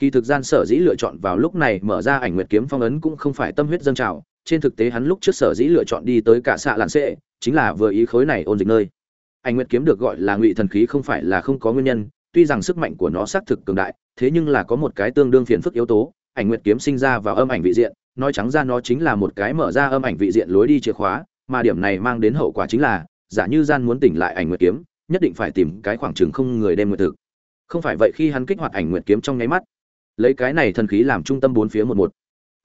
kỳ thực gian sở dĩ lựa chọn vào lúc này mở ra ảnh nguyệt kiếm phong ấn cũng không phải tâm huyết dâng trào. Trên thực tế hắn lúc trước sở dĩ lựa chọn đi tới cả xạ lạn xệ, chính là vừa ý khối này ôn dịch nơi. Ảnh nguyệt kiếm được gọi là ngụy thần khí không phải là không có nguyên nhân, tuy rằng sức mạnh của nó xác thực cường đại, thế nhưng là có một cái tương đương phiền phức yếu tố. Ảnh nguyệt kiếm sinh ra vào âm ảnh vị diện, nói trắng ra nó chính là một cái mở ra âm ảnh vị diện lối đi chìa khóa, mà điểm này mang đến hậu quả chính là, giả như gian muốn tỉnh lại ảnh nguyệt kiếm, nhất định phải tìm cái khoảng trừng không người đem nguyệt thực. Không phải vậy khi hắn kích hoạt ảnh nguyệt kiếm trong nháy mắt lấy cái này thần khí làm trung tâm bốn phía một một.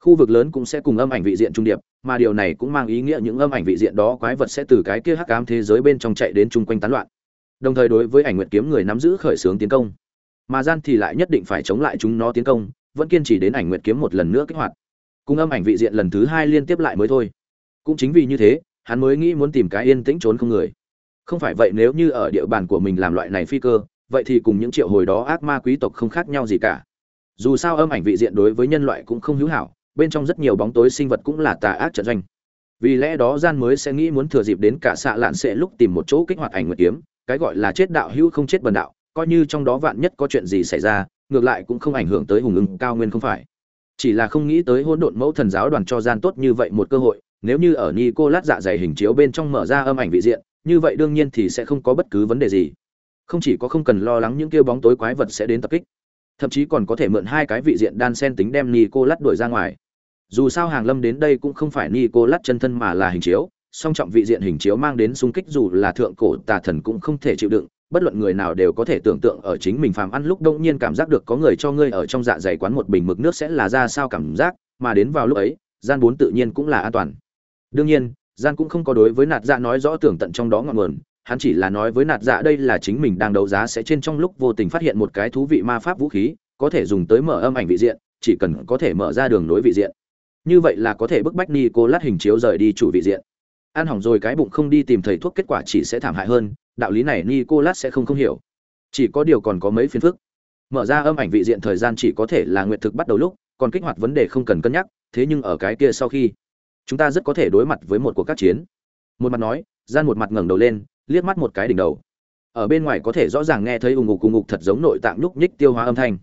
Khu vực lớn cũng sẽ cùng âm ảnh vị diện trung điệp, mà điều này cũng mang ý nghĩa những âm ảnh vị diện đó quái vật sẽ từ cái kia hắc ám thế giới bên trong chạy đến chung quanh tán loạn. Đồng thời đối với ảnh nguyệt kiếm người nắm giữ khởi xướng tiến công. Mà gian thì lại nhất định phải chống lại chúng nó tiến công, vẫn kiên trì đến ảnh nguyệt kiếm một lần nữa kích hoạt. Cùng âm ảnh vị diện lần thứ hai liên tiếp lại mới thôi. Cũng chính vì như thế, hắn mới nghĩ muốn tìm cái yên tĩnh trốn không người. Không phải vậy nếu như ở địa bàn của mình làm loại này phi cơ, vậy thì cùng những triệu hồi đó ác ma quý tộc không khác nhau gì cả dù sao âm ảnh vị diện đối với nhân loại cũng không hữu hảo, bên trong rất nhiều bóng tối sinh vật cũng là tà ác trận doanh. Vì lẽ đó gian mới sẽ nghĩ muốn thừa dịp đến cả xạ lạn sẽ lúc tìm một chỗ kích hoạt ảnh nguyệt kiếm, cái gọi là chết đạo hữu không chết bần đạo, coi như trong đó vạn nhất có chuyện gì xảy ra, ngược lại cũng không ảnh hưởng tới hùng ứng cao nguyên không phải. Chỉ là không nghĩ tới hỗn độn mẫu thần giáo đoàn cho gian tốt như vậy một cơ hội, nếu như ở ni cô lát dạ dày hình chiếu bên trong mở ra âm ảnh vị diện, như vậy đương nhiên thì sẽ không có bất cứ vấn đề gì. Không chỉ có không cần lo lắng những kia bóng tối quái vật sẽ đến tập kích thậm chí còn có thể mượn hai cái vị diện đan sen tính đem ni cô lát đuổi ra ngoài. Dù sao hàng lâm đến đây cũng không phải ni cô lát chân thân mà là hình chiếu, song trọng vị diện hình chiếu mang đến xung kích dù là thượng cổ tà thần cũng không thể chịu đựng, bất luận người nào đều có thể tưởng tượng ở chính mình phàm ăn lúc đông nhiên cảm giác được có người cho ngươi ở trong dạ dày quán một bình mực nước sẽ là ra sao cảm giác, mà đến vào lúc ấy, gian bốn tự nhiên cũng là an toàn. Đương nhiên, gian cũng không có đối với nạt dạ nói rõ tưởng tận trong đó ngọn nguồn hắn chỉ là nói với nạt dạ đây là chính mình đang đấu giá sẽ trên trong lúc vô tình phát hiện một cái thú vị ma pháp vũ khí, có thể dùng tới mở âm ảnh vị diện, chỉ cần có thể mở ra đường nối vị diện. Như vậy là có thể bức bách ni cô lát hình chiếu rời đi chủ vị diện. Ăn hỏng rồi cái bụng không đi tìm thầy thuốc kết quả chỉ sẽ thảm hại hơn, đạo lý này Ni Cô Lát sẽ không không hiểu. Chỉ có điều còn có mấy phiền phức. Mở ra âm ảnh vị diện thời gian chỉ có thể là nguyện thực bắt đầu lúc, còn kích hoạt vấn đề không cần cân nhắc, thế nhưng ở cái kia sau khi, chúng ta rất có thể đối mặt với một cuộc các chiến. Một mặt nói, gian một mặt ngẩng đầu lên liếc mắt một cái đỉnh đầu. Ở bên ngoài có thể rõ ràng nghe thấy ùng ục ùng ục thật giống nội tạng nhúc nhích tiêu hóa âm thanh.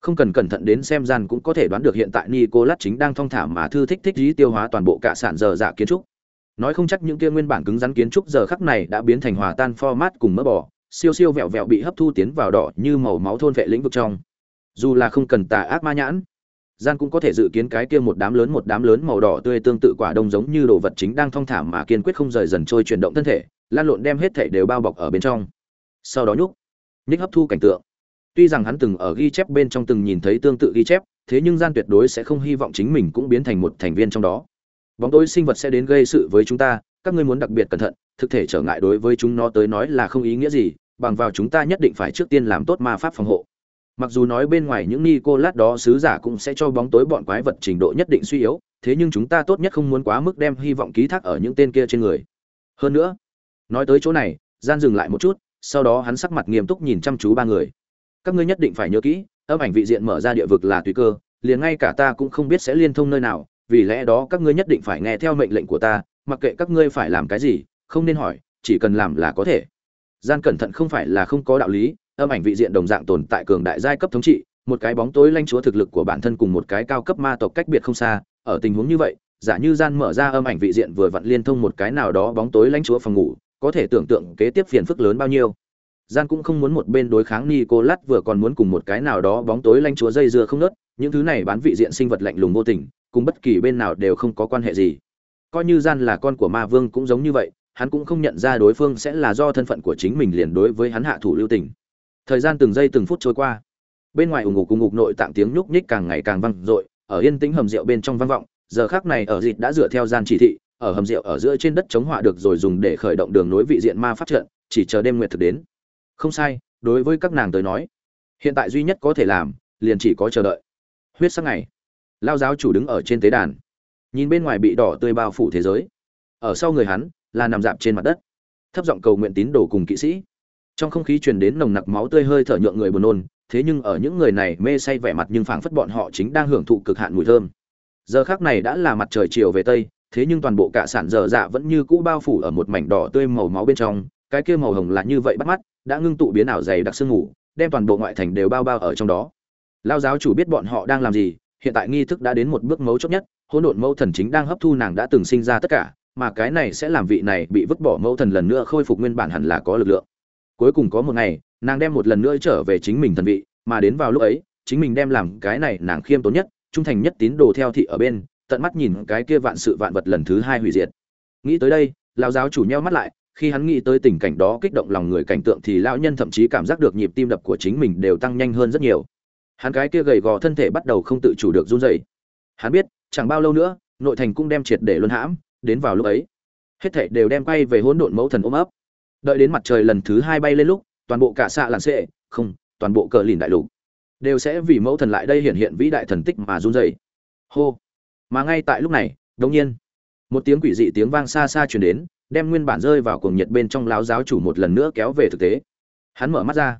Không cần cẩn thận đến xem gian cũng có thể đoán được hiện tại nicolas chính đang thong thả mà thư thích thích dí tiêu hóa toàn bộ cả sản giờ dạ kiến trúc. Nói không chắc những kia nguyên bản cứng rắn kiến trúc giờ khắc này đã biến thành hòa tan format cùng mỡ bò, siêu siêu vẹo vẹo bị hấp thu tiến vào đỏ như màu máu thôn vệ lĩnh vực trong. Dù là không cần tà ác ma nhãn, gian cũng có thể dự kiến cái kia một đám lớn một đám lớn màu đỏ tươi tương tự quả đông giống như đồ vật chính đang thong thả mà kiên quyết không rời dần trôi chuyển động thân thể lan lộn đem hết thể đều bao bọc ở bên trong. Sau đó nhúc, nhích hấp thu cảnh tượng. Tuy rằng hắn từng ở ghi chép bên trong từng nhìn thấy tương tự ghi chép, thế nhưng gian tuyệt đối sẽ không hy vọng chính mình cũng biến thành một thành viên trong đó. Bóng tối sinh vật sẽ đến gây sự với chúng ta, các ngươi muốn đặc biệt cẩn thận, thực thể trở ngại đối với chúng nó tới nói là không ý nghĩa gì, bằng vào chúng ta nhất định phải trước tiên làm tốt ma pháp phòng hộ. Mặc dù nói bên ngoài những ni cô lát đó sứ giả cũng sẽ cho bóng tối bọn quái vật trình độ nhất định suy yếu, thế nhưng chúng ta tốt nhất không muốn quá mức đem hy vọng ký thác ở những tên kia trên người. Hơn nữa nói tới chỗ này, gian dừng lại một chút, sau đó hắn sắc mặt nghiêm túc nhìn chăm chú ba người. Các ngươi nhất định phải nhớ kỹ, âm ảnh vị diện mở ra địa vực là tùy cơ, liền ngay cả ta cũng không biết sẽ liên thông nơi nào, vì lẽ đó các ngươi nhất định phải nghe theo mệnh lệnh của ta, mặc kệ các ngươi phải làm cái gì, không nên hỏi, chỉ cần làm là có thể. Gian cẩn thận không phải là không có đạo lý, âm ảnh vị diện đồng dạng tồn tại cường đại giai cấp thống trị, một cái bóng tối lanh chúa thực lực của bản thân cùng một cái cao cấp ma tộc cách biệt không xa, ở tình huống như vậy, giả như gian mở ra âm ảnh vị diện vừa vặn liên thông một cái nào đó bóng tối lãnh chúa phòng ngủ có thể tưởng tượng kế tiếp phiền phức lớn bao nhiêu. Gian cũng không muốn một bên đối kháng nicolas vừa còn muốn cùng một cái nào đó bóng tối lãnh chúa dây dưa không nớt, những thứ này bán vị diện sinh vật lạnh lùng vô tình, cùng bất kỳ bên nào đều không có quan hệ gì. Coi như gian là con của ma vương cũng giống như vậy, hắn cũng không nhận ra đối phương sẽ là do thân phận của chính mình liền đối với hắn hạ thủ lưu tình. Thời gian từng giây từng phút trôi qua. Bên ngoài ủng ngục cùng ngục nội tạm tiếng nhúc nhích càng ngày càng vang dội, ở yên tĩnh hầm rượu bên trong vang vọng, giờ khác này ở dịt đã dựa theo gian chỉ thị ở hầm rượu ở giữa trên đất chống họa được rồi dùng để khởi động đường nối vị diện ma phát trận, chỉ chờ đêm nguyệt thực đến. Không sai, đối với các nàng tới nói, hiện tại duy nhất có thể làm, liền chỉ có chờ đợi. Huyết sắc ngày. Lao giáo chủ đứng ở trên tế đàn. Nhìn bên ngoài bị đỏ tươi bao phủ thế giới. Ở sau người hắn, là nằm dạp trên mặt đất. Thấp giọng cầu nguyện tín đồ cùng kỵ sĩ. Trong không khí truyền đến nồng nặc máu tươi hơi thở nhượng người buồn nôn, thế nhưng ở những người này mê say vẻ mặt nhưng phảng phất bọn họ chính đang hưởng thụ cực hạn mùi thơm. Giờ khắc này đã là mặt trời chiều về tây thế nhưng toàn bộ cả sản dở dạ vẫn như cũ bao phủ ở một mảnh đỏ tươi màu máu bên trong, cái kia màu hồng là như vậy bắt mắt, đã ngưng tụ biến ảo dày đặc sương ngủ đem toàn bộ ngoại thành đều bao bao ở trong đó. Lao giáo chủ biết bọn họ đang làm gì, hiện tại nghi thức đã đến một bước mấu chốt nhất, hỗn độn mẫu thần chính đang hấp thu nàng đã từng sinh ra tất cả, mà cái này sẽ làm vị này bị vứt bỏ mẫu thần lần nữa khôi phục nguyên bản hẳn là có lực lượng. Cuối cùng có một ngày, nàng đem một lần nữa trở về chính mình thần vị, mà đến vào lúc ấy, chính mình đem làm cái này nàng khiêm tốn nhất, trung thành nhất tín đồ theo thị ở bên tận mắt nhìn cái kia vạn sự vạn vật lần thứ hai hủy diệt. Nghĩ tới đây, lão giáo chủ nheo mắt lại, khi hắn nghĩ tới tình cảnh đó kích động lòng người cảnh tượng thì lão nhân thậm chí cảm giác được nhịp tim đập của chính mình đều tăng nhanh hơn rất nhiều. Hắn cái kia gầy gò thân thể bắt đầu không tự chủ được run rẩy. Hắn biết, chẳng bao lâu nữa, nội thành cũng đem triệt để luân hãm, đến vào lúc ấy, hết thảy đều đem quay về hỗn độn mẫu thần ôm ấp. Đợi đến mặt trời lần thứ hai bay lên lúc, toàn bộ cả xạ làn xệ, không, toàn bộ cờ lìn đại lục, đều sẽ vì mẫu thần lại đây hiện hiện vĩ đại thần tích mà run rẩy. Hô! Mà ngay tại lúc này, đống nhiên, một tiếng quỷ dị tiếng vang xa xa truyền đến, đem nguyên bản rơi vào cuồng nhiệt bên trong láo giáo chủ một lần nữa kéo về thực tế. Hắn mở mắt ra,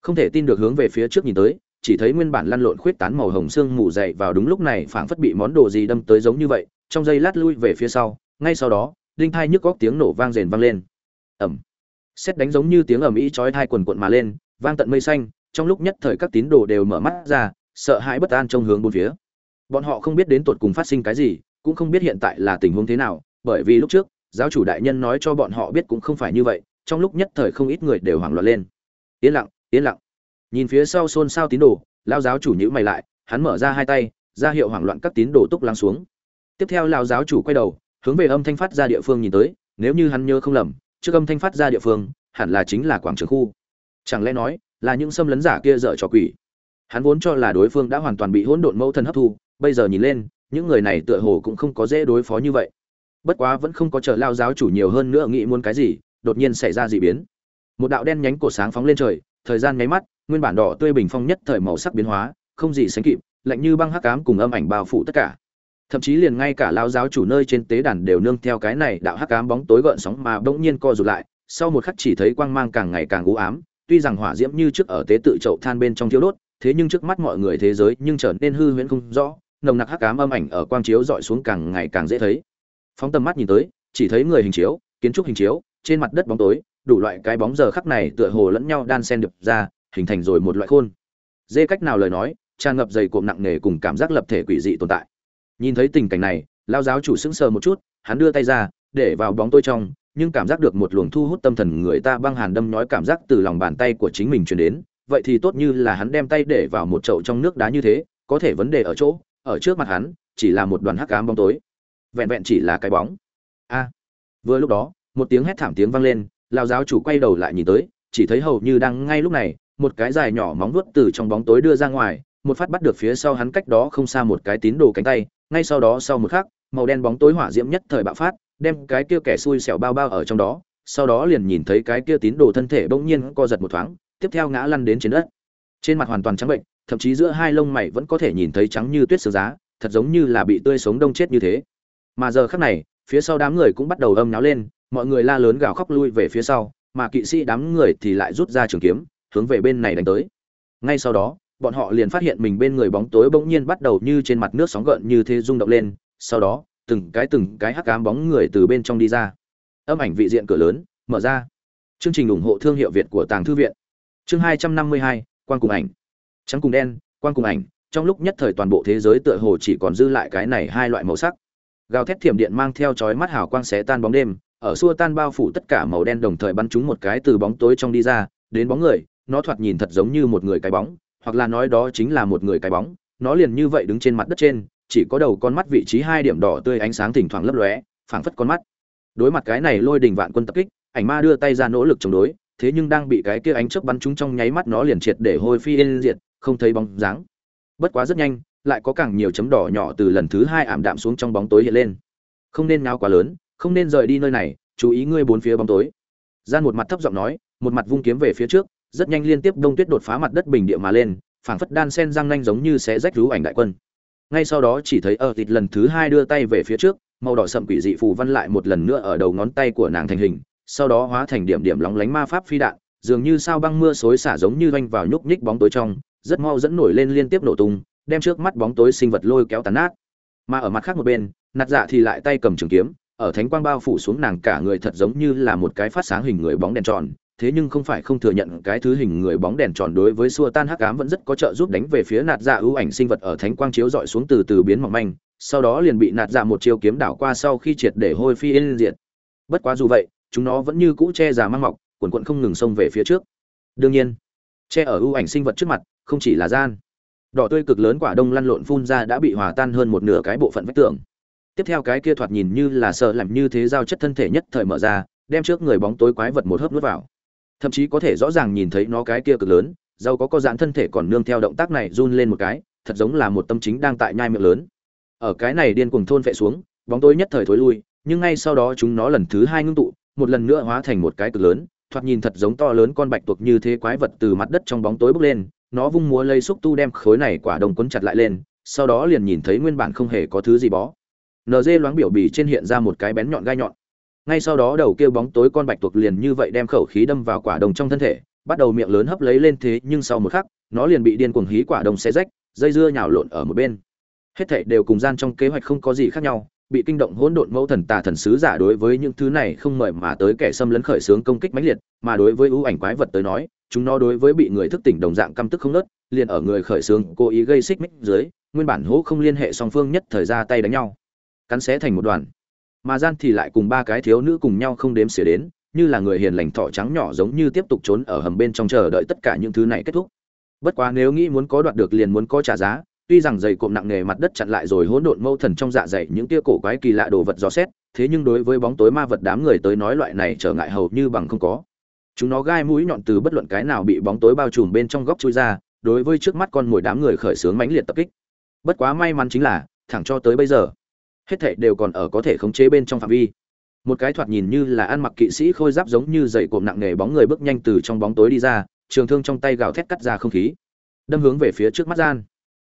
không thể tin được hướng về phía trước nhìn tới, chỉ thấy nguyên bản lăn lộn khuyết tán màu hồng xương mù dậy vào đúng lúc này phảng phất bị món đồ gì đâm tới giống như vậy, trong giây lát lui về phía sau, ngay sau đó, đinh thai nhức góc tiếng nổ vang rền vang lên. Ẩm xét đánh giống như tiếng ầm ĩ chói thai quần quận mà lên, vang tận mây xanh, trong lúc nhất thời các tín đồ đều mở mắt ra, sợ hãi bất an trong hướng bốn phía bọn họ không biết đến tột cùng phát sinh cái gì, cũng không biết hiện tại là tình huống thế nào, bởi vì lúc trước, giáo chủ đại nhân nói cho bọn họ biết cũng không phải như vậy, trong lúc nhất thời không ít người đều hoảng loạn lên. Yên lặng yên lặng. Nhìn phía sau xôn xao tín đồ lao giáo chủ nhữ mày lại, hắn mở ra hai tay, ra hiệu hoảng loạn các tín đồ túc lắng xuống. Tiếp theo lao giáo chủ quay đầu, hướng về âm thanh phát ra địa phương nhìn tới, nếu như hắn nhớ không lầm, trước âm thanh phát ra địa phương, hẳn là chính là quảng trường khu. Chẳng lẽ nói, là những xâm lấn giả kia dở trò quỷ? Hắn vốn cho là đối phương đã hoàn toàn bị hỗn độn mẫu thân hấp thu bây giờ nhìn lên, những người này tựa hồ cũng không có dễ đối phó như vậy. Bất quá vẫn không có chờ lao giáo chủ nhiều hơn nữa nghĩ muốn cái gì, đột nhiên xảy ra d ị biến. Một đạo đen nhánh cổ sáng phóng lên trời, thời gian nháy mắt, nguyên bản đỏ tươi bình phong nhất thời màu sắc biến hóa, không gì sánh kịp, lạnh như băng hắc cám cùng âm ảnh bao phủ tất cả. Thậm chí liền ngay cả lao giáo chủ nơi trên tế đàn đều nương theo cái này đạo hắc cám bóng tối gợn sóng mà bỗng nhiên co rụt lại, sau một khắc chỉ thấy quang mang càng ngày càng u ám, tuy rằng hỏa diễm như trước ở tế tự chậu than bên trong thiếu đốt, thế nhưng trước mắt mọi người thế giới nhưng trở nên hư huyễn không rõ nồng nặc hắc ám âm ảnh ở quang chiếu dọi xuống càng ngày càng dễ thấy. Phóng tầm mắt nhìn tới, chỉ thấy người hình chiếu, kiến trúc hình chiếu, trên mặt đất bóng tối, đủ loại cái bóng giờ khắc này tựa hồ lẫn nhau đan xen được ra, hình thành rồi một loại khôn. Dê cách nào lời nói, tràn ngập dày cộm nặng nề cùng cảm giác lập thể quỷ dị tồn tại. Nhìn thấy tình cảnh này lao giáo chủ sững sờ một chút, hắn đưa tay ra, để vào bóng tôi trong, nhưng cảm giác được một luồng thu hút tâm thần người ta băng hàn đâm nhói cảm giác từ lòng bàn tay của chính mình truyền đến, vậy thì tốt như là hắn đem tay để vào một chậu trong nước đá như thế, có thể vấn đề ở chỗ ở trước mặt hắn, chỉ là một đoàn hắc ám bóng tối. Vẹn vẹn chỉ là cái bóng. A. Vừa lúc đó, một tiếng hét thảm tiếng vang lên lao giáo chủ quay đầu lại nhìn tới, chỉ thấy hầu như đang ngay lúc này, một cái dài nhỏ móng vuốt từ trong bóng tối đưa ra ngoài, một phát bắt được phía sau hắn cách đó không xa một cái tín đồ cánh tay, ngay sau đó sau một khắc, màu đen bóng tối hỏa diễm nhất thời bạo phát, đem cái kia kẻ xui xẻo bao bao ở trong đó, sau đó liền nhìn thấy cái kia tín đồ thân thể bỗng nhiên co giật một thoáng, tiếp theo ngã lăn đến trên đất. Trên mặt hoàn toàn trắng bệnh thậm chí giữa hai lông mày vẫn có thể nhìn thấy trắng như tuyết sương giá, thật giống như là bị tươi sống đông chết như thế. Mà giờ khắc này, phía sau đám người cũng bắt đầu âm náo lên, mọi người la lớn gào khóc lui về phía sau, mà kỵ sĩ đám người thì lại rút ra trường kiếm, hướng về bên này đánh tới. Ngay sau đó, bọn họ liền phát hiện mình bên người bóng tối bỗng nhiên bắt đầu như trên mặt nước sóng gợn như thế rung động lên, sau đó, từng cái từng cái hắc ám bóng người từ bên trong đi ra. Âm ảnh vị diện cửa lớn, mở ra. Chương trình ủng hộ thương hiệu việt của tàng thư viện. Chương hai trăm năm mươi hai quan cùng ảnh trắng cùng đen, quang cùng ảnh, trong lúc nhất thời toàn bộ thế giới tựa hồ chỉ còn dư lại cái này hai loại màu sắc. Gào thét thiểm điện mang theo chói mắt hào quang xé tan bóng đêm, ở xua tan bao phủ tất cả màu đen đồng thời bắn chúng một cái từ bóng tối trong đi ra, đến bóng người, nó thoạt nhìn thật giống như một người cái bóng, hoặc là nói đó chính là một người cái bóng, nó liền như vậy đứng trên mặt đất trên, chỉ có đầu con mắt vị trí hai điểm đỏ tươi ánh sáng thỉnh thoảng lấp lóe, phảng phất con mắt. Đối mặt cái này lôi đình vạn quân tập kích, ảnh ma đưa tay ra nỗ lực chống đối, thế nhưng đang bị cái kia ánh chớp bắn trúng trong nháy mắt nó liền triệt để hôi phi yên diệt không thấy bóng dáng. Bất quá rất nhanh, lại có càng nhiều chấm đỏ nhỏ từ lần thứ hai ảm đạm xuống trong bóng tối hiện lên. Không nên nao quá lớn, không nên rời đi nơi này, chú ý ngươi bốn phía bóng tối. Gian một mặt thấp giọng nói, một mặt vung kiếm về phía trước, rất nhanh liên tiếp đông tuyết đột phá mặt đất bình địa mà lên, phảng phất đan sen răng nanh giống như sẽ rách rú ảnh đại quân. Ngay sau đó chỉ thấy ở thịt lần thứ hai đưa tay về phía trước, màu đỏ sậm quỷ dị phù văn lại một lần nữa ở đầu ngón tay của nàng thành hình, sau đó hóa thành điểm điểm lóng lánh ma pháp phi đạn, dường như sao băng mưa xối xả giống như doanh vào nhúc nhích bóng tối trong rất mau dẫn nổi lên liên tiếp nổ tung, đem trước mắt bóng tối sinh vật lôi kéo tàn nát. Mà ở mặt khác một bên, nạt dạ thì lại tay cầm trường kiếm, ở thánh quang bao phủ xuống nàng cả người thật giống như là một cái phát sáng hình người bóng đèn tròn. Thế nhưng không phải không thừa nhận cái thứ hình người bóng đèn tròn đối với xua tan hắc ám vẫn rất có trợ giúp đánh về phía nạt dạ ưu ảnh sinh vật ở thánh quang chiếu dọi xuống từ từ biến mỏng manh, sau đó liền bị nạt dạ một chiêu kiếm đảo qua sau khi triệt để hôi phi yên diệt. Bất quá dù vậy, chúng nó vẫn như cũ che già mang mọc, quần quận không ngừng xông về phía trước. Đương nhiên, che ở ưu ảnh sinh vật trước mặt không chỉ là gian. Đỏ tươi cực lớn quả đông lăn lộn phun ra đã bị hòa tan hơn một nửa cái bộ phận vách tường. Tiếp theo cái kia thoạt nhìn như là sợ làm như thế giao chất thân thể nhất thời mở ra, đem trước người bóng tối quái vật một hớp nuốt vào. Thậm chí có thể rõ ràng nhìn thấy nó cái kia cực lớn dầu có có dạn thân thể còn nương theo động tác này run lên một cái, thật giống là một tâm chính đang tại nhai miệng lớn. Ở cái này điên cuồng thôn vệ xuống, bóng tối nhất thời thối lui, nhưng ngay sau đó chúng nó lần thứ hai ngưng tụ, một lần nữa hóa thành một cái cực lớn, thoạt nhìn thật giống to lớn con bạch tuộc như thế quái vật từ mặt đất trong bóng tối bốc lên nó vung múa lấy xúc tu đem khối này quả đồng quấn chặt lại lên, sau đó liền nhìn thấy nguyên bản không hề có thứ gì bó. Nd loáng biểu bì trên hiện ra một cái bén nhọn gai nhọn. Ngay sau đó đầu kia bóng tối con bạch tuộc liền như vậy đem khẩu khí đâm vào quả đồng trong thân thể, bắt đầu miệng lớn hấp lấy lên thế nhưng sau một khắc, nó liền bị điên cuồng hí quả đồng xé rách, dây dưa nhào lộn ở một bên. Hết thảy đều cùng gian trong kế hoạch không có gì khác nhau, bị kinh động hỗn độn mẫu thần tà thần sứ giả đối với những thứ này không mời mà tới kẻ xâm lấn khởi xướng công kích mãnh liệt, mà đối với ưu ảnh quái vật tới nói chúng nó đối với bị người thức tỉnh đồng dạng căm tức không nớt, liền ở người khởi xướng cố ý gây xích mích dưới, nguyên bản hố không liên hệ song phương nhất thời ra tay đánh nhau. Cắn xé thành một đoàn. Mà gian thì lại cùng ba cái thiếu nữ cùng nhau không đếm xỉa đến, như là người hiền lành thỏ trắng nhỏ giống như tiếp tục trốn ở hầm bên trong chờ đợi tất cả những thứ này kết thúc. Bất quá nếu nghĩ muốn có đoạt được liền muốn có trả giá, tuy rằng dày cộm nặng nề mặt đất chặn lại rồi hỗn độn mâu thần trong dạ dày những tia cổ quái kỳ lạ đồ vật dò xét, thế nhưng đối với bóng tối ma vật đám người tới nói loại này trở ngại hầu như bằng không có chúng nó gai mũi nhọn từ bất luận cái nào bị bóng tối bao trùm bên trong góc chui ra, đối với trước mắt con mồi đám người khởi xướng mãnh liệt tập kích. Bất quá may mắn chính là, thẳng cho tới bây giờ, hết thảy đều còn ở có thể khống chế bên trong phạm vi. Một cái thoạt nhìn như là ăn mặc kỵ sĩ khôi giáp giống như dậy cộm nặng nề bóng người bước nhanh từ trong bóng tối đi ra, trường thương trong tay gào thét cắt ra không khí, đâm hướng về phía trước mắt gian.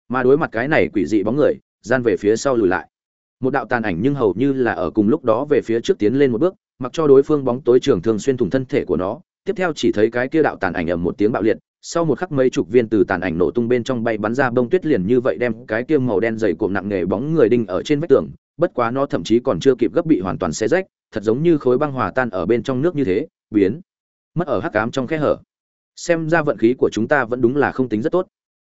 Mà đối mặt cái này quỷ dị bóng người, gian về phía sau lùi lại. Một đạo tàn ảnh nhưng hầu như là ở cùng lúc đó về phía trước tiến lên một bước, mặc cho đối phương bóng tối trường thương xuyên thủng thân thể của nó tiếp theo chỉ thấy cái kia đạo tàn ảnh ầm một tiếng bạo liệt, sau một khắc mấy chục viên từ tàn ảnh nổ tung bên trong bay bắn ra, bông tuyết liền như vậy đem cái kia màu đen dày cộm nặng nghề bóng người đinh ở trên vách tường, bất quá nó thậm chí còn chưa kịp gấp bị hoàn toàn xé rách, thật giống như khối băng hòa tan ở bên trong nước như thế, biến mất ở hắc ám trong khe hở. Xem ra vận khí của chúng ta vẫn đúng là không tính rất tốt.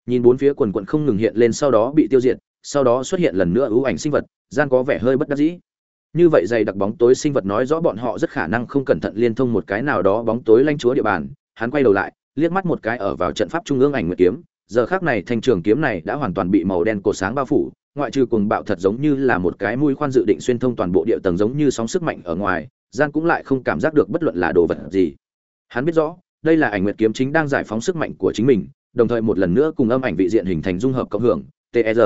Nhìn bốn phía quần quần không ngừng hiện lên, sau đó bị tiêu diệt, sau đó xuất hiện lần nữa ưu ảnh sinh vật, gian có vẻ hơi bất đắc dĩ như vậy dày đặc bóng tối sinh vật nói rõ bọn họ rất khả năng không cẩn thận liên thông một cái nào đó bóng tối lanh chúa địa bàn. Hắn quay đầu lại, liếc mắt một cái ở vào trận pháp trung ương ảnh nguyệt kiếm. Giờ khác này thanh trường kiếm này đã hoàn toàn bị màu đen cột sáng bao phủ, ngoại trừ cuồng bạo thật giống như là một cái mũi khoan dự định xuyên thông toàn bộ địa tầng giống như sóng sức mạnh ở ngoài gian cũng lại không cảm giác được bất luận là đồ vật gì. Hắn biết rõ, đây là ảnh nguyệt kiếm chính đang giải phóng sức mạnh của chính mình, đồng thời một lần nữa cùng âm ảnh vị diện hình thành dung hợp cộng hưởng TR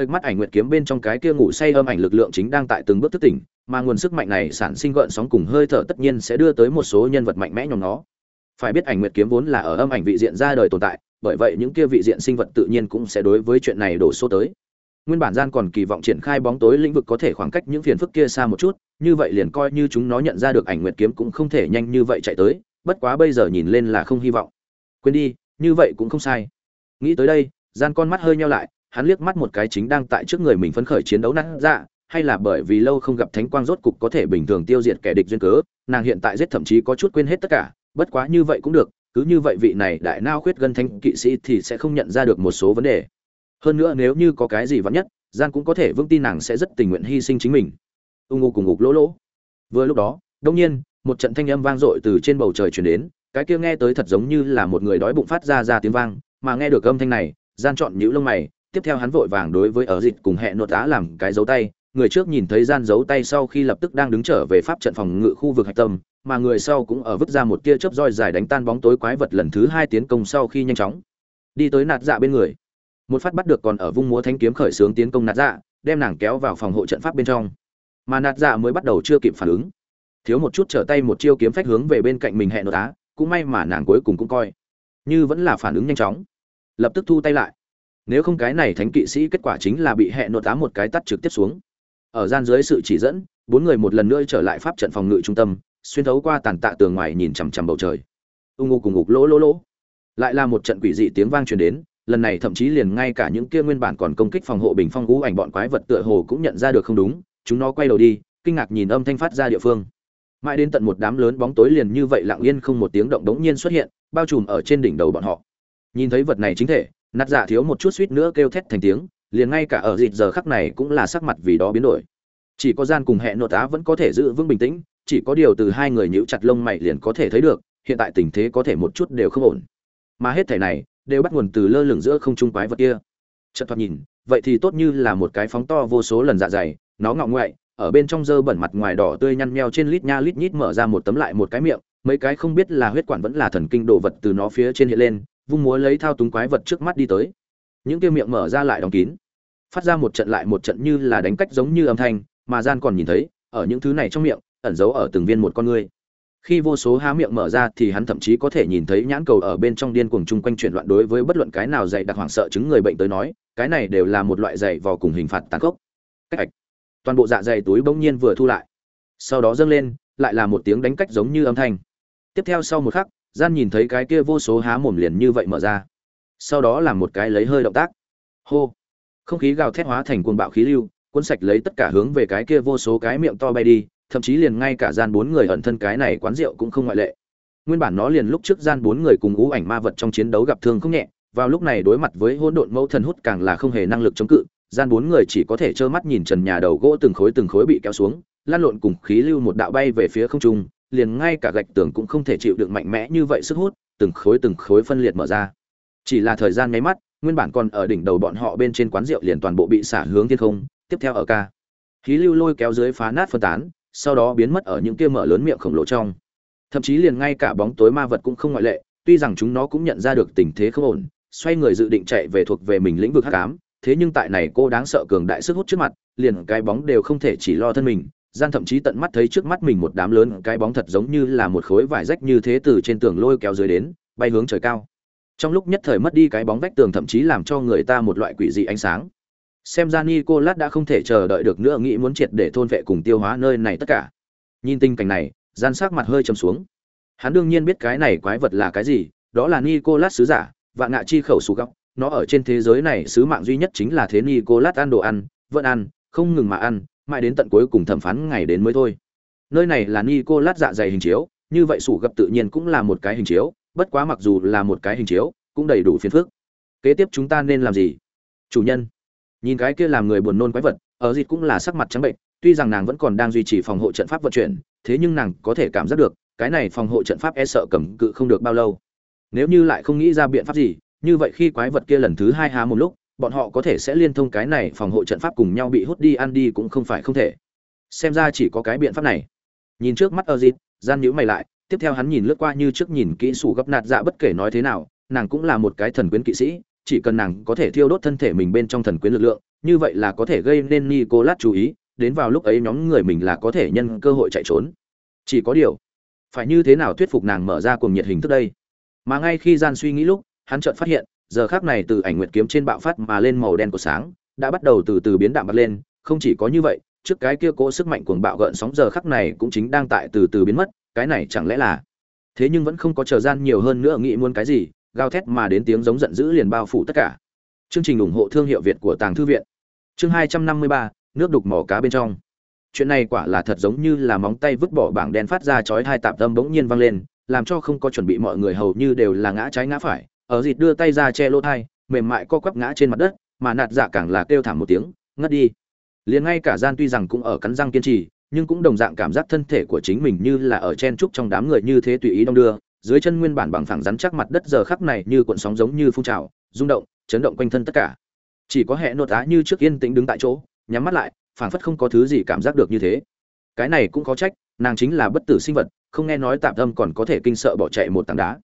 ực mắt ảnh nguyệt kiếm bên trong cái kia ngủ say âm ảnh lực lượng chính đang tại từng bước thức tỉnh, mà nguồn sức mạnh này sản sinh gợn sóng cùng hơi thở tất nhiên sẽ đưa tới một số nhân vật mạnh mẽ nhóm nó. Phải biết ảnh nguyệt kiếm vốn là ở âm ảnh vị diện ra đời tồn tại, bởi vậy những kia vị diện sinh vật tự nhiên cũng sẽ đối với chuyện này đổ số tới. Nguyên bản gian còn kỳ vọng triển khai bóng tối lĩnh vực có thể khoảng cách những phiền phức kia xa một chút, như vậy liền coi như chúng nó nhận ra được ảnh nguyệt kiếm cũng không thể nhanh như vậy chạy tới, bất quá bây giờ nhìn lên là không hy vọng. Quên đi, như vậy cũng không sai nghĩ tới đây gian con mắt hơi nheo lại hắn liếc mắt một cái chính đang tại trước người mình phấn khởi chiến đấu nát dạ hay là bởi vì lâu không gặp thánh quang rốt cục có thể bình thường tiêu diệt kẻ địch duyên cớ, nàng hiện tại giết thậm chí có chút quên hết tất cả, bất quá như vậy cũng được, cứ như vậy vị này đại nao khuyết gân thánh kỵ sĩ thì sẽ không nhận ra được một số vấn đề. Hơn nữa nếu như có cái gì vắn nhất gian cũng có thể vững tin nàng sẽ rất tình nguyện hy sinh chính mình. Ung ngô cùng ngục lỗ lỗ. Vừa lúc đó đông nhiên, một trận thanh âm vang dội từ trên bầu trời chuyển đến, cái kia nghe tới thật giống như là một người đói bụng phát ra ra tiếng vang, mà nghe được âm thanh này gian chọn nhũ lông mày tiếp theo hắn vội vàng đối với ở dịch cùng hẹn nội tá làm cái dấu tay. Người trước nhìn thấy gian dấu tay sau khi lập tức đang đứng trở về pháp trận phòng ngự khu vực hạch tâm, mà người sau cũng ở vứt ra một tia chớp roi dài đánh tan bóng tối quái vật lần thứ hai tiến công sau khi nhanh chóng đi tới nạt dạ bên người. Một phát bắt được còn ở vung múa thanh kiếm khởi xướng tiến công nạt dạ đem nàng kéo vào phòng hộ trận pháp bên trong. Mà nạt dạ mới bắt đầu chưa kịp phản ứng. Thiếu một chút trở tay một chiêu kiếm phách hướng về bên cạnh mình hẹn nội tá cũng may mà nàng cuối cùng cũng coi. Như vẫn là phản ứng nhanh chóng. Lập tức thu tay lại nếu không cái này thánh kỵ sĩ kết quả chính là bị hẹn nội tám một cái tắt trực tiếp xuống. Ở gian dưới sự chỉ dẫn, bốn người một lần nữa trở lại pháp trận phòng ngự trung tâm, xuyên thấu qua tàn tạ tường ngoài nhìn chằm chằm bầu trời. Ung ngô cùng ngục lỗ lỗ lỗ. Lại là một trận quỷ dị tiếng vang truyền đến, lần này thậm chí liền ngay cả những kia nguyên bản còn công kích phòng hộ bình phong ngũ ảnh bọn quái vật tựa hồ cũng nhận ra được không đúng, chúng nó quay đầu đi, kinh ngạc nhìn âm thanh phát ra địa phương. Mãi đến tận một đám lớn bóng tối liền như vậy lặng yên không một tiếng động đống nhiên xuất hiện, bao trùm ở trên đỉnh đầu bọn họ. Nhìn thấy vật này chính thể nạt dạ thiếu một chút suýt nữa kêu thét thành tiếng, liền ngay cả ở dịp giờ khắc này cũng là sắc mặt vì đó biến đổi. Chỉ có gian cùng hẹn nội tá vẫn có thể giữ vững bình tĩnh, chỉ có điều từ hai người nhíu chặt lông mày liền có thể thấy được, hiện tại tình thế có thể một chút đều không ổn. Mà hết thể này, đều bắt nguồn từ lơ lửng giữa không trung quái vật kia. Chợt thoạt nhìn, vậy thì tốt như là một cái phóng to vô số lần dạ dày, nó ngọng ngoại, ở bên trong dơ bẩn mặt ngoài đỏ tươi nhăn nheo trên lít nha lít nhít mở ra một tấm lại một cái miệng, mấy cái không biết là huyết quản vẫn là thần kinh đồ vật từ nó phía trên hiện lên vung múa lấy thao túng quái vật trước mắt đi tới. Những kia miệng mở ra lại đóng kín. Phát ra một trận lại một trận như là đánh cách giống như âm thanh, mà gian còn nhìn thấy, ở những thứ này trong miệng, ẩn giấu ở từng viên một con ngươi khi vô số há miệng mở ra thì hắn thậm chí có thể nhìn thấy nhãn cầu ở bên trong điên cuồng chung quanh chuyển loạn đối với bất luận cái nào dạy đặc hoảng sợ chứng người bệnh tới nói, cái này đều là một loại dạy vò cùng hình phạt tàn khốc. Cách ạch toàn bộ dạ dày túi bỗng nhiên vừa thu lại. Sau đó dâng lên, lại là một tiếng đánh cách giống như âm thanh. Tiếp theo sau một khắc gian nhìn thấy cái kia vô số há mồm liền như vậy mở ra. Sau đó là một cái lấy hơi động tác. Hô. Không khí gào thét hóa thành cuồng bạo khí lưu, cuốn sạch lấy tất cả hướng về cái kia vô số cái miệng to bay đi, thậm chí liền ngay cả gian bốn người ẩn thân cái này quán rượu cũng không ngoại lệ. Nguyên bản nó liền lúc trước gian bốn người cùng ú ảnh ma vật trong chiến đấu gặp thương không nhẹ, vào lúc này đối mặt với hỗn độn mẫu thần hút càng là không hề năng lực chống cự, gian bốn người chỉ có thể trơ mắt nhìn trần nhà đầu gỗ từng khối từng khối bị kéo xuống lan lộn cùng khí lưu một đạo bay về phía không trung liền ngay cả gạch tường cũng không thể chịu đựng mạnh mẽ như vậy sức hút, từng khối từng khối phân liệt mở ra. Chỉ là thời gian nháy mắt, nguyên bản còn ở đỉnh đầu bọn họ bên trên quán rượu liền toàn bộ bị xả hướng thiên không, tiếp theo ở ca. Khí lưu lôi kéo dưới phá nát phân tán, sau đó biến mất ở những kia mở lớn miệng khổng lồ trong. Thậm chí liền ngay cả bóng tối ma vật cũng không ngoại lệ, tuy rằng chúng nó cũng nhận ra được tình thế không ổn, xoay người dự định chạy về thuộc về mình lĩnh vực hắc ám, thế nhưng tại này cô đáng sợ cường đại sức hút trước mặt, liền cái bóng đều không thể chỉ lo thân mình gian thậm chí tận mắt thấy trước mắt mình một đám lớn cái bóng thật giống như là một khối vải rách như thế từ trên tường lôi kéo dưới đến, bay hướng trời cao. Trong lúc nhất thời mất đi cái bóng vách tường thậm chí làm cho người ta một loại quỷ dị ánh sáng. Xem ra Nicolas đã không thể chờ đợi được nữa, nghĩ muốn triệt để thôn vệ cùng tiêu hóa nơi này tất cả. Nhìn tình cảnh này, gian sắc mặt hơi trầm xuống. Hắn đương nhiên biết cái này quái vật là cái gì, đó là Nicolas sứ giả và ngạ chi khẩu sù góc. Nó ở trên thế giới này sứ mạng duy nhất chính là thế Nicolas ăn đồ ăn, vẫn ăn, không ngừng mà ăn mãi đến tận cuối cùng thẩm phán ngày đến mới thôi. Nơi này là Nicolas dạ dày hình chiếu, như vậy sủ gặp tự nhiên cũng là một cái hình chiếu, bất quá mặc dù là một cái hình chiếu, cũng đầy đủ phiền phức. Kế tiếp chúng ta nên làm gì? Chủ nhân. Nhìn cái kia làm người buồn nôn quái vật, ở dịt cũng là sắc mặt trắng bệnh, tuy rằng nàng vẫn còn đang duy trì phòng hộ trận pháp vận chuyển, thế nhưng nàng có thể cảm giác được, cái này phòng hộ trận pháp e sợ cầm cự không được bao lâu. Nếu như lại không nghĩ ra biện pháp gì, như vậy khi quái vật kia lần thứ hai há một lúc bọn họ có thể sẽ liên thông cái này phòng hộ trận pháp cùng nhau bị hút đi, ăn đi cũng không phải không thể. Xem ra chỉ có cái biện pháp này. Nhìn trước mắt ơ dịt gian nhữ mày lại, tiếp theo hắn nhìn lướt qua như trước nhìn kỹ sủ gấp nạt dạ bất kể nói thế nào, nàng cũng là một cái thần quyến kỵ sĩ, chỉ cần nàng có thể thiêu đốt thân thể mình bên trong thần quyến lực lượng, như vậy là có thể gây nên nicolas chú ý, đến vào lúc ấy nhóm người mình là có thể nhân cơ hội chạy trốn. Chỉ có điều, phải như thế nào thuyết phục nàng mở ra cuồng nhiệt hình thức đây? Mà ngay khi gian suy nghĩ lúc, hắn chợt phát hiện giờ khác này từ ảnh nguyệt kiếm trên bạo phát mà lên màu đen của sáng, đã bắt đầu từ từ biến đạm bật lên, không chỉ có như vậy, trước cái kia cỗ sức mạnh cuồng bạo gợn sóng giờ khắc này cũng chính đang tại từ từ biến mất, cái này chẳng lẽ là thế nhưng vẫn không có chờ gian nhiều hơn nữa nghĩ muốn cái gì, gào thét mà đến tiếng giống giận dữ liền bao phủ tất cả. Chương trình ủng hộ thương hiệu việt của tàng thư viện. Chương hai trăm năm mươi ba, nước đục mỏ cá bên trong. Chuyện này quả là thật giống như là móng tay vứt bỏ bảng đen phát ra chói hai tạm tâm bỗng nhiên vang lên, làm cho không có chuẩn bị mọi người hầu như đều là ngã trái ngã phải ở dịt đưa tay ra che lỗ thai, mềm mại co quắp ngã trên mặt đất, mà nạt dạ càng là kêu thảm một tiếng, ngất đi. Liền ngay cả gian tuy rằng cũng ở cắn răng kiên trì, nhưng cũng đồng dạng cảm giác thân thể của chính mình như là ở chen trúc trong đám người như thế tùy ý đong đưa, dưới chân nguyên bản bằng phẳng rắn chắc mặt đất giờ khắc này như cuộn sóng giống như phun trào, rung động, chấn động quanh thân tất cả. Chỉ có hệ nốt á như trước yên tĩnh đứng tại chỗ, nhắm mắt lại, phảng phất không có thứ gì cảm giác được như thế. Cái này cũng có trách, nàng chính là bất tử sinh vật, không nghe nói tạm tâm còn có thể kinh sợ bỏ chạy một tảng đá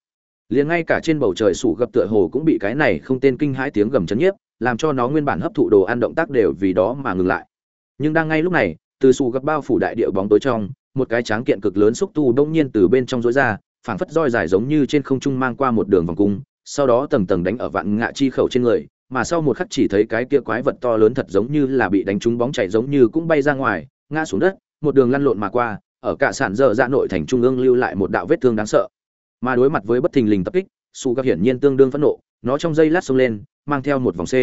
liền ngay cả trên bầu trời sủ gập tựa hồ cũng bị cái này không tên kinh hãi tiếng gầm chấn nhiếp, làm cho nó nguyên bản hấp thụ đồ ăn động tác đều vì đó mà ngừng lại. Nhưng đang ngay lúc này, từ sủ gập bao phủ đại địa bóng tối trong, một cái tráng kiện cực lớn xúc tu đông nhiên từ bên trong rối ra, phảng phất roi dài giống như trên không trung mang qua một đường vòng cung, sau đó tầng tầng đánh ở vạn ngạ chi khẩu trên người, mà sau một khắc chỉ thấy cái kia quái vật to lớn thật giống như là bị đánh trúng bóng chảy giống như cũng bay ra ngoài, ngã xuống đất, một đường lăn lộn mà qua, ở cả sản dở dạ nội thành trung ương lưu lại một đạo vết thương đáng sợ mà đối mặt với bất thình lình tập kích su gặp hiển nhiên tương đương phẫn nộ, nó trong dây lát xông lên, mang theo một vòng c.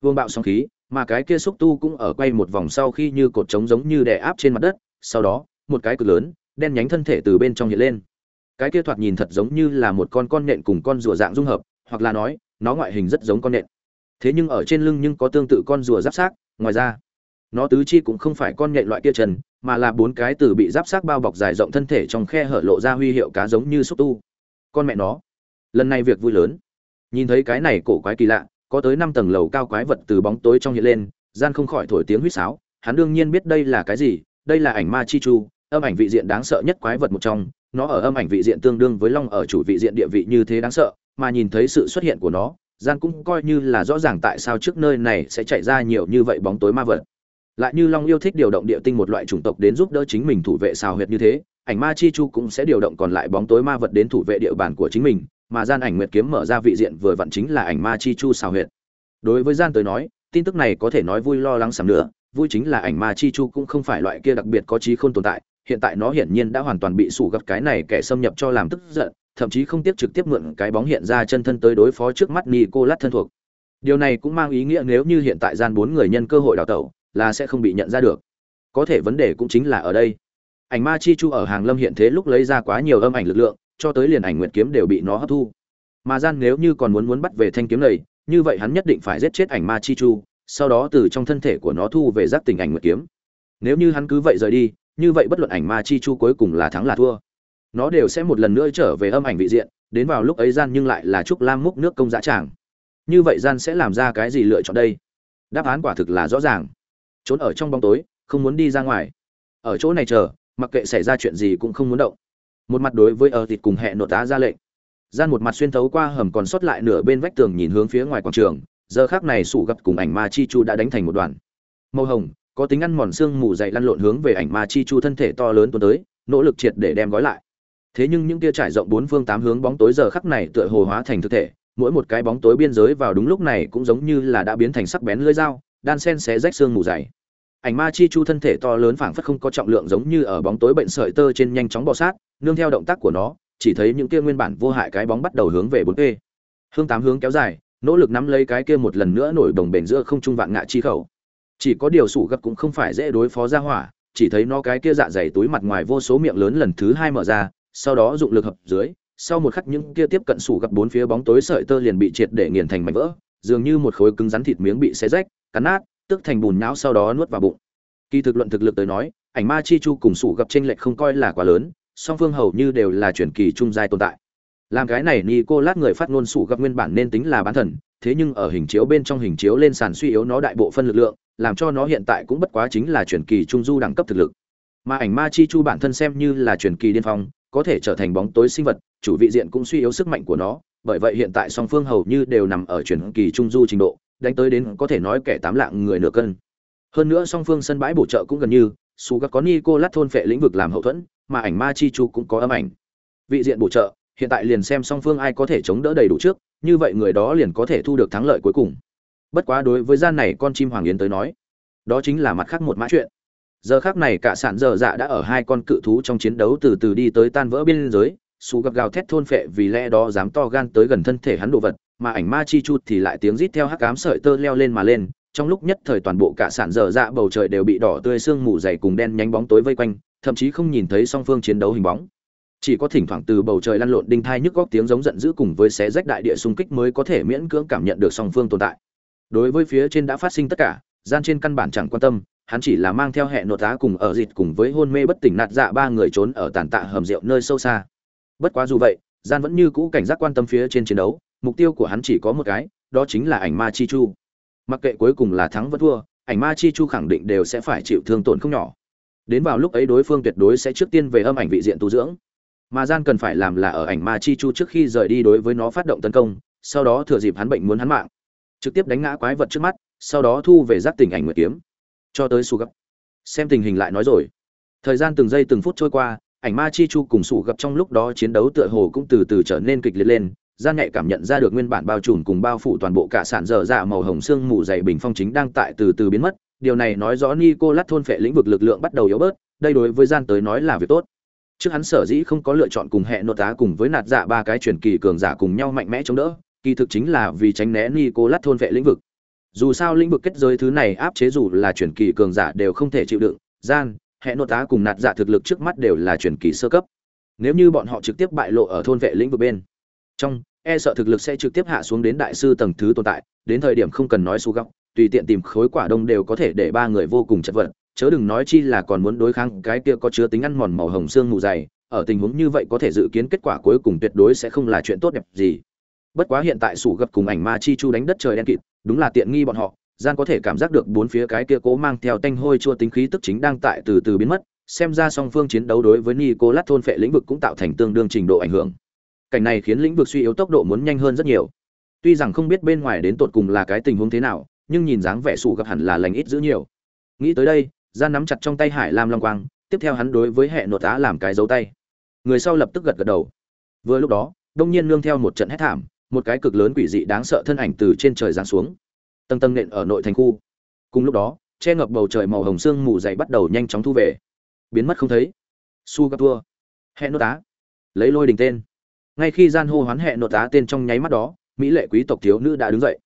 Vương bạo sóng khí, mà cái kia xúc tu cũng ở quay một vòng sau khi như cột trống giống như đè áp trên mặt đất, sau đó, một cái cực lớn, đen nhánh thân thể từ bên trong hiện lên. Cái kia thoạt nhìn thật giống như là một con con nện cùng con rùa dạng dung hợp, hoặc là nói, nó ngoại hình rất giống con nện. Thế nhưng ở trên lưng nhưng có tương tự con rùa giáp xác, ngoài ra nó tứ chi cũng không phải con nhện loại kia chân mà là bốn cái từ bị giáp xác bao bọc dài rộng thân thể trong khe hở lộ ra huy hiệu cá giống như xúc tu. Con mẹ nó. Lần này việc vui lớn. Nhìn thấy cái này cổ quái kỳ lạ, có tới năm tầng lầu cao quái vật từ bóng tối trong hiện lên, gian không khỏi thổi tiếng huýt sáo, hắn đương nhiên biết đây là cái gì, đây là ảnh ma chi chu, âm ảnh vị diện đáng sợ nhất quái vật một trong, nó ở âm ảnh vị diện tương đương với long ở chủ vị diện địa vị như thế đáng sợ, mà nhìn thấy sự xuất hiện của nó, gian cũng coi như là rõ ràng tại sao trước nơi này sẽ chạy ra nhiều như vậy bóng tối ma vật lại như long yêu thích điều động địa tinh một loại chủng tộc đến giúp đỡ chính mình thủ vệ xào huyệt như thế ảnh ma chi chu cũng sẽ điều động còn lại bóng tối ma vật đến thủ vệ địa bàn của chính mình mà gian ảnh nguyệt kiếm mở ra vị diện vừa vặn chính là ảnh ma chi chu xào huyệt đối với gian tới nói tin tức này có thể nói vui lo lắng sầm nữa vui chính là ảnh ma chi chu cũng không phải loại kia đặc biệt có trí không tồn tại hiện tại nó hiển nhiên đã hoàn toàn bị sủ gặp cái này kẻ xâm nhập cho làm tức giận thậm chí không tiếp trực tiếp mượn cái bóng hiện ra chân thân tới đối phó trước mắt Nicolas thân thuộc. Điều này cũng mang ý nghĩa nếu như hiện tại gian bốn người nhân cơ hội đào tẩu, là sẽ không bị nhận ra được. Có thể vấn đề cũng chính là ở đây. Ảnh ma chi chu ở hàng lâm hiện thế lúc lấy ra quá nhiều âm ảnh lực lượng, cho tới liền ảnh nguyệt kiếm đều bị nó hấp thu. Mà gian nếu như còn muốn muốn bắt về thanh kiếm này, như vậy hắn nhất định phải giết chết ảnh ma chi chu, sau đó từ trong thân thể của nó thu về giác tình ảnh nguyệt kiếm. Nếu như hắn cứ vậy rời đi, như vậy bất luận ảnh ma chi chu cuối cùng là thắng là thua nó đều sẽ một lần nữa trở về âm ảnh vị diện đến vào lúc ấy gian nhưng lại là trúc lam múc nước công dã tràng như vậy gian sẽ làm ra cái gì lựa chọn đây đáp án quả thực là rõ ràng trốn ở trong bóng tối, không muốn đi ra ngoài. Ở chỗ này chờ, mặc kệ xảy ra chuyện gì cũng không muốn động. Một mặt đối với ở thịt cùng hẹn nội tá ra lệnh. Gian một mặt xuyên thấu qua hầm còn sót lại nửa bên vách tường nhìn hướng phía ngoài quảng trường, giờ khác này sủ gặp cùng ảnh ma chi chu đã đánh thành một đoàn. Màu hồng, có tính ăn mòn xương mù dày lăn lộn hướng về ảnh ma chi chu thân thể to lớn tuần tới, nỗ lực triệt để đem gói lại. Thế nhưng những tia trải rộng bốn phương tám hướng bóng tối giờ khắc này tựa hồ hóa thành thực thể, mỗi một cái bóng tối biên giới vào đúng lúc này cũng giống như là đã biến thành sắc bén lưỡi dao đan sen xé rách xương mù dày. Ảnh ma chi chu thân thể to lớn phảng phất không có trọng lượng giống như ở bóng tối bệnh sợi tơ trên nhanh chóng bò sát, nương theo động tác của nó, chỉ thấy những kia nguyên bản vô hại cái bóng bắt đầu hướng về bốn p hướng tám hướng kéo dài, nỗ lực nắm lấy cái kia một lần nữa nổi đồng bền giữa không trung vạn ngạ chi khẩu. Chỉ có điều sủ gấp cũng không phải dễ đối phó ra hỏa, chỉ thấy nó cái kia dạ dày túi mặt ngoài vô số miệng lớn lần thứ hai mở ra, sau đó dụng lực hợp dưới, sau một khắc những kia tiếp cận sủ gấp bốn phía bóng tối sợi tơ liền bị triệt để nghiền thành mảnh vỡ, dường như một khối cứng rắn thịt miếng bị xé rách cắn nát, tức thành bùn nhão sau đó nuốt vào bụng. Kỳ thực luận thực lực tới nói, ảnh ma chi chu cùng sủ gặp tranh lệch không coi là quá lớn, song phương hầu như đều là chuyển kỳ trung giai tồn tại. Làm cái này thì cô lát người phát ngôn sủ gặp nguyên bản nên tính là bán thần, thế nhưng ở hình chiếu bên trong hình chiếu lên sàn suy yếu nó đại bộ phân lực lượng, làm cho nó hiện tại cũng bất quá chính là chuyển kỳ trung du đẳng cấp thực lực. Mà ảnh ma chi chu bản thân xem như là chuyển kỳ điên phong, có thể trở thành bóng tối sinh vật, chủ vị diện cũng suy yếu sức mạnh của nó, bởi vậy hiện tại song phương hầu như đều nằm ở chuyển kỳ trung du trình độ đánh tới đến có thể nói kẻ tám lạng người nửa cân. Hơn nữa song phương sân bãi bổ trợ cũng gần như, su gác có nicolas lát thôn phệ lĩnh vực làm hậu thuẫn, mà ảnh ma chi chu cũng có âm ảnh. Vị diện bổ trợ, hiện tại liền xem song phương ai có thể chống đỡ đầy đủ trước, như vậy người đó liền có thể thu được thắng lợi cuối cùng. Bất quá đối với gian này con chim hoàng yến tới nói, đó chính là mặt khác một mã chuyện. Giờ khác này cả sản dở dạ đã ở hai con cự thú trong chiến đấu từ từ đi tới tan vỡ biên giới, su gặp gào thét thôn phệ vì lẽ đó dám to gan tới gần thân thể hắn đồ vật mà ảnh ma chi chút thì lại tiếng rít theo hắc cám sợi tơ leo lên mà lên, trong lúc nhất thời toàn bộ cả sản dở dạ bầu trời đều bị đỏ tươi sương mù dày cùng đen nhánh bóng tối vây quanh, thậm chí không nhìn thấy song phương chiến đấu hình bóng. Chỉ có thỉnh thoảng từ bầu trời lăn lộn đinh thai nhức góc tiếng giống giận dữ cùng với xé rách đại địa xung kích mới có thể miễn cưỡng cảm nhận được song phương tồn tại. Đối với phía trên đã phát sinh tất cả, gian trên căn bản chẳng quan tâm, hắn chỉ là mang theo hệ nội tá cùng ở dịt cùng với hôn mê bất tỉnh nạt dạ ba người trốn ở tàn tạ hầm rượu nơi sâu xa. Bất quá dù vậy, gian vẫn như cũ cảnh giác quan tâm phía trên chiến đấu mục tiêu của hắn chỉ có một cái, đó chính là ảnh ma chi chu. Mặc kệ cuối cùng là thắng vẫn thua, ảnh ma chi chu khẳng định đều sẽ phải chịu thương tổn không nhỏ. Đến vào lúc ấy đối phương tuyệt đối sẽ trước tiên về âm ảnh vị diện tu dưỡng. Mà gian cần phải làm là ở ảnh ma chi chu trước khi rời đi đối với nó phát động tấn công, sau đó thừa dịp hắn bệnh muốn hắn mạng. Trực tiếp đánh ngã quái vật trước mắt, sau đó thu về giáp tình ảnh nguyệt kiếm. Cho tới su gấp. Xem tình hình lại nói rồi. Thời gian từng giây từng phút trôi qua, ảnh ma chi chu cùng sủ gặp trong lúc đó chiến đấu tựa hồ cũng từ từ trở nên kịch liệt lên gian nhạy cảm nhận ra được nguyên bản bao trùm cùng bao phủ toàn bộ cả sản dở dạ màu hồng xương mù dày bình phong chính đang tại từ từ biến mất. Điều này nói rõ nicolas thôn phệ lĩnh vực lực lượng bắt đầu yếu bớt, đây đối với gian tới nói là việc tốt. Trước hắn sở dĩ không có lựa chọn cùng hệ nội tá cùng với nạt dạ ba cái truyền kỳ cường giả cùng nhau mạnh mẽ chống đỡ, kỳ thực chính là vì tránh né nicolas thôn phệ lĩnh vực. Dù sao lĩnh vực kết giới thứ này áp chế dù là chuyển kỳ cường giả đều không thể chịu đựng, gian hệ nội tá cùng nạt dạ thực lực trước mắt đều là truyền kỳ sơ cấp. Nếu như bọn họ trực tiếp bại lộ ở thôn vệ lĩnh vực bên trong e sợ thực lực sẽ trực tiếp hạ xuống đến đại sư tầng thứ tồn tại, đến thời điểm không cần nói su góc, tùy tiện tìm khối quả đông đều có thể để ba người vô cùng chật vật, chớ đừng nói chi là còn muốn đối kháng cái kia có chứa tính ăn mòn màu hồng xương mù dày, ở tình huống như vậy có thể dự kiến kết quả cuối cùng tuyệt đối sẽ không là chuyện tốt đẹp gì. Bất quá hiện tại sủ gập cùng ảnh ma chi chu đánh đất trời đen kịt, đúng là tiện nghi bọn họ, gian có thể cảm giác được bốn phía cái kia cố mang theo tanh hôi chua tính khí tức chính đang tại từ từ biến mất, xem ra song phương chiến đấu đối với nicolas thôn phệ lĩnh vực cũng tạo thành tương đương trình độ ảnh hưởng cảnh này khiến lĩnh vực suy yếu tốc độ muốn nhanh hơn rất nhiều. Tuy rằng không biết bên ngoài đến tột cùng là cái tình huống thế nào, nhưng nhìn dáng vẻ sủ gặp hẳn là lành ít giữ nhiều. Nghĩ tới đây gian nắm chặt trong tay hải lam long quang, tiếp theo hắn đối với hệ nội tá làm cái dấu tay. Người sau lập tức gật gật đầu. Vừa lúc đó, đông nhiên nương theo một trận hét thảm, một cái cực lớn quỷ dị đáng sợ thân ảnh từ trên trời giáng xuống. Tầng tầng nện ở nội thành khu. Cùng lúc đó, che ngập bầu trời màu hồng sương mù dày bắt đầu nhanh chóng thu về. Biến mất không thấy. Su gatua thua. Hệ nội tá lấy lôi đình tên ngay khi gian hô hoán hệ nội tá tên trong nháy mắt đó, mỹ lệ quý tộc thiếu nữ đã đứng dậy.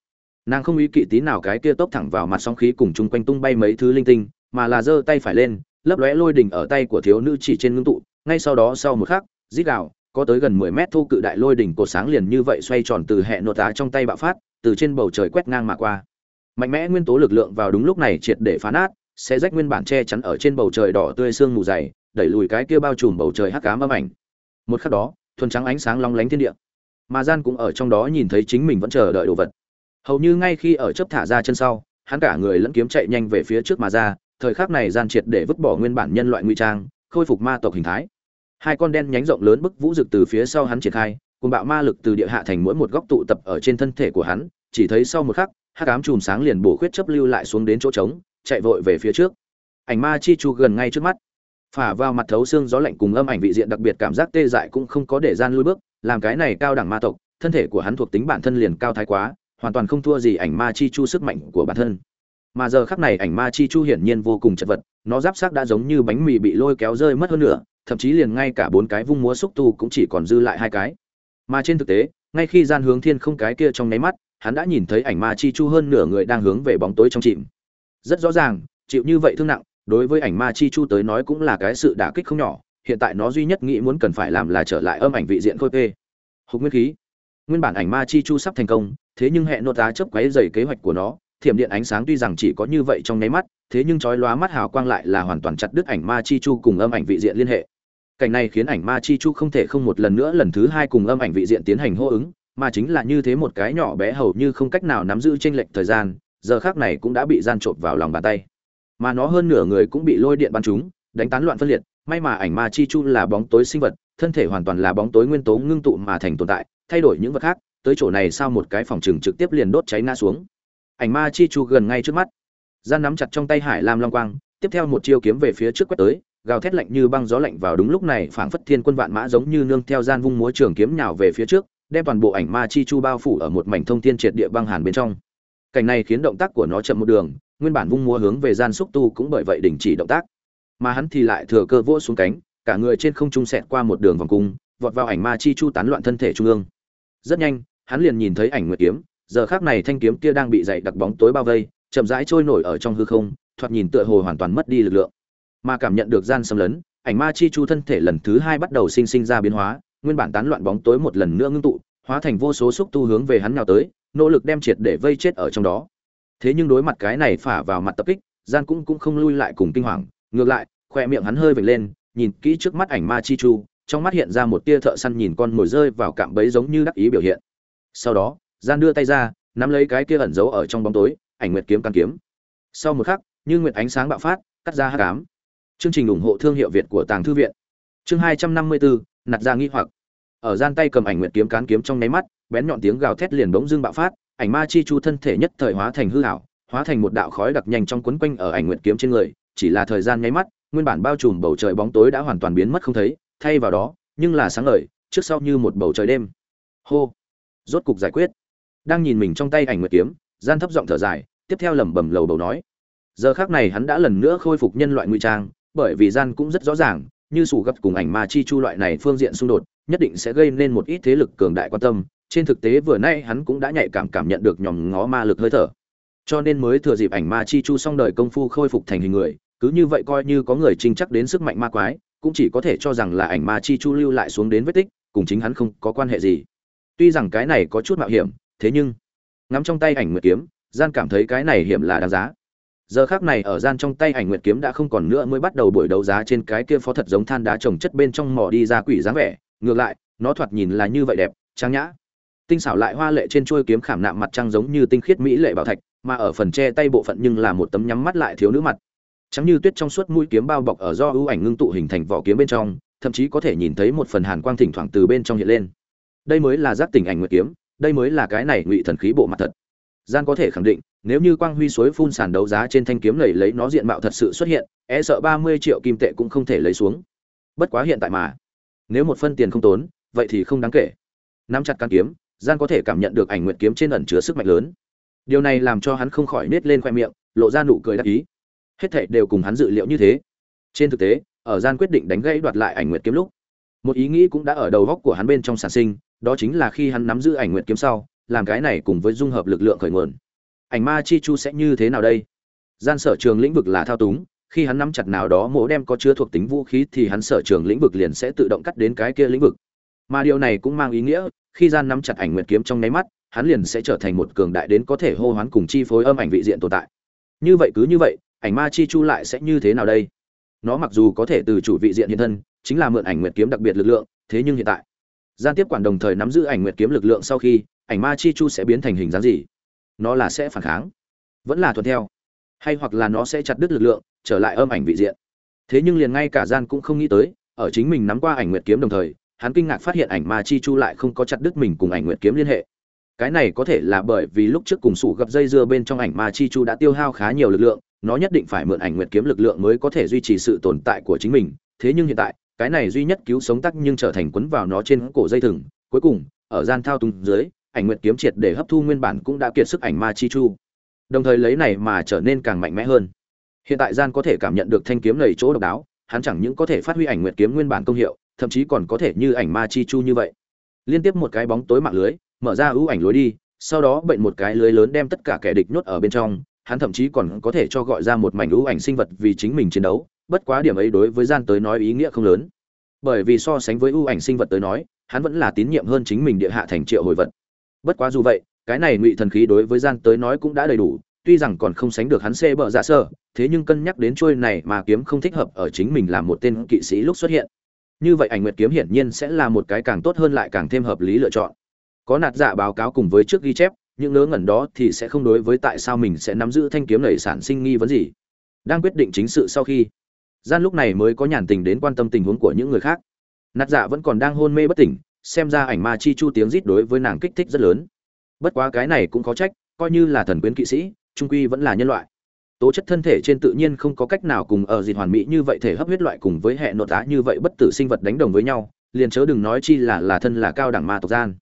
Nàng không ý kỵ tí nào cái kia tốc thẳng vào mặt sóng khí cùng chung quanh tung bay mấy thứ linh tinh, mà là giơ tay phải lên, lấp lóe lôi đỉnh ở tay của thiếu nữ chỉ trên ngưng tụ. Ngay sau đó sau một khắc, rít gào, có tới gần 10 mét thu cự đại lôi đỉnh cột sáng liền như vậy xoay tròn từ hệ nội tá trong tay bạo phát, từ trên bầu trời quét ngang mà qua. Mạnh mẽ nguyên tố lực lượng vào đúng lúc này triệt để phá nát sẽ rách nguyên bản che chắn ở trên bầu trời đỏ tươi sương mù dày, đẩy lùi cái kia bao trùm bầu trời hắc ám âm ảnh. Một khắc đó thuần trắng ánh sáng long lánh thiên địa. Mà gian cũng ở trong đó nhìn thấy chính mình vẫn chờ đợi đồ vật. Hầu như ngay khi ở chấp thả ra chân sau, hắn cả người lẫn kiếm chạy nhanh về phía trước mà ra, thời khắc này gian triệt để vứt bỏ nguyên bản nhân loại nguy trang, khôi phục ma tộc hình thái. Hai con đen nhánh rộng lớn bức vũ rực từ phía sau hắn triển khai cùng bạo ma lực từ địa hạ thành mỗi một góc tụ tập ở trên thân thể của hắn, chỉ thấy sau một khắc, hắc ám chùm sáng liền bổ khuyết chấp lưu lại xuống đến chỗ trống, chạy vội về phía trước. Ảnh ma chi chu gần ngay trước mắt phả vào mặt thấu xương gió lạnh cùng âm ảnh vị diện đặc biệt cảm giác tê dại cũng không có để gian lui bước, làm cái này cao đẳng ma tộc, thân thể của hắn thuộc tính bản thân liền cao thái quá, hoàn toàn không thua gì ảnh ma chi chu sức mạnh của bản thân. Mà giờ khắc này ảnh ma chi chu hiển nhiên vô cùng chật vật, nó giáp xác đã giống như bánh mì bị lôi kéo rơi mất hơn nữa thậm chí liền ngay cả bốn cái vung múa xúc tu cũng chỉ còn dư lại hai cái. Mà trên thực tế, ngay khi gian hướng thiên không cái kia trong nháy mắt, hắn đã nhìn thấy ảnh ma chi chu hơn nửa người đang hướng về bóng tối trong chìm. Rất rõ ràng, chịu như vậy thương nặng đối với ảnh ma chi chu tới nói cũng là cái sự đả kích không nhỏ, hiện tại nó duy nhất nghĩ muốn cần phải làm là trở lại âm ảnh vị diện khôi p hục nguyên khí. Nguyên bản ảnh ma chi chu sắp thành công, thế nhưng hệ nốt đá chấp quấy dày kế hoạch của nó, thiểm điện ánh sáng tuy rằng chỉ có như vậy trong nháy mắt, thế nhưng chói lóa mắt hào quang lại là hoàn toàn chặt đứt ảnh ma chi chu cùng âm ảnh vị diện liên hệ. Cảnh này khiến ảnh ma chi chu không thể không một lần nữa lần thứ hai cùng âm ảnh vị diện tiến hành hô ứng, mà chính là như thế một cái nhỏ bé hầu như không cách nào nắm giữ tranh lệch thời gian, giờ khác này cũng đã bị gian trộm vào lòng bàn tay mà nó hơn nửa người cũng bị lôi điện bắn trúng đánh tán loạn phân liệt. May mà ảnh ma chi chu là bóng tối sinh vật, thân thể hoàn toàn là bóng tối nguyên tố ngưng tụ mà thành tồn tại, thay đổi những vật khác, tới chỗ này sau một cái phòng trừng trực tiếp liền đốt cháy ngã xuống. Ảnh ma chi chu gần ngay trước mắt, gian nắm chặt trong tay hải lam long quang, tiếp theo một chiêu kiếm về phía trước quét tới, gào thét lạnh như băng gió lạnh vào đúng lúc này, phảng phất thiên quân vạn mã giống như nương theo gian vung múa trường kiếm nhào về phía trước, đem toàn bộ ảnh ma chi chu bao phủ ở một mảnh thông thiên triệt địa băng hàn bên trong. Cảnh này khiến động tác của nó chậm một đường nguyên bản vung múa hướng về gian xúc tu cũng bởi vậy đình chỉ động tác. Mà hắn thì lại thừa cơ vỗ xuống cánh, cả người trên không trung xẹt qua một đường vòng cung, vọt vào ảnh ma chi chu tán loạn thân thể trung ương. Rất nhanh, hắn liền nhìn thấy ảnh nguyệt kiếm, giờ khác này thanh kiếm kia đang bị dày đặc bóng tối bao vây, chậm rãi trôi nổi ở trong hư không, thoạt nhìn tựa hồ hoàn toàn mất đi lực lượng. Mà cảm nhận được gian xâm lấn, ảnh ma chi chu thân thể lần thứ hai bắt đầu sinh sinh ra biến hóa, nguyên bản tán loạn bóng tối một lần nữa ngưng tụ, hóa thành vô số xúc tu hướng về hắn nào tới, nỗ lực đem triệt để vây chết ở trong đó thế nhưng đối mặt cái này phả vào mặt tập kích, gian cũng cũng không lui lại cùng kinh hoàng. Ngược lại, khoe miệng hắn hơi vểnh lên, nhìn kỹ trước mắt ảnh ma chi chu, trong mắt hiện ra một tia thợ săn nhìn con mồi rơi vào cạm bẫy giống như đắc ý biểu hiện. Sau đó, gian đưa tay ra, nắm lấy cái kia ẩn giấu ở trong bóng tối, ảnh nguyệt kiếm căn kiếm. Sau một khắc, như nguyệt ánh sáng bạo phát, cắt ra hát cám chương trình ủng hộ thương hiệu việt của tàng thư viện. Chương hai trăm năm mươi bốn nặt ra nghi hoặc. Ở gian tay cầm ảnh nguyệt kiếm cán kiếm trong nháy mắt, bén nhọn tiếng gào thét liền bỗng dưng bạo phát ảnh ma chi chu thân thể nhất thời hóa thành hư ảo, hóa thành một đạo khói đặc nhanh trong quấn quanh ở ảnh nguyệt kiếm trên người, chỉ là thời gian nháy mắt, nguyên bản bao trùm bầu trời bóng tối đã hoàn toàn biến mất không thấy, thay vào đó, nhưng là sáng ngời, trước sau như một bầu trời đêm. Hô! Rốt cục giải quyết. Đang nhìn mình trong tay ảnh nguyệt kiếm, gian thấp giọng thở dài, tiếp theo lẩm bẩm lầu bầu nói. Giờ khác này hắn đã lần nữa khôi phục nhân loại ngụy trang, bởi vì gian cũng rất rõ ràng, như sủ gấp cùng ảnh ma chi chu loại này phương diện xung đột, nhất định sẽ gây nên một ít thế lực cường đại quan tâm trên thực tế vừa nay hắn cũng đã nhạy cảm cảm nhận được nhòm ngó ma lực hơi thở. Cho nên mới thừa dịp ảnh ma chi chu xong đời công phu khôi phục thành hình người, cứ như vậy coi như có người trinh chắc đến sức mạnh ma quái, cũng chỉ có thể cho rằng là ảnh ma chi chu lưu lại xuống đến vết tích, cùng chính hắn không có quan hệ gì. Tuy rằng cái này có chút mạo hiểm, thế nhưng, ngắm trong tay ảnh nguyệt kiếm, gian cảm thấy cái này hiểm là đáng giá. Giờ khác này ở gian trong tay ảnh nguyệt kiếm đã không còn nữa mới bắt đầu buổi đấu giá trên cái kia phó thật giống than đá trồng chất bên trong mỏ đi ra quỷ dáng vẻ, ngược lại, nó thoạt nhìn là như vậy đẹp, trang nhã tinh xảo lại hoa lệ trên chuôi kiếm khảm nạm mặt trăng giống như tinh khiết mỹ lệ bảo thạch, mà ở phần che tay bộ phận nhưng là một tấm nhắm mắt lại thiếu nữ mặt. Trắng như tuyết trong suốt mũi kiếm bao bọc ở do ưu ảnh ngưng tụ hình thành vỏ kiếm bên trong, thậm chí có thể nhìn thấy một phần hàn quang thỉnh thoảng từ bên trong hiện lên. Đây mới là giác tỉnh ảnh nguyệt kiếm, đây mới là cái này ngụy thần khí bộ mặt thật. Gian có thể khẳng định, nếu như quang huy suối phun sàn đấu giá trên thanh kiếm này lấy nó diện mạo thật sự xuất hiện e sợ ba mươi triệu kim tệ cũng không thể lấy xuống. Bất quá hiện tại mà, nếu một phân tiền không tốn, vậy thì không đáng kể. Nắm chặt căn kiếm gian có thể cảm nhận được ảnh nguyệt kiếm trên ẩn chứa sức mạnh lớn. Điều này làm cho hắn không khỏi nết lên khoe miệng, lộ ra nụ cười đắc ý. Hết thảy đều cùng hắn dự liệu như thế. Trên thực tế, ở gian quyết định đánh gãy đoạt lại ảnh nguyệt kiếm lúc, một ý nghĩ cũng đã ở đầu góc của hắn bên trong sản sinh, đó chính là khi hắn nắm giữ ảnh nguyệt kiếm sau, làm cái này cùng với dung hợp lực lượng khởi nguồn. Ảnh ma chi chu sẽ như thế nào đây? Gian sở trường lĩnh vực là thao túng, khi hắn nắm chặt nào đó mỗ đem có chứa thuộc tính vũ khí thì hắn sở trường lĩnh vực liền sẽ tự động cắt đến cái kia lĩnh vực. Mà điều này cũng mang ý nghĩa khi gian nắm chặt ảnh nguyệt kiếm trong nháy mắt, hắn liền sẽ trở thành một cường đại đến có thể hô hoán cùng chi phối âm ảnh vị diện tồn tại. Như vậy cứ như vậy, ảnh ma chi chu lại sẽ như thế nào đây? Nó mặc dù có thể từ chủ vị diện hiện thân, chính là mượn ảnh nguyệt kiếm đặc biệt lực lượng, thế nhưng hiện tại, gian tiếp quản đồng thời nắm giữ ảnh nguyệt kiếm lực lượng sau khi, ảnh ma chi chu sẽ biến thành hình dáng gì? Nó là sẽ phản kháng, vẫn là thuận theo, hay hoặc là nó sẽ chặt đứt lực lượng, trở lại âm ảnh vị diện. Thế nhưng liền ngay cả gian cũng không nghĩ tới, ở chính mình nắm qua ảnh nguyệt kiếm đồng thời hắn kinh ngạc phát hiện ảnh ma chi chu lại không có chặt đứt mình cùng ảnh nguyệt kiếm liên hệ. Cái này có thể là bởi vì lúc trước cùng sủ gặp dây dưa bên trong ảnh ma chi chu đã tiêu hao khá nhiều lực lượng, nó nhất định phải mượn ảnh nguyệt kiếm lực lượng mới có thể duy trì sự tồn tại của chính mình. Thế nhưng hiện tại, cái này duy nhất cứu sống tắc nhưng trở thành quấn vào nó trên cổ dây thừng. Cuối cùng, ở gian thao túng dưới, ảnh nguyệt kiếm triệt để hấp thu nguyên bản cũng đã kiệt sức ảnh ma chi chu. Đồng thời lấy này mà trở nên càng mạnh mẽ hơn. Hiện tại gian có thể cảm nhận được thanh kiếm lầy chỗ độc đáo, hắn chẳng những có thể phát huy ảnh nguyệt kiếm nguyên bản công hiệu thậm chí còn có thể như ảnh ma chi chu như vậy. Liên tiếp một cái bóng tối mạng lưới, mở ra ưu ảnh lối đi, sau đó bệnh một cái lưới lớn đem tất cả kẻ địch nhốt ở bên trong, hắn thậm chí còn có thể cho gọi ra một mảnh ưu ảnh sinh vật vì chính mình chiến đấu, bất quá điểm ấy đối với gian tới nói ý nghĩa không lớn. Bởi vì so sánh với ưu ảnh sinh vật tới nói, hắn vẫn là tín nhiệm hơn chính mình địa hạ thành triệu hồi vật. Bất quá dù vậy, cái này ngụy thần khí đối với gian tới nói cũng đã đầy đủ, tuy rằng còn không sánh được hắn xê bợ dạ sơ, thế nhưng cân nhắc đến trôi này mà kiếm không thích hợp ở chính mình làm một tên kỵ sĩ lúc xuất hiện như vậy ảnh nguyệt kiếm hiển nhiên sẽ là một cái càng tốt hơn lại càng thêm hợp lý lựa chọn. Có nạt dạ báo cáo cùng với trước ghi chép, những ngớ ngẩn đó thì sẽ không đối với tại sao mình sẽ nắm giữ thanh kiếm này sản sinh nghi vấn gì. Đang quyết định chính sự sau khi, gian lúc này mới có nhàn tình đến quan tâm tình huống của những người khác. Nạt dạ vẫn còn đang hôn mê bất tỉnh, xem ra ảnh ma chi chu tiếng rít đối với nàng kích thích rất lớn. Bất quá cái này cũng có trách, coi như là thần quyến kỵ sĩ, trung quy vẫn là nhân loại tố chất thân thể trên tự nhiên không có cách nào cùng ở dịt hoàn mỹ như vậy thể hấp huyết loại cùng với hệ nội tá như vậy bất tử sinh vật đánh đồng với nhau, liền chớ đừng nói chi là là thân là cao đẳng ma tộc gian.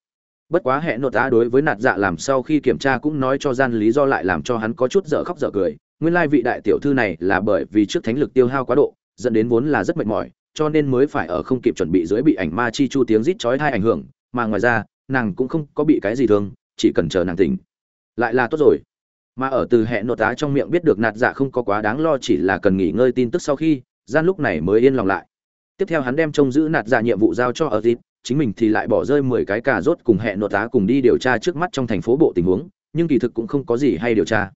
Bất quá hệ nội tá đối với nạt dạ làm sau khi kiểm tra cũng nói cho gian lý do lại làm cho hắn có chút dở khóc dở cười. Nguyên lai vị đại tiểu thư này là bởi vì trước thánh lực tiêu hao quá độ, dẫn đến vốn là rất mệt mỏi, cho nên mới phải ở không kịp chuẩn bị dưới bị ảnh ma chi chu tiếng rít chói tai ảnh hưởng, mà ngoài ra, nàng cũng không có bị cái gì thương, chỉ cần chờ nàng tỉnh. Lại là tốt rồi mà ở từ hệ nội tá trong miệng biết được nạt dạ không có quá đáng lo chỉ là cần nghỉ ngơi tin tức sau khi, gian lúc này mới yên lòng lại. Tiếp theo hắn đem trông giữ nạt dạ nhiệm vụ giao cho ở dịp, chính mình thì lại bỏ rơi mười cái cà rốt cùng hệ nội tá cùng đi điều tra trước mắt trong thành phố bộ tình huống, nhưng kỳ thực cũng không có gì hay điều tra.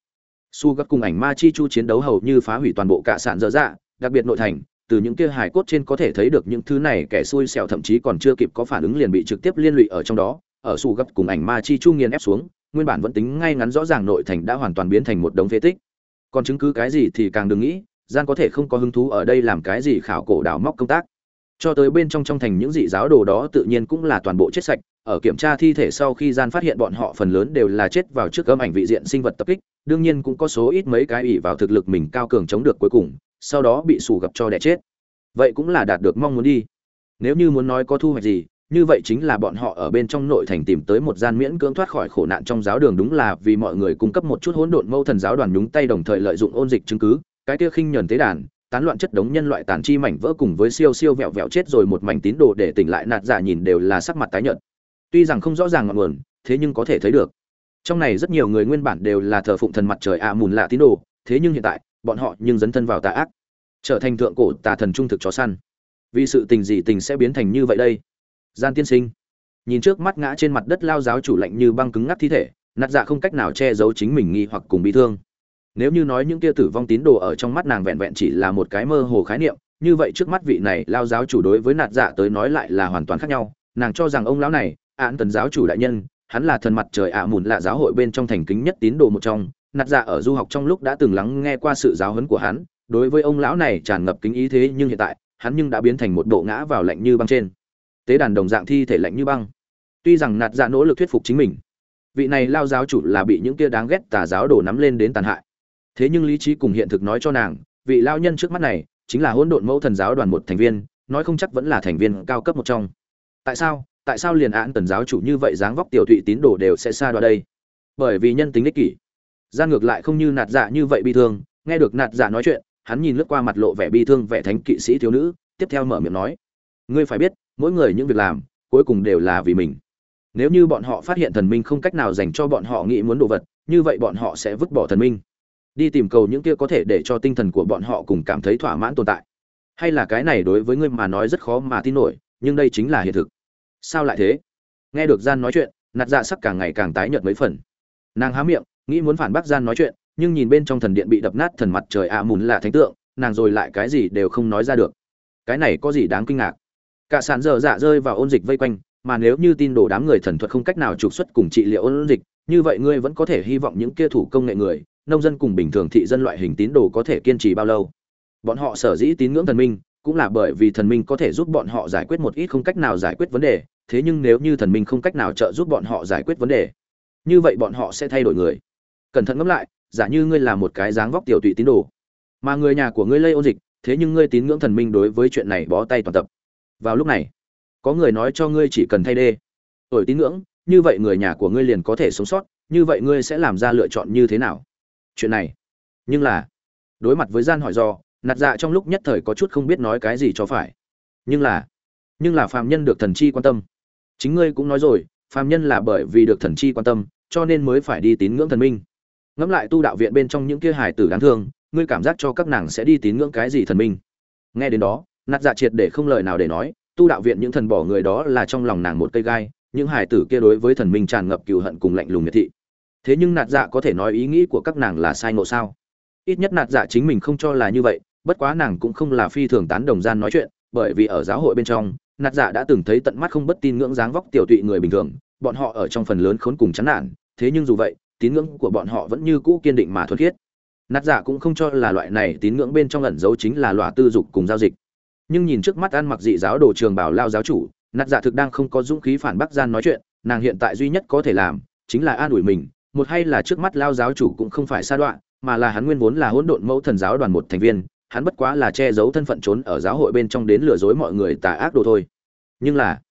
Su gấp cùng ảnh ma chi chu chiến đấu hầu như phá hủy toàn bộ cả sản dở dạ đặc biệt nội thành, từ những kia hài cốt trên có thể thấy được những thứ này kẻ xui xẻo thậm chí còn chưa kịp có phản ứng liền bị trực tiếp liên lụy ở trong đó, ở su gấp cùng ảnh ma chi chu nghiền ép xuống nguyên bản vẫn tính ngay ngắn rõ ràng nội thành đã hoàn toàn biến thành một đống phế tích. Còn chứng cứ cái gì thì càng đừng nghĩ, gian có thể không có hứng thú ở đây làm cái gì khảo cổ đào móc công tác. Cho tới bên trong trong thành những dị giáo đồ đó tự nhiên cũng là toàn bộ chết sạch, ở kiểm tra thi thể sau khi gian phát hiện bọn họ phần lớn đều là chết vào trước gấm ảnh vị diện sinh vật tập kích, đương nhiên cũng có số ít mấy cái ỷ vào thực lực mình cao cường chống được cuối cùng, sau đó bị sủ gặp cho đẻ chết. Vậy cũng là đạt được mong muốn đi. Nếu như muốn nói có thu hoạch gì như vậy chính là bọn họ ở bên trong nội thành tìm tới một gian miễn cưỡng thoát khỏi khổ nạn trong giáo đường đúng là vì mọi người cung cấp một chút hỗn độn mâu thần giáo đoàn nhúng tay đồng thời lợi dụng ôn dịch chứng cứ, cái kia khinh nhẫn tế đàn, tán loạn chất đống nhân loại tàn chi mảnh vỡ cùng với siêu siêu vẹo vẹo chết rồi một mảnh tín đồ để tỉnh lại nạt giả nhìn đều là sắc mặt tái nhợt. Tuy rằng không rõ ràng ngọn nguồn, thế nhưng có thể thấy được. Trong này rất nhiều người nguyên bản đều là thờ phụng thần mặt trời ạ mùn lạ tín đồ, thế nhưng hiện tại, bọn họ nhưng dấn thân vào tà ác, trở thành thượng cổ tà thần trung thực chó săn. Vì sự tình gì tình sẽ biến thành như vậy đây? Gian tiên sinh. Nhìn trước mắt ngã trên mặt đất lao giáo chủ lạnh như băng cứng ngắc thi thể nạt dạ không cách nào che giấu chính mình nghi hoặc cùng bị thương. Nếu như nói những kia tử vong tín đồ ở trong mắt nàng vẹn vẹn chỉ là một cái mơ hồ khái niệm, như vậy trước mắt vị này lao giáo chủ đối với nạt dạ tới nói lại là hoàn toàn khác nhau. Nàng cho rằng ông lão này, án tần giáo chủ đại nhân, hắn là thần mặt trời ạ mùn lạ giáo hội bên trong thành kính nhất tín đồ một trong. Nạt dạ ở du học trong lúc đã từng lắng nghe qua sự giáo huấn của hắn, đối với ông lão này tràn ngập kính ý thế nhưng hiện tại, hắn nhưng đã biến thành một bộ ngã vào lạnh như băng trên tế đàn đồng dạng thi thể lạnh như băng. Tuy rằng nạt dạ nỗ lực thuyết phục chính mình, vị này lao giáo chủ là bị những kia đáng ghét tà giáo đổ nắm lên đến tàn hại. Thế nhưng lý trí cùng hiện thực nói cho nàng, vị lao nhân trước mắt này chính là hỗn độn mẫu thần giáo đoàn một thành viên, nói không chắc vẫn là thành viên cao cấp một trong. Tại sao tại sao liền án tần giáo chủ như vậy dáng vóc tiểu thụy tín đồ đều sẽ xa đoạt đây? Bởi vì nhân tính ích kỷ. Gian ngược lại không như nạt dạ như vậy bi thương, nghe được nạt dạ nói chuyện, hắn nhìn lướt qua mặt lộ vẻ bi thương vẻ thánh kỵ sĩ thiếu nữ, tiếp theo mở miệng nói ngươi phải biết, mỗi người những việc làm, cuối cùng đều là vì mình. Nếu như bọn họ phát hiện thần minh không cách nào dành cho bọn họ nghĩ muốn đồ vật, như vậy bọn họ sẽ vứt bỏ thần minh. Đi tìm cầu những kia có thể để cho tinh thần của bọn họ cùng cảm thấy thỏa mãn tồn tại. Hay là cái này đối với ngươi mà nói rất khó mà tin nổi, nhưng đây chính là hiện thực. Sao lại thế? Nghe được gian nói chuyện, nạt dạ sắc càng ngày càng tái nhợt mấy phần. Nàng há miệng, nghĩ muốn phản bác gian nói chuyện, nhưng nhìn bên trong thần điện bị đập nát thần mặt trời ạ mùn là thánh tượng, nàng rồi lại cái gì đều không nói ra được. Cái này có gì đáng kinh ngạc? Cả sàn dở dạ rơi vào ôn dịch vây quanh, mà nếu như tin đồ đám người thần thuật không cách nào trục xuất cùng trị liệu ôn dịch, như vậy ngươi vẫn có thể hy vọng những kia thủ công nghệ người, nông dân cùng bình thường thị dân loại hình tín đồ có thể kiên trì bao lâu. Bọn họ sở dĩ tín ngưỡng thần minh, cũng là bởi vì thần minh có thể giúp bọn họ giải quyết một ít không cách nào giải quyết vấn đề, thế nhưng nếu như thần minh không cách nào trợ giúp bọn họ giải quyết vấn đề, như vậy bọn họ sẽ thay đổi người. Cẩn thận ngẫm lại, giả như ngươi là một cái dáng vóc tiểu tụy tín đồ, mà người nhà của ngươi lây ôn dịch, thế nhưng ngươi tín ngưỡng thần minh đối với chuyện này bó tay toàn tập vào lúc này, có người nói cho ngươi chỉ cần thay đê. Ổi tín ngưỡng, như vậy người nhà của ngươi liền có thể sống sót, như vậy ngươi sẽ làm ra lựa chọn như thế nào? Chuyện này, nhưng là, đối mặt với gian hỏi do, nạt dạ trong lúc nhất thời có chút không biết nói cái gì cho phải. Nhưng là nhưng là phàm nhân được thần chi quan tâm. Chính ngươi cũng nói rồi, phàm nhân là bởi vì được thần chi quan tâm, cho nên mới phải đi tín ngưỡng thần minh. Ngẫm lại tu đạo viện bên trong những kia hài tử đáng thương, ngươi cảm giác cho các nàng sẽ đi tín ngưỡng cái gì thần minh? Nghe đến đó nạt dạ triệt để không lời nào để nói, tu đạo viện những thần bỏ người đó là trong lòng nàng một cây gai, những hải tử kia đối với thần minh tràn ngập cừu hận cùng lạnh lùng miệt thị. Thế nhưng nạt dạ có thể nói ý nghĩ của các nàng là sai ngộ sao? Ít nhất nạt dạ chính mình không cho là như vậy, bất quá nàng cũng không là phi thường tán đồng gian nói chuyện, bởi vì ở giáo hội bên trong, nạt dạ đã từng thấy tận mắt không bất tin ngưỡng dáng vóc tiểu tụy người bình thường, bọn họ ở trong phần lớn khốn cùng chán nản, thế nhưng dù vậy, tín ngưỡng của bọn họ vẫn như cũ kiên định mà thuần khiết. Nạt dạ cũng không cho là loại này tín ngưỡng bên trong ẩn giấu chính là loại tư dục cùng giao dịch nhưng nhìn trước mắt ăn mặc dị giáo đồ trường bảo lao giáo chủ, nạt dạ thực đang không có dũng khí phản bác gian nói chuyện, nàng hiện tại duy nhất có thể làm, chính là an ủi mình, một hay là trước mắt lao giáo chủ cũng không phải xa đoạn mà là hắn nguyên vốn là hỗn độn mẫu thần giáo đoàn một thành viên, hắn bất quá là che giấu thân phận trốn ở giáo hội bên trong đến lừa dối mọi người tà ác đồ thôi. Nhưng là,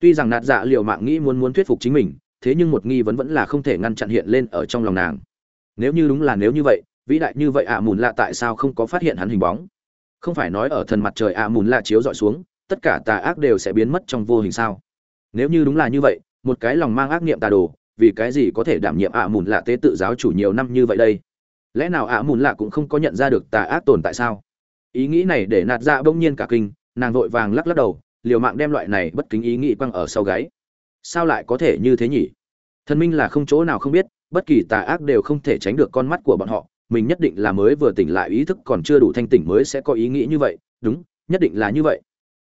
tuy rằng nạt dạ liệu mạng nghĩ muốn muốn thuyết phục chính mình, thế nhưng một nghi vấn vẫn là không thể ngăn chặn hiện lên ở trong lòng nàng. Nếu như đúng là nếu như vậy, vĩ đại như vậy ạ, mùn lạ tại sao không có phát hiện hắn hình bóng? Không phải nói ở thần mặt trời ạ mùn là chiếu dọi xuống, tất cả tà ác đều sẽ biến mất trong vô hình sao? Nếu như đúng là như vậy, một cái lòng mang ác niệm tà đồ, vì cái gì có thể đảm nhiệm ạ mùn là tế tự giáo chủ nhiều năm như vậy đây? Lẽ nào ạ mùn là cũng không có nhận ra được tà ác tồn tại sao? Ý nghĩ này để nạt ra bỗng nhiên cả kinh, nàng vội vàng lắc lắc đầu, liều mạng đem loại này bất kính ý nghĩ quăng ở sau gáy. Sao lại có thể như thế nhỉ? Thần minh là không chỗ nào không biết, bất kỳ tà ác đều không thể tránh được con mắt của bọn họ mình nhất định là mới vừa tỉnh lại, ý thức còn chưa đủ thanh tỉnh mới sẽ có ý nghĩ như vậy. Đúng, nhất định là như vậy.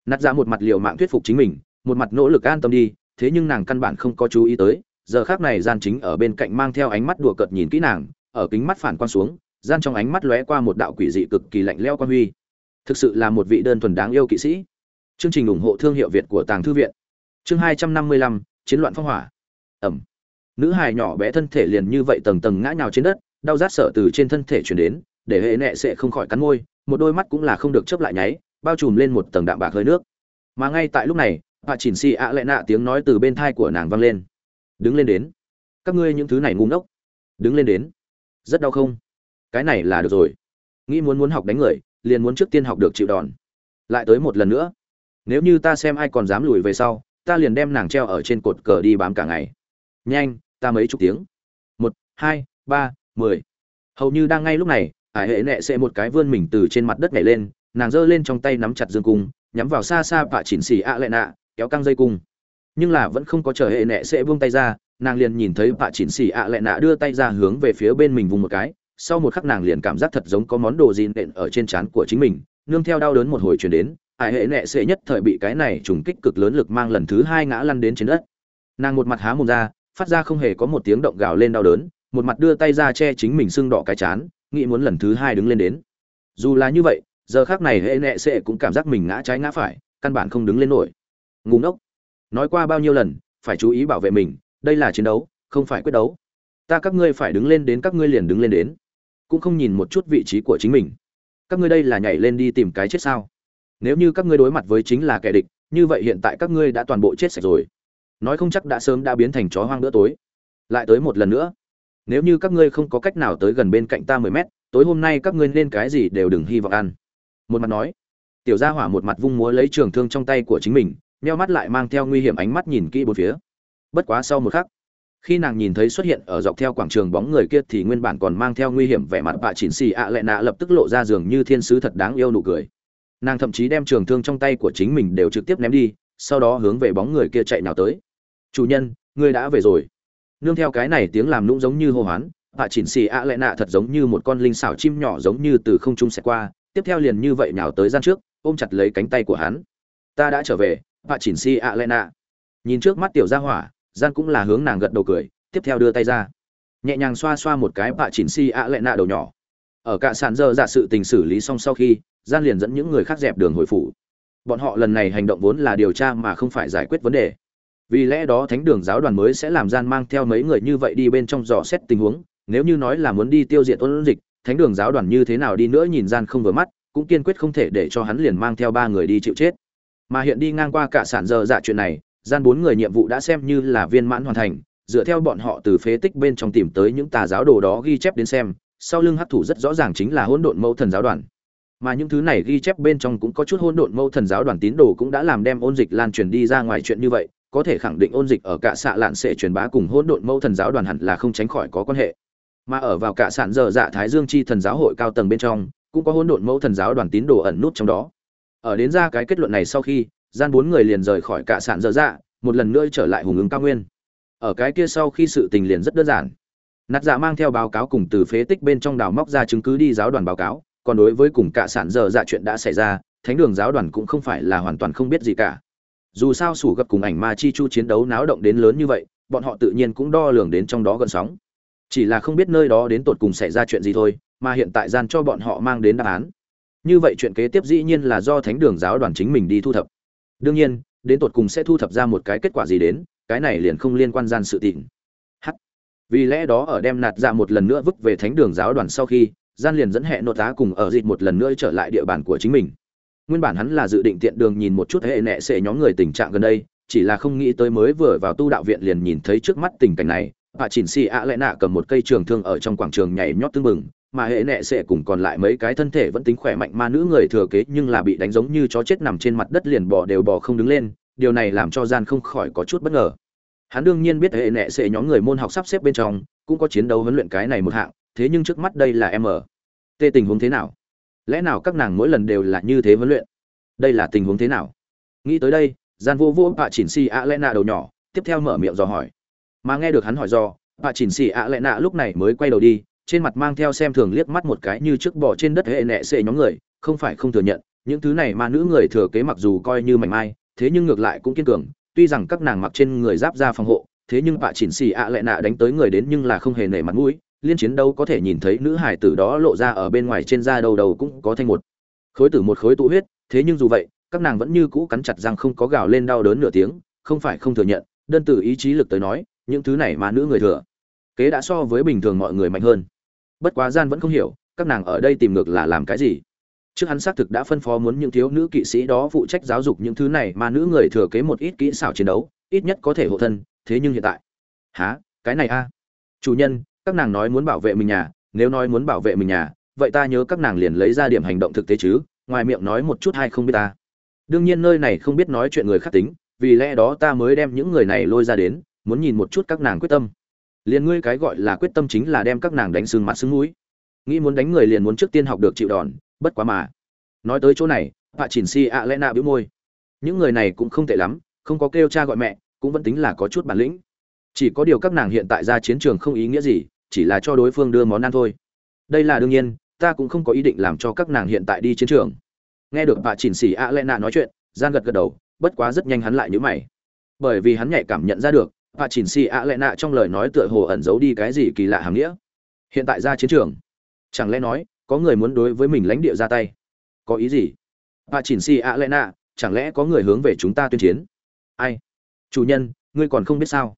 Nạt ra dạ một mặt liều mạng thuyết phục chính mình, một mặt nỗ lực an tâm đi, thế nhưng nàng căn bản không có chú ý tới, giờ khác này gian chính ở bên cạnh mang theo ánh mắt đùa cợt nhìn kỹ nàng, ở kính mắt phản quan xuống, gian trong ánh mắt lóe qua một đạo quỷ dị cực kỳ lạnh lẽo quan huy. Thực sự là một vị đơn thuần đáng yêu kỵ sĩ. Chương trình ủng hộ thương hiệu việt của tàng thư viện. Chương hai trăm năm mươi lăm, chiến loạn phong hỏa. Ẩm. Nữ hài nhỏ bé thân thể liền như vậy tầng tầng ngã nhào trên đất đau rát sợ từ trên thân thể chuyển đến, để hệ nệ sẽ không khỏi cắn môi, một đôi mắt cũng là không được chớp lại nháy, bao trùm lên một tầng đạm bạc hơi nước. Mà ngay tại lúc này bà chỉnh si ạ lệ nạ tiếng nói từ bên thai của nàng vang lên. Đứng lên đến. Các ngươi những thứ này ngu ngốc. Đứng lên đến. Rất đau không? Cái này là được rồi. Nghĩ muốn muốn học đánh người, liền muốn trước tiên học được chịu đòn. Lại tới một lần nữa. Nếu như ta xem ai còn dám lùi về sau, ta liền đem nàng treo ở trên cột cờ đi bám cả ngày. Nhanh, ta mấy chục tiếng. Một, hai, ba mười. Hầu như đang ngay lúc này, ải hệ nệ sẽ một cái vươn mình từ trên mặt đất nhảy lên, nàng giơ lên trong tay nắm chặt dương cung, nhắm vào xa xa bạ chỉnh xì ạ lệ nạ, kéo căng dây cung. Nhưng là vẫn không có chờ hệ nệ sẽ buông tay ra, nàng liền nhìn thấy bạ chỉnh xì ạ lệ nạ đưa tay ra hướng về phía bên mình vùng một cái. Sau một khắc nàng liền cảm giác thật giống có món đồ gì nện ở trên trán của chính mình, nương theo đau đớn một hồi chuyển đến, ải hệ nệ sẽ nhất thời bị cái này trùng kích cực lớn lực mang lần thứ hai ngã lăn đến trên đất. Nàng một mặt há mồm ra, phát ra không hề có một tiếng động gào lên đau đớn một mặt đưa tay ra che chính mình sưng đỏ cái chán, nghĩ muốn lần thứ hai đứng lên đến. Dù là như vậy, giờ khác này hệ nệ sẽ cũng cảm giác mình ngã trái ngã phải, căn bản không đứng lên nổi. Ngủ ngốc. Nói qua bao nhiêu lần, phải chú ý bảo vệ mình, đây là chiến đấu, không phải quyết đấu. Ta các ngươi phải đứng lên đến, các ngươi liền đứng lên đến. Cũng không nhìn một chút vị trí của chính mình. Các ngươi đây là nhảy lên đi tìm cái chết sao? Nếu như các ngươi đối mặt với chính là kẻ địch, như vậy hiện tại các ngươi đã toàn bộ chết sạch rồi. Nói không chắc đã sớm đã biến thành chó hoang bữa tối. Lại tới một lần nữa nếu như các ngươi không có cách nào tới gần bên cạnh ta mười mét, tối hôm nay các ngươi nên cái gì đều đừng hy vọng ăn. Một mặt nói. Tiểu gia hỏa một mặt vung múa lấy trường thương trong tay của chính mình neo mắt lại mang theo nguy hiểm ánh mắt nhìn kỹ bốn phía. Bất quá sau một khắc, khi nàng nhìn thấy xuất hiện ở dọc theo quảng trường bóng người kia thì nguyên bản còn mang theo nguy hiểm vẻ mặt bạ chỉnh xì ạ à lệ nạ lập tức lộ ra giường như thiên sứ thật đáng yêu nụ cười. Nàng thậm chí đem trường thương trong tay của chính mình đều trực tiếp ném đi, sau đó hướng về bóng người kia chạy nào tới. Chủ nhân, ngươi đã về rồi nương theo cái này tiếng làm nũng giống như hô hoán hạ chỉnh xì ạ à lệ nạ thật giống như một con linh xảo chim nhỏ giống như từ không trung xẹt qua, tiếp theo liền như vậy nhào tới gian trước, ôm chặt lấy cánh tay của hắn. Ta đã trở về hạ chỉnh xì ạ à lệ nạ. Nhìn trước mắt tiểu gia hỏa, gian cũng là hướng nàng gật đầu cười, tiếp theo đưa tay ra. Nhẹ nhàng xoa xoa một cái hạ chỉnh si ạ lệ nạ đầu nhỏ. Ở cả sàn dơ dạ sự tình xử lý xong sau khi, gian liền dẫn những người khác dẹp đường hồi phủ. Bọn họ lần này hành động vốn là điều tra mà không phải giải quyết vấn đề vì lẽ đó thánh đường giáo đoàn mới sẽ làm gian mang theo mấy người như vậy đi bên trong dò xét tình huống, nếu như nói là muốn đi tiêu diệt ôn dịch, thánh đường giáo đoàn như thế nào đi nữa nhìn gian không vừa mắt, cũng kiên quyết không thể để cho hắn liền mang theo ba người đi chịu chết. Mà hiện đi ngang qua cả sản giờ dạ chuyện này, gian bốn người nhiệm vụ đã xem như là viên mãn hoàn thành, dựa theo bọn họ từ phế tích bên trong tìm tới những tà giáo đồ đó ghi chép đến xem, sau lưng hắc thủ rất rõ ràng chính là hỗn độn mẫu thần giáo đoàn. Mà những thứ này ghi chép bên trong cũng có chút hỗn độn mẫu thần giáo đoàn tín đồ cũng đã làm đem ôn dịch lan truyền đi ra ngoài chuyện như vậy có thể khẳng định ôn dịch ở cả xạ lạn sẽ truyền bá cùng hỗn độn mẫu thần giáo đoàn hẳn là không tránh khỏi có quan hệ. Mà ở vào cả sản giờ dạ thái dương chi thần giáo hội cao tầng bên trong, cũng có hỗn độn mẫu thần giáo đoàn tín đồ ẩn nút trong đó. Ở đến ra cái kết luận này sau khi, gian bốn người liền rời khỏi cả sản dở dạ một lần nữa trở lại hùng ứng cao nguyên. Ở cái kia sau khi sự tình liền rất đơn giản. Nạt dạ mang theo báo cáo cùng từ phế tích bên trong đào móc ra chứng cứ đi giáo đoàn báo cáo, còn đối với cùng cả sản dở dạ chuyện đã xảy ra, thánh đường giáo đoàn cũng không phải là hoàn toàn không biết gì cả dù sao sủ gặp cùng ảnh ma chi chu chiến đấu náo động đến lớn như vậy, bọn họ tự nhiên cũng đo lường đến trong đó gần sóng. Chỉ là không biết nơi đó đến tột cùng xảy ra chuyện gì thôi, mà hiện tại gian cho bọn họ mang đến đáp án. Như vậy chuyện kế tiếp dĩ nhiên là do thánh đường giáo đoàn chính mình đi thu thập. Đương nhiên, đến tột cùng sẽ thu thập ra một cái kết quả gì đến, cái này liền không liên quan gian sự tình. H vì lẽ đó ở đem nạt ra một lần nữa vứt về thánh đường giáo đoàn sau khi, gian liền dẫn hệ nội tá cùng ở dịp một lần nữa trở lại địa bàn của chính mình nguyên bản hắn là dự định tiện đường nhìn một chút hệ nệ sệ nhóm người tình trạng gần đây, chỉ là không nghĩ tới mới vừa vào tu đạo viện liền nhìn thấy trước mắt tình cảnh này. Bà chỉnh xì ạ lẽ nạ cầm một cây trường thương ở trong quảng trường nhảy nhót tưng bừng, mà hệ nệ sẽ cùng còn lại mấy cái thân thể vẫn tính khỏe mạnh ma nữ người thừa kế nhưng là bị đánh giống như chó chết nằm trên mặt đất liền bò đều bò không đứng lên, điều này làm cho gian không khỏi có chút bất ngờ. Hắn đương nhiên biết hệ nệ sẽ nhóm người môn học sắp xếp bên trong, cũng có chiến đấu huấn luyện cái này một hạng, thế nhưng trước mắt đây là em ở tê tình huống thế nào? Lẽ nào các nàng mỗi lần đều là như thế huấn luyện? Đây là tình huống thế nào? Nghĩ tới đây, gian vô vô bạ chỉnh si ạ lẽ nạ đầu nhỏ, tiếp theo mở miệng dò hỏi. Mà nghe được hắn hỏi do bạ chỉnh si ạ lẽ nạ lúc này mới quay đầu đi, trên mặt mang theo xem thường liếc mắt một cái như trước bỏ trên đất hệ nệ xệ nhóm người, không phải không thừa nhận, những thứ này mà nữ người thừa kế mặc dù coi như mảnh mai, thế nhưng ngược lại cũng kiên cường, tuy rằng các nàng mặc trên người giáp ra phòng hộ, thế nhưng bạ chỉnh xì ạ lại nạ đánh tới người đến nhưng là không hề nể mặt mũi liên chiến đâu có thể nhìn thấy nữ hải tử đó lộ ra ở bên ngoài trên da đầu đầu cũng có thanh một. Khối tử một khối tụ huyết, thế nhưng dù vậy, các nàng vẫn như cũ cắn chặt răng không có gào lên đau đớn nửa tiếng, không phải không thừa nhận, đơn từ ý chí lực tới nói, những thứ này mà nữ người thừa. Kế đã so với bình thường mọi người mạnh hơn. Bất quá gian vẫn không hiểu, các nàng ở đây tìm ngược là làm cái gì. Trước hắn xác thực đã phân phó muốn những thiếu nữ kỵ sĩ đó phụ trách giáo dục những thứ này mà nữ người thừa kế một ít kỹ xảo chiến đấu, ít nhất có thể hộ thân, thế nhưng hiện tại. Há cái này a? Chủ nhân các nàng nói muốn bảo vệ mình nhà, nếu nói muốn bảo vệ mình nhà, vậy ta nhớ các nàng liền lấy ra điểm hành động thực tế chứ, ngoài miệng nói một chút hay không biết ta. Đương nhiên nơi này không biết nói chuyện người khác tính, vì lẽ đó ta mới đem những người này lôi ra đến, muốn nhìn một chút các nàng quyết tâm. Liền ngươi cái gọi là quyết tâm chính là đem các nàng đánh sưng mặt sưng mũi. Nghĩ muốn đánh người liền muốn trước tiên học được chịu đòn, bất quá mà. Nói tới chỗ này bà chỉnh si ạ lẽ nạ bĩu môi. Những người này cũng không tệ lắm, không có kêu cha gọi mẹ, cũng vẫn tính là có chút bản lĩnh. Chỉ có điều các nàng hiện tại ra chiến trường không ý nghĩa gì chỉ là cho đối phương đưa món ăn thôi. Đây là đương nhiên, ta cũng không có ý định làm cho các nàng hiện tại đi chiến trường. Nghe được bà chỉnh xỉ a lẽ nạ nói chuyện gian gật gật đầu, bất quá rất nhanh hắn lại nhíu mày. Bởi vì hắn nhạy cảm nhận ra được, bà chỉnh xỉ a lẽ nạ trong lời nói tựa hồ ẩn giấu đi cái gì kỳ lạ hàm nghĩa. Hiện tại ra chiến trường, chẳng lẽ nói, có người muốn đối với mình lãnh địa ra tay? Có ý gì? Bà chỉnh xỉ a lẽ nạ, chẳng lẽ có người hướng về chúng ta tuyên chiến? Ai? Chủ nhân, ngươi còn không biết sao?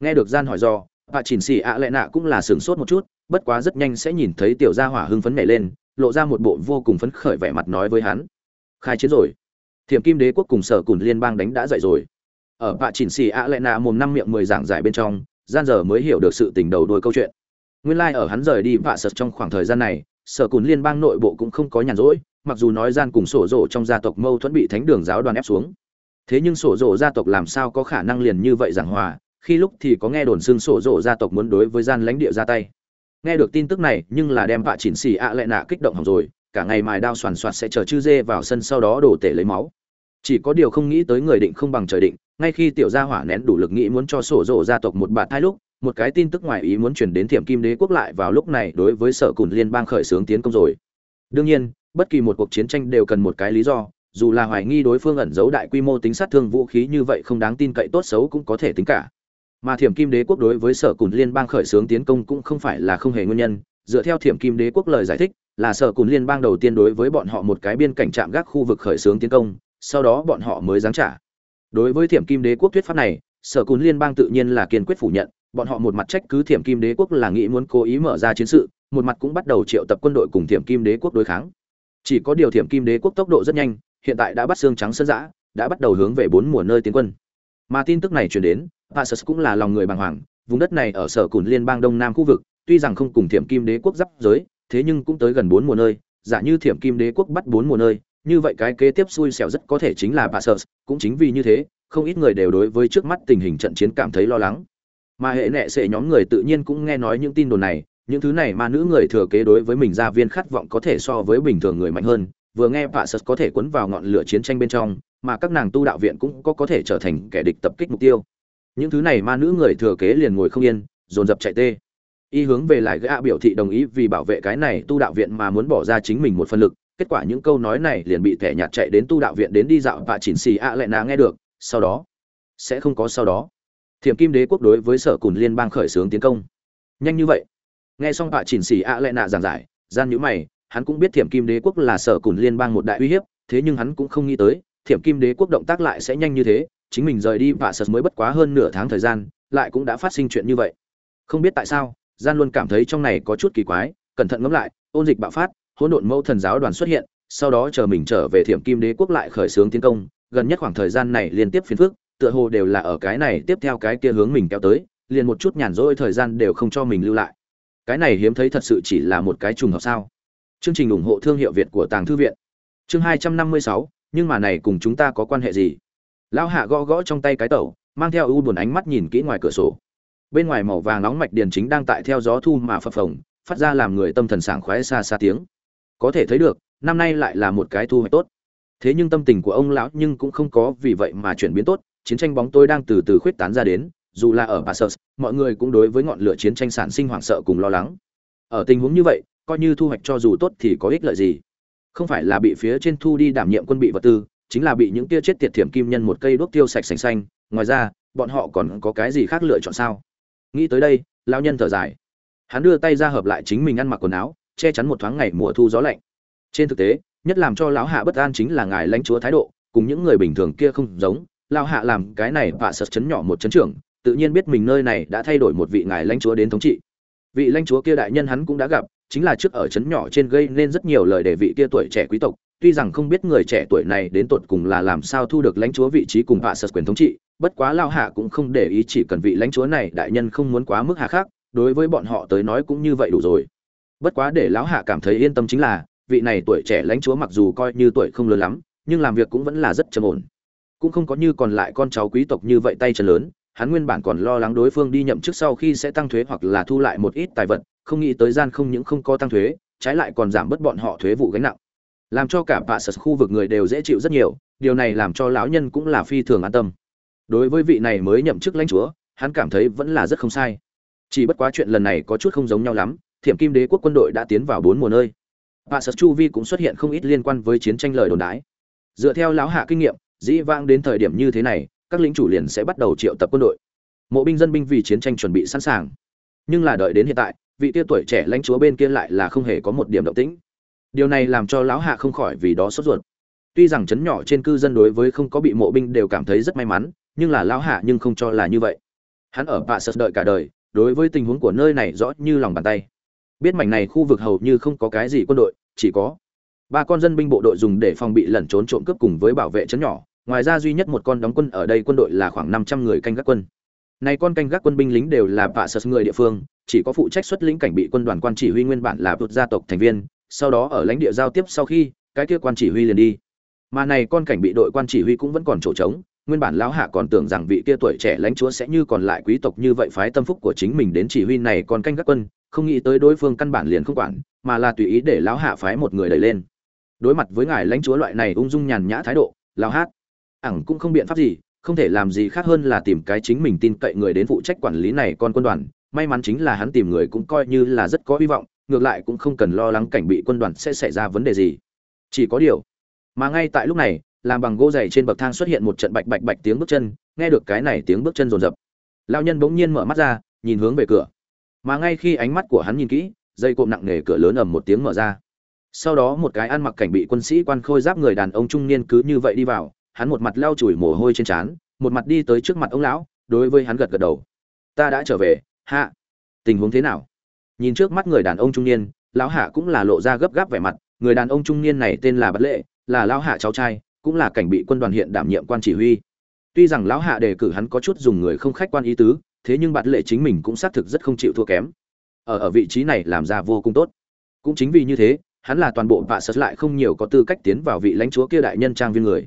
Nghe được gian hỏi dò bà chỉnh xỉ a Lệ nạ cũng là sửng sốt một chút, bất quá rất nhanh sẽ nhìn thấy tiểu gia hỏa hưng phấn nhảy lên, lộ ra một bộ vô cùng phấn khởi vẻ mặt nói với hắn. Khai chiến rồi. Thiểm kim đế quốc cùng sở cùng liên bang đánh đã dậy rồi. Ở Bà chỉnh xì ạ lệ nạ mồm năm miệng mười giảng giải bên trong, gian giờ mới hiểu được sự tình đầu đuôi câu chuyện. Nguyên lai ở hắn rời đi vạ sật trong khoảng thời gian này, sở cùng liên bang nội bộ cũng không có nhàn rỗi, mặc dù nói gian cùng sổ rổ trong gia tộc mâu thuẫn bị thánh đường giáo đoàn ép xuống. Thế nhưng sổ rổ gia tộc làm sao có khả năng liền như vậy giảng hòa khi lúc thì có nghe đồn xương sổ rộ gia tộc muốn đối với gian lãnh địa ra tay. Nghe được tin tức này, nhưng là đem vạ chỉnh xì ạ lệ nạ kích động hỏng rồi, cả ngày mài đao soàn soạt sẽ chờ chư dê vào sân sau đó đổ tể lấy máu. Chỉ có điều không nghĩ tới người định không bằng trời định, ngay khi tiểu gia hỏa nén đủ lực nghĩ muốn cho sổ rộ gia tộc một bạt hai lúc, một cái tin tức ngoài ý muốn chuyển đến thiểm kim đế quốc lại vào lúc này đối với sở cùn liên bang khởi xướng tiến công rồi. Đương nhiên, bất kỳ một cuộc chiến tranh đều cần một cái lý do, dù là hoài nghi đối phương ẩn giấu đại quy mô tính sát thương vũ khí như vậy không đáng tin cậy tốt xấu cũng có thể tính cả mà thiểm kim đế quốc đối với sở cùn liên bang khởi xướng tiến công cũng không phải là không hề nguyên nhân. Dựa theo thiểm kim đế quốc lời giải thích, là sở cùn liên bang đầu tiên đối với bọn họ một cái biên cảnh trạm gác khu vực khởi xướng tiến công, sau đó bọn họ mới giáng trả. Đối với thiểm kim đế quốc thuyết pháp này, sở cùn liên bang tự nhiên là kiên quyết phủ nhận, bọn họ một mặt trách cứ thiểm kim đế quốc là nghĩ muốn cố ý mở ra chiến sự, một mặt cũng bắt đầu triệu tập quân đội cùng thiểm kim đế quốc đối kháng. Chỉ có điều thiểm kim đế quốc tốc độ rất nhanh, hiện tại đã bắt xương trắng sơn giã, đã bắt đầu hướng về bốn mùa nơi tiến quân. Mà tin tức này chuyển đến Passus cũng là lòng người bàng hoàng, vùng đất này ở sở cùn liên bang đông nam khu vực, tuy rằng không cùng Thiểm Kim Đế quốc giáp giới, thế nhưng cũng tới gần bốn mùa nơi, giả như Thiểm Kim Đế quốc bắt bốn mùa nơi, như vậy cái kế tiếp xui xẻo rất có thể chính là Passus, cũng chính vì như thế, không ít người đều đối với trước mắt tình hình trận chiến cảm thấy lo lắng. Mà hệ nệ sẽ nhóm người tự nhiên cũng nghe nói những tin đồn này, những thứ này mà nữ người thừa kế đối với mình gia viên khát vọng có thể so với bình thường người mạnh hơn, vừa nghe Passus có thể cuốn vào ngọn lửa chiến tranh bên trong, mà các nàng tu đạo viện cũng có có thể trở thành kẻ địch tập kích mục tiêu những thứ này ma nữ người thừa kế liền ngồi không yên, dồn dập chạy tê. Y hướng về lại gã biểu thị đồng ý vì bảo vệ cái này tu đạo viện mà muốn bỏ ra chính mình một phần lực. Kết quả những câu nói này liền bị thẻ nhạt chạy đến tu đạo viện đến đi dạo và chỉnh xì ạ lại nà nghe được. Sau đó, sẽ không có sau đó. Thiểm kim đế quốc đối với sở cùn liên bang khởi xướng tiến công. Nhanh như vậy. Nghe xong vạ chỉnh xì ạ lại nạ giảng giải, gian nhữ mày, hắn cũng biết thiểm kim đế quốc là sở cùn liên bang một đại uy hiếp, thế nhưng hắn cũng không nghĩ tới, thiểm kim đế quốc động tác lại sẽ nhanh như thế chính mình rời đi và sật mới bất quá hơn nửa tháng thời gian, lại cũng đã phát sinh chuyện như vậy. Không biết tại sao, gian luôn cảm thấy trong này có chút kỳ quái, cẩn thận ngẫm lại, ôn dịch bạo phát, hỗn độn mẫu thần giáo đoàn xuất hiện, sau đó chờ mình trở về thiểm kim đế quốc lại khởi xướng tiến công, gần nhất khoảng thời gian này liên tiếp phiền phức, tựa hồ đều là ở cái này tiếp theo cái kia hướng mình kéo tới, liền một chút nhàn rỗi thời gian đều không cho mình lưu lại. Cái này hiếm thấy thật sự chỉ là một cái trùng hợp sao? Chương trình ủng hộ thương hiệu việt của tàng thư viện. Chương hai trăm năm mươi sáu, nhưng mà này cùng chúng ta có quan hệ gì? Lão hạ gõ gõ trong tay cái tẩu mang theo ưu buồn ánh mắt nhìn kỹ ngoài cửa sổ. Bên ngoài màu vàng nóng mạch điền chính đang tại theo gió thu mà phập phồng phát ra làm người tâm thần sảng khoái xa xa tiếng. Có thể thấy được năm nay lại là một cái thu hoạch tốt. Thế nhưng tâm tình của ông lão nhưng cũng không có vì vậy mà chuyển biến tốt chiến tranh bóng tôi đang từ từ khuyết tán ra đến dù là ở Passus, mọi người cũng đối với ngọn lửa chiến tranh sản sinh hoảng sợ cùng lo lắng. Ở tình huống như vậy coi như thu hoạch cho dù tốt thì có ích lợi gì? Không phải là bị phía trên thu đi đảm nhiệm quân bị vật tư chính là bị những tia chết tiệt thiểm kim nhân một cây đuốc tiêu sạch sành xanh, ngoài ra, bọn họ còn có cái gì khác lựa chọn sao? Nghĩ tới đây lao nhân thở dài. Hắn đưa tay ra hợp lại chính mình ăn mặc quần áo, che chắn một thoáng ngày mùa thu gió lạnh. Trên thực tế, nhất làm cho lão hạ bất an chính là ngài lãnh chúa thái độ, cùng những người bình thường kia không giống lao hạ làm cái này vạ sật chấn nhỏ một chấn trưởng, tự nhiên biết mình nơi này đã thay đổi một vị ngài lãnh chúa đến thống trị. Vị lãnh chúa kia đại nhân hắn cũng đã gặp, chính là trước ở chấn nhỏ trên gây nên rất nhiều lời để vị kia tuổi trẻ quý tộc tuy rằng không biết người trẻ tuổi này đến tột cùng là làm sao thu được lãnh chúa vị trí cùng hạ sật quyền thống trị, bất quá lao hạ cũng không để ý chỉ cần vị lãnh chúa này đại nhân không muốn quá mức hạ khác đối với bọn họ tới nói cũng như vậy đủ rồi. Bất quá để lão hạ cảm thấy yên tâm chính là, vị này tuổi trẻ lãnh chúa mặc dù coi như tuổi không lớn lắm, nhưng làm việc cũng vẫn là rất trầm ổn. Cũng không có như còn lại con cháu quý tộc như vậy tay chân lớn, hắn nguyên bản còn lo lắng đối phương đi nhậm chức sau khi sẽ tăng thuế hoặc là thu lại một ít tài vật, không nghĩ tới gian không những không có tăng thuế, trái lại còn giảm bớt bọn họ thuế vụ gánh nặng làm cho cả bạ sật khu vực người đều dễ chịu rất nhiều, điều này làm cho lão nhân cũng là phi thường an tâm. Đối với vị này mới nhậm chức lãnh chúa, hắn cảm thấy vẫn là rất không sai. Chỉ bất quá chuyện lần này có chút không giống nhau lắm, thiểm kim đế quốc quân đội đã tiến vào bốn mùa nơi. Bạ sật chu vi cũng xuất hiện không ít liên quan với chiến tranh lời đồn đái dựa theo lão hạ kinh nghiệm, dĩ vãng đến thời điểm như thế này, các lính chủ liền sẽ bắt đầu triệu tập quân đội. Mộ binh dân binh vì chiến tranh chuẩn bị sẵn sàng. Nhưng là đợi đến hiện tại, vị tia tuổi trẻ lãnh chúa bên kia lại là không hề có một điểm động tĩnh điều này làm cho lão hạ không khỏi vì đó sốt ruột. Tuy rằng chấn nhỏ trên cư dân đối với không có bị mộ binh đều cảm thấy rất may mắn, nhưng là lão hạ nhưng không cho là như vậy. Hắn ở bạ sật đợi cả đời, đối với tình huống của nơi này rõ như lòng bàn tay. Biết mảnh này khu vực hầu như không có cái gì quân đội, chỉ có ba con dân binh bộ đội dùng để phòng bị lẩn trốn trộm cướp cùng với bảo vệ chấn nhỏ. Ngoài ra duy nhất một con đóng quân ở đây quân đội là khoảng năm trăm người canh gác quân. Này con canh gác quân binh lính đều là bạ sật người địa phương, chỉ có phụ trách xuất lĩnh cảnh bị quân đoàn quan chỉ huy nguyên bản là vượt gia tộc thành viên sau đó ở lãnh địa giao tiếp sau khi, cái kia quan chỉ huy liền đi. Mà này con cảnh bị đội quan chỉ huy cũng vẫn còn chỗ trống, nguyên bản lão hạ còn tưởng rằng vị kia tuổi trẻ lãnh chúa sẽ như còn lại quý tộc như vậy phái tâm phúc của chính mình đến chỉ huy này còn canh gác quân, không nghĩ tới đối phương căn bản liền không quản, mà là tùy ý để lão hạ phái một người đẩy lên. Đối mặt với ngài lãnh chúa loại này ung dung nhàn nhã thái độ, lão hát, ẳng cũng không biện pháp gì, không thể làm gì khác hơn là tìm cái chính mình tin cậy người đến phụ trách quản lý này con quân đoàn, may mắn chính là hắn tìm người cũng coi như là rất có hy vọng ngược lại cũng không cần lo lắng cảnh bị quân đoàn sẽ xảy ra vấn đề gì. Chỉ có điều, mà ngay tại lúc này, làm bằng gỗ dày trên bậc thang xuất hiện một trận bạch bạch bạch tiếng bước chân, nghe được cái này tiếng bước chân rồn rập. Lao nhân bỗng nhiên mở mắt ra, nhìn hướng về cửa. Mà ngay khi ánh mắt của hắn nhìn kỹ, dây cộm nặng nề cửa lớn ầm một tiếng mở ra. Sau đó một cái ăn mặc cảnh bị quân sĩ quan khôi giáp người đàn ông trung niên cứ như vậy đi vào, hắn một mặt lau chùi mồ hôi trên trán, một mặt đi tới trước mặt ông lão, đối với hắn gật gật đầu. Ta đã trở về, hạ. Tình huống thế nào? Nhìn trước mắt người đàn ông trung niên lão hạ cũng là lộ ra gấp gáp vẻ mặt người đàn ông trung niên này tên là bất lệ là lão hạ cháu trai cũng là cảnh bị quân đoàn hiện đảm nhiệm quan chỉ huy. Tuy rằng lão hạ đề cử hắn có chút dùng người không khách quan ý tứ thế nhưng bạt lệ chính mình cũng xác thực rất không chịu thua kém. Ở ở vị trí này làm ra vô cùng tốt. Cũng chính vì như thế hắn là toàn bộ vạ sật lại không nhiều có tư cách tiến vào vị lãnh chúa kia đại nhân trang viên người.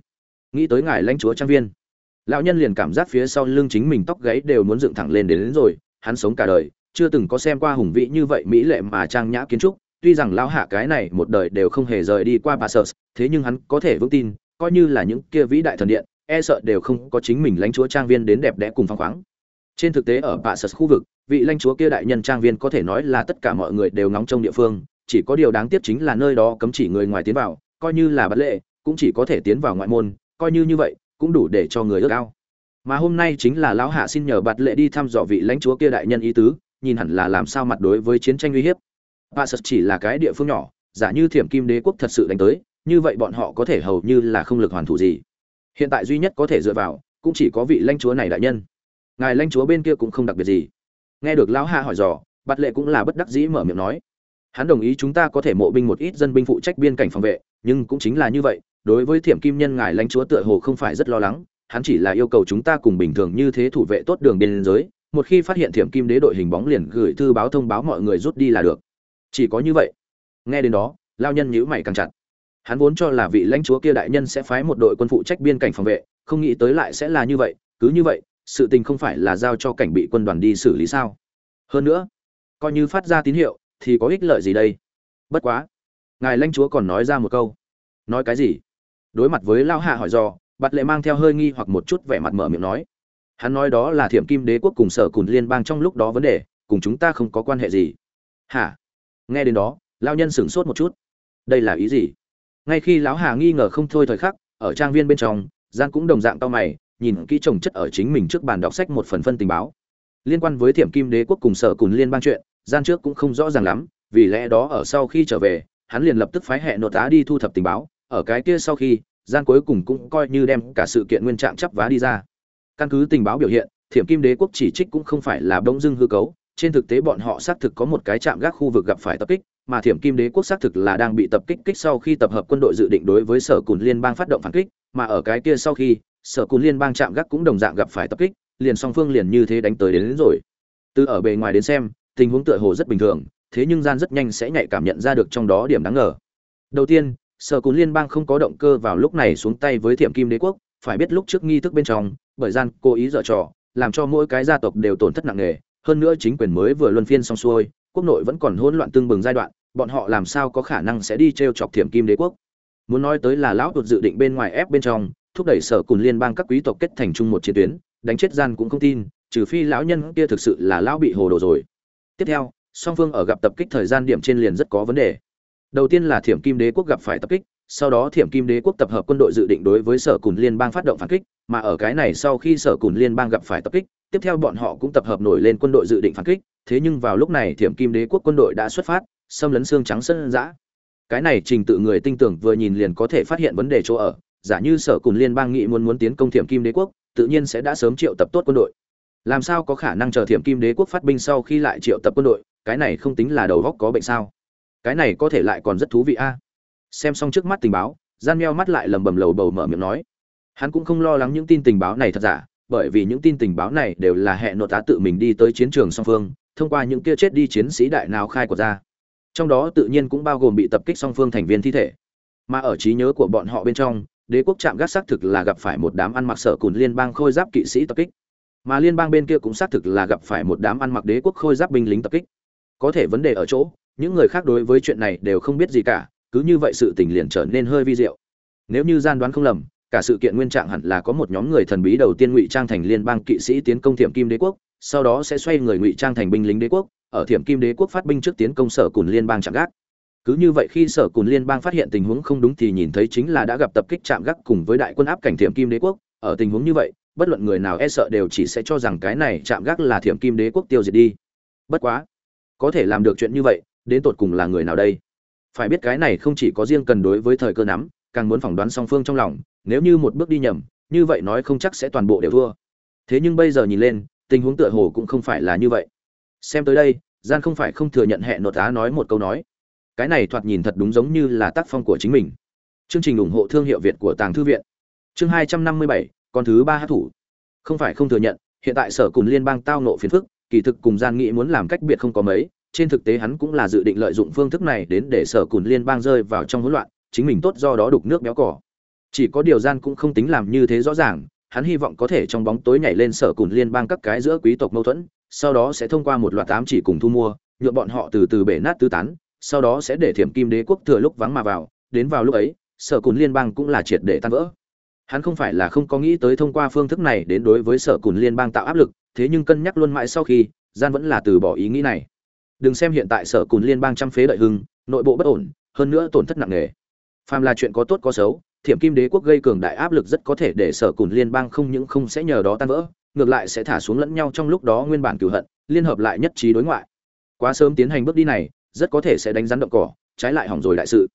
Nghĩ tới ngài lãnh chúa trang viên lão nhân liền cảm giác phía sau lưng chính mình tóc gáy đều muốn dựng thẳng lên đến, đến rồi hắn sống cả đời chưa từng có xem qua hùng vĩ như vậy mỹ lệ mà trang nhã kiến trúc, tuy rằng lão hạ cái này một đời đều không hề rời đi qua bà sợ, thế nhưng hắn có thể vững tin, coi như là những kia vĩ đại thần điện e sợ đều không có chính mình lãnh chúa trang viên đến đẹp đẽ cùng phong khoáng. Trên thực tế ở bà sợ khu vực, vị lãnh chúa kia đại nhân trang viên có thể nói là tất cả mọi người đều ngóng trong địa phương, chỉ có điều đáng tiếc chính là nơi đó cấm chỉ người ngoài tiến vào, coi như là bất lệ, cũng chỉ có thể tiến vào ngoại môn, coi như như vậy, cũng đủ để cho người ước ao. Mà hôm nay chính là lão hạ xin nhờ bạt lệ đi thăm dò vị lãnh chúa kia đại nhân ý tứ nhìn hẳn là làm sao mặt đối với chiến tranh uy hiếp. Bà sật chỉ là cái địa phương nhỏ, giả như thiểm kim đế quốc thật sự đánh tới, như vậy bọn họ có thể hầu như là không lực hoàn thủ gì. Hiện tại duy nhất có thể dựa vào, cũng chỉ có vị lãnh chúa này đại nhân. Ngài lãnh chúa bên kia cũng không đặc biệt gì. Nghe được lão hạ hỏi dò, bạt lệ cũng là bất đắc dĩ mở miệng nói. Hắn đồng ý chúng ta có thể mộ binh một ít dân binh phụ trách biên cảnh phòng vệ, nhưng cũng chính là như vậy, đối với thiểm kim nhân ngài lãnh chúa tựa hồ không phải rất lo lắng, hắn chỉ là yêu cầu chúng ta cùng bình thường như thế thủ vệ tốt đường biên giới một khi phát hiện thiểm kim đế đội hình bóng liền gửi thư báo thông báo mọi người rút đi là được. Chỉ có như vậy. Nghe đến đó, lao nhân nhữ mày càng chặt. Hắn vốn cho là vị lãnh chúa kia đại nhân sẽ phái một đội quân phụ trách biên cảnh phòng vệ, không nghĩ tới lại sẽ là như vậy, cứ như vậy, sự tình không phải là giao cho cảnh bị quân đoàn đi xử lý sao? Hơn nữa, coi như phát ra tín hiệu, thì có ích lợi gì đây? Bất quá, ngài lãnh chúa còn nói ra một câu. Nói cái gì? Đối mặt với lao hạ hỏi dò bặt lệ mang theo hơi nghi hoặc một chút vẻ mặt mở miệng nói hắn nói đó là thiểm kim đế quốc cùng sở cùn liên bang trong lúc đó vấn đề, cùng chúng ta không có quan hệ gì. Hả? Nghe đến đó lao nhân sửng sốt một chút. Đây là ý gì? Ngay khi lão hà nghi ngờ không thôi thời khắc, ở trang viên bên trong gian cũng đồng dạng to mày, nhìn kỹ trồng chất ở chính mình trước bàn đọc sách một phần phân tình báo. Liên quan với thiểm kim đế quốc cùng sở cùn liên bang chuyện gian trước cũng không rõ ràng lắm, vì lẽ đó ở sau khi trở về, hắn liền lập tức phái hệ nội tá đi thu thập tình báo, ở cái kia sau khi gian cuối cùng cũng coi như đem cả sự kiện nguyên trạng chấp vá đi ra căn cứ tình báo biểu hiện thiểm kim đế quốc chỉ trích cũng không phải là bỗng dưng hư cấu. Trên thực tế bọn họ xác thực có một cái chạm gác khu vực gặp phải tập kích mà thiểm kim đế quốc xác thực là đang bị tập kích kích sau khi tập hợp quân đội dự định đối với sở cùn liên bang phát động phản kích mà ở cái kia sau khi sở cùn liên bang chạm gác cũng đồng dạng gặp phải tập kích liền song phương liền như thế đánh tới đến, đến rồi. Từ ở bề ngoài đến xem tình huống tựa hồ rất bình thường thế nhưng gian rất nhanh sẽ nhạy cảm nhận ra được trong đó điểm đáng ngờ. Đầu tiên sở cùn liên bang không có động cơ vào lúc này xuống tay với thiểm kim đế quốc phải biết lúc trước nghi thức bên trong bởi gian cố ý dở trò, làm cho mỗi cái gia tộc đều tổn thất nặng nề. Hơn nữa chính quyền mới vừa luân phiên xong xuôi, quốc nội vẫn còn hỗn loạn tương bừng giai đoạn, bọn họ làm sao có khả năng sẽ đi t r e o chọc thiểm kim đế quốc? Muốn nói tới là lão tuột dự định bên ngoài ép bên trong, thúc đẩy sở cùng liên bang các quý tộc kết thành chung một chiến tuyến, đánh chết gian cũng không tin, trừ phi lão nhân kia thực sự là lão bị hồ đồ rồi. Tiếp theo, song phương ở gặp tập kích thời gian điểm trên liền rất có vấn đề. Đầu tiên là thiểm kim đế quốc gặp phải tập kích sau đó thiểm kim đế quốc tập hợp quân đội dự định đối với sở cùn liên bang phát động phản kích, mà ở cái này sau khi sở cùn liên bang gặp phải tập kích, tiếp theo bọn họ cũng tập hợp nổi lên quân đội dự định phản kích, thế nhưng vào lúc này thiểm kim đế quốc quân đội đã xuất phát, xâm lấn xương trắng sân giã. Cái này trình tự người tinh tưởng vừa nhìn liền có thể phát hiện vấn đề chỗ ở, giả như sở cùn liên bang nghị muốn muốn tiến công thiểm kim đế quốc, tự nhiên sẽ đã sớm triệu tập tốt quân đội. Làm sao có khả năng chờ thiểm kim đế quốc phát binh sau khi lại triệu tập quân đội, cái này không tính là đầu góc có bệnh sao? Cái này có thể lại còn rất thú vị a xem xong trước mắt tình báo, gian meo mắt lại lầm bầm lầu bầu mở miệng nói. Hắn cũng không lo lắng những tin tình báo này thật giả, bởi vì những tin tình báo này đều là hệ nội tá tự mình đi tới chiến trường song phương, thông qua những kia chết đi chiến sĩ đại nào khai của ra. Trong đó tự nhiên cũng bao gồm bị tập kích song phương thành viên thi thể. Mà ở trí nhớ của bọn họ bên trong, đế quốc chạm gác xác thực là gặp phải một đám ăn mặc sở cùn liên bang khôi giáp kỵ sĩ tập kích. Mà liên bang bên kia cũng xác thực là gặp phải một đám ăn mặc đế quốc khôi giáp binh lính tập kích. Có thể vấn đề ở chỗ, những người khác đối với chuyện này đều không biết gì cả cứ như vậy sự tình liền trở nên hơi vi diệu. Nếu như gian đoán không lầm, cả sự kiện nguyên trạng hẳn là có một nhóm người thần bí đầu tiên ngụy trang thành liên bang kỵ sĩ tiến công thiểm kim đế quốc, sau đó sẽ xoay người ngụy trang thành binh lính đế quốc, ở thiểm kim đế quốc phát binh trước tiến công sở cùn liên bang chạm gác. Cứ như vậy khi sở cùn liên bang phát hiện tình huống không đúng thì nhìn thấy chính là đã gặp tập kích chạm gác cùng với đại quân áp cảnh thiểm kim đế quốc. Ở tình huống như vậy, bất luận người nào e sợ đều chỉ sẽ cho rằng cái này chạm gác là thiểm kim đế quốc tiêu diệt đi. Bất quá, có thể làm được chuyện như vậy, đến tột cùng là người nào đây? Phải biết cái này không chỉ có riêng cần đối với thời cơ nắm, càng muốn phỏng đoán song phương trong lòng, nếu như một bước đi nhầm, như vậy nói không chắc sẽ toàn bộ đều thua. Thế nhưng bây giờ nhìn lên, tình huống tựa hồ cũng không phải là như vậy. Xem tới đây, gian không phải không thừa nhận hẹn nội tá nói một câu nói. Cái này thoạt nhìn thật đúng giống như là tác phong của chính mình. Chương trình ủng hộ thương hiệu việt của tàng thư viện. Chương hai trăm năm mươi bảy, con thứ ba hát thủ. Không phải không thừa nhận, hiện tại sở cùng liên bang tao nộ phiền phức, kỳ thực cùng gian nghĩ muốn làm cách biệt không có mấy trên thực tế hắn cũng là dự định lợi dụng phương thức này đến để sở cùn liên bang rơi vào trong hỗn loạn, chính mình tốt do đó đục nước béo cỏ. Chỉ có điều gian cũng không tính làm như thế rõ ràng, hắn hy vọng có thể trong bóng tối nhảy lên sở cùn liên bang các cái giữa quý tộc mâu thuẫn, sau đó sẽ thông qua một loạt tám chỉ cùng thu mua nhuộm bọn họ từ từ bể nát tứ tán, sau đó sẽ để thiểm kim đế quốc thừa lúc vắng mà vào, đến vào lúc ấy, sở cùn liên bang cũng là triệt để tan vỡ. Hắn không phải là không có nghĩ tới thông qua phương thức này đến đối với sở cùn liên bang tạo áp lực, thế nhưng cân nhắc luôn mãi sau khi, gian vẫn là từ bỏ ý nghĩ này đừng xem hiện tại sở cùn liên bang trăm phế đợi hưng, nội bộ bất ổn, hơn nữa tổn thất nặng nề. Phàm là chuyện có tốt có xấu, thiểm kim đế quốc gây cường đại áp lực rất có thể để sở cùn liên bang không những không sẽ nhờ đó tan vỡ, ngược lại sẽ thả xuống lẫn nhau trong lúc đó nguyên bản cửu hận, liên hợp lại nhất trí đối ngoại. Quá sớm tiến hành bước đi này, rất có thể sẽ đánh rắn động cỏ, trái lại hỏng rồi đại sự.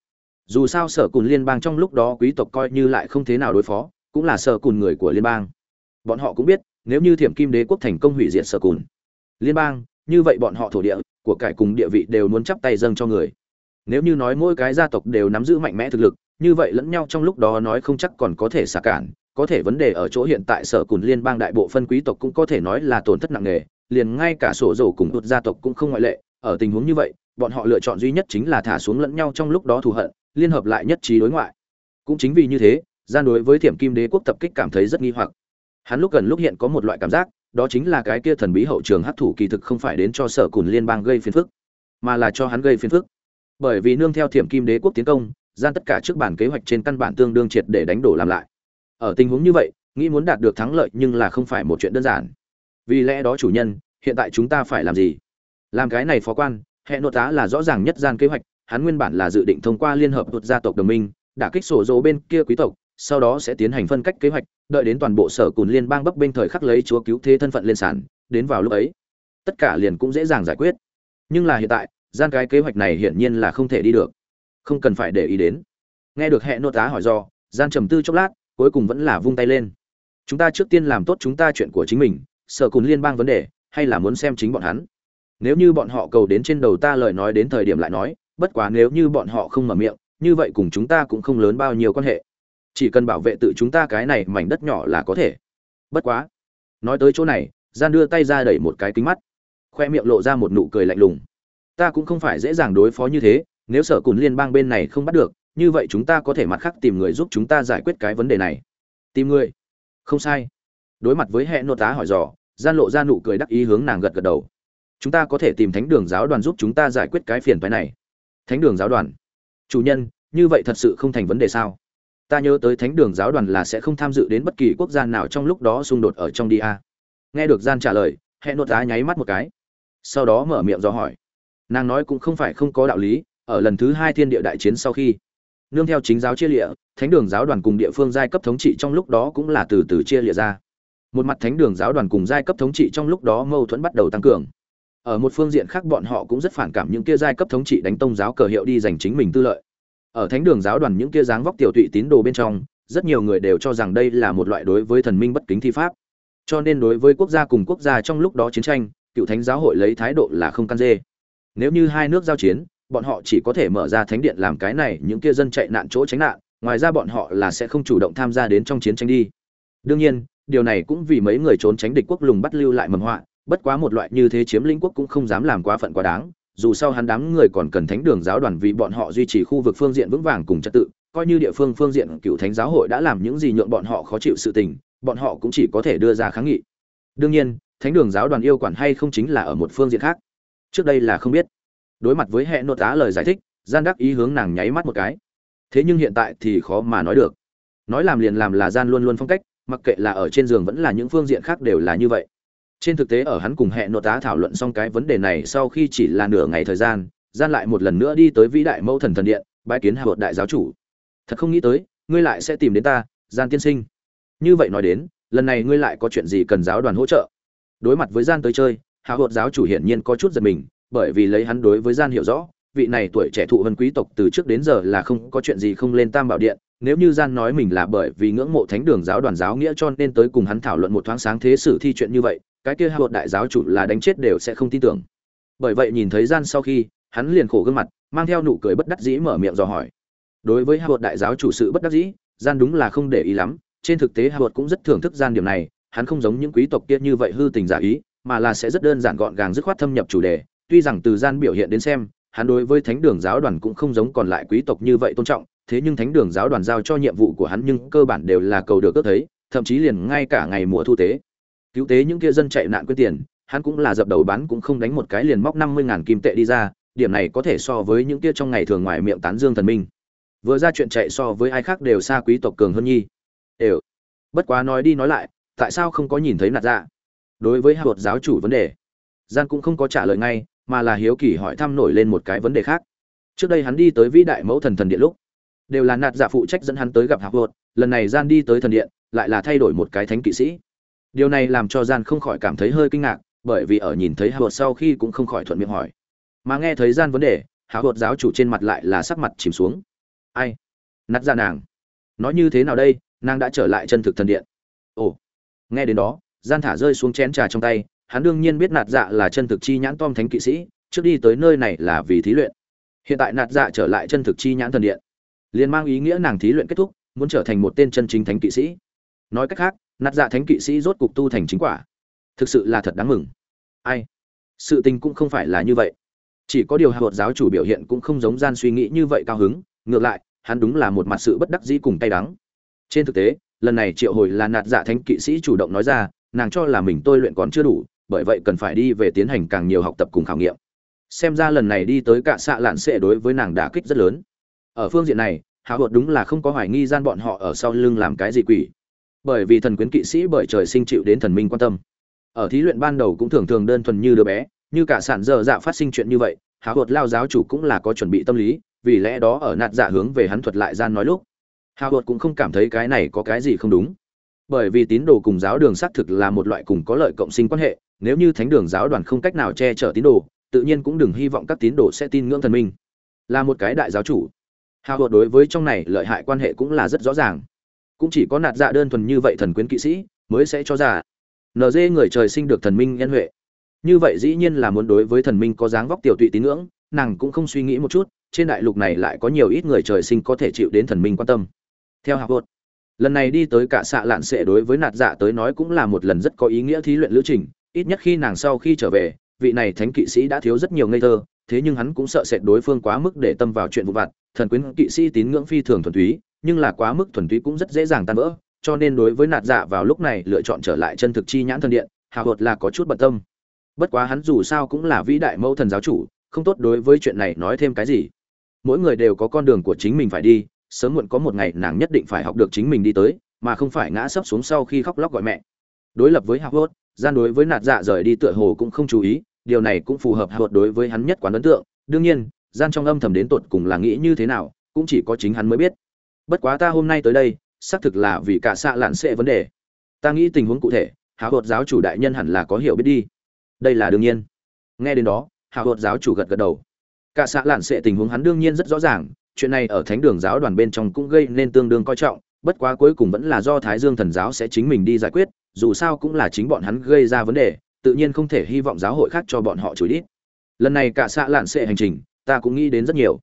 Dù sao sở cùn liên bang trong lúc đó quý tộc coi như lại không thế nào đối phó, cũng là sở cùn người của liên bang. Bọn họ cũng biết, nếu như thiểm kim đế quốc thành công hủy diệt sở cùn liên bang, như vậy bọn họ thổ địa của cải cùng địa vị đều muốn chắp tay dâng cho người. Nếu như nói mỗi cái gia tộc đều nắm giữ mạnh mẽ thực lực, như vậy lẫn nhau trong lúc đó nói không chắc còn có thể xả cản, có thể vấn đề ở chỗ hiện tại sở cùn liên bang đại bộ phân quý tộc cũng có thể nói là tổn thất nặng nề, liền ngay cả sổ dầu cùng đột gia tộc cũng không ngoại lệ. Ở tình huống như vậy, bọn họ lựa chọn duy nhất chính là thả xuống lẫn nhau trong lúc đó thù hận, liên hợp lại nhất trí đối ngoại. Cũng chính vì như thế, gian đối với thiểm kim đế quốc tập kích cảm thấy rất nghi hoặc. Hắn lúc gần lúc hiện có một loại cảm giác đó chính là cái kia thần bí hậu trường hấp thụ kỳ thực không phải đến cho sở cùn liên bang gây phiền phức, mà là cho hắn gây phiền phức. Bởi vì nương theo thiểm kim đế quốc tiến công, gian tất cả trước bản kế hoạch trên căn bản tương đương triệt để đánh đổ làm lại. Ở tình huống như vậy, nghĩ muốn đạt được thắng lợi nhưng là không phải một chuyện đơn giản. Vì lẽ đó chủ nhân, hiện tại chúng ta phải làm gì? Làm cái này phó quan hệ nội tá là rõ ràng nhất gian kế hoạch, hắn nguyên bản là dự định thông qua liên hợp tuột gia tộc đồng minh, đả kích sổ dỗ bên kia quý tộc sau đó sẽ tiến hành phân cách kế hoạch, đợi đến toàn bộ sở cùn liên bang bấp bênh thời khắc lấy chúa cứu thế thân phận lên sản đến vào lúc ấy, tất cả liền cũng dễ dàng giải quyết. Nhưng là hiện tại, gian cái kế hoạch này hiển nhiên là không thể đi được. Không cần phải để ý đến. Nghe được hệ nô tá hỏi do, gian trầm tư chốc lát, cuối cùng vẫn là vung tay lên. Chúng ta trước tiên làm tốt chúng ta chuyện của chính mình, sở cùn liên bang vấn đề, hay là muốn xem chính bọn hắn? Nếu như bọn họ cầu đến trên đầu ta lời nói đến thời điểm lại nói, bất quá nếu như bọn họ không mở miệng, như vậy cùng chúng ta cũng không lớn bao nhiêu quan hệ chỉ cần bảo vệ tự chúng ta cái này mảnh đất nhỏ là có thể. Bất quá. Nói tới chỗ này, gian đưa tay ra đẩy một cái kính mắt. Khoe miệng lộ ra một nụ cười lạnh lùng. Ta cũng không phải dễ dàng đối phó như thế, nếu sở cùn liên bang bên này không bắt được, như vậy chúng ta có thể mặt khác tìm người giúp chúng ta giải quyết cái vấn đề này. Tìm người? Không sai. Đối mặt với hệ nô tá hỏi dò, gian lộ ra nụ cười đắc ý hướng nàng gật gật đầu. Chúng ta có thể tìm thánh đường giáo đoàn giúp chúng ta giải quyết cái phiền phái này. Thánh đường giáo đoàn? Chủ nhân, như vậy thật sự không thành vấn đề sao? Ta nhớ tới thánh đường giáo đoàn là sẽ không tham dự đến bất kỳ quốc gia nào trong lúc đó xung đột ở trong đi a. Nghe được gian trả lời hẹn nốt á nháy mắt một cái. Sau đó mở miệng do hỏi. Nàng nói cũng không phải không có đạo lý, ở lần thứ hai thiên địa đại chiến sau khi, nương theo chính giáo chia lịa, thánh đường giáo đoàn cùng địa phương giai cấp thống trị trong lúc đó cũng là từ từ chia lịa ra. Một mặt thánh đường giáo đoàn cùng giai cấp thống trị trong lúc đó mâu thuẫn bắt đầu tăng cường. Ở một phương diện khác bọn họ cũng rất phản cảm những kia giai cấp thống trị đánh tông giáo cờ hiệu đi giành chính mình tư lợi ở thánh đường giáo đoàn những kia dáng vóc tiểu tụy tín đồ bên trong, rất nhiều người đều cho rằng đây là một loại đối với thần minh bất kính thi pháp. Cho nên đối với quốc gia cùng quốc gia trong lúc đó chiến tranh, cựu thánh giáo hội lấy thái độ là không can dê. Nếu như hai nước giao chiến, bọn họ chỉ có thể mở ra thánh điện làm cái này, những kia dân chạy nạn chỗ tránh nạn, ngoài ra bọn họ là sẽ không chủ động tham gia đến trong chiến tranh đi. Đương nhiên, điều này cũng vì mấy người trốn tránh địch quốc lùng bắt lưu lại mầm họa, bất quá một loại như thế chiếm lĩnh quốc cũng không dám làm quá phận quá đáng dù sao hắn đám người còn cần thánh đường giáo đoàn vì bọn họ duy trì khu vực phương diện vững vàng cùng trật tự, coi như địa phương phương diện cựu thánh giáo hội đã làm những gì nhượng bọn họ khó chịu sự tình, bọn họ cũng chỉ có thể đưa ra kháng nghị. Đương nhiên, thánh đường giáo đoàn yêu quản hay không chính là ở một phương diện khác. Trước đây là không biết. Đối mặt với hệ nội tá lời giải thích, gian đắc ý hướng nàng nháy mắt một cái. Thế nhưng hiện tại thì khó mà nói được. Nói làm liền làm là gian luôn luôn phong cách, mặc kệ là ở trên giường vẫn là những phương diện khác đều là như vậy trên thực tế ở hắn cùng hệ nội tá thảo luận xong cái vấn đề này sau khi chỉ là nửa ngày thời gian gian lại một lần nữa đi tới vĩ đại mẫu thần thần điện bãi kiến hạ bột đại giáo chủ. Thật không nghĩ tới, ngươi lại sẽ tìm đến ta, gian tiên sinh. Như vậy nói đến, lần này ngươi lại có chuyện gì cần giáo đoàn hỗ trợ? Đối mặt với gian tới chơi hạ bột giáo chủ hiển nhiên có chút giật mình, bởi vì lấy hắn đối với gian hiểu rõ, vị này tuổi trẻ thụ vân quý tộc từ trước đến giờ là không có chuyện gì không lên tam bảo điện, nếu như gian nói mình là bởi vì ngưỡng mộ thánh đường giáo đoàn giáo nghĩa cho nên tới cùng hắn thảo luận một thoáng sáng thế sử thi chuyện như vậy cái kia hạ bột đại giáo chủ là đánh chết đều sẽ không tin tưởng. Bởi vậy nhìn thấy gian sau khi, hắn liền khổ gương mặt, mang theo nụ cười bất đắc dĩ mở miệng dò hỏi. Đối với hạ bột đại giáo chủ sự bất đắc dĩ, gian đúng là không để ý lắm, trên thực tế hạ bột cũng rất thưởng thức gian điểm này, hắn không giống những quý tộc kia như vậy hư tình giả ý, mà là sẽ rất đơn giản gọn gàng dứt khoát thâm nhập chủ đề, tuy rằng từ gian biểu hiện đến xem, hắn đối với thánh đường giáo đoàn cũng không giống còn lại quý tộc như vậy tôn trọng, thế nhưng thánh đường giáo đoàn giao cho nhiệm vụ của hắn nhưng cơ bản đều là cầu được ước thấy, thậm chí liền ngay cả ngày mùa thu tế cứu tế những kia dân chạy nạn quyên tiền, hắn cũng là dập đầu bán cũng không đánh một cái liền móc năm mươi ngàn kim tệ đi ra, điểm này có thể so với những kia trong ngày thường ngoài miệng tán dương thần minh. Vừa ra chuyện chạy so với ai khác đều xa quý tộc cường hơn nhi. Đều. Bất quá nói đi nói lại, tại sao không có nhìn thấy nạt dạ? Đối với hạ luật giáo chủ vấn đề gian cũng không có trả lời ngay, mà là hiếu kỳ hỏi thăm nổi lên một cái vấn đề khác. Trước đây hắn đi tới vĩ đại mẫu thần thần điện lúc, đều là nạt giả phụ trách dẫn hắn tới gặp hạ luật lần này gian đi tới thần điện, lại là thay đổi một cái thánh kỵ sĩ điều này làm cho gian không khỏi cảm thấy hơi kinh ngạc, bởi vì ở nhìn thấy hạ sau khi cũng không khỏi thuận miệng hỏi. Mà nghe thấy gian vấn đề, hạ bột giáo chủ trên mặt lại là sắc mặt chìm xuống. Ai? Nạt ra nàng. Nói như thế nào đây? Nàng đã trở lại chân thực thần điện. Ồ. Nghe đến đó, gian thả rơi xuống chén trà trong tay, hắn đương nhiên biết nạt dạ là chân thực chi nhãn tom thánh kỵ sĩ, trước đi tới nơi này là vì thí luyện. Hiện tại nạt dạ trở lại chân thực chi nhãn thần điện. Liền mang ý nghĩa nàng thí luyện kết thúc, muốn trở thành một tên chân chính thánh kỵ sĩ. Nói cách khác nạt dạ thánh kỵ sĩ rốt cục tu thành chính quả. Thực sự là thật đáng mừng. Ai? Sự tình cũng không phải là như vậy. Chỉ có điều hạ bột giáo chủ biểu hiện cũng không giống gian suy nghĩ như vậy cao hứng, ngược lại, hắn đúng là một mặt sự bất đắc dĩ cùng tay đắng. Trên thực tế, lần này triệu hồi là nạt dạ thánh kỵ sĩ chủ động nói ra, nàng cho là mình tôi luyện còn chưa đủ, bởi vậy cần phải đi về tiến hành càng nhiều học tập cùng khảo nghiệm. Xem ra lần này đi tới cả xạ lạn sẽ đối với nàng đả kích rất lớn. Ở phương diện này hạ bột đúng là không có hoài nghi gian bọn họ ở sau lưng làm cái gì quỷ bởi vì thần quyến kỵ sĩ bởi trời sinh chịu đến thần minh quan tâm. Ở thí luyện ban đầu cũng thường thường đơn thuần như đứa bé, như cả sản dơ dạ phát sinh chuyện như vậy háo bột lao giáo chủ cũng là có chuẩn bị tâm lý, vì lẽ đó ở nạt dạ hướng về hắn thuật lại gian nói lúc háo bột cũng không cảm thấy cái này có cái gì không đúng. Bởi vì tín đồ cùng giáo đường xác thực là một loại cùng có lợi cộng sinh quan hệ, nếu như thánh đường giáo đoàn không cách nào che chở tín đồ, tự nhiên cũng đừng hy vọng các tín đồ sẽ tin ngưỡng thần minh. Là một cái đại giáo chủ. Hào hột đối với trong này lợi hại quan hệ cũng là rất rõ ràng cũng chỉ có nạt dạ đơn thuần như vậy thần quyến kỵ sĩ mới sẽ cho giả nd người trời sinh được thần minh nhân huệ. Như vậy dĩ nhiên là muốn đối với thần minh có dáng vóc tiểu tụy tín ngưỡng, nàng cũng không suy nghĩ một chút, trên đại lục này lại có nhiều ít người trời sinh có thể chịu đến thần minh quan tâm. Theo học vột, lần này đi tới cả xạ lạn sệ đối với nạt dạ tới nói cũng là một lần rất có ý nghĩa thí luyện lữ trình, ít nhất khi nàng sau khi trở về, vị này thánh kỵ sĩ đã thiếu rất nhiều ngây thơ, thế nhưng hắn cũng sợ sệt đối phương quá mức để tâm vào chuyện vụ vặt, thần quyến kỵ sĩ tín ngưỡng phi thường thuần túy nhưng là quá mức thuần túy cũng rất dễ dàng tan vỡ cho nên đối với nạt dạ vào lúc này lựa chọn trở lại chân thực chi nhãn thần điện hào hột là có chút bận tâm. Bất quá hắn dù sao cũng là vĩ đại mẫu thần giáo chủ không tốt đối với chuyện này nói thêm cái gì. Mỗi người đều có con đường của chính mình phải đi sớm muộn có một ngày nàng nhất định phải học được chính mình đi tới mà không phải ngã sấp xuống sau khi khóc lóc gọi mẹ. Đối lập với Howard, gian đối với nạt dạ rời đi tựa hồ cũng không chú ý điều này cũng phù hợp Howard đối với hắn nhất quán ấn tượng. Đương nhiên gian trong âm thầm đến tột cùng là nghĩ như thế nào cũng chỉ có chính hắn mới biết bất quá ta hôm nay tới đây, xác thực là vì cả xạ lạn sẽ vấn đề. Ta nghĩ tình huống cụ thể Hảo hột giáo chủ đại nhân hẳn là có hiểu biết đi. Đây là đương nhiên. Nghe đến đó Hảo hột giáo chủ gật gật đầu. Cả xạ lạn sẽ tình huống hắn đương nhiên rất rõ ràng, chuyện này ở thánh đường giáo đoàn bên trong cũng gây nên tương đương coi trọng, bất quá cuối cùng vẫn là do thái dương thần giáo sẽ chính mình đi giải quyết, dù sao cũng là chính bọn hắn gây ra vấn đề, tự nhiên không thể hy vọng giáo hội khác cho bọn họ chửi đít lần này cả xạ lạn sẽ hành trình, ta cũng nghĩ đến rất nhiều.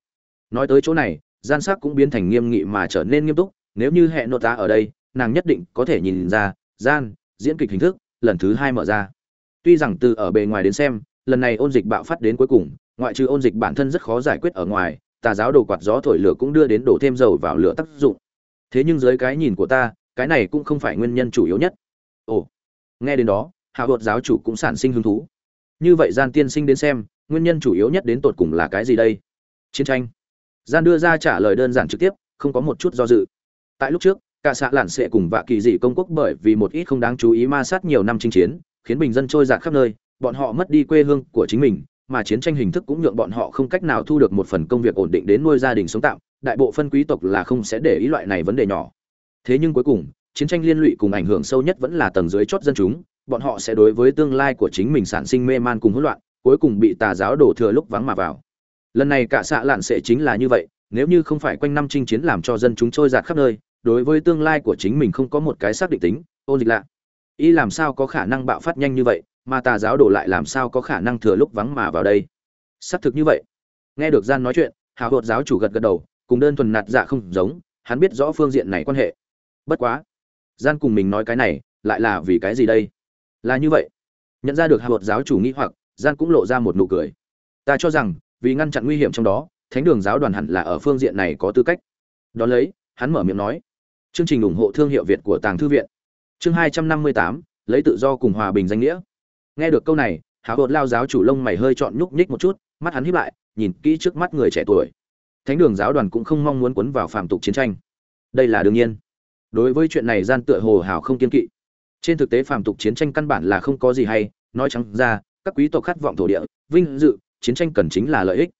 Nói tới chỗ này gian sắc cũng biến thành nghiêm nghị mà trở nên nghiêm túc, nếu như hệ nô ta ở đây, nàng nhất định có thể nhìn ra, gian, diễn kịch hình thức, lần thứ hai mở ra. Tuy rằng từ ở bề ngoài đến xem, lần này ôn dịch bạo phát đến cuối cùng, ngoại trừ ôn dịch bản thân rất khó giải quyết ở ngoài, tà giáo đồ quạt gió thổi lửa cũng đưa đến đổ thêm dầu vào lửa tác dụng. Thế nhưng dưới cái nhìn của ta, cái này cũng không phải nguyên nhân chủ yếu nhất. Ồ, nghe đến đó, hạ vợt giáo chủ cũng sản sinh hứng thú. Như vậy gian tiên sinh đến xem, nguyên nhân chủ yếu nhất đến tột cùng là cái gì đây? Chiến tranh gian đưa ra trả lời đơn giản trực tiếp, không có một chút do dự. Tại lúc trước, cả xã lản sẽ cùng vạ kỳ dị công quốc bởi vì một ít không đáng chú ý ma sát nhiều năm chinh chiến, khiến bình dân trôi giạt khắp nơi, bọn họ mất đi quê hương của chính mình, mà chiến tranh hình thức cũng nhượng bọn họ không cách nào thu được một phần công việc ổn định đến nuôi gia đình sống tạm, đại bộ phân quý tộc là không sẽ để ý loại này vấn đề nhỏ. Thế nhưng cuối cùng, chiến tranh liên lụy cùng ảnh hưởng sâu nhất vẫn là tầng dưới chót dân chúng, bọn họ sẽ đối với tương lai của chính mình sản sinh mê man cùng hỗn loạn, cuối cùng bị tà giáo đổ thừa lúc vắng mà vào lần này cả xạ lạn sẽ chính là như vậy, nếu như không phải quanh năm chinh chiến làm cho dân chúng trôi giạt khắp nơi, đối với tương lai của chính mình không có một cái xác định tính ôn dịch lạ. Y làm sao có khả năng bạo phát nhanh như vậy, mà tà giáo đổ lại làm sao có khả năng thừa lúc vắng mà vào đây? Xác thực như vậy. Nghe được gian nói chuyện hào hột giáo chủ gật gật đầu, cùng đơn thuần nạt dạ không giống, hắn biết rõ phương diện này quan hệ. Bất quá, gian cùng mình nói cái này, lại là vì cái gì đây? Là như vậy. Nhận ra được hào hột giáo chủ nghĩ hoặc, gian cũng lộ ra một nụ cười. Ta cho rằng vì ngăn chặn nguy hiểm trong đó, thánh đường giáo đoàn hẳn là ở phương diện này có tư cách. Đón lấy, hắn mở miệng nói, chương trình ủng hộ thương hiệu việt của tàng thư viện. Chương hai trăm năm mươi tám, lấy tự do cùng hòa bình danh nghĩa. Nghe được câu này háo hột lao giáo chủ lông mày hơi chọn nhúc nhích một chút, mắt hắn hiếp lại, nhìn kỹ trước mắt người trẻ tuổi. Thánh đường giáo đoàn cũng không mong muốn quấn vào phạm tục chiến tranh. Đây là đương nhiên. Đối với chuyện này gian tựa hồ hào không kiên kỵ. Trên thực tế phạm tục chiến tranh căn bản là không có gì hay, nói trắng ra, các quý tộc khát vọng thổ địa, vinh dự chiến tranh cần chính là lợi ích.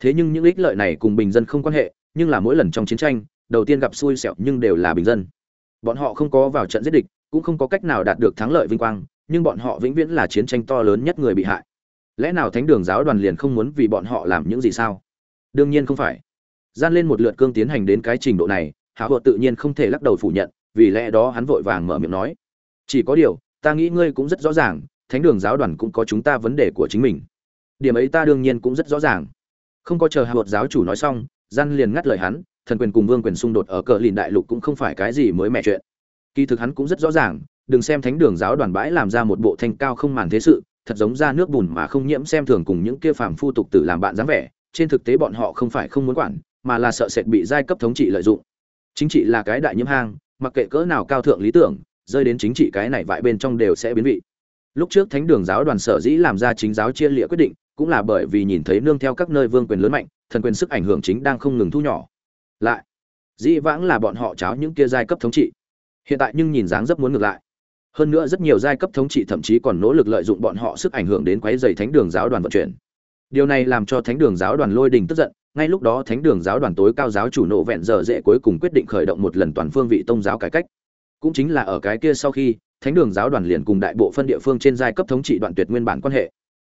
Thế nhưng những ích lợi này cùng bình dân không quan hệ, nhưng là mỗi lần trong chiến tranh, đầu tiên gặp xui xẻo nhưng đều là bình dân. Bọn họ không có vào trận giết địch, cũng không có cách nào đạt được thắng lợi vinh quang, nhưng bọn họ vĩnh viễn là chiến tranh to lớn nhất người bị hại. Lẽ nào thánh đường giáo đoàn liền không muốn vì bọn họ làm những gì sao? Đương nhiên không phải. Gian lên một lượt cương tiến hành đến cái trình độ này, hạ vợ tự nhiên không thể lắc đầu phủ nhận, vì lẽ đó hắn vội vàng mở miệng nói, chỉ có điều, ta nghĩ ngươi cũng rất rõ ràng, thánh đường giáo đoàn cũng có chúng ta vấn đề của chính mình điểm ấy ta đương nhiên cũng rất rõ ràng. Không có chờ hạ vợt giáo chủ nói xong, gian liền ngắt lời hắn, thần quyền cùng vương quyền xung đột ở cờ lìn đại lục cũng không phải cái gì mới mẻ chuyện. Kỳ thực hắn cũng rất rõ ràng, đừng xem thánh đường giáo đoàn bãi làm ra một bộ thanh cao không màn thế sự, thật giống ra nước bùn mà không nhiễm xem thường cùng những kia phàm phu tục tử làm bạn dáng vẻ, trên thực tế bọn họ không phải không muốn quản, mà là sợ sệt bị giai cấp thống trị lợi dụng. Chính trị là cái đại nhiễm hang, mặc kệ cỡ nào cao thượng lý tưởng, rơi đến chính trị cái này vại bên trong đều sẽ biến vị. Lúc trước thánh đường giáo đoàn sở dĩ làm ra chính giáo chia lịa quyết định cũng là bởi vì nhìn thấy nương theo các nơi vương quyền lớn mạnh, thần quyền sức ảnh hưởng chính đang không ngừng thu nhỏ. Lại, dĩ vãng là bọn họ cháo những kia giai cấp thống trị. Hiện tại nhưng nhìn dáng rất muốn ngược lại. Hơn nữa rất nhiều giai cấp thống trị thậm chí còn nỗ lực lợi dụng bọn họ sức ảnh hưởng đến quấy dày thánh đường giáo đoàn vận chuyển. Điều này làm cho thánh đường giáo đoàn lôi đình tức giận, ngay lúc đó thánh đường giáo đoàn tối cao giáo chủ nộ vẹn dở dễ cuối cùng quyết định khởi động một lần toàn phương vị tông giáo cải cách. Cũng chính là ở cái kia sau khi, thánh đường giáo đoàn liền cùng đại bộ phân địa phương trên giai cấp thống trị đoạn tuyệt nguyên bản quan hệ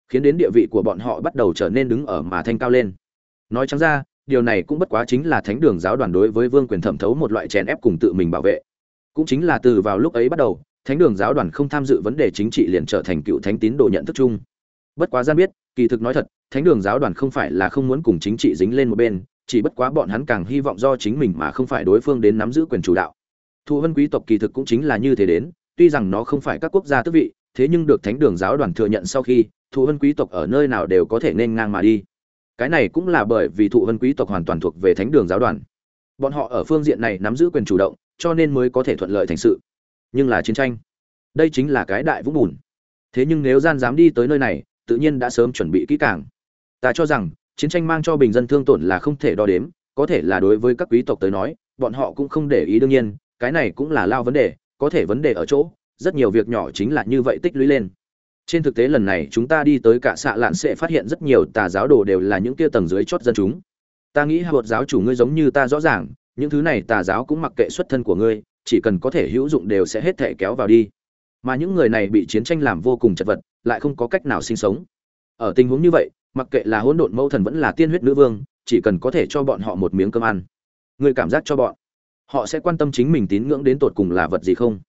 khiến đến địa vị của bọn họ bắt đầu trở nên đứng ở mà thanh cao lên. Nói trắng ra, điều này cũng bất quá chính là thánh đường giáo đoàn đối với vương quyền thẩm thấu một loại chèn ép cùng tự mình bảo vệ. Cũng chính là từ vào lúc ấy bắt đầu, thánh đường giáo đoàn không tham dự vấn đề chính trị liền trở thành cựu thánh tín đồ nhận thức chung. Bất quá gian biết, kỳ thực nói thật, thánh đường giáo đoàn không phải là không muốn cùng chính trị dính lên một bên, chỉ bất quá bọn hắn càng hy vọng do chính mình mà không phải đối phương đến nắm giữ quyền chủ đạo. Thụ vân quý tộc kỳ thực cũng chính là như thế đến, tuy rằng nó không phải các quốc gia tước vị, thế nhưng được thánh đường giáo đoàn thừa nhận sau khi thụ vân quý tộc ở nơi nào đều có thể nên ngang mà đi. Cái này cũng là bởi vì thụ vân quý tộc hoàn toàn thuộc về thánh đường giáo đoàn. Bọn họ ở phương diện này nắm giữ quyền chủ động, cho nên mới có thể thuận lợi thành sự. Nhưng là chiến tranh. Đây chính là cái đại vũng bùn. Thế nhưng nếu gian dám đi tới nơi này, tự nhiên đã sớm chuẩn bị kỹ càng. Ta cho rằng, chiến tranh mang cho bình dân thương tổn là không thể đo đếm, có thể là đối với các quý tộc tới nói, bọn họ cũng không để ý đương nhiên, cái này cũng là lao vấn đề, có thể vấn đề ở chỗ, rất nhiều việc nhỏ chính là như vậy tích lũy lên trên thực tế lần này chúng ta đi tới cả xạ lạn sẽ phát hiện rất nhiều tà giáo đồ đều là những kia tầng dưới chót dân chúng. Ta nghĩ hạ vợt giáo chủ ngươi giống như ta rõ ràng, những thứ này tà giáo cũng mặc kệ xuất thân của ngươi, chỉ cần có thể hữu dụng đều sẽ hết thể kéo vào đi. Mà những người này bị chiến tranh làm vô cùng chật vật, lại không có cách nào sinh sống. Ở tình huống như vậy, mặc kệ là hỗn độn mẫu thần vẫn là tiên huyết nữ vương, chỉ cần có thể cho bọn họ một miếng cơm ăn. Người cảm giác cho bọn họ sẽ quan tâm chính mình tín ngưỡng đến tột cùng là vật gì không?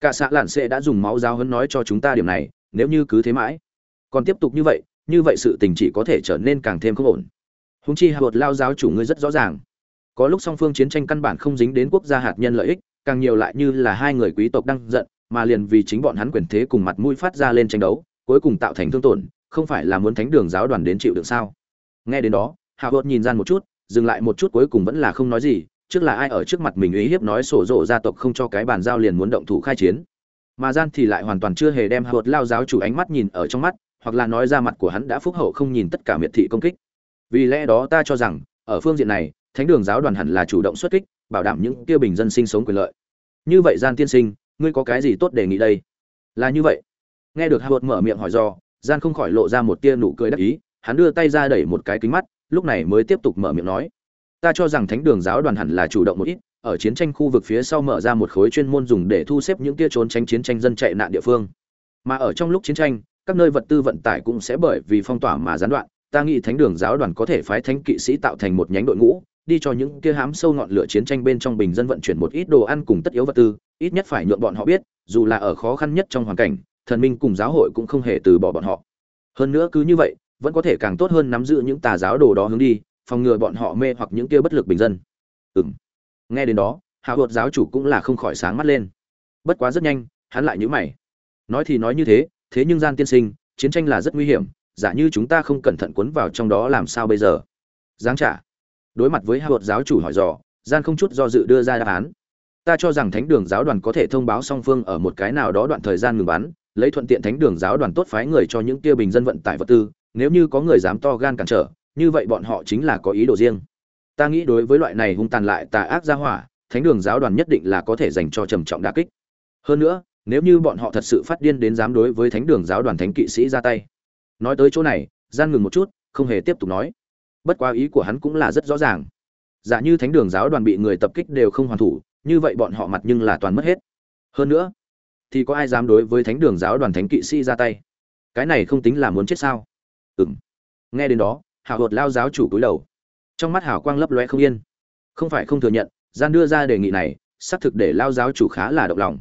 Cả xã lạn sẽ đã dùng máu giáo hấn nói cho chúng ta điểm này nếu như cứ thế mãi. Còn tiếp tục như vậy như vậy sự tình chỉ có thể trở nên càng thêm không ổn. Húng chi hạ bột lao giáo chủ ngươi rất rõ ràng. Có lúc song phương chiến tranh căn bản không dính đến quốc gia hạt nhân lợi ích, càng nhiều lại như là hai người quý tộc đang giận, mà liền vì chính bọn hắn quyền thế cùng mặt mũi phát ra lên tranh đấu, cuối cùng tạo thành thương tổn, không phải là muốn thánh đường giáo đoàn đến chịu được sao? Nghe đến đó hạ bột nhìn gian một chút, dừng lại một chút cuối cùng vẫn là không nói gì, trước là ai ở trước mặt mình ý hiếp nói sổ rộ gia tộc không cho cái bàn giao liền muốn động thủ khai chiến mà gian thì lại hoàn toàn chưa hề đem hạ lao giáo chủ ánh mắt nhìn ở trong mắt, hoặc là nói ra mặt của hắn đã phúc hậu không nhìn tất cả miệt thị công kích. Vì lẽ đó ta cho rằng, ở phương diện này, thánh đường giáo đoàn hẳn là chủ động xuất kích, bảo đảm những kia bình dân sinh sống quyền lợi. Như vậy gian tiên sinh, ngươi có cái gì tốt đề nghị đây? Là như vậy. Nghe được hạ mở miệng hỏi do, gian không khỏi lộ ra một tia nụ cười đắc ý, hắn đưa tay ra đẩy một cái kính mắt, lúc này mới tiếp tục mở miệng nói. Ta cho rằng thánh đường giáo đoàn hẳn là chủ động một ít ở chiến tranh khu vực phía sau mở ra một khối chuyên môn dùng để thu xếp những kia trốn tránh chiến tranh dân chạy nạn địa phương. Mà ở trong lúc chiến tranh, các nơi vật tư vận tải cũng sẽ bởi vì phong tỏa mà gián đoạn. Ta nghĩ thánh đường giáo đoàn có thể phái thánh kỵ sĩ tạo thành một nhánh đội ngũ, đi cho những kia hám sâu ngọn lửa chiến tranh bên trong bình dân vận chuyển một ít đồ ăn cùng tất yếu vật tư, ít nhất phải nhượng bọn họ biết, dù là ở khó khăn nhất trong hoàn cảnh, thần minh cùng giáo hội cũng không hề từ bỏ bọn họ. Hơn nữa cứ như vậy, vẫn có thể càng tốt hơn nắm giữ những tà giáo đồ đó hướng đi, phòng ngừa bọn họ mê hoặc những kia bất lực bình dân. Ừm nghe đến đó, hạ hột giáo chủ cũng là không khỏi sáng mắt lên. Bất quá rất nhanh, hắn lại nhíu mày. Nói thì nói như thế thế nhưng gian tiên sinh, chiến tranh là rất nguy hiểm, giả như chúng ta không cẩn thận cuốn vào trong đó làm sao bây giờ? Giáng trả. Đối mặt với hạ hột giáo chủ hỏi dò gian không chút do dự đưa ra đáp án. Ta cho rằng thánh đường giáo đoàn có thể thông báo song phương ở một cái nào đó đoạn thời gian ngừng bắn, lấy thuận tiện thánh đường giáo đoàn tốt phái người cho những kia bình dân vận tải vật tư, nếu như có người dám to gan cản trở, như vậy bọn họ chính là có ý đồ riêng ta nghĩ đối với loại này hung tàn lại tà ác gia hỏa, thánh đường giáo đoàn nhất định là có thể dành cho trầm trọng đà kích. Hơn nữa, nếu như bọn họ thật sự phát điên đến dám đối với thánh đường giáo đoàn thánh kỵ sĩ ra tay. Nói tới chỗ này, gian ngừng một chút, không hề tiếp tục nói. Bất quá ý của hắn cũng là rất rõ ràng. Giả như thánh đường giáo đoàn bị người tập kích đều không hoàn thủ, như vậy bọn họ mặt nhưng là toàn mất hết. Hơn nữa, thì có ai dám đối với thánh đường giáo đoàn thánh kỵ sĩ ra tay? Cái này không tính là muốn chết sao? Ừng nghe đến đó hảo hột lao giáo chủ cúi đầu trong mắt hảo quang lấp loe không yên. Không phải không thừa nhận, gian đưa ra đề nghị này, xác thực để lao giáo chủ khá là động lòng.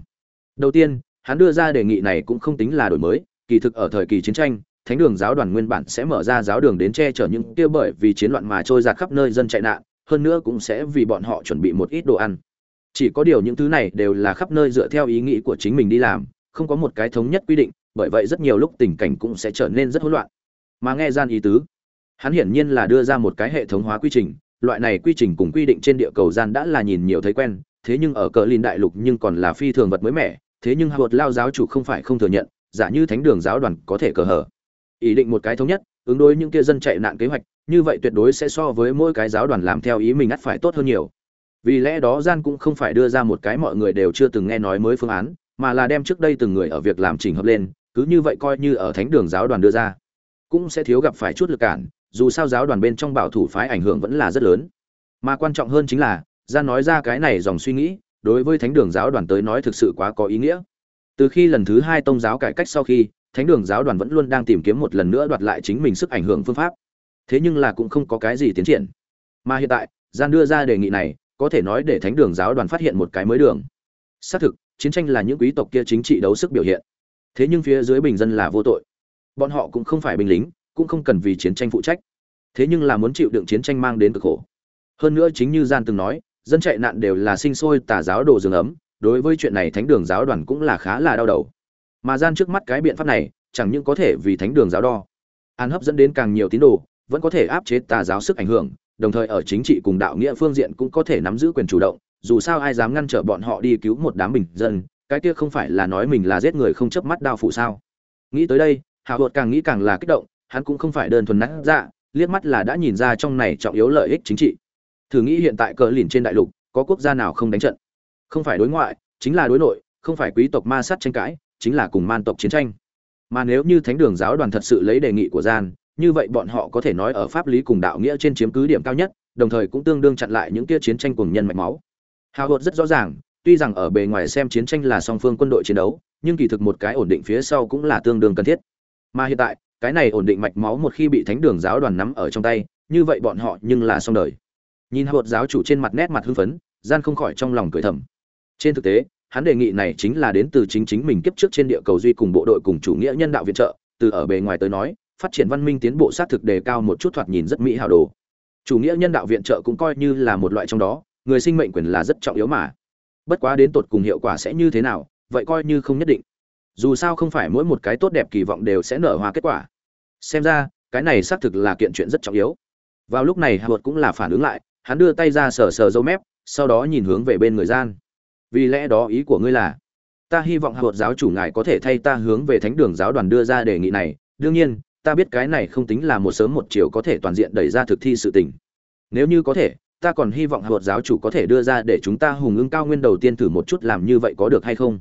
Đầu tiên, hắn đưa ra đề nghị này cũng không tính là đổi mới, kỳ thực ở thời kỳ chiến tranh, thánh đường giáo đoàn nguyên bản sẽ mở ra giáo đường đến che chở những kia bởi vì chiến loạn mà trôi ra khắp nơi dân chạy nạn, hơn nữa cũng sẽ vì bọn họ chuẩn bị một ít đồ ăn. Chỉ có điều những thứ này đều là khắp nơi dựa theo ý nghĩ của chính mình đi làm, không có một cái thống nhất quy định, bởi vậy rất nhiều lúc tình cảnh cũng sẽ trở nên rất hỗn loạn. Mà nghe gian ý tứ hắn hiển nhiên là đưa ra một cái hệ thống hóa quy trình, loại này quy trình cùng quy định trên địa cầu gian đã là nhìn nhiều thấy quen, thế nhưng ở cờ lìn đại lục nhưng còn là phi thường vật mới mẻ, thế nhưng hạ lao giáo chủ không phải không thừa nhận, giả như thánh đường giáo đoàn có thể cờ hở ý định một cái thống nhất, ứng đối những kia dân chạy nạn kế hoạch, như vậy tuyệt đối sẽ so với mỗi cái giáo đoàn làm theo ý mình ắt phải tốt hơn nhiều. Vì lẽ đó gian cũng không phải đưa ra một cái mọi người đều chưa từng nghe nói mới phương án, mà là đem trước đây từng người ở việc làm chỉnh hợp lên, cứ như vậy coi như ở thánh đường giáo đoàn đưa ra. Cũng sẽ thiếu gặp phải chút lực cản dù sao giáo đoàn bên trong bảo thủ phái ảnh hưởng vẫn là rất lớn. Mà quan trọng hơn chính là gian nói ra cái này dòng suy nghĩ, đối với thánh đường giáo đoàn tới nói thực sự quá có ý nghĩa. Từ khi lần thứ hai tông giáo cải cách sau khi, thánh đường giáo đoàn vẫn luôn đang tìm kiếm một lần nữa đoạt lại chính mình sức ảnh hưởng phương pháp. Thế nhưng là cũng không có cái gì tiến triển. Mà hiện tại gian đưa ra đề nghị này, có thể nói để thánh đường giáo đoàn phát hiện một cái mới đường. Xác thực, chiến tranh là những quý tộc kia chính trị đấu sức biểu hiện. Thế nhưng phía dưới bình dân là vô tội. Bọn họ cũng không phải binh lính cũng không cần vì chiến tranh phụ trách. Thế nhưng là muốn chịu đựng chiến tranh mang đến cực khổ. Hơn nữa chính như gian từng nói, dân chạy nạn đều là sinh sôi tà giáo đồ dường ấm, đối với chuyện này thánh đường giáo đoàn cũng là khá là đau đầu. Mà gian trước mắt cái biện pháp này, chẳng những có thể vì thánh đường giáo đo, an hấp dẫn đến càng nhiều tín đồ, vẫn có thể áp chế tà giáo sức ảnh hưởng, đồng thời ở chính trị cùng đạo nghĩa phương diện cũng có thể nắm giữ quyền chủ động, dù sao ai dám ngăn trở bọn họ đi cứu một đám bình dân, cái kia không phải là nói mình là giết người không chớp mắt đao phụ sao? Nghĩ tới đây, hạ hột càng nghĩ càng là kích động hắn cũng không phải đơn thuần nát dạ liếc mắt là đã nhìn ra trong này trọng yếu lợi ích chính trị. Thử nghĩ hiện tại cờ lìn trên đại lục, có quốc gia nào không đánh trận? Không phải đối ngoại, chính là đối nội, không phải quý tộc ma sát tranh cãi, chính là cùng man tộc chiến tranh. Mà nếu như thánh đường giáo đoàn thật sự lấy đề nghị của gian, như vậy bọn họ có thể nói ở pháp lý cùng đạo nghĩa trên chiếm cứ điểm cao nhất, đồng thời cũng tương đương chặn lại những kia chiến tranh cùng nhân mạch máu. Hào hột rất rõ ràng, tuy rằng ở bề ngoài xem chiến tranh là song phương quân đội chiến đấu, nhưng kỳ thực một cái ổn định phía sau cũng là tương đương cần thiết. Mà hiện tại cái này ổn định mạch máu một khi bị thánh đường giáo đoàn nắm ở trong tay, như vậy bọn họ nhưng là xong đời. Nhìn hào hột giáo chủ trên mặt nét mặt hưng phấn, gian không khỏi trong lòng cười thầm. Trên thực tế, hắn đề nghị này chính là đến từ chính chính mình kiếp trước trên địa cầu duy cùng bộ đội cùng chủ nghĩa nhân đạo viện trợ, từ ở bề ngoài tới nói, phát triển văn minh tiến bộ sát thực đề cao một chút thoạt nhìn rất mỹ hào đồ. Chủ nghĩa nhân đạo viện trợ cũng coi như là một loại trong đó, người sinh mệnh quyền là rất trọng yếu mà. Bất quá đến tột cùng hiệu quả sẽ như thế nào, vậy coi như không nhất định dù sao không phải mỗi một cái tốt đẹp kỳ vọng đều sẽ nở hoa kết quả. Xem ra, cái này xác thực là kiện chuyện rất trọng yếu. Vào lúc này hạ cũng là phản ứng lại, hắn đưa tay ra sờ sờ dâu mép, sau đó nhìn hướng về bên người gian. Vì lẽ đó ý của ngươi là, ta hy vọng hạ giáo chủ ngài có thể thay ta hướng về thánh đường giáo đoàn đưa ra đề nghị này. Đương nhiên, ta biết cái này không tính là một sớm một chiều có thể toàn diện đẩy ra thực thi sự tình. Nếu như có thể, ta còn hy vọng hạ giáo chủ có thể đưa ra để chúng ta hùng ứng cao nguyên đầu tiên thử một chút làm như vậy có được hay không.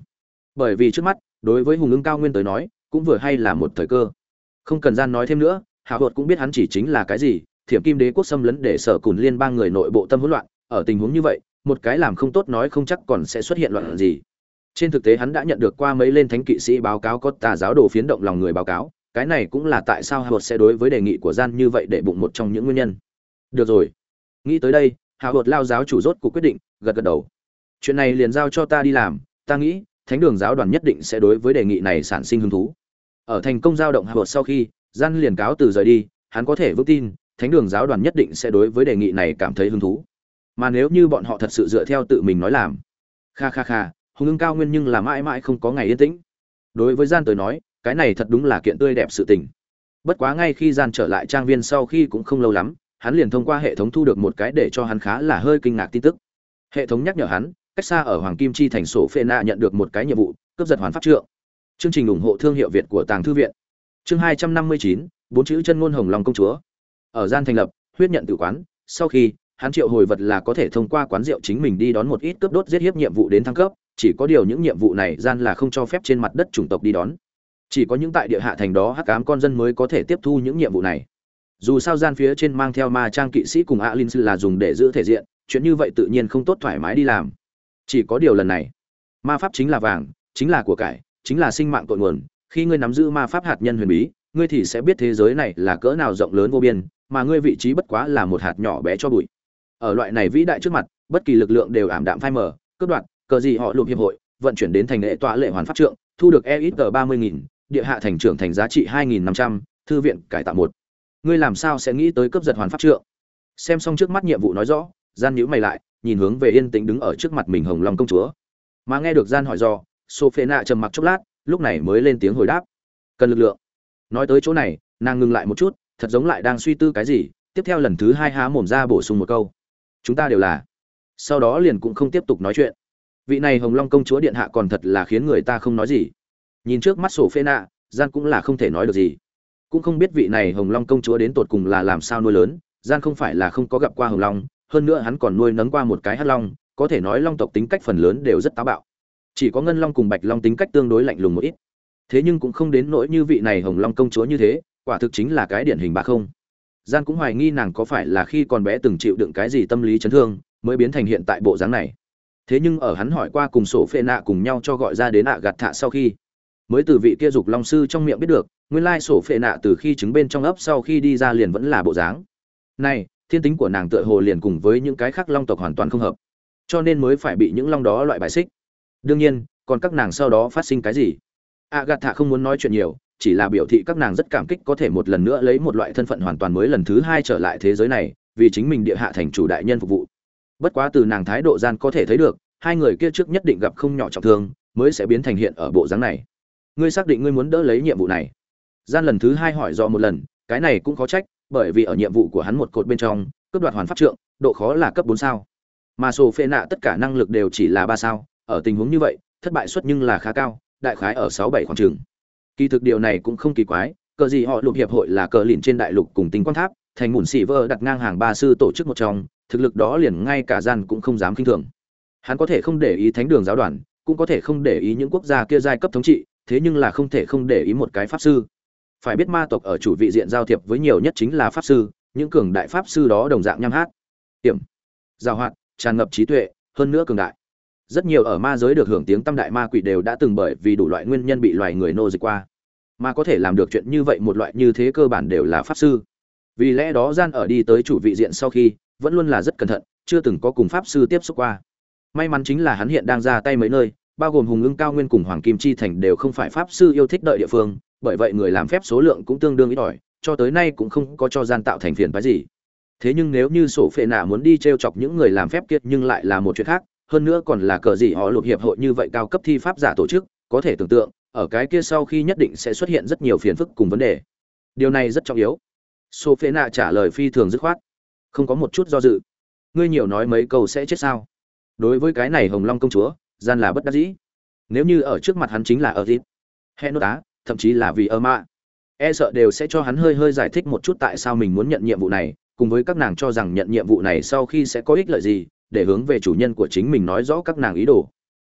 Bởi vì trước mắt đối với hùng ưng cao nguyên tới nói cũng vừa hay là một thời cơ không cần gian nói thêm nữa hạ hột cũng biết hắn chỉ chính là cái gì thiểm kim đế quốc xâm lấn để sở cùn liên bang người nội bộ tâm hỗn loạn ở tình huống như vậy một cái làm không tốt nói không chắc còn sẽ xuất hiện loạn gì trên thực tế hắn đã nhận được qua mấy lên thánh kỵ sĩ báo cáo có tà giáo đồ phiến động lòng người báo cáo cái này cũng là tại sao hạ hột sẽ đối với đề nghị của gian như vậy để bụng một trong những nguyên nhân. Được rồi, nghĩ tới đây, hạ hột lao giáo chủ rốt cuộc quyết định, gật gật đầu. Chuyện này liền giao cho ta đi làm, ta nghĩ, Thánh đường giáo đoàn nhất định sẽ đối với đề nghị này sản sinh hứng thú. Ở thành công giao động Howard sau khi, gian liền cáo từ rời đi, hắn có thể vững tin, Thánh đường giáo đoàn nhất định sẽ đối với đề nghị này cảm thấy hứng thú. Mà nếu như bọn họ thật sự dựa theo tự mình nói làm, kha kha kha, hùng ưng cao nguyên nhưng là mãi mãi không có ngày yên tĩnh. Đối với gian tới nói, cái này thật đúng là kiện tươi đẹp sự tình bất quá ngay khi gian trở lại trang viên sau khi cũng không lâu lắm hắn liền thông qua hệ thống thu được một cái để cho hắn khá là hơi kinh ngạc tin tức hệ thống nhắc nhở hắn cách xa ở hoàng kim chi thành sổ phê Na nhận được một cái nhiệm vụ, cướp giật hoàn pháp trượng. Chương trình ủng hộ thương hiệu việt của tàng thư viện. Chương hai trăm năm mươi chín, bốn chữ chân ngôn hồng long công chúa. Ở gian thành lập, huyết nhận tự quán, sau khi, hắn triệu hồi vật là có thể thông qua quán rượu chính mình đi đón một ít cướp đốt giết hiếp nhiệm vụ đến thăng cấp, chỉ có điều những nhiệm vụ này gian là không cho phép trên mặt đất chủng tộc đi đón. Chỉ có những tại địa hạ thành đó hắc ám con dân mới có thể tiếp thu những nhiệm vụ này. Dù sao gian phía trên mang theo ma trang kỵ sĩ cùng ạ linh là dùng để giữ thể diện, chuyện như vậy tự nhiên không tốt thoải mái đi làm chỉ có điều lần này ma pháp chính là vàng chính là của cải chính là sinh mạng cội nguồn. Khi ngươi nắm giữ ma pháp hạt nhân huyền bí ngươi thì sẽ biết thế giới này là cỡ nào rộng lớn vô biên mà ngươi vị trí bất quá là một hạt nhỏ bé cho bụi. Ở loại này vĩ đại trước mặt bất kỳ lực lượng đều ảm đạm phai mờ cướp đoạt cờ gì họ lụm hiệp hội vận chuyển đến thành lệ tọa lệ hoàn pháp trượng thu được e ít ba mươi nghìn địa hạ thành trưởng thành giá trị 2.500, thư viện cải tạo một. Ngươi làm sao sẽ nghĩ tới cướp giật hoàn pháp trượng? Xem xong trước mắt nhiệm vụ nói rõ gian nhữ mày lại nhìn hướng về yên tĩnh đứng ở trước mặt mình hồng long công chúa. Mà nghe được gian hỏi do sophie nạ trầm mặc chốc lát, lúc này mới lên tiếng hồi đáp. Cần lực lượng. Nói tới chỗ này, nàng ngừng lại một chút, thật giống lại đang suy tư cái gì, tiếp theo lần thứ hai há mồm ra bổ sung một câu. Chúng ta đều là. Sau đó liền cũng không tiếp tục nói chuyện. Vị này hồng long công chúa điện hạ còn thật là khiến người ta không nói gì. Nhìn trước mắt sổ phê nạ gian cũng là không thể nói được gì. Cũng không biết vị này hồng long công chúa đến tột cùng là làm sao nuôi lớn, gian không phải là không có gặp qua hồng long hơn nữa hắn còn nuôi nấng qua một cái hắc long, có thể nói long tộc tính cách phần lớn đều rất táo bạo. Chỉ có ngân long cùng bạch long tính cách tương đối lạnh lùng một ít. Thế nhưng cũng không đến nỗi như vị này hồng long công chúa như thế, quả thực chính là cái điển hình bà không. Gian cũng hoài nghi nàng có phải là khi còn bé từng chịu đựng cái gì tâm lý chấn thương, mới biến thành hiện tại bộ dáng này. Thế nhưng ở hắn hỏi qua cùng sổ phệ nạ cùng nhau cho gọi ra đến ạ gạt thạ sau khi, mới từ vị kia dục long sư trong miệng biết được, nguyên lai sổ phệ nạ từ khi trứng bên trong ấp sau khi đi ra liền vẫn là bộ dáng. Này thiên tính của nàng tựa hồ liền cùng với những cái khác long tộc hoàn toàn không hợp, cho nên mới phải bị những long đó loại bài xích. Đương nhiên, còn các nàng sau đó phát sinh cái gì? A gạt thạ không muốn nói chuyện nhiều, chỉ là biểu thị các nàng rất cảm kích có thể một lần nữa lấy một loại thân phận hoàn toàn mới lần thứ hai trở lại thế giới này, vì chính mình địa hạ thành chủ đại nhân phục vụ. Bất quá từ nàng thái độ gian có thể thấy được, hai người kia trước nhất định gặp không nhỏ trọng thương, mới sẽ biến thành hiện ở bộ dáng này. Ngươi xác định ngươi muốn đỡ lấy nhiệm vụ này? Gian lần thứ hai hỏi do một lần, cái này cũng có trách bởi vì ở nhiệm vụ của hắn một cột bên trong, cướp đoạt hoàn pháp trượng, độ khó là cấp bốn sao. Mà sổ phê nạ tất cả năng lực đều chỉ là ba sao, ở tình huống như vậy, thất bại suất nhưng là khá cao, đại khái ở sáu bảy khoảng trường. Kỳ thực điều này cũng không kỳ quái, cờ gì họ lục hiệp hội là cờ lìn trên đại lục cùng tính quan tháp, thành mùn xỉ vơ đặt ngang hàng ba sư tổ chức một trong, thực lực đó liền ngay cả gian cũng không dám kinh thường. Hắn có thể không để ý thánh đường giáo đoàn, cũng có thể không để ý những quốc gia kia giai cấp thống trị, thế nhưng là không thể không để ý một cái pháp sư phải biết ma tộc ở chủ vị diện giao thiệp với nhiều nhất chính là pháp sư, những cường đại pháp sư đó đồng dạng nham hát. Hiểm giao hoạt, tràn ngập trí tuệ, hơn nữa cường đại. Rất nhiều ở ma giới được hưởng tiếng tâm đại ma quỷ đều đã từng bởi vì đủ loại nguyên nhân bị loài người nô dịch qua. Mà có thể làm được chuyện như vậy một loại như thế cơ bản đều là pháp sư. Vì lẽ đó gian ở đi tới chủ vị diện sau khi, vẫn luôn là rất cẩn thận, chưa từng có cùng pháp sư tiếp xúc qua. May mắn chính là hắn hiện đang ra tay mấy nơi, bao gồm hùng ưng cao nguyên cùng hoàng kim chi thành đều không phải pháp sư yêu thích đợi địa phương bởi vậy người làm phép số lượng cũng tương đương ít ỏi, cho tới nay cũng không có cho gian tạo thành phiền phái gì. Thế nhưng nếu như sổ phệ nạ muốn đi t r e o chọc những người làm phép kiệt nhưng lại là một chuyện khác, hơn nữa còn là cờ gì họ lục hiệp hội như vậy cao cấp thi pháp giả tổ chức, có thể tưởng tượng, ở cái kia sau khi nhất định sẽ xuất hiện rất nhiều phiền phức cùng vấn đề. Điều này rất trọng yếu. Sổ phệ nạ trả lời phi thường dứt khoát. Không có một chút do dự. Ngươi nhiều nói mấy câu sẽ chết sao? Đối với cái này hồng long công chúa, gian là bất đắc dĩ. Nếu như ở trước mặt hắn chính là ở dịp hẹn nốt tá thậm chí là vì ơ mạ. E sợ đều sẽ cho hắn hơi hơi giải thích một chút tại sao mình muốn nhận nhiệm vụ này, cùng với các nàng cho rằng nhận nhiệm vụ này sau khi sẽ có ích lợi gì, để hướng về chủ nhân của chính mình nói rõ các nàng ý đồ.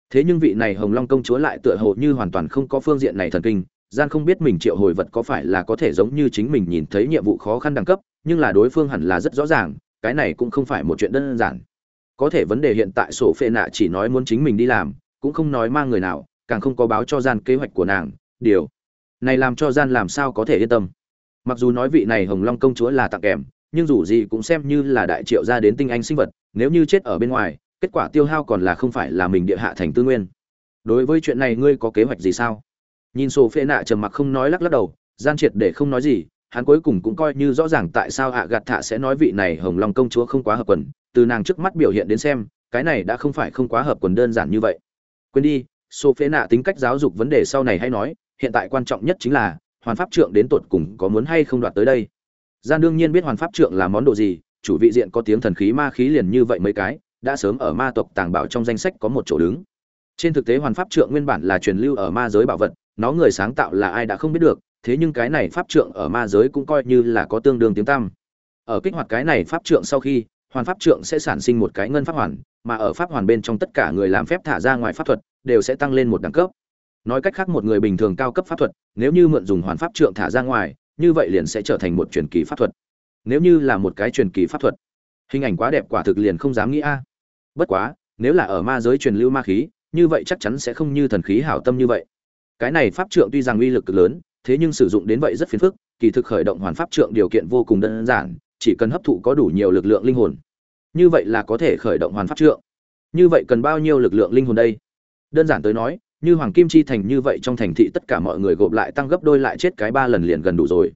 Thế nhưng vị này hồng long công chúa lại tựa hồ như hoàn toàn không có phương diện này thần kinh, gian không biết mình triệu hồi vật có phải là có thể giống như chính mình nhìn thấy nhiệm vụ khó khăn đẳng cấp, nhưng là đối phương hẳn là rất rõ ràng, cái này cũng không phải một chuyện đơn giản. Có thể vấn đề hiện tại sổ phệ nạ chỉ nói muốn chính mình đi làm, cũng không nói mang người nào, càng không có báo cho gian kế hoạch của nàng, điều này làm cho gian làm sao có thể yên tâm. Mặc dù nói vị này hồng long công chúa là tặng kèm, nhưng dù gì cũng xem như là đại triệu ra đến tinh anh sinh vật, nếu như chết ở bên ngoài, kết quả tiêu hao còn là không phải là mình địa hạ thành tư nguyên. Đối với chuyện này ngươi có kế hoạch gì sao? Nhìn sổ phê nạ trầm mặc không nói lắc lắc đầu, gian triệt để không nói gì, hắn cuối cùng cũng coi như rõ ràng tại sao hạ gạt thạ sẽ nói vị này hồng long công chúa không quá hợp quần, từ nàng trước mắt biểu hiện đến xem, cái này đã không phải không quá hợp quần đơn giản như vậy. Quên đi, sổ phê nạ tính cách giáo dục vấn đề sau này hay nói hiện tại quan trọng nhất chính là, hoàn pháp trượng đến tột cùng có muốn hay không đoạt tới đây. Gian đương nhiên biết hoàn pháp trượng là món đồ gì, chủ vị diện có tiếng thần khí ma khí liền như vậy mấy cái, đã sớm ở ma tộc tàng bảo trong danh sách có một chỗ đứng. Trên thực tế hoàn pháp trượng nguyên bản là truyền lưu ở ma giới bảo vật, nó người sáng tạo là ai đã không biết được, thế nhưng cái này pháp trượng ở ma giới cũng coi như là có tương đương tiếng tăm. Ở kích hoạt cái này pháp trượng sau khi, hoàn pháp trượng sẽ sản sinh một cái ngân pháp hoàn, mà ở pháp hoàn bên trong tất cả người làm phép thả ra ngoài pháp thuật, đều sẽ tăng lên một đẳng cấp nói cách khác một người bình thường cao cấp pháp thuật, nếu như mượn dùng hoàn pháp trượng thả ra ngoài, như vậy liền sẽ trở thành một truyền kỳ pháp thuật. Nếu như là một cái truyền kỳ pháp thuật, hình ảnh quá đẹp quả thực liền không dám nghĩ a. Bất quá, nếu là ở ma giới truyền lưu ma khí, như vậy chắc chắn sẽ không như thần khí hảo tâm như vậy. Cái này pháp trượng tuy rằng uy lực cực lớn, thế nhưng sử dụng đến vậy rất phiền phức, kỳ thực khởi động hoàn pháp trượng điều kiện vô cùng đơn giản, chỉ cần hấp thụ có đủ nhiều lực lượng linh hồn. Như vậy là có thể khởi động hoàn pháp trượng. Như vậy cần bao nhiêu lực lượng linh hồn đây? Đơn giản tới nói như hoàng kim chi thành như vậy trong thành thị tất cả mọi người gộp lại tăng gấp đôi lại chết cái ba lần liền gần đủ rồi.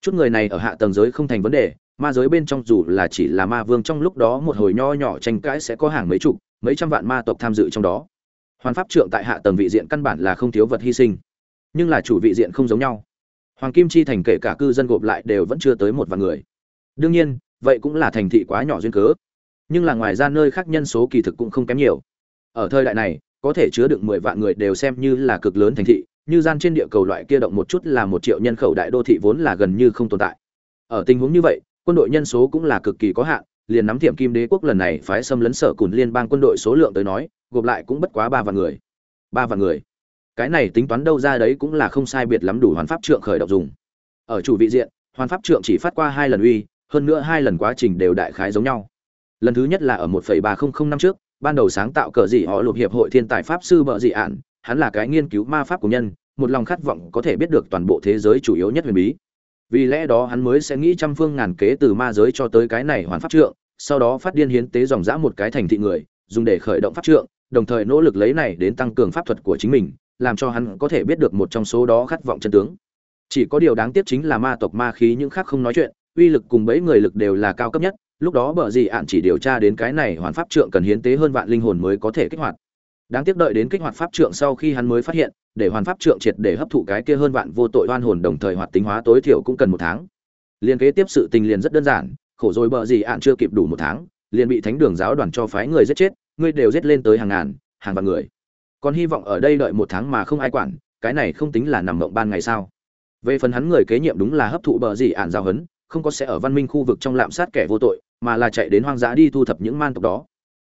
Chút người này ở hạ tầng giới không thành vấn đề, ma giới bên trong dù là chỉ là ma vương trong lúc đó một hồi nho nhỏ tranh cãi sẽ có hàng mấy chục, mấy trăm vạn ma tộc tham dự trong đó. Hoàn pháp trượng tại hạ tầng vị diện căn bản là không thiếu vật hy sinh, nhưng là chủ vị diện không giống nhau. Hoàng kim chi thành kể cả cư dân gộp lại đều vẫn chưa tới một vạn người. Đương nhiên, vậy cũng là thành thị quá nhỏ duyên cớ. Nhưng là ngoài ra nơi khác nhân số kỳ thực cũng không kém nhiều. Ở thời đại này có thể chứa được mười vạn người đều xem như là cực lớn thành thị, như gian trên địa cầu loại kia động một chút là một triệu nhân khẩu đại đô thị vốn là gần như không tồn tại. Ở tình huống như vậy, quân đội nhân số cũng là cực kỳ có hạn, liền nắm thiểm kim đế quốc lần này phái xâm lấn sở cùn liên bang quân đội số lượng tới nói, gộp lại cũng bất quá ba vạn người. Ba vạn người. Cái này tính toán đâu ra đấy cũng là không sai biệt lắm đủ hoàn pháp trượng khởi động dùng. Ở chủ vị diện, hoàn pháp trượng chỉ phát qua hai lần uy, hơn nữa hai lần quá trình đều đại khái giống nhau. Lần thứ nhất là ở 1.3000 năm trước ban đầu sáng tạo cờ gì họ lục hiệp hội thiên tài pháp sư bợ dị ạn, hắn là cái nghiên cứu ma pháp của nhân, một lòng khát vọng có thể biết được toàn bộ thế giới chủ yếu nhất huyền bí. Vì lẽ đó hắn mới sẽ nghĩ trăm phương ngàn kế từ ma giới cho tới cái này hoàn pháp trượng, sau đó phát điên hiến tế dòng dã một cái thành thị người, dùng để khởi động pháp trượng, đồng thời nỗ lực lấy này đến tăng cường pháp thuật của chính mình, làm cho hắn có thể biết được một trong số đó khát vọng chân tướng. Chỉ có điều đáng tiếc chính là ma tộc ma khí những khác không nói chuyện, uy lực cùng bấy người lực đều là cao cấp nhất lúc đó bờ gì ạn chỉ điều tra đến cái này hoàn pháp trượng cần hiến tế hơn vạn linh hồn mới có thể kích hoạt. Đáng tiếc đợi đến kích hoạt pháp trượng sau khi hắn mới phát hiện, để hoàn pháp trượng triệt để hấp thụ cái kia hơn vạn vô tội oan hồn đồng thời hoạt tính hóa tối thiểu cũng cần một tháng. Liên kế tiếp sự tình liền rất đơn giản, khổ rồi bờ gì ạn chưa kịp đủ một tháng, liền bị thánh đường giáo đoàn cho phái người giết chết ngươi đều giết lên tới hàng ngàn, hàng vạn người. Còn hy vọng ở đây đợi một tháng mà không ai quản, cái này không tính là nằm mộng ban ngày sao. Về phần hắn người kế nhiệm đúng là hấp thụ bờ gì ạn giao hấn không có sẽ ở văn minh khu vực trong lạm sát kẻ vô tội, mà là chạy đến hoang dã đi thu thập những man tộc đó.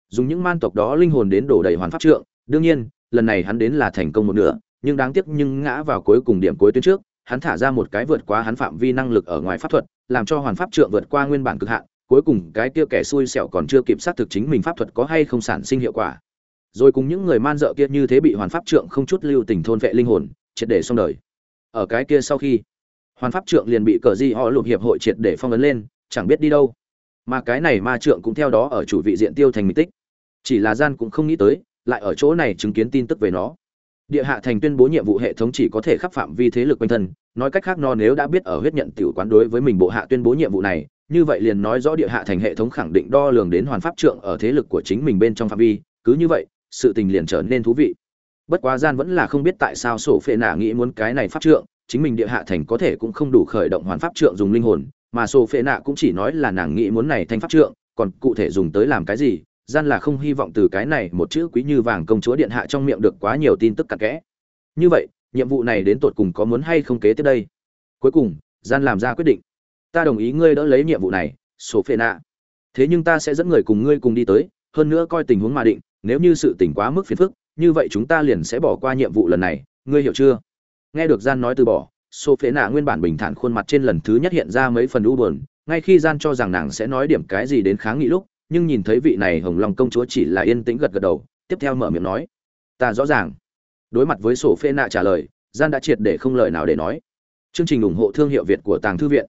Dùng những man tộc đó linh hồn đến đổ đầy hoàn pháp trượng. Đương nhiên, lần này hắn đến là thành công một nửa, nhưng đáng tiếc nhưng ngã vào cuối cùng điểm cuối tuyến trước, hắn thả ra một cái vượt quá hắn phạm vi năng lực ở ngoài pháp thuật, làm cho hoàn pháp trượng vượt qua nguyên bản cực hạn, cuối cùng cái kia kẻ xui xẻo còn chưa kịp xác thực chính mình pháp thuật có hay không sản sinh hiệu quả. Rồi cùng những người man dợ kia như thế bị hoàn pháp trượng không chút lưu tình thôn vệ linh hồn, triệt để xong đời. Ở cái kia sau khi hoàn pháp trượng liền bị cờ di họ lục hiệp hội triệt để phong ấn lên, chẳng biết đi đâu. Mà cái này ma trượng cũng theo đó ở chủ vị diện tiêu thành mỹ tích. Chỉ là gian cũng không nghĩ tới, lại ở chỗ này chứng kiến tin tức về nó. Địa hạ thành tuyên bố nhiệm vụ hệ thống chỉ có thể khắc phạm vi thế lực quanh thân, nói cách khác nó nếu đã biết ở huyết nhận tiểu quán đối với mình bộ hạ tuyên bố nhiệm vụ này, như vậy liền nói rõ địa hạ thành hệ thống khẳng định đo lường đến hoàn pháp trượng ở thế lực của chính mình bên trong phạm vi, cứ như vậy, sự tình liền trở nên thú vị. Bất quá gian vẫn là không biết tại sao sổ phệ nạ nghĩ muốn cái này pháp trượng chính mình địa hạ thành có thể cũng không đủ khởi động hoàn pháp trượng dùng linh hồn, mà sổ phệ nạ cũng chỉ nói là nàng nghĩ muốn này thành pháp trượng, còn cụ thể dùng tới làm cái gì, gian là không hy vọng từ cái này một chữ quý như vàng công chúa điện hạ trong miệng được quá nhiều tin tức cặn kẽ. Như vậy, nhiệm vụ này đến tột cùng có muốn hay không kế tiếp đây? Cuối cùng, gian làm ra quyết định. Ta đồng ý ngươi đỡ lấy nhiệm vụ này sổ phệ nạ. Thế nhưng ta sẽ dẫn người cùng ngươi cùng đi tới, hơn nữa coi tình huống mà định, nếu như sự tình quá mức phiền phức, như vậy chúng ta liền sẽ bỏ qua nhiệm vụ lần này, ngươi hiểu chưa? Nghe được gian nói từ bỏ sổ Phế nạ nguyên bản bình thản khuôn mặt trên lần thứ nhất hiện ra mấy phần u buồn, ngay khi gian cho rằng nàng sẽ nói điểm cái gì đến kháng nghị lúc, nhưng nhìn thấy vị này hồng long công chúa chỉ là yên tĩnh gật gật đầu, tiếp theo mở miệng nói, ta rõ ràng. Đối mặt với sổ phê nạ trả lời, gian đã triệt để không lời nào để nói. Chương trình ủng hộ thương hiệu việt của tàng thư viện.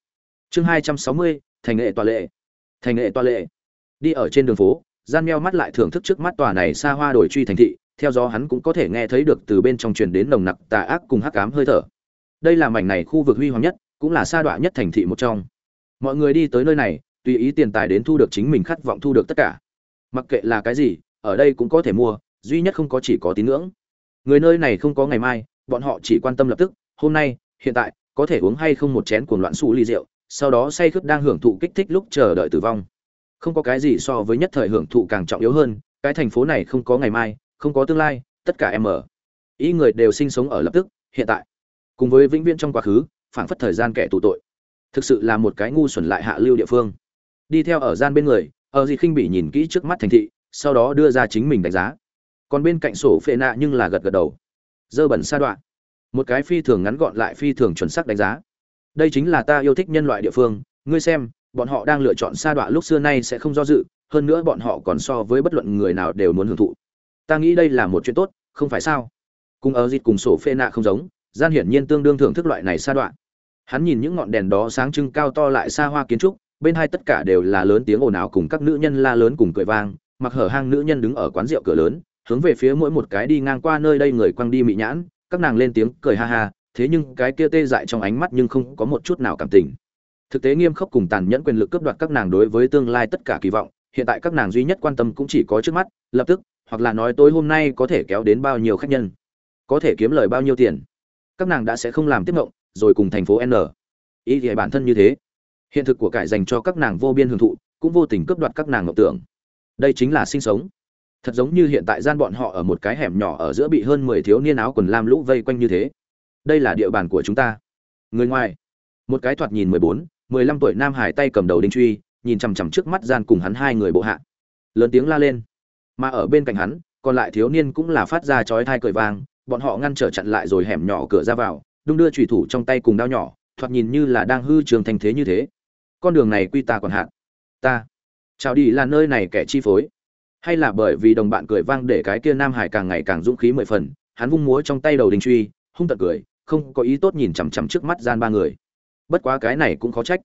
Chương hai trăm sáu mươi, thành nghệ tòa lệ. Thành nghệ tòa lệ. Đi ở trên đường phố, gian meo mắt lại thưởng thức trước mắt tòa này xa hoa đổi truy thành thị theo gió hắn cũng có thể nghe thấy được từ bên trong truyền đến nồng nặc tà ác cùng hắc ám hơi thở. Đây là mảnh này khu vực huy hoàng nhất, cũng là sa đọa nhất thành thị một trong. Mọi người đi tới nơi này, tùy ý tiền tài đến thu được chính mình khát vọng thu được tất cả. Mặc kệ là cái gì, ở đây cũng có thể mua, duy nhất không có chỉ có tín ngưỡng. Người nơi này không có ngày mai, bọn họ chỉ quan tâm lập tức, hôm nay, hiện tại, có thể uống hay không một chén cuồng loạn xù ly rượu, sau đó say khướt đang hưởng thụ kích thích lúc chờ đợi tử vong. Không có cái gì so với nhất thời hưởng thụ càng trọng yếu hơn, cái thành phố này không có ngày mai không có tương lai, tất cả em ở. Ý người đều sinh sống ở lập tức, hiện tại. Cùng với vĩnh viễn trong quá khứ, phảng phất thời gian kẻ tù tội. Thực sự là một cái ngu xuẩn lại hạ lưu địa phương. Đi theo ở gian bên người, ở gì khinh bị nhìn kỹ trước mắt thành thị, sau đó đưa ra chính mình đánh giá. Còn bên cạnh sổ phệ nạ nhưng là gật gật đầu. Dơ bẩn sa đoạn. Một cái phi thường ngắn gọn lại phi thường chuẩn xác đánh giá. Đây chính là ta yêu thích nhân loại địa phương. Ngươi xem, bọn họ đang lựa chọn sa đoạn lúc xưa nay sẽ không do dự, hơn nữa bọn họ còn so với bất luận người nào đều muốn hưởng thụ ta nghĩ đây là một chuyện tốt, không phải sao? Cùng ở dịt cùng sổ phê nạ không giống, gian hiển nhiên tương đương thưởng thức loại này sa đoạn. Hắn nhìn những ngọn đèn đó sáng trưng cao to lại xa hoa kiến trúc, bên hai tất cả đều là lớn tiếng ồn ào cùng các nữ nhân la lớn cùng cười vang, mặc hở hang nữ nhân đứng ở quán rượu cửa lớn, hướng về phía mỗi một cái đi ngang qua nơi đây người quăng đi mị nhãn, các nàng lên tiếng cười ha ha, thế nhưng cái kia tê dại trong ánh mắt nhưng không có một chút nào cảm tình. Thực tế nghiêm khốc cùng tàn nhẫn quyền lực cướp đoạt các nàng đối với tương lai tất cả kỳ vọng, hiện tại các nàng duy nhất quan tâm cũng chỉ có trước mắt, lập tức hoặc là nói tối hôm nay có thể kéo đến bao nhiêu khách nhân, có thể kiếm lời bao nhiêu tiền. Các nàng đã sẽ không làm tiếp ngộng, rồi cùng thành phố n. Ý thì bản thân như thế. Hiện thực của cải dành cho các nàng vô biên hưởng thụ, cũng vô tình cướp đoạt các nàng ngọc tưởng. Đây chính là sinh sống. Thật giống như hiện tại gian bọn họ ở một cái hẻm nhỏ ở giữa bị hơn mười thiếu niên áo quần lam lũ vây quanh như thế. Đây là địa bàn của chúng ta. Người ngoài. Một cái thoạt nhìn mười bốn, mười lăm tuổi nam hải tay cầm đầu đinh truy, nhìn chằm chằm trước mắt gian cùng hắn hai người bộ hạ. Lớn tiếng la lên mà ở bên cạnh hắn, còn lại thiếu niên cũng là phát ra chói thai cười vang, bọn họ ngăn trở chặn lại rồi hẻm nhỏ cửa ra vào, đung đưa trùy thủ trong tay cùng đao nhỏ, thoạt nhìn như là đang hư trường thành thế như thế. Con đường này quy ta còn hạn. Ta, chào đi là nơi này kẻ chi phối. Hay là bởi vì đồng bạn cười vang để cái kia nam hải càng ngày càng dũng khí mười phần, hắn vung múa trong tay đầu đình truy, hung tật cười, không có ý tốt nhìn chằm chằm trước mắt gian ba người. Bất quá cái này cũng khó trách.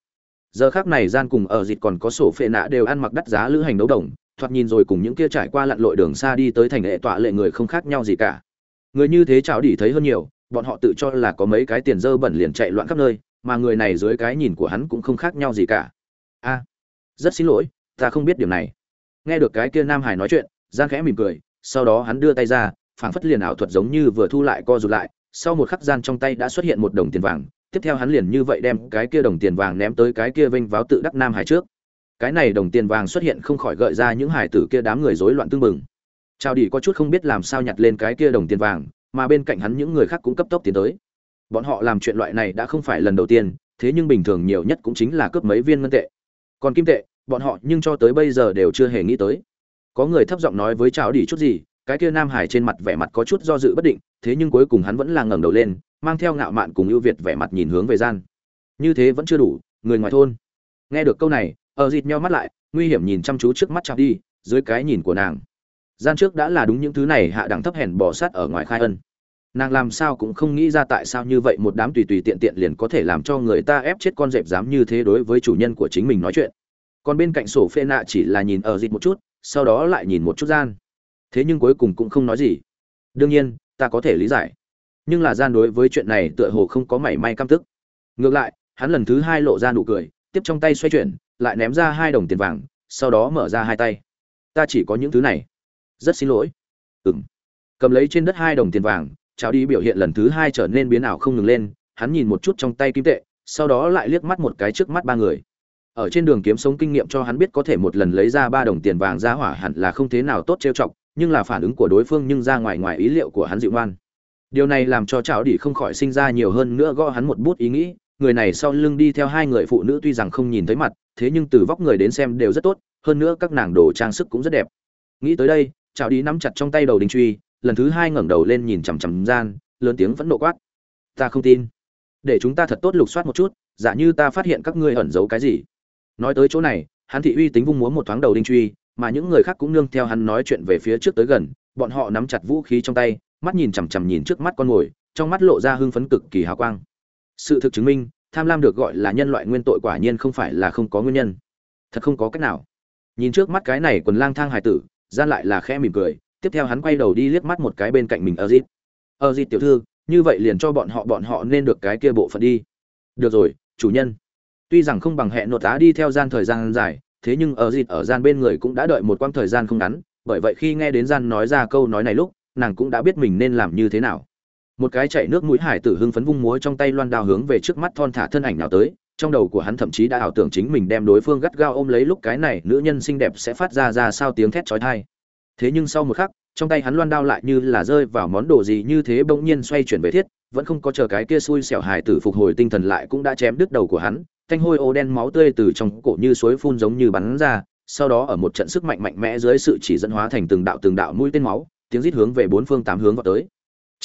Giờ khác này gian cùng ở dịt còn có sổ phệ nạ đều ăn mặc đắt giá lữ hành đấu đồng thoạt nhìn rồi cùng những kia trải qua lặn lội đường xa đi tới thành hệ tọa lệ người không khác nhau gì cả. Người như thế chào đi thấy hơn nhiều, bọn họ tự cho là có mấy cái tiền dơ bẩn liền chạy loạn khắp nơi, mà người này dưới cái nhìn của hắn cũng không khác nhau gì cả. A, rất xin lỗi, ta không biết điều này. Nghe được cái kia nam hải nói chuyện, giang khẽ mỉm cười, sau đó hắn đưa tay ra, phảng phất liền ảo thuật giống như vừa thu lại co rụt lại, sau một khắc gian trong tay đã xuất hiện một đồng tiền vàng, tiếp theo hắn liền như vậy đem cái kia đồng tiền vàng ném tới cái kia vênh váo tự đắc nam hải trước cái này đồng tiền vàng xuất hiện không khỏi gợi ra những hải tử kia đám người rối loạn tương mừng trao đi có chút không biết làm sao nhặt lên cái kia đồng tiền vàng, mà bên cạnh hắn những người khác cũng cấp tốc tiến tới. Bọn họ làm chuyện loại này đã không phải lần đầu tiên, thế nhưng bình thường nhiều nhất cũng chính là cướp mấy viên ngân tệ. Còn kim tệ, bọn họ nhưng cho tới bây giờ đều chưa hề nghĩ tới. Có người thấp giọng nói với trao đi chút gì, cái kia nam hải trên mặt vẻ mặt có chút do dự bất định, thế nhưng cuối cùng hắn vẫn là ngẩng đầu lên, mang theo ngạo mạn cùng ưu việt vẻ mặt nhìn hướng về gian. Như thế vẫn chưa đủ, người ngoài thôn. Nghe được câu này ở dịt nhau mắt lại, nguy hiểm nhìn chăm chú trước mắt chạm đi, dưới cái nhìn của nàng. Gian trước đã là đúng những thứ này, hạ đẳng thấp hèn bỏ sát ở ngoài khai ân. Nàng làm sao cũng không nghĩ ra tại sao như vậy một đám tùy tùy tiện tiện liền có thể làm cho người ta ép chết con dẹp dám như thế đối với chủ nhân của chính mình nói chuyện. Còn bên cạnh sổ phê nạ chỉ là nhìn ở dịt một chút, sau đó lại nhìn một chút gian. Thế nhưng cuối cùng cũng không nói gì. Đương nhiên, ta có thể lý giải. Nhưng là gian đối với chuyện này tựa hồ không có mảy may căm tức. Ngược lại, hắn lần thứ hai lộ ra nụ cười, tiếp trong tay xoay chuyển lại ném ra hai đồng tiền vàng, sau đó mở ra hai tay. Ta chỉ có những thứ này. Rất xin lỗi. Ừng cầm lấy trên đất hai đồng tiền vàng, chào đi biểu hiện lần thứ hai trở nên biến ảo không ngừng lên, hắn nhìn một chút trong tay kim tệ, sau đó lại liếc mắt một cái trước mắt ba người. Ở trên đường kiếm sống kinh nghiệm cho hắn biết có thể một lần lấy ra ba đồng tiền vàng ra hỏa hẳn là không thế nào tốt trêu chọc, nhưng là phản ứng của đối phương nhưng ra ngoài ngoài ý liệu của hắn dịu ngoan. Điều này làm cho chảo đi không khỏi sinh ra nhiều hơn nữa gõ hắn một bút ý nghĩ, người này sau lưng đi theo hai người phụ nữ tuy rằng không nhìn thấy mặt thế nhưng từ vóc người đến xem đều rất tốt, hơn nữa các nàng đồ trang sức cũng rất đẹp. Nghĩ tới đây chảo đi nắm chặt trong tay đầu đình truy, lần thứ hai ngẩng đầu lên nhìn chằm chằm gian, lớn tiếng vẫn nộ quát. Ta không tin. Để chúng ta thật tốt lục soát một chút, giả như ta phát hiện các ngươi ẩn giấu cái gì. Nói tới chỗ này, hắn thị uy tính vung múa một thoáng đầu đinh truy, mà những người khác cũng nương theo hắn nói chuyện về phía trước tới gần, bọn họ nắm chặt vũ khí trong tay, mắt nhìn chằm chằm nhìn trước mắt con mồi, trong mắt lộ ra hưng phấn cực kỳ hào quang. Sự thực chứng minh tham lam được gọi là nhân loại nguyên tội quả nhiên không phải là không có nguyên nhân. Thật không có cách nào. Nhìn trước mắt cái này quần lang thang hài tử, gian lại là khẽ mỉm cười, tiếp theo hắn quay đầu đi liếc mắt một cái bên cạnh mình ở dịp ở dịp tiểu thư, như vậy liền cho bọn họ bọn họ nên được cái kia bộ phận đi. Được rồi, chủ nhân. Tuy rằng không bằng hẹn nột tá đi theo gian thời gian dài, thế nhưng ở dịp ở gian bên người cũng đã đợi một quãng thời gian không ngắn, bởi vậy khi nghe đến gian nói ra câu nói này lúc, nàng cũng đã biết mình nên làm như thế nào một cái chạy nước mũi hải tử hưng phấn vung múa trong tay loan đao hướng về trước mắt thon thả thân ảnh nào tới, trong đầu của hắn thậm chí đã ảo tưởng chính mình đem đối phương gắt gao ôm lấy lúc cái này nữ nhân xinh đẹp sẽ phát ra ra sao tiếng thét chói tai. Thế nhưng sau một khắc, trong tay hắn loan đao lại như là rơi vào món đồ gì như thế bỗng nhiên xoay chuyển về thiết, vẫn không có chờ cái kia xui xẻo hải tử phục hồi tinh thần lại cũng đã chém đứt đầu của hắn, thanh hôi ô đen máu tươi từ trong cổ như suối phun giống như bắn ra, sau đó ở một trận sức mạnh mạnh mẽ dưới sự chỉ dẫn hóa thành từng đạo từng đạo mũi tên máu, tiếng rít hướng về bốn phương tám hướng vào tới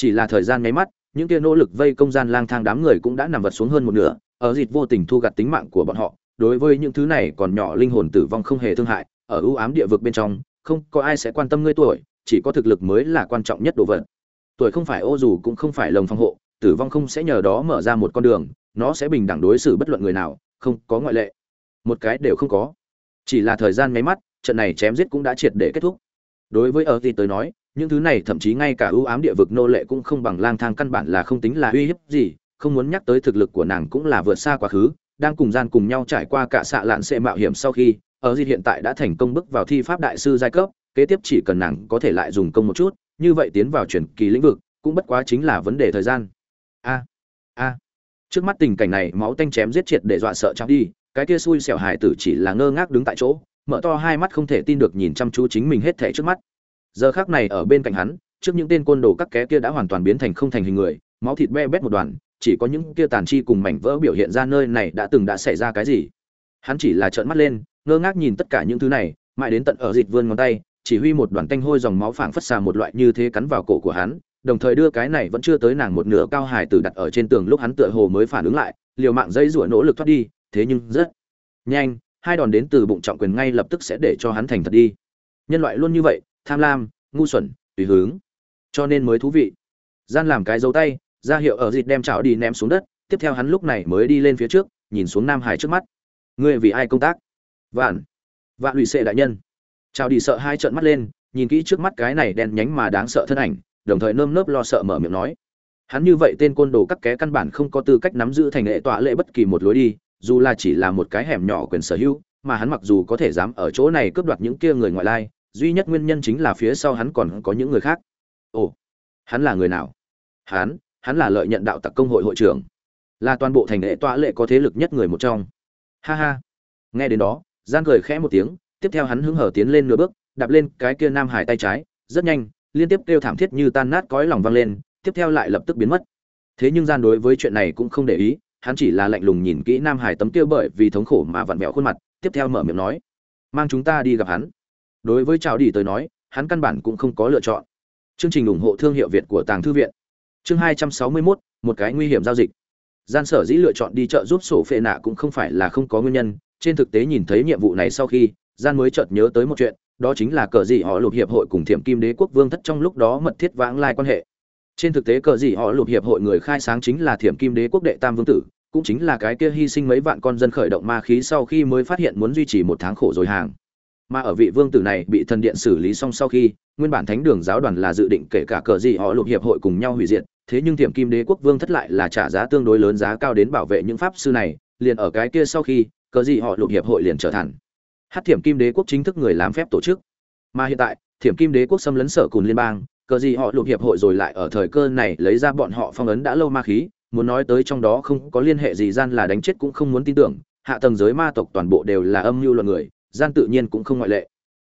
chỉ là thời gian nháy mắt, những kia nỗ lực vây công gian lang thang đám người cũng đã nằm vật xuống hơn một nửa, ở dịt vô tình thu gặt tính mạng của bọn họ. Đối với những thứ này còn nhỏ linh hồn tử vong không hề thương hại, ở ưu ám địa vực bên trong, không có ai sẽ quan tâm ngươi tuổi, chỉ có thực lực mới là quan trọng nhất đồ vật. Tuổi không phải ô dù cũng không phải lồng phòng hộ, tử vong không sẽ nhờ đó mở ra một con đường, nó sẽ bình đẳng đối xử bất luận người nào, không có ngoại lệ. Một cái đều không có. Chỉ là thời gian nháy mắt, trận này chém giết cũng đã triệt để kết thúc. Đối với ở thì tới nói những thứ này thậm chí ngay cả ưu ám địa vực nô lệ cũng không bằng lang thang căn bản là không tính là uy hiếp gì, không muốn nhắc tới thực lực của nàng cũng là vượt xa quá khứ, đang cùng gian cùng nhau trải qua cả xạ lạn sẽ mạo hiểm sau khi, ở di hiện tại đã thành công bước vào thi pháp đại sư giai cấp, kế tiếp chỉ cần nàng có thể lại dùng công một chút, như vậy tiến vào chuyển kỳ lĩnh vực, cũng bất quá chính là vấn đề thời gian. A a. Trước mắt tình cảnh này, máu tanh chém giết triệt để dọa sợ cháu đi, cái kia xui xẻo hải tử chỉ là ngơ ngác đứng tại chỗ, mở to hai mắt không thể tin được nhìn chăm chú chính mình hết thể trước mắt giờ khác này ở bên cạnh hắn, trước những tên côn đồ các ké kia đã hoàn toàn biến thành không thành hình người, máu thịt be bét một đoàn, chỉ có những kia tàn chi cùng mảnh vỡ biểu hiện ra nơi này đã từng đã xảy ra cái gì. Hắn chỉ là trợn mắt lên, ngơ ngác nhìn tất cả những thứ này, mãi đến tận ở dịt vươn ngón tay, chỉ huy một đoàn tanh hôi dòng máu phảng phất xà một loại như thế cắn vào cổ của hắn, đồng thời đưa cái này vẫn chưa tới nàng một nửa cao hải tử đặt ở trên tường lúc hắn tựa hồ mới phản ứng lại, liều mạng dây rủa nỗ lực thoát đi, thế nhưng rất nhanh, hai đòn đến từ bụng trọng quyền ngay lập tức sẽ để cho hắn thành thật đi. Nhân loại luôn như vậy tham lam, ngu xuẩn, tùy hướng. Cho nên mới thú vị. Gian làm cái dấu tay, ra hiệu ở dịt đem chảo đi ném xuống đất, tiếp theo hắn lúc này mới đi lên phía trước, nhìn xuống nam hải trước mắt. Ngươi vì ai công tác? Vạn vạn lụy sệ đại nhân. Chào đi sợ hai trợn mắt lên, nhìn kỹ trước mắt cái này đen nhánh mà đáng sợ thân ảnh, đồng thời nơm nớp lo sợ mở miệng nói. Hắn như vậy tên côn đồ các ké căn bản không có tư cách nắm giữ thành hệ tọa lệ bất kỳ một lối đi, dù là chỉ là một cái hẻm nhỏ quyền sở hữu, mà hắn mặc dù có thể dám ở chỗ này cướp đoạt những kia người ngoại lai duy nhất nguyên nhân chính là phía sau hắn còn có những người khác. Ồ, hắn là người nào? Hắn hắn là lợi nhận đạo tặc công hội hội trưởng. Là toàn bộ thành hệ tọa lệ có thế lực nhất người một trong. Ha ha. Nghe đến đó gian cười khẽ một tiếng, tiếp theo hắn hứng hở tiến lên nửa bước, đạp lên cái kia nam hải tay trái, rất nhanh, liên tiếp kêu thảm thiết như tan nát cõi lòng vang lên, tiếp theo lại lập tức biến mất. Thế nhưng gian đối với chuyện này cũng không để ý, hắn chỉ là lạnh lùng nhìn kỹ nam hải tấm kia bởi vì thống khổ mà vặn vẹo khuôn mặt, tiếp theo mở miệng nói, mang chúng ta đi gặp hắn đối với chào đi tới nói hắn căn bản cũng không có lựa chọn. Chương trình ủng hộ thương hiệu việt của tàng thư viện. Chương hai trăm sáu mươi 261, một cái nguy hiểm giao dịch. Gian sở dĩ lựa chọn đi chợ giúp sổ phệ nạ cũng không phải là không có nguyên nhân trên thực tế nhìn thấy nhiệm vụ này sau khi gian mới chợt nhớ tới một chuyện đó chính là cờ gì họ lục hiệp hội cùng thiểm kim đế quốc vương thất trong lúc đó mật thiết vãng lai quan hệ. Trên thực tế cờ gì họ lục hiệp hội người khai sáng chính là thiểm kim đế quốc đệ tam vương tử cũng chính là cái kia hy sinh mấy vạn con dân khởi động ma khí sau khi mới phát hiện muốn duy trì một tháng khổ rồi hàng mà ở vị vương tử này bị thần điện xử lý xong sau khi, nguyên bản thánh đường giáo đoàn là dự định kể cả cờ gì họ lục hiệp hội cùng nhau hủy diệt, thế nhưng thiểm kim đế quốc vương thất lại là trả giá tương đối lớn giá cao đến bảo vệ những pháp sư này, liền ở cái kia sau khi, cờ gì họ lục hiệp hội liền trở thành. Hát thiểm kim đế quốc chính thức người làm phép tổ chức. Mà hiện tại thiểm kim đế quốc xâm lấn sở cùng liên bang, cờ gì họ lục hiệp hội rồi lại ở thời cơ này lấy ra bọn họ phong ấn đã lâu ma khí, muốn nói tới trong đó không có liên hệ gì gian là đánh chết cũng không muốn tin tưởng, hạ tầng giới ma tộc toàn bộ đều là âm mưu luận người gian tự nhiên cũng không ngoại lệ.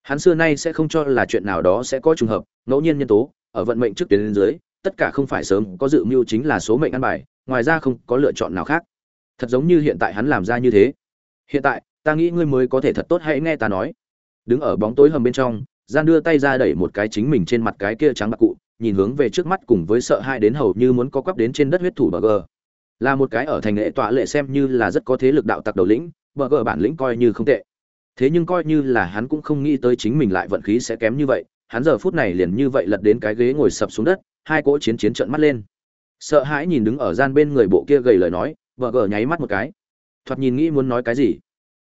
Hắn xưa nay sẽ không cho là chuyện nào đó sẽ có trùng hợp, ngẫu nhiên nhân tố, ở vận mệnh trước tiến lên dưới, tất cả không phải sớm có dự mưu chính là số mệnh ăn bài, ngoài ra không có lựa chọn nào khác. Thật giống như hiện tại hắn làm ra như thế. Hiện tại, ta nghĩ ngươi mới có thể thật tốt hãy nghe ta nói. Đứng ở bóng tối hầm bên trong, gian đưa tay ra đẩy một cái chính mình trên mặt cái kia trắng bạc cụ, nhìn hướng về trước mắt cùng với sợ hai đến hầu như muốn có quắp đến trên đất huyết thủ bờ gờ. Là một cái ở thành nghệ tọa lệ xem như là rất có thế lực đạo tặc đầu lĩnh, bờ gờ bản lĩnh coi như không tệ thế nhưng coi như là hắn cũng không nghĩ tới chính mình lại vận khí sẽ kém như vậy, hắn giờ phút này liền như vậy lật đến cái ghế ngồi sập xuống đất, hai cỗ chiến chiến trợn mắt lên. Sợ hãi nhìn đứng ở gian bên người bộ kia gầy lời nói, vợ gờ nháy mắt một cái. Thoạt nhìn nghĩ muốn nói cái gì?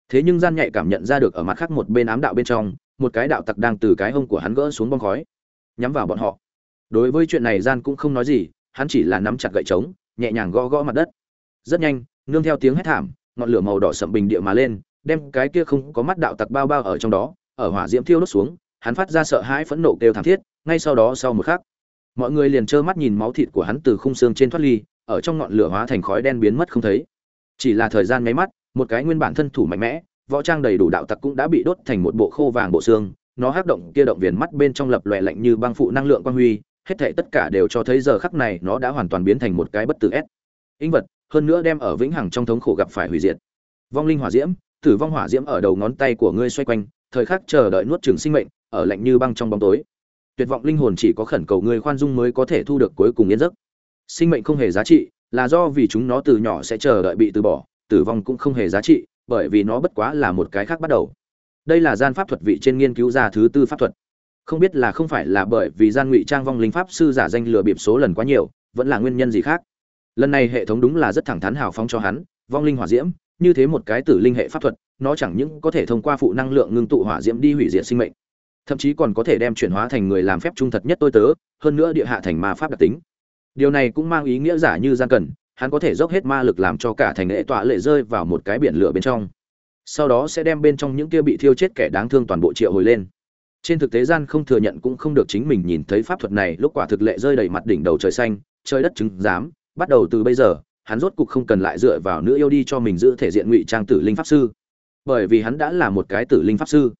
Thế nhưng gian nhạy cảm nhận ra được ở mặt khác một bên ám đạo bên trong, một cái đạo tặc đang từ cái hông của hắn gỡ xuống bong khói. Nhắm vào bọn họ. Đối với chuyện này gian cũng không nói gì, hắn chỉ là nắm chặt gậy trống, nhẹ nhàng gõ gõ mặt đất. Rất nhanh, nương theo tiếng hét thảm, ngọn lửa màu đỏ sậm bình địa mà lên đem cái kia không có mắt đạo tặc bao bao ở trong đó ở hỏa diễm thiêu đốt xuống hắn phát ra sợ hãi phẫn nộ kêu thảm thiết ngay sau đó sau một khắc mọi người liền trơ mắt nhìn máu thịt của hắn từ khung xương trên thoát ly ở trong ngọn lửa hóa thành khói đen biến mất không thấy chỉ là thời gian mấy mắt một cái nguyên bản thân thủ mạnh mẽ võ trang đầy đủ đạo tặc cũng đã bị đốt thành một bộ khô vàng bộ xương nó hắc động kia động viền mắt bên trong lập lòe lạnh như băng phụ năng lượng quang huy hết thảy tất cả đều cho thấy giờ khắc này nó đã hoàn toàn biến thành một cái bất tử ép Inh vật, hơn nữa đem ở vĩnh hằng trong thống khổ gặp phải hủy diệt. Vong linh hỏa diễm, tử vong hỏa diễm ở đầu ngón tay của ngươi xoay quanh, thời khắc chờ đợi nuốt chửng sinh mệnh, ở lạnh như băng trong bóng tối. Tuyệt vọng linh hồn chỉ có khẩn cầu ngươi khoan dung mới có thể thu được cuối cùng yên giấc. Sinh mệnh không hề giá trị, là do vì chúng nó từ nhỏ sẽ chờ đợi bị từ bỏ, tử vong cũng không hề giá trị, bởi vì nó bất quá là một cái khác bắt đầu. Đây là gian pháp thuật vị trên nghiên cứu ra thứ tư pháp thuật. Không biết là không phải là bởi vì gian ngụy trang vong linh pháp sư giả danh lừa bịp số lần quá nhiều, vẫn là nguyên nhân gì khác. Lần này hệ thống đúng là rất thẳng thắn hào phóng cho hắn, vong linh hỏa diễm, như thế một cái tử linh hệ pháp thuật, nó chẳng những có thể thông qua phụ năng lượng ngưng tụ hỏa diễm đi hủy diệt sinh mệnh, thậm chí còn có thể đem chuyển hóa thành người làm phép trung thật nhất tôi tớ, hơn nữa địa hạ thành ma pháp đặc tính. Điều này cũng mang ý nghĩa giả như gian cần, hắn có thể dốc hết ma lực làm cho cả thành lễ tọa lệ rơi vào một cái biển lửa bên trong. Sau đó sẽ đem bên trong những kia bị thiêu chết kẻ đáng thương toàn bộ triệu hồi lên. Trên thực tế gian không thừa nhận cũng không được chính mình nhìn thấy pháp thuật này lúc quả thực lệ rơi đầy mặt đỉnh đầu trời xanh, trời đất chứng giám, bắt đầu từ bây giờ, hắn rốt cục không cần lại dựa vào nữ yêu đi cho mình giữ thể diện ngụy trang tử linh pháp sư. Bởi vì hắn đã là một cái tử linh pháp sư.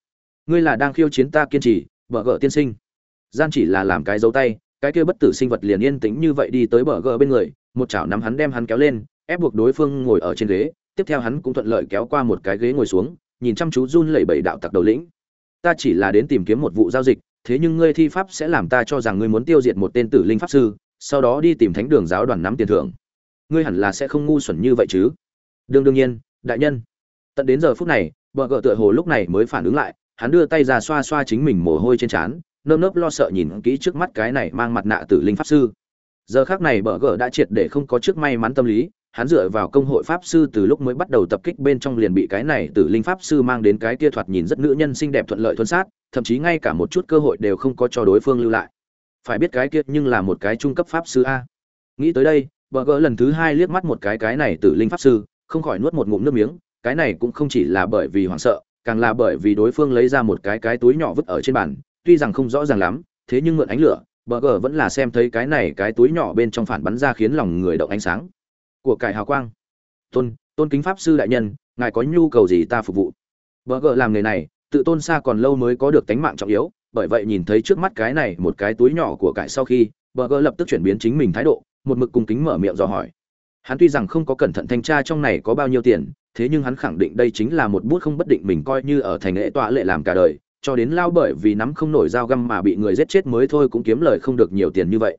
Ngươi là đang khiêu chiến ta kiên trì, bờ gờ tiên sinh. Gian chỉ là làm cái dấu tay, cái kia bất tử sinh vật liền yên tĩnh như vậy đi tới bờ gờ bên người, một chảo nắm hắn đem hắn kéo lên, ép buộc đối phương ngồi ở trên ghế, tiếp theo hắn cũng thuận lợi kéo qua một cái ghế ngồi xuống, nhìn chăm chú run lẩy bẩy đạo tặc đầu lĩnh. Ta chỉ là đến tìm kiếm một vụ giao dịch, thế nhưng ngươi thi pháp sẽ làm ta cho rằng ngươi muốn tiêu diệt một tên tử linh pháp sư, sau đó đi tìm thánh đường giáo đoàn nắm tiền thưởng ngươi hẳn là sẽ không ngu xuẩn như vậy chứ? Đương đương nhiên, đại nhân. Tận đến giờ phút này bờ gợ tựa hồ lúc này mới phản ứng lại, hắn đưa tay ra xoa xoa chính mình mồ hôi trên trán, nơm nớp lo sợ nhìn kỹ trước mắt cái này mang mặt nạ tử linh pháp sư. Giờ khác này bờ gợ đã triệt để không có trước may mắn tâm lý, hắn dựa vào công hội pháp sư từ lúc mới bắt đầu tập kích bên trong liền bị cái này tử linh pháp sư mang đến cái kia thoạt nhìn rất nữ nhân xinh đẹp thuận lợi thuần sát, thậm chí ngay cả một chút cơ hội đều không có cho đối phương lưu lại. Phải biết cái kia nhưng là một cái trung cấp pháp sư a. Nghĩ tới đây bờ gỡ lần thứ hai liếc mắt một cái cái này tử linh pháp sư, không khỏi nuốt một ngụm nước miếng, cái này cũng không chỉ là bởi vì hoảng sợ, càng là bởi vì đối phương lấy ra một cái cái túi nhỏ vứt ở trên bàn, tuy rằng không rõ ràng lắm, thế nhưng mượn ánh lửa, bờ gờ vẫn là xem thấy cái này cái túi nhỏ bên trong phản bắn ra khiến lòng người động ánh sáng. Của cải hào quang. Tôn tôn kính pháp sư đại nhân, ngài có nhu cầu gì ta phục vụ? Bờ gờ làm nghề này, tự tôn xa còn lâu mới có được tánh mạng trọng yếu, bởi vậy nhìn thấy trước mắt cái này một cái túi nhỏ của cải sau khi, bờ gờ lập tức chuyển biến chính mình thái độ một mực cung kính mở miệng dò hỏi. Hắn tuy rằng không có cẩn thận thanh tra trong này có bao nhiêu tiền, thế nhưng hắn khẳng định đây chính là một bút không bất định mình coi như ở thành lễ tọa lệ làm cả đời, cho đến lao bởi vì nắm không nổi dao găm mà bị người giết chết mới thôi cũng kiếm lời không được nhiều tiền như vậy.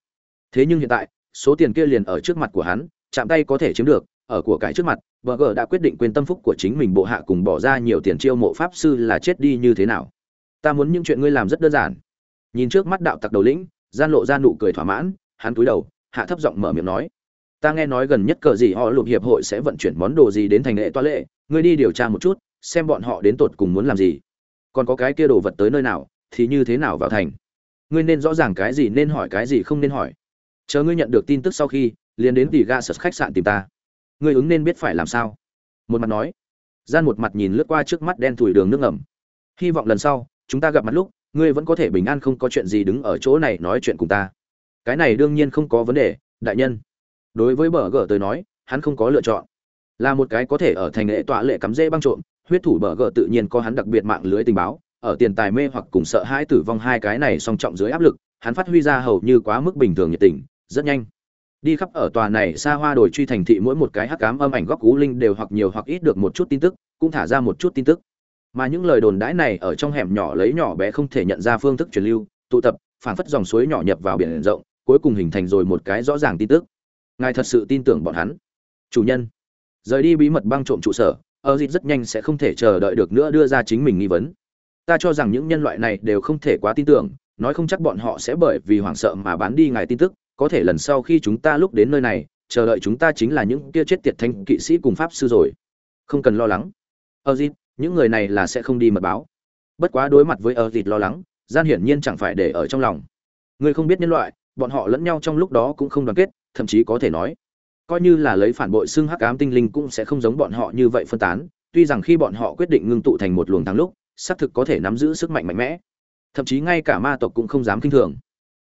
Thế nhưng hiện tại, số tiền kia liền ở trước mặt của hắn, chạm tay có thể chiếm được, ở của cái trước mặt, vợ gờ đã quyết định quên tâm phúc của chính mình bộ hạ cùng bỏ ra nhiều tiền chiêu mộ pháp sư là chết đi như thế nào. Ta muốn những chuyện ngươi làm rất đơn giản. Nhìn trước mắt đạo tặc đầu lĩnh, gian lộ ra nụ cười thỏa mãn, hắn cúi đầu hạ thấp giọng mở miệng nói. Ta nghe nói gần nhất cờ gì họ lục hiệp hội sẽ vận chuyển món đồ gì đến thành lệ toa lệ, ngươi đi điều tra một chút, xem bọn họ đến tột cùng muốn làm gì. Còn có cái kia đồ vật tới nơi nào, thì như thế nào vào thành. Ngươi nên rõ ràng cái gì nên hỏi cái gì không nên hỏi. Chờ ngươi nhận được tin tức sau khi, liền đến tỉ ga sật khách sạn tìm ta. Ngươi ứng nên biết phải làm sao? Một mặt nói. Gian một mặt nhìn lướt qua trước mắt đen thủi đường nước ngầm. Hy vọng lần sau, chúng ta gặp mặt lúc, ngươi vẫn có thể bình an không có chuyện gì đứng ở chỗ này nói chuyện cùng ta cái này đương nhiên không có vấn đề, đại nhân. Đối với bờ gờ tới nói, hắn không có lựa chọn. Là một cái có thể ở thành lễ tọa lệ cắm dễ băng trộm, huyết thủ bờ gờ tự nhiên có hắn đặc biệt mạng lưới tình báo, ở tiền tài mê hoặc cùng sợ hãi tử vong hai cái này song trọng dưới áp lực, hắn phát huy ra hầu như quá mức bình thường nhiệt tình, rất nhanh. Đi khắp ở tòa này xa hoa đồi truy thành thị mỗi một cái hắc cám âm ảnh góc cú linh đều hoặc nhiều hoặc ít được một chút tin tức, cũng thả ra một chút tin tức. Mà những lời đồn đãi này ở trong hẻm nhỏ lấy nhỏ bé không thể nhận ra phương thức truyền lưu, tụ tập phản phất dòng suối nhỏ nhập vào biển rộng cuối cùng hình thành rồi một cái rõ ràng tin tức. Ngài thật sự tin tưởng bọn hắn? Chủ nhân. Rời đi bí mật băng trộm trụ sở ở dịp rất nhanh sẽ không thể chờ đợi được nữa đưa ra chính mình nghi vấn. Ta cho rằng những nhân loại này đều không thể quá tin tưởng, nói không chắc bọn họ sẽ bởi vì hoảng sợ mà bán đi ngài tin tức, có thể lần sau khi chúng ta lúc đến nơi này, chờ đợi chúng ta chính là những kia chết tiệt thanh kỵ sĩ cùng pháp sư rồi. Không cần lo lắng. Ở dịp những người này là sẽ không đi mật báo. Bất quá đối mặt với ở dịp lo lắng, gian hiển nhiên chẳng phải để ở trong lòng. Ngươi không biết nhân loại bọn họ lẫn nhau trong lúc đó cũng không đoàn kết, thậm chí có thể nói, coi như là lấy phản bội xưng hắc ám tinh linh cũng sẽ không giống bọn họ như vậy phân tán. Tuy rằng khi bọn họ quyết định ngưng tụ thành một luồng thắng lúc, xác thực có thể nắm giữ sức mạnh mạnh mẽ, thậm chí ngay cả ma tộc cũng không dám kinh thường.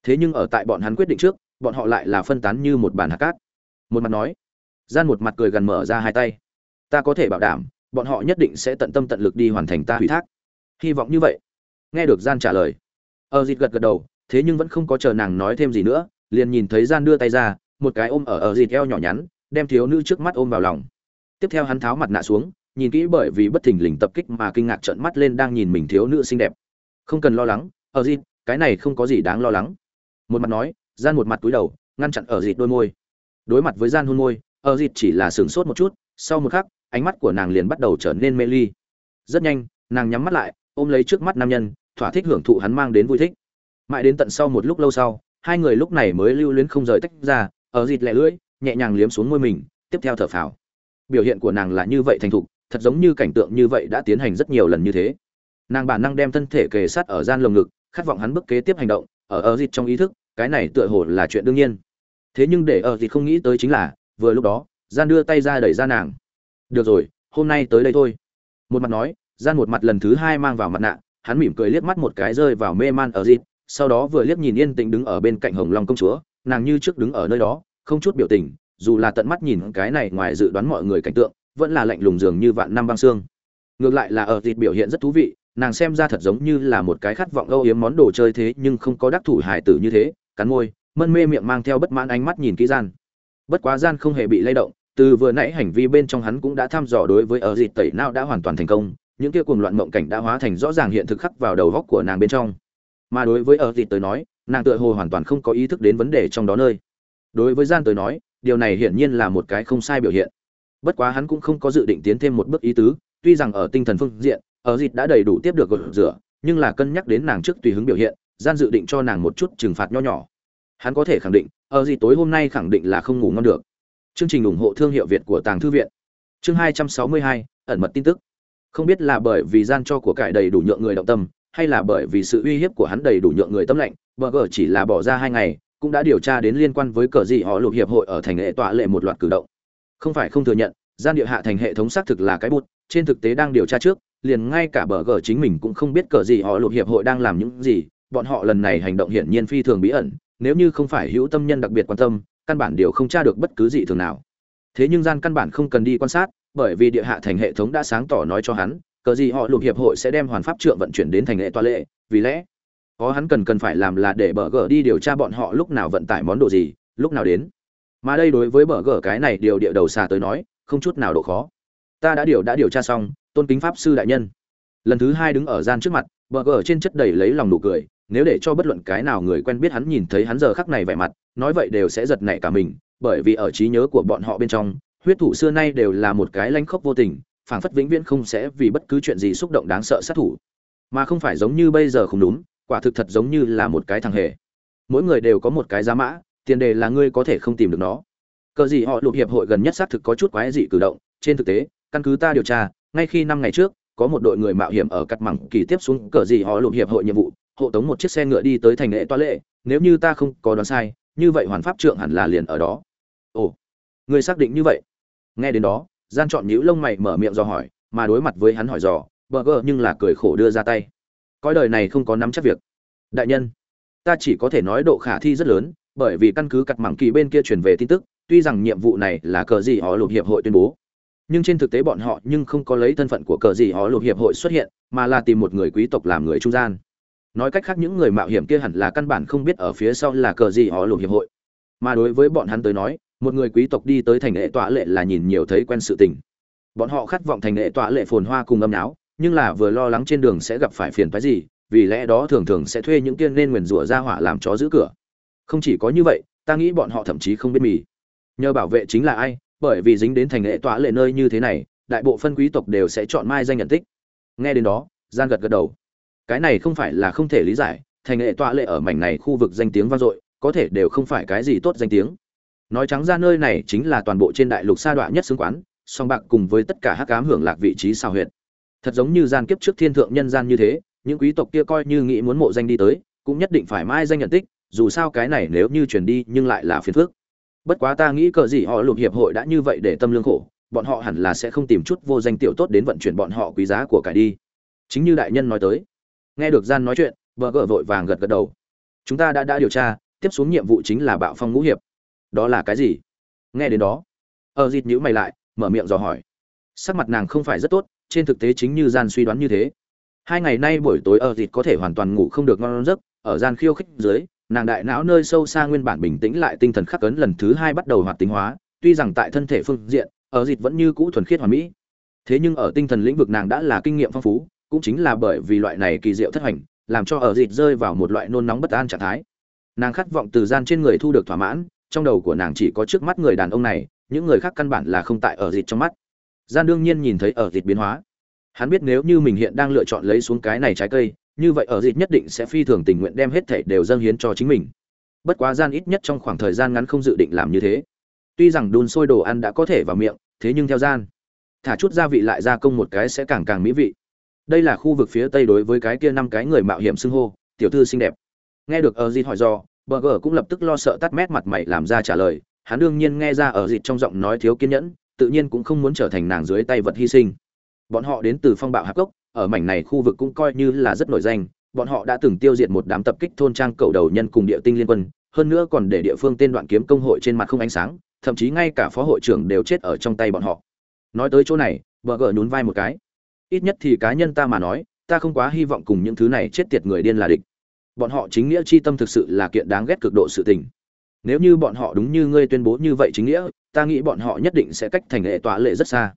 Thế nhưng ở tại bọn hắn quyết định trước, bọn họ lại là phân tán như một bàn hạt cát. Một mặt nói, gian một mặt cười gần mở ra hai tay, ta có thể bảo đảm, bọn họ nhất định sẽ tận tâm tận lực đi hoàn thành ta ủy thác. Hy vọng như vậy. Nghe được gian trả lời ở dịt gật gật đầu thế nhưng vẫn không có chờ nàng nói thêm gì nữa, liền nhìn thấy gian đưa tay ra, một cái ôm ở ở dịt eo nhỏ nhắn, đem thiếu nữ trước mắt ôm vào lòng. Tiếp theo hắn tháo mặt nạ xuống, nhìn kỹ bởi vì bất thình lình tập kích mà kinh ngạc trợn mắt lên đang nhìn mình thiếu nữ xinh đẹp. Không cần lo lắng, ở dịt, cái này không có gì đáng lo lắng. Một mặt nói, gian một mặt túi đầu, ngăn chặn ở dịt đôi môi. Đối mặt với gian hôn môi, ở dịt chỉ là sửng sốt một chút, sau một khắc, ánh mắt của nàng liền bắt đầu trở nên mê ly. Rất nhanh, nàng nhắm mắt lại, ôm lấy trước mắt nam nhân, thỏa thích hưởng thụ hắn mang đến vui thích mãi đến tận sau một lúc lâu sau, hai người lúc này mới lưu luyến không rời tách ra, ở dịt lẹ lưỡi, nhẹ nhàng liếm xuống môi mình, tiếp theo thở phào. Biểu hiện của nàng là như vậy thành thục, thật giống như cảnh tượng như vậy đã tiến hành rất nhiều lần như thế. Nàng bản năng đem thân thể kề sát ở gian lồng ngực, khát vọng hắn bước kế tiếp hành động, ở ở dịt trong ý thức, cái này tựa hồ là chuyện đương nhiên. Thế nhưng để ở dịt không nghĩ tới chính là, vừa lúc đó, gian đưa tay ra đẩy ra nàng. Được rồi, hôm nay tới đây thôi. Một mặt nói, gian một mặt lần thứ hai mang vào mặt nạ, hắn mỉm cười liếc mắt một cái rơi vào mê man ở dịt sau đó vừa liếc nhìn yên tĩnh đứng ở bên cạnh hồng long công chúa, nàng như trước đứng ở nơi đó, không chút biểu tình, dù là tận mắt nhìn cái này ngoài dự đoán mọi người cảnh tượng, vẫn là lạnh lùng dường như vạn năm băng xương. Ngược lại là ở thịt biểu hiện rất thú vị, nàng xem ra thật giống như là một cái khát vọng âu yếm món đồ chơi thế nhưng không có đắc thủ hài tử như thế, cắn môi, mân mê miệng mang theo bất mãn ánh mắt nhìn kỹ gian. Bất quá gian không hề bị lay động, từ vừa nãy hành vi bên trong hắn cũng đã thăm dò đối với ở dịt tẩy nào đã hoàn toàn thành công, những kia cuồng loạn mộng cảnh đã hóa thành rõ ràng hiện thực khắc vào đầu góc của nàng bên trong mà đối với ở dịt tới nói, nàng tựa hồ hoàn toàn không có ý thức đến vấn đề trong đó nơi. Đối với gian tới nói, điều này hiển nhiên là một cái không sai biểu hiện. Bất quá hắn cũng không có dự định tiến thêm một bước ý tứ, tuy rằng ở tinh thần phương diện, ở dịt đã đầy đủ tiếp được gột rửa, nhưng là cân nhắc đến nàng trước tùy hứng biểu hiện, gian dự định cho nàng một chút trừng phạt nho nhỏ. Hắn có thể khẳng định, ở dịt tối hôm nay khẳng định là không ngủ ngon được. Chương trình ủng hộ thương hiệu việt của tàng thư viện. Chương hai trăm sáu mươi hai, ẩn mật tin tức. Không biết là bởi vì gian cho của cải đầy đủ nhượng người động tâm hay là bởi vì sự uy hiếp của hắn đầy đủ nhượng người tâm lệnh, bờ gờ chỉ là bỏ ra hai ngày, cũng đã điều tra đến liên quan với cờ gì họ lục hiệp hội ở thành hệ tọa lệ một loạt cử động. Không phải không thừa nhận, gian địa hạ thành hệ thống xác thực là cái bút, trên thực tế đang điều tra trước, liền ngay cả bờ gờ chính mình cũng không biết cờ gì họ lục hiệp hội đang làm những gì, bọn họ lần này hành động hiển nhiên phi thường bí ẩn, nếu như không phải hữu tâm nhân đặc biệt quan tâm, căn bản điều không tra được bất cứ gì thường nào. Thế nhưng gian căn bản không cần đi quan sát, bởi vì địa hạ thành hệ thống đã sáng tỏ nói cho hắn cờ gì họ lục hiệp hội sẽ đem hoàn pháp trượng vận chuyển đến thành lệ toa lệ, vì lẽ có hắn cần cần phải làm là để bờ gờ đi điều tra bọn họ lúc nào vận tải món đồ gì, lúc nào đến. Mà đây đối với bờ gờ cái này điều địa đầu xà tới nói, không chút nào độ khó. Ta đã điều đã điều tra xong, tôn kính pháp sư đại nhân. Lần thứ hai đứng ở gian trước mặt, bờ gờ trên chất đầy lấy lòng nụ cười, nếu để cho bất luận cái nào người quen biết hắn nhìn thấy hắn giờ khắc này vẻ mặt, nói vậy đều sẽ giật nảy cả mình, bởi vì ở trí nhớ của bọn họ bên trong, huyết thủ xưa nay đều là một cái lanh khốc vô tình phảng phất vĩnh viễn không sẽ vì bất cứ chuyện gì xúc động đáng sợ sát thủ. Mà không phải giống như bây giờ không đúng, quả thực thật giống như là một cái thằng hề. Mỗi người đều có một cái giá mã, tiền đề là ngươi có thể không tìm được nó. Cờ gì họ lục hiệp hội gần nhất xác thực có chút quái dị cử động, trên thực tế, căn cứ ta điều tra, ngay khi năm ngày trước, có một đội người mạo hiểm ở cắt mẳng kỳ tiếp xuống cờ gì họ lục hiệp hội nhiệm vụ, hộ tống một chiếc xe ngựa đi tới thành lễ toa lệ, nếu như ta không có đoán sai, như vậy hoàn pháp trượng hẳn là liền ở đó. Ồ, người xác định như vậy. Nghe đến đó gian chọn nhíu lông mày mở miệng do hỏi, mà đối mặt với hắn hỏi dò bờ gờ nhưng là cười khổ đưa ra tay. Coi đời này không có nắm chắc việc. Đại nhân, ta chỉ có thể nói độ khả thi rất lớn, bởi vì căn cứ cặt mảng kỳ bên kia truyền về tin tức, tuy rằng nhiệm vụ này là cờ gì họ lục hiệp hội tuyên bố, nhưng trên thực tế bọn họ nhưng không có lấy thân phận của cờ gì họ lục hiệp hội xuất hiện, mà là tìm một người quý tộc làm người trung gian. Nói cách khác những người mạo hiểm kia hẳn là căn bản không biết ở phía sau là cờ gì họ lục hiệp hội. Mà đối với bọn hắn tới nói một người quý tộc đi tới thành lệ tọa lệ là nhìn nhiều thấy quen sự tình. Bọn họ khát vọng thành lệ tọa lệ phồn hoa cùng âm náo nhưng là vừa lo lắng trên đường sẽ gặp phải phiền phái gì, vì lẽ đó thường thường sẽ thuê những tiên nên nguyền rủa ra hỏa làm chó giữ cửa. Không chỉ có như vậy, ta nghĩ bọn họ thậm chí không biết mì. Nhờ bảo vệ chính là ai, bởi vì dính đến thành lệ tọa lệ nơi như thế này, đại bộ phân quý tộc đều sẽ chọn mai danh nhận tích. Nghe đến đó gian gật gật đầu. Cái này không phải là không thể lý giải, thành lệ tọa lệ ở mảnh này khu vực danh tiếng vang dội, có thể đều không phải cái gì tốt danh tiếng nói trắng ra nơi này chính là toàn bộ trên đại lục sa đoạn nhất xứng quán, song bạc cùng với tất cả hắc ám hưởng lạc vị trí sao huyệt. Thật giống như gian kiếp trước thiên thượng nhân gian như thế, những quý tộc kia coi như nghĩ muốn mộ danh đi tới, cũng nhất định phải mai danh nhận tích, dù sao cái này nếu như chuyển đi nhưng lại là phiền phức. Bất quá ta nghĩ cờ gì họ lục hiệp hội đã như vậy để tâm lương khổ, bọn họ hẳn là sẽ không tìm chút vô danh tiểu tốt đến vận chuyển bọn họ quý giá của cải đi. Chính như đại nhân nói tới. Nghe được gian nói chuyện vợ gỡ vội vàng gật gật đầu. Chúng ta đã đã điều tra, tiếp xuống nhiệm vụ chính là bạo phong ngũ hiệp đó là cái gì? Nghe đến đó ở dịt nhữ mày lại, mở miệng dò hỏi. Sắc mặt nàng không phải rất tốt, trên thực tế chính như gian suy đoán như thế. Hai ngày nay buổi tối ở dịt có thể hoàn toàn ngủ không được ngon giấc, ở gian khiêu khích dưới, nàng đại não nơi sâu xa nguyên bản bình tĩnh lại tinh thần khắc ấn lần thứ hai bắt đầu hoạt tính hóa. Tuy rằng tại thân thể phương diện ở dịt vẫn như cũ thuần khiết hoàn mỹ. Thế nhưng ở tinh thần lĩnh vực nàng đã là kinh nghiệm phong phú, cũng chính là bởi vì loại này kỳ diệu thất hành, làm cho ở dịt rơi vào một loại nôn nóng bất an trạng thái. Nàng khát vọng từ gian trên người thu được thỏa mãn trong đầu của nàng chỉ có trước mắt người đàn ông này, những người khác căn bản là không tại ở dịt trong mắt. Gian đương nhiên nhìn thấy ở dịt biến hóa. Hắn biết nếu như mình hiện đang lựa chọn lấy xuống cái này trái cây, như vậy ở dịt nhất định sẽ phi thường tình nguyện đem hết thảy đều dâng hiến cho chính mình. Bất quá gian ít nhất trong khoảng thời gian ngắn không dự định làm như thế. Tuy rằng đun sôi đồ ăn đã có thể vào miệng, thế nhưng theo gian, thả chút gia vị lại gia công một cái sẽ càng càng mỹ vị. Đây là khu vực phía tây đối với cái kia năm cái người mạo hiểm xưng hô, tiểu thư xinh đẹp. Nghe được ở dịt hỏi do bờ gờ cũng lập tức lo sợ tắt mét mặt mày làm ra trả lời, hắn đương nhiên nghe ra ở dịp trong giọng nói thiếu kiên nhẫn, tự nhiên cũng không muốn trở thành nàng dưới tay vật hy sinh. Bọn họ đến từ phong bạo hạp cốc ở mảnh này khu vực cũng coi như là rất nổi danh, bọn họ đã từng tiêu diệt một đám tập kích thôn trang cầu đầu nhân cùng địa tinh liên quân, hơn nữa còn để địa phương tên đoạn kiếm công hội trên mặt không ánh sáng, thậm chí ngay cả phó hội trưởng đều chết ở trong tay bọn họ. Nói tới chỗ này, bờ gờ nhún vai một cái. Ít nhất thì cá nhân ta mà nói, ta không quá hy vọng cùng những thứ này chết tiệt người điên là địch bọn họ chính nghĩa chi tâm thực sự là kiện đáng ghét cực độ sự tình. Nếu như bọn họ đúng như ngươi tuyên bố như vậy chính nghĩa, ta nghĩ bọn họ nhất định sẽ cách thành lệ tọa lệ rất xa.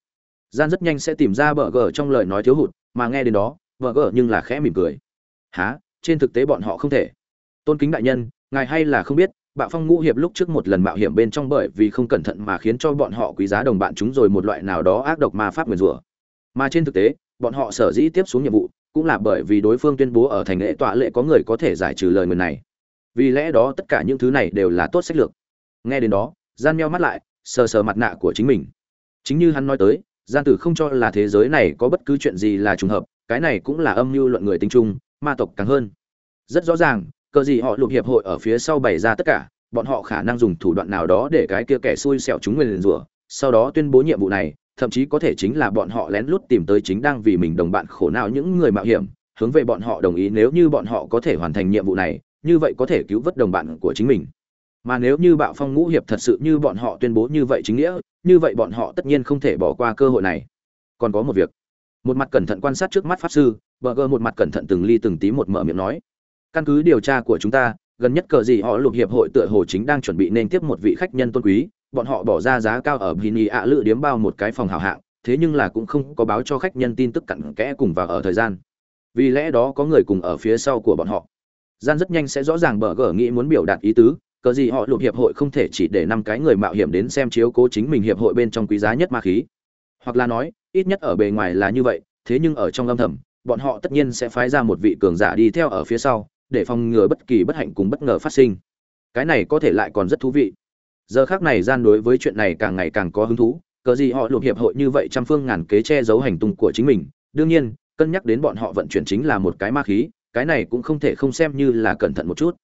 Gian rất nhanh sẽ tìm ra bờ gờ trong lời nói thiếu hụt, mà nghe đến đó, bờ gờ nhưng là khẽ mỉm cười. Há trên thực tế bọn họ không thể. Tôn kính đại nhân, ngài hay là không biết bạo phong ngũ hiệp lúc trước một lần mạo hiểm bên trong bởi vì không cẩn thận mà khiến cho bọn họ quý giá đồng bạn chúng rồi một loại nào đó ác độc ma pháp nguyền rủa. Mà trên thực tế, bọn họ sở dĩ tiếp xuống nhiệm vụ cũng là bởi vì đối phương tuyên bố ở thành lễ tọa lệ có người có thể giải trừ lời nguyền này. Vì lẽ đó tất cả những thứ này đều là tốt sách lược. Nghe đến đó, gian meo mắt lại, sờ sờ mặt nạ của chính mình. Chính như hắn nói tới, gian tử không cho là thế giới này có bất cứ chuyện gì là trùng hợp, cái này cũng là âm mưu luận người tinh trung ma tộc càng hơn. Rất rõ ràng, cờ gì họ lục hiệp hội ở phía sau bày ra tất cả, bọn họ khả năng dùng thủ đoạn nào đó để cái kia kẻ xui xẻo chúng nguyền rủa, sau đó tuyên bố nhiệm vụ này thậm chí có thể chính là bọn họ lén lút tìm tới chính đang vì mình đồng bạn khổ não những người mạo hiểm, hướng về bọn họ đồng ý nếu như bọn họ có thể hoàn thành nhiệm vụ này, như vậy có thể cứu vớt đồng bạn của chính mình. Mà nếu như bạo phong ngũ hiệp thật sự như bọn họ tuyên bố như vậy chính nghĩa, như vậy bọn họ tất nhiên không thể bỏ qua cơ hội này. Còn có một việc. Một mặt cẩn thận quan sát trước mắt pháp sư bờ gơ một mặt cẩn thận từng ly từng tí một mở miệng nói. Căn cứ điều tra của chúng ta, gần nhất cờ gì họ lục hiệp hội tựa hồ chính đang chuẩn bị nên tiếp một vị khách nhân tôn quý bọn họ bỏ ra giá cao ở Vini ạ lự điếm bao một cái phòng hảo hạng, thế nhưng là cũng không có báo cho khách nhân tin tức cặn kẽ cùng vào ở thời gian. Vì lẽ đó có người cùng ở phía sau của bọn họ. Gian rất nhanh sẽ rõ ràng bờ gở nghĩ muốn biểu đạt ý tứ, cớ gì họ lục hiệp hội không thể chỉ để năm cái người mạo hiểm đến xem chiếu cố chính mình hiệp hội bên trong quý giá nhất ma khí. Hoặc là nói, ít nhất ở bề ngoài là như vậy, thế nhưng ở trong âm thầm, bọn họ tất nhiên sẽ phái ra một vị cường giả đi theo ở phía sau, để phòng ngừa bất kỳ bất hạnh cùng bất ngờ phát sinh. Cái này có thể lại còn rất thú vị giờ khác này gian đối với chuyện này càng ngày càng có hứng thú, cờ gì họ lục hiệp hội như vậy trăm phương ngàn kế che giấu hành tung của chính mình. Đương nhiên, cân nhắc đến bọn họ vận chuyển chính là một cái ma khí, cái này cũng không thể không xem như là cẩn thận một chút.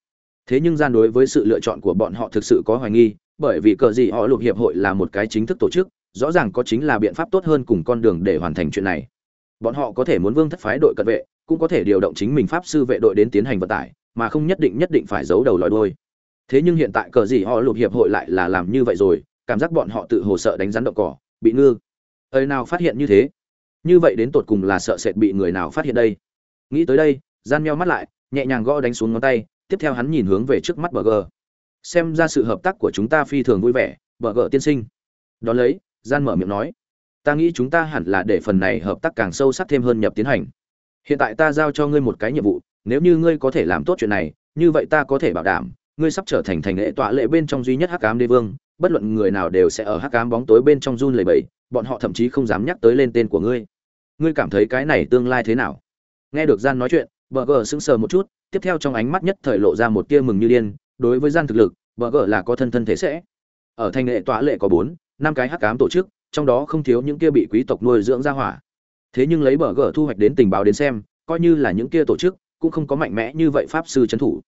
Thế nhưng gian đối với sự lựa chọn của bọn họ thực sự có hoài nghi, bởi vì cờ gì họ lục hiệp hội là một cái chính thức tổ chức, rõ ràng có chính là biện pháp tốt hơn cùng con đường để hoàn thành chuyện này. Bọn họ có thể muốn vương thất phái đội cận vệ, cũng có thể điều động chính mình pháp sư vệ đội đến tiến hành vận tải, mà không nhất định nhất định phải giấu đầu lòi đôi thế nhưng hiện tại cờ gì họ lục hiệp hội lại là làm như vậy rồi, cảm giác bọn họ tự hồ sợ đánh rắn động cỏ, bị ngư. Ơi nào phát hiện như thế? Như vậy đến tột cùng là sợ sệt bị người nào phát hiện đây? Nghĩ tới đây, gian meo mắt lại, nhẹ nhàng gõ đánh xuống ngón tay, tiếp theo hắn nhìn hướng về trước mắt bờ gờ. Xem ra sự hợp tác của chúng ta phi thường vui vẻ, bờ gờ tiên sinh. Đón lấy, gian mở miệng nói. Ta nghĩ chúng ta hẳn là để phần này hợp tác càng sâu sắc thêm hơn nhập tiến hành. Hiện tại ta giao cho ngươi một cái nhiệm vụ, nếu như ngươi có thể làm tốt chuyện này, như vậy ta có thể bảo đảm ngươi sắp trở thành thành lễ tọa lệ bên trong duy nhất hắc ám đế vương, bất luận người nào đều sẽ ở hắc ám bóng tối bên trong run lẩy bẩy, bọn họ thậm chí không dám nhắc tới lên tên của ngươi. Ngươi cảm thấy cái này tương lai thế nào? Nghe được gian nói chuyện, bờ gờ sững sờ một chút, tiếp theo trong ánh mắt nhất thời lộ ra một tia mừng như điên, đối với gian thực lực, bờ gờ là có thân thân thế sẽ. Ở thành lệ tọa lệ có bốn, năm cái hắc ám tổ chức, trong đó không thiếu những kia bị quý tộc nuôi dưỡng ra hỏa. Thế nhưng lấy bờ gờ thu hoạch đến tình báo đến xem, coi như là những kia tổ chức, cũng không có mạnh mẽ như vậy pháp sư trấn thủ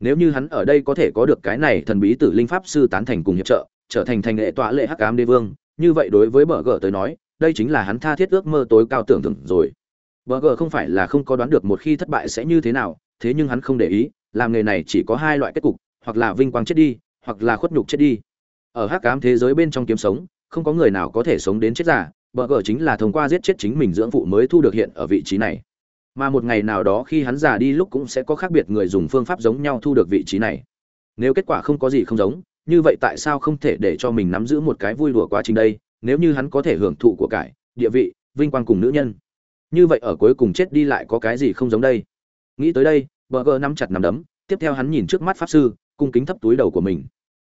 nếu như hắn ở đây có thể có được cái này thần bí tử linh pháp sư tán thành cùng hiệp trợ, trở thành thành lệ tọa lệ hắc ám đế vương, như vậy đối với bờ gờ tới nói, đây chính là hắn tha thiết ước mơ tối cao tưởng tượng rồi. Bờ gờ không phải là không có đoán được một khi thất bại sẽ như thế nào, thế nhưng hắn không để ý, làm nghề này chỉ có hai loại kết cục, hoặc là vinh quang chết đi, hoặc là khuất nhục chết đi. Ở hắc ám thế giới bên trong kiếm sống, không có người nào có thể sống đến chết giả bờ gờ chính là thông qua giết chết chính mình dưỡng phụ mới thu được hiện ở vị trí này mà một ngày nào đó khi hắn già đi lúc cũng sẽ có khác biệt người dùng phương pháp giống nhau thu được vị trí này. Nếu kết quả không có gì không giống, như vậy tại sao không thể để cho mình nắm giữ một cái vui đùa quá trình đây? Nếu như hắn có thể hưởng thụ của cải, địa vị, vinh quang cùng nữ nhân, như vậy ở cuối cùng chết đi lại có cái gì không giống đây? Nghĩ tới đây bờ gờ nắm chặt nắm đấm, tiếp theo hắn nhìn trước mắt pháp sư, cung kính thấp túi đầu của mình.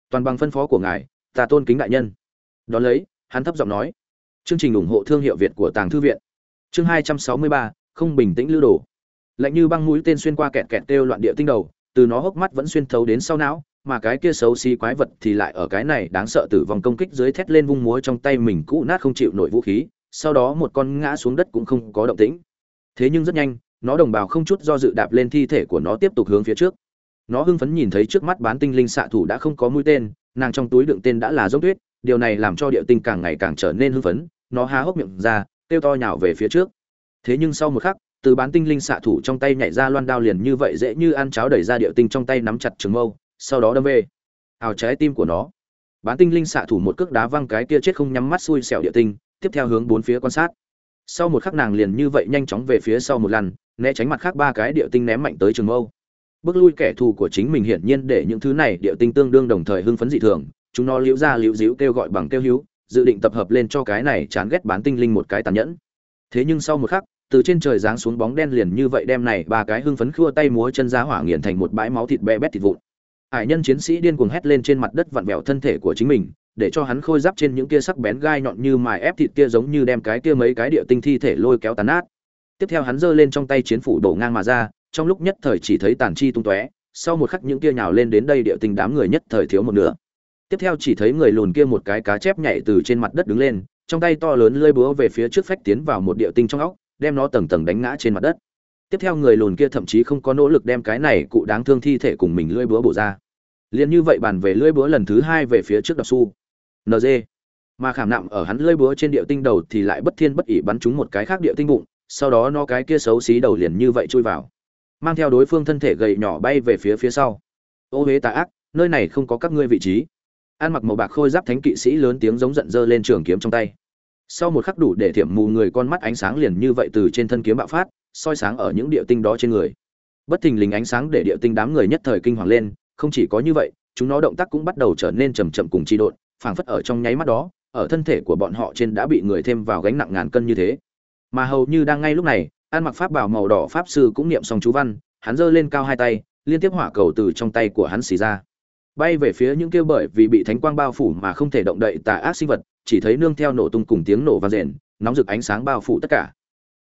Toàn bằng phân phó của ngài, ta tôn kính đại nhân. Đón lấy, hắn thấp giọng nói. Chương trình ủng hộ thương hiệu việt của tàng thư viện. Chương hai trăm sáu mươi ba không bình tĩnh lưu đồ. Lạnh như băng mũi tên xuyên qua kẹt kẹt kêu loạn địa tinh đầu, từ nó hốc mắt vẫn xuyên thấu đến sau não, mà cái kia xấu xí quái vật thì lại ở cái này đáng sợ tử vong công kích dưới thét lên vung múa trong tay mình cũ nát không chịu nổi vũ khí, sau đó một con ngã xuống đất cũng không có động tĩnh. Thế nhưng rất nhanh, nó đồng bào không chút do dự đạp lên thi thể của nó tiếp tục hướng phía trước. Nó hưng phấn nhìn thấy trước mắt bán tinh linh xạ thủ đã không có mũi tên, nàng trong túi đựng tên đã là giống tuyết, điều này làm cho địa tinh càng ngày càng trở nên hưng phấn, nó há hốc miệng ra, kêu to nhào về phía trước thế nhưng sau một khắc, từ bán tinh linh xạ thủ trong tay nhảy ra loan đao liền như vậy dễ như ăn cháo đẩy ra địa tinh trong tay nắm chặt trường mâu, sau đó đâm về. Ảo trái tim của nó. Bán tinh linh xạ thủ một cước đá văng cái kia chết không nhắm mắt xui xẻo địa tinh, tiếp theo hướng bốn phía quan sát. Sau một khắc nàng liền như vậy nhanh chóng về phía sau một lần, né tránh mặt khác ba cái địa tinh ném mạnh tới trường mâu. Bước lui kẻ thù của chính mình hiển nhiên để những thứ này địa tinh tương đương đồng thời hưng phấn dị thường, chúng nó liễu ra liễu díu kêu gọi bằng kêu hữu, dự định tập hợp lên cho cái này chán ghét bán tinh linh một cái tàn nhẫn. Thế nhưng sau một khắc từ trên trời giáng xuống bóng đen liền như vậy đem này ba cái hưng phấn khua tay múa chân giá hỏa nghiền thành một bãi máu thịt be bét thịt vụn. Hải nhân chiến sĩ điên cuồng hét lên trên mặt đất vặn vẹo thân thể của chính mình, để cho hắn khôi giáp trên những kia sắc bén gai nhọn như mài ép thịt kia giống như đem cái kia mấy cái địa tinh thi thể lôi kéo tàn nát. Tiếp theo hắn giơ lên trong tay chiến phủ đổ ngang mà ra, trong lúc nhất thời chỉ thấy tàn chi tung tóe, sau một khắc những kia nhào lên đến đây địa tinh đám người nhất thời thiếu một nửa. Tiếp theo chỉ thấy người lùn kia một cái cá chép nhảy từ trên mặt đất đứng lên, trong tay to lớn lôi búa về phía trước phách tiến vào một địa tinh trong óc đem nó tầng tầng đánh ngã trên mặt đất. Tiếp theo người lùn kia thậm chí không có nỗ lực đem cái này cụ đáng thương thi thể cùng mình lưỡi búa bổ ra. Liền như vậy bàn về lưỡi búa lần thứ hai về phía trước đập su. Nd mà khảm nạm ở hắn lưỡi búa trên địa tinh đầu thì lại bất thiên bất ỉ bắn trúng một cái khác địa tinh bụng, sau đó nó cái kia xấu xí đầu liền như vậy chui vào. Mang theo đối phương thân thể gầy nhỏ bay về phía phía sau. Ô huế tà ác, nơi này không có các ngươi vị trí. Ăn mặc màu bạc khôi giáp thánh kỵ sĩ lớn tiếng giống giận dơ lên trường kiếm trong tay sau một khắc đủ để thiểm mù người con mắt ánh sáng liền như vậy từ trên thân kiếm bạo phát, soi sáng ở những địa tinh đó trên người. Bất thình lình ánh sáng để địa tinh đám người nhất thời kinh hoàng lên, không chỉ có như vậy, chúng nó động tác cũng bắt đầu trở nên chầm chậm cùng chi độn, phảng phất ở trong nháy mắt đó, ở thân thể của bọn họ trên đã bị người thêm vào gánh nặng ngàn cân như thế. Mà hầu như đang ngay lúc này ăn mặc pháp bảo màu đỏ pháp sư cũng niệm xong chú văn, hắn giơ lên cao hai tay, liên tiếp hỏa cầu từ trong tay của hắn xì ra. Bay về phía những kêu bởi vì bị thánh quang bao phủ mà không thể động đậy tà ác sinh vật chỉ thấy nương theo nổ tung cùng tiếng nổ vang rền, nóng rực ánh sáng bao phủ tất cả.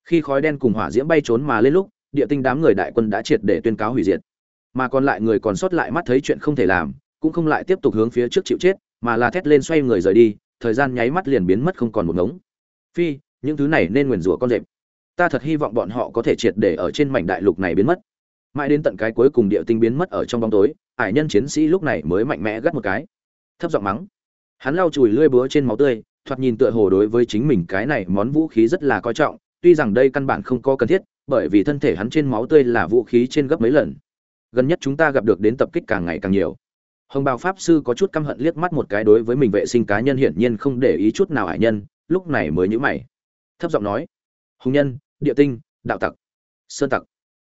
Khi khói đen cùng hỏa diễm bay trốn mà lên lúc, địa tinh đám người đại quân đã triệt để tuyên cáo hủy diệt. Mà còn lại người còn sót lại mắt thấy chuyện không thể làm, cũng không lại tiếp tục hướng phía trước chịu chết, mà là thét lên xoay người rời đi, thời gian nháy mắt liền biến mất không còn một ngống. Phi, những thứ này nên nguyền rủa con rệp. Ta thật hy vọng bọn họ có thể triệt để ở trên mảnh đại lục này biến mất. Mãi đến tận cái cuối cùng địa tinh biến mất ở trong bóng tối, ải nhân chiến sĩ lúc này mới mạnh mẽ gắt một cái. Thấp giọng mắng hắn lau chùi lưỡi búa trên máu tươi, thoạt nhìn tựa hồ đối với chính mình cái này món vũ khí rất là coi trọng, tuy rằng đây căn bản không có cần thiết, bởi vì thân thể hắn trên máu tươi là vũ khí trên gấp mấy lần. Gần nhất chúng ta gặp được đến tập kích càng ngày càng nhiều. Hồng bào pháp sư có chút căm hận liếc mắt một cái đối với mình vệ sinh cá nhân hiển nhiên không để ý chút nào hải nhân, lúc này mới nhữ mày. Thấp giọng nói, hùng nhân, địa tinh, đạo tặc, sơn tặc,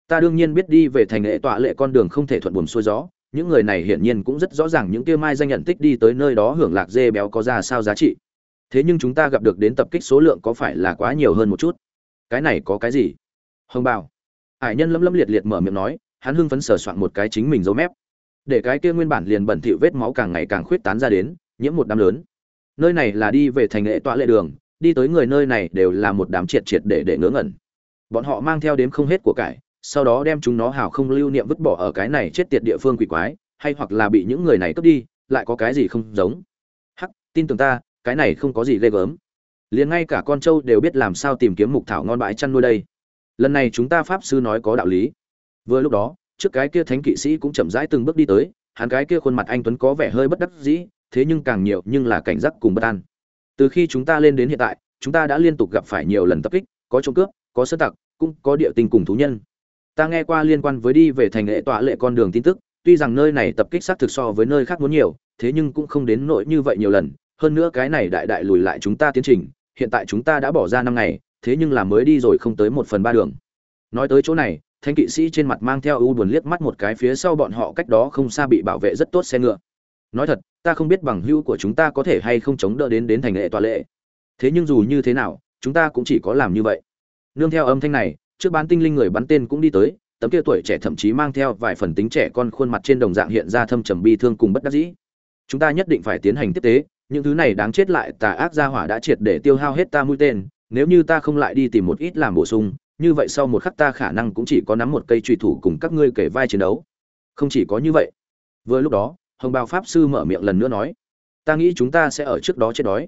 ta đương nhiên biết đi về thành lệ tọa lệ con đường không thể thuận buồm xuôi gió những người này hiển nhiên cũng rất rõ ràng những kia mai danh nhận tích đi tới nơi đó hưởng lạc dê béo có ra sao giá trị. Thế nhưng chúng ta gặp được đến tập kích số lượng có phải là quá nhiều hơn một chút? Cái này có cái gì? Hồng bảo. hải nhân lâm lâm liệt liệt mở miệng nói, hắn hưng phấn sờ soạn một cái chính mình dấu mép. Để cái kia nguyên bản liền bẩn thỉu vết máu càng ngày càng khuyết tán ra đến, nhiễm một đám lớn. Nơi này là đi về thành lễ tọa lệ đường, đi tới người nơi này đều là một đám triệt triệt để để ngớ ngẩn. Bọn họ mang theo đếm không hết của cải sau đó đem chúng nó hào không lưu niệm vứt bỏ ở cái này chết tiệt địa phương quỷ quái, hay hoặc là bị những người này cướp đi, lại có cái gì không giống. Hắc, tin tưởng ta, cái này không có gì ghê gớm. Liền ngay cả con trâu đều biết làm sao tìm kiếm mục thảo ngon bãi chăn nuôi đây. Lần này chúng ta pháp sư nói có đạo lý. Vừa lúc đó, trước cái kia thánh kỵ sĩ cũng chậm rãi từng bước đi tới, hắn cái kia khuôn mặt anh tuấn có vẻ hơi bất đắc dĩ, thế nhưng càng nhiều nhưng là cảnh giác cùng bất an. Từ khi chúng ta lên đến hiện tại, chúng ta đã liên tục gặp phải nhiều lần tập kích, có trộm cướp, có sơ tặc, cũng có địa tình cùng thú nhân ta nghe qua liên quan với đi về thành lệ tọa lệ con đường tin tức, tuy rằng nơi này tập kích xác thực so với nơi khác muốn nhiều, thế nhưng cũng không đến nỗi như vậy nhiều lần. Hơn nữa cái này đại đại lùi lại chúng ta tiến trình, hiện tại chúng ta đã bỏ ra năm ngày, thế nhưng là mới đi rồi không tới một phần ba đường. Nói tới chỗ này thanh kỵ sĩ trên mặt mang theo ưu buồn liếc mắt một cái phía sau bọn họ cách đó không xa bị bảo vệ rất tốt xe ngựa. Nói thật, ta không biết bằng hữu của chúng ta có thể hay không chống đỡ đến đến thành lệ tòa lệ. Thế nhưng dù như thế nào, chúng ta cũng chỉ có làm như vậy. Nương theo âm thanh này trước bán tinh linh người bắn tên cũng đi tới, tấm kia tuổi trẻ thậm chí mang theo vài phần tính trẻ con khuôn mặt trên đồng dạng hiện ra thâm trầm bi thương cùng bất đắc dĩ. Chúng ta nhất định phải tiến hành tiếp tế, những thứ này đáng chết lại tà ác gia hỏa đã triệt để tiêu hao hết ta mũi tên, nếu như ta không lại đi tìm một ít làm bổ sung, như vậy sau một khắc ta khả năng cũng chỉ có nắm một cây truy thủ cùng các ngươi kể vai chiến đấu. Không chỉ có như vậy. Vừa lúc đó, hồng bào pháp sư mở miệng lần nữa nói, ta nghĩ chúng ta sẽ ở trước đó chết đói.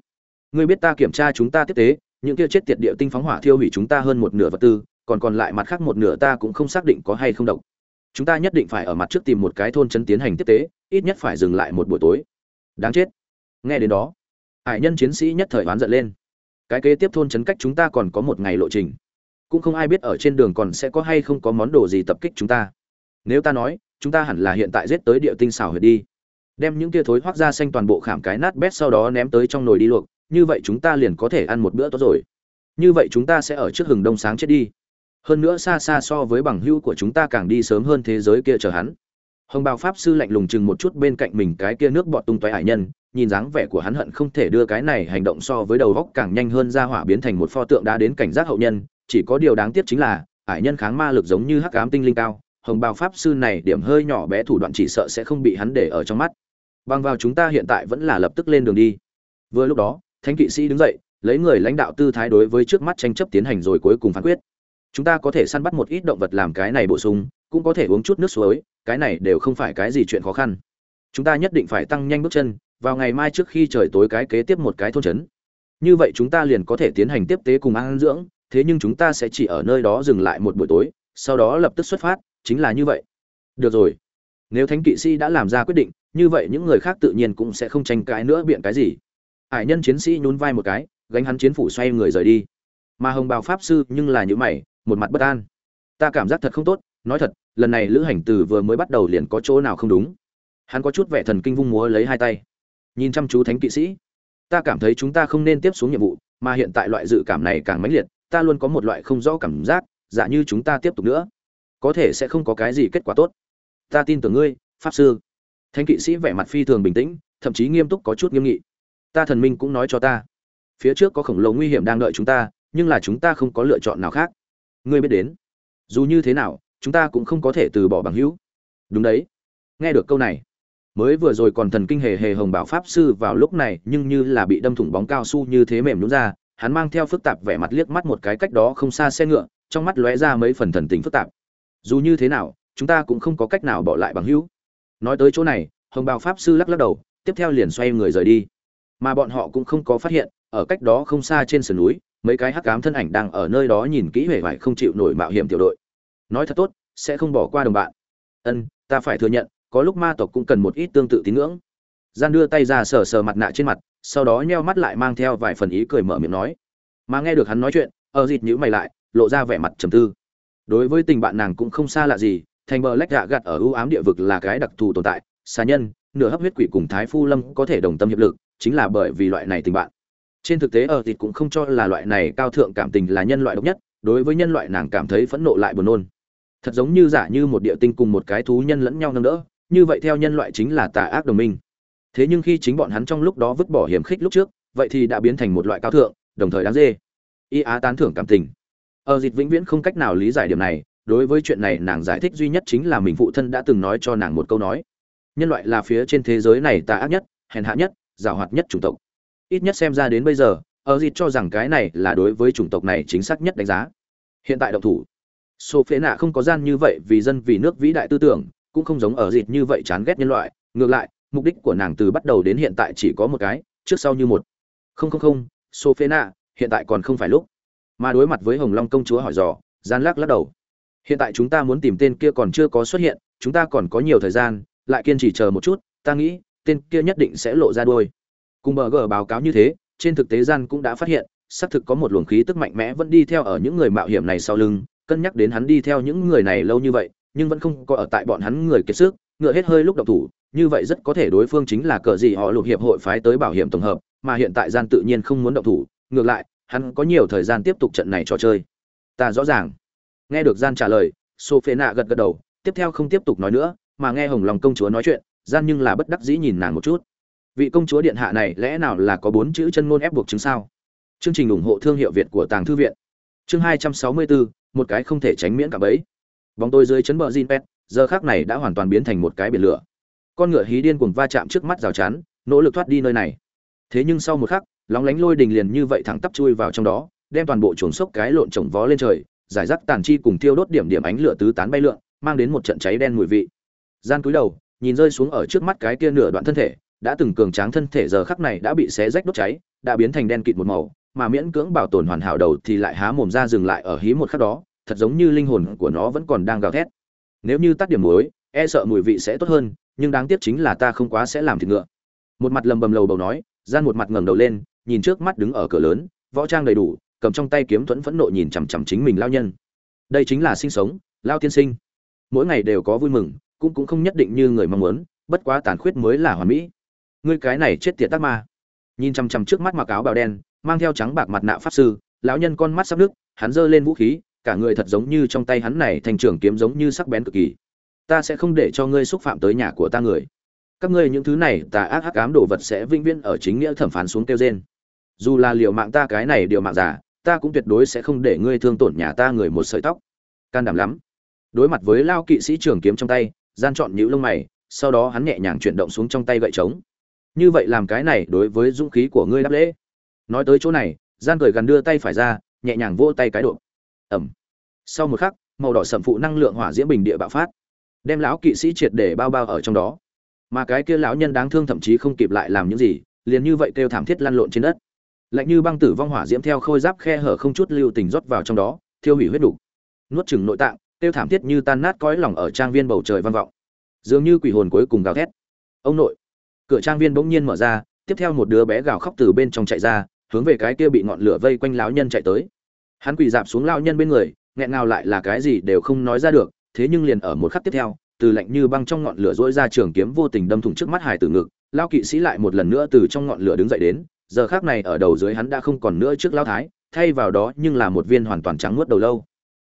Ngươi biết ta kiểm tra chúng ta tiếp tế, những kia chết tiệt địa tinh phóng hỏa thiêu hủy chúng ta hơn một nửa vật tư còn còn lại mặt khác một nửa ta cũng không xác định có hay không độc. Chúng ta nhất định phải ở mặt trước tìm một cái thôn chân tiến hành tiếp tế, ít nhất phải dừng lại một buổi tối. Đáng chết. Nghe đến đó, hải nhân chiến sĩ nhất thời oán giận lên. Cái kế tiếp thôn chấn cách chúng ta còn có một ngày lộ trình. Cũng không ai biết ở trên đường còn sẽ có hay không có món đồ gì tập kích chúng ta. Nếu ta nói, chúng ta hẳn là hiện tại giết tới địa tinh xảo huyệt đi. Đem những kia thối hoác ra xanh toàn bộ khảm cái nát bét sau đó ném tới trong nồi đi luộc, như vậy chúng ta liền có thể ăn một bữa tốt rồi. Như vậy chúng ta sẽ ở trước hừng đông sáng chết đi hơn nữa xa xa so với bằng hữu của chúng ta càng đi sớm hơn thế giới kia chờ hắn. Hồng bào pháp sư lạnh lùng chừng một chút bên cạnh mình cái kia nước bọt tung toái hải nhân, nhìn dáng vẻ của hắn hận không thể đưa cái này hành động so với đầu góc càng nhanh hơn ra hỏa biến thành một pho tượng đá đến cảnh giác hậu nhân, chỉ có điều đáng tiếc chính là, hải nhân kháng ma lực giống như hắc ám tinh linh cao, hồng bào pháp sư này điểm hơi nhỏ bé thủ đoạn chỉ sợ sẽ không bị hắn để ở trong mắt. Bằng vào chúng ta hiện tại vẫn là lập tức lên đường đi. Vừa lúc đó, thánh kỵ sĩ đứng dậy, lấy người lãnh đạo tư thái đối với trước mắt tranh chấp tiến hành rồi cuối cùng phán quyết chúng ta có thể săn bắt một ít động vật làm cái này bổ sung, cũng có thể uống chút nước suối, cái này đều không phải cái gì chuyện khó khăn. Chúng ta nhất định phải tăng nhanh bước chân, vào ngày mai trước khi trời tối cái kế tiếp một cái thôn trấn. Như vậy chúng ta liền có thể tiến hành tiếp tế cùng ăn dưỡng, thế nhưng chúng ta sẽ chỉ ở nơi đó dừng lại một buổi tối, sau đó lập tức xuất phát, chính là như vậy. Được rồi. Nếu thánh kỵ sĩ đã làm ra quyết định, như vậy những người khác tự nhiên cũng sẽ không tranh cãi nữa biện cái gì. Hải nhân chiến sĩ nhún vai một cái, gánh hắn chiến phủ xoay người rời đi. Mà hồng bào pháp sư nhưng là những mày một mặt bất an. Ta cảm giác thật không tốt, nói thật, lần này lữ hành từ vừa mới bắt đầu liền có chỗ nào không đúng. Hắn có chút vẻ thần kinh vung múa lấy hai tay. Nhìn chăm chú thánh kỵ sĩ, ta cảm thấy chúng ta không nên tiếp xuống nhiệm vụ, mà hiện tại loại dự cảm này càng mãnh liệt, ta luôn có một loại không rõ cảm giác giả như chúng ta tiếp tục nữa, có thể sẽ không có cái gì kết quả tốt. Ta tin tưởng ngươi, pháp sư. Thánh kỵ sĩ vẻ mặt phi thường bình tĩnh, thậm chí nghiêm túc có chút nghiêm nghị. Ta thần minh cũng nói cho ta, phía trước có khổng lồ nguy hiểm đang đợi chúng ta, nhưng là chúng ta không có lựa chọn nào khác ngươi biết đến. Dù như thế nào, chúng ta cũng không có thể từ bỏ bằng hữu. Đúng đấy. Nghe được câu này, mới vừa rồi còn thần kinh hề hề hồng bảo pháp sư vào lúc này nhưng như là bị đâm thủng bóng cao su như thế mềm nhún ra, hắn mang theo phức tạp vẻ mặt liếc mắt một cái cách đó không xa xe ngựa, trong mắt lóe ra mấy phần thần tình phức tạp. Dù như thế nào, chúng ta cũng không có cách nào bỏ lại bằng hữu. Nói tới chỗ này, hồng bào pháp sư lắc lắc đầu, tiếp theo liền xoay người rời đi. Mà bọn họ cũng không có phát hiện, ở cách đó không xa trên sườn núi mấy cái hắc ám thân ảnh đang ở nơi đó nhìn kỹ hề vải không chịu nổi mạo hiểm tiểu đội. Nói thật tốt, sẽ không bỏ qua đồng bạn. Ân, ta phải thừa nhận, có lúc ma tộc cũng cần một ít tương tự tín ngưỡng. Gian đưa tay ra sờ sờ mặt nạ trên mặt, sau đó nheo mắt lại mang theo vài phần ý cười mở miệng nói. Mà nghe được hắn nói chuyện, ở dịt nhữ mày lại, lộ ra vẻ mặt trầm tư. Đối với tình bạn nàng cũng không xa lạ gì, thành bờ lách gạ gặt ở ưu ám địa vực là cái đặc thù tồn tại xa nhân, nửa hấp huyết quỷ cùng thái phu lâm có thể đồng tâm hiệp lực, chính là bởi vì loại này tình bạn trên thực tế, ở thịt cũng không cho là loại này cao thượng cảm tình là nhân loại độc nhất, đối với nhân loại nàng cảm thấy phẫn nộ lại buồn nôn. Thật giống như giả như một địa tinh cùng một cái thú nhân lẫn nhau nâng đỡ, như vậy theo nhân loại chính là tà ác đồng minh. Thế nhưng khi chính bọn hắn trong lúc đó vứt bỏ hiểm khích lúc trước, vậy thì đã biến thành một loại cao thượng, đồng thời đáng dê. Y á tán thưởng cảm tình. Ở dịch vĩnh viễn không cách nào lý giải điểm này, đối với chuyện này nàng giải thích duy nhất chính là mình phụ thân đã từng nói cho nàng một câu nói. Nhân loại là phía trên thế giới này tà ác nhất, hèn hạ nhất giảo hoạt nhất chủng tộc ít nhất xem ra đến bây giờ ở dịt cho rằng cái này là đối với chủng tộc này chính xác nhất đánh giá hiện tại động thủ Sophie nạ không có gian như vậy vì dân vì nước vĩ đại tư tưởng, cũng không giống ở dịt như vậy chán ghét nhân loại, ngược lại, mục đích của nàng từ bắt đầu đến hiện tại chỉ có một cái, trước sau như một. Không không không, Sophie nạ, hiện tại còn không phải lúc. Mà đối mặt với Hồng Long công chúa hỏi dò, gian lắc lắc đầu. Hiện tại chúng ta muốn tìm tên kia còn chưa có xuất hiện, chúng ta còn có nhiều thời gian, lại kiên trì chờ một chút, ta nghĩ, tên kia nhất định sẽ lộ ra đuôi. Cùng bờ gờ báo cáo như thế, trên thực tế gian cũng đã phát hiện, xác thực có một luồng khí tức mạnh mẽ vẫn đi theo ở những người mạo hiểm này sau lưng, cân nhắc đến hắn đi theo những người này lâu như vậy nhưng vẫn không có ở tại bọn hắn người kiệt sức ngựa hết hơi lúc động thủ như vậy rất có thể đối phương chính là cờ gì họ lục hiệp hội phái tới bảo hiểm tổng hợp mà hiện tại gian tự nhiên không muốn động thủ ngược lại hắn có nhiều thời gian tiếp tục trận này trò chơi. Ta rõ ràng. Nghe được gian trả lời sophie nạ gật gật đầu tiếp theo không tiếp tục nói nữa mà nghe hồng lòng công chúa nói chuyện gian nhưng là bất đắc dĩ nhìn nàng một chút vị công chúa điện hạ này lẽ nào là có bốn chữ chân ngôn ép buộc chứng sao? Chương trình ủng hộ thương hiệu việt của tàng thư viện. Chương hai trăm sáu mươi bốn một cái không thể tránh miễn cả bấy bóng tôi dưới chấn bờ zin pet, giờ khác này đã hoàn toàn biến thành một cái biển lửa. Con ngựa hí điên cuồng va chạm trước mắt rào chắn, nỗ lực thoát đi nơi này. Thế nhưng sau một khắc, lóng lánh lôi đình liền như vậy thẳng tắp chui vào trong đó, đem toàn bộ chuồng sốc cái lộn trồng vó lên trời, giải rác tàn chi cùng tiêu đốt điểm điểm ánh lửa tứ tán bay lượn, mang đến một trận cháy đen mùi vị. Gian cúi đầu, nhìn rơi xuống ở trước mắt cái kia nửa đoạn thân thể đã từng cường tráng thân thể giờ khắc này đã bị xé rách đốt cháy, đã biến thành đen kịt một màu, mà miễn cưỡng bảo tồn hoàn hảo đầu thì lại há mồm ra dừng lại ở hí một khắc đó, thật giống như linh hồn của nó vẫn còn đang gào thét. Nếu như tắt điểm muối e sợ mùi vị sẽ tốt hơn, nhưng đáng tiếc chính là ta không quá sẽ làm thịt ngựa. Một mặt lầm bầm lầu bầu nói, gian một mặt ngẩng đầu lên, nhìn trước mắt đứng ở cửa lớn, võ trang đầy đủ, cầm trong tay kiếm thuẫn phẫn nộ nhìn chằm chằm chính mình lao nhân. Đây chính là sinh sống, lao tiên sinh. Mỗi ngày đều có vui mừng, cũng cũng không nhất định như người mong muốn, bất quá tàn khuyết mới là hoàn mỹ ngươi cái này chết tiệt tắc ma. Nhìn chằm chằm trước mắt mặc áo bào đen, mang theo trắng bạc mặt nạ pháp sư, lão nhân con mắt sắp nước hắn giơ lên vũ khí, cả người thật giống như trong tay hắn này thành trưởng kiếm giống như sắc bén cực kỳ. Ta sẽ không để cho ngươi xúc phạm tới nhà của ta người. Các ngươi những thứ này, tà ác hắc ám đồ vật sẽ vĩnh viễn ở chính nghĩa thẩm phán xuống tiêu rên. Dù là liệu mạng ta cái này điều mạng giả, ta cũng tuyệt đối sẽ không để ngươi thương tổn nhà ta người một sợi tóc. Can đảm lắm. Đối mặt với lao kỵ sĩ trưởng kiếm trong tay, gian chọn nhũ lông mày, sau đó hắn nhẹ nhàng chuyển động xuống trong tay gậy trống như vậy làm cái này đối với dũng khí của ngươi đáp lễ. Nói tới chỗ này, gian cười gần đưa tay phải ra, nhẹ nhàng vỗ tay cái độ. Ẩm. Sau một khắc, màu đỏ sầm phụ năng lượng hỏa diễm bình địa bạo phát, đem lão kỵ sĩ triệt để bao bao ở trong đó. Mà cái kia lão nhân đáng thương thậm chí không kịp lại làm những gì, liền như vậy kêu thảm thiết lăn lộn trên đất. Lạnh như băng tử vong hỏa diễm theo khôi giáp khe hở không chút lưu tình rót vào trong đó, thiêu hủy huyết đủ. Nuốt chừng nội tạng, kêu thảm thiết như tan nát cõi lòng ở trang viên bầu trời vang vọng. Dường như quỷ hồn cuối cùng gào thét. Ông nội cửa trang viên bỗng nhiên mở ra, tiếp theo một đứa bé gào khóc từ bên trong chạy ra, hướng về cái kia bị ngọn lửa vây quanh lão nhân chạy tới. Hắn quỳ dạp xuống lao nhân bên người, nghẹn ngào lại là cái gì đều không nói ra được, thế nhưng liền ở một khắc tiếp theo, từ lạnh như băng trong ngọn lửa dỗi ra trường kiếm vô tình đâm thủng trước mắt hải tử ngực lao kỵ sĩ lại một lần nữa từ trong ngọn lửa đứng dậy đến, giờ khác này ở đầu dưới hắn đã không còn nữa trước lao thái, thay vào đó nhưng là một viên hoàn toàn trắng nuốt đầu lâu.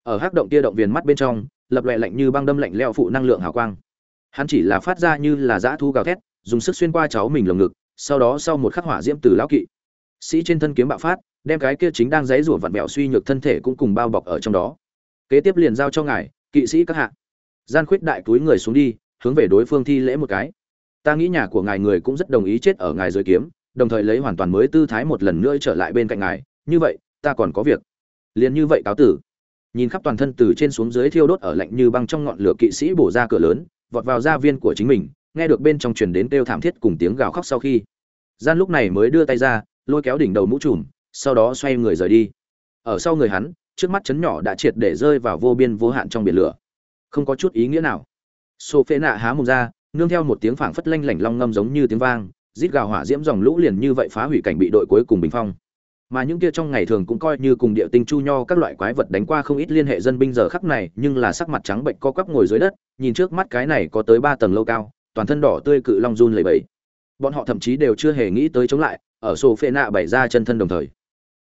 Ở hắc động kia động viên mắt bên trong, lập loè lạnh như băng đâm lạnh leo phụ năng lượng hào quang. Hắn chỉ là phát ra như là dã thu gào thét dùng sức xuyên qua cháu mình lồng ngực, sau đó sau một khắc hỏa diễm từ lão kỵ, sĩ trên thân kiếm bạo phát, đem cái kia chính đang dãy rủa vặn vẹo suy nhược thân thể cũng cùng bao bọc ở trong đó. Kế tiếp liền giao cho ngài, kỵ sĩ các hạ. Gian khuyết đại túi người xuống đi, hướng về đối phương thi lễ một cái. Ta nghĩ nhà của ngài người cũng rất đồng ý chết ở ngài dưới kiếm, đồng thời lấy hoàn toàn mới tư thái một lần nữa trở lại bên cạnh ngài. Như vậy, ta còn có việc. Liền như vậy cáo tử. Nhìn khắp toàn thân từ trên xuống dưới thiêu đốt ở lạnh như băng trong ngọn lửa kỵ sĩ bổ ra cửa lớn, vọt vào gia viên của chính mình nghe được bên trong truyền đến kêu thảm thiết cùng tiếng gào khóc sau khi, gian lúc này mới đưa tay ra, lôi kéo đỉnh đầu mũ trùm, sau đó xoay người rời đi. Ở sau người hắn, trước mắt chấn nhỏ đã triệt để rơi vào vô biên vô hạn trong biển lửa. Không có chút ý nghĩa nào. Sô phê nạ há mồm ra, nương theo một tiếng phảng phất lanh lảnh long ngâm giống như tiếng vang, rít gào hỏa diễm dòng lũ liền như vậy phá hủy cảnh bị đội cuối cùng bình phong. Mà những kia trong ngày thường cũng coi như cùng địa tinh chu nho các loại quái vật đánh qua không ít liên hệ dân binh giờ khắc này, nhưng là sắc mặt trắng bệnh co quắp ngồi dưới đất, nhìn trước mắt cái này có tới ba tầng lâu cao toàn thân đỏ tươi cự long run lẩy bẩy. Bọn họ thậm chí đều chưa hề nghĩ tới chống lại, ở sổ phệ nạ bày ra chân thân đồng thời.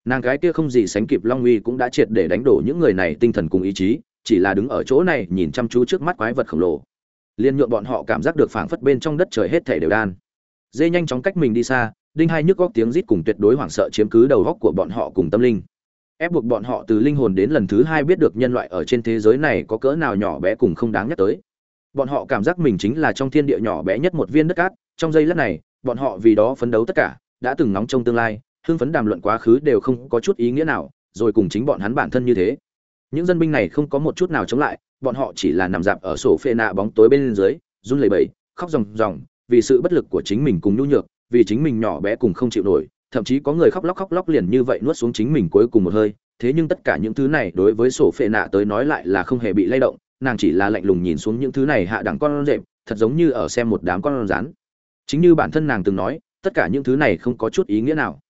Nàng cái kia không gì sánh kịp long uy cũng đã triệt để đánh đổ những người này tinh thần cùng ý chí, chỉ là đứng ở chỗ này nhìn chăm chú trước mắt quái vật khổng lồ. Liên nhượng bọn họ cảm giác được phảng phất bên trong đất trời hết thể đều đan. Dê nhanh chóng cách mình đi xa, đinh hai nhức góc tiếng rít cùng tuyệt đối hoảng sợ chiếm cứ đầu góc của bọn họ cùng tâm linh. Ép buộc bọn họ từ linh hồn đến lần thứ hai biết được nhân loại ở trên thế giới này có cỡ nào nhỏ bé cùng không đáng nhắc tới bọn họ cảm giác mình chính là trong thiên địa nhỏ bé nhất một viên đất cát, trong giây lát này, bọn họ vì đó phấn đấu tất cả, đã từng nóng trong tương lai, hưng phấn đàm luận quá khứ đều không có chút ý nghĩa nào, rồi cùng chính bọn hắn bản thân như thế. Những dân binh này không có một chút nào chống lại, bọn họ chỉ là nằm dạp ở sổ phê nạ bóng tối bên dưới, run lẩy bẩy, khóc ròng ròng, vì sự bất lực của chính mình cùng nhu nhược, vì chính mình nhỏ bé cùng không chịu nổi, thậm chí có người khóc lóc khóc lóc liền như vậy nuốt xuống chính mình cuối cùng một hơi, thế nhưng tất cả những thứ này đối với sổ phệ nạ tới nói lại là không hề bị lay động nàng chỉ là lạnh lùng nhìn xuống những thứ này hạ đẳng con rệp, thật giống như ở xem một đám con rắn. Chính như bản thân nàng từng nói, tất cả những thứ này không có chút ý nghĩa nào.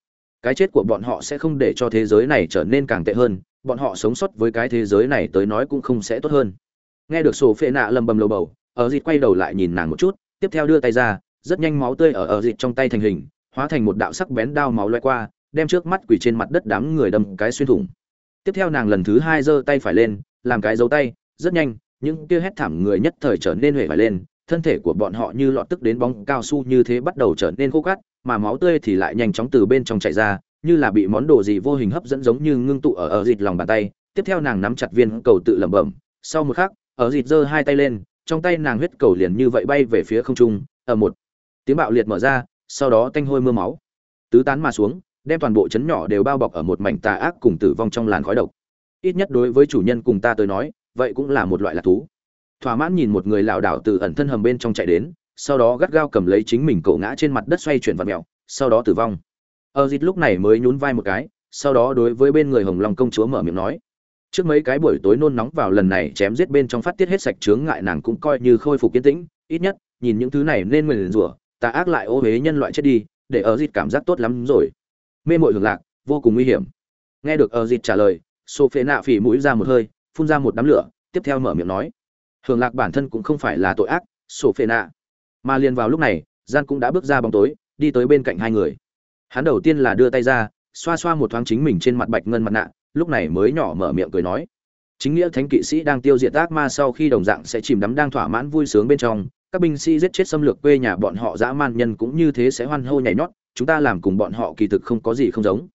Cái chết của bọn họ sẽ không để cho thế giới này trở nên càng tệ hơn, bọn họ sống sót với cái thế giới này tới nói cũng không sẽ tốt hơn. Nghe được sổ phệ nạ lầm bầm lầu bầu, ở dịt quay đầu lại nhìn nàng một chút, tiếp theo đưa tay ra, rất nhanh máu tươi ở ở dịt trong tay thành hình, hóa thành một đạo sắc bén đao máu loay qua, đem trước mắt quỳ trên mặt đất đám người đâm cái xuyên thủng. Tiếp theo nàng lần thứ hai giơ tay phải lên, làm cái dấu tay rất nhanh, những kia hét thảm người nhất thời trở nên huệ phải lên, thân thể của bọn họ như lọt tức đến bóng cao su như thế bắt đầu trở nên khô cát, mà máu tươi thì lại nhanh chóng từ bên trong chảy ra, như là bị món đồ gì vô hình hấp dẫn giống như ngưng tụ ở ở dịt lòng bàn tay. Tiếp theo nàng nắm chặt viên cầu tự lẩm bẩm. Sau một khắc ở dịt giơ hai tay lên, trong tay nàng huyết cầu liền như vậy bay về phía không trung, ở một tiếng bạo liệt mở ra, sau đó tanh hôi mưa máu. Tứ tán mà xuống, đem toàn bộ chấn nhỏ đều bao bọc ở một mảnh tà ác cùng tử vong trong làn khói độc. Ít nhất đối với chủ nhân cùng ta tới nói vậy cũng là một loại lạc thú. Thỏa mãn nhìn một người lảo đảo từ ẩn thân hầm bên trong chạy đến, sau đó gắt gao cầm lấy chính mình cậu ngã trên mặt đất xoay chuyển vật mèo, sau đó tử vong. Ở dịt lúc này mới nhún vai một cái, sau đó đối với bên người hồng long công chúa mở miệng nói, trước mấy cái buổi tối nôn nóng vào lần này chém giết bên trong phát tiết hết sạch chướng ngại nàng cũng coi như khôi phục kiên tĩnh, ít nhất, nhìn những thứ này nên nguyền rủa, ta ác lại ô huế nhân loại chết đi, để ở dịt cảm giác tốt lắm rồi. Mê mội hưởng lạc, vô cùng nguy hiểm. Nghe được ở dịt trả lời, sophie nạ phỉ mũi ra một hơi phun ra một đám lửa, tiếp theo mở miệng nói. Hưởng lạc bản thân cũng không phải là tội ác, sổ phê nạ. Mà liền vào lúc này, gian cũng đã bước ra bóng tối, đi tới bên cạnh hai người. Hắn đầu tiên là đưa tay ra, xoa xoa một thoáng chính mình trên mặt bạch ngân mặt nạ, lúc này mới nhỏ mở miệng cười nói. Chính nghĩa thánh kỵ sĩ đang tiêu diệt ác ma sau khi đồng dạng sẽ chìm đắm đang thỏa mãn vui sướng bên trong, các binh sĩ giết chết xâm lược quê nhà bọn họ dã man nhân cũng như thế sẽ hoan hô nhảy nhót, chúng ta làm cùng bọn họ kỳ thực không có gì không giống.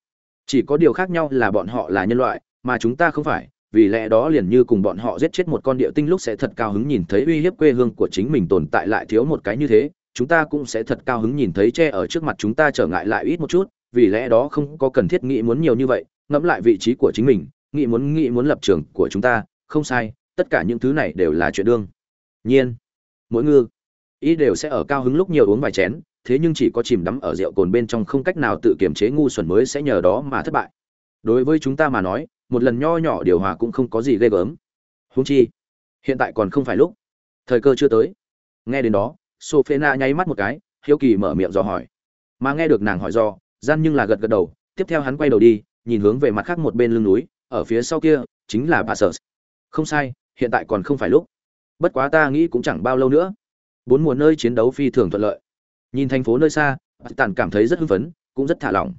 Chỉ có điều khác nhau là bọn họ là nhân loại, mà chúng ta không phải vì lẽ đó liền như cùng bọn họ giết chết một con địa tinh lúc sẽ thật cao hứng nhìn thấy uy hiếp quê hương của chính mình tồn tại lại thiếu một cái như thế, chúng ta cũng sẽ thật cao hứng nhìn thấy che ở trước mặt chúng ta trở ngại lại ít một chút, vì lẽ đó không có cần thiết nghĩ muốn nhiều như vậy, ngẫm lại vị trí của chính mình, nghĩ muốn nghĩ muốn lập trường của chúng ta, không sai, tất cả những thứ này đều là chuyện đương nhiên. Mỗi ngư, ý đều sẽ ở cao hứng lúc nhiều uống vài chén, thế nhưng chỉ có chìm đắm ở rượu cồn bên trong không cách nào tự kiềm chế ngu xuẩn mới sẽ nhờ đó mà thất bại. Đối với chúng ta mà nói một lần nho nhỏ điều hòa cũng không có gì ghê gớm. Húng chi, hiện tại còn không phải lúc. Thời cơ chưa tới. Nghe đến đó sophena nháy mắt một cái, hiếu kỳ mở miệng dò hỏi. Mà nghe được nàng hỏi do gian nhưng là gật gật đầu, tiếp theo hắn quay đầu đi, nhìn hướng về mặt khác một bên lưng núi, ở phía sau kia, chính là bà sở không sai, hiện tại còn không phải lúc. Bất quá ta nghĩ cũng chẳng bao lâu nữa. Bốn mùa nơi chiến đấu phi thường thuận lợi. Nhìn thành phố nơi xa tản cảm thấy rất hưng phấn, cũng rất thả lỏng.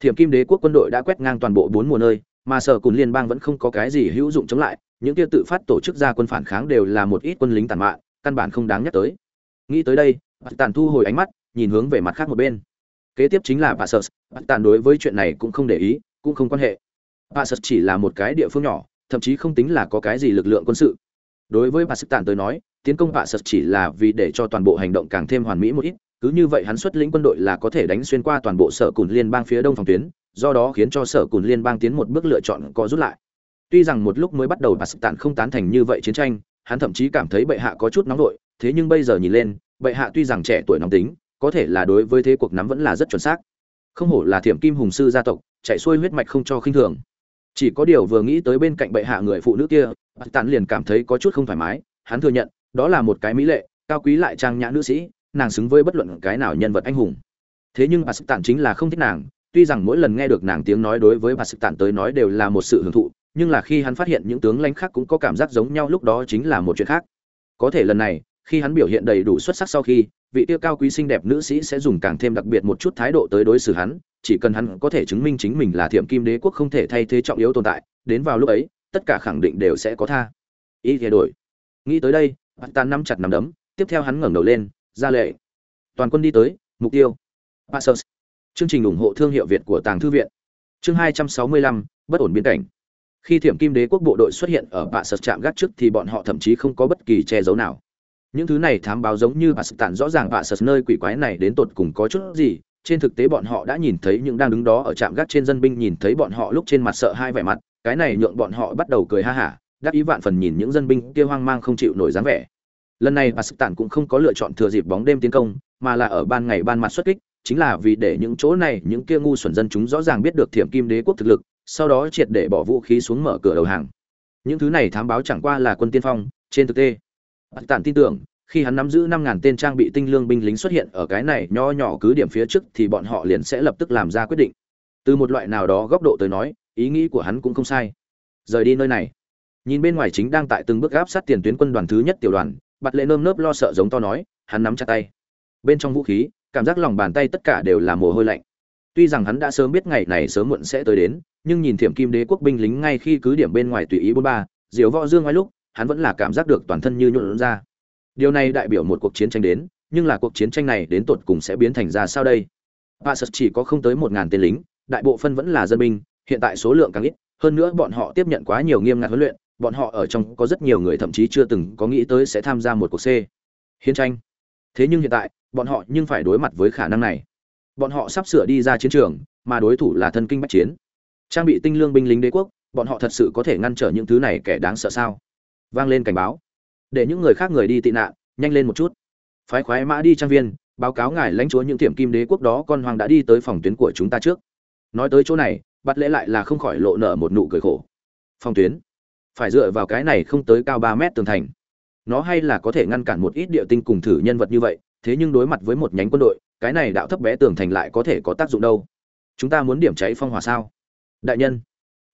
Thiểm kim đế quốc quân đội đã quét ngang toàn bộ bốn mùa nơi mà sở Cùn liên bang vẫn không có cái gì hữu dụng chống lại những kia tự phát tổ chức ra quân phản kháng đều là một ít quân lính tàn mạn căn bản không đáng nhắc tới nghĩ tới đây tàn thu hồi ánh mắt nhìn hướng về mặt khác một bên kế tiếp chính là bà Passus, tàn đối với chuyện này cũng không để ý, cũng không quan hệ. Bà Sợ chỉ là một cái địa phương nhỏ, thậm chí không tính là có cái gì lực lượng quân sự. Đối với bà sức tàn tới nói, tiến công bà Sợ chỉ là vì để cho toàn bộ hành động càng thêm hoàn mỹ một ít, cứ như vậy hắn xuất lĩnh quân đội là có thể đánh xuyên qua toàn bộ sở cùn liên bang phía đông phòng tuyến, do đó khiến cho sở cùn liên bang tiến một bước lựa chọn có rút lại. Tuy rằng một lúc mới bắt đầu Passus tàn không tán thành như vậy chiến tranh, hắn thậm chí cảm thấy bệ hạ có chút nóng vội thế nhưng bây giờ nhìn lên, bệ hạ tuy rằng trẻ tuổi nóng tính, có thể là đối với thế cuộc nắm vẫn là rất chuẩn xác. Không hổ là thiểm kim hùng sư gia tộc chạy xuôi huyết mạch không cho khinh thường. Chỉ có điều vừa nghĩ tới bên cạnh bệ hạ người phụ nữ kia tàn liền cảm thấy có chút không thoải mái hắn thừa nhận đó là một cái mỹ lệ cao quý lại trang nhã nữ sĩ nàng xứng với bất luận cái nào nhân vật anh hùng. Thế nhưng bà sức tản chính là không thích nàng tuy rằng mỗi lần nghe được nàng tiếng nói đối với bà sực tản tới nói đều là một sự hưởng thụ, nhưng là khi hắn phát hiện những tướng lãnh khác cũng có cảm giác giống nhau lúc đó chính là một chuyện khác. Có thể lần này, khi hắn biểu hiện đầy đủ xuất sắc sau khi, vị tiêu cao quý xinh đẹp nữ sĩ sẽ dùng càng thêm đặc biệt một chút thái độ tới đối xử hắn, chỉ cần hắn có thể chứng minh chính mình là thiểm kim đế quốc không thể thay thế trọng yếu tồn tại, đến vào lúc ấy, tất cả khẳng định đều sẽ có tha. Ý thay đổi. Nghĩ tới đây bạn ta nắm chặt nắm đấm, tiếp theo hắn ngẩng đầu lên, ra lệ toàn quân đi tới, mục tiêu. Passos chương trình ủng hộ thương hiệu việt của tàng thư viện. Chương hai trăm sáu mươi lăm, bất ổn biên cảnh. Khi thiểm kim đế quốc bộ đội xuất hiện ở Bạ Sật trạm gác trước thì bọn họ thậm chí không có bất kỳ che giấu nào. Những thứ này thám báo giống như Bạ Sật tản rõ ràng bạ sật nơi quỷ quái này đến tột cùng có chút gì. Trên thực tế bọn họ đã nhìn thấy những đang đứng đó ở trạm gác trên dân binh nhìn thấy bọn họ lúc trên mặt sợ hai vẻ mặt. Cái này nhượng bọn họ bắt đầu cười ha hả đáp ý vạn phần nhìn những dân binh kia hoang mang không chịu nổi dáng vẻ. Lần này Bạ Sật tản cũng không có lựa chọn thừa dịp bóng đêm tiến công, mà là ở ban ngày ban mặt xuất kích chính là vì để những chỗ này những kia ngu xuẩn dân chúng rõ ràng biết được thiểm kim đế quốc thực lực sau đó triệt để bỏ vũ khí xuống mở cửa đầu hàng những thứ này thám báo chẳng qua là quân tiên phong trên thực tế Bạt Tản tin tưởng, khi hắn nắm giữ năm ngàn tên trang bị tinh lương binh lính xuất hiện ở cái này nho nhỏ cứ điểm phía trước thì bọn họ liền sẽ lập tức làm ra quyết định. Từ một loại nào đó góc độ tới nói, ý nghĩ của hắn cũng không sai. Rời đi nơi này. Nhìn bên ngoài chính đang tại từng bước áp sát tiền tuyến quân đoàn thứ nhất tiểu đoàn, Bạt Lệ nơm nớp lo sợ giống to nói, hắn nắm chặt tay. Bên trong vũ khí, cảm giác lòng bàn tay tất cả đều là mồ hôi lạnh. Tuy rằng hắn đã sớm biết ngày này sớm muộn sẽ tới đến, nhưng nhìn Thiểm Kim Đế quốc binh lính ngay khi cứ điểm bên ngoài tùy ý bốn ba, diều võ dương ngay lúc, hắn vẫn là cảm giác được toàn thân như nhũn ra. Điều này đại biểu một cuộc chiến tranh đến, nhưng là cuộc chiến tranh này đến tột cùng sẽ biến thành ra sao đây? Passus chỉ có không tới một ngàn tên lính, đại bộ phân vẫn là dân binh, hiện tại số lượng càng ít, hơn nữa bọn họ tiếp nhận quá nhiều nghiêm ngặt huấn luyện, bọn họ ở trong có rất nhiều người thậm chí chưa từng có nghĩ tới sẽ tham gia một cuộc C. Hiến tranh. Thế nhưng hiện tại, bọn họ nhưng phải đối mặt với khả năng này. Bọn họ sắp sửa đi ra chiến trường, mà đối thủ là thân kinh bách chiến. Trang bị tinh lương binh lính đế quốc, bọn họ thật sự có thể ngăn trở những thứ này kẻ đáng sợ sao? vang lên cảnh báo để những người khác người đi tị nạn nhanh lên một chút phái khoái mã đi trang viên báo cáo ngài lãnh chúa những tiệm kim đế quốc đó con hoàng đã đi tới phòng tuyến của chúng ta trước nói tới chỗ này bắt lễ lại là không khỏi lộ nở một nụ cười khổ phòng tuyến phải dựa vào cái này không tới cao ba mét tường thành nó hay là có thể ngăn cản một ít địa tinh cùng thử nhân vật như vậy thế nhưng đối mặt với một nhánh quân đội, cái này đạo thấp bé tường thành lại có thể có tác dụng đâu. Chúng ta muốn điểm cháy phong hỏa sao? Đại nhân.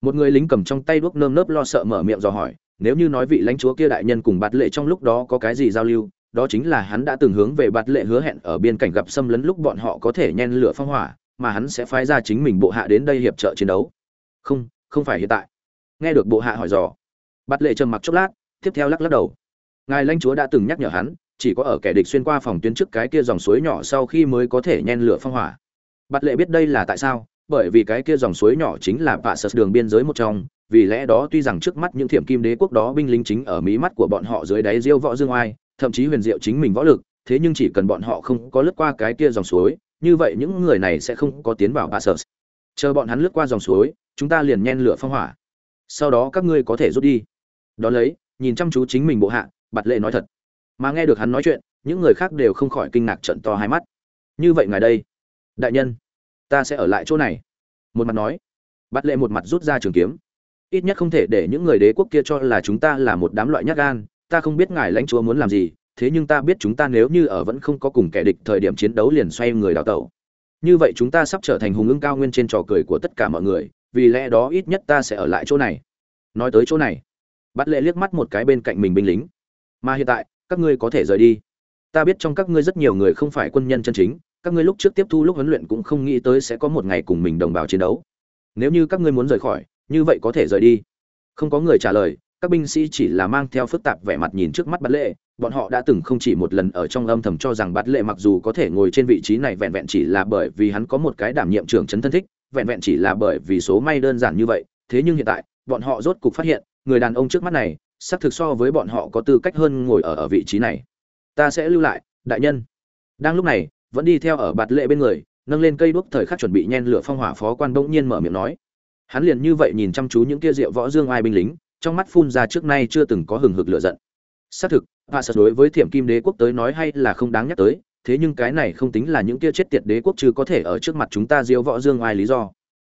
Một người lính cầm trong tay đuốc nơm nớp lo sợ mở miệng dò hỏi, nếu như nói vị lãnh chúa kia đại nhân cùng bạt lệ trong lúc đó có cái gì giao lưu, đó chính là hắn đã từng hướng về bạt lệ hứa hẹn ở biên cảnh gặp xâm lấn lúc bọn họ có thể nhen lửa phong hỏa, mà hắn sẽ phái ra chính mình bộ hạ đến đây hiệp trợ chiến đấu. Không không phải hiện tại. Nghe được bộ hạ hỏi dò, bạt lệ trầm mặc chốc lát, tiếp theo lắc lắc đầu. Ngài lãnh chúa đã từng nhắc nhở hắn chỉ có ở kẻ địch xuyên qua phòng tuyến trước cái kia dòng suối nhỏ sau khi mới có thể nhen lửa phong hỏa. Bạt lệ biết đây là tại sao, bởi vì cái kia dòng suối nhỏ chính là vạ sật đường biên giới một trong, vì lẽ đó tuy rằng trước mắt những thiểm kim đế quốc đó binh lính chính ở mí mắt của bọn họ dưới đáy diêu võ dương oai, thậm chí huyền diệu chính mình võ lực, thế nhưng chỉ cần bọn họ không có lướt qua cái kia dòng suối, như vậy những người này sẽ không có tiến vào vạ sật. Chờ bọn hắn lướt qua dòng suối, chúng ta liền nhen lửa phong hỏa. Sau đó các ngươi có thể rút đi. Đón lấy, nhìn chăm chú chính mình bộ hạ, bạt lệ nói thật mà nghe được hắn nói chuyện, những người khác đều không khỏi kinh ngạc trận to hai mắt. Như vậy ngài đây, đại nhân, ta sẽ ở lại chỗ này. Một mặt nói, bắt lệ một mặt rút ra trường kiếm. Ít nhất không thể để những người đế quốc kia cho là chúng ta là một đám loại nhát gan, ta không biết ngài lãnh chúa muốn làm gì, thế nhưng ta biết chúng ta nếu như ở vẫn không có cùng kẻ địch thời điểm chiến đấu liền xoay người đào tẩu. Như vậy chúng ta sắp trở thành hùng ưng cao nguyên trên trò cười của tất cả mọi người, vì lẽ đó ít nhất ta sẽ ở lại chỗ này. Nói tới chỗ này, bắt lệ liếc mắt một cái bên cạnh mình binh lính. Mà hiện tại các ngươi có thể rời đi. Ta biết trong các ngươi rất nhiều người không phải quân nhân chân chính, các ngươi lúc trước tiếp thu lúc huấn luyện cũng không nghĩ tới sẽ có một ngày cùng mình đồng bào chiến đấu. Nếu như các ngươi muốn rời khỏi, như vậy có thể rời đi. Không có người trả lời, các binh sĩ chỉ là mang theo phức tạp vẻ mặt nhìn trước mắt bắt lệ. Bọn họ đã từng không chỉ một lần ở trong âm thầm cho rằng bát lệ mặc dù có thể ngồi trên vị trí này vẹn vẹn chỉ là bởi vì hắn có một cái đảm nhiệm trưởng chấn thân thích, vẹn vẹn chỉ là bởi vì số may đơn giản như vậy. Thế nhưng hiện tại, bọn họ rốt cục phát hiện, người đàn ông trước mắt này xác thực so với bọn họ có tư cách hơn ngồi ở ở vị trí này. Ta sẽ lưu lại, đại nhân. Đang lúc này, vẫn đi theo ở bạt lệ bên người, nâng lên cây đuốc thời khắc chuẩn bị nhen lửa phong hỏa phó quan bỗng nhiên mở miệng nói. Hắn liền như vậy nhìn chăm chú những kia rượu võ dương ai binh lính, trong mắt phun ra trước nay chưa từng có hừng hực lửa giận. Xác thực hạ sợ đối với thiểm kim đế quốc tới nói hay là không đáng nhắc tới, thế nhưng cái này không tính là những kia chết tiệt đế quốc chứ có thể ở trước mặt chúng ta diêu võ dương ai lý do.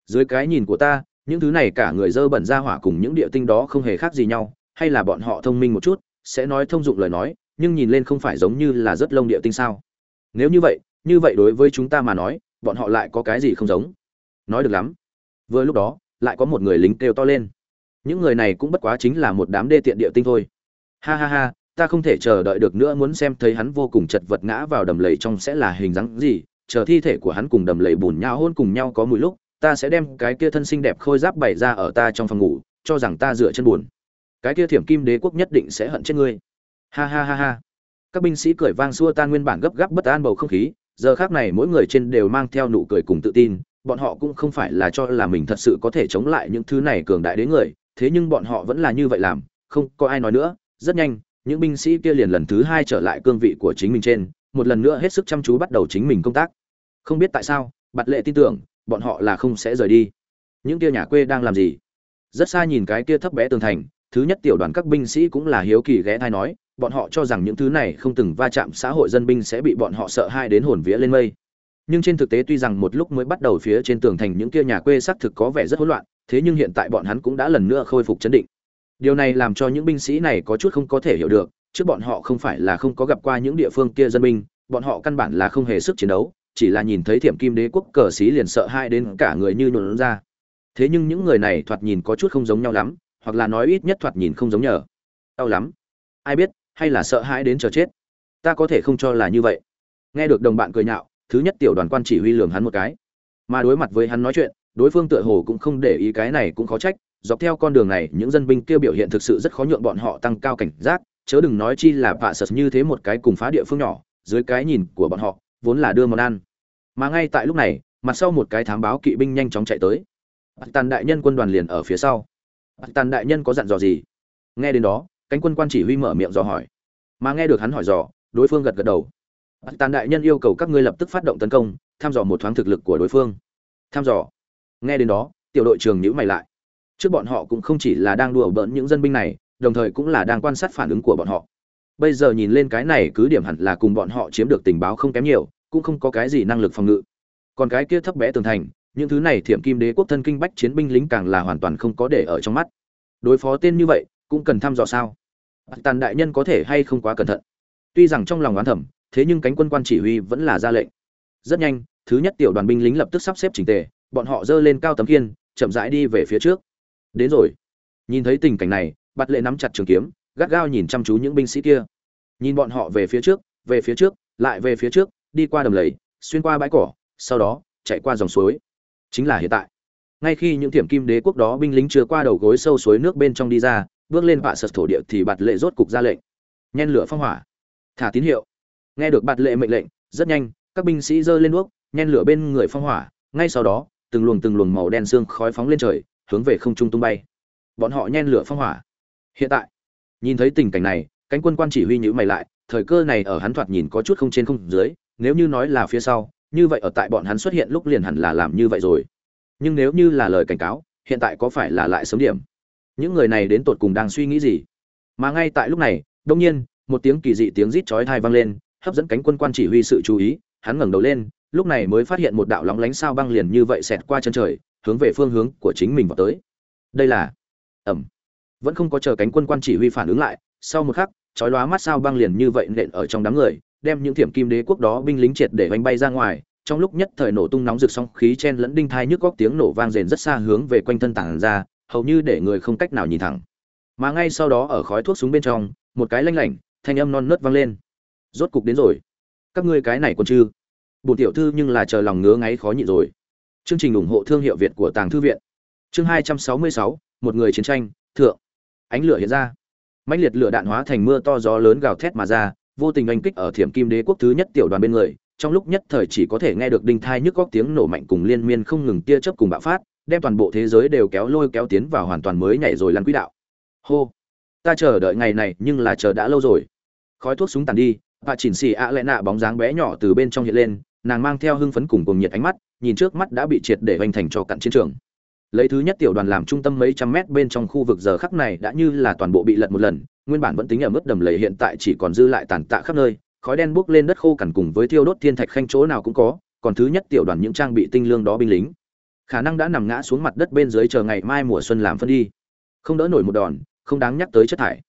Dưới cái nhìn của ta, những thứ này cả người dơ bẩn ra hỏa cùng những địa tinh đó không hề khác gì nhau hay là bọn họ thông minh một chút, sẽ nói thông dụng lời nói, nhưng nhìn lên không phải giống như là rất lông địa tinh sao. Nếu như vậy như vậy đối với chúng ta mà nói, bọn họ lại có cái gì không giống? Nói được lắm. Vừa lúc đó, lại có một người lính kêu to lên. Những người này cũng bất quá chính là một đám đê tiện địa tinh thôi. Ha ha ha, ta không thể chờ đợi được nữa, muốn xem thấy hắn vô cùng chật vật ngã vào đầm lầy trong sẽ là hình dáng gì, chờ thi thể của hắn cùng đầm lầy bùn nhau hôn cùng nhau có mùi lúc, ta sẽ đem cái kia thân xinh đẹp khôi giáp bày ra ở ta trong phòng ngủ, cho rằng ta dựa chân buồn cái kia thiểm kim đế quốc nhất định sẽ hận chết ngươi. Ha ha ha ha. Các binh sĩ cười vang xua tan nguyên bản gấp gáp bất an bầu không khí, giờ khác này mỗi người trên đều mang theo nụ cười cùng tự tin, bọn họ cũng không phải là cho là mình thật sự có thể chống lại những thứ này cường đại đến người, thế nhưng bọn họ vẫn là như vậy làm, không có ai nói nữa. Rất nhanh, những binh sĩ kia liền lần thứ hai trở lại cương vị của chính mình trên, một lần nữa hết sức chăm chú bắt đầu chính mình công tác. Không biết tại sao bặt lệ tin tưởng, bọn họ là không sẽ rời đi. Những kia nhà quê đang làm gì? Rất xa nhìn cái kia thấp bé tường thành thứ nhất tiểu đoàn các binh sĩ cũng là hiếu kỳ ghé thai nói, bọn họ cho rằng những thứ này không từng va chạm xã hội dân binh sẽ bị bọn họ sợ hai đến hồn vía lên mây. Nhưng trên thực tế tuy rằng một lúc mới bắt đầu phía trên tường thành những kia nhà quê xác thực có vẻ rất hỗn loạn, thế nhưng hiện tại bọn hắn cũng đã lần nữa khôi phục chấn định. Điều này làm cho những binh sĩ này có chút không có thể hiểu được, trước bọn họ không phải là không có gặp qua những địa phương kia dân binh, bọn họ căn bản là không hề sức chiến đấu, chỉ là nhìn thấy thiểm kim đế quốc cờ xí liền sợ hai đến cả người như nhuộn ra. Thế nhưng những người này thoạt nhìn có chút không giống nhau lắm hoặc là nói ít nhất thoạt nhìn không giống nhờ. Đau lắm. Ai biết, hay là sợ hãi đến chờ chết. Ta có thể không cho là như vậy. Nghe được đồng bạn cười nhạo, thứ nhất tiểu đoàn quan chỉ huy lường hắn một cái. Mà đối mặt với hắn nói chuyện, đối phương tựa hồ cũng không để ý cái này cũng khó trách, dọc theo con đường này, những dân binh kia biểu hiện thực sự rất khó nhượng bọn họ tăng cao cảnh giác, chớ đừng nói chi là vạ sật như thế một cái cùng phá địa phương nhỏ, dưới cái nhìn của bọn họ, vốn là đưa món ăn. Mà ngay tại lúc này, mặt sau một cái thám báo kỵ binh nhanh chóng chạy tới. Tàn đại nhân quân đoàn liền ở phía sau tàn đại nhân có dặn dò gì? Nghe đến đó, cánh quân quan chỉ huy mở miệng dò hỏi. Mà nghe được hắn hỏi dò, đối phương gật gật đầu. Tàn đại nhân yêu cầu các ngươi lập tức phát động tấn công thăm dò một thoáng thực lực của đối phương. Thăm dò. Nghe đến đó, tiểu đội trường nhữ mày lại. Trước bọn họ cũng không chỉ là đang đùa bỡn những dân binh này, đồng thời cũng là đang quan sát phản ứng của bọn họ. Bây giờ nhìn lên cái này cứ điểm hẳn là cùng bọn họ chiếm được tình báo không kém nhiều, cũng không có cái gì năng lực phòng ngự. Còn cái kia thấp bé tường thành những thứ này thiểm kim đế quốc thân kinh bách chiến binh lính càng là hoàn toàn không có để ở trong mắt. Đối phó tên như vậy, cũng cần thăm dò sao? Tàn đại nhân có thể hay không quá cẩn thận? Tuy rằng trong lòng oán thẩm thế nhưng cánh quân quan chỉ huy vẫn là ra lệnh. Rất nhanh, thứ nhất tiểu đoàn binh lính lập tức sắp xếp chỉnh tề, bọn họ dơ lên cao tấm kiên chậm rãi đi về phía trước. Đến rồi. Nhìn thấy tình cảnh này, bạt lệ nắm chặt trường kiếm, gắt gao nhìn chăm chú những binh sĩ kia. Nhìn bọn họ về phía trước, về phía trước, lại về phía trước, đi qua đầm lầy, xuyên qua bãi cỏ, sau đó, chạy qua dòng suối chính là hiện tại. Ngay khi những thiểm kim đế quốc đó binh lính chưa qua đầu gối sâu suối nước bên trong đi ra, bước lên vạ sật thổ địa thì bạt lệ rốt cục ra lệnh. Nhen lửa phong hỏa. Thả tín hiệu. Nghe được bạt lệ mệnh lệnh, rất nhanh, các binh sĩ giơ lên đuốc, nhen lửa bên người phong hỏa. Ngay sau đó, từng luồng từng luồng màu đen xương khói phóng lên trời, hướng về không trung tung bay. Bọn họ nhen lửa phong hỏa. Hiện tại, nhìn thấy tình cảnh này, cánh quân quan chỉ huy nhữ mày lại, thời cơ này ở hắn thoạt nhìn có chút không trên không dưới, nếu như nói là phía sau như vậy ở tại bọn hắn xuất hiện lúc liền hẳn là làm như vậy rồi. Nhưng nếu như là lời cảnh cáo, hiện tại có phải là lại sớm điểm? Những người này đến tột cùng đang suy nghĩ gì? Mà ngay tại lúc này đông nhiên, một tiếng kỳ dị tiếng rít chói tai vang lên, hấp dẫn cánh quân quan chỉ huy sự chú ý, hắn ngẩng đầu lên, lúc này mới phát hiện một đạo lóng lánh sao băng liền như vậy xẹt qua chân trời, hướng về phương hướng của chính mình vào tới. Đây là ẩm vẫn không có chờ cánh quân quan chỉ huy phản ứng lại, sau một khắc, chói lóa mắt sao băng liền như vậy nện ở trong đám người đem những thiểm kim đế quốc đó binh lính triệt để oanh bay ra ngoài, trong lúc nhất thời nổ tung nóng rực song khí chen lẫn đinh thai nhức góc tiếng nổ vang rền rất xa hướng về quanh thân tảng ra, hầu như để người không cách nào nhìn thẳng. Mà ngay sau đó ở khói thuốc súng bên trong, một cái lanh lảnh, thanh âm non nớt vang lên. Rốt cục đến rồi. Các ngươi cái này còn chưa? Bổn tiểu thư nhưng là chờ lòng ngứa ngáy khó nhịn rồi. Chương trình ủng hộ thương hiệu việt của tàng thư viện. Chương hai trăm sáu mươi sáu, một người chiến tranh, thượng. Ánh lửa hiện ra. Mãnh liệt lửa đạn hóa thành mưa to gió lớn gào thét mà ra vô tình oanh kích ở thiểm kim đế quốc thứ nhất tiểu đoàn bên người, trong lúc nhất thời chỉ có thể nghe được đinh thai nhức góc tiếng nổ mạnh cùng liên miên không ngừng tia chớp cùng bạo phát, đem toàn bộ thế giới đều kéo lôi kéo tiến vào hoàn toàn mới nhảy rồi lăn quỹ đạo. Hô, ta chờ đợi ngày này nhưng là chờ đã lâu rồi. Khói thuốc súng tàn đi, và chỉnh xì ạ lẽ nạ bóng dáng bé nhỏ từ bên trong hiện lên, nàng mang theo hưng phấn cùng cùng nhiệt ánh mắt, nhìn trước mắt đã bị triệt để hoành thành cho cặn chiến trường. Lấy thứ nhất tiểu đoàn làm trung tâm mấy trăm mét bên trong khu vực giờ khắc này đã như là toàn bộ bị lật một lần nguyên bản vẫn tính ở mức đầm lầy hiện tại chỉ còn dư lại tàn tạ khắp nơi, khói đen bốc lên đất khô cằn cùng với thiêu đốt thiên thạch khanh chỗ nào cũng có, còn thứ nhất tiểu đoàn những trang bị tinh lương đó binh lính. Khả năng đã nằm ngã xuống mặt đất bên dưới chờ ngày mai mùa xuân làm phân đi. Không đỡ nổi một đòn, không đáng nhắc tới chất thải.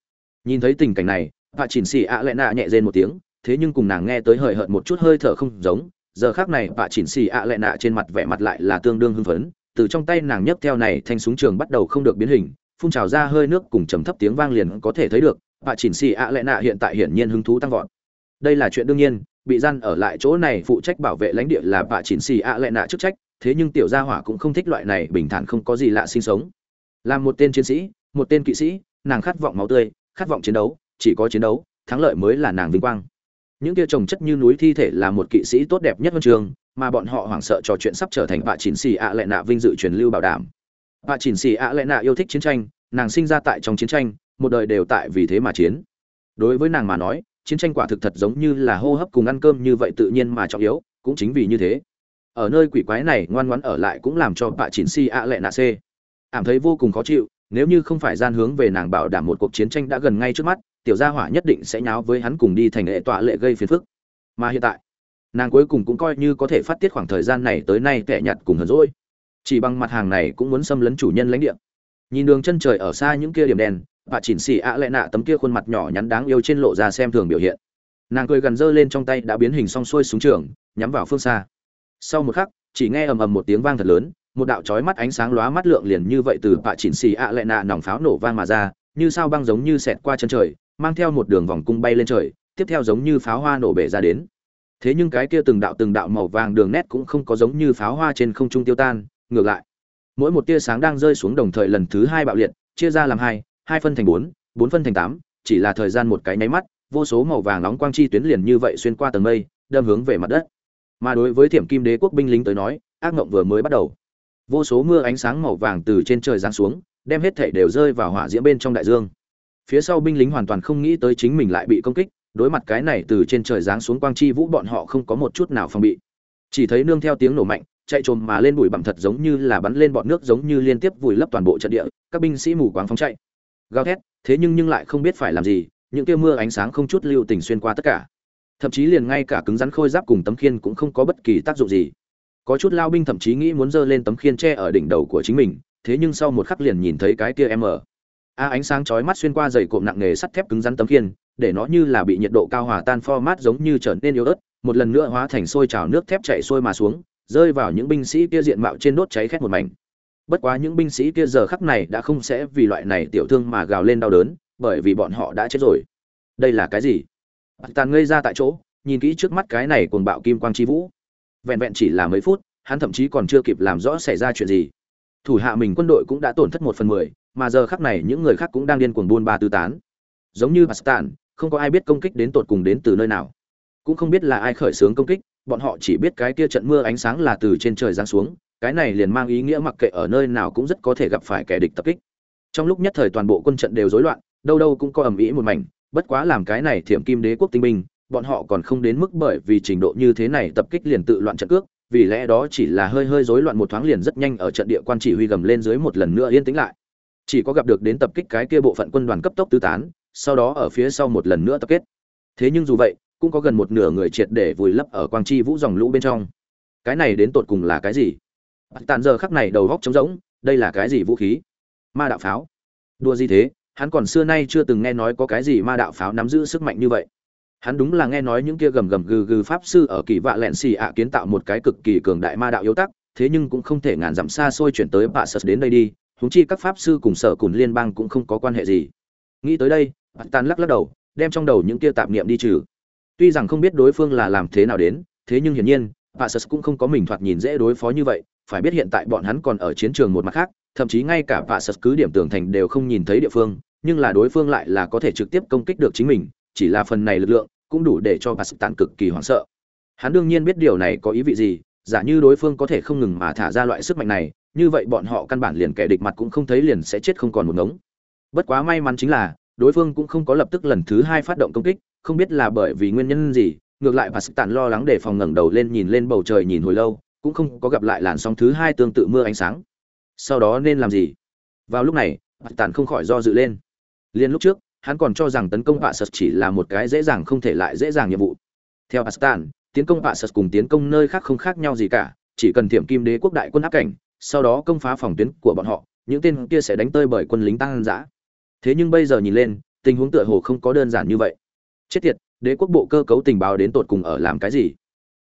Nhìn thấy tình cảnh này bà chỉnh xì ạ lệ nạ nhẹ rên một tiếng, thế nhưng cùng nàng nghe tới hời hợt một chút hơi thở không giống, giờ khác này bà chỉnh xì ạ lệ nạ trên mặt vẻ mặt lại là tương đương hưng phấn, từ trong tay nàng nhấc theo này thanh súng trường bắt đầu không được biến hình phun trào ra hơi nước cùng trầm thấp tiếng vang liền có thể thấy được bà chỉnh xì ạ Lệ nạ hiện tại hiển nhiên hứng thú tăng vọt. Đây là chuyện đương nhiên, bị gian ở lại chỗ này phụ trách bảo vệ lãnh địa là bà chỉnh xì ạ Lệ nạ chức trách, thế nhưng tiểu gia hỏa cũng không thích loại này bình thản không có gì lạ sinh sống. Làm một tên chiến sĩ, một tên kỵ sĩ, nàng khát vọng máu tươi, khát vọng chiến đấu, chỉ có chiến đấu, thắng lợi mới là nàng vinh quang. Những kia trồng chất như núi thi thể là một kỵ sĩ tốt đẹp nhất huân trường, mà bọn họ hoảng sợ trò chuyện sắp trở thành bà chỉnh xì ạ lệ nạ vinh dự truyền lưu bảo đảm bà chỉnh xì ạ lệ nạ yêu thích chiến tranh, nàng sinh ra tại trong chiến tranh, một đời đều tại vì thế mà chiến. Đối với nàng mà nói, chiến tranh quả thực thật giống như là hô hấp cùng ăn cơm như vậy tự nhiên mà trọng yếu, cũng chính vì như thế. Ở nơi quỷ quái này ngoan ngoãn ở lại cũng làm cho bà chỉnh xì ạ lệ nạ c ảm thấy vô cùng khó chịu, nếu như không phải gian hướng về nàng bảo đảm một cuộc chiến tranh đã gần ngay trước mắt, tiểu gia hỏa nhất định sẽ nháo với hắn cùng đi thành lệ tọa lệ gây phiền phức. Mà hiện tại, nàng cuối cùng cũng coi như có thể phát tiết khoảng thời gian này tới nay kẻ nhặt cùng hờn rỗi chỉ bằng mặt hàng này cũng muốn xâm lấn chủ nhân lãnh địa. Nhìn đường chân trời ở xa những kia điểm đen và chỉnh xì ạ lệ nạ tấm kia khuôn mặt nhỏ nhắn đáng yêu trên lộ ra xem thường biểu hiện. Nàng cười gần dơ lên trong tay đã biến hình xong xuôi xuống trường, nhắm vào phương xa. Sau một khắc, chỉ nghe ầm ầm một tiếng vang thật lớn, một đạo chói mắt ánh sáng lóa mắt lượng liền như vậy từ bạ chỉnh xì ạ lệ nạ nòng pháo nổ vang mà ra, như sao băng giống như xẹt qua chân trời, mang theo một đường vòng cung bay lên trời, tiếp theo giống như pháo hoa nổ bể ra đến. Thế nhưng cái kia từng đạo từng đạo màu vàng đường nét cũng không có giống như pháo hoa trên không trung tiêu tan ngược lại. Mỗi một tia sáng đang rơi xuống đồng thời lần thứ hai bạo liệt, chia ra làm hai hai phân thành bốn bốn phân thành tám, chỉ là thời gian một cái nháy mắt, vô số màu vàng nóng quang chi tuyến liền như vậy xuyên qua tầng mây, đâm hướng về mặt đất. Mà đối với thiểm kim đế quốc binh lính tới nói, ác ngộng vừa mới bắt đầu. Vô số mưa ánh sáng màu vàng từ trên trời giáng xuống, đem hết thể đều rơi vào hỏa diễm bên trong đại dương. Phía sau binh lính hoàn toàn không nghĩ tới chính mình lại bị công kích, đối mặt cái này từ trên trời giáng xuống quang chi vũ bọn họ không có một chút nào phòng bị. Chỉ thấy nương theo tiếng nổ mạnh chạy trồm mà lên bụi bặm thật giống như là bắn lên bọn nước giống như liên tiếp vùi lấp toàn bộ trận địa, các binh sĩ mù quáng phóng chạy. Gào thét, thế nhưng nhưng lại không biết phải làm gì, những tia mưa ánh sáng không chút lưu tình xuyên qua tất cả. Thậm chí liền ngay cả cứng rắn khôi giáp cùng tấm khiên cũng không có bất kỳ tác dụng gì. Có chút lao binh thậm chí nghĩ muốn giơ lên tấm khiên tre ở đỉnh đầu của chính mình, thế nhưng sau một khắc liền nhìn thấy cái tia em ở. A ánh sáng chói mắt xuyên qua dày cộm nặng nề sắt thép cứng rắn tấm khiên, để nó như là bị nhiệt độ cao hòa tan format giống như trở nên yếu ớt, một lần nữa hóa thành sôi trào nước thép chảy sôi mà xuống rơi vào những binh sĩ kia diện mạo trên đốt cháy khét một mảnh. Bất quá những binh sĩ kia giờ khắc này đã không sẽ vì loại này tiểu thương mà gào lên đau đớn, bởi vì bọn họ đã chết rồi. Đây là cái gì? Tàn ngây ra tại chỗ, nhìn kỹ trước mắt cái này cuồng bạo kim quang chi vũ. Vẹn vẹn chỉ là mấy phút, hắn thậm chí còn chưa kịp làm rõ xảy ra chuyện gì. Thủ hạ mình quân đội cũng đã tổn thất một phần mười, mà giờ khắc này những người khác cũng đang điên cuồng buôn ba tư tán. Giống như pakistan không có ai biết công kích đến tột cùng đến từ nơi nào cũng không biết là ai khởi xướng công kích, bọn họ chỉ biết cái kia trận mưa ánh sáng là từ trên trời giáng xuống, cái này liền mang ý nghĩa mặc kệ ở nơi nào cũng rất có thể gặp phải kẻ địch tập kích. Trong lúc nhất thời toàn bộ quân trận đều rối loạn, đâu đâu cũng có ầm ĩ một mảnh, bất quá làm cái này thiểm kim đế quốc tinh binh, bọn họ còn không đến mức bởi vì trình độ như thế này tập kích liền tự loạn trận cước, vì lẽ đó chỉ là hơi hơi rối loạn một thoáng liền rất nhanh ở trận địa quan chỉ huy gầm lên dưới một lần nữa yên tĩnh lại. Chỉ có gặp được đến tập kích cái kia bộ phận quân đoàn cấp tốc tứ tán, sau đó ở phía sau một lần nữa tập kết. Thế nhưng dù vậy cũng có gần một nửa người triệt để vùi lấp ở quang chi vũ dòng lũ bên trong. Cái này đến tột cùng là cái gì? Tàn giờ khắc này đầu góc trống rỗng, đây là cái gì vũ khí? Ma đạo pháo. Đua gì thế? Hắn còn xưa nay chưa từng nghe nói có cái gì ma đạo pháo nắm giữ sức mạnh như vậy. Hắn đúng là nghe nói những kia gầm gầm gừ gừ pháp sư ở kỳ vạ lẹn xì ạ kiến tạo một cái cực kỳ cường đại ma đạo yếu tắc, thế nhưng cũng không thể ngàn dặm xa xôi chuyển tới bạ sật đến đây đi húng chi các pháp sư cùng sở cùng liên bang cũng không có quan hệ gì. Nghĩ tới đây tàn lắc lắc đầu, đem trong đầu những kia tạp niệm đi trừ tuy rằng không biết đối phương là làm thế nào đến, thế nhưng hiển nhiên bạ sật cũng không có mình thoạt nhìn dễ đối phó như vậy. Phải biết hiện tại bọn hắn còn ở chiến trường một mặt khác, thậm chí ngay cả bạ sật cứ điểm tường thành đều không nhìn thấy địa phương, nhưng là đối phương lại là có thể trực tiếp công kích được chính mình, chỉ là phần này lực lượng cũng đủ để cho bà sự tàn cực kỳ hoảng sợ. Hắn đương nhiên biết điều này có ý vị gì, giả như đối phương có thể không ngừng mà thả ra loại sức mạnh này, như vậy bọn họ căn bản liền kẻ địch mặt cũng không thấy liền sẽ chết không còn một ngống. Bất quá may mắn chính là, đối phương cũng không có lập tức lần thứ hai phát động công kích không biết là bởi vì nguyên nhân gì ngược lại và sức tàn lo lắng để phòng ngẩng đầu lên nhìn lên bầu trời nhìn hồi lâu cũng không có gặp lại làn sóng thứ hai tương tự mưa ánh sáng. Sau đó nên làm gì? Vào lúc này bà tàn không khỏi do dự lên. Liên lúc trước hắn còn cho rằng tấn công bạ sật chỉ là một cái dễ dàng không thể lại dễ dàng nhiệm vụ. Theo Pakistan, tiến công bạ sật cùng tiến công nơi khác không khác nhau gì cả chỉ cần thiểm kim đế quốc đại quân áp cảnh sau đó công phá phòng tuyến của bọn họ những tên kia sẽ đánh tơi bởi quân lính tăng dã thế nhưng bây giờ nhìn lên tình huống tựa hồ không có đơn giản như vậy chết tiệt, đế quốc bộ cơ cấu tình báo đến tột cùng ở làm cái gì?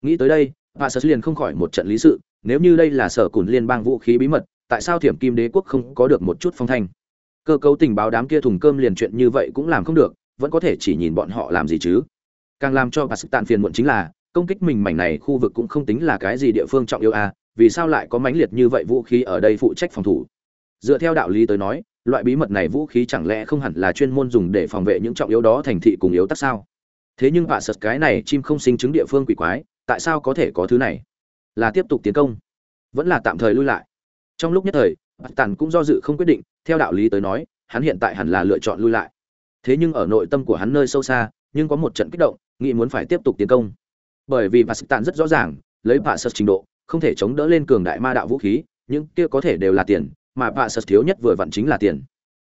Nghĩ tới đây bà sở liền không khỏi một trận lý sự, nếu như đây là sở cùn liên bang vũ khí bí mật, tại sao thiểm kim đế quốc không có được một chút phong thanh? Cơ cấu tình báo đám kia thùng cơm liền chuyện như vậy cũng làm không được, vẫn có thể chỉ nhìn bọn họ làm gì chứ? Càng làm cho bà sức tàn phiền muộn chính là, công kích mình mảnh này khu vực cũng không tính là cái gì địa phương trọng yếu à vì sao lại có mãnh liệt như vậy vũ khí ở đây phụ trách phòng thủ? Dựa theo đạo lý tới nói loại bí mật này vũ khí chẳng lẽ không hẳn là chuyên môn dùng để phòng vệ những trọng yếu đó thành thị cùng yếu tắc sao? Thế nhưng vạ sật cái này chim không sinh chứng địa phương quỷ quái, tại sao có thể có thứ này? Là tiếp tục tiến công, vẫn là tạm thời lui lại? Trong lúc nhất thời bạt tàn cũng do dự không quyết định, theo đạo lý tới nói, hắn hiện tại hẳn là lựa chọn lui lại. Thế nhưng ở nội tâm của hắn nơi sâu xa, nhưng có một trận kích động, nghĩ muốn phải tiếp tục tiến công. Bởi vì bạt tàn rất rõ ràng, lấy bạ sật trình độ, không thể chống đỡ lên cường đại ma đạo vũ khí, những kia có thể đều là tiền mà bạ sật thiếu nhất vừa vặn chính là tiền.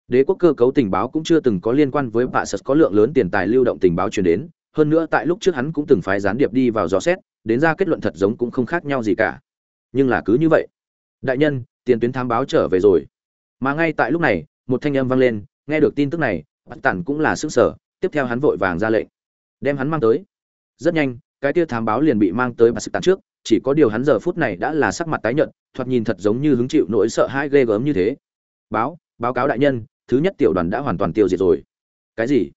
Đế quốc cơ cấu tình báo cũng chưa từng có liên quan với bạ sật có lượng lớn tiền tài lưu động tình báo truyền đến, hơn nữa tại lúc trước hắn cũng từng phái gián điệp đi vào dò xét, đến ra kết luận thật giống cũng không khác nhau gì cả. Nhưng là cứ như vậy. Đại nhân, tiền tuyến thám báo trở về rồi. Mà ngay tại lúc này, một thanh âm vang lên, nghe được tin tức này bắt tản cũng là sức sở tiếp theo hắn vội vàng ra lệnh, đem hắn mang tới. Rất nhanh, cái tia thám báo liền bị mang tới bà sức Tản trước chỉ có điều hắn giờ phút này đã là sắc mặt tái nhợt, thoạt nhìn thật giống như hứng chịu nỗi sợ hãi ghê gớm như thế. Báo báo cáo đại nhân, thứ nhất tiểu đoàn đã hoàn toàn tiêu diệt rồi. Cái gì?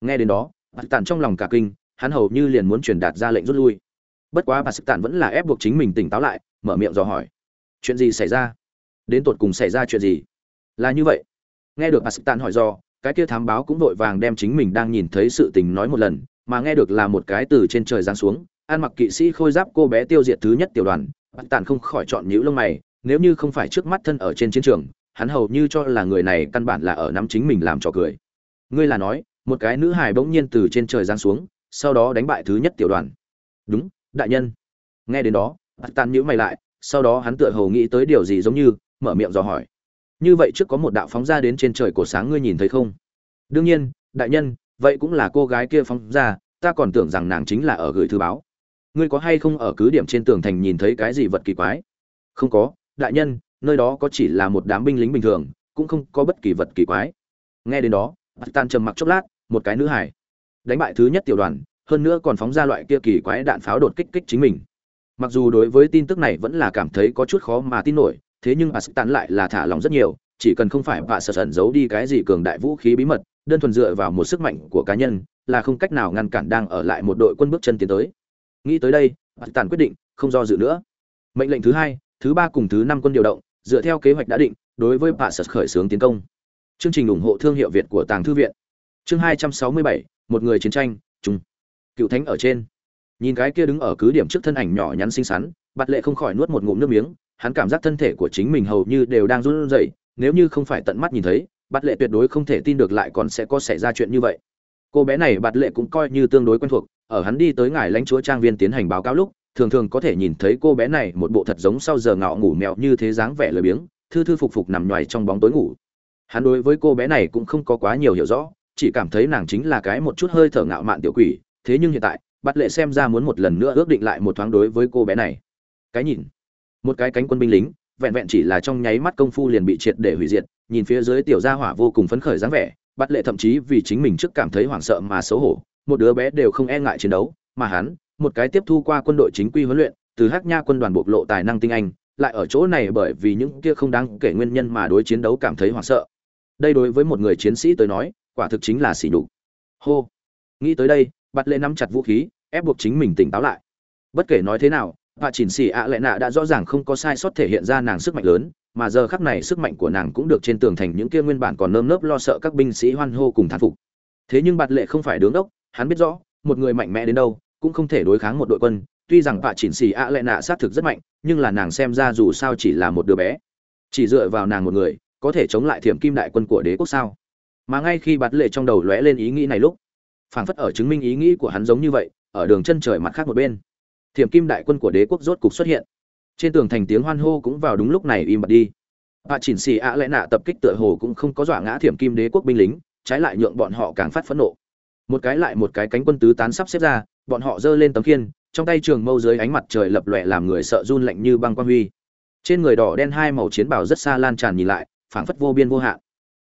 Nghe đến đó Bạt Tản trong lòng cả kinh, hắn hầu như liền muốn truyền đạt ra lệnh rút lui. Bất quá Bạt Sực Tản vẫn là ép buộc chính mình tỉnh táo lại, mở miệng dò hỏi. Chuyện gì xảy ra? Đến tột cùng xảy ra chuyện gì? Là như vậy. Nghe được Bạt Sực Tản hỏi do cái kia thám báo cũng vội vàng đem chính mình đang nhìn thấy sự tình nói một lần, mà nghe được là một cái từ trên trời giáng xuống ăn mặc kỵ sĩ khôi giáp cô bé tiêu diệt thứ nhất tiểu đoàn bạn tàn không khỏi chọn nhữ lông mày, nếu như không phải trước mắt thân ở trên chiến trường, hắn hầu như cho là người này căn bản là ở nắm chính mình làm trò cười. Ngươi là nói, một cái nữ hài bỗng nhiên từ trên trời giáng xuống, sau đó đánh bại thứ nhất tiểu đoàn. Đúng, đại nhân. Nghe đến đó bạn tàn nhữ mày lại, sau đó hắn tựa hồ nghĩ tới điều gì giống như, mở miệng dò hỏi. Như vậy trước có một đạo phóng ra đến trên trời cổ sáng ngươi nhìn thấy không? Đương nhiên, đại nhân, vậy cũng là cô gái kia phóng ra, ta còn tưởng rằng nàng chính là ở gửi thư báo ngươi có hay không ở cứ điểm trên tường thành nhìn thấy cái gì vật kỳ quái? Không có, đại nhân, nơi đó có chỉ là một đám binh lính bình thường, cũng không có bất kỳ vật kỳ quái. Nghe đến đó, tan trầm mặc chốc lát, một cái nữ hải. Đánh bại thứ nhất tiểu đoàn, hơn nữa còn phóng ra loại kia kỳ quái đạn pháo đột kích kích chính mình. Mặc dù đối với tin tức này vẫn là cảm thấy có chút khó mà tin nổi, thế nhưng bà sức tán lại là thả lòng rất nhiều, chỉ cần không phải bà sợ sẩn giấu đi cái gì cường đại vũ khí bí mật, đơn thuần dựa vào một sức mạnh của cá nhân, là không cách nào ngăn cản đang ở lại một đội quân bước chân tiến tới nghĩ tới đây bà tàn quyết định không do dự nữa. Mệnh lệnh thứ hai thứ ba cùng thứ năm quân điều động dựa theo kế hoạch đã định đối với bà sật khởi xướng tiến công. Chương trình ủng hộ thương hiệu việt của tàng thư viện. Chương hai trăm sáu mươi bảy một người chiến tranh chung cựu thánh ở trên. Nhìn cái kia đứng ở cứ điểm trước thân ảnh nhỏ nhắn xinh xắn bạt lệ không khỏi nuốt một ngụm nước miếng hắn cảm giác thân thể của chính mình hầu như đều đang run rẩy, nếu như không phải tận mắt nhìn thấy, Bạt Lệ tuyệt đối không thể tin được lại còn sẽ có xảy ra chuyện như vậy. Cô bé này Bạt Lệ cũng coi như tương đối quen thuộc, ở hắn đi tới ngài lãnh chúa trang viên tiến hành báo cáo lúc, thường thường có thể nhìn thấy cô bé này một bộ thật giống sau giờ ngạo ngủ mèo như thế dáng vẻ lười biếng, thư thư phục phục nằm ngoài trong bóng tối ngủ. Hắn đối với cô bé này cũng không có quá nhiều hiểu rõ, chỉ cảm thấy nàng chính là cái một chút hơi thở ngạo mạn tiểu quỷ, thế nhưng hiện tại, Bạt Lệ xem ra muốn một lần nữa ước định lại một thoáng đối với cô bé này. Cái nhìn một cái cánh quân binh lính vẹn vẹn chỉ là trong nháy mắt công phu liền bị triệt để hủy diệt nhìn phía dưới tiểu gia hỏa vô cùng phấn khởi dáng vẻ bắt lệ thậm chí vì chính mình trước cảm thấy hoảng sợ mà xấu hổ, một đứa bé đều không e ngại chiến đấu, mà hắn, một cái tiếp thu qua quân đội chính quy huấn luyện, từ hắc nha quân đoàn bộc lộ tài năng tinh anh, lại ở chỗ này bởi vì những kia không đáng kể nguyên nhân mà đối chiến đấu cảm thấy hoảng sợ. Đây đối với một người chiến sĩ tới nói, quả thực chính là sỉ nhục. Hô. Nghĩ tới đây bắt lệ nắm chặt vũ khí, ép buộc chính mình tỉnh táo lại. Bất kể nói thế nào và chỉnh xỉ ạ lệ nạ đã rõ ràng không có sai sót thể hiện ra nàng sức mạnh lớn mà giờ khắc này sức mạnh của nàng cũng được trên tường thành những kia nguyên bản còn nơm nớp lo sợ các binh sĩ hoan hô cùng thán phục. Thế nhưng bạt lệ không phải đứng đốc, hắn biết rõ, một người mạnh mẽ đến đâu, cũng không thể đối kháng một đội quân. Tuy rằng Vạ chỉnh xì ạ lệ nạ sát thực rất mạnh, nhưng là nàng xem ra dù sao chỉ là một đứa bé. Chỉ dựa vào nàng một người, có thể chống lại thiểm kim đại quân của đế quốc sao? Mà ngay khi bạt lệ trong đầu lóe lên ý nghĩ này lúc, phảng phất ở chứng minh ý nghĩ của hắn giống như vậy, ở đường chân trời mặt khác một bên, thiểm kim đại quân của đế quốc rốt cục xuất hiện trên tường thành tiếng hoan hô cũng vào đúng lúc này im bặt đi. Bà chỉnh xì ạ lẽ nạ tập kích tựa hồ cũng không có dọa ngã thiểm kim đế quốc binh lính, trái lại nhượng bọn họ càng phát phẫn nộ. Một cái lại một cái cánh quân tứ tán sắp xếp ra, bọn họ giơ lên tấm khiên, trong tay trường mâu dưới ánh mặt trời lập lòe làm người sợ run lạnh như băng quang huy. Trên người đỏ đen hai màu chiến bào rất xa lan tràn nhìn lại, phảng phất vô biên vô hạn.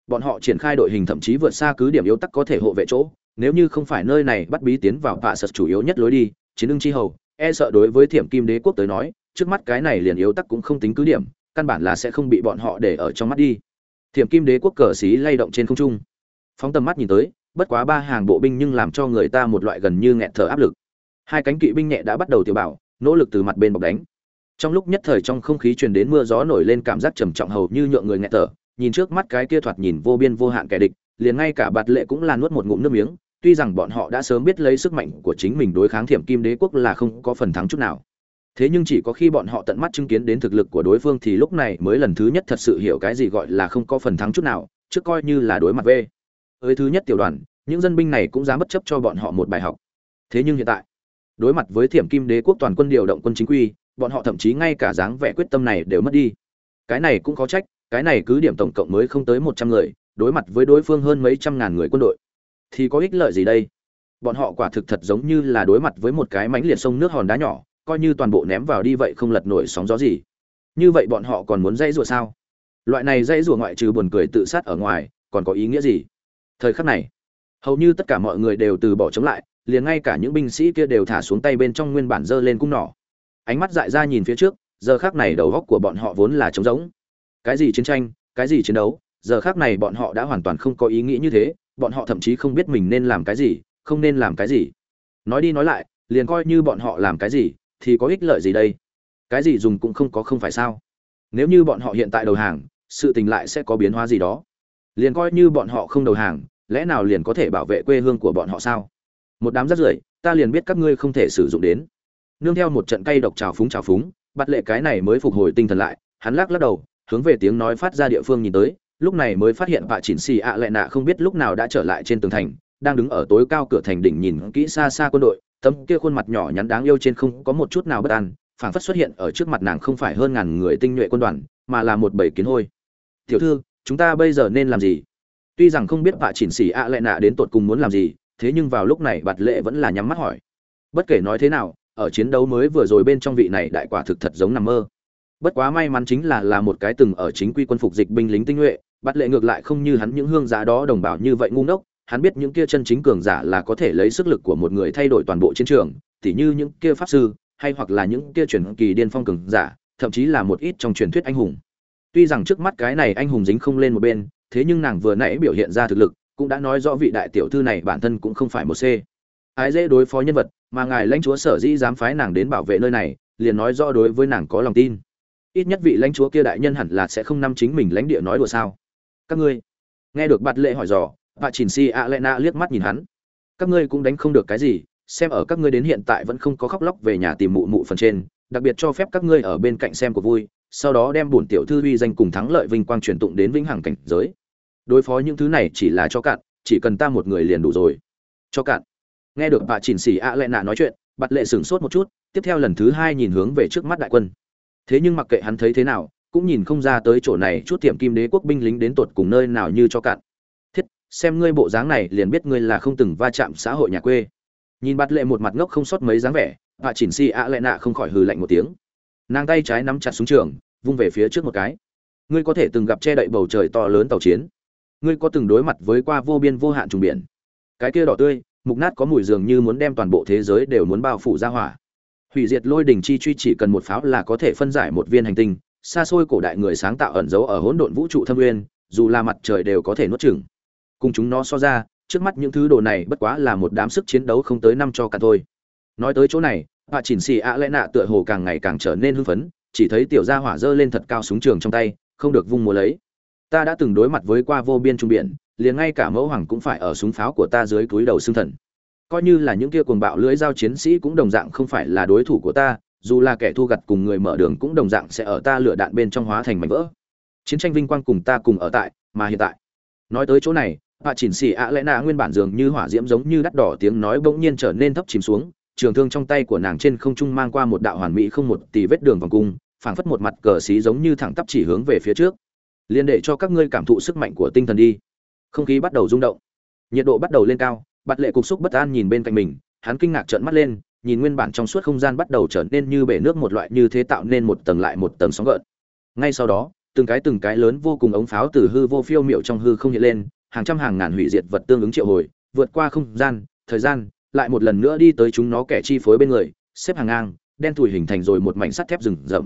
Bọn họ triển khai đội hình thậm chí vượt xa cứ điểm yếu tắc có thể hộ vệ chỗ, nếu như không phải nơi này bắt bí tiến vào bạ sật chủ yếu nhất lối đi, chiến ưng chi hầu e sợ đối với thiểm kim đế quốc tới nói trước mắt cái này liền yếu tắc cũng không tính cứ điểm, căn bản là sẽ không bị bọn họ để ở trong mắt đi. Thiểm kim đế quốc cờ xí lay động trên không trung. Phóng tầm mắt nhìn tới, bất quá ba hàng bộ binh nhưng làm cho người ta một loại gần như nghẹt thở áp lực. Hai cánh kỵ binh nhẹ đã bắt đầu tiểu bảo, nỗ lực từ mặt bên bọc đánh. Trong lúc nhất thời trong không khí truyền đến mưa gió nổi lên cảm giác trầm trọng hầu như nhượng người nghẹt thở, nhìn trước mắt cái kia thoạt nhìn vô biên vô hạn kẻ địch, liền ngay cả bạt lệ cũng là nuốt một ngụm nước miếng, tuy rằng bọn họ đã sớm biết lấy sức mạnh của chính mình đối kháng thiểm kim đế quốc là không có phần thắng chút nào thế nhưng chỉ có khi bọn họ tận mắt chứng kiến đến thực lực của đối phương thì lúc này mới lần thứ nhất thật sự hiểu cái gì gọi là không có phần thắng chút nào, trước coi như là đối mặt về với thứ nhất tiểu đoàn, những dân binh này cũng dám bất chấp cho bọn họ một bài học. Thế nhưng hiện tại, đối mặt với thiểm kim đế quốc toàn quân điều động quân chính quy, bọn họ thậm chí ngay cả dáng vẻ quyết tâm này đều mất đi. Cái này cũng có trách, cái này cứ điểm tổng cộng mới không tới một trăm người, đối mặt với đối phương hơn mấy trăm ngàn người quân đội. Thì có ích lợi gì đây? Bọn họ quả thực thật giống như là đối mặt với một cái mánh liệt sông nước hòn đá nhỏ coi như toàn bộ ném vào đi vậy không lật nổi sóng gió gì. Như vậy bọn họ còn muốn dãy rủa sao? Loại này dãy rủa ngoại trừ buồn cười tự sát ở ngoài, còn có ý nghĩa gì? Thời khắc này, hầu như tất cả mọi người đều từ bỏ chống lại, liền ngay cả những binh sĩ kia đều thả xuống tay bên trong nguyên bản giơ lên cung nỏ. Ánh mắt dại ra nhìn phía trước, giờ khác này đầu góc của bọn họ vốn là trống rỗng. Cái gì chiến tranh, cái gì chiến đấu, giờ khác này bọn họ đã hoàn toàn không có ý nghĩ như thế, bọn họ thậm chí không biết mình nên làm cái gì, không nên làm cái gì. Nói đi nói lại, liền coi như bọn họ làm cái gì thì có ích lợi gì đây? Cái gì dùng cũng không có không phải sao? Nếu như bọn họ hiện tại đầu hàng, sự tình lại sẽ có biến hóa gì đó? Liền coi như bọn họ không đầu hàng, lẽ nào liền có thể bảo vệ quê hương của bọn họ sao? Một đám rắt rưởi, ta liền biết các ngươi không thể sử dụng đến. Nương theo một trận cay độc trào phúng trào phúng, bắt lệ cái này mới phục hồi tinh thần lại, hắn lắc lắc đầu, hướng về tiếng nói phát ra địa phương nhìn tới, lúc này mới phát hiện vạ chỉnh xì ạ lệ nạ không biết lúc nào đã trở lại trên tường thành, đang đứng ở tối cao cửa thành đỉnh nhìn kỹ xa xa quân đội tấm kia khuôn mặt nhỏ nhắn đáng yêu trên không có một chút nào bất an, phảng phất xuất hiện ở trước mặt nàng không phải hơn ngàn người tinh nhuệ quân đoàn, mà là một bầy kiến hôi. Tiểu thư, chúng ta bây giờ nên làm gì? Tuy rằng không biết vạ chỉnh xỉ ạ lệ nạ đến tột cùng muốn làm gì, thế nhưng vào lúc này bạt lệ vẫn là nhắm mắt hỏi. Bất kể nói thế nào, ở chiến đấu mới vừa rồi bên trong vị này đại quả thực thật giống nằm mơ. Bất quá may mắn chính là là một cái từng ở chính quy quân phục dịch binh lính tinh nhuệ bắt lệ ngược lại không như hắn những hương giá đó đồng bào như vậy ngu ngốc hắn biết những kia chân chính cường giả là có thể lấy sức lực của một người thay đổi toàn bộ chiến trường, tỉ như những kia pháp sư, hay hoặc là những kia truyền kỳ điên phong cường giả, thậm chí là một ít trong truyền thuyết anh hùng. Tuy rằng trước mắt cái này anh hùng dính không lên một bên, thế nhưng nàng vừa nãy biểu hiện ra thực lực, cũng đã nói rõ vị đại tiểu thư này bản thân cũng không phải một c. Ái dễ đối phó nhân vật, mà ngài lãnh chúa sở dĩ dám phái nàng đến bảo vệ nơi này, liền nói rõ đối với nàng có lòng tin. Ít nhất vị lãnh chúa kia đại nhân hẳn là sẽ không nắm chính mình lãnh địa nói đùa sao. Các ngươi, nghe được bạt lệ hỏi dò và chỉnh si a liếc mắt nhìn hắn. Các ngươi cũng đánh không được cái gì, xem ở các ngươi đến hiện tại vẫn không có khóc lóc về nhà tìm mụ mụ phần trên, đặc biệt cho phép các ngươi ở bên cạnh xem của vui, sau đó đem bổn tiểu thư uy danh cùng thắng lợi vinh quang truyền tụng đến vĩnh hằng cảnh giới. Đối phó những thứ này chỉ là cho cạn, chỉ cần ta một người liền đủ rồi. Cho cạn. Nghe được bà chỉnh xỉ a lệ nạ nói chuyện, bạt lệ sửng sốt một chút, tiếp theo lần thứ hai nhìn hướng về trước mắt đại quân. Thế nhưng mặc kệ hắn thấy thế nào, cũng nhìn không ra tới chỗ này chút tiệm kim đế quốc binh lính đến tột cùng nơi nào như cho cạn xem ngươi bộ dáng này liền biết ngươi là không từng va chạm xã hội nhà quê. Nhìn bạt lệ một mặt ngốc không sót mấy dáng vẻ bà chỉnh si ạ lệ nạ không khỏi hừ lạnh một tiếng. Nàng tay trái nắm chặt súng trường, vung về phía trước một cái. Ngươi có thể từng gặp che đậy bầu trời to lớn tàu chiến. Ngươi có từng đối mặt với qua vô biên vô hạn trùng biển. Cái kia đỏ tươi, mục nát có mùi dường như muốn đem toàn bộ thế giới đều muốn bao phủ ra hỏa. Hủy diệt lôi đỉnh chi truy chỉ cần một pháo là có thể phân giải một viên hành tinh, xa xôi cổ đại người sáng tạo ẩn giấu ở hỗn độn vũ trụ thâm nguyên dù là mặt trời đều có thể nuốt chửng cùng chúng nó so ra, trước mắt những thứ đồ này bất quá là một đám sức chiến đấu không tới năm cho cả thôi. Nói tới chỗ này bà chỉnh xì ạ lẽ nạ tựa hồ càng ngày càng trở nên hưng phấn, chỉ thấy tiểu gia hỏa dơ lên thật cao súng trường trong tay, không được vung múa lấy. Ta đã từng đối mặt với qua vô biên trung biển, liền ngay cả mẫu hoàng cũng phải ở súng pháo của ta dưới túi đầu xương thần. Coi như là những kia cuồng bạo lưỡi dao chiến sĩ cũng đồng dạng không phải là đối thủ của ta, dù là kẻ thu gặt cùng người mở đường cũng đồng dạng sẽ ở ta lửa đạn bên trong hóa thành mảnh vỡ. Chiến tranh vinh quang cùng ta cùng ở tại, mà hiện tại. Nói tới chỗ này bà chỉnh xì ạ lẽ nạ nguyên bản dường như hỏa diễm giống như đắt đỏ tiếng nói bỗng nhiên trở nên thấp chìm xuống, trường thương trong tay của nàng trên không trung mang qua một đạo hoàn mỹ không một tỷ vết đường vòng cung, phảng phất một mặt cờ xí giống như thẳng tắp chỉ hướng về phía trước. Liên đệ cho các ngươi cảm thụ sức mạnh của tinh thần đi. Không khí bắt đầu rung động. Nhiệt độ bắt đầu lên cao, bạt lệ cục xúc bất an nhìn bên cạnh mình, hắn kinh ngạc trợn mắt lên, nhìn nguyên bản trong suốt không gian bắt đầu trở nên như bể nước một loại như thế tạo nên một tầng lại một tầng sóng gợn. Ngay sau đó, từng cái từng cái lớn vô cùng ống pháo từ hư vô phiêu miệu trong hư không hiện lên hàng trăm hàng ngàn hủy diệt vật tương ứng triệu hồi, vượt qua không gian, thời gian, lại một lần nữa đi tới chúng nó kẻ chi phối bên người, xếp hàng ngang, đen thủi hình thành rồi một mảnh sắt thép rừng rậm.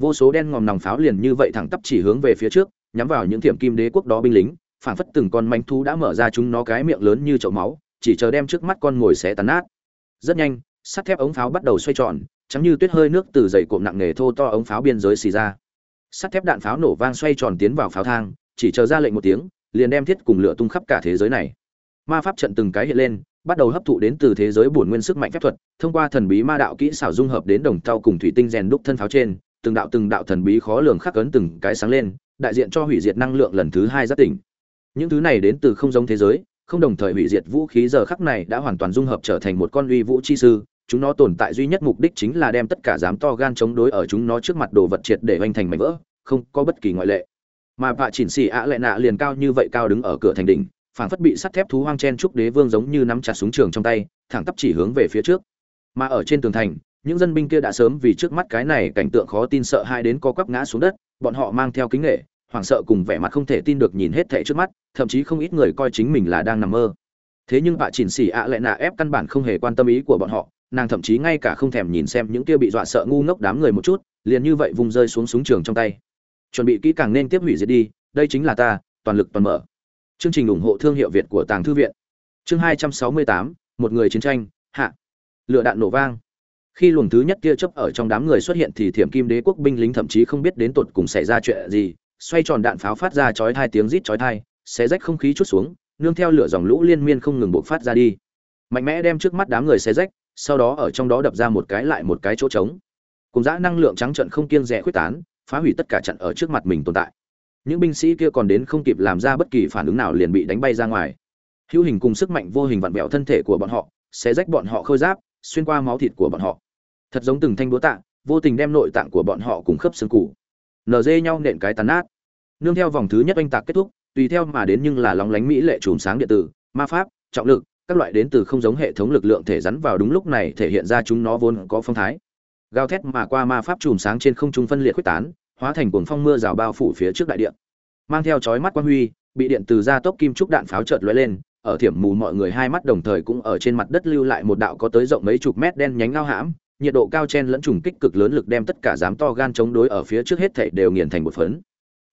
Vô số đen ngòm nòng pháo liền như vậy thẳng tắp chỉ hướng về phía trước, nhắm vào những thiểm kim đế quốc đó binh lính, phảng phất từng con manh thú đã mở ra chúng nó cái miệng lớn như chậu máu, chỉ chờ đem trước mắt con ngồi xé tàn nát. Rất nhanh, sắt thép ống pháo bắt đầu xoay tròn chấm như tuyết hơi nước từ dày cộm nặng nề thô to ống pháo biên giới xì ra. Sắt thép đạn pháo nổ vang xoay tròn tiến vào pháo thang, chỉ chờ ra lệnh một tiếng liền đem thiết cùng lửa tung khắp cả thế giới này. Ma pháp trận từng cái hiện lên, bắt đầu hấp thụ đến từ thế giới bổn nguyên sức mạnh phép thuật, thông qua thần bí ma đạo kỹ xảo dung hợp đến đồng tàu cùng thủy tinh rèn đúc thân pháo trên, từng đạo từng đạo thần bí khó lường khắc ấn từng cái sáng lên, đại diện cho hủy diệt năng lượng lần thứ hai giác tỉnh. Những thứ này đến từ không giống thế giới, không đồng thời hủy diệt vũ khí giờ khắc này đã hoàn toàn dung hợp trở thành một con uy vũ chi sư, chúng nó tồn tại duy nhất mục đích chính là đem tất cả dám to gan chống đối ở chúng nó trước mặt đồ vật triệt để hoành thành mảnh vỡ, không có bất kỳ ngoại lệ mà vạ chỉnh xì ạ lệ nạ liền cao như vậy cao đứng ở cửa thành đỉnh, phảng phất bị sắt thép thú hoang chen trúc đế vương giống như nắm chặt súng trường trong tay, thẳng tắp chỉ hướng về phía trước. Mà ở trên tường thành, những dân binh kia đã sớm vì trước mắt cái này cảnh tượng khó tin sợ hai đến co quắp ngã xuống đất, bọn họ mang theo kính nghệ hoảng sợ cùng vẻ mặt không thể tin được nhìn hết thệ trước mắt, thậm chí không ít người coi chính mình là đang nằm mơ. Thế nhưng vạ chỉnh xỉ ạ lại nạ ép căn bản không hề quan tâm ý của bọn họ, nàng thậm chí ngay cả không thèm nhìn xem những kia bị dọa sợ ngu ngốc đám người một chút, liền như vậy vùng rơi xuống súng trường trong tay chuẩn bị kỹ càng nên tiếp hủy diệt đi, đây chính là ta, toàn lực toàn mở. Chương trình ủng hộ thương hiệu việt của tàng thư viện. Chương hai trăm sáu mươi tám, một người chiến tranh, hạ. Lựa đạn nổ vang. Khi luồng thứ nhất kia chớp ở trong đám người xuất hiện thì thiểm kim đế quốc binh lính thậm chí không biết đến tột cùng xảy ra chuyện gì, xoay tròn đạn pháo phát ra chói hai tiếng rít chói tai, xé rách không khí chút xuống, nương theo lửa dòng lũ liên miên không ngừng bộc phát ra đi. Mạnh mẽ đem trước mắt đám người xé rách, sau đó ở trong đó đập ra một cái lại một cái chỗ trống. Cùng dã năng lượng trắng trận không kiêng rẻ khuyết tán phá hủy tất cả trận ở trước mặt mình tồn tại. Những binh sĩ kia còn đến không kịp làm ra bất kỳ phản ứng nào liền bị đánh bay ra ngoài. Hữu hình cùng sức mạnh vô hình vặn vẹo thân thể của bọn họ xé rách bọn họ khôi giáp, xuyên qua máu thịt của bọn họ. Thật giống từng thanh búa tạ, vô tình đem nội tạng của bọn họ cùng khớp xương cũ nở dê nhau nện cái tàn nát. Nương theo vòng thứ nhất oanh tạc kết thúc, tùy theo mà đến nhưng là lóng lánh mỹ lệ chùm sáng điện tử, ma pháp, trọng lực, các loại đến từ không giống hệ thống lực lượng thể rắn vào đúng lúc này thể hiện ra chúng nó vốn có phong thái. Gào thét mà qua ma pháp chùm sáng trên không trung phân liệt quyết tán hóa thành cuồng phong mưa rào bao phủ phía trước đại điện. Mang theo chói mắt quan huy, bị điện từ ra tốc kim trúc đạn pháo chợt lóe lên, ở thiểm mù mọi người hai mắt đồng thời cũng ở trên mặt đất lưu lại một đạo có tới rộng mấy chục mét đen nhánh ngao hãm, nhiệt độ cao chen lẫn trùng kích cực lớn lực đem tất cả dám to gan chống đối ở phía trước hết thảy đều nghiền thành một phấn.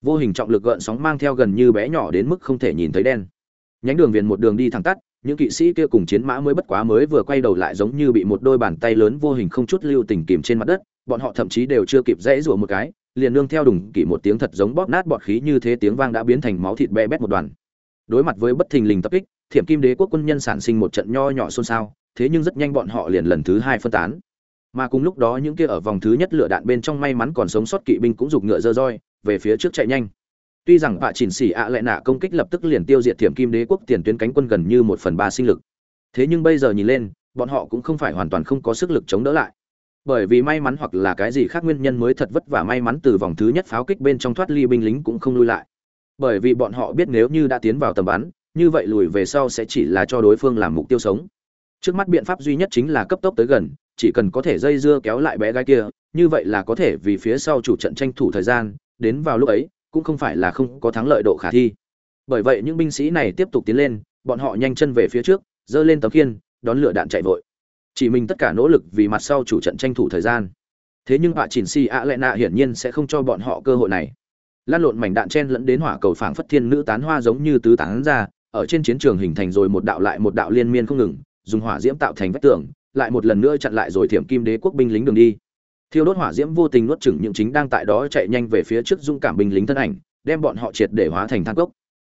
Vô hình trọng lực gợn sóng mang theo gần như bé nhỏ đến mức không thể nhìn thấy đen. Nhánh đường viền một đường đi thẳng tắt, những kỵ sĩ kia cùng chiến mã mới bất quá mới vừa quay đầu lại giống như bị một đôi bàn tay lớn vô hình không chút lưu tình kìm trên mặt đất bọn họ thậm chí đều chưa kịp dãy rủa một cái, liền nương theo đùng kỵ một tiếng thật giống bóp nát bọt khí như thế tiếng vang đã biến thành máu thịt be bét một đoàn. Đối mặt với bất thình lình tập kích, thiểm kim đế quốc quân nhân sản sinh một trận nho nhỏ xôn xao, thế nhưng rất nhanh bọn họ liền lần thứ hai phân tán. Mà cùng lúc đó những kia ở vòng thứ nhất lửa đạn bên trong may mắn còn sống sót kỵ binh cũng giục ngựa dơ roi, về phía trước chạy nhanh. Tuy rằng bạ chỉnh xỉ ạ à lại nạ công kích lập tức liền tiêu diệt thiểm kim đế quốc tiền tuyến cánh quân gần như một phần ba sinh lực. Thế nhưng bây giờ nhìn lên, bọn họ cũng không phải hoàn toàn không có sức lực chống đỡ lại bởi vì may mắn hoặc là cái gì khác nguyên nhân mới thật vất vả may mắn từ vòng thứ nhất pháo kích bên trong thoát ly binh lính cũng không lui lại. Bởi vì bọn họ biết nếu như đã tiến vào tầm bắn, như vậy lùi về sau sẽ chỉ là cho đối phương làm mục tiêu sống. Trước mắt biện pháp duy nhất chính là cấp tốc tới gần, chỉ cần có thể dây dưa kéo lại bé gái kia, như vậy là có thể vì phía sau chủ trận tranh thủ thời gian, đến vào lúc ấy, cũng không phải là không có thắng lợi độ khả thi. Bởi vậy những binh sĩ này tiếp tục tiến lên, bọn họ nhanh chân về phía trước, giơ lên tấm khiên, đón lửa đạn chạy vội chỉ mình tất cả nỗ lực vì mặt sau chủ trận tranh thủ thời gian. Thế nhưng họa chỉnh si a lệ nạ hiển nhiên sẽ không cho bọn họ cơ hội này. Lan lộn mảnh đạn chen lẫn đến hỏa cầu phảng phất thiên nữ tán hoa giống như tứ tán ra, ở trên chiến trường hình thành rồi một đạo lại một đạo liên miên không ngừng, dùng hỏa diễm tạo thành vách tường, lại một lần nữa chặn lại rồi thiểm kim đế quốc binh lính đường đi. Thiêu đốt hỏa diễm vô tình nuốt chửng những chính đang tại đó chạy nhanh về phía trước dung cảm binh lính thân ảnh, đem bọn họ triệt để hóa thành than cốc.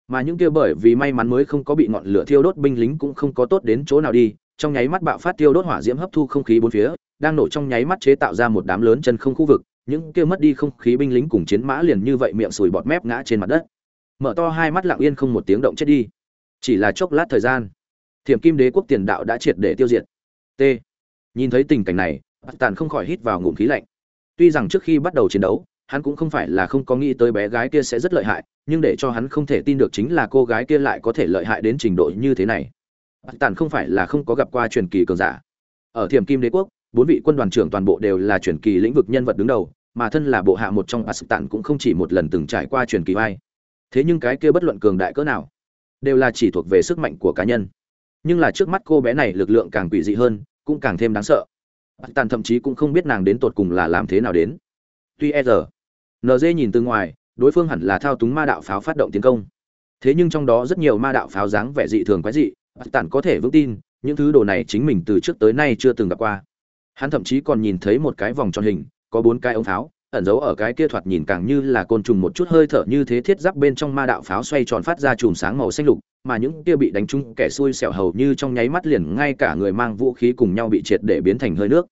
Mà những kia bởi vì may mắn mới không có bị ngọn lửa thiêu đốt binh lính cũng không có tốt đến chỗ nào đi trong nháy mắt bạo phát tiêu đốt hỏa diễm hấp thu không khí bốn phía, đang nổ trong nháy mắt chế tạo ra một đám lớn chân không khu vực, những kia mất đi không khí binh lính cùng chiến mã liền như vậy miệng sùi bọt mép ngã trên mặt đất. Mở to hai mắt lặng yên không một tiếng động chết đi. Chỉ là chốc lát thời gian, thiểm kim đế quốc tiền đạo đã triệt để tiêu diệt. T. Nhìn thấy tình cảnh này tản không khỏi hít vào ngụm khí lạnh. Tuy rằng trước khi bắt đầu chiến đấu, hắn cũng không phải là không có nghĩ tới bé gái kia sẽ rất lợi hại, nhưng để cho hắn không thể tin được chính là cô gái kia lại có thể lợi hại đến trình độ như thế này. Bạch tàn không phải là không có gặp qua truyền kỳ cường giả. Ở Thiềm kim đế quốc, bốn vị quân đoàn trưởng toàn bộ đều là truyền kỳ lĩnh vực nhân vật đứng đầu, mà thân là bộ hạ một trong bát tàn cũng không chỉ một lần từng trải qua truyền kỳ vai. Thế nhưng cái kia bất luận cường đại cỡ nào, đều là chỉ thuộc về sức mạnh của cá nhân. Nhưng là trước mắt cô bé này lực lượng càng quỷ dị hơn, cũng càng thêm đáng sợ. Bát tàn thậm chí cũng không biết nàng đến tột cùng là làm thế nào đến. Tuy e giờ nd nhìn từ ngoài, đối phương hẳn là thao túng ma đạo pháo phát động tiến công. Thế nhưng trong đó rất nhiều ma đạo pháo dáng vẻ dị thường quái dị Tản có thể vững tin, những thứ đồ này chính mình từ trước tới nay chưa từng gặp qua. Hắn thậm chí còn nhìn thấy một cái vòng tròn hình, có bốn cái ống pháo, ẩn giấu ở cái kia thoạt nhìn càng như là côn trùng một chút hơi thở như thế thiết giáp bên trong ma đạo pháo xoay tròn phát ra chùm sáng màu xanh lục, mà những kia bị đánh trúng kẻ xui xẻo hầu như trong nháy mắt liền ngay cả người mang vũ khí cùng nhau bị triệt để biến thành hơi nước.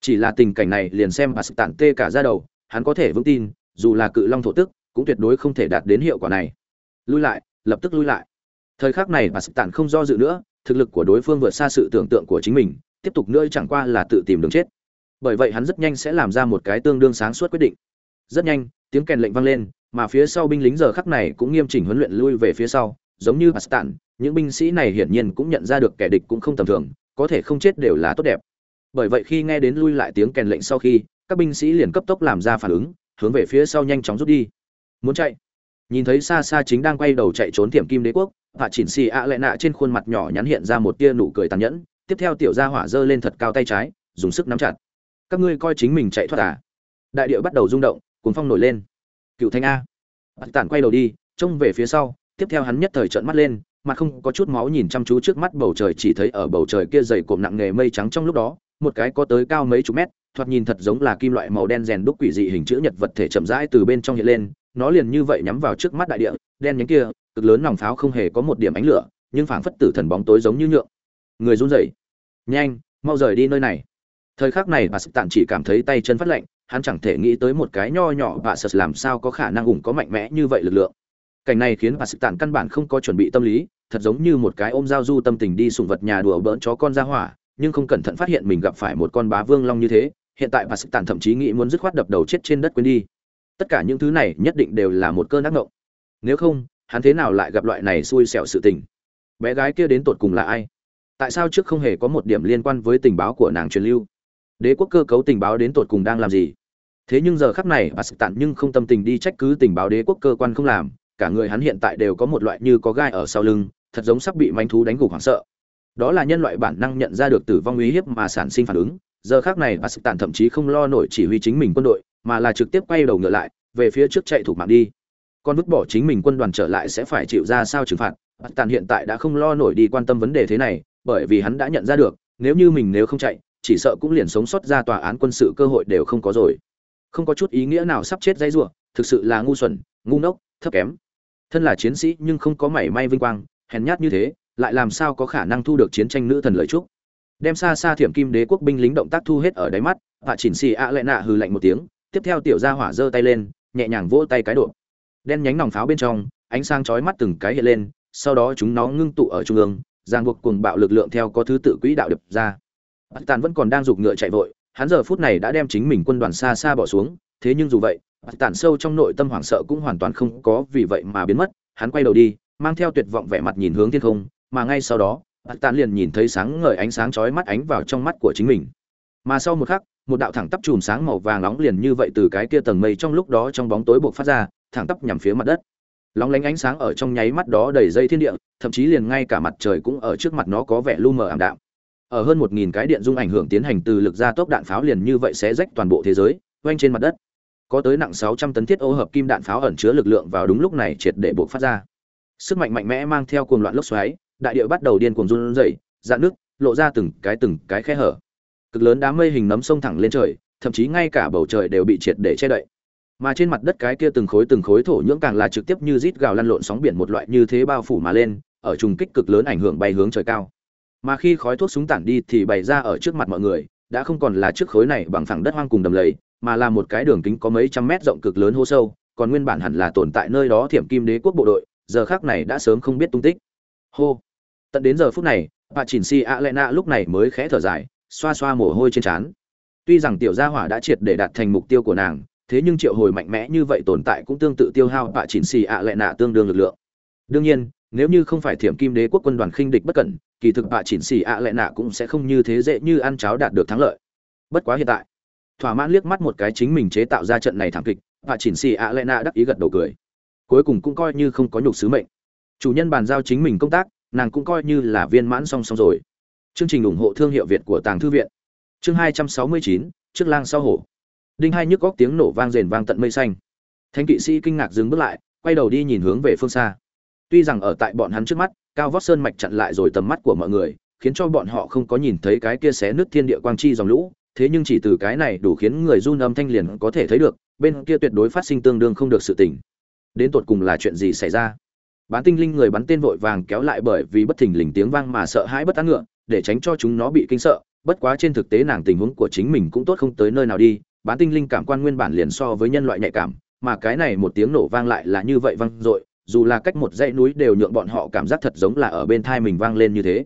Chỉ là tình cảnh này liền xem và sự tản tê cả ra đầu, hắn có thể vững tin, dù là cự long thổ tức, cũng tuyệt đối không thể đạt đến hiệu quả này. Lui lại, lập tức lui lại thời khắc này bà sự tản không do dự nữa thực lực của đối phương vượt xa sự tưởng tượng của chính mình tiếp tục nữa chẳng qua là tự tìm đường chết. Bởi vậy hắn rất nhanh sẽ làm ra một cái tương đương sáng suốt quyết định. Rất nhanh tiếng kèn lệnh vang lên mà phía sau binh lính giờ khắc này cũng nghiêm chỉnh huấn luyện lui về phía sau giống như Bastan, những binh sĩ này hiển nhiên cũng nhận ra được kẻ địch cũng không tầm thường có thể không chết đều là tốt đẹp. Bởi vậy khi nghe đến lui lại tiếng kèn lệnh sau khi các binh sĩ liền cấp tốc làm ra phản ứng hướng về phía sau nhanh chóng rút đi. Muốn chạy? Nhìn thấy xa xa chính đang quay đầu chạy trốn tiệm kim đế quốc hạ chỉnh xì ạ lệ nạ trên khuôn mặt nhỏ nhắn hiện ra một tia nụ cười tàn nhẫn. Tiếp theo tiểu gia hỏa giơ lên thật cao tay trái, dùng sức nắm chặt. Các ngươi coi chính mình chạy thoát à? Đại địa bắt đầu rung động cuốn phong nổi lên. Cựu thanh a. Bạc tản quay đầu đi, trông về phía sau. Tiếp theo hắn nhất thời trợn mắt lên, mặt không có chút máu nhìn chăm chú trước mắt bầu trời, chỉ thấy ở bầu trời kia dày cộm nặng nghề mây trắng trong lúc đó, một cái có tới cao mấy chục mét, thoạt nhìn thật giống là kim loại màu đen rèn đúc quỷ dị hình chữ nhật vật thể chậm rãi từ bên trong hiện lên nó liền như vậy nhắm vào trước mắt đại địa, đen nhánh kia, cực lớn nòng pháo không hề có một điểm ánh lửa, nhưng phảng phất tử thần bóng tối giống như nhượng. Người run rẩy. Nhanh, mau rời đi nơi này. Thời khắc này bà sập tản chỉ cảm thấy tay chân phát lạnh, hắn chẳng thể nghĩ tới một cái nho nhỏ bà sực làm sao có khả năng ủng có mạnh mẽ như vậy lực lượng. Cảnh này khiến bà sập tản căn bản không có chuẩn bị tâm lý, thật giống như một cái ôm giao du tâm tình đi sùng vật nhà đùa bỡn chó con ra hỏa, nhưng không cẩn thận phát hiện mình gặp phải một con bá vương long như thế, hiện tại bà sập tản thậm chí nghĩ muốn dứt khoát đập đầu chết trên đất quên đi tất cả những thứ này nhất định đều là một cơn ác ngộng nếu không, hắn thế nào lại gặp loại này xui xẻo sự tình? Bé gái kia đến tột cùng là ai? Tại sao trước không hề có một điểm liên quan với tình báo của nàng truyền lưu? Đế quốc cơ cấu tình báo đến tột cùng đang làm gì? Thế nhưng giờ khắc này, bà sực tản nhưng không tâm tình đi trách cứ tình báo đế quốc cơ quan không làm. Cả người hắn hiện tại đều có một loại như có gai ở sau lưng, thật giống sắp bị manh thú đánh gục hoảng sợ. Đó là nhân loại bản năng nhận ra được tử vong uy hiếp mà sản sinh phản ứng. Giờ khác này, bà sự tản thậm chí không lo nổi chỉ huy chính mình quân đội mà là trực tiếp quay đầu ngựa lại, về phía trước chạy thủ mạng đi. Con vứt bỏ chính mình quân đoàn trở lại sẽ phải chịu ra sao trừng phạt. Bắt tàn hiện tại đã không lo nổi đi quan tâm vấn đề thế này, bởi vì hắn đã nhận ra được, nếu như mình nếu không chạy, chỉ sợ cũng liền sống sót ra tòa án quân sự cơ hội đều không có rồi. Không có chút ý nghĩa nào sắp chết dây rủa, thực sự là ngu xuẩn, ngu ngốc, thấp kém. Thân là chiến sĩ nhưng không có mảy may vinh quang, hèn nhát như thế, lại làm sao có khả năng thu được chiến tranh nữ thần lời chúc. đem xa xa thiểm kim đế quốc binh lính động tác thu hết ở đáy mắt và chỉnh xì ạ lệ nạ hừ lạnh một tiếng tiếp theo tiểu gia hỏa giơ tay lên nhẹ nhàng vỗ tay cái độ đen nhánh nòng pháo bên trong ánh sáng chói mắt từng cái hiện lên sau đó chúng nó ngưng tụ ở trung ương giang buộc cuồng bạo lực lượng theo có thứ tự quỹ đạo đập ra bạch Tàn vẫn còn đang giục ngựa chạy vội, hắn giờ phút này đã đem chính mình quân đoàn xa xa bỏ xuống, thế nhưng dù vậy, bạch Tàn sâu trong nội tâm hoảng sợ cũng hoàn toàn không có vì vậy mà biến mất, hắn quay đầu đi, mang theo tuyệt vọng vẻ mặt nhìn hướng thiên không, mà ngay sau đó, bạch Tàn liền nhìn thấy sáng ngời ánh sáng chói mắt ánh vào trong mắt của chính mình. Mà sau một khắc, một đạo thẳng tắp chùm sáng màu vàng nóng liền như vậy từ cái kia tầng mây trong lúc đó trong bóng tối buộc phát ra, thẳng tắp nhằm phía mặt đất. Lóng lánh ánh sáng ở trong nháy mắt đó đầy dây thiên địa, thậm chí liền ngay cả mặt trời cũng ở trước mặt nó có vẻ lu mờ ảm đạm. Ở hơn một nghìn cái điện dung ảnh hưởng tiến hành từ lực gia tốc đạn pháo liền như vậy sẽ rách toàn bộ thế giới quanh trên mặt đất. Có tới nặng sáu trăm tấn thiết ô hợp kim đạn pháo ẩn chứa lực lượng vào đúng lúc này triệt để buộc phát ra. Sức mạnh mạnh mẽ mang theo cuồng loạn lốc xoáy đại địa bắt đầu điên cuồng run rẩy dạn nước lộ ra từng cái từng cái khe hở cực lớn đám mây hình nấm sông thẳng lên trời, thậm chí ngay cả bầu trời đều bị triệt để che đậy. Mà trên mặt đất cái kia từng khối từng khối thổ nhưỡng càng là trực tiếp như rít gào lăn lộn sóng biển một loại như thế bao phủ mà lên, ở trùng kích cực lớn ảnh hưởng bay hướng trời cao. Mà khi khói thuốc súng tản đi thì bày ra ở trước mặt mọi người, đã không còn là trước khối này bằng phẳng đất hoang cùng đầm lầy, mà là một cái đường kính có mấy trăm mét rộng cực lớn hố sâu, còn nguyên bản hẳn là tồn tại nơi đó thiểm kim đế quốc bộ đội, giờ khác này đã sớm không biết tung tích. Hô. Tận đến giờ phút này bà chỉnh si a lena lúc này mới khẽ thở dài xoa xoa mồ hôi trên trán. Tuy rằng tiểu gia hỏa đã triệt để đạt thành mục tiêu của nàng, thế nhưng triệu hồi mạnh mẽ như vậy tồn tại cũng tương tự tiêu hao bạ chỉnh xì ạ lệ nạ tương đương lực lượng. Đương nhiên, nếu như không phải thiểm kim đế quốc quân đoàn khinh địch bất cẩn, kỳ thực bạ chỉnh xì ạ lệ nạ cũng sẽ không như thế dễ như ăn cháo đạt được thắng lợi. Bất quá hiện tại, thỏa mãn liếc mắt một cái chính mình chế tạo ra trận này thảm kịch, bạ chỉnh xì ạ lệ nạ đắc ý gật đầu cười. Cuối cùng cũng coi như không có nhục sứ mệnh. Chủ nhân bàn giao chính mình công tác, nàng cũng coi như là viên mãn song song rồi chương trình ủng hộ thương hiệu việt của tàng thư viện. Chương hai trăm sáu mươi chín, trước lang sau hổ. Đinh hai nhức góc tiếng nổ vang rền vang tận mây xanh. Thanh kỵ sĩ kinh ngạc dừng bước lại, quay đầu đi nhìn hướng về phương xa. Tuy rằng ở tại bọn hắn trước mắt, cao vót sơn mạch chặn lại rồi tầm mắt của mọi người, khiến cho bọn họ không có nhìn thấy cái kia xé nước thiên địa quang chi dòng lũ, thế nhưng chỉ từ cái này đủ khiến người run âm thanh liền có thể thấy được, bên kia tuyệt đối phát sinh tương đương không được sự tỉnh đến tột cùng là chuyện gì xảy ra? Bán tinh linh người bắn tên vội vàng kéo lại bởi vì bất thình lình tiếng vang mà sợ hãi bất an ngựa để tránh cho chúng nó bị kinh sợ, bất quá trên thực tế nàng tình huống của chính mình cũng tốt không tới nơi nào đi, bán tinh linh cảm quan nguyên bản liền so với nhân loại nhạy cảm, mà cái này một tiếng nổ vang lại là như vậy vang dội, dù là cách một dãy núi đều nhượng bọn họ cảm giác thật giống là ở bên thai mình vang lên như thế.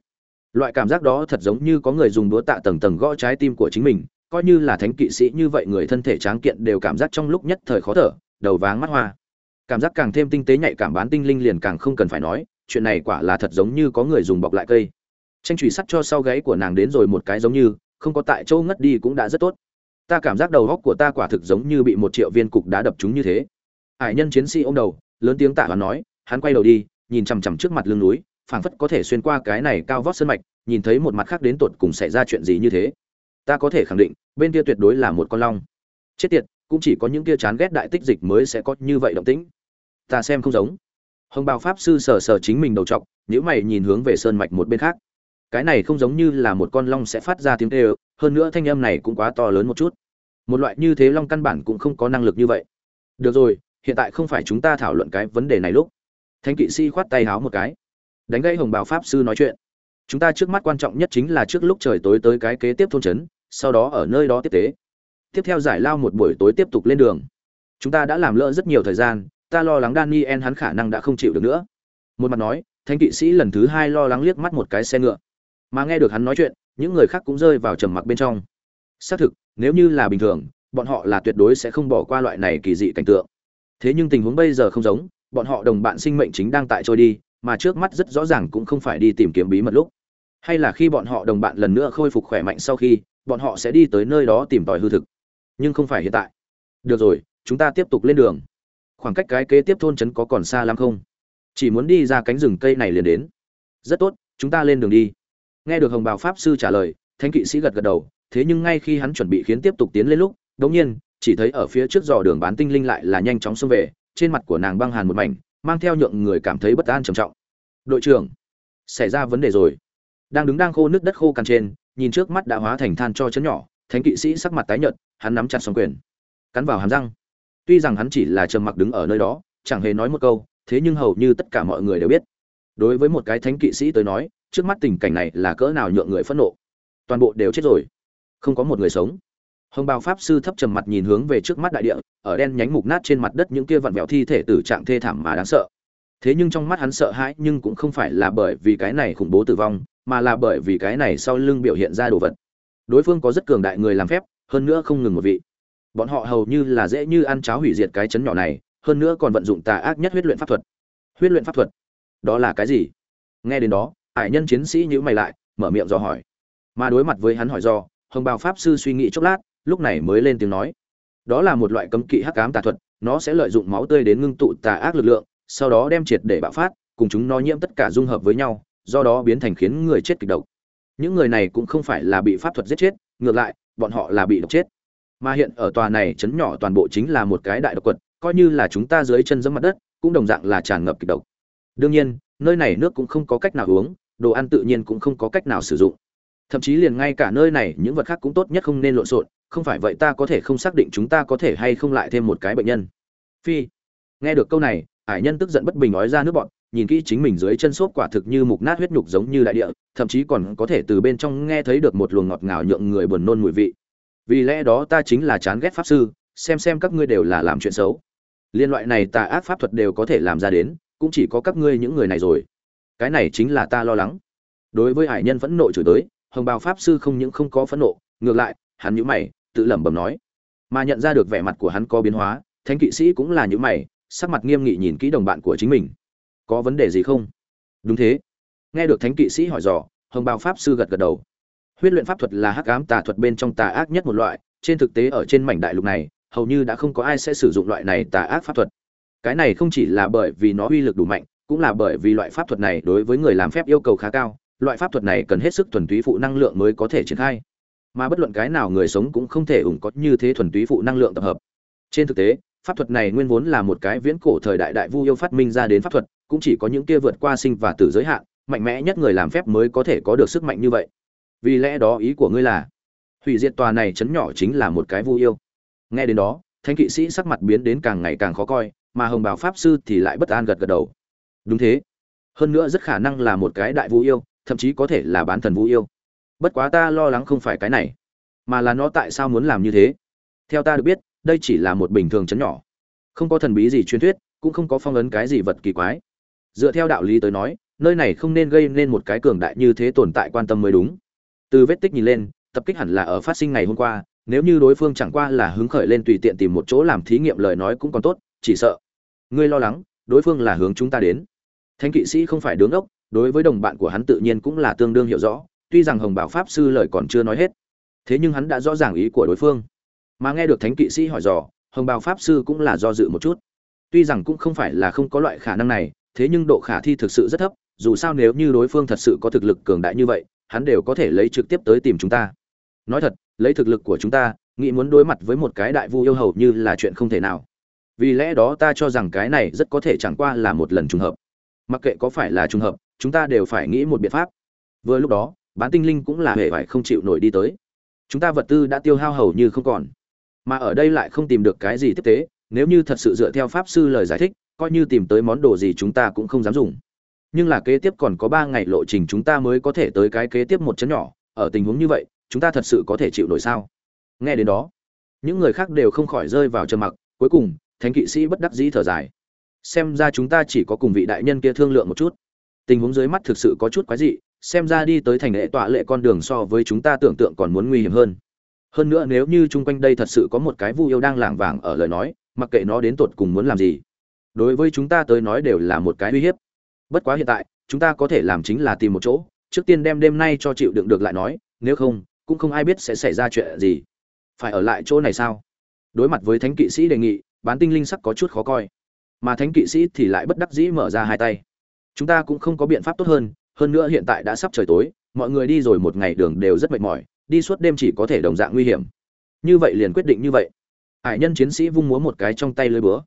Loại cảm giác đó thật giống như có người dùng đũa tạ tầng tầng gõ trái tim của chính mình, coi như là thánh kỵ sĩ như vậy người thân thể tráng kiện đều cảm giác trong lúc nhất thời khó thở, đầu váng mắt hoa. Cảm giác càng thêm tinh tế nhạy cảm bán tinh linh liền càng không cần phải nói, chuyện này quả là thật giống như có người dùng bọc lại cây tranh trụy sắt cho sau gáy của nàng đến rồi một cái giống như, không có tại chỗ ngất đi cũng đã rất tốt. Ta cảm giác đầu góc của ta quả thực giống như bị một triệu viên cục đá đập chúng như thế. Hải nhân chiến sĩ ô m đầu, lớn tiếng tạ và nói, hắn quay đầu đi, nhìn chằm chằm trước mặt lưng núi, phảng phất có thể xuyên qua cái này cao vót sân mạch, nhìn thấy một mặt khác đến tột cùng xảy ra chuyện gì như thế. Ta có thể khẳng định, bên kia tuyệt đối là một con long. Chết tiệt, cũng chỉ có những kia chán ghét đại tích dịch mới sẽ có như vậy động tĩnh. Ta xem không giống. Hồng bào pháp sư sờ sờ chính mình đầu t nhữ mày nhìn hướng về sơn mạch một bên khác cái này không giống như là một con long sẽ phát ra tiếng kêu, hơn nữa thanh âm này cũng quá to lớn một chút. Một loại như thế long căn bản cũng không có năng lực như vậy. Được rồi, hiện tại không phải chúng ta thảo luận cái vấn đề này lúc. Thánh kỵ sĩ khoát tay háo một cái. Đánh gãy hồng bào pháp sư nói chuyện. Chúng ta trước mắt quan trọng nhất chính là trước lúc trời tối tới cái kế tiếp thôn trấn, sau đó ở nơi đó tiếp tế. Tiếp theo giải lao một buổi tối tiếp tục lên đường. Chúng ta đã làm lỡ rất nhiều thời gian, ta lo lắng daniel hắn khả năng đã không chịu được nữa. Một mặt nói, thánh kỵ sĩ lần thứ hai lo lắng liếc mắt một cái xe ngựa mà nghe được hắn nói chuyện, những người khác cũng rơi vào trầm mặc bên trong. Xác thực, nếu như là bình thường, bọn họ là tuyệt đối sẽ không bỏ qua loại này kỳ dị cảnh tượng. Thế nhưng tình huống bây giờ không giống, bọn họ đồng bạn sinh mệnh chính đang tại trôi đi, mà trước mắt rất rõ ràng cũng không phải đi tìm kiếm bí mật lúc. Hay là khi bọn họ đồng bạn lần nữa khôi phục khỏe mạnh sau khi, bọn họ sẽ đi tới nơi đó tìm tòi hư thực. Nhưng không phải hiện tại. Được rồi, chúng ta tiếp tục lên đường. Khoảng cách cái kế tiếp thôn trấn có còn xa lắm không? Chỉ muốn đi ra cánh rừng cây này liền đến. Rất tốt, chúng ta lên đường đi nghe được hồng bào pháp sư trả lời, thánh kỵ sĩ gật gật đầu, thế nhưng ngay khi hắn chuẩn bị khiến tiếp tục tiến lên lúc đống nhiên, chỉ thấy ở phía trước dò đường bán tinh linh lại là nhanh chóng xông về, trên mặt của nàng băng hàn một mảnh, mang theo nhượng người cảm thấy bất an trầm trọng. Đội trưởng, xảy ra vấn đề rồi. Đang đứng đang khô nước đất khô cằn trên, nhìn trước mắt đã hóa thành than cho chấn nhỏ, thánh kỵ sĩ sắc mặt tái nhợt, hắn nắm chặt song quyền, cắn vào hàm răng. Tuy rằng hắn chỉ là trầm mặc đứng ở nơi đó, chẳng hề nói một câu, thế nhưng hầu như tất cả mọi người đều biết. Đối với một cái thánh kỵ sĩ tới nói trước mắt tình cảnh này là cỡ nào nhượng người phẫn nộ. Toàn bộ đều chết rồi. Không có một người sống. Hồng bào pháp sư thấp trầm mặt nhìn hướng về trước mắt đại địa, ở đen nhánh mục nát trên mặt đất những kia vặn vẹo thi thể tử trạng thê thảm mà đáng sợ. Thế nhưng trong mắt hắn sợ hãi nhưng cũng không phải là bởi vì cái này khủng bố tử vong, mà là bởi vì cái này sau lưng biểu hiện ra đồ vật. Đối phương có rất cường đại người làm phép, hơn nữa không ngừng một vị. Bọn họ hầu như là dễ như ăn cháo hủy diệt cái chấn nhỏ này, hơn nữa còn vận dụng tà ác nhất huyết luyện pháp thuật. Huyết luyện pháp thuật? Đó là cái gì? Nghe đến đó ải nhân chiến sĩ nhữ mày lại, mở miệng dò hỏi. Mà đối mặt với hắn hỏi do, hồng bào pháp sư suy nghĩ chốc lát, lúc này mới lên tiếng nói. Đó là một loại cấm kỵ hắc ám tà thuật, nó sẽ lợi dụng máu tươi đến ngưng tụ tà ác lực lượng, sau đó đem triệt để bạo phát, cùng chúng nó nhiễm tất cả dung hợp với nhau, do đó biến thành khiến người chết kịch độc. Những người này cũng không phải là bị pháp thuật giết chết, ngược lại, bọn họ là bị độc chết. Mà hiện ở tòa này chấn nhỏ toàn bộ chính là một cái đại độc quật, coi như là chúng ta dưới chân dẫm mặt đất, cũng đồng dạng là tràn ngập kịch độc. Đương nhiên, nơi này nước cũng không có cách nào uống đồ ăn tự nhiên cũng không có cách nào sử dụng. Thậm chí liền ngay cả nơi này, những vật khác cũng tốt nhất không nên lộn xộn, không phải vậy ta có thể không xác định chúng ta có thể hay không lại thêm một cái bệnh nhân. Phi, nghe được câu này Hải nhân tức giận bất bình nói ra nước bọn, nhìn kỹ chính mình dưới chân xốp quả thực như mục nát huyết nhục giống như đại địa, thậm chí còn có thể từ bên trong nghe thấy được một luồng ngọt ngào nhượng người buồn nôn mùi vị. Vì lẽ đó ta chính là chán ghét pháp sư, xem xem các ngươi đều là làm chuyện xấu. Liên loại này tà ác pháp thuật đều có thể làm ra đến, cũng chỉ có các ngươi những người này rồi cái này chính là ta lo lắng. Đối với hải nhân phẫn nộ chửi tới, hồng bào pháp sư không những không có phẫn nộ, ngược lại, hắn nhíu mày, tự lẩm bẩm nói. Mà nhận ra được vẻ mặt của hắn có biến hóa, thánh kỵ sĩ cũng là nhíu mày, sắc mặt nghiêm nghị nhìn kỹ đồng bạn của chính mình. Có vấn đề gì không? Đúng thế. Nghe được thánh kỵ sĩ hỏi dò, hồng bào pháp sư gật gật đầu. Huyết luyện pháp thuật là hắc ám tà thuật bên trong tà ác nhất một loại, trên thực tế ở trên mảnh đại lục này, hầu như đã không có ai sẽ sử dụng loại này tà ác pháp thuật. Cái này không chỉ là bởi vì nó uy lực đủ mạnh cũng là bởi vì loại pháp thuật này đối với người làm phép yêu cầu khá cao, loại pháp thuật này cần hết sức thuần túy phụ năng lượng mới có thể triển khai. Mà bất luận cái nào người sống cũng không thể ủng có như thế thuần túy phụ năng lượng tập hợp. Trên thực tế, pháp thuật này nguyên vốn là một cái viễn cổ thời đại đại vu yêu phát minh ra đến pháp thuật, cũng chỉ có những kia vượt qua sinh và tử giới hạn, mạnh mẽ nhất người làm phép mới có thể có được sức mạnh như vậy. Vì lẽ đó ý của ngươi là, hủy diệt tòa này chấn nhỏ chính là một cái vu yêu. Nghe đến đó thanh kỵ sĩ sắc mặt biến đến càng ngày càng khó coi, mà hồng bào pháp sư thì lại bất an gật gật đầu đúng thế. Hơn nữa rất khả năng là một cái đại vũ yêu, thậm chí có thể là bán thần vũ yêu. Bất quá ta lo lắng không phải cái này, mà là nó tại sao muốn làm như thế? Theo ta được biết, đây chỉ là một bình thường chấn nhỏ. Không có thần bí gì truyền thuyết, cũng không có phong ấn cái gì vật kỳ quái. Dựa theo đạo lý tới nói, nơi này không nên gây nên một cái cường đại như thế tồn tại quan tâm mới đúng. Từ vết tích nhìn lên, tập kích hẳn là ở phát sinh ngày hôm qua, nếu như đối phương chẳng qua là hứng khởi lên tùy tiện tìm một chỗ làm thí nghiệm lời nói cũng còn tốt, chỉ sợ. Ngươi lo lắng, đối phương là hướng chúng ta đến. Thánh kỵ sĩ không phải đứng ốc, đối với đồng bạn của hắn tự nhiên cũng là tương đương hiểu rõ, tuy rằng hồng bảo pháp sư lời còn chưa nói hết. Thế nhưng hắn đã rõ ràng ý của đối phương. Mà nghe được thánh kỵ sĩ hỏi dò, hồng Bảo pháp sư cũng là do dự một chút. Tuy rằng cũng không phải là không có loại khả năng này, thế nhưng độ khả thi thực sự rất thấp, dù sao nếu như đối phương thật sự có thực lực cường đại như vậy, hắn đều có thể lấy trực tiếp tới tìm chúng ta. Nói thật, lấy thực lực của chúng ta, nghĩ muốn đối mặt với một cái đại vu yêu hầu như là chuyện không thể nào. Vì lẽ đó ta cho rằng cái này rất có thể chẳng qua là một lần trùng hợp mặc kệ có phải là trùng hợp, chúng ta đều phải nghĩ một biện pháp. Vừa lúc đó, bán tinh linh cũng là hệ phải không chịu nổi đi tới. Chúng ta vật tư đã tiêu hao hầu như không còn. Mà ở đây lại không tìm được cái gì tiếp tế, nếu như thật sự dựa theo pháp sư lời giải thích, coi như tìm tới món đồ gì chúng ta cũng không dám dùng. Nhưng là kế tiếp còn có ba ngày lộ trình chúng ta mới có thể tới cái kế tiếp một chấn nhỏ. Ở tình huống như vậy, chúng ta thật sự có thể chịu nổi sao? Nghe đến đó, những người khác đều không khỏi rơi vào trầm mặc. Cuối cùng, thánh kỵ sĩ bất đắc dĩ thở dài xem ra chúng ta chỉ có cùng vị đại nhân kia thương lượng một chút. Tình huống dưới mắt thực sự có chút quái dị, xem ra đi tới thành lệ tọa lệ con đường so với chúng ta tưởng tượng còn muốn nguy hiểm hơn. Hơn nữa nếu như chung quanh đây thật sự có một cái vu yêu đang lảng vảng ở lời nói, mặc kệ nó đến tột cùng muốn làm gì, đối với chúng ta tới nói đều là một cái uy hiếp. Bất quá hiện tại, chúng ta có thể làm chính là tìm một chỗ, trước tiên đem đêm nay cho chịu đựng được lại nói, nếu không, cũng không ai biết sẽ xảy ra chuyện gì. Phải ở lại chỗ này sao? Đối mặt với thánh kỵ sĩ đề nghị, bán tinh linh sắc có chút khó coi mà thánh kỵ sĩ thì lại bất đắc dĩ mở ra hai tay. Chúng ta cũng không có biện pháp tốt hơn hơn nữa hiện tại đã sắp trời tối, mọi người đi rồi một ngày đường đều rất mệt mỏi, đi suốt đêm chỉ có thể đồng dạng nguy hiểm. Như vậy liền quyết định như vậy. Hải nhân chiến sĩ vung múa một cái trong tay lưới búa.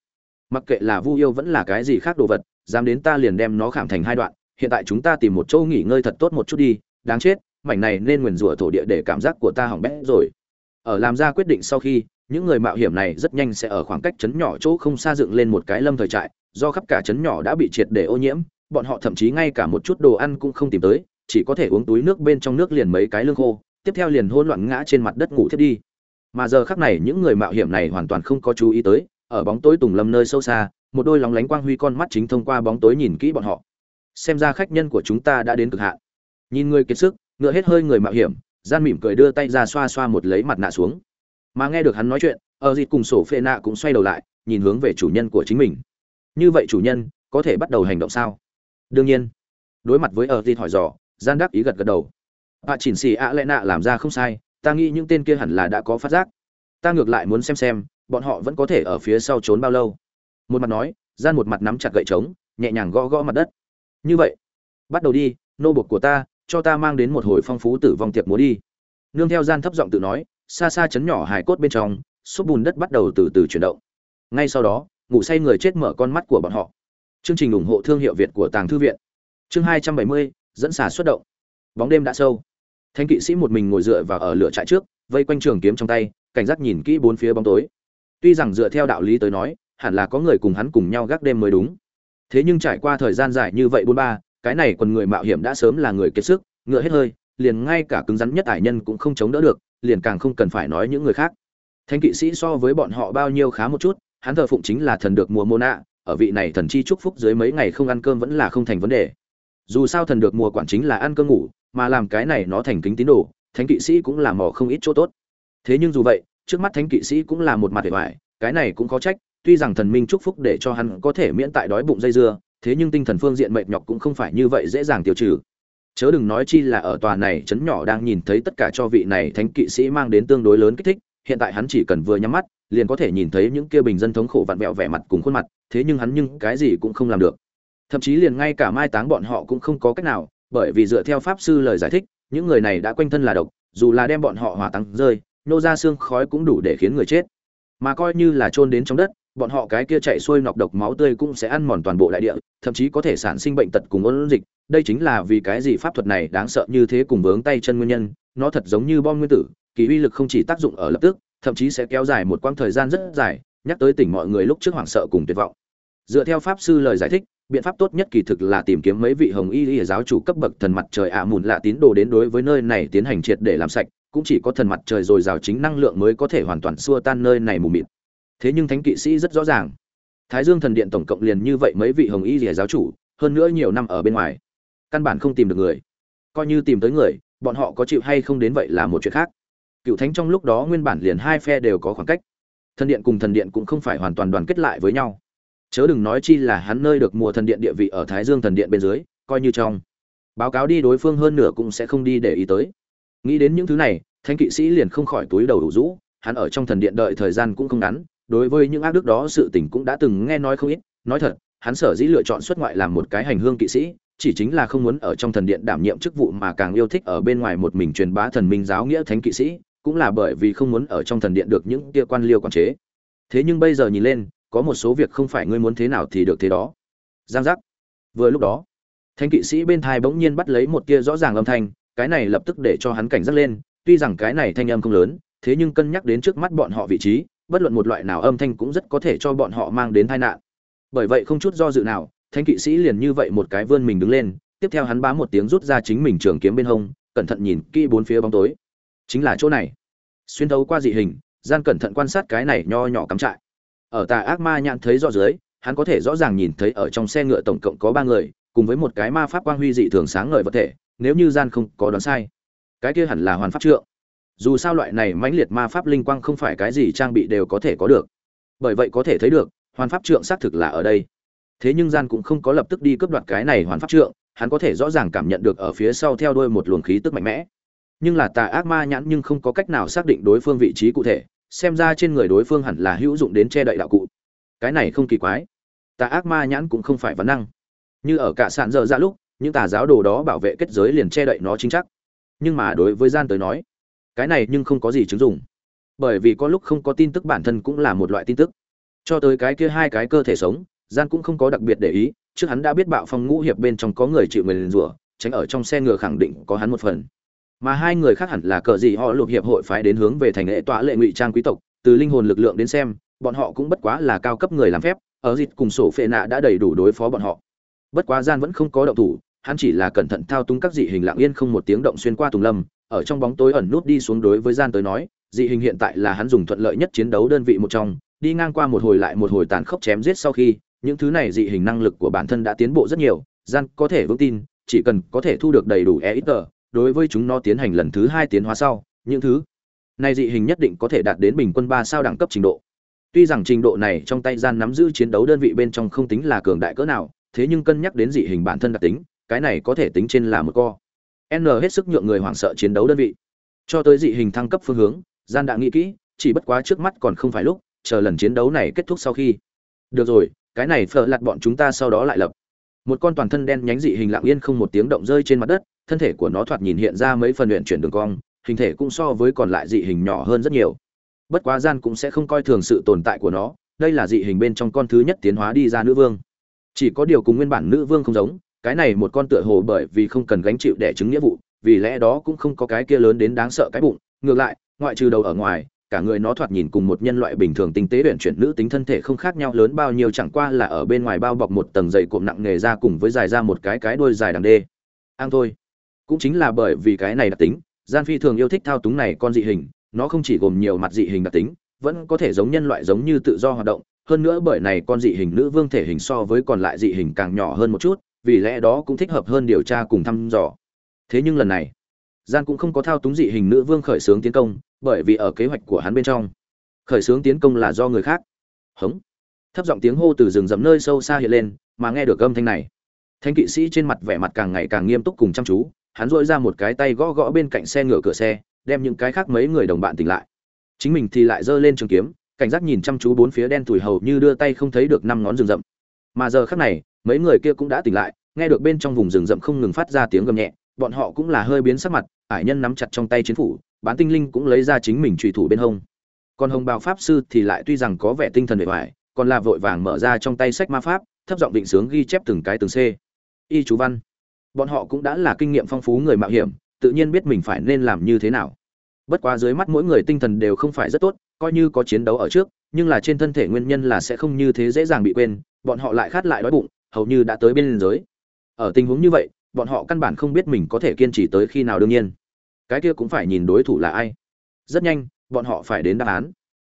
Mặc kệ là vu yêu vẫn là cái gì khác đồ vật, dám đến ta liền đem nó khảm thành hai đoạn, hiện tại chúng ta tìm một chỗ nghỉ ngơi thật tốt một chút đi, đáng chết, mảnh này nên nguyền rủa thổ địa để cảm giác của ta hỏng bét rồi. Ở làm ra quyết định sau khi những người mạo hiểm này rất nhanh sẽ ở khoảng cách chấn nhỏ chỗ không xa dựng lên một cái lâm thời trại, do khắp cả chấn nhỏ đã bị triệt để ô nhiễm, bọn họ thậm chí ngay cả một chút đồ ăn cũng không tìm tới, chỉ có thể uống túi nước bên trong nước liền mấy cái lương khô, tiếp theo liền hỗn loạn ngã trên mặt đất ngủ thiết đi. Mà giờ khắc này những người mạo hiểm này hoàn toàn không có chú ý tới, ở bóng tối tùng lâm nơi sâu xa, một đôi lóng lánh quang huy con mắt chính thông qua bóng tối nhìn kỹ bọn họ. Xem ra khách nhân của chúng ta đã đến cực hạn. Nhìn người kiệt sức, ngựa hết hơi người mạo hiểm, gian mỉm cười đưa tay ra xoa xoa một lấy mặt nạ xuống mà nghe được hắn nói chuyện, ở dịt cùng sổ phê nạ cũng xoay đầu lại, nhìn hướng về chủ nhân của chính mình. Như vậy chủ nhân, có thể bắt đầu hành động sao? Đương nhiên. Đối mặt với ở dịt hỏi dò, gian đắc ý gật gật đầu. Bà chỉnh xì ạ lẽ nạ làm ra không sai, ta nghĩ những tên kia hẳn là đã có phát giác. Ta ngược lại muốn xem xem, bọn họ vẫn có thể ở phía sau trốn bao lâu. Một mặt nói, gian một mặt nắm chặt gậy trống, nhẹ nhàng gõ gõ mặt đất. Như vậy, bắt đầu đi, nô bộc của ta, cho ta mang đến một hồi phong phú tử vong tiệc múa đi. Nương theo gian thấp giọng tự nói xa xa chấn nhỏ hài cốt bên trong xúc bùn đất bắt đầu từ từ chuyển động. Ngay sau đó ngủ say người chết mở con mắt của bọn họ. Chương trình ủng hộ thương hiệu việt của tàng thư viện. Chương hai trăm bảy mươi dẫn xả xuất động. Bóng đêm đã sâu. Thanh kỵ sĩ một mình ngồi dựa vào ở lửa trại trước, vây quanh trường kiếm trong tay, cảnh giác nhìn kỹ bốn phía bóng tối. Tuy rằng dựa theo đạo lý tới nói, hẳn là có người cùng hắn cùng nhau gác đêm mới đúng. Thế nhưng trải qua thời gian dài như vậy bốn ba, cái này quần người mạo hiểm đã sớm là người kiệt sức, ngựa hết hơi, liền ngay cả cứng rắn nhất ải nhân cũng không chống đỡ được, liền càng không cần phải nói những người khác. Thánh kỵ sĩ so với bọn họ bao nhiêu khá một chút, hắn thờ phụng chính là thần được mùa Mona, ở vị này thần chi chúc phúc dưới mấy ngày không ăn cơm vẫn là không thành vấn đề. Dù sao thần được mùa quản chính là ăn cơm ngủ, mà làm cái này nó thành kính tín đồ, thánh kỵ sĩ cũng là mò không ít chỗ tốt. Thế nhưng dù vậy, trước mắt thánh kỵ sĩ cũng là một mặt vẻ vải, cái này cũng có trách, tuy rằng thần minh chúc phúc để cho hắn có thể miễn tại đói bụng dây dưa, thế nhưng tinh thần phương diện mệt nhọc cũng không phải như vậy dễ dàng tiêu trừ. Chớ đừng nói chi là ở tòa này chấn nhỏ đang nhìn thấy tất cả cho vị này thánh kỵ sĩ mang đến tương đối lớn kích thích, hiện tại hắn chỉ cần vừa nhắm mắt, liền có thể nhìn thấy những kia bình dân thống khổ vặn vẹo vẻ mặt cùng khuôn mặt, thế nhưng hắn nhưng cái gì cũng không làm được. Thậm chí liền ngay cả mai táng bọn họ cũng không có cách nào, bởi vì dựa theo pháp sư lời giải thích, những người này đã quanh thân là độc, dù là đem bọn họ hỏa tăng rơi, nô ra xương khói cũng đủ để khiến người chết. Mà coi như là chôn đến trong đất, bọn họ cái kia chạy xuôi nọc độc máu tươi cũng sẽ ăn mòn toàn bộ đại địa, thậm chí có thể sản sinh bệnh tật cùng ôn dịch. Đây chính là vì cái gì pháp thuật này đáng sợ như thế cùng vướng tay chân nguyên nhân, nó thật giống như bom nguyên tử, kỳ uy lực không chỉ tác dụng ở lập tức, thậm chí sẽ kéo dài một quãng thời gian rất dài, nhắc tới tỉnh mọi người lúc trước hoảng sợ cùng tuyệt vọng. Dựa theo pháp sư lời giải thích, biện pháp tốt nhất kỳ thực là tìm kiếm mấy vị hồng y y giáo chủ cấp bậc thần mặt trời ạ mùn lạ tín đồ đến đối với nơi này tiến hành triệt để làm sạch, cũng chỉ có thần mặt trời dồi rào chính năng lượng mới có thể hoàn toàn xua tan nơi này mù mịt. Thế nhưng thánh kỵ sĩ rất rõ ràng, Thái Dương thần điện tổng cộng liền như vậy mấy vị hồng y y giáo chủ, hơn nữa nhiều năm ở bên ngoài, căn bản không tìm được người. Coi như tìm tới người, bọn họ có chịu hay không đến vậy là một chuyện khác. Cựu thánh trong lúc đó nguyên bản liền hai phe đều có khoảng cách. Thần điện cùng thần điện cũng không phải hoàn toàn đoàn kết lại với nhau. Chớ đừng nói chi là hắn nơi được mùa thần điện địa vị ở thái dương thần điện bên dưới coi như trong báo cáo đi đối phương hơn nửa cũng sẽ không đi để ý tới. Nghĩ đến những thứ này thanh kỵ sĩ liền không khỏi túi đầu đủ rũ hắn ở trong thần điện đợi thời gian cũng không ngắn đối với những ác đức đó sự tình cũng đã từng nghe nói không ít. Nói thật hắn sở dĩ lựa chọn xuất ngoại làm một cái hành hương kỵ sĩ chỉ chính là không muốn ở trong thần điện đảm nhiệm chức vụ mà càng yêu thích ở bên ngoài một mình truyền bá thần minh giáo nghĩa thánh kỵ sĩ, cũng là bởi vì không muốn ở trong thần điện được những kia quan liêu quản chế. Thế nhưng bây giờ nhìn lên, có một số việc không phải ngươi muốn thế nào thì được thế đó. Giang giác. Vừa lúc đó, thánh kỵ sĩ bên thai bỗng nhiên bắt lấy một kia rõ ràng âm thanh, cái này lập tức để cho hắn cảnh giác lên, tuy rằng cái này thanh âm không lớn, thế nhưng cân nhắc đến trước mắt bọn họ vị trí, bất luận một loại nào âm thanh cũng rất có thể cho bọn họ mang đến tai nạn. Bởi vậy không chút do dự nào thanh kỵ sĩ liền như vậy một cái vươn mình đứng lên, tiếp theo hắn bám một tiếng rút ra chính mình trường kiếm bên hông, cẩn thận nhìn kỹ bốn phía bóng tối. Chính là chỗ này. Xuyên thấu qua dị hình, gian cẩn thận quan sát cái này nho nhỏ cắm trại. Ở tà ác ma nhãn thấy rõ dưới, hắn có thể rõ ràng nhìn thấy ở trong xe ngựa tổng cộng có ba người, cùng với một cái ma pháp quang huy dị thường sáng ngời vật thể, nếu như gian không có đoán sai. Cái kia hẳn là hoàn pháp trượng. Dù sao loại này mãnh liệt ma pháp linh quang không phải cái gì trang bị đều có thể có được. Bởi vậy có thể thấy được, hoàn pháp trượng xác thực là ở đây thế nhưng gian cũng không có lập tức đi cướp đoạt cái này hoàn pháp trượng, hắn có thể rõ ràng cảm nhận được ở phía sau theo đuôi một luồng khí tức mạnh mẽ. Nhưng là tà ác ma nhãn nhưng không có cách nào xác định đối phương vị trí cụ thể, xem ra trên người đối phương hẳn là hữu dụng đến che đậy đạo cụ. Cái này không kỳ quái. Tà ác ma nhãn cũng không phải vấn năng. Như ở cả sạn dở ra lúc, những tà giáo đồ đó bảo vệ kết giới liền che đậy nó chính chắc. Nhưng mà đối với gian tới nói, cái này nhưng không có gì chứng dụng. Bởi vì có lúc không có tin tức bản thân cũng là một loại tin tức. Cho tới cái kia hai cái cơ thể sống gian cũng không có đặc biệt để ý, trước hắn đã biết bạo phong ngũ hiệp bên trong có người chịu người liền rủa, tránh ở trong xe ngựa khẳng định có hắn một phần. Mà hai người khác hẳn là cờ gì họ lục hiệp hội phái đến hướng về thành lễ tọa lệ ngụy trang quý tộc, từ linh hồn lực lượng đến xem, bọn họ cũng bất quá là cao cấp người làm phép, ở dịch cùng sổ phệ nạ đã đầy đủ đối phó bọn họ. Bất quá gian vẫn không có động thủ, hắn chỉ là cẩn thận thao túng các dị hình lặng yên không một tiếng động xuyên qua tùng lâm, ở trong bóng tối ẩn nút đi xuống đối với gian tới nói, dị hình hiện tại là hắn dùng thuận lợi nhất chiến đấu đơn vị một trong, đi ngang qua một hồi lại một hồi tàn khốc chém giết sau khi những thứ này dị hình năng lực của bản thân đã tiến bộ rất nhiều, gian có thể vững tin, chỉ cần có thể thu được đầy đủ e ít tờ, đối với chúng nó tiến hành lần thứ hai tiến hóa sau, những thứ này dị hình nhất định có thể đạt đến bình quân ba sao đẳng cấp trình độ. Tuy rằng trình độ này trong tay gian nắm giữ chiến đấu đơn vị bên trong không tính là cường đại cỡ nào, thế nhưng cân nhắc đến dị hình bản thân đặc tính, cái này có thể tính trên là một co. N hết sức nhượng người hoảng sợ chiến đấu đơn vị. Cho tới dị hình thăng cấp phương hướng, gian đã nghĩ kỹ, chỉ bất quá trước mắt còn không phải lúc, chờ lần chiến đấu này kết thúc sau khi. Được rồi cái này phở lặt bọn chúng ta sau đó lại lập. Một con toàn thân đen nhánh dị hình lặng yên không một tiếng động rơi trên mặt đất, thân thể của nó thoạt nhìn hiện ra mấy phần luyện chuyển đường cong, hình thể cũng so với còn lại dị hình nhỏ hơn rất nhiều. Bất quá gian cũng sẽ không coi thường sự tồn tại của nó, đây là dị hình bên trong con thứ nhất tiến hóa đi ra nữ vương. Chỉ có điều cùng nguyên bản nữ vương không giống, cái này một con tựa hồ bởi vì không cần gánh chịu đẻ trứng nghĩa vụ, vì lẽ đó cũng không có cái kia lớn đến đáng sợ cái bụng. Ngược lại, ngoại trừ đầu ở ngoài cả người nó thoạt nhìn cùng một nhân loại bình thường tinh tế luyện chuyển nữ tính thân thể không khác nhau lớn bao nhiêu, chẳng qua là ở bên ngoài bao bọc một tầng dày cộm nặng nghề ra cùng với dài ra một cái cái đuôi dài đằng đê. Ăn thôi. Cũng chính là bởi vì cái này đặc tính, gian phi thường yêu thích thao túng này con dị hình, nó không chỉ gồm nhiều mặt dị hình đặc tính, vẫn có thể giống nhân loại giống như tự do hoạt động. Hơn nữa bởi này con dị hình nữ vương thể hình so với còn lại dị hình càng nhỏ hơn một chút, vì lẽ đó cũng thích hợp hơn điều tra cùng thăm dò. Thế nhưng lần này, gian cũng không có thao túng dị hình nữ vương khởi xướng tiến công bởi vì ở kế hoạch của hắn bên trong, khởi xướng tiến công là do người khác. Hống. Thấp giọng tiếng hô từ rừng rậm nơi sâu xa hiện lên, mà nghe được âm thanh này. Thanh kỵ sĩ trên mặt vẻ mặt càng ngày càng nghiêm túc cùng chăm chú, hắn dội ra một cái tay gõ gõ bên cạnh xe ngựa cửa xe, đem những cái khác mấy người đồng bạn tỉnh lại. Chính mình thì lại giơ lên trường kiếm, cảnh giác nhìn chăm chú bốn phía đen thủi hầu như đưa tay không thấy được năm ngón rừng rậm. Mà giờ khác này, mấy người kia cũng đã tỉnh lại, nghe được bên trong vùng rừng rậm không ngừng phát ra tiếng gầm nhẹ bọn họ cũng là hơi biến sắc mặt, ải nhân nắm chặt trong tay chiến phủ, bán tinh linh cũng lấy ra chính mình trùy thủ bên hông. Còn hồng bào pháp sư thì lại tuy rằng có vẻ tinh thần bề ngoài còn là vội vàng mở ra trong tay sách ma pháp, thấp giọng định sướng ghi chép từng cái từng c. Y chú văn. Bọn họ cũng đã là kinh nghiệm phong phú người mạo hiểm, tự nhiên biết mình phải nên làm như thế nào. Bất quá dưới mắt mỗi người tinh thần đều không phải rất tốt, coi như có chiến đấu ở trước, nhưng là trên thân thể nguyên nhân là sẽ không như thế dễ dàng bị quên, bọn họ lại khát lại đói bụng, hầu như đã tới bên liên giới. Ở tình huống như vậy bọn họ căn bản không biết mình có thể kiên trì tới khi nào đương nhiên. Cái kia cũng phải nhìn đối thủ là ai. Rất nhanh, bọn họ phải đến đáp án.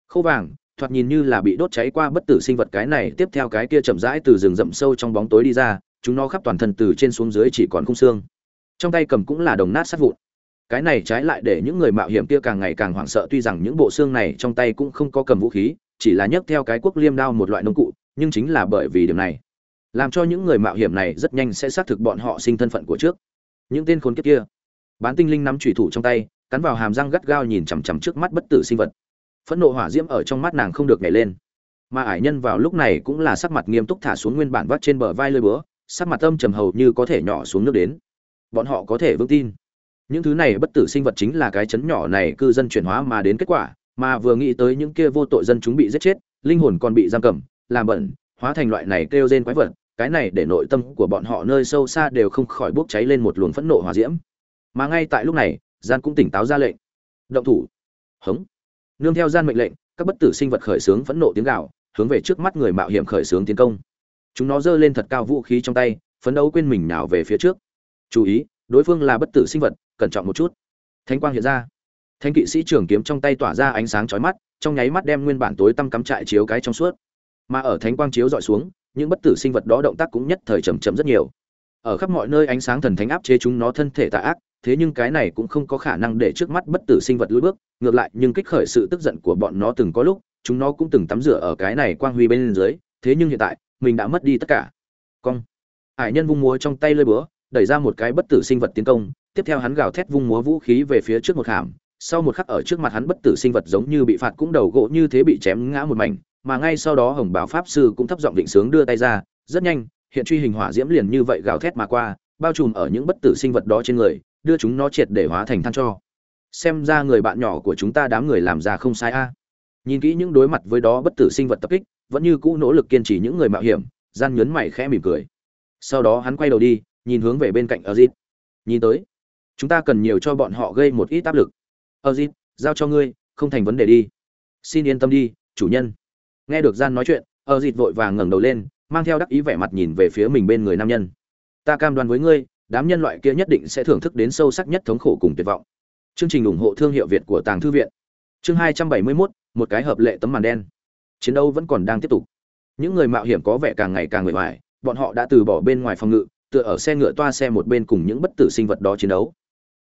Khô vàng, thoạt nhìn như là bị đốt cháy qua bất tử sinh vật cái này, tiếp theo cái kia chậm rãi từ rừng rậm sâu trong bóng tối đi ra, chúng nó khắp toàn thân từ trên xuống dưới chỉ còn khung xương. Trong tay cầm cũng là đồng nát sát vụn. Cái này trái lại để những người mạo hiểm kia càng ngày càng hoảng sợ, tuy rằng những bộ xương này trong tay cũng không có cầm vũ khí, chỉ là nhấc theo cái quốc liêm đao một loại nông cụ, nhưng chính là bởi vì điểm này làm cho những người mạo hiểm này rất nhanh sẽ xác thực bọn họ sinh thân phận của trước. Những tên khốn kiếp kia, bán tinh linh nắm trùy thủ trong tay, cắn vào hàm răng gắt gao nhìn chằm chằm trước mắt bất tử sinh vật. Phẫn nộ hỏa diễm ở trong mắt nàng không được nhảy lên. Mà ải nhân vào lúc này cũng là sắc mặt nghiêm túc thả xuống nguyên bản vắt trên bờ vai lơi búa, sắc mặt âm trầm hầu như có thể nhỏ xuống nước đến. Bọn họ có thể vững tin. Những thứ này bất tử sinh vật chính là cái chấn nhỏ này cư dân chuyển hóa mà đến kết quả, mà vừa nghĩ tới những kia vô tội dân chúng bị giết chết, linh hồn còn bị giam cầm, làm bẩn, hóa thành loại này kêu rên quái vật cái này để nội tâm của bọn họ nơi sâu xa đều không khỏi bốc cháy lên một luồng phẫn nộ hòa diễm. Mà ngay tại lúc này, gian cũng tỉnh táo ra lệnh. Động thủ. Hống. Nương theo gian mệnh lệnh, các bất tử sinh vật khởi xướng phẫn nộ tiếng gạo hướng về trước mắt người mạo hiểm khởi xướng tiến công. Chúng nó giơ lên thật cao vũ khí trong tay, phấn đấu quên mình nào về phía trước. Chú ý, đối phương là bất tử sinh vật, cẩn trọng một chút. Thánh quang hiện ra. Thánh kỵ sĩ trường kiếm trong tay tỏa ra ánh sáng chói mắt, trong nháy mắt đem nguyên bản tối tăm cắm trại chiếu cái trong suốt. Mà ở thánh quang chiếu dọi xuống những bất tử sinh vật đó động tác cũng nhất thời chậm chậm rất nhiều. Ở khắp mọi nơi ánh sáng thần thánh áp chế chúng nó thân thể tà ác thế nhưng cái này cũng không có khả năng để trước mắt bất tử sinh vật lùi bước ngược lại nhưng kích khởi sự tức giận của bọn nó từng có lúc chúng nó cũng từng tắm rửa ở cái này quang huy bên dưới thế nhưng hiện tại mình đã mất đi tất cả. Cong. Hải nhân vung múa trong tay lơi búa đẩy ra một cái bất tử sinh vật tiến công tiếp theo hắn gào thét vung múa vũ khí về phía trước một hàm, sau một khắc ở trước mặt hắn bất tử sinh vật giống như bị phạt cũng đầu gỗ như thế bị chém ngã một mảnh mà ngay sau đó hồng bảo pháp sư cũng thấp giọng định sướng đưa tay ra rất nhanh hiện truy hình hỏa diễm liền như vậy gào thét mà qua bao trùm ở những bất tử sinh vật đó trên người đưa chúng nó triệt để hóa thành than cho xem ra người bạn nhỏ của chúng ta đám người làm ra không sai a nhìn kỹ những đối mặt với đó bất tử sinh vật tập kích vẫn như cũ nỗ lực kiên trì những người mạo hiểm gian nhấn mày khẽ mỉm cười sau đó hắn quay đầu đi nhìn hướng về bên cạnh Azit. Nhìn tới, chúng ta cần nhiều cho bọn họ gây một ít áp lực. Ờ, Azit, giao cho ngươi, không thành vấn đề đi. Xin yên tâm đi, chủ nhân. Nghe được gian nói chuyện, ờ, Azit vội vàng ngẩng đầu lên, mang theo đắc ý vẻ mặt nhìn về phía mình bên người nam nhân. Ta cam đoan với ngươi, đám nhân loại kia nhất định sẽ thưởng thức đến sâu sắc nhất thống khổ cùng tuyệt vọng. Chương trình ủng hộ thương hiệu Việt của Tàng thư viện. Chương 271, một cái hợp lệ tấm màn đen. Chiến đấu vẫn còn đang tiếp tục. Những người mạo hiểm có vẻ càng ngày càng nguy hoài, bọn họ đã từ bỏ bên ngoài phòng ngự, tựa ở xe ngựa toa xe một bên cùng những bất tử sinh vật đó chiến đấu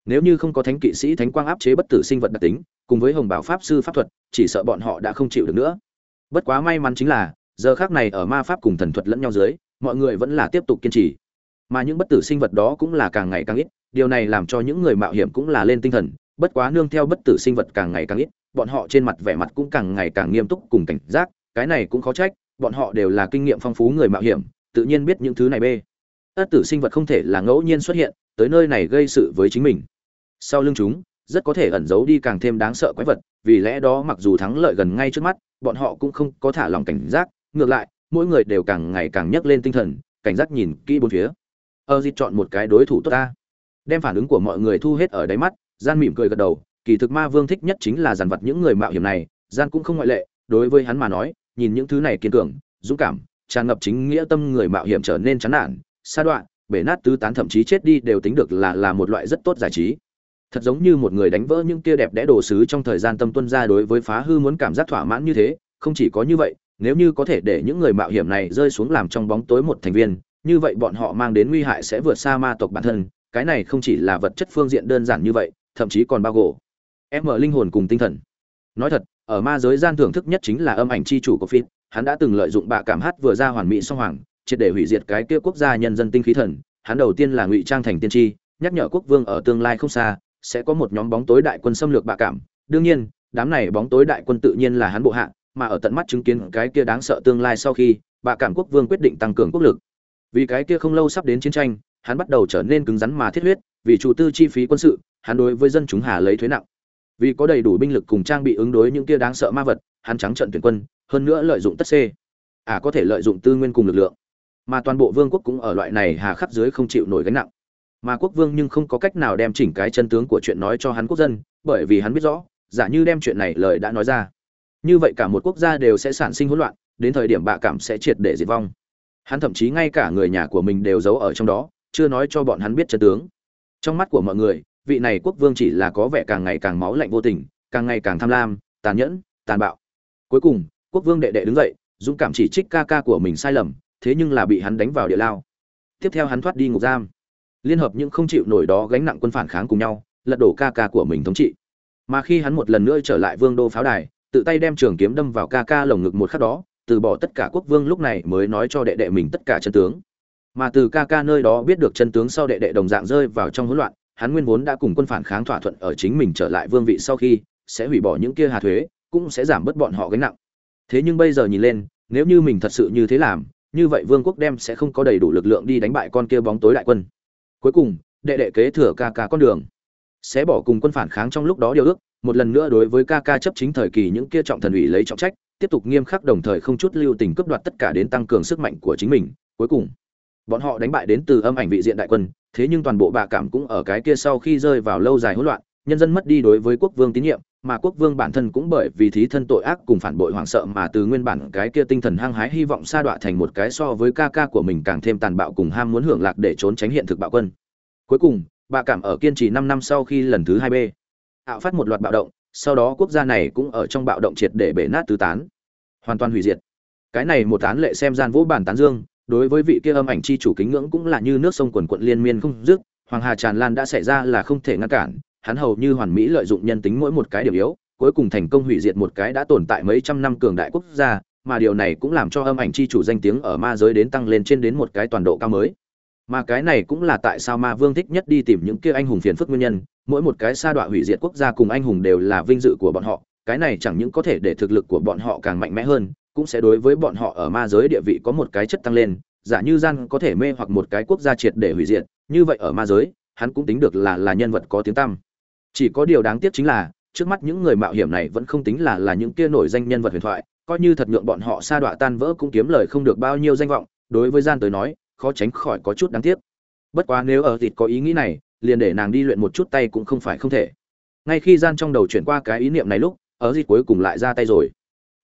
nếu như không có thánh kỵ sĩ, thánh quang áp chế bất tử sinh vật đặc tính, cùng với hồng bảo pháp sư pháp thuật, chỉ sợ bọn họ đã không chịu được nữa. Bất quá may mắn chính là, giờ khác này ở ma pháp cùng thần thuật lẫn nhau dưới, mọi người vẫn là tiếp tục kiên trì. Mà những bất tử sinh vật đó cũng là càng ngày càng ít, điều này làm cho những người mạo hiểm cũng là lên tinh thần, bất quá nương theo bất tử sinh vật càng ngày càng ít, bọn họ trên mặt vẻ mặt cũng càng ngày càng nghiêm túc cùng cảnh giác, cái này cũng khó trách, bọn họ đều là kinh nghiệm phong phú người mạo hiểm, tự nhiên biết những thứ này bê. Ất tử sinh vật không thể là ngẫu nhiên xuất hiện, tới nơi này gây sự với chính mình sau lưng chúng, rất có thể ẩn giấu đi càng thêm đáng sợ quái vật, vì lẽ đó mặc dù thắng lợi gần ngay trước mắt, bọn họ cũng không có thả lòng cảnh giác, ngược lại, mỗi người đều càng ngày càng nhấc lên tinh thần, cảnh giác nhìn kỹ bốn phía. Ơ dịt chọn một cái đối thủ tốt ta. Đem phản ứng của mọi người thu hết ở đáy mắt, gian mỉm cười gật đầu, kỳ thực ma vương thích nhất chính là dàn vật những người mạo hiểm này, gian cũng không ngoại lệ, đối với hắn mà nói, nhìn những thứ này kiên cường, dũng cảm, tràn ngập chính nghĩa tâm người mạo hiểm trở nên chán nản, sa đoạn bể nát tứ tán thậm chí chết đi đều tính được là là một loại rất tốt giải trí thật giống như một người đánh vỡ những kia đẹp đẽ đồ sứ trong thời gian tâm tuân ra đối với phá hư muốn cảm giác thỏa mãn như thế, không chỉ có như vậy, nếu như có thể để những người mạo hiểm này rơi xuống làm trong bóng tối một thành viên, như vậy bọn họ mang đến nguy hại sẽ vượt xa ma tộc bản thân, cái này không chỉ là vật chất phương diện đơn giản như vậy, thậm chí còn bao gồm em mở linh hồn cùng tinh thần. Nói thật, ở ma giới gian thưởng thức nhất chính là âm ảnh chi chủ của phim, hắn đã từng lợi dụng bạ cảm hát vừa ra hoàn mỹ song hoàng, triệt để hủy diệt cái kia quốc gia nhân dân tinh khí thần, hắn đầu tiên là ngụy trang thành tiên tri, nhắc nhở quốc vương ở tương lai không xa sẽ có một nhóm bóng tối đại quân xâm lược bạ cảm. Đương nhiên, đám này bóng tối đại quân tự nhiên là hắn bộ hạ, mà ở tận mắt chứng kiến cái kia đáng sợ tương lai sau khi, bạ cảm quốc vương quyết định tăng cường quốc lực. Vì cái kia không lâu sắp đến chiến tranh, hắn bắt đầu trở nên cứng rắn mà thiết huyết, vì chủ tư chi phí quân sự, hắn đối với dân chúng hà lấy thuế nặng. Vì có đầy đủ binh lực cùng trang bị ứng đối những kia đáng sợ ma vật, hắn trắng trận tuyển quân, hơn nữa lợi dụng tất xê. À có thể lợi dụng tư nguyên cùng lực lượng. Mà toàn bộ vương quốc cũng ở loại này hà khắc dưới không chịu nổi gánh nặng mà quốc vương nhưng không có cách nào đem chỉnh cái chân tướng của chuyện nói cho hắn quốc dân, bởi vì hắn biết rõ, giả như đem chuyện này lời đã nói ra. Như vậy cả một quốc gia đều sẽ sản sinh hỗn loạn, đến thời điểm bạ cảm sẽ triệt để diệt vong. Hắn thậm chí ngay cả người nhà của mình đều giấu ở trong đó, chưa nói cho bọn hắn biết chân tướng. Trong mắt của mọi người, vị này quốc vương chỉ là có vẻ càng ngày càng máu lạnh vô tình, càng ngày càng tham lam, tàn nhẫn, tàn bạo. Cuối cùng, quốc vương đệ đệ đứng dậy, dũng cảm chỉ trích ca ca của mình sai lầm, thế nhưng là bị hắn đánh vào địa lao. Tiếp theo hắn thoát đi ngục giam liên hợp những không chịu nổi đó gánh nặng quân phản kháng cùng nhau, lật đổ ca ca của mình thống trị. Mà khi hắn một lần nữa trở lại vương đô pháo đài, tự tay đem trường kiếm đâm vào ca ca lồng ngực một khắc đó, từ bỏ tất cả quốc vương lúc này mới nói cho đệ đệ mình tất cả chân tướng. Mà từ ca ca nơi đó biết được chân tướng sau đệ đệ đồng dạng rơi vào trong hỗn loạn, hắn nguyên vốn đã cùng quân phản kháng thỏa thuận ở chính mình trở lại vương vị sau khi, sẽ hủy bỏ những kia hà thuế, cũng sẽ giảm bớt bọn họ gánh nặng. Thế nhưng bây giờ nhìn lên, nếu như mình thật sự như thế làm, như vậy vương quốc đem sẽ không có đầy đủ lực lượng đi đánh bại con kia bóng tối đại quân cuối cùng, đệ đệ kế thừa ca ca con đường. Sẽ bỏ cùng quân phản kháng trong lúc đó điều ước, một lần nữa đối với ca ca chấp chính thời kỳ những kia trọng thần ủy lấy trọng trách, tiếp tục nghiêm khắc đồng thời không chút lưu tình cướp đoạt tất cả đến tăng cường sức mạnh của chính mình. Cuối cùng, bọn họ đánh bại đến từ âm ảnh vị diện đại quân, thế nhưng toàn bộ bạ cảm cũng ở cái kia sau khi rơi vào lâu dài hỗn loạn, nhân dân mất đi đối với quốc vương tín nhiệm mà quốc vương bản thân cũng bởi vì thí thân tội ác cùng phản bội hoảng sợ mà từ nguyên bản cái kia tinh thần hăng hái hy vọng sa đọa thành một cái so với ca ca của mình càng thêm tàn bạo cùng ham muốn hưởng lạc để trốn tránh hiện thực bạo quân. Cuối cùng, bà cảm ở kiên trì năm năm sau khi lần thứ hai b ạo phát một loạt bạo động, sau đó quốc gia này cũng ở trong bạo động triệt để bể nát tứ tán. Hoàn toàn hủy diệt. Cái này một án lệ xem gian vũ bản tán dương, đối với vị kia âm ảnh chi chủ kính ngưỡng cũng là như nước sông quần quận liên miên không dứt, hoàng hà tràn lan đã xảy ra là không thể ngăn cản hắn hầu như hoàn mỹ lợi dụng nhân tính mỗi một cái điểm yếu, cuối cùng thành công hủy diệt một cái đã tồn tại mấy trăm năm cường đại quốc gia, mà điều này cũng làm cho âm ảnh chi chủ danh tiếng ở ma giới đến tăng lên trên đến một cái toàn độ cao mới. Mà cái này cũng là tại sao ma vương thích nhất đi tìm những kia anh hùng phiền phức nguyên nhân, mỗi một cái sa đọa hủy diệt quốc gia cùng anh hùng đều là vinh dự của bọn họ, cái này chẳng những có thể để thực lực của bọn họ càng mạnh mẽ hơn, cũng sẽ đối với bọn họ ở ma giới địa vị có một cái chất tăng lên, giả như gian có thể mê hoặc một cái quốc gia triệt để hủy diệt, như vậy ở ma giới, hắn cũng tính được là là nhân vật có tiếng tăm chỉ có điều đáng tiếc chính là, trước mắt những người mạo hiểm này vẫn không tính là là những kia nổi danh nhân vật huyền thoại, coi như thật nhượng bọn họ sa đọa tan vỡ cũng kiếm lời không được bao nhiêu danh vọng, đối với gian tới nói, khó tránh khỏi có chút đáng tiếc. Bất quá nếu ở thịt có ý nghĩ này, liền để nàng đi luyện một chút tay cũng không phải không thể. Ngay khi gian trong đầu chuyển qua cái ý niệm này lúc, ở dịp cuối cùng lại ra tay rồi.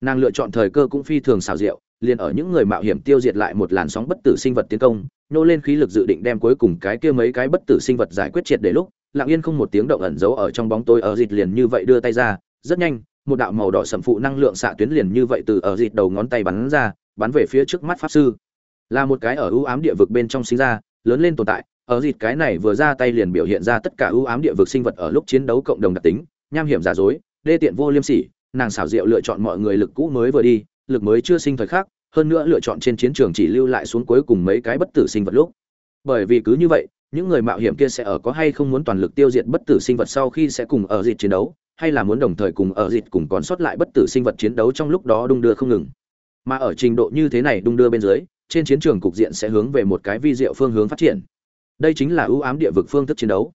Nàng lựa chọn thời cơ cũng phi thường xảo diệu, liền ở những người mạo hiểm tiêu diệt lại một làn sóng bất tử sinh vật tiến công, nô lên khí lực dự định đem cuối cùng cái kia mấy cái bất tử sinh vật giải quyết triệt để lúc lặng yên không một tiếng động ẩn giấu ở trong bóng tối, ở dịt liền như vậy đưa tay ra, rất nhanh, một đạo màu đỏ sầm phụ năng lượng xạ tuyến liền như vậy từ ở dịt đầu ngón tay bắn ra, bắn về phía trước mắt pháp sư. Là một cái ở ưu ám địa vực bên trong sinh ra, lớn lên tồn tại, ở dịt cái này vừa ra tay liền biểu hiện ra tất cả ưu ám địa vực sinh vật ở lúc chiến đấu cộng đồng đặc tính, nham hiểm giả dối, đê tiện vô liêm sỉ, nàng xảo diệu lựa chọn mọi người lực cũ mới vừa đi, lực mới chưa sinh thời khắc, hơn nữa lựa chọn trên chiến trường chỉ lưu lại xuống cuối cùng mấy cái bất tử sinh vật lúc. Bởi vì cứ như vậy những người mạo hiểm kia sẽ ở có hay không muốn toàn lực tiêu diệt bất tử sinh vật sau khi sẽ cùng ở dịch chiến đấu, hay là muốn đồng thời cùng ở dịch cùng còn sót lại bất tử sinh vật chiến đấu trong lúc đó đung đưa không ngừng. Mà ở trình độ như thế này đung đưa bên dưới, trên chiến trường cục diện sẽ hướng về một cái vi diệu phương hướng phát triển. Đây chính là ưu ám địa vực phương thức chiến đấu.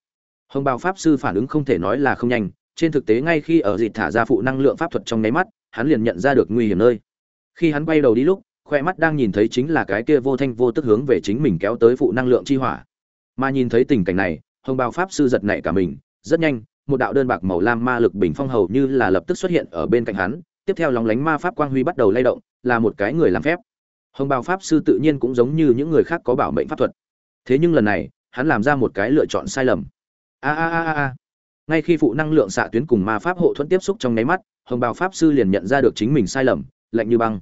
Hồng bào pháp sư phản ứng không thể nói là không nhanh, trên thực tế ngay khi ở dịch thả ra phụ năng lượng pháp thuật trong nháy mắt, hắn liền nhận ra được nguy hiểm nơi. Khi hắn quay đầu đi lúc, khoe mắt đang nhìn thấy chính là cái kia vô thanh vô tức hướng về chính mình kéo tới phụ năng lượng chi hỏa mà nhìn thấy tình cảnh này, hồng bào pháp sư giật nảy cả mình. Rất nhanh, một đạo đơn bạc màu lam ma lực bình phong hầu như là lập tức xuất hiện ở bên cạnh hắn. Tiếp theo lóng lánh ma pháp quang huy bắt đầu lay động, là một cái người làm phép. Hồng bào pháp sư tự nhiên cũng giống như những người khác có bảo mệnh pháp thuật. Thế nhưng lần này, hắn làm ra một cái lựa chọn sai lầm. A a a a ngay khi phụ năng lượng xạ tuyến cùng ma pháp hộ thuẫn tiếp xúc trong nháy mắt, hồng bào pháp sư liền nhận ra được chính mình sai lầm, lạnh như băng.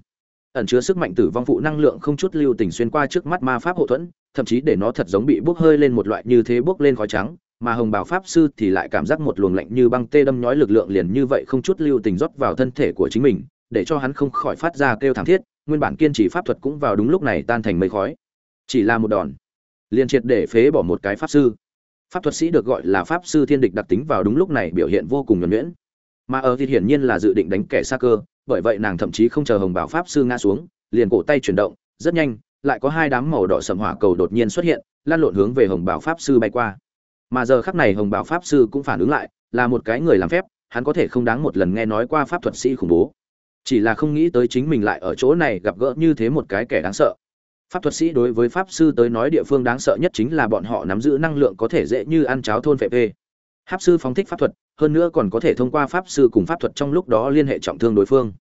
Ẩn chứa sức mạnh tử vong phụ năng lượng không chút lưu tình xuyên qua trước mắt ma pháp hộ thuẫn thậm chí để nó thật giống bị bốc hơi lên một loại như thế bốc lên khói trắng, mà hồng bào pháp sư thì lại cảm giác một luồng lạnh như băng tê đâm nhói lực lượng liền như vậy không chút lưu tình rót vào thân thể của chính mình, để cho hắn không khỏi phát ra kêu thảm thiết, nguyên bản kiên trì pháp thuật cũng vào đúng lúc này tan thành mây khói. Chỉ là một đòn, liền triệt để phế bỏ một cái pháp sư. Pháp thuật sĩ được gọi là pháp sư thiên địch đặc tính vào đúng lúc này biểu hiện vô cùng nhuẩn nhuyễn. Mà ở thì hiển nhiên là dự định đánh kẻ xa cơ, bởi vậy nàng thậm chí không chờ hồng bảo pháp sư ngã xuống, liền cổ tay chuyển động, rất nhanh lại có hai đám màu đỏ sầm hỏa cầu đột nhiên xuất hiện lan lộn hướng về hồng bảo pháp sư bay qua. Mà giờ khắc này hồng bảo pháp sư cũng phản ứng lại, là một cái người làm phép, hắn có thể không đáng một lần nghe nói qua pháp thuật sĩ khủng bố. Chỉ là không nghĩ tới chính mình lại ở chỗ này gặp gỡ như thế một cái kẻ đáng sợ. Pháp thuật sĩ đối với pháp sư tới nói địa phương đáng sợ nhất chính là bọn họ nắm giữ năng lượng có thể dễ như ăn cháo thôn phệ phê. Pháp sư phóng thích pháp thuật, hơn nữa còn có thể thông qua pháp sư cùng pháp thuật trong lúc đó liên hệ trọng thương đối phương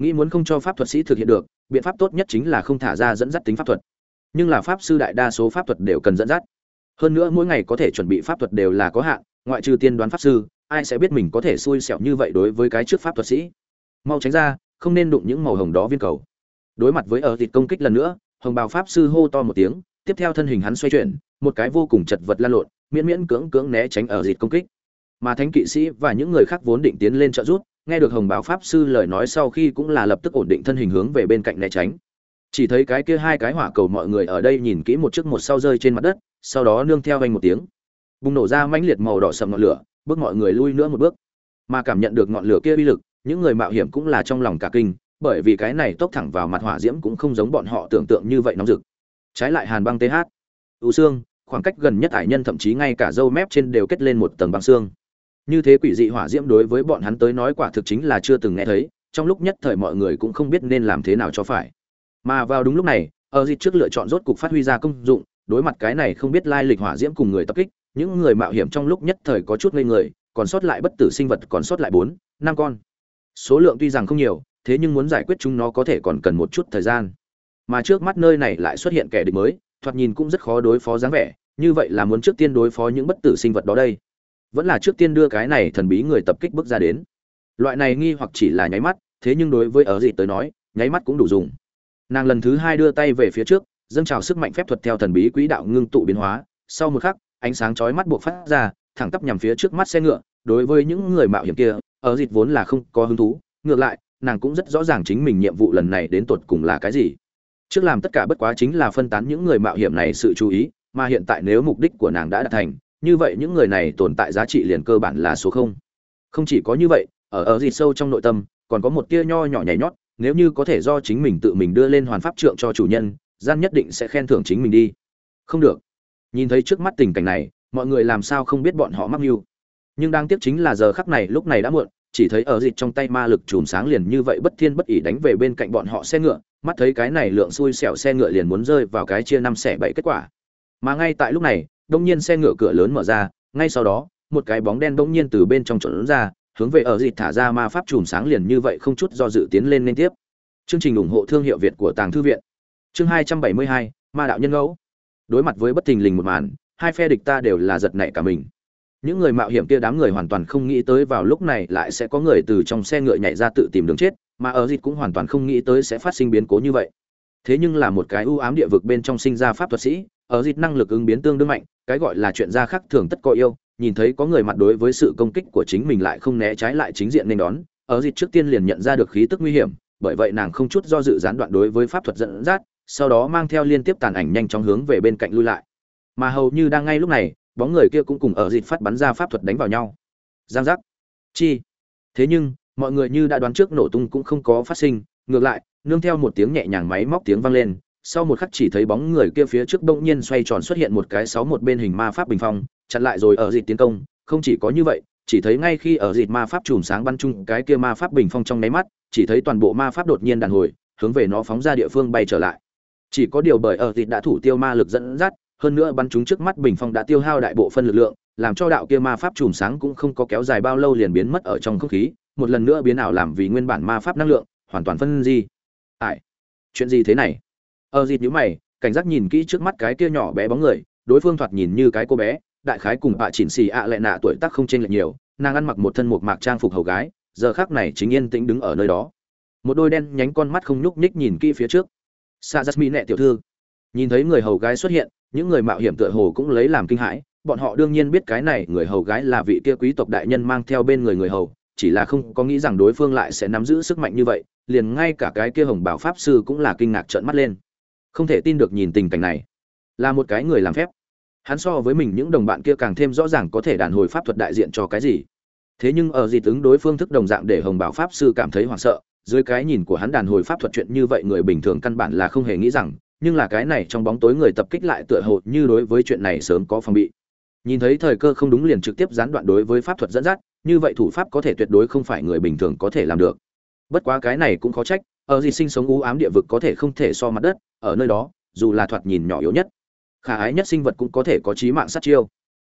nghĩ muốn không cho pháp thuật sĩ thực hiện được, biện pháp tốt nhất chính là không thả ra dẫn dắt tính pháp thuật. Nhưng là pháp sư đại đa số pháp thuật đều cần dẫn dắt. Hơn nữa mỗi ngày có thể chuẩn bị pháp thuật đều là có hạn, ngoại trừ tiên đoán pháp sư, ai sẽ biết mình có thể xui xẻo như vậy đối với cái trước pháp thuật sĩ? Mau tránh ra, không nên đụng những màu hồng đó viên cầu. Đối mặt với ở thịt công kích lần nữa, hồng bào pháp sư hô to một tiếng, tiếp theo thân hình hắn xoay chuyển, một cái vô cùng chật vật lan lộn, miễn miễn cưỡng cưỡng né tránh ở dịt công kích. Mà thánh kỵ sĩ và những người khác vốn định tiến lên trợ giúp nghe được hồng báo pháp sư lời nói sau khi cũng là lập tức ổn định thân hình hướng về bên cạnh né tránh. Chỉ thấy cái kia hai cái hỏa cầu mọi người ở đây nhìn kỹ một chiếc một sau rơi trên mặt đất, sau đó nương theo anh một tiếng. Bùng nổ ra mãnh liệt màu đỏ sầm ngọn lửa, bước mọi người lui nữa một bước. Mà cảm nhận được ngọn lửa kia uy lực, những người mạo hiểm cũng là trong lòng cả kinh, bởi vì cái này tốc thẳng vào mặt hỏa diễm cũng không giống bọn họ tưởng tượng như vậy nóng rực. Trái lại hàn băng th ưu xương, khoảng cách gần nhất ải nhân thậm chí ngay cả râu mép trên đều kết lên một tầng băng xương như thế quỷ dị hỏa diễm đối với bọn hắn tới nói quả thực chính là chưa từng nghe thấy, trong lúc nhất thời mọi người cũng không biết nên làm thế nào cho phải. Mà vào đúng lúc này, ở dịp trước lựa chọn rốt cục phát huy ra công dụng, đối mặt cái này không biết lai lịch hỏa diễm cùng người tập kích, những người mạo hiểm trong lúc nhất thời có chút ngây người, còn sót lại bất tử sinh vật còn sót lại bốn, năm con. Số lượng tuy rằng không nhiều, thế nhưng muốn giải quyết chúng nó có thể còn cần một chút thời gian. Mà trước mắt nơi này lại xuất hiện kẻ địch mới, thoạt nhìn cũng rất khó đối phó dáng vẻ, như vậy là muốn trước tiên đối phó những bất tử sinh vật đó đây vẫn là trước tiên đưa cái này thần bí người tập kích bước ra đến. Loại này nghi hoặc chỉ là nháy mắt, thế nhưng đối với ở gì tới nói, nháy mắt cũng đủ dùng. Nàng lần thứ hai đưa tay về phía trước, dâng trào sức mạnh phép thuật theo thần bí quỹ đạo ngưng tụ biến hóa. Sau một khắc, ánh sáng chói mắt buộc phát ra, thẳng tắp nhằm phía trước mắt xe ngựa. Đối với những người mạo hiểm kia, ở dịt vốn là không có hứng thú. Ngược lại, nàng cũng rất rõ ràng chính mình nhiệm vụ lần này đến tột cùng là cái gì. Trước làm tất cả bất quá chính là phân tán những người mạo hiểm này sự chú ý, mà hiện tại nếu mục đích của nàng đã đạt thành như vậy những người này tồn tại giá trị liền cơ bản là số không. Không chỉ có như vậy, ở ở gì sâu trong nội tâm, còn có một tia nho nhỏ nhảy nhót, nếu như có thể do chính mình tự mình đưa lên hoàn pháp trượng cho chủ nhân, gian nhất định sẽ khen thưởng chính mình đi. Không được. Nhìn thấy trước mắt tình cảnh này, mọi người làm sao không biết bọn họ mắc mưu. Nhưng đang tiếc chính là giờ khắc này lúc này đã muộn, chỉ thấy ở dịch trong tay ma lực chùm sáng liền như vậy bất thiên bất ỉ đánh về bên cạnh bọn họ xe ngựa, mắt thấy cái này lượng xui xẻo xe ngựa liền muốn rơi vào cái chia năm xẻ bảy kết quả. Mà ngay tại lúc này đông nhiên xe ngựa cửa lớn mở ra, ngay sau đó, một cái bóng đen đông nhiên từ bên trong trộn ra, hướng về ở dịt thả ra ma pháp chùm sáng liền như vậy không chút do dự tiến lên liên tiếp. Chương trình ủng hộ thương hiệu việt của tàng thư viện. Chương hai trăm bảy mươi hai, ma đạo nhân ngẫu. Đối mặt với bất thình lình một màn, hai phe địch ta đều là giật nảy cả mình. Những người mạo hiểm kia đám người hoàn toàn không nghĩ tới vào lúc này lại sẽ có người từ trong xe ngựa nhảy ra tự tìm đường chết, mà ở dịt cũng hoàn toàn không nghĩ tới sẽ phát sinh biến cố như vậy. Thế nhưng là một cái ưu ám địa vực bên trong sinh ra pháp thuật sĩ, ở dịt năng lực ứng biến tương đương mạnh cái gọi là chuyện ra khác thường tất có yêu, nhìn thấy có người mặt đối với sự công kích của chính mình lại không né trái lại chính diện nên đón, ở dịch trước tiên liền nhận ra được khí tức nguy hiểm, bởi vậy nàng không chút do dự gián đoạn đối với pháp thuật dẫn dắt, sau đó mang theo liên tiếp tàn ảnh nhanh chóng hướng về bên cạnh lui lại. Mà hầu như đang ngay lúc này, bóng người kia cũng cùng ở dịt phát bắn ra pháp thuật đánh vào nhau. Giang giác. Chi. Thế nhưng, mọi người như đã đoán trước nổ tung cũng không có phát sinh, ngược lại, nương theo một tiếng nhẹ nhàng máy móc tiếng vang lên sau một khắc chỉ thấy bóng người kia phía trước bỗng nhiên xoay tròn xuất hiện một cái sáu một bên hình ma pháp bình phong, chặn lại rồi ở dịt tiến công. Không chỉ có như vậy, chỉ thấy ngay khi ở dịt ma pháp chùm sáng bắn chung cái kia ma pháp bình phong trong nháy mắt, chỉ thấy toàn bộ ma pháp đột nhiên đàn hồi, hướng về nó phóng ra địa phương bay trở lại. Chỉ có điều bởi ở dịt đã thủ tiêu ma lực dẫn dắt, hơn nữa bắn chúng trước mắt bình phong đã tiêu hao đại bộ phân lực lượng, làm cho đạo kia ma pháp chùm sáng cũng không có kéo dài bao lâu liền biến mất ở trong không khí, một lần nữa biến ảo làm vì nguyên bản ma pháp năng lượng hoàn toàn phân di. Ải chuyện gì thế này? Ờ, ở dịp nhíu mày, cảnh giác nhìn kỹ trước mắt cái kia nhỏ bé bóng người, đối phương thoạt nhìn như cái cô bé, đại khái cùng ạ chỉnh xì ạ à lệ nạ tuổi tác không chênh lệch nhiều, nàng ăn mặc một thân một mạc trang phục hầu gái, giờ khác này chính yên tĩnh đứng ở nơi đó. Một đôi đen nhánh con mắt không nhúc nhích nhìn kỹ phía trước. Sa jasmine nệ tiểu thư. Nhìn thấy người hầu gái xuất hiện, những người mạo hiểm tựa hồ cũng lấy làm kinh hãi, bọn họ đương nhiên biết cái này người hầu gái là vị kia quý tộc đại nhân mang theo bên người người hầu, chỉ là không có nghĩ rằng đối phương lại sẽ nắm giữ sức mạnh như vậy, liền ngay cả cái kia hồng bảo pháp sư cũng là kinh ngạc trợn mắt lên không thể tin được nhìn tình cảnh này. Là một cái người làm phép. Hắn so với mình những đồng bạn kia càng thêm rõ ràng có thể đàn hồi pháp thuật đại diện cho cái gì. Thế nhưng ở gì tướng đối phương thức đồng dạng để hồng bảo pháp sư cảm thấy hoảng sợ, dưới cái nhìn của hắn đàn hồi pháp thuật chuyện như vậy người bình thường căn bản là không hề nghĩ rằng, nhưng là cái này trong bóng tối người tập kích lại tựa hồ như đối với chuyện này sớm có phòng bị. Nhìn thấy thời cơ không đúng liền trực tiếp gián đoạn đối với pháp thuật dẫn dắt, như vậy thủ pháp có thể tuyệt đối không phải người bình thường có thể làm được. Bất quá cái này cũng khó trách ở gì sinh sống u ám địa vực có thể không thể so mặt đất, ở nơi đó, dù là thoạt nhìn nhỏ yếu nhất, khả ái nhất sinh vật cũng có thể có trí mạng sát chiêu.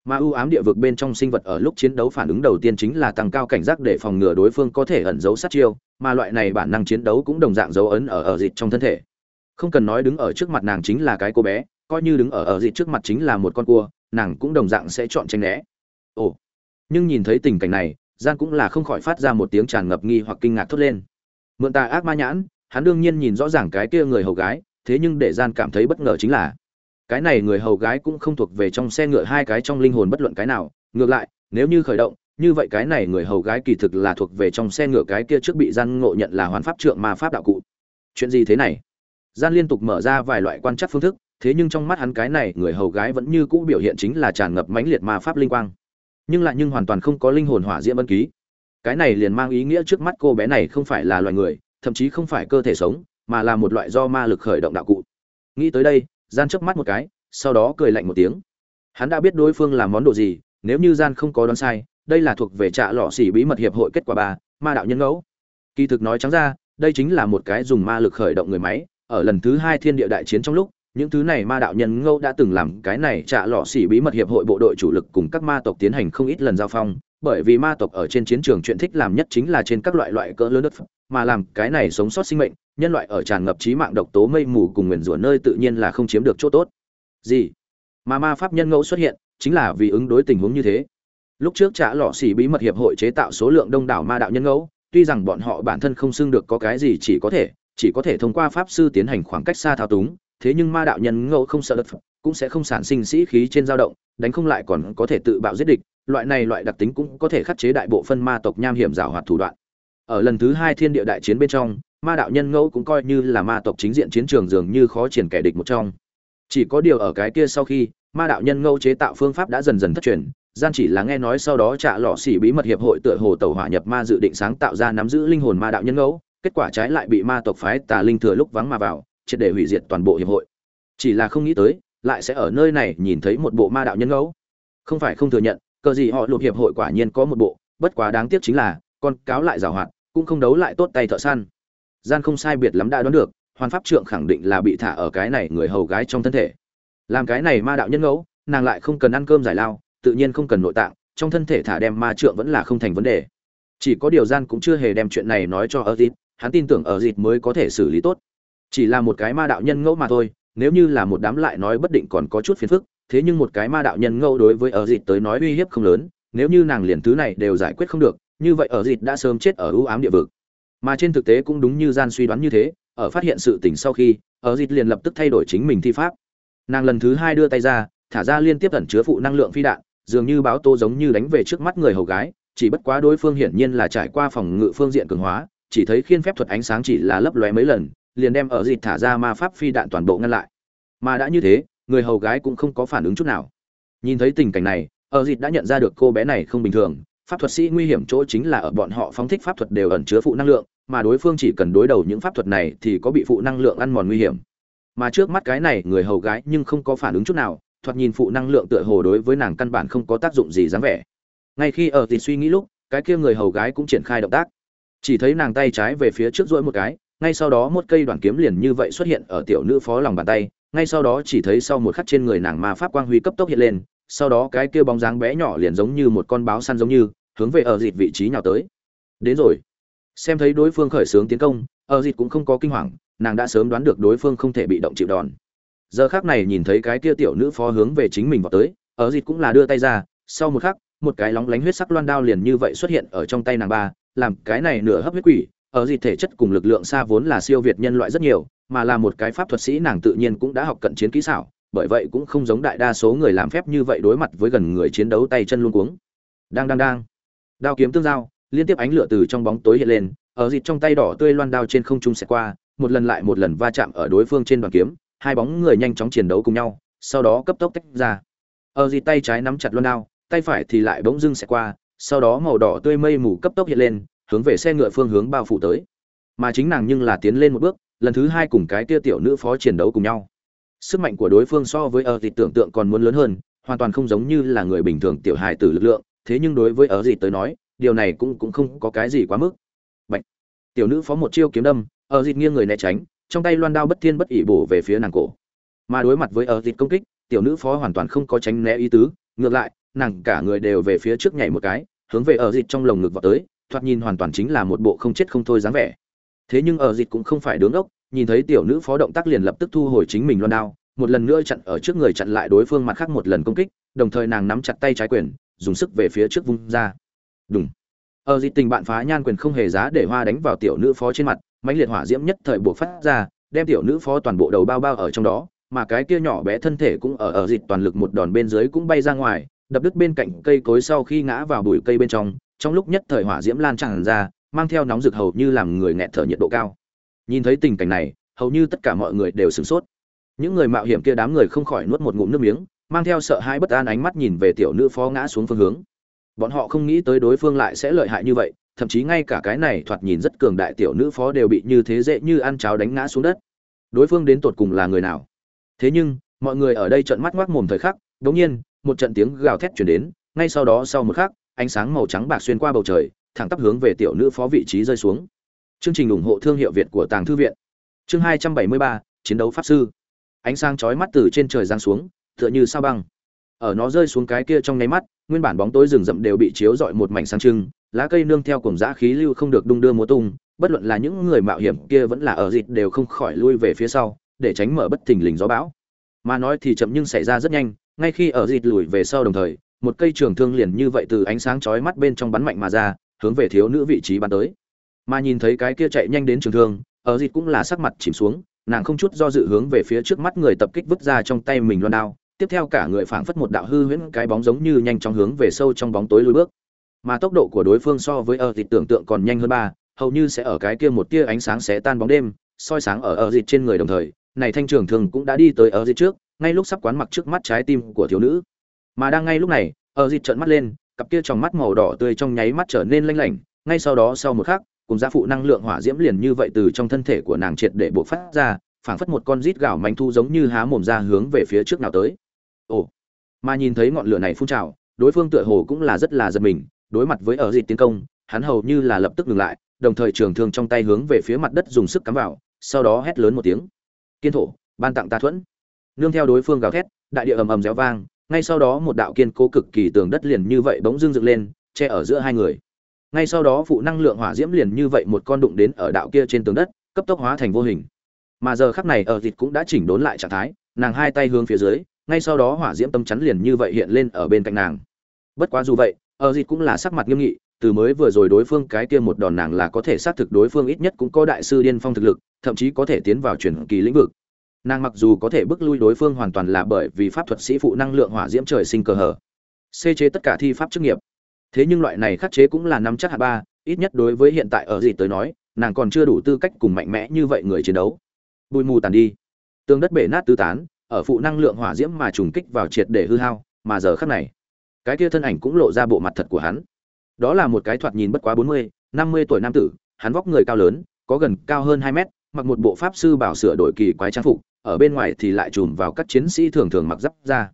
Mà u ám địa vực bên trong sinh vật ở lúc chiến đấu phản ứng đầu tiên chính là tăng cao cảnh giác để phòng ngừa đối phương có thể ẩn giấu sát chiêu, mà loại này bản năng chiến đấu cũng đồng dạng dấu ấn ở ở dịch trong thân thể. Không cần nói đứng ở trước mặt nàng chính là cái cô bé, coi như đứng ở ở dịch trước mặt chính là một con cua, nàng cũng đồng dạng sẽ chọn tranh né. Ồ. Nhưng nhìn thấy tình cảnh này gian cũng là không khỏi phát ra một tiếng tràn ngập nghi hoặc kinh ngạc thốt lên mượn tà ác ma nhãn, hắn đương nhiên nhìn rõ ràng cái kia người hầu gái, thế nhưng để gian cảm thấy bất ngờ chính là, cái này người hầu gái cũng không thuộc về trong xe ngựa hai cái trong linh hồn bất luận cái nào. Ngược lại, nếu như khởi động, như vậy cái này người hầu gái kỳ thực là thuộc về trong xe ngựa cái kia trước bị gian ngộ nhận là hoàn pháp trượng ma pháp đạo cụ. Chuyện gì thế này? Gian liên tục mở ra vài loại quan chắc phương thức, thế nhưng trong mắt hắn cái này người hầu gái vẫn như cũ biểu hiện chính là tràn ngập mãnh liệt ma pháp linh quang. Nhưng lại nhưng hoàn toàn không có linh hồn hỏa diễm ân ký cái này liền mang ý nghĩa trước mắt cô bé này không phải là loài người, thậm chí không phải cơ thể sống, mà là một loại do ma lực khởi động đạo cụ. Nghĩ tới đây, gian chớp mắt một cái, sau đó cười lạnh một tiếng. Hắn đã biết đối phương làm món đồ gì, nếu như gian không có đoán sai, đây là thuộc về trạ lọ xỉ bí mật hiệp hội kết quả ba, ma đạo nhân ngẫu. Kỳ thực nói trắng ra, đây chính là một cái dùng ma lực khởi động người máy, ở lần thứ hai thiên địa đại chiến trong lúc, những thứ này ma đạo nhân ngẫu đã từng làm cái này trạ lọ xỉ bí mật hiệp hội bộ đội chủ lực cùng các ma tộc tiến hành không ít lần giao phong bởi vì ma tộc ở trên chiến trường chuyện thích làm nhất chính là trên các loại loại cỡ lớn đất mà làm cái này sống sót sinh mệnh, nhân loại ở tràn ngập trí mạng độc tố mây mù cùng nguyền rủa nơi tự nhiên là không chiếm được chỗ tốt. Gì? Mà ma pháp nhân ngẫu xuất hiện, chính là vì ứng đối tình huống như thế. Lúc trước trả lọ xỉ bí mật hiệp hội chế tạo số lượng đông đảo ma đạo nhân ngẫu, tuy rằng bọn họ bản thân không xưng được có cái gì chỉ có thể, chỉ có thể thông qua pháp sư tiến hành khoảng cách xa thao túng, thế nhưng ma đạo nhân ngẫu không sợ đất cũng sẽ không sản sinh sĩ khí trên dao động, đánh không lại còn có thể tự bạo giết địch, loại này loại đặc tính cũng có thể khắc chế đại bộ phân ma tộc nham hiểm giảo hoạt thủ đoạn. Ở lần thứ hai thiên địa đại chiến bên trong, ma đạo nhân ngẫu cũng coi như là ma tộc chính diện chiến trường dường như khó triển kẻ địch một trong. Chỉ có điều ở cái kia sau khi, ma đạo nhân ngẫu chế tạo phương pháp đã dần dần thất truyền, gian chỉ là nghe nói sau đó trả lọ xỉ bí mật hiệp hội tựa hồ tàu hỏa nhập ma dự định sáng tạo ra nắm giữ linh hồn ma đạo nhân ngẫu, kết quả trái lại bị ma tộc phái tà linh thừa lúc vắng mà vào, triệt để hủy diệt toàn bộ hiệp hội. Chỉ là không nghĩ tới lại sẽ ở nơi này nhìn thấy một bộ ma đạo nhân ngẫu. Không phải không thừa nhận, cờ gì họ lục hiệp hội quả nhiên có một bộ, bất quá đáng tiếc chính là, con cáo lại giảo hoạt, cũng không đấu lại tốt tay thợ săn. Gian không sai biệt lắm đã đoán được, hoàn pháp trượng khẳng định là bị thả ở cái này người hầu gái trong thân thể. Làm cái này ma đạo nhân ngẫu, nàng lại không cần ăn cơm giải lao, tự nhiên không cần nội tạng, trong thân thể thả đem ma trượng vẫn là không thành vấn đề. Chỉ có điều gian cũng chưa hề đem chuyện này nói cho ở dịp hắn tin tưởng ở dịp mới có thể xử lý tốt. Chỉ là một cái ma đạo nhân ngẫu mà thôi nếu như là một đám lại nói bất định còn có chút phiền phức, thế nhưng một cái ma đạo nhân ngẫu đối với ở dịt tới nói uy hiếp không lớn, nếu như nàng liền thứ này đều giải quyết không được, như vậy ở dịt đã sớm chết ở ưu ám địa vực. Mà trên thực tế cũng đúng như gian suy đoán như thế, ở phát hiện sự tình sau khi, ở dịt liền lập tức thay đổi chính mình thi pháp. Nàng lần thứ hai đưa tay ra, thả ra liên tiếp ẩn chứa phụ năng lượng phi đạn, dường như báo tô giống như đánh về trước mắt người hầu gái, chỉ bất quá đối phương hiển nhiên là trải qua phòng ngự phương diện cường hóa, chỉ thấy khiên phép thuật ánh sáng chỉ là lấp lóe mấy lần liền đem ở dịp thả ra ma pháp phi đạn toàn bộ ngăn lại. Mà đã như thế, người hầu gái cũng không có phản ứng chút nào. Nhìn thấy tình cảnh này, ở dịp đã nhận ra được cô bé này không bình thường. Pháp thuật sĩ nguy hiểm chỗ chính là ở bọn họ phóng thích pháp thuật đều ẩn chứa phụ năng lượng, mà đối phương chỉ cần đối đầu những pháp thuật này thì có bị phụ năng lượng ăn mòn nguy hiểm. Mà trước mắt cái này, người hầu gái nhưng không có phản ứng chút nào, thoạt nhìn phụ năng lượng tựa hồ đối với nàng căn bản không có tác dụng gì dáng vẻ. Ngay khi ở thì suy nghĩ lúc, cái kia người hầu gái cũng triển khai động tác. Chỉ thấy nàng tay trái về phía trước duỗi một cái ngay sau đó một cây đoạn kiếm liền như vậy xuất hiện ở tiểu nữ phó lòng bàn tay, ngay sau đó chỉ thấy sau một khắc trên người nàng ma pháp quang huy cấp tốc hiện lên, sau đó cái kia bóng dáng bé nhỏ liền giống như một con báo săn giống như, hướng về ở dịt vị trí nhào tới. Đến rồi. Xem thấy đối phương khởi xướng tiến công, ở dịt cũng không có kinh hoàng, nàng đã sớm đoán được đối phương không thể bị động chịu đòn. Giờ khác này nhìn thấy cái kia tiểu nữ phó hướng về chính mình vào tới, ở dịt cũng là đưa tay ra, sau một khắc, một cái lóng lánh huyết sắc loan đao liền như vậy xuất hiện ở trong tay nàng ba, làm cái này nửa hấp huyết quỷ ở dị thể chất cùng lực lượng xa vốn là siêu việt nhân loại rất nhiều, mà là một cái pháp thuật sĩ nàng tự nhiên cũng đã học cận chiến kỹ xảo, bởi vậy cũng không giống đại đa số người làm phép như vậy đối mặt với gần người chiến đấu tay chân luôn cuống. Đang đang đang. Đao kiếm tương giao, liên tiếp ánh lửa từ trong bóng tối hiện lên, ở dịt trong tay đỏ tươi loan đao trên không trung sẽ qua, một lần lại một lần va chạm ở đối phương trên đoàn kiếm, hai bóng người nhanh chóng chiến đấu cùng nhau, sau đó cấp tốc tách ra. Ở dịt tay trái nắm chặt loan đao, tay phải thì lại bỗng dưng sẽ qua, sau đó màu đỏ tươi mây mù cấp tốc hiện lên hướng về xe ngựa phương hướng bao phủ tới. Mà chính nàng nhưng là tiến lên một bước, lần thứ hai cùng cái tia tiểu nữ phó chiến đấu cùng nhau. Sức mạnh của đối phương so với ở dịt tưởng tượng còn muốn lớn hơn, hoàn toàn không giống như là người bình thường tiểu hài tử lực lượng, thế nhưng đối với ở dịt tới nói, điều này cũng cũng không có cái gì quá mức. Bạch. tiểu nữ phó một chiêu kiếm đâm, ở dịt nghiêng người né tránh, trong tay loan đao bất thiên bất ỉ bổ về phía nàng cổ. Mà đối mặt với ở dịt công kích, tiểu nữ phó hoàn toàn không có tránh né ý tứ, ngược lại, nàng cả người đều về phía trước nhảy một cái, hướng về ở dịt trong lồng ngực vào tới thoạt nhìn hoàn toàn chính là một bộ không chết không thôi dáng vẻ. Thế nhưng ở dịch cũng không phải đứng ốc, nhìn thấy tiểu nữ phó động tác liền lập tức thu hồi chính mình loan đao, một lần nữa chặn ở trước người chặn lại đối phương mặt khác một lần công kích, đồng thời nàng nắm chặt tay trái quyền, dùng sức về phía trước vung ra. Đúng ở dịch tình bạn phá nhan quyền không hề giá để hoa đánh vào tiểu nữ phó trên mặt, mãnh liệt hỏa diễm nhất thời buộc phát ra, đem tiểu nữ phó toàn bộ đầu bao bao ở trong đó, mà cái kia nhỏ bé thân thể cũng ở ở dịch toàn lực một đòn bên dưới cũng bay ra ngoài, đập đứt bên cạnh cây cối sau khi ngã vào bụi cây bên trong trong lúc nhất thời hỏa diễm lan tràn ra, mang theo nóng rực hầu như làm người nghẹt thở nhiệt độ cao. Nhìn thấy tình cảnh này, hầu như tất cả mọi người đều sửng sốt. Những người mạo hiểm kia đám người không khỏi nuốt một ngụm nước miếng, mang theo sợ hãi bất an ánh mắt nhìn về tiểu nữ phó ngã xuống phương hướng. Bọn họ không nghĩ tới đối phương lại sẽ lợi hại như vậy, thậm chí ngay cả cái này thoạt nhìn rất cường đại tiểu nữ phó đều bị như thế dễ như ăn cháo đánh ngã xuống đất. Đối phương đến tột cùng là người nào? Thế nhưng, mọi người ở đây trợn mắt ngoác mồm thời khắc đ ỗ n g nhiên, một trận tiếng gào thét chuyển đến, ngay sau đó sau một khắc ánh sáng màu trắng bạc xuyên qua bầu trời, thẳng tắp hướng về tiểu nữ phó vị trí rơi xuống. Chương trình ủng hộ thương hiệu việt của tàng thư viện. Chương hai trăm bảy mươi ba, chiến đấu pháp sư. Ánh sáng chói mắt từ trên trời giáng xuống, tựa như sao băng. Ở nó rơi xuống cái kia trong nháy mắt, nguyên bản bóng tối rừng rậm đều bị chiếu rọi một mảnh sáng trưng, lá cây nương theo cùng giã khí lưu không được đung đưa múa tung, bất luận là những người mạo hiểm kia vẫn là ở dịt đều không khỏi lui về phía sau, để tránh mở bất thình lình gió bão. Mà nói thì chậm nhưng xảy ra rất nhanh, ngay khi ở dịt lùi về sau đồng thời một cây trường thương liền như vậy từ ánh sáng chói mắt bên trong bắn mạnh mà ra, hướng về thiếu nữ vị trí bắn tới. Mà nhìn thấy cái kia chạy nhanh đến trường thương, ở dịch cũng là sắc mặt chìm xuống, nàng không chút do dự hướng về phía trước mắt người tập kích vứt ra trong tay mình loan đao, tiếp theo cả người phảng phất một đạo hư huyễn cái bóng giống như nhanh chóng hướng về sâu trong bóng tối lùi bước. Mà tốc độ của đối phương so với ở dịch tưởng tượng còn nhanh hơn ba, hầu như sẽ ở cái kia một tia ánh sáng sẽ tan bóng đêm, soi sáng ở ở dịch trên người đồng thời, này thanh trường thường cũng đã đi tới ở dịch trước, ngay lúc sắp quán mặc trước mắt trái tim của thiếu nữ mà đang ngay lúc này, ở dịt trợn mắt lên, cặp kia trong mắt màu đỏ tươi trong nháy mắt trở nên lanh lảnh, ngay sau đó sau một khắc, cùng gia phụ năng lượng hỏa diễm liền như vậy từ trong thân thể của nàng triệt để bộc phát ra, phảng phất một con rít gạo manh thu giống như há mồm ra hướng về phía trước nào tới. Ồ, mà nhìn thấy ngọn lửa này phun trào, đối phương tựa hồ cũng là rất là giật mình, đối mặt với ở dịt tiến công, hắn hầu như là lập tức ngừng lại, đồng thời trường thương trong tay hướng về phía mặt đất dùng sức cắm vào, sau đó hét lớn một tiếng. Kiên thổ, ban tặng ta thuẫn. Nương theo đối phương gào thét, đại địa ầm ầm réo vang ngay sau đó một đạo kiên cố cực kỳ tường đất liền như vậy bỗng dưng dựng lên, che ở giữa hai người. Ngay sau đó phụ năng lượng hỏa diễm liền như vậy một con đụng đến ở đạo kia trên tường đất, cấp tốc hóa thành vô hình. Mà giờ khắc này, ở thịt cũng đã chỉnh đốn lại trạng thái, nàng hai tay hướng phía dưới, ngay sau đó hỏa diễm tâm chắn liền như vậy hiện lên ở bên cạnh nàng. Bất quá dù vậy, ở thịt cũng là sắc mặt nghiêm nghị, từ mới vừa rồi đối phương cái kia một đòn nàng là có thể xác thực đối phương ít nhất cũng có đại sư điên phong thực lực, thậm chí có thể tiến vào truyền kỳ lĩnh vực nàng mặc dù có thể bước lui đối phương hoàn toàn là bởi vì pháp thuật sĩ phụ năng lượng hỏa diễm trời sinh cơ hở xê chế tất cả thi pháp chức nghiệp. Thế nhưng loại này khắc chế cũng là nắm chắc hạ ba, ít nhất đối với hiện tại ở gì tới nói, nàng còn chưa đủ tư cách cùng mạnh mẽ như vậy người chiến đấu. Bụi mù tàn đi. Tương đất bể nát tứ tán, ở phụ năng lượng hỏa diễm mà trùng kích vào triệt để hư hao, mà giờ khắc này, cái kia thân ảnh cũng lộ ra bộ mặt thật của hắn. Đó là một cái thoạt nhìn bất quá bốn mươi, năm mươi tuổi nam tử, hắn vóc người cao lớn, có gần cao hơn hai mét, mặc một bộ pháp sư bảo sửa đổi kỳ quái trang phục ở bên ngoài thì lại chùm vào các chiến sĩ thường thường mặc giáp ra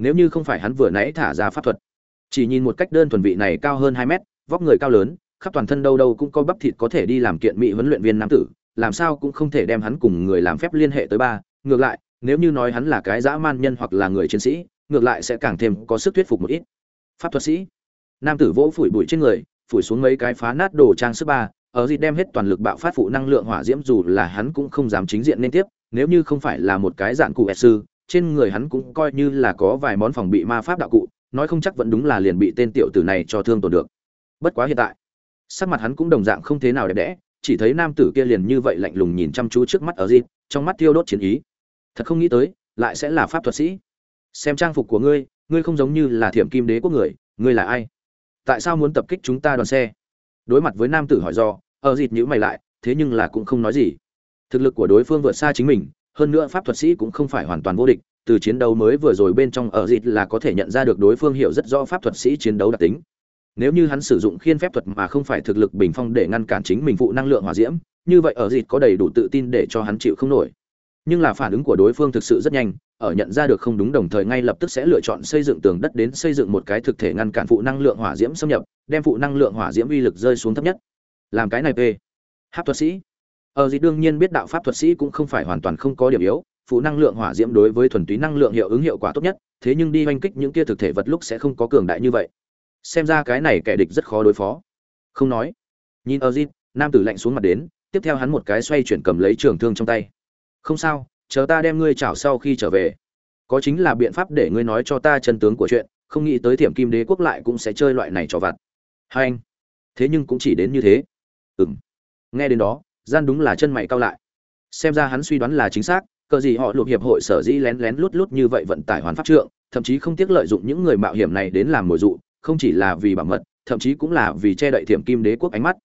nếu như không phải hắn vừa nãy thả ra pháp thuật, chỉ nhìn một cách đơn thuần vị này cao hơn hai mét, vóc người cao lớn, khắp toàn thân đâu đâu cũng có bắp thịt có thể đi làm kiện mỹ huấn luyện viên nam tử, làm sao cũng không thể đem hắn cùng người làm phép liên hệ tới ba. Ngược lại, nếu như nói hắn là cái dã man nhân hoặc là người chiến sĩ, ngược lại sẽ càng thêm có sức thuyết phục một ít. Pháp thuật sĩ. Nam tử vỗ phủi bụi trên người, phủi xuống mấy cái phá nát đồ trang sức ba, ở dịp đem hết toàn lực bạo phát phụ năng lượng hỏa diễm dù là hắn cũng không dám chính diện nên tiếp nếu như không phải là một cái dạng cụ sư, trên người hắn cũng coi như là có vài món phòng bị ma pháp đạo cụ, nói không chắc vẫn đúng là liền bị tên tiểu tử này cho thương tổn được. Bất quá hiện tại, sắc mặt hắn cũng đồng dạng không thế nào đẹp đẽ, chỉ thấy nam tử kia liền như vậy lạnh lùng nhìn chăm chú trước mắt ở dịp trong mắt tiêu đốt chiến ý. Thật không nghĩ tới, lại sẽ là pháp thuật sĩ. Xem trang phục của ngươi ngươi không giống như là thiểm kim đế quốc người, ngươi là ai? Tại sao muốn tập kích chúng ta đoàn xe? Đối mặt với nam tử hỏi do, ở dịp nhữ mày lại, thế nhưng là cũng không nói gì thực lực của đối phương vượt xa chính mình, hơn nữa pháp thuật sĩ cũng không phải hoàn toàn vô địch, từ chiến đấu mới vừa rồi bên trong ở dịt là có thể nhận ra được đối phương hiểu rất rõ pháp thuật sĩ chiến đấu đặc tính. Nếu như hắn sử dụng khiên phép thuật mà không phải thực lực bình phong để ngăn cản chính mình phụ năng lượng hỏa diễm, như vậy ở dịt có đầy đủ tự tin để cho hắn chịu không nổi. Nhưng là phản ứng của đối phương thực sự rất nhanh, ở nhận ra được không đúng đồng thời ngay lập tức sẽ lựa chọn xây dựng tường đất đến xây dựng một cái thực thể ngăn cản phụ năng lượng hỏa diễm xâm nhập, đem phụ năng lượng hỏa diễm uy lực rơi xuống thấp nhất. Làm cái này p. Hát thuật sĩ. Ờ, ở dịp đương nhiên biết đạo pháp thuật sĩ cũng không phải hoàn toàn không có điểm yếu, phụ năng lượng hỏa diễm đối với thuần túy năng lượng hiệu ứng hiệu quả tốt nhất, thế nhưng đi oanh kích những kia thực thể vật lúc sẽ không có cường đại như vậy. Xem ra cái này kẻ địch rất khó đối phó. Không nói. Nhìn ờ, ở dịp nam tử lạnh xuống mặt đến, tiếp theo hắn một cái xoay chuyển cầm lấy trường thương trong tay. Không sao, chờ ta đem ngươi chảo sau khi trở về. Có chính là biện pháp để ngươi nói cho ta chân tướng của chuyện, không nghĩ tới thiểm kim đế quốc lại cũng sẽ chơi loại này cho vặt. Hai anh. Thế nhưng cũng chỉ đến như thế. Ừm. nghe đến đó gian đúng là chân mày cao lại. Xem ra hắn suy đoán là chính xác, cờ gì họ lụp hiệp hội sở dĩ lén lén lút lút như vậy vận tải hoàn pháp trượng, thậm chí không tiếc lợi dụng những người mạo hiểm này đến làm mồi dụ, không chỉ là vì bảo mật, thậm chí cũng là vì che đậy thiểm kim đế quốc ánh mắt.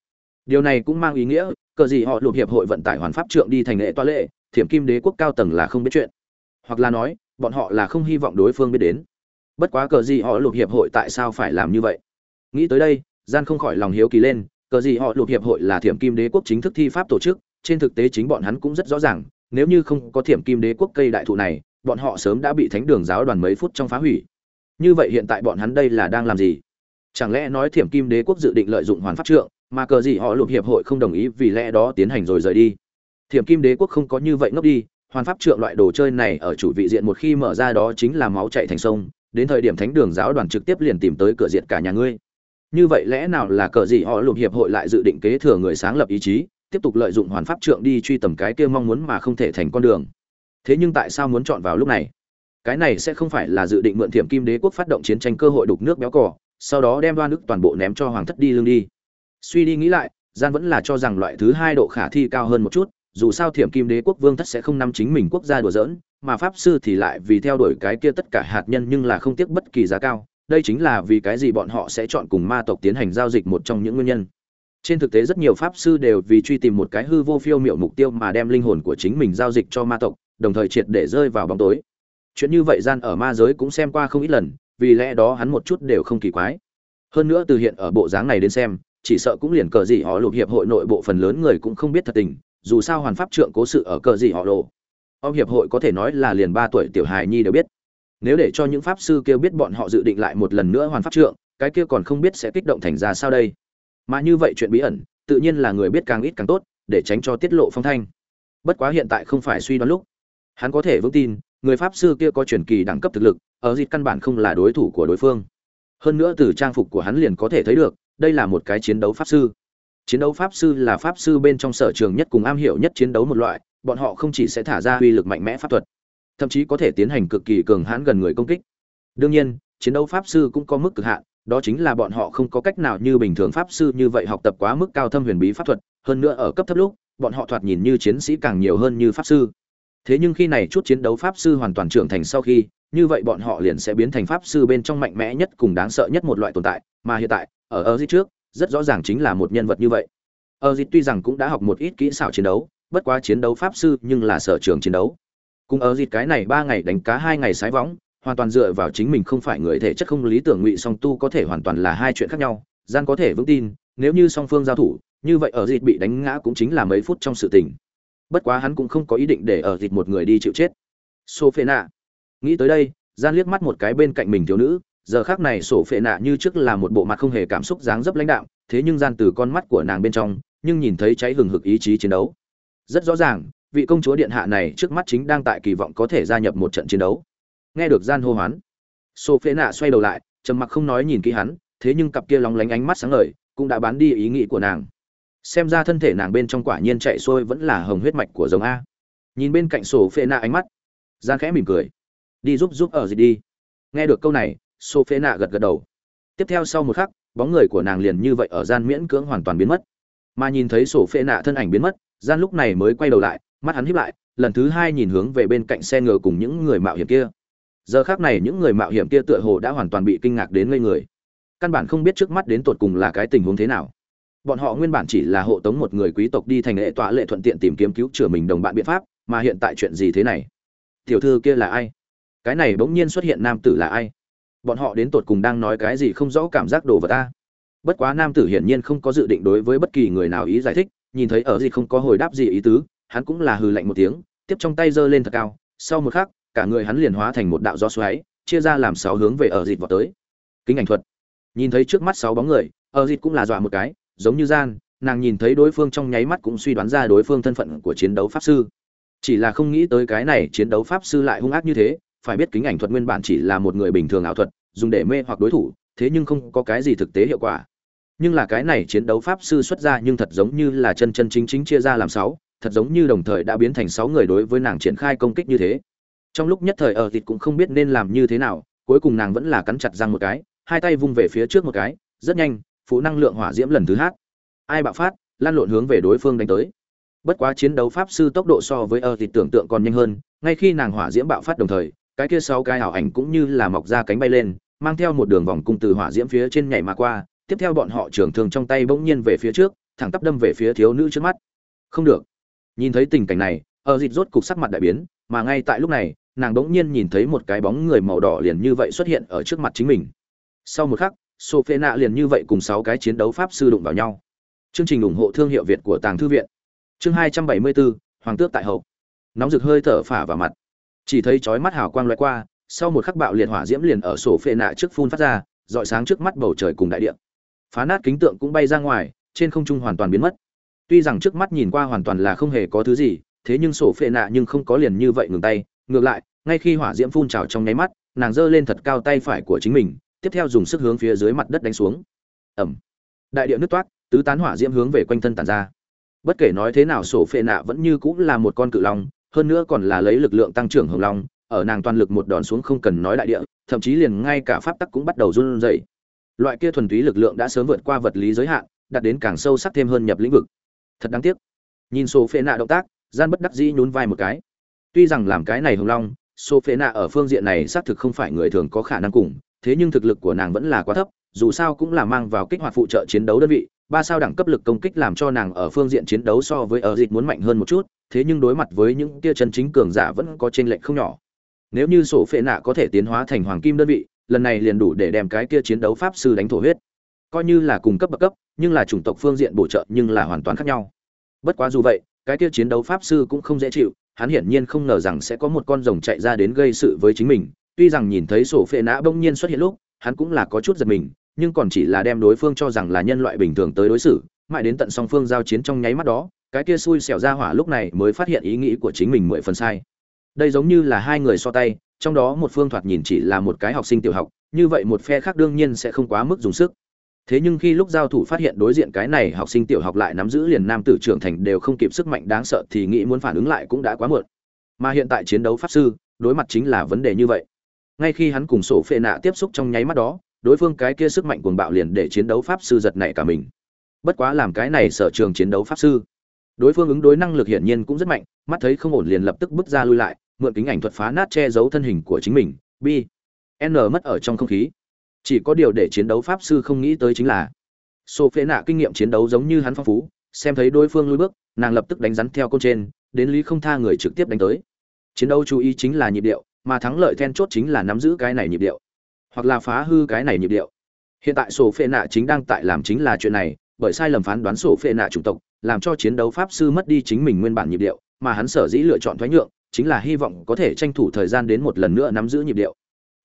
Điều này cũng mang ý nghĩa, cờ gì họ lụp hiệp hội vận tải hoàn pháp trượng đi thành lệ toa lệ, thiểm kim đế quốc cao tầng là không biết chuyện. Hoặc là nói, bọn họ là không hy vọng đối phương biết đến. Bất quá cờ gì họ lụp hiệp hội tại sao phải làm như vậy? Nghĩ tới đây, gian không khỏi lòng hiếu kỳ lên cờ gì họ lụp hiệp hội là thiểm kim đế quốc chính thức thi pháp tổ chức, trên thực tế chính bọn hắn cũng rất rõ ràng, nếu như không có thiểm kim đế quốc cây đại thụ này, bọn họ sớm đã bị thánh đường giáo đoàn mấy phút trong phá hủy. Như vậy hiện tại bọn hắn đây là đang làm gì? Chẳng lẽ nói thiểm kim đế quốc dự định lợi dụng hoàn pháp trượng, mà cờ gì họ lụp hiệp hội không đồng ý vì lẽ đó tiến hành rồi rời đi? Thiểm kim đế quốc không có như vậy ngốc đi, hoàn pháp trượng loại đồ chơi này ở chủ vị diện một khi mở ra đó chính là máu chạy thành sông, đến thời điểm thánh đường giáo đoàn trực tiếp liền tìm tới cửa diện cả nhà ngươi như vậy lẽ nào là cờ gì họ lụm hiệp hội lại dự định kế thừa người sáng lập ý chí, tiếp tục lợi dụng hoàn pháp trượng đi truy tầm cái kia mong muốn mà không thể thành con đường? Thế nhưng tại sao muốn chọn vào lúc này? Cái này sẽ không phải là dự định mượn thiểm kim đế quốc phát động chiến tranh cơ hội đục nước béo cỏ sau đó đem đoan nước toàn bộ ném cho hoàng thất đi lương đi. Suy đi nghĩ lại, gian vẫn là cho rằng loại thứ hai độ khả thi cao hơn một chút, dù sao thiểm kim đế quốc vương thất sẽ không nắm chính mình quốc gia đùa giỡn, mà pháp sư thì lại vì theo đuổi cái kia tất cả hạt nhân nhưng là không tiếc bất kỳ giá cao đây chính là vì cái gì bọn họ sẽ chọn cùng ma tộc tiến hành giao dịch một trong những nguyên nhân. Trên thực tế rất nhiều pháp sư đều vì truy tìm một cái hư vô phiêu miệu mục tiêu mà đem linh hồn của chính mình giao dịch cho ma tộc, đồng thời triệt để rơi vào bóng tối. Chuyện như vậy gian ở ma giới cũng xem qua không ít lần, vì lẽ đó hắn một chút đều không kỳ quái. Hơn nữa từ hiện ở bộ dáng này đến xem, chỉ sợ cũng liền cờ gì họ lục hiệp hội nội bộ phần lớn người cũng không biết thật tình, dù sao hoàn pháp trượng cố sự ở cờ gì họ lộ. Ông hiệp hội có thể nói là liền ba tuổi tiểu hài nhi đều biết nếu để cho những pháp sư kia biết bọn họ dự định lại một lần nữa hoàn pháp trượng, cái kia còn không biết sẽ kích động thành ra sao đây. Mà như vậy chuyện bí ẩn, tự nhiên là người biết càng ít càng tốt, để tránh cho tiết lộ phong thanh. Bất quá hiện tại không phải suy đoán lúc. Hắn có thể vững tin, người pháp sư kia có truyền kỳ đẳng cấp thực lực, ở dịp căn bản không là đối thủ của đối phương. Hơn nữa từ trang phục của hắn liền có thể thấy được, đây là một cái chiến đấu pháp sư. Chiến đấu pháp sư là pháp sư bên trong sở trường nhất cùng am hiểu nhất chiến đấu một loại, bọn họ không chỉ sẽ thả ra uy lực mạnh mẽ pháp thuật thậm chí có thể tiến hành cực kỳ cường hãn gần người công kích. Đương nhiên, chiến đấu pháp sư cũng có mức cực hạn, đó chính là bọn họ không có cách nào như bình thường pháp sư như vậy học tập quá mức cao thâm huyền bí pháp thuật, hơn nữa ở cấp thấp lúc, bọn họ thoạt nhìn như chiến sĩ càng nhiều hơn như pháp sư. Thế nhưng khi này chút chiến đấu pháp sư hoàn toàn trưởng thành sau khi, như vậy bọn họ liền sẽ biến thành pháp sư bên trong mạnh mẽ nhất cùng đáng sợ nhất một loại tồn tại, mà hiện tại, ở ở trước, rất rõ ràng chính là một nhân vật như vậy. Ở tuy rằng cũng đã học một ít kỹ xảo chiến đấu, bất quá chiến đấu pháp sư nhưng là sở trường chiến đấu cùng ở dịt cái này ba ngày đánh cá hai ngày sái võng, hoàn toàn dựa vào chính mình không phải người thể chất không lý tưởng ngụy song tu có thể hoàn toàn là hai chuyện khác nhau, gian có thể vững tin, nếu như song phương giao thủ, như vậy ở dịt bị đánh ngã cũng chính là mấy phút trong sự tình. Bất quá hắn cũng không có ý định để ở dịt một người đi chịu chết. Sophie nạ nghĩ tới đây, gian liếc mắt một cái bên cạnh mình thiếu nữ, giờ khác này sổ phệ nạ như trước là một bộ mặt không hề cảm xúc dáng dấp lãnh đạo thế nhưng gian từ con mắt của nàng bên trong, nhưng nhìn thấy cháy hừng hực ý chí chiến đấu. Rất rõ ràng vị công chúa điện hạ này trước mắt chính đang tại kỳ vọng có thể gia nhập một trận chiến đấu. Nghe được gian hô hoán sophie nạ xoay đầu lại, trầm mặc không nói nhìn kỹ hắn, thế nhưng cặp kia lóng lánh ánh mắt sáng ngời cũng đã bán đi ý nghĩ của nàng. Xem ra thân thể nàng bên trong quả nhiên chạy xuôi vẫn là hồng huyết mạch của giống a. Nhìn bên cạnh sổ nạ ánh mắt gian khẽ mỉm cười. Đi giúp giúp ở gì đi. Nghe được câu này sổ nạ gật gật đầu. Tiếp theo sau một khắc, bóng người của nàng liền như vậy ở gian miễn cưỡng hoàn toàn biến mất. Mà nhìn thấy sổ nạ thân ảnh biến mất gian lúc này mới quay đầu lại mắt hắn híp lại, lần thứ hai nhìn hướng về bên cạnh xe ngựa cùng những người mạo hiểm kia. Giờ khác này những người mạo hiểm kia tựa hồ đã hoàn toàn bị kinh ngạc đến ngây người. Căn bản không biết trước mắt đến tột cùng là cái tình huống thế nào. Bọn họ nguyên bản chỉ là hộ tống một người quý tộc đi thành lễ tọa lệ thuận tiện tìm kiếm cứu chữa mình đồng bạn biện pháp, mà hiện tại chuyện gì thế này? Tiểu thư kia là ai? Cái này bỗng nhiên xuất hiện nam tử là ai? Bọn họ đến tột cùng đang nói cái gì không rõ cảm giác đồ vật ta. Bất quá nam tử hiển nhiên không có dự định đối với bất kỳ người nào ý giải thích, nhìn thấy ở gì không có hồi đáp gì ý tứ hắn cũng là hừ lạnh một tiếng, tiếp trong tay giơ lên thật cao, sau một khắc, cả người hắn liền hóa thành một đạo gió xoáy, chia ra làm sáu hướng về ở dịt vọt tới. Kính ảnh thuật. Nhìn thấy trước mắt sáu bóng người, ở dịt cũng là dọa một cái, giống như gian, nàng nhìn thấy đối phương trong nháy mắt cũng suy đoán ra đối phương thân phận của chiến đấu pháp sư. Chỉ là không nghĩ tới cái này chiến đấu pháp sư lại hung ác như thế, phải biết kính ảnh thuật nguyên bản chỉ là một người bình thường ảo thuật, dùng để mê hoặc đối thủ, thế nhưng không có cái gì thực tế hiệu quả. Nhưng là cái này chiến đấu pháp sư xuất ra nhưng thật giống như là chân chân chính chính chia ra làm sáu thật giống như đồng thời đã biến thành sáu người đối với nàng triển khai công kích như thế. Trong lúc nhất thời ở thịt cũng không biết nên làm như thế nào, cuối cùng nàng vẫn là cắn chặt răng một cái, hai tay vung về phía trước một cái, rất nhanh, phụ năng lượng hỏa diễm lần thứ hát. Ai bạo phát, lan lộn hướng về đối phương đánh tới. Bất quá chiến đấu pháp sư tốc độ so với ở thịt tưởng tượng còn nhanh hơn, ngay khi nàng hỏa diễm bạo phát đồng thời, cái kia sáu cái ảo ảnh cũng như là mọc ra cánh bay lên, mang theo một đường vòng cung từ hỏa diễm phía trên nhảy mà qua, tiếp theo bọn họ trưởng thường trong tay bỗng nhiên về phía trước, thẳng tắp đâm về phía thiếu nữ trước mắt. Không được nhìn thấy tình cảnh này ở dịt rốt cục sắc mặt đại biến, mà ngay tại lúc này, nàng đống nhiên nhìn thấy một cái bóng người màu đỏ liền như vậy xuất hiện ở trước mặt chính mình. Sau một khắc sophie nạ liền như vậy cùng sáu cái chiến đấu pháp sư đụng vào nhau. Chương trình ủng hộ thương hiệu việt của tàng thư viện. Chương hai trăm bảy mươi bốn hoàng tước tại hậu. Nóng rực hơi thở phả vào mặt. Chỉ thấy chói mắt hào quang loại qua, sau một khắc bạo liệt hỏa diễm liền ở sổ phệ nạ trước phun phát ra dọi sáng trước mắt bầu trời cùng đại địa. Phá nát kính tượng cũng bay ra ngoài, trên không trung hoàn toàn biến mất tuy rằng trước mắt nhìn qua hoàn toàn là không hề có thứ gì, thế nhưng sổ phệ nạ nhưng không có liền như vậy ngừng tay. Ngược lại, ngay khi hỏa diễm phun trào trong nháy mắt, nàng giơ lên thật cao tay phải của chính mình, tiếp theo dùng sức hướng phía dưới mặt đất đánh xuống. Ẩm đại địa nứt toát, tứ tán hỏa diễm hướng về quanh thân tàn ra. Bất kể nói thế nào, sổ phệ nạ vẫn như cũng là một con cự long, hơn nữa còn là lấy lực lượng tăng trưởng hồng long, ở nàng toàn lực một đòn xuống không cần nói đại địa, thậm chí liền ngay cả pháp tắc cũng bắt đầu run rẩy. Loại kia thuần túy lực lượng đã sớm vượt qua vật lý giới hạn, đạt đến càng sâu sắc thêm hơn nhập lĩnh vực thật đáng tiếc. Nhìn số phê nạ động tác, gian bất đắc dĩ nhún vai một cái. Tuy rằng làm cái này hồng long số phê nạ ở phương diện này xác thực không phải người thường có khả năng cùng, thế nhưng thực lực của nàng vẫn là quá thấp, dù sao cũng là mang vào kích hoạt phụ trợ chiến đấu đơn vị, ba sao đẳng cấp lực công kích làm cho nàng ở phương diện chiến đấu so với ở dịch muốn mạnh hơn một chút, thế nhưng đối mặt với những tia chân chính cường giả vẫn có chênh lệch không nhỏ. Nếu như sổ phệ nạ có thể tiến hóa thành hoàng kim đơn vị, lần này liền đủ để đem cái kia chiến đấu pháp sư đánh thổ huyết. Coi như là cùng cấp bậc cấp, nhưng là chủng tộc phương diện bổ trợ nhưng là hoàn toàn khác nhau bất quá dù vậy, cái kia chiến đấu pháp sư cũng không dễ chịu, hắn hiển nhiên không ngờ rằng sẽ có một con rồng chạy ra đến gây sự với chính mình. Tuy rằng nhìn thấy sổ phệ nã bỗng nhiên xuất hiện lúc, hắn cũng là có chút giật mình, nhưng còn chỉ là đem đối phương cho rằng là nhân loại bình thường tới đối xử, mãi đến tận song phương giao chiến trong nháy mắt đó, cái kia xui xẻo ra hỏa lúc này mới phát hiện ý nghĩ của chính mình mười phần sai. Đây giống như là hai người so tay, trong đó một phương thoạt nhìn chỉ là một cái học sinh tiểu học, như vậy một phe khác đương nhiên sẽ không quá mức dùng sức thế nhưng khi lúc giao thủ phát hiện đối diện cái này học sinh tiểu học lại nắm giữ liền nam tử trưởng thành đều không kịp sức mạnh đáng sợ thì nghĩ muốn phản ứng lại cũng đã quá muộn. Mà hiện tại chiến đấu pháp sư, đối mặt chính là vấn đề như vậy. Ngay khi hắn cùng sổ phệ nạ tiếp xúc trong nháy mắt đó, đối phương cái kia sức mạnh cuồng bạo liền để chiến đấu pháp sư giật nảy cả mình. Bất quá làm cái này sở trường chiến đấu pháp sư. Đối phương ứng đối năng lực hiển nhiên cũng rất mạnh, mắt thấy không ổn liền lập tức bước ra lui lại, mượn kính ảnh thuật phá nát che giấu thân hình của chính mình. B n mất ở trong không khí chỉ có điều để chiến đấu pháp sư không nghĩ tới chính là sổ phê nạ kinh nghiệm chiến đấu giống như hắn phong phú, xem thấy đối phương lui bước, nàng lập tức đánh rắn theo côn trên, đến lý không tha người trực tiếp đánh tới. Chiến đấu chú ý chính là nhịp điệu, mà thắng lợi then chốt chính là nắm giữ cái này nhịp điệu, hoặc là phá hư cái này nhịp điệu. Hiện tại sổ phê nạ chính đang tại làm chính là chuyện này, bởi sai lầm phán đoán sổ phê nạ chủng tộc, làm cho chiến đấu pháp sư mất đi chính mình nguyên bản nhịp điệu, mà hắn sở dĩ lựa chọn thoái nhượng, chính là hy vọng có thể tranh thủ thời gian đến một lần nữa nắm giữ nhịp điệu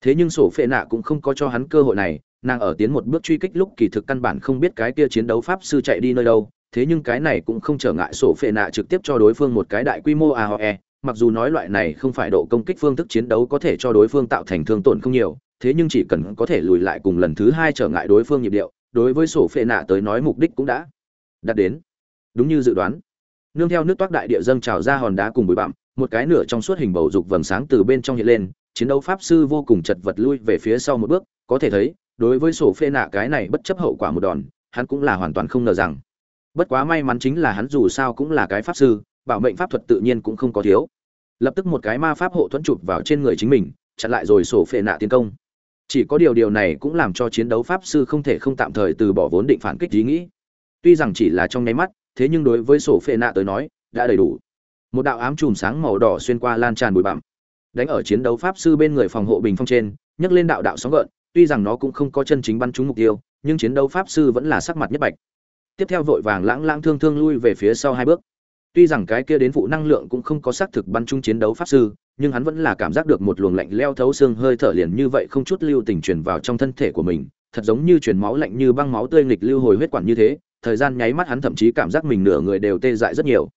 thế nhưng sổ phệ nạ cũng không có cho hắn cơ hội này, nàng ở tiến một bước truy kích lúc kỳ thực căn bản không biết cái kia chiến đấu pháp sư chạy đi nơi đâu, thế nhưng cái này cũng không trở ngại sổ phệ nạ trực tiếp cho đối phương một cái đại quy mô aoe mặc dù nói loại này không phải độ công kích phương thức chiến đấu có thể cho đối phương tạo thành thương tổn không nhiều, thế nhưng chỉ cần có thể lùi lại cùng lần thứ hai trở ngại đối phương nhịp điệu, đối với sổ phệ nạ tới nói mục đích cũng đã đạt đến. Đúng như dự đoán, nương theo nước toát đại địa dâng trào ra hòn đá cùng bụi bặm, một cái nửa trong suốt hình bầu dục vầng sáng từ bên trong hiện lên chiến đấu pháp sư vô cùng chật vật lui về phía sau một bước, có thể thấy, đối với sổ phê nạ cái này bất chấp hậu quả một đòn, hắn cũng là hoàn toàn không ngờ rằng. Bất quá may mắn chính là hắn dù sao cũng là cái pháp sư, bảo mệnh pháp thuật tự nhiên cũng không có thiếu. Lập tức một cái ma pháp hộ thuẫn chụp vào trên người chính mình, chặn lại rồi sổ phệ nạ tiến công. Chỉ có điều điều này cũng làm cho chiến đấu pháp sư không thể không tạm thời từ bỏ vốn định phản kích ý nghĩ. Tuy rằng chỉ là trong nháy mắt, thế nhưng đối với sổ phệ nạ tới nói, đã đầy đủ. Một đạo ám chùm sáng màu đỏ xuyên qua lan tràn bụi bặm đánh ở chiến đấu pháp sư bên người phòng hộ bình phong trên, nhấc lên đạo đạo sóng gợn, tuy rằng nó cũng không có chân chính bắn trúng mục tiêu, nhưng chiến đấu pháp sư vẫn là sắc mặt nhất bạch. Tiếp theo vội vàng lãng lãng thương thương lui về phía sau hai bước. Tuy rằng cái kia đến vụ năng lượng cũng không có xác thực bắn trúng chiến đấu pháp sư, nhưng hắn vẫn là cảm giác được một luồng lạnh leo thấu xương hơi thở liền như vậy không chút lưu tình truyền vào trong thân thể của mình, thật giống như truyền máu lạnh như băng máu tươi nghịch lưu hồi huyết quản như thế, thời gian nháy mắt hắn thậm chí cảm giác mình nửa người đều tê dại rất nhiều.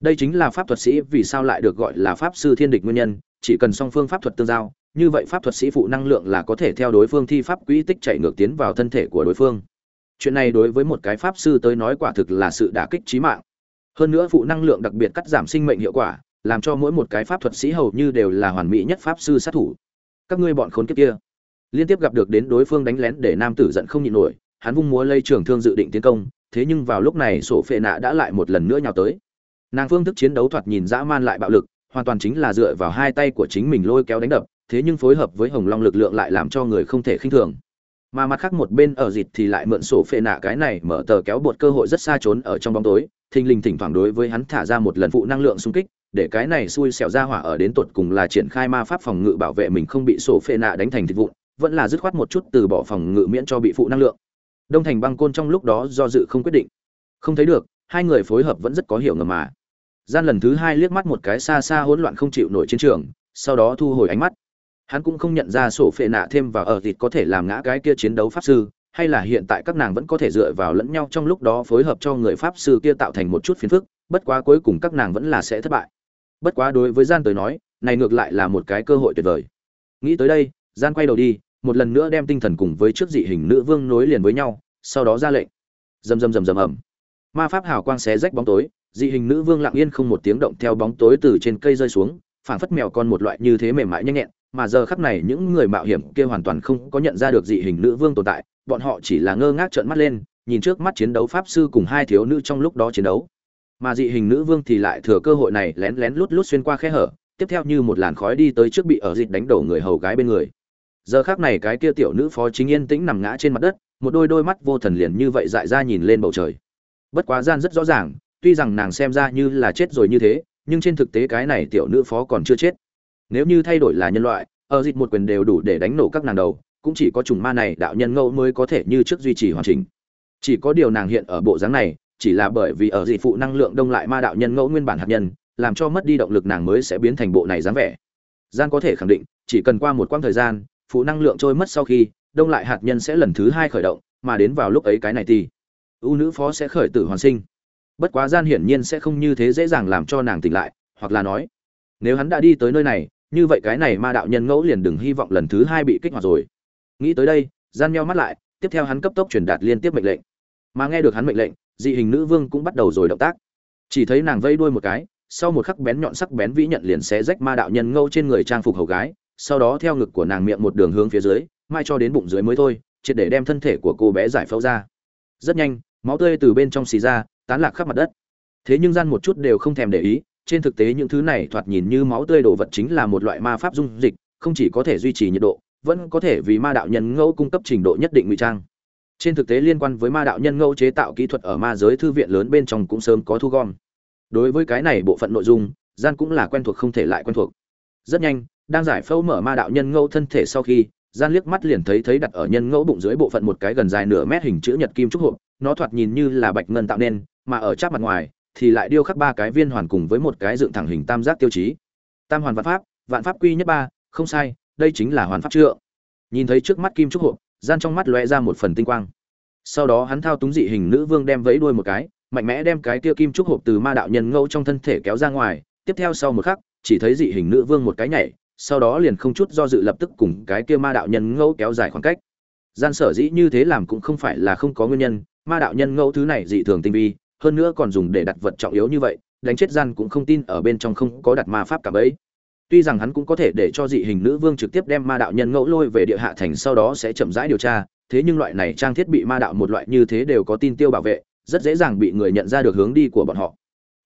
Đây chính là pháp thuật sĩ vì sao lại được gọi là pháp sư thiên địch nguyên nhân chỉ cần song phương pháp thuật tương giao, như vậy pháp thuật sĩ phụ năng lượng là có thể theo đối phương thi pháp quỹ tích chạy ngược tiến vào thân thể của đối phương. Chuyện này đối với một cái pháp sư tới nói quả thực là sự đả kích trí mạng. Hơn nữa phụ năng lượng đặc biệt cắt giảm sinh mệnh hiệu quả, làm cho mỗi một cái pháp thuật sĩ hầu như đều là hoàn mỹ nhất pháp sư sát thủ. Các ngươi bọn khốn kiếp kia. Liên tiếp gặp được đến đối phương đánh lén để nam tử giận không nhịn nổi, hắn vung múa lây trường thương dự định tiến công, thế nhưng vào lúc này sổ phệ nạ đã lại một lần nữa nhào tới. Nàng phương thức chiến đấu thoạt nhìn dã man lại bạo lực hoàn toàn chính là dựa vào hai tay của chính mình lôi kéo đánh đập, thế nhưng phối hợp với hồng long lực lượng lại làm cho người không thể khinh thường. Mà mặt khác một bên ở dịt thì lại mượn sổ phệ nạ cái này mở tờ kéo bột cơ hội rất xa trốn ở trong bóng tối, thình lình thỉnh thoảng đối với hắn thả ra một lần phụ năng lượng xung kích, để cái này xui xẻo ra hỏa ở đến tột cùng là triển khai ma pháp phòng ngự bảo vệ mình không bị sổ phệ nạ đánh thành thịt vụn, vẫn là dứt khoát một chút từ bỏ phòng ngự miễn cho bị phụ năng lượng. Đông thành băng côn trong lúc đó do dự không quyết định. Không thấy được, hai người phối hợp vẫn rất có hiểu ngầm mà gian lần thứ hai liếc mắt một cái xa xa hỗn loạn không chịu nổi chiến trường, sau đó thu hồi ánh mắt. Hắn cũng không nhận ra sổ phệ nạ thêm vào ở thịt có thể làm ngã cái kia chiến đấu pháp sư, hay là hiện tại các nàng vẫn có thể dựa vào lẫn nhau trong lúc đó phối hợp cho người pháp sư kia tạo thành một chút phiền phức, bất quá cuối cùng các nàng vẫn là sẽ thất bại. Bất quá đối với gian tới nói, này ngược lại là một cái cơ hội tuyệt vời. Nghĩ tới đây, gian quay đầu đi, một lần nữa đem tinh thần cùng với trước dị hình nữ vương nối liền với nhau, sau đó ra lệnh. Rầm rầm rầm rầm ầm. Ma pháp hào quang xé rách bóng tối dị hình nữ vương lặng yên không một tiếng động theo bóng tối từ trên cây rơi xuống, phảng phất mèo con một loại như thế mềm mại nhanh nhẹn, mà giờ khắc này những người mạo hiểm kia hoàn toàn không có nhận ra được dị hình nữ vương tồn tại, bọn họ chỉ là ngơ ngác trợn mắt lên, nhìn trước mắt chiến đấu pháp sư cùng hai thiếu nữ trong lúc đó chiến đấu. Mà dị hình nữ vương thì lại thừa cơ hội này lén lén lút lút xuyên qua khe hở, tiếp theo như một làn khói đi tới trước bị ở dịch đánh đổ người hầu gái bên người. Giờ khác này cái kia tiểu nữ phó chính yên tĩnh nằm ngã trên mặt đất, một đôi đôi mắt vô thần liền như vậy dại ra nhìn lên bầu trời. Bất quá gian rất rõ ràng tuy rằng nàng xem ra như là chết rồi như thế, nhưng trên thực tế cái này tiểu nữ phó còn chưa chết. Nếu như thay đổi là nhân loại, ở dịch một quyền đều đủ để đánh nổ các nàng đầu, cũng chỉ có trùng ma này đạo nhân ngẫu mới có thể như trước duy trì hoàn chỉnh. Chỉ có điều nàng hiện ở bộ dáng này, chỉ là bởi vì ở dị phụ năng lượng đông lại ma đạo nhân ngẫu nguyên bản hạt nhân, làm cho mất đi động lực nàng mới sẽ biến thành bộ này dáng vẻ. Gian có thể khẳng định, chỉ cần qua một quãng thời gian, phụ năng lượng trôi mất sau khi, đông lại hạt nhân sẽ lần thứ hai khởi động, mà đến vào lúc ấy cái này thì ưu nữ phó sẽ khởi tử hoàn sinh bất quá gian hiển nhiên sẽ không như thế dễ dàng làm cho nàng tỉnh lại, hoặc là nói, nếu hắn đã đi tới nơi này, như vậy cái này ma đạo nhân ngẫu liền đừng hy vọng lần thứ hai bị kích hoạt rồi. Nghĩ tới đây, gian meo mắt lại, tiếp theo hắn cấp tốc truyền đạt liên tiếp mệnh lệnh. Mà nghe được hắn mệnh lệnh, dị hình nữ vương cũng bắt đầu rồi động tác. Chỉ thấy nàng vây đuôi một cái, sau một khắc bén nhọn sắc bén vĩ nhận liền xé rách ma đạo nhân ngẫu trên người trang phục hầu gái, sau đó theo ngực của nàng miệng một đường hướng phía dưới, mai cho đến bụng dưới mới thôi, triệt để đem thân thể của cô bé giải phẫu ra. Rất nhanh, máu tươi từ bên trong xì ra tán lạc khắp mặt đất. Thế nhưng gian một chút đều không thèm để ý, trên thực tế những thứ này thoạt nhìn như máu tươi đồ vật chính là một loại ma pháp dung dịch, không chỉ có thể duy trì nhiệt độ, vẫn có thể vì ma đạo nhân ngẫu cung cấp trình độ nhất định ngụy trang. Trên thực tế liên quan với ma đạo nhân ngẫu chế tạo kỹ thuật ở ma giới thư viện lớn bên trong cũng sớm có thu gom. Đối với cái này bộ phận nội dung, gian cũng là quen thuộc không thể lại quen thuộc. Rất nhanh, đang giải phẫu mở ma đạo nhân ngẫu thân thể sau khi, gian liếc mắt liền thấy thấy đặt ở nhân ngẫu bụng dưới bộ phận một cái gần dài nửa mét hình chữ nhật kim trúc hộp, nó thoạt nhìn như là bạch ngân tạo nên mà ở chắp mặt ngoài, thì lại điêu khắc ba cái viên hoàn cùng với một cái dựng thẳng hình tam giác tiêu chí. Tam hoàn vạn pháp vạn pháp quy nhất ba, không sai, đây chính là hoàn pháp trượng. Nhìn thấy trước mắt kim trúc hộp, gian trong mắt lóe ra một phần tinh quang. Sau đó hắn thao túng dị hình nữ vương đem vẫy đuôi một cái, mạnh mẽ đem cái kia kim trúc hộp từ ma đạo nhân ngẫu trong thân thể kéo ra ngoài. Tiếp theo sau một khắc, chỉ thấy dị hình nữ vương một cái nhảy, sau đó liền không chút do dự lập tức cùng cái kia ma đạo nhân ngẫu kéo dài khoảng cách. Gian sở dĩ như thế làm cũng không phải là không có nguyên nhân, ma đạo nhân ngẫu thứ này dị thường tinh vi hơn nữa còn dùng để đặt vật trọng yếu như vậy, đánh chết gian cũng không tin ở bên trong không có đặt ma pháp cả bấy. Tuy rằng hắn cũng có thể để cho dị hình nữ vương trực tiếp đem ma đạo nhân ngẫu lôi về địa hạ thành sau đó sẽ chậm rãi điều tra, thế nhưng loại này trang thiết bị ma đạo một loại như thế đều có tin tiêu bảo vệ, rất dễ dàng bị người nhận ra được hướng đi của bọn họ.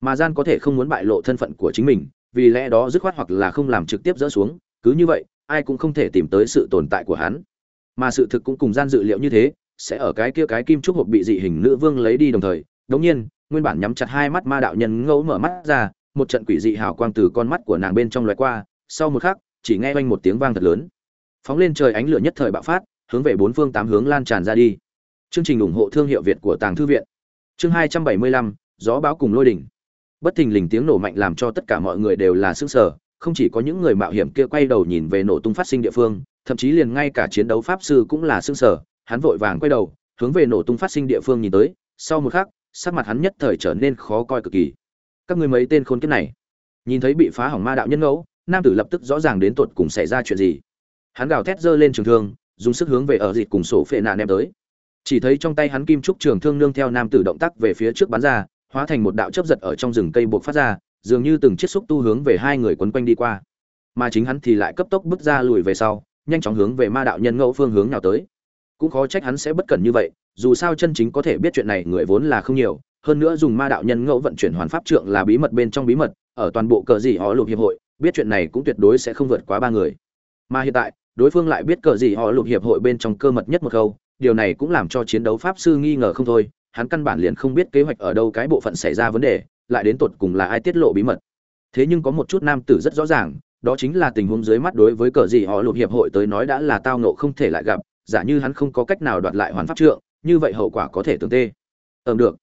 Mà gian có thể không muốn bại lộ thân phận của chính mình, vì lẽ đó dứt khoát hoặc là không làm trực tiếp dỡ xuống, cứ như vậy, ai cũng không thể tìm tới sự tồn tại của hắn. Mà sự thực cũng cùng gian dự liệu như thế, sẽ ở cái kia cái kim trúc hộp bị dị hình nữ vương lấy đi đồng thời đống nhiên, nguyên bản nhắm chặt hai mắt ma đạo nhân ngẫu mở mắt ra, một trận quỷ dị hào quang từ con mắt của nàng bên trong lóe qua, sau một khắc, chỉ nghe oanh một tiếng vang thật lớn. Phóng lên trời ánh lửa nhất thời bạo phát, hướng về bốn phương tám hướng lan tràn ra đi. Chương trình ủng hộ thương hiệu việt của tàng thư viện. Chương hai trăm bảy mươi lăm, gió bão cùng lôi đỉnh. Bất thình lình tiếng nổ mạnh làm cho tất cả mọi người đều là sững sở không chỉ có những người mạo hiểm kia quay đầu nhìn về nổ tung phát sinh địa phương, thậm chí liền ngay cả chiến đấu pháp sư cũng là sững sở hắn vội vàng quay đầu, hướng về nổ tung phát sinh địa phương nhìn tới, sau một khắc sắc mặt hắn nhất thời trở nên khó coi cực kỳ. Các người mấy tên khốn kiếp này, nhìn thấy bị phá hỏng ma đạo nhân ngẫu, nam tử lập tức rõ ràng đến tột cùng xảy ra chuyện gì. Hắn gào thét giơ lên trường thương, dùng sức hướng về ở dịt cùng sổ phệ nạn ném tới. Chỉ thấy trong tay hắn kim trúc trường thương nương theo nam tử động tác về phía trước bắn ra, hóa thành một đạo chớp giật ở trong rừng cây buộc phát ra, dường như từng chiếc xúc tu hướng về hai người quấn quanh đi qua. Mà chính hắn thì lại cấp tốc bước ra lùi về sau, nhanh chóng hướng về ma đạo nhân ngẫu phương hướng nào tới cũng khó trách hắn sẽ bất cẩn như vậy, dù sao chân chính có thể biết chuyện này người vốn là không nhiều, hơn nữa dùng ma đạo nhân ngẫu vận chuyển hoàn pháp trượng là bí mật bên trong bí mật, ở toàn bộ cờ gì họ lục hiệp hội, biết chuyện này cũng tuyệt đối sẽ không vượt quá ba người. Mà hiện tại, đối phương lại biết cờ gì họ lục hiệp hội bên trong cơ mật nhất một câu, điều này cũng làm cho chiến đấu pháp sư nghi ngờ không thôi, hắn căn bản liền không biết kế hoạch ở đâu cái bộ phận xảy ra vấn đề, lại đến tột cùng là ai tiết lộ bí mật. Thế nhưng có một chút nam tử rất rõ ràng, đó chính là tình huống dưới mắt đối với cờ gì họ lục hiệp hội tới nói đã là tao nộ không thể lại gặp giả như hắn không có cách nào đoạt lại hoàn pháp trượng, như vậy hậu quả có thể tưởng tê. Ẩm được.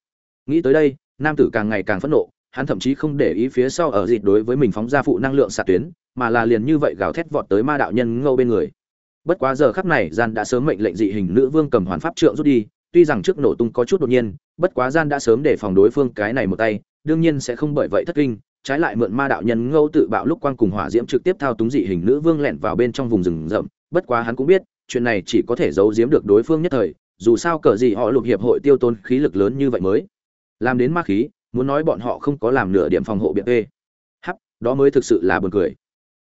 Nghĩ tới đây, nam tử càng ngày càng phẫn nộ, hắn thậm chí không để ý phía sau ở dịt đối với mình phóng ra phụ năng lượng xạ tuyến, mà là liền như vậy gào thét vọt tới ma đạo nhân ngâu bên người. Bất quá giờ khắc này, gian đã sớm mệnh lệnh dị hình nữ vương cầm hoàn pháp trượng rút đi, tuy rằng trước nổ tung có chút đột nhiên, bất quá gian đã sớm để phòng đối phương cái này một tay, đương nhiên sẽ không bởi vậy thất kinh, trái lại mượn ma đạo nhân ngâu tự bạo lúc quang cùng hỏa diễm trực tiếp thao túng dị hình nữ vương lẻn vào bên trong vùng rừng rậm, bất quá hắn cũng biết chuyện này chỉ có thể giấu giếm được đối phương nhất thời, dù sao cờ gì họ lục hiệp hội tiêu tốn khí lực lớn như vậy mới. Làm đến ma khí, muốn nói bọn họ không có làm nửa điểm phòng hộ biện ê hắc, đó mới thực sự là buồn cười.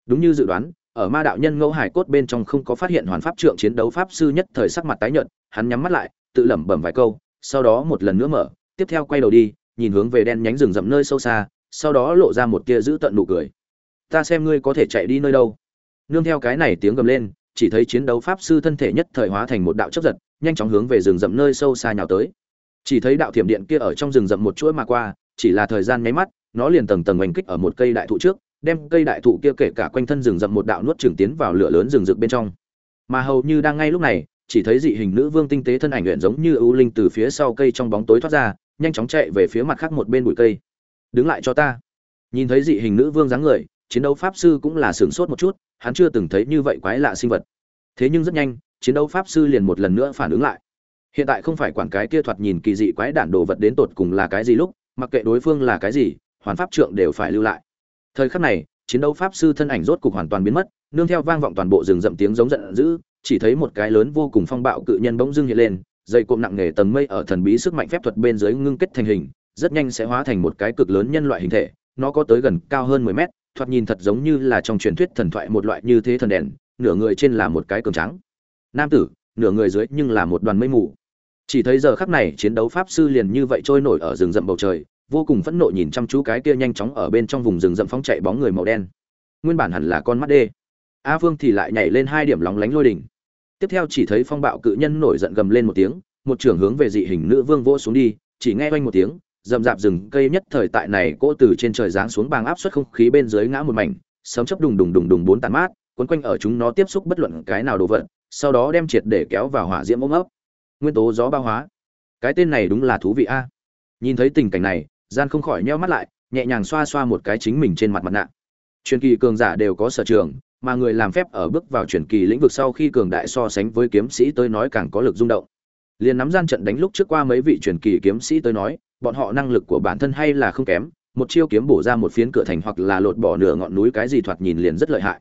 Đúng như dự đoán, ở ma đạo nhân ngẫu hải cốt bên trong không có phát hiện hoàn pháp trượng chiến đấu pháp sư nhất thời sắc mặt tái nhợt, hắn nhắm mắt lại, tự lẩm bẩm vài câu, sau đó một lần nữa mở, tiếp theo quay đầu đi, nhìn hướng về đen nhánh rừng rậm nơi sâu xa, sau đó lộ ra một tia giữ tận nụ cười. Ta xem ngươi có thể chạy đi nơi đâu. Nương theo cái này tiếng gầm lên chỉ thấy chiến đấu pháp sư thân thể nhất thời hóa thành một đạo chấp giật, nhanh chóng hướng về rừng rậm nơi sâu xa nhào tới. Chỉ thấy đạo thiểm điện kia ở trong rừng rậm một chuỗi mà qua, chỉ là thời gian nháy mắt, nó liền tầng tầng oanh kích ở một cây đại thụ trước, đem cây đại thụ kia kể cả quanh thân rừng rậm một đạo nuốt trường tiến vào lửa lớn rừng rực bên trong. Mà hầu như đang ngay lúc này, chỉ thấy dị hình nữ vương tinh tế thân ảnh luyện giống như ưu linh từ phía sau cây trong bóng tối thoát ra, nhanh chóng chạy về phía mặt khác một bên bụi cây. Đứng lại cho ta. Nhìn thấy dị hình nữ vương dáng người chiến đấu pháp sư cũng là sửng sốt một chút, hắn chưa từng thấy như vậy quái lạ sinh vật. Thế nhưng rất nhanh, chiến đấu pháp sư liền một lần nữa phản ứng lại. Hiện tại không phải quản cái kia thoạt nhìn kỳ dị quái đản đồ vật đến tột cùng là cái gì lúc, mặc kệ đối phương là cái gì, hoàn pháp trượng đều phải lưu lại. Thời khắc này, chiến đấu pháp sư thân ảnh rốt cục hoàn toàn biến mất, nương theo vang vọng toàn bộ rừng rậm tiếng giống giận dữ, chỉ thấy một cái lớn vô cùng phong bạo cự nhân bỗng dưng hiện lên dây cộm nặng nề tầng mây ở thần bí sức mạnh phép thuật bên dưới ngưng kết thành hình, rất nhanh sẽ hóa thành một cái cực lớn nhân loại hình thể, nó có tới gần cao hơn 10 mét thoạt nhìn thật giống như là trong truyền thuyết thần thoại một loại như thế thần đèn, nửa người trên là một cái cường trắng nam tử, nửa người dưới nhưng là một đoàn mây mù. Chỉ thấy giờ khắc này chiến đấu pháp sư liền như vậy trôi nổi ở rừng rậm bầu trời, vô cùng phẫn nộ nhìn chăm chú cái kia nhanh chóng ở bên trong vùng rừng rậm phóng chạy bóng người màu đen. Nguyên bản hẳn là con mắt đê. A phương thì lại nhảy lên hai điểm lóng lánh lôi đỉnh. Tiếp theo chỉ thấy phong bạo cự nhân nổi giận gầm lên một tiếng, một trưởng hướng về dị hình nữ vương vỗ xuống đi, chỉ nghe oanh một tiếng rậm rạp rừng cây nhất thời tại này cỗ từ trên trời giáng xuống bàng áp suất không khí bên dưới ngã một mảnh, sấm chấp đùng đùng đùng đùng bốn tàn mát, quấn quanh ở chúng nó tiếp xúc bất luận cái nào đồ vật, sau đó đem triệt để kéo vào hỏa diễm ôm ấp. Nguyên tố gió bao hóa. Cái tên này đúng là thú vị a. Nhìn thấy tình cảnh này, gian không khỏi nheo mắt lại, nhẹ nhàng xoa xoa một cái chính mình trên mặt mặt nạ. Truyền kỳ cường giả đều có sở trường, mà người làm phép ở bước vào truyền kỳ lĩnh vực sau khi cường đại so sánh với kiếm sĩ tới nói càng có lực rung động. Liền nắm gian trận đánh lúc trước qua mấy vị truyền kỳ kiếm sĩ tới nói bọn họ năng lực của bản thân hay là không kém, một chiêu kiếm bổ ra một phiến cửa thành hoặc là lột bỏ nửa ngọn núi cái gì thoạt nhìn liền rất lợi hại.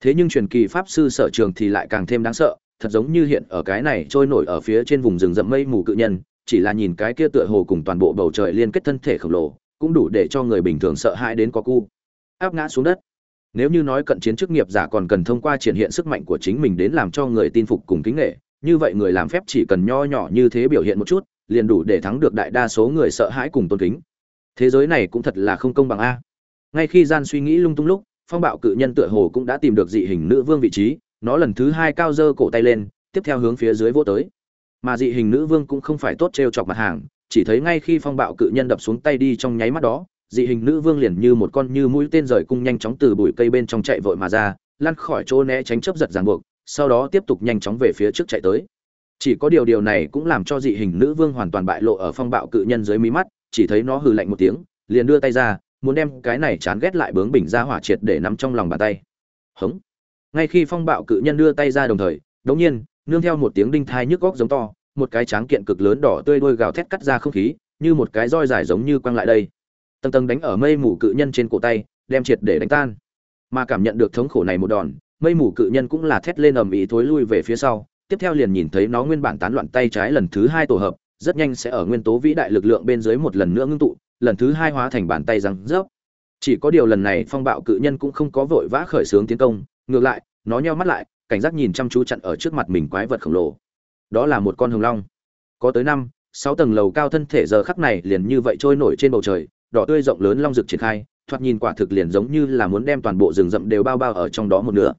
Thế nhưng truyền kỳ pháp sư sở trường thì lại càng thêm đáng sợ, thật giống như hiện ở cái này trôi nổi ở phía trên vùng rừng rậm mây mù cự nhân, chỉ là nhìn cái kia tựa hồ cùng toàn bộ bầu trời liên kết thân thể khổng lồ, cũng đủ để cho người bình thường sợ hãi đến có cu. Áp ngã xuống đất. Nếu như nói cận chiến chức nghiệp giả còn cần thông qua triển hiện sức mạnh của chính mình đến làm cho người tin phục cùng kính nghệ như vậy người làm phép chỉ cần nho nhỏ như thế biểu hiện một chút liền đủ để thắng được đại đa số người sợ hãi cùng tôn kính. Thế giới này cũng thật là không công bằng a. Ngay khi gian suy nghĩ lung tung lúc, phong bạo cự nhân tựa hồ cũng đã tìm được dị hình nữ vương vị trí, nó lần thứ hai cao dơ cổ tay lên, tiếp theo hướng phía dưới vô tới. Mà dị hình nữ vương cũng không phải tốt trêu chọc mặt hàng, chỉ thấy ngay khi phong bạo cự nhân đập xuống tay đi trong nháy mắt đó, dị hình nữ vương liền như một con như mũi tên rời cung nhanh chóng từ bụi cây bên trong chạy vội mà ra, lăn khỏi chỗ né tránh chớp giật ràng buộc, sau đó tiếp tục nhanh chóng về phía trước chạy tới chỉ có điều điều này cũng làm cho dị hình nữ vương hoàn toàn bại lộ ở phong bạo cự nhân dưới mí mắt, chỉ thấy nó hừ lạnh một tiếng, liền đưa tay ra, muốn đem cái này chán ghét lại bướng bình ra hỏa triệt để nắm trong lòng bàn tay. Hống. Ngay khi phong bạo cự nhân đưa tay ra đồng thời, đống nhiên, nương theo một tiếng đinh thai nhức góc giống to, một cái tráng kiện cực lớn đỏ tươi đôi gào thét cắt ra không khí, như một cái roi dài giống như quăng lại đây. Tầng tầng đánh ở mây mù cự nhân trên cổ tay, đem triệt để đánh tan. Mà cảm nhận được thống khổ này một đòn, mây mù cự nhân cũng là thét lên ầm ĩ thối lui về phía sau tiếp theo liền nhìn thấy nó nguyên bản tán loạn tay trái lần thứ hai tổ hợp, rất nhanh sẽ ở nguyên tố vĩ đại lực lượng bên dưới một lần nữa ngưng tụ, lần thứ hai hóa thành bàn tay răng rớp. Chỉ có điều lần này phong bạo cự nhân cũng không có vội vã khởi xướng tiến công, ngược lại, nó nheo mắt lại, cảnh giác nhìn chăm chú chặn ở trước mặt mình quái vật khổng lồ. Đó là một con hồng long. Có tới năm, sáu tầng lầu cao thân thể giờ khắc này liền như vậy trôi nổi trên bầu trời, đỏ tươi rộng lớn long rực triển khai, thoạt nhìn quả thực liền giống như là muốn đem toàn bộ rừng rậm đều bao bao ở trong đó một nửa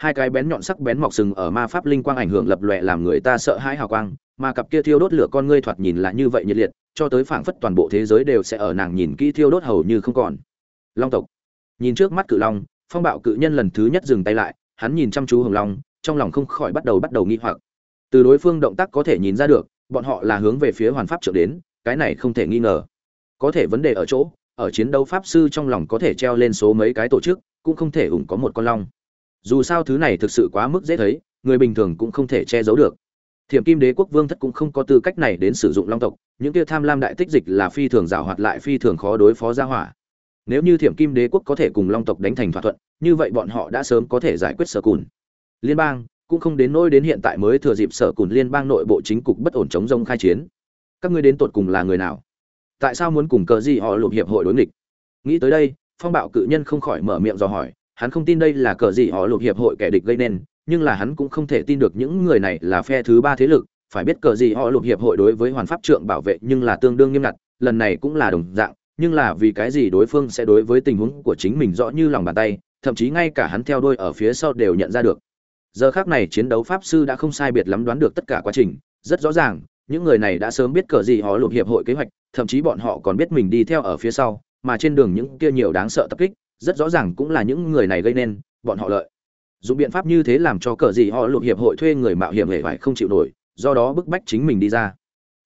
hai cái bén nhọn sắc bén mọc sừng ở ma pháp linh quang ảnh hưởng lập lòe làm người ta sợ hãi hào quang, mà cặp kia thiêu đốt lửa con ngươi thoạt nhìn là như vậy nhiệt liệt, cho tới phảng phất toàn bộ thế giới đều sẽ ở nàng nhìn kỹ thiêu đốt hầu như không còn. Long tộc. Nhìn trước mắt cự long, phong bạo cự nhân lần thứ nhất dừng tay lại, hắn nhìn chăm chú hồng long, trong lòng không khỏi bắt đầu bắt đầu nghi hoặc. Từ đối phương động tác có thể nhìn ra được, bọn họ là hướng về phía hoàn pháp trượng đến, cái này không thể nghi ngờ. Có thể vấn đề ở chỗ, ở chiến đấu pháp sư trong lòng có thể treo lên số mấy cái tổ chức, cũng không thể ủng có một con long dù sao thứ này thực sự quá mức dễ thấy, người bình thường cũng không thể che giấu được. Thiểm kim đế quốc vương thất cũng không có tư cách này đến sử dụng long tộc, những kia tham lam đại tích dịch là phi thường rào hoạt lại phi thường khó đối phó ra hỏa. Nếu như thiểm kim đế quốc có thể cùng long tộc đánh thành thỏa thuận, như vậy bọn họ đã sớm có thể giải quyết sở cùn. Liên bang, cũng không đến nỗi đến hiện tại mới thừa dịp sở cùn liên bang nội bộ chính cục bất ổn chống rông khai chiến. Các ngươi đến tột cùng là người nào? Tại sao muốn cùng cờ gì họ lụm hiệp hội đối nghịch? Nghĩ tới đây, phong bạo cự nhân không khỏi mở miệng dò hỏi hắn không tin đây là cờ gì họ lục hiệp hội kẻ địch gây nên, nhưng là hắn cũng không thể tin được những người này là phe thứ ba thế lực. Phải biết cờ gì họ lục hiệp hội đối với hoàn pháp trượng bảo vệ nhưng là tương đương nghiêm ngặt, lần này cũng là đồng dạng, nhưng là vì cái gì đối phương sẽ đối với tình huống của chính mình rõ như lòng bàn tay, thậm chí ngay cả hắn theo đuôi ở phía sau đều nhận ra được. Giờ khác này chiến đấu pháp sư đã không sai biệt lắm đoán được tất cả quá trình, rất rõ ràng, những người này đã sớm biết cờ gì họ lục hiệp hội kế hoạch, thậm chí bọn họ còn biết mình đi theo ở phía sau, mà trên đường những kia nhiều đáng sợ tập kích rất rõ ràng cũng là những người này gây nên, bọn họ lợi. Dùng biện pháp như thế làm cho cờ gì họ lục hiệp hội thuê người mạo hiểm hệ phải không chịu nổi, do đó bức bách chính mình đi ra.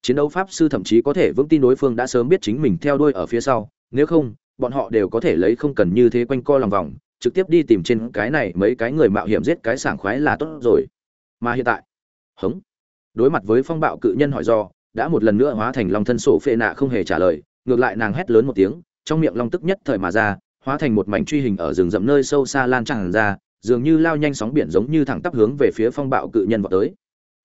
Chiến đấu pháp sư thậm chí có thể vững tin đối phương đã sớm biết chính mình theo đuôi ở phía sau, nếu không, bọn họ đều có thể lấy không cần như thế quanh co lòng vòng, trực tiếp đi tìm trên cái này mấy cái người mạo hiểm giết cái sảng khoái là tốt rồi. Mà hiện tại, hống. Đối mặt với phong bạo cự nhân hỏi do, đã một lần nữa hóa thành long thân sổ phệ nạ không hề trả lời, ngược lại nàng hét lớn một tiếng, trong miệng long tức nhất thời mà ra hóa thành một mảnh truy hình ở rừng rậm nơi sâu xa lan tràn ra, dường như lao nhanh sóng biển giống như thẳng tắp hướng về phía phong bạo cự nhân vọt tới.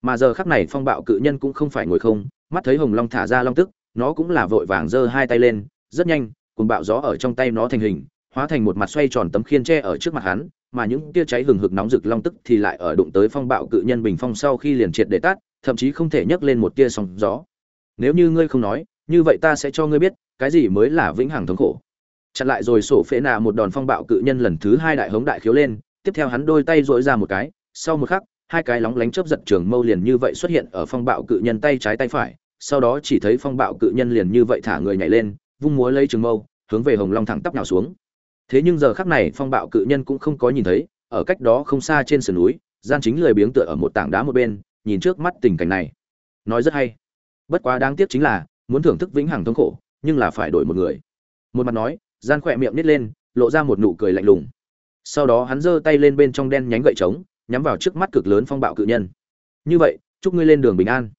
Mà giờ khắc này phong bạo cự nhân cũng không phải ngồi không, mắt thấy hồng long thả ra long tức, nó cũng là vội vàng giơ hai tay lên, rất nhanh, cuồng bạo gió ở trong tay nó thành hình, hóa thành một mặt xoay tròn tấm khiên tre ở trước mặt hắn, mà những tia cháy hừng hực nóng rực long tức thì lại ở đụng tới phong bạo cự nhân bình phong sau khi liền triệt để tắt, thậm chí không thể nhấc lên một tia sóng gió. Nếu như ngươi không nói, như vậy ta sẽ cho ngươi biết, cái gì mới là vĩnh hằng thống khổ chặn lại rồi sổ phễ nạ một đòn phong bạo cự nhân lần thứ hai đại hống đại khiếu lên, tiếp theo hắn đôi tay dội ra một cái, sau một khắc, hai cái lóng lánh chớp giật trường mâu liền như vậy xuất hiện ở phong bạo cự nhân tay trái tay phải, sau đó chỉ thấy phong bạo cự nhân liền như vậy thả người nhảy lên, vung múa lấy trường mâu, hướng về hồng long thẳng tắp nào xuống. Thế nhưng giờ khắc này, phong bạo cự nhân cũng không có nhìn thấy, ở cách đó không xa trên sườn núi, gian chính lười biếng tựa ở một tảng đá một bên, nhìn trước mắt tình cảnh này. Nói rất hay. Bất quá đáng tiếc chính là, muốn thưởng thức vĩnh hằng thống khổ, nhưng là phải đổi một người. Một mặt nói gian khỏe miệng nít lên, lộ ra một nụ cười lạnh lùng. Sau đó hắn giơ tay lên bên trong đen nhánh gậy trống, nhắm vào trước mắt cực lớn phong bạo cự nhân. Như vậy, chúc ngươi lên đường bình an.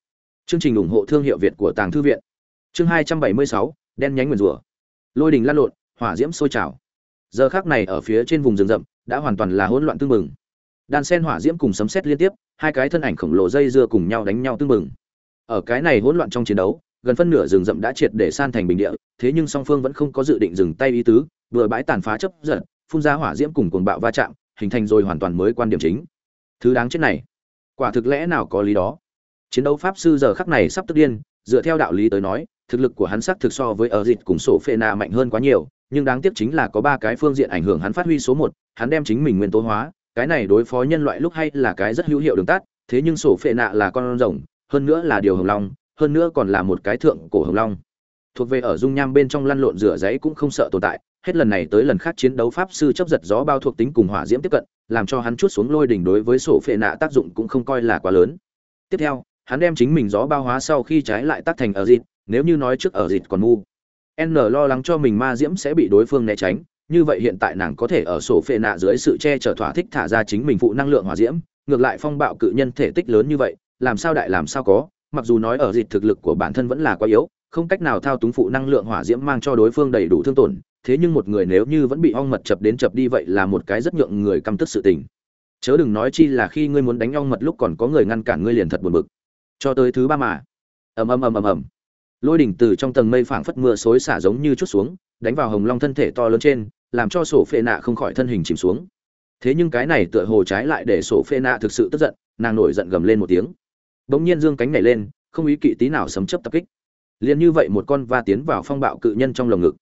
Chương trình ủng hộ thương hiệu việt của tàng thư viện. Chương hai trăm bảy mươi sáu, đen nhánh nguyền rủa. Lôi đình lăn lộn, hỏa diễm sôi trào. Giờ khác này ở phía trên vùng rừng rậm, đã hoàn toàn là hỗn loạn tương mừng đan sen hỏa diễm cùng sấm sét liên tiếp, hai cái thân ảnh khổng lồ dây dưa cùng nhau đánh nhau tương mừng ở cái này hỗn loạn trong chiến đấu gần phân nửa rừng rậm đã triệt để san thành bình địa, thế nhưng song phương vẫn không có dự định dừng tay ý tứ vừa bãi tàn phá chấp giật, phun ra hỏa diễm cùng cuồng bạo va chạm, hình thành rồi hoàn toàn mới quan điểm chính. Thứ đáng chết này, quả thực lẽ nào có lý đó? Chiến đấu pháp sư giờ khắc này sắp tức điên, dựa theo đạo lý tới nói, thực lực của hắn sắc thực so với ở dịch cùng sổ phệ nạ mạnh hơn quá nhiều, nhưng đáng tiếc chính là có ba cái phương diện ảnh hưởng hắn phát huy số một, hắn đem chính mình nguyên tố hóa, cái này đối phó nhân loại lúc hay là cái rất hữu hiệu đường tắt, thế nhưng sổ phệ nạ là con rồng, hơn nữa là điều hồng long hơn nữa còn là một cái thượng cổ hồng long. Thuộc về ở dung nham bên trong lăn lộn rửa giấy cũng không sợ tồn tại, hết lần này tới lần khác chiến đấu pháp sư chấp giật gió bao thuộc tính cùng hỏa diễm tiếp cận, làm cho hắn chút xuống lôi đỉnh đối với sổ phệ nạ tác dụng cũng không coi là quá lớn. Tiếp theo, hắn đem chính mình gió bao hóa sau khi trái lại tác thành ở dịt, nếu như nói trước ở dịt còn ngu. N lo lắng cho mình ma diễm sẽ bị đối phương né tránh, như vậy hiện tại nàng có thể ở sổ phệ nạ dưới sự che chở thỏa thích thả ra chính mình phụ năng lượng hỏa diễm, ngược lại phong bạo cự nhân thể tích lớn như vậy, làm sao đại làm sao có mặc dù nói ở dịch thực lực của bản thân vẫn là quá yếu, không cách nào thao túng phụ năng lượng hỏa diễm mang cho đối phương đầy đủ thương tổn, thế nhưng một người nếu như vẫn bị ong mật chập đến chập đi vậy là một cái rất nhượng người căm tức sự tình. Chớ đừng nói chi là khi ngươi muốn đánh ong mật lúc còn có người ngăn cản ngươi liền thật buồn bực. Cho tới thứ ba mà. Ầm ầm ầm ầm ầm. Lôi đỉnh từ trong tầng mây phảng phất mưa xối xả giống như chút xuống, đánh vào hồng long thân thể to lớn trên, làm cho sổ phệ nạ không khỏi thân hình chìm xuống. Thế nhưng cái này tựa hồ trái lại để sổ phệ nạ thực sự tức giận, nàng nổi giận gầm lên một tiếng bỗng nhiên dương cánh nhảy lên, không ý kỵ tí nào sấm chấp tập kích. Liền như vậy một con va tiến vào phong bạo cự nhân trong lồng ngực.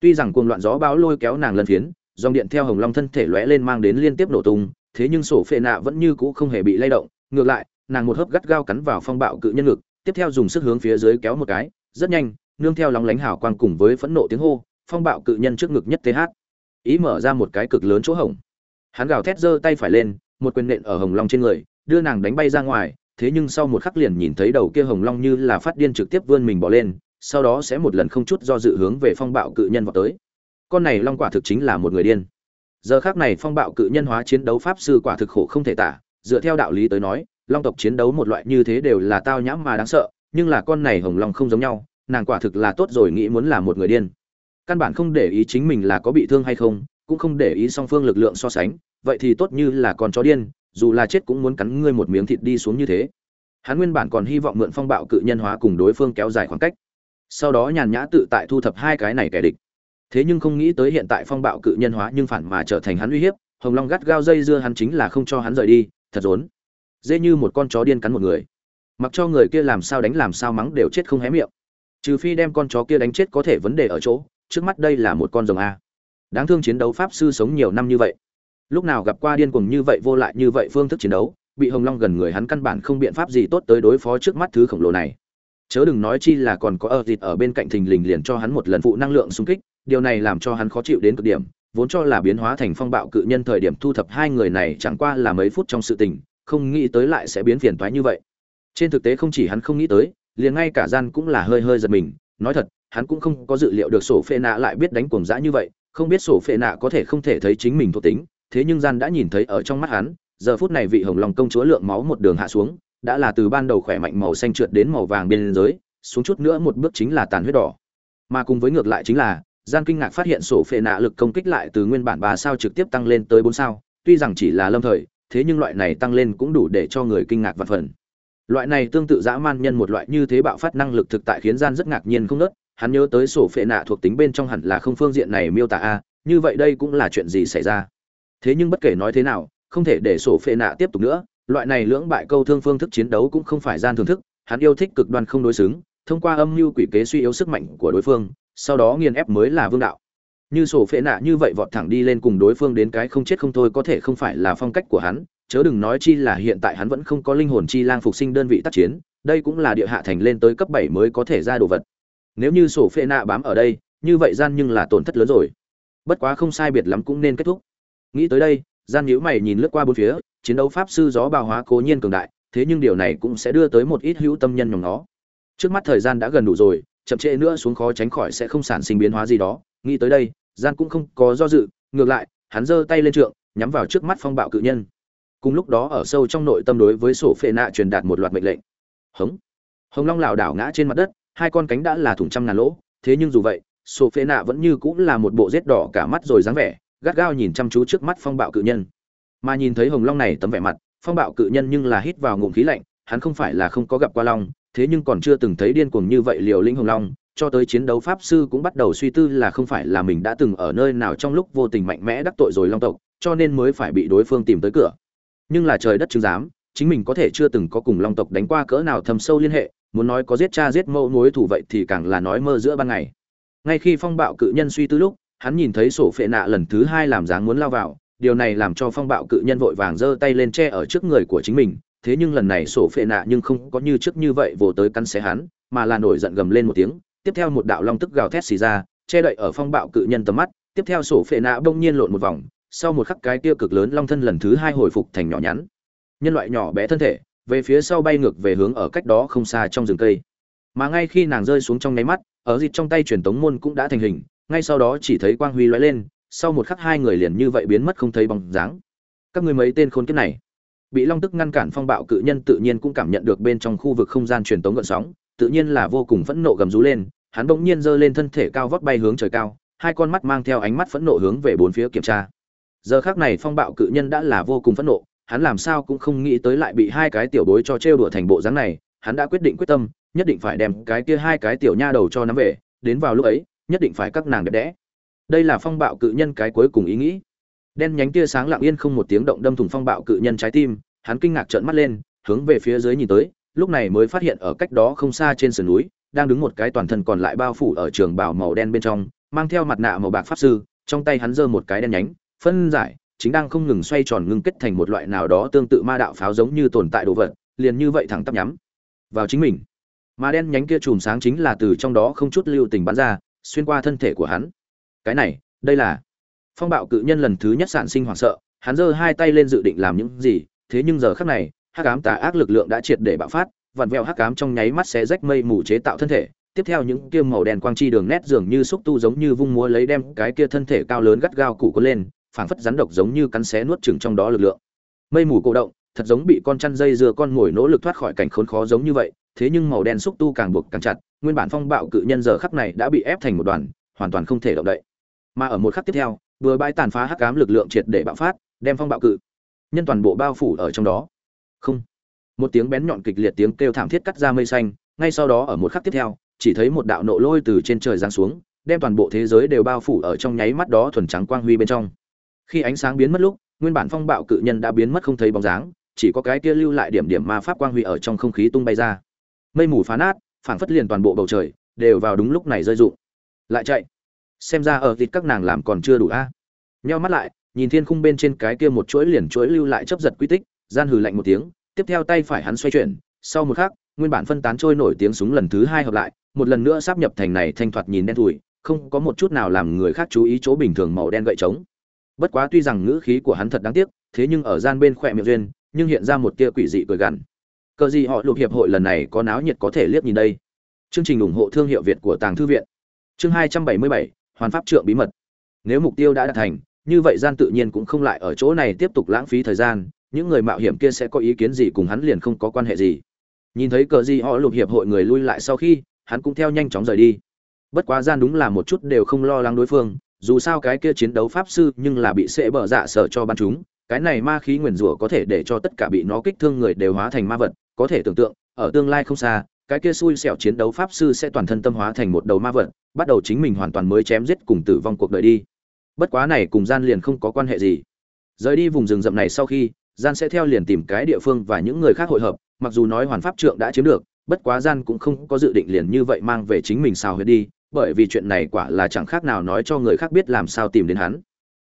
Tuy rằng cuồng loạn gió bão lôi kéo nàng lân phiến, dòng điện theo hồng long thân thể lóe lên mang đến liên tiếp nổ tung, thế nhưng sổ phệ nạ vẫn như cũ không hề bị lay động, ngược lại, nàng một hớp gắt gao cắn vào phong bạo cự nhân ngực, tiếp theo dùng sức hướng phía dưới kéo một cái, rất nhanh, nương theo lóng lánh hào quang cùng với phẫn nộ tiếng hô, phong bạo cự nhân trước ngực nhất th ý mở ra một cái cực lớn chỗ hổng. Hắn gào thét giơ tay phải lên, một quyền nện ở hồng long trên người, đưa nàng đánh bay ra ngoài thế nhưng sau một khắc liền nhìn thấy đầu kia hồng long như là phát điên trực tiếp vươn mình bỏ lên, sau đó sẽ một lần không chút do dự hướng về phong bạo cự nhân vào tới. Con này long quả thực chính là một người điên. Giờ khác này phong bạo cự nhân hóa chiến đấu pháp sư quả thực khổ không thể tả, dựa theo đạo lý tới nói, long tộc chiến đấu một loại như thế đều là tao nhãm mà đáng sợ, nhưng là con này hồng long không giống nhau, nàng quả thực là tốt rồi nghĩ muốn là một người điên. Căn bản không để ý chính mình là có bị thương hay không, cũng không để ý song phương lực lượng so sánh, vậy thì tốt như là con chó điên dù là chết cũng muốn cắn ngươi một miếng thịt đi xuống như thế. Hắn nguyên bản còn hy vọng mượn phong bạo cự nhân hóa cùng đối phương kéo dài khoảng cách. Sau đó nhàn nhã tự tại thu thập hai cái này kẻ địch. Thế nhưng không nghĩ tới hiện tại phong bạo cự nhân hóa nhưng phản mà trở thành hắn uy hiếp, hồng long gắt gao dây dưa hắn chính là không cho hắn rời đi, thật rốn. Dễ như một con chó điên cắn một người. Mặc cho người kia làm sao đánh làm sao mắng đều chết không hé miệng. Trừ phi đem con chó kia đánh chết có thể vấn đề ở chỗ, trước mắt đây là một con rồng a. Đáng thương chiến đấu pháp sư sống nhiều năm như vậy lúc nào gặp qua điên cuồng như vậy, vô lại như vậy phương thức chiến đấu, bị hồng long gần người hắn căn bản không biện pháp gì tốt tới đối phó trước mắt thứ khổng lồ này. Chớ đừng nói chi là còn có ở thịt ở bên cạnh thình lình liền cho hắn một lần phụ năng lượng xung kích, điều này làm cho hắn khó chịu đến cực điểm, vốn cho là biến hóa thành phong bạo cự nhân thời điểm thu thập hai người này chẳng qua là mấy phút trong sự tình, không nghĩ tới lại sẽ biến phiền toái như vậy. Trên thực tế không chỉ hắn không nghĩ tới, liền ngay cả gian cũng là hơi hơi giật mình, nói thật, hắn cũng không có dự liệu được sổ phệ nạ lại biết đánh cuồng dã như vậy, không biết sổ phệ nạ có thể không thể thấy chính mình thuộc tính thế nhưng gian đã nhìn thấy ở trong mắt hắn, giờ phút này vị hồng long công chúa lượng máu một đường hạ xuống, đã là từ ban đầu khỏe mạnh màu xanh trượt đến màu vàng bên dưới xuống chút nữa một bước chính là tàn huyết đỏ. Mà cùng với ngược lại chính là gian kinh ngạc phát hiện sổ phệ nạ lực công kích lại từ nguyên bản ba sao trực tiếp tăng lên tới bốn sao, tuy rằng chỉ là lâm thời, thế nhưng loại này tăng lên cũng đủ để cho người kinh ngạc và phần loại này tương tự dã man nhân một loại như thế bạo phát năng lực thực tại khiến gian rất ngạc nhiên không nớt, hắn nhớ tới sổ phệ nạ thuộc tính bên trong hẳn là không phương diện này miêu tả a, như vậy đây cũng là chuyện gì xảy ra? Thế nhưng bất kể nói thế nào, không thể để sổ phệ nạ tiếp tục nữa. Loại này lưỡng bại câu thương phương thức chiến đấu cũng không phải gian thưởng thức. Hắn yêu thích cực đoan không đối xứng, thông qua âm mưu quỷ kế suy yếu sức mạnh của đối phương, sau đó nghiền ép mới là vương đạo. Như sổ phệ nạ như vậy vọt thẳng đi lên cùng đối phương đến cái không chết không thôi có thể không phải là phong cách của hắn. Chớ đừng nói chi là hiện tại hắn vẫn không có linh hồn chi lang phục sinh đơn vị tác chiến, đây cũng là địa hạ thành lên tới cấp bảy mới có thể ra đồ vật. Nếu như sổ phệ nạ bám ở đây, như vậy gian nhưng là tổn thất lớn rồi. Bất quá không sai biệt lắm cũng nên kết thúc nghĩ tới đây, gian nhữ mày nhìn lướt qua bốn phía, chiến đấu pháp sư gió bào hóa cố nhiên cường đại, thế nhưng điều này cũng sẽ đưa tới một ít hữu tâm nhân nhóm nó trước mắt thời gian đã gần đủ rồi, chậm trễ nữa xuống khó tránh khỏi sẽ không sản sinh biến hóa gì đó. Nghĩ tới đây, gian cũng không có do dự, ngược lại, hắn giơ tay lên trượng, nhắm vào trước mắt phong bạo cự nhân. Cùng lúc đó ở sâu trong nội tâm đối với sổ phệ nạ truyền đạt một loạt mệnh lệnh. Hống. Hồng long lảo đảo ngã trên mặt đất, hai con cánh đã là thủng trăm ngàn lỗ, thế nhưng dù vậy, sổ phệ nạ vẫn như cũng là một bộ rết đỏ cả mắt rồi dáng vẻ gắt gao nhìn chăm chú trước mắt phong bạo cự nhân. Mà nhìn thấy hồng long này tấm vẻ mặt, phong bạo cự nhân nhưng là hít vào ngụm khí lạnh, hắn không phải là không có gặp qua long, thế nhưng còn chưa từng thấy điên cuồng như vậy liều lĩnh hồng long, cho tới chiến đấu pháp sư cũng bắt đầu suy tư là không phải là mình đã từng ở nơi nào trong lúc vô tình mạnh mẽ đắc tội rồi long tộc, cho nên mới phải bị đối phương tìm tới cửa. Nhưng là trời đất chứng giám, chính mình có thể chưa từng có cùng long tộc đánh qua cỡ nào thâm sâu liên hệ, muốn nói có giết cha giết mẫu mối thủ vậy thì càng là nói mơ giữa ban ngày. Ngay khi phong bạo cự nhân suy tư lúc hắn nhìn thấy sổ phệ nạ lần thứ hai làm dáng muốn lao vào, điều này làm cho phong bạo cự nhân vội vàng giơ tay lên che ở trước người của chính mình, thế nhưng lần này sổ phệ nạ nhưng không có như trước như vậy vồ tới cắn xé hắn, mà là nổi giận gầm lên một tiếng, tiếp theo một đạo long tức gào thét xì ra, che đậy ở phong bạo cự nhân tầm mắt, tiếp theo sổ phệ nạ bỗng nhiên lộn một vòng, sau một khắc cái kia cực lớn long thân lần thứ hai hồi phục thành nhỏ nhắn. Nhân loại nhỏ bé thân thể, về phía sau bay ngược về hướng ở cách đó không xa trong rừng cây. Mà ngay khi nàng rơi xuống trong nháy mắt, ở dịp trong tay truyền tống môn cũng đã thành hình ngay sau đó chỉ thấy quang huy lóe lên, sau một khắc hai người liền như vậy biến mất không thấy bóng dáng. Các người mấy tên khốn kiếp này. Bị long tức ngăn cản phong bạo cự nhân tự nhiên cũng cảm nhận được bên trong khu vực không gian truyền tống gợn sóng, tự nhiên là vô cùng phẫn nộ gầm rú lên, hắn bỗng nhiên giơ lên thân thể cao vót bay hướng trời cao, hai con mắt mang theo ánh mắt phẫn nộ hướng về bốn phía kiểm tra. Giờ khác này phong bạo cự nhân đã là vô cùng phẫn nộ, hắn làm sao cũng không nghĩ tới lại bị hai cái tiểu bối cho trêu đùa thành bộ dáng này, hắn đã quyết định quyết tâm, nhất định phải đem cái kia hai cái tiểu nha đầu cho nắm về, đến vào lúc ấy nhất định phải các nàng đẹp đẽ. Đây là phong bạo cự nhân cái cuối cùng ý nghĩ. Đen nhánh tia sáng lặng yên không một tiếng động đâm thủng phong bạo cự nhân trái tim, hắn kinh ngạc trợn mắt lên, hướng về phía dưới nhìn tới, lúc này mới phát hiện ở cách đó không xa trên sườn núi, đang đứng một cái toàn thân còn lại bao phủ ở trường bảo màu đen bên trong, mang theo mặt nạ màu bạc pháp sư, trong tay hắn giơ một cái đen nhánh, phân giải, chính đang không ngừng xoay tròn ngưng kết thành một loại nào đó tương tự ma đạo pháo giống như tồn tại đồ vật, liền như vậy thẳng tắp nhắm vào chính mình. Mà đen nhánh kia chùm sáng chính là từ trong đó không chút lưu tình bắn ra xuyên qua thân thể của hắn. Cái này, đây là phong bạo cự nhân lần thứ nhất sản sinh hoảng sợ, hắn giơ hai tay lên dự định làm những gì, thế nhưng giờ khắc này, hắc ám tà ác lực lượng đã triệt để bạo phát, vặn vẹo hắc ám trong nháy mắt xé rách mây mù chế tạo thân thể, tiếp theo những kia màu đen quang chi đường nét dường như xúc tu giống như vung múa lấy đem cái kia thân thể cao lớn gắt gao cụ có lên, phảng phất rắn độc giống như cắn xé nuốt chửng trong đó lực lượng. Mây mù cổ động, thật giống bị con chăn dây dưa con ngồi nỗ lực thoát khỏi cảnh khốn khó giống như vậy thế nhưng màu đen xúc tu càng buộc càng chặt, nguyên bản phong bạo cự nhân giờ khắc này đã bị ép thành một đoàn, hoàn toàn không thể động đậy. Mà ở một khắc tiếp theo, vừa bãi tàn phá hắc cám lực lượng triệt để bạo phát, đem phong bạo cự nhân toàn bộ bao phủ ở trong đó. Không. Một tiếng bén nhọn kịch liệt tiếng kêu thảm thiết cắt ra mây xanh, ngay sau đó ở một khắc tiếp theo, chỉ thấy một đạo nộ lôi từ trên trời giáng xuống, đem toàn bộ thế giới đều bao phủ ở trong nháy mắt đó thuần trắng quang huy bên trong. Khi ánh sáng biến mất lúc, nguyên bản phong bạo cự nhân đã biến mất không thấy bóng dáng, chỉ có cái kia lưu lại điểm điểm ma pháp quang huy ở trong không khí tung bay ra mây mù phá nát, phảng phất liền toàn bộ bầu trời đều vào đúng lúc này rơi rụng. Lại chạy. Xem ra ở thịt các nàng làm còn chưa đủ a. Nheo mắt lại, nhìn thiên khung bên trên cái kia một chuỗi liền chuỗi lưu lại chấp giật quy tích, gian hừ lạnh một tiếng, tiếp theo tay phải hắn xoay chuyển, sau một khắc, nguyên bản phân tán trôi nổi tiếng súng lần thứ hai hợp lại, một lần nữa sắp nhập thành này thanh thoạt nhìn đen thùi không có một chút nào làm người khác chú ý chỗ bình thường màu đen gậy trống. Bất quá tuy rằng ngữ khí của hắn thật đáng tiếc, thế nhưng ở gian bên khỏe miệng duyên, nhưng hiện ra một tia quỷ dị cười gằn cờ gì họ lục hiệp hội lần này có náo nhiệt có thể liếc nhìn đây. Chương trình ủng hộ thương hiệu việt của tàng thư viện. Chương hai trăm bảy mươi bảy, hoàn pháp trượng bí mật. Nếu mục tiêu đã đạt thành, như vậy gian tự nhiên cũng không lại ở chỗ này tiếp tục lãng phí thời gian, những người mạo hiểm kia sẽ có ý kiến gì cùng hắn liền không có quan hệ gì. Nhìn thấy cờ gì họ lục hiệp hội người lui lại sau khi, hắn cũng theo nhanh chóng rời đi. Bất quá gian đúng là một chút đều không lo lắng đối phương, dù sao cái kia chiến đấu pháp sư nhưng là bị sệ bở dạ sợ cho ban chúng, cái này ma khí nguyền rủa có thể để cho tất cả bị nó kích thương người đều hóa thành ma vật có thể tưởng tượng, ở tương lai không xa, cái kia xui xẻo chiến đấu pháp sư sẽ toàn thân tâm hóa thành một đầu ma vật, bắt đầu chính mình hoàn toàn mới chém giết cùng tử vong cuộc đời đi. Bất quá này cùng gian liền không có quan hệ gì. Rời đi vùng rừng rậm này sau khi, gian sẽ theo liền tìm cái địa phương và những người khác hội hợp, mặc dù nói hoàn pháp trượng đã chiếm được, bất quá gian cũng không có dự định liền như vậy mang về chính mình sao hết đi, bởi vì chuyện này quả là chẳng khác nào nói cho người khác biết làm sao tìm đến hắn.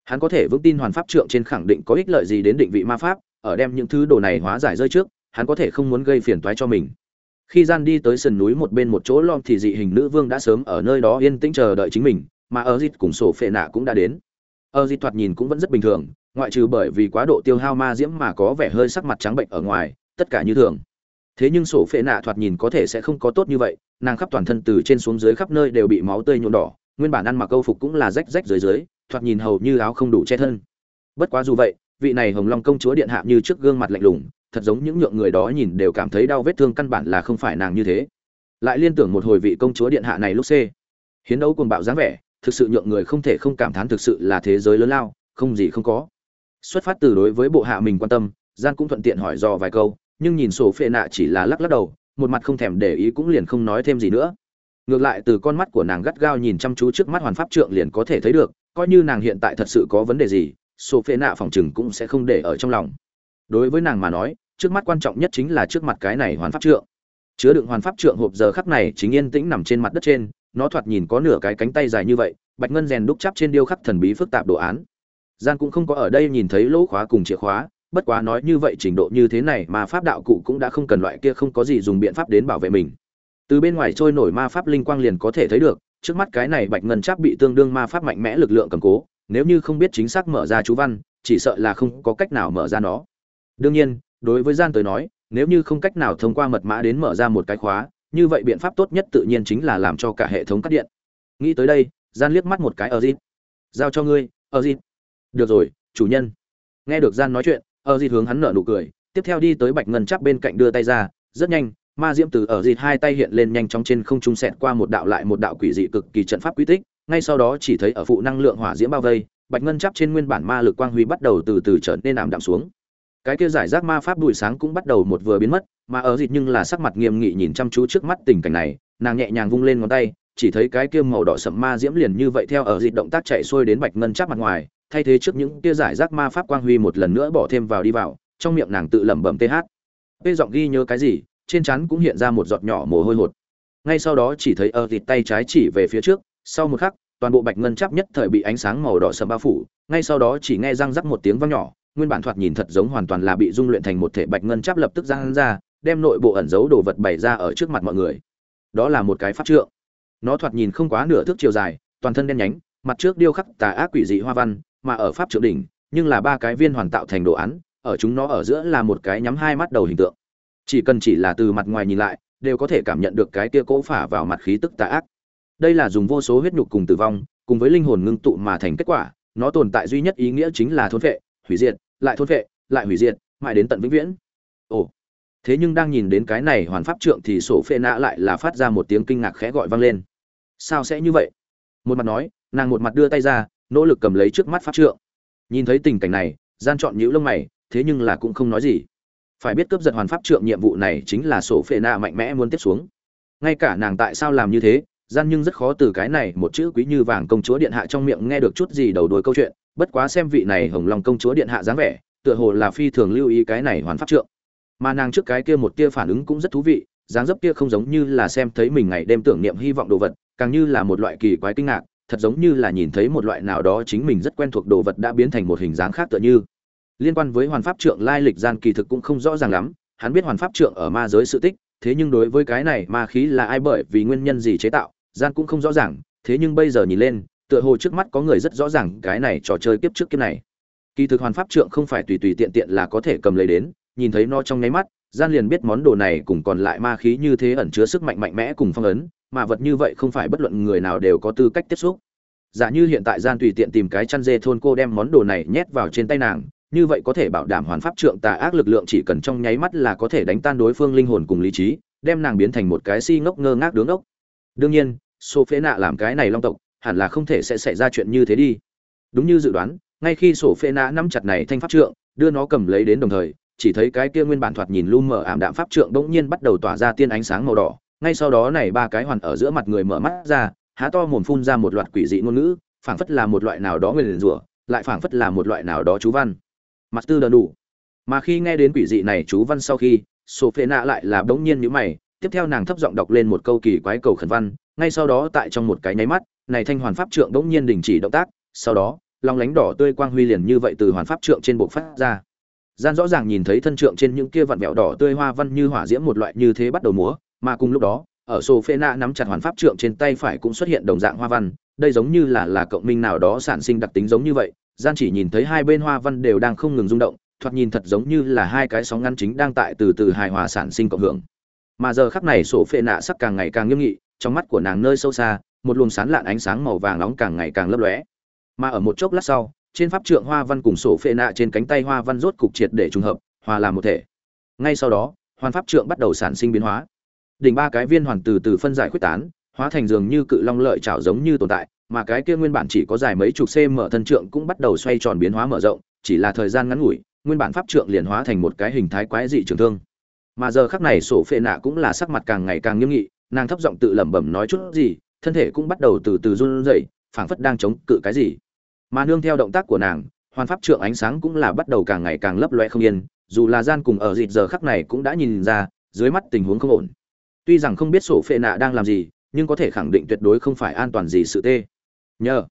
Hắn có thể vững tin hoàn pháp trượng trên khẳng định có ích lợi gì đến định vị ma pháp, ở đem những thứ đồ này hóa giải rơi trước hắn có thể không muốn gây phiền toái cho mình. Khi gian đi tới sườn núi một bên một chỗ lom thì dị hình nữ vương đã sớm ở nơi đó yên tĩnh chờ đợi chính mình, mà ở dịt cùng sổ phệ nạ cũng đã đến. Ở dịt thoạt nhìn cũng vẫn rất bình thường, ngoại trừ bởi vì quá độ tiêu hao ma diễm mà có vẻ hơi sắc mặt trắng bệnh ở ngoài, tất cả như thường. Thế nhưng sổ phệ nạ thoạt nhìn có thể sẽ không có tốt như vậy, nàng khắp toàn thân từ trên xuống dưới khắp nơi đều bị máu tươi nhuộm đỏ, nguyên bản ăn mặc câu phục cũng là rách rách dưới dưới, thoạt nhìn hầu như áo không đủ che thân. Bất quá dù vậy, vị này hồng long công chúa điện hạ như trước gương mặt lạnh lùng thật giống những nhượng người đó nhìn đều cảm thấy đau vết thương căn bản là không phải nàng như thế. Lại liên tưởng một hồi vị công chúa điện hạ này lúc c. Hiến đấu cuồng bạo dáng vẻ, thực sự nhượng người không thể không cảm thán thực sự là thế giới lớn lao, không gì không có. Xuất phát từ đối với bộ hạ mình quan tâm gian cũng thuận tiện hỏi dò vài câu, nhưng nhìn sổ phệ nạ chỉ là lắc lắc đầu, một mặt không thèm để ý cũng liền không nói thêm gì nữa. Ngược lại từ con mắt của nàng gắt gao nhìn chăm chú trước mắt hoàn pháp trượng liền có thể thấy được, coi như nàng hiện tại thật sự có vấn đề gì, sổ phệ nạ phòng chừng cũng sẽ không để ở trong lòng. Đối với nàng mà nói trước mắt quan trọng nhất chính là trước mặt cái này hoàn pháp trượng. Chứa đựng hoàn pháp trượng hộp giờ khắc này chính yên tĩnh nằm trên mặt đất trên, nó thoạt nhìn có nửa cái cánh tay dài như vậy, bạch ngân rèn đúc chắp trên điêu khắc thần bí phức tạp đồ án. Gian cũng không có ở đây nhìn thấy lỗ khóa cùng chìa khóa, bất quá nói như vậy trình độ như thế này mà pháp đạo cụ cũng đã không cần loại kia không có gì dùng biện pháp đến bảo vệ mình. Từ bên ngoài trôi nổi ma pháp linh quang liền có thể thấy được, trước mắt cái này bạch ngân chắp bị tương đương ma pháp mạnh mẽ lực lượng cầm cố, nếu như không biết chính xác mở ra chú văn, chỉ sợ là không có cách nào mở ra nó. Đương nhiên đối với gian tới nói, nếu như không cách nào thông qua mật mã đến mở ra một cái khóa, như vậy biện pháp tốt nhất tự nhiên chính là làm cho cả hệ thống cắt điện. Nghĩ tới đây, gian liếc mắt một cái ở dịp giao cho ngươi ở dịp được rồi, chủ nhân. Nghe được gian nói chuyện ở dịp hướng hắn nở nụ cười, tiếp theo đi tới bạch ngân chắc bên cạnh đưa tay ra, rất nhanh, ma diễm từ ở dịp hai tay hiện lên nhanh chóng trên không trung xẹt qua một đạo lại một đạo quỷ dị cực kỳ trận pháp quy tích, ngay sau đó chỉ thấy ở phụ năng lượng hỏa diễm bao vây, bạch ngân chắp trên nguyên bản ma lực quang huy bắt đầu từ từ trở nên ảm đạm xuống cái kia giải rác ma pháp bụi sáng cũng bắt đầu một vừa biến mất, mà ở dịp nhưng là sắc mặt nghiêm nghị nhìn chăm chú trước mắt tình cảnh này, nàng nhẹ nhàng vung lên ngón tay, chỉ thấy cái kia màu đỏ sậm ma diễm liền như vậy theo ở dịp động tác chạy xuôi đến bạch ngân chắp mặt ngoài, thay thế trước những kia giải rác ma pháp quang huy một lần nữa bỏ thêm vào đi vào, trong miệng nàng tự lẩm bẩm th. P giọng ghi nhớ cái gì, trên chắn cũng hiện ra một giọt nhỏ mồ hôi hột. Ngay sau đó chỉ thấy ở dịp tay trái chỉ về phía trước, sau một khắc, toàn bộ bạch ngân chắp nhất thời bị ánh sáng màu đỏ sậm bao phủ, ngay sau đó chỉ nghe răng rắc một tiếng vang nhỏ nguyên bản thoạt nhìn thật giống hoàn toàn là bị dung luyện thành một thể bạch ngân chắp lập tức giang ra, đem nội bộ ẩn giấu đồ vật bày ra ở trước mặt mọi người. Đó là một cái pháp trượng. Nó thoạt nhìn không quá nửa thước chiều dài, toàn thân đen nhánh, mặt trước điêu khắc tà ác quỷ dị hoa văn, mà ở pháp trượng đỉnh, nhưng là ba cái viên hoàn tạo thành đồ án, ở chúng nó ở giữa là một cái nhắm hai mắt đầu hình tượng. Chỉ cần chỉ là từ mặt ngoài nhìn lại, đều có thể cảm nhận được cái kia cỗ phả vào mặt khí tức tà ác. Đây là dùng vô số huyết nhục cùng tử vong, cùng với linh hồn ngưng tụ mà thành kết quả, nó tồn tại duy nhất ý nghĩa chính là thôn vệ hủy diệt, lại thôn vệ, lại hủy diệt, mãi đến tận vĩnh viễn. Ồ, thế nhưng đang nhìn đến cái này hoàn pháp trượng thì sổ phê nã lại là phát ra một tiếng kinh ngạc khẽ gọi vang lên. Sao sẽ như vậy? Một mặt nói, nàng một mặt đưa tay ra, nỗ lực cầm lấy trước mắt pháp trượng. Nhìn thấy tình cảnh này, gian chọn nhíu lông mày, thế nhưng là cũng không nói gì. Phải biết cướp giật hoàn pháp trượng nhiệm vụ này chính là sổ phệ nạ mạnh mẽ muốn tiếp xuống. Ngay cả nàng tại sao làm như thế, gian nhưng rất khó từ cái này một chữ quý như vàng công chúa điện hạ trong miệng nghe được chút gì đầu đuôi câu chuyện bất quá xem vị này hồng lòng công chúa điện hạ dáng vẻ, tựa hồ là phi thường lưu ý cái này hoàn pháp trượng. Mà nàng trước cái kia một tia phản ứng cũng rất thú vị, dáng dấp kia không giống như là xem thấy mình ngày đêm tưởng niệm hy vọng đồ vật, càng như là một loại kỳ quái kinh ngạc, thật giống như là nhìn thấy một loại nào đó chính mình rất quen thuộc đồ vật đã biến thành một hình dáng khác tựa như. Liên quan với hoàn pháp trượng lai lịch gian kỳ thực cũng không rõ ràng lắm, hắn biết hoàn pháp trượng ở ma giới sự tích, thế nhưng đối với cái này ma khí là ai bởi vì nguyên nhân gì chế tạo, gian cũng không rõ ràng, thế nhưng bây giờ nhìn lên tựa hồ trước mắt có người rất rõ ràng cái này trò chơi kiếp trước kiếp này. Kỳ thực hoàn pháp trượng không phải tùy tùy tiện tiện là có thể cầm lấy đến, nhìn thấy nó trong nháy mắt, gian liền biết món đồ này cùng còn lại ma khí như thế ẩn chứa sức mạnh mạnh mẽ cùng phong ấn, mà vật như vậy không phải bất luận người nào đều có tư cách tiếp xúc. Giả như hiện tại gian tùy tiện tìm cái chăn dê thôn cô đem món đồ này nhét vào trên tay nàng, như vậy có thể bảo đảm hoàn pháp trượng tà ác lực lượng chỉ cần trong nháy mắt là có thể đánh tan đối phương linh hồn cùng lý trí, đem nàng biến thành một cái si ngốc ngơ ngác đứng ốc. Đương nhiên số phế nạ làm cái này long tộc hẳn là không thể sẽ xảy ra chuyện như thế đi. Đúng như dự đoán, ngay khi sổ phê nã nắm chặt này thanh pháp trượng, đưa nó cầm lấy đến đồng thời, chỉ thấy cái kia nguyên bản thoạt nhìn lu mờ ảm đạm pháp trượng bỗng nhiên bắt đầu tỏa ra tiên ánh sáng màu đỏ. Ngay sau đó này ba cái hoàn ở giữa mặt người mở mắt ra, há to mồm phun ra một loạt quỷ dị ngôn ngữ, phảng phất là một loại nào đó người liền rủa, lại phảng phất là một loại nào đó chú văn. Mặt tư đần đủ. Mà khi nghe đến quỷ dị này chú văn sau khi, sổ phê nã lại là bỗng nhiên nhíu mày, tiếp theo nàng thấp giọng đọc lên một câu kỳ quái cầu khẩn văn ngay sau đó tại trong một cái nháy mắt, này thanh hoàn pháp trượng bỗng nhiên đình chỉ động tác, sau đó, long lánh đỏ tươi quang huy liền như vậy từ hoàn pháp trượng trên bộ phát ra. Gian rõ ràng nhìn thấy thân trượng trên những kia vặn vẹo đỏ tươi hoa văn như hỏa diễm một loại như thế bắt đầu múa, mà cùng lúc đó, ở sổ phê na nắm chặt hoàn pháp trượng trên tay phải cũng xuất hiện đồng dạng hoa văn, đây giống như là là cộng minh nào đó sản sinh đặc tính giống như vậy, gian chỉ nhìn thấy hai bên hoa văn đều đang không ngừng rung động, thoạt nhìn thật giống như là hai cái sóng ngăn chính đang tại từ từ hài hòa sản sinh cộng hưởng. Mà giờ khắc này sổ phệ nạ sắc càng ngày càng nghiêm nghị trong mắt của nàng nơi sâu xa, một luồng sán lạn ánh sáng màu vàng nóng càng ngày càng lấp lóe. Mà ở một chốc lát sau, trên pháp trượng hoa văn cùng sổ phệ nạ trên cánh tay hoa văn rốt cục triệt để trùng hợp, hòa làm một thể. Ngay sau đó, hoàn pháp trượng bắt đầu sản sinh biến hóa. Đỉnh ba cái viên hoàn từ từ phân giải quyết tán, hóa thành dường như cự long lợi chảo giống như tồn tại, mà cái kia nguyên bản chỉ có dài mấy chục cm thân trượng cũng bắt đầu xoay tròn biến hóa mở rộng, chỉ là thời gian ngắn ngủi, nguyên bản pháp trượng liền hóa thành một cái hình thái quái dị trường thương. Mà giờ khắc này sổ phệ nạ cũng là sắc mặt càng ngày càng nghiêm nghị nàng thấp giọng tự lẩm bẩm nói chút gì, thân thể cũng bắt đầu từ từ run rẩy, phảng phất đang chống cự cái gì. Mà nương theo động tác của nàng, hoàn pháp trượng ánh sáng cũng là bắt đầu càng ngày càng lấp loe không yên, dù là gian cùng ở dịt giờ khắc này cũng đã nhìn ra, dưới mắt tình huống không ổn. Tuy rằng không biết sổ phệ nạ đang làm gì, nhưng có thể khẳng định tuyệt đối không phải an toàn gì sự tê. Nhờ.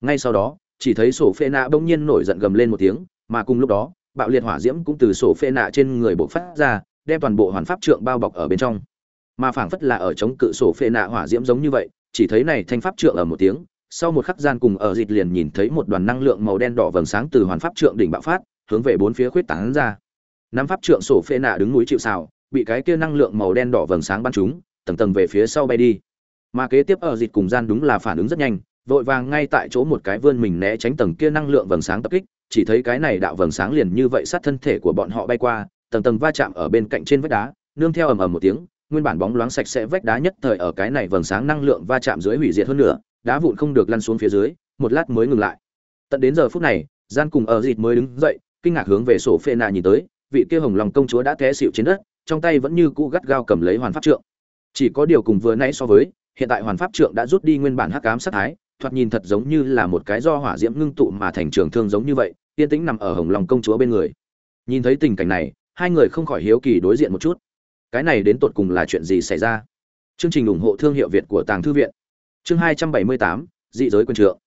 Ngay sau đó, chỉ thấy sổ phệ nạ bỗng nhiên nổi giận gầm lên một tiếng, mà cùng lúc đó, bạo liệt hỏa diễm cũng từ sổ phệ nạ trên người bộc phát ra, đem toàn bộ hoàn pháp trượng bao bọc ở bên trong mà phảng phất là ở chống cự sổ phệ nạ hỏa diễm giống như vậy, chỉ thấy này thanh pháp trượng ở một tiếng, sau một khắc gian cùng ở dịt liền nhìn thấy một đoàn năng lượng màu đen đỏ vầng sáng từ hoàn pháp trượng đỉnh bạo phát, hướng về bốn phía khuyết tán ra. Năm pháp trượng sổ phệ nạ đứng núi chịu sào, bị cái kia năng lượng màu đen đỏ vầng sáng bắn trúng, tầng tầng về phía sau bay đi. Mà kế tiếp ở dịt cùng gian đúng là phản ứng rất nhanh, vội vàng ngay tại chỗ một cái vươn mình né tránh tầng kia năng lượng vầng sáng tập kích, chỉ thấy cái này đạo vầng sáng liền như vậy sát thân thể của bọn họ bay qua, tầng tầng va chạm ở bên cạnh trên vách đá, nương theo ầm ầm một tiếng nguyên bản bóng loáng sạch sẽ vách đá nhất thời ở cái này vầng sáng năng lượng va chạm dưới hủy diệt hơn nữa, đá vụn không được lăn xuống phía dưới, một lát mới ngừng lại. Tận đến giờ phút này, gian cùng ở dịt mới đứng dậy, kinh ngạc hướng về sổ phê nà nhìn tới, vị kia hồng lòng công chúa đã té xịu trên đất, trong tay vẫn như cũ gắt gao cầm lấy hoàn pháp trượng. Chỉ có điều cùng vừa nãy so với, hiện tại hoàn pháp trượng đã rút đi nguyên bản hắc ám sát thái, thoạt nhìn thật giống như là một cái do hỏa diễm ngưng tụ mà thành trường thương giống như vậy, yên tĩnh nằm ở hồng lòng công chúa bên người. Nhìn thấy tình cảnh này, hai người không khỏi hiếu kỳ đối diện một chút cái này đến tột cùng là chuyện gì xảy ra? Chương trình ủng hộ thương hiệu việt của tàng thư viện. Chương hai trăm bảy mươi tám, dị giới quân trượng.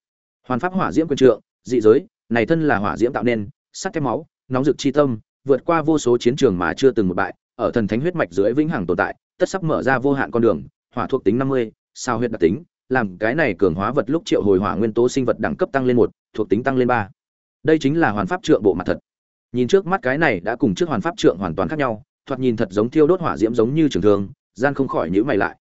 Hoàn pháp hỏa diễm quân trượng, dị giới, này thân là hỏa diễm tạo nên sắc thép máu, nóng rực chi tâm, vượt qua vô số chiến trường mà chưa từng một bại, ở thần thánh huyết mạch dưới vĩnh hằng tồn tại, tất sắp mở ra vô hạn con đường, hỏa thuộc tính năm mươi, sao huyết đặc tính, làm cái này cường hóa vật lúc triệu hồi hỏa nguyên tố sinh vật đẳng cấp tăng lên một, thuộc tính tăng lên ba. Đây chính là hoàn pháp trượng bộ mặt thật. Nhìn trước mắt cái này đã cùng trước hoàn pháp trượng hoàn toàn khác nhau thoạt nhìn thật giống thiêu đốt hỏa diễm giống như trường thương, gian không khỏi nhíu mày lại.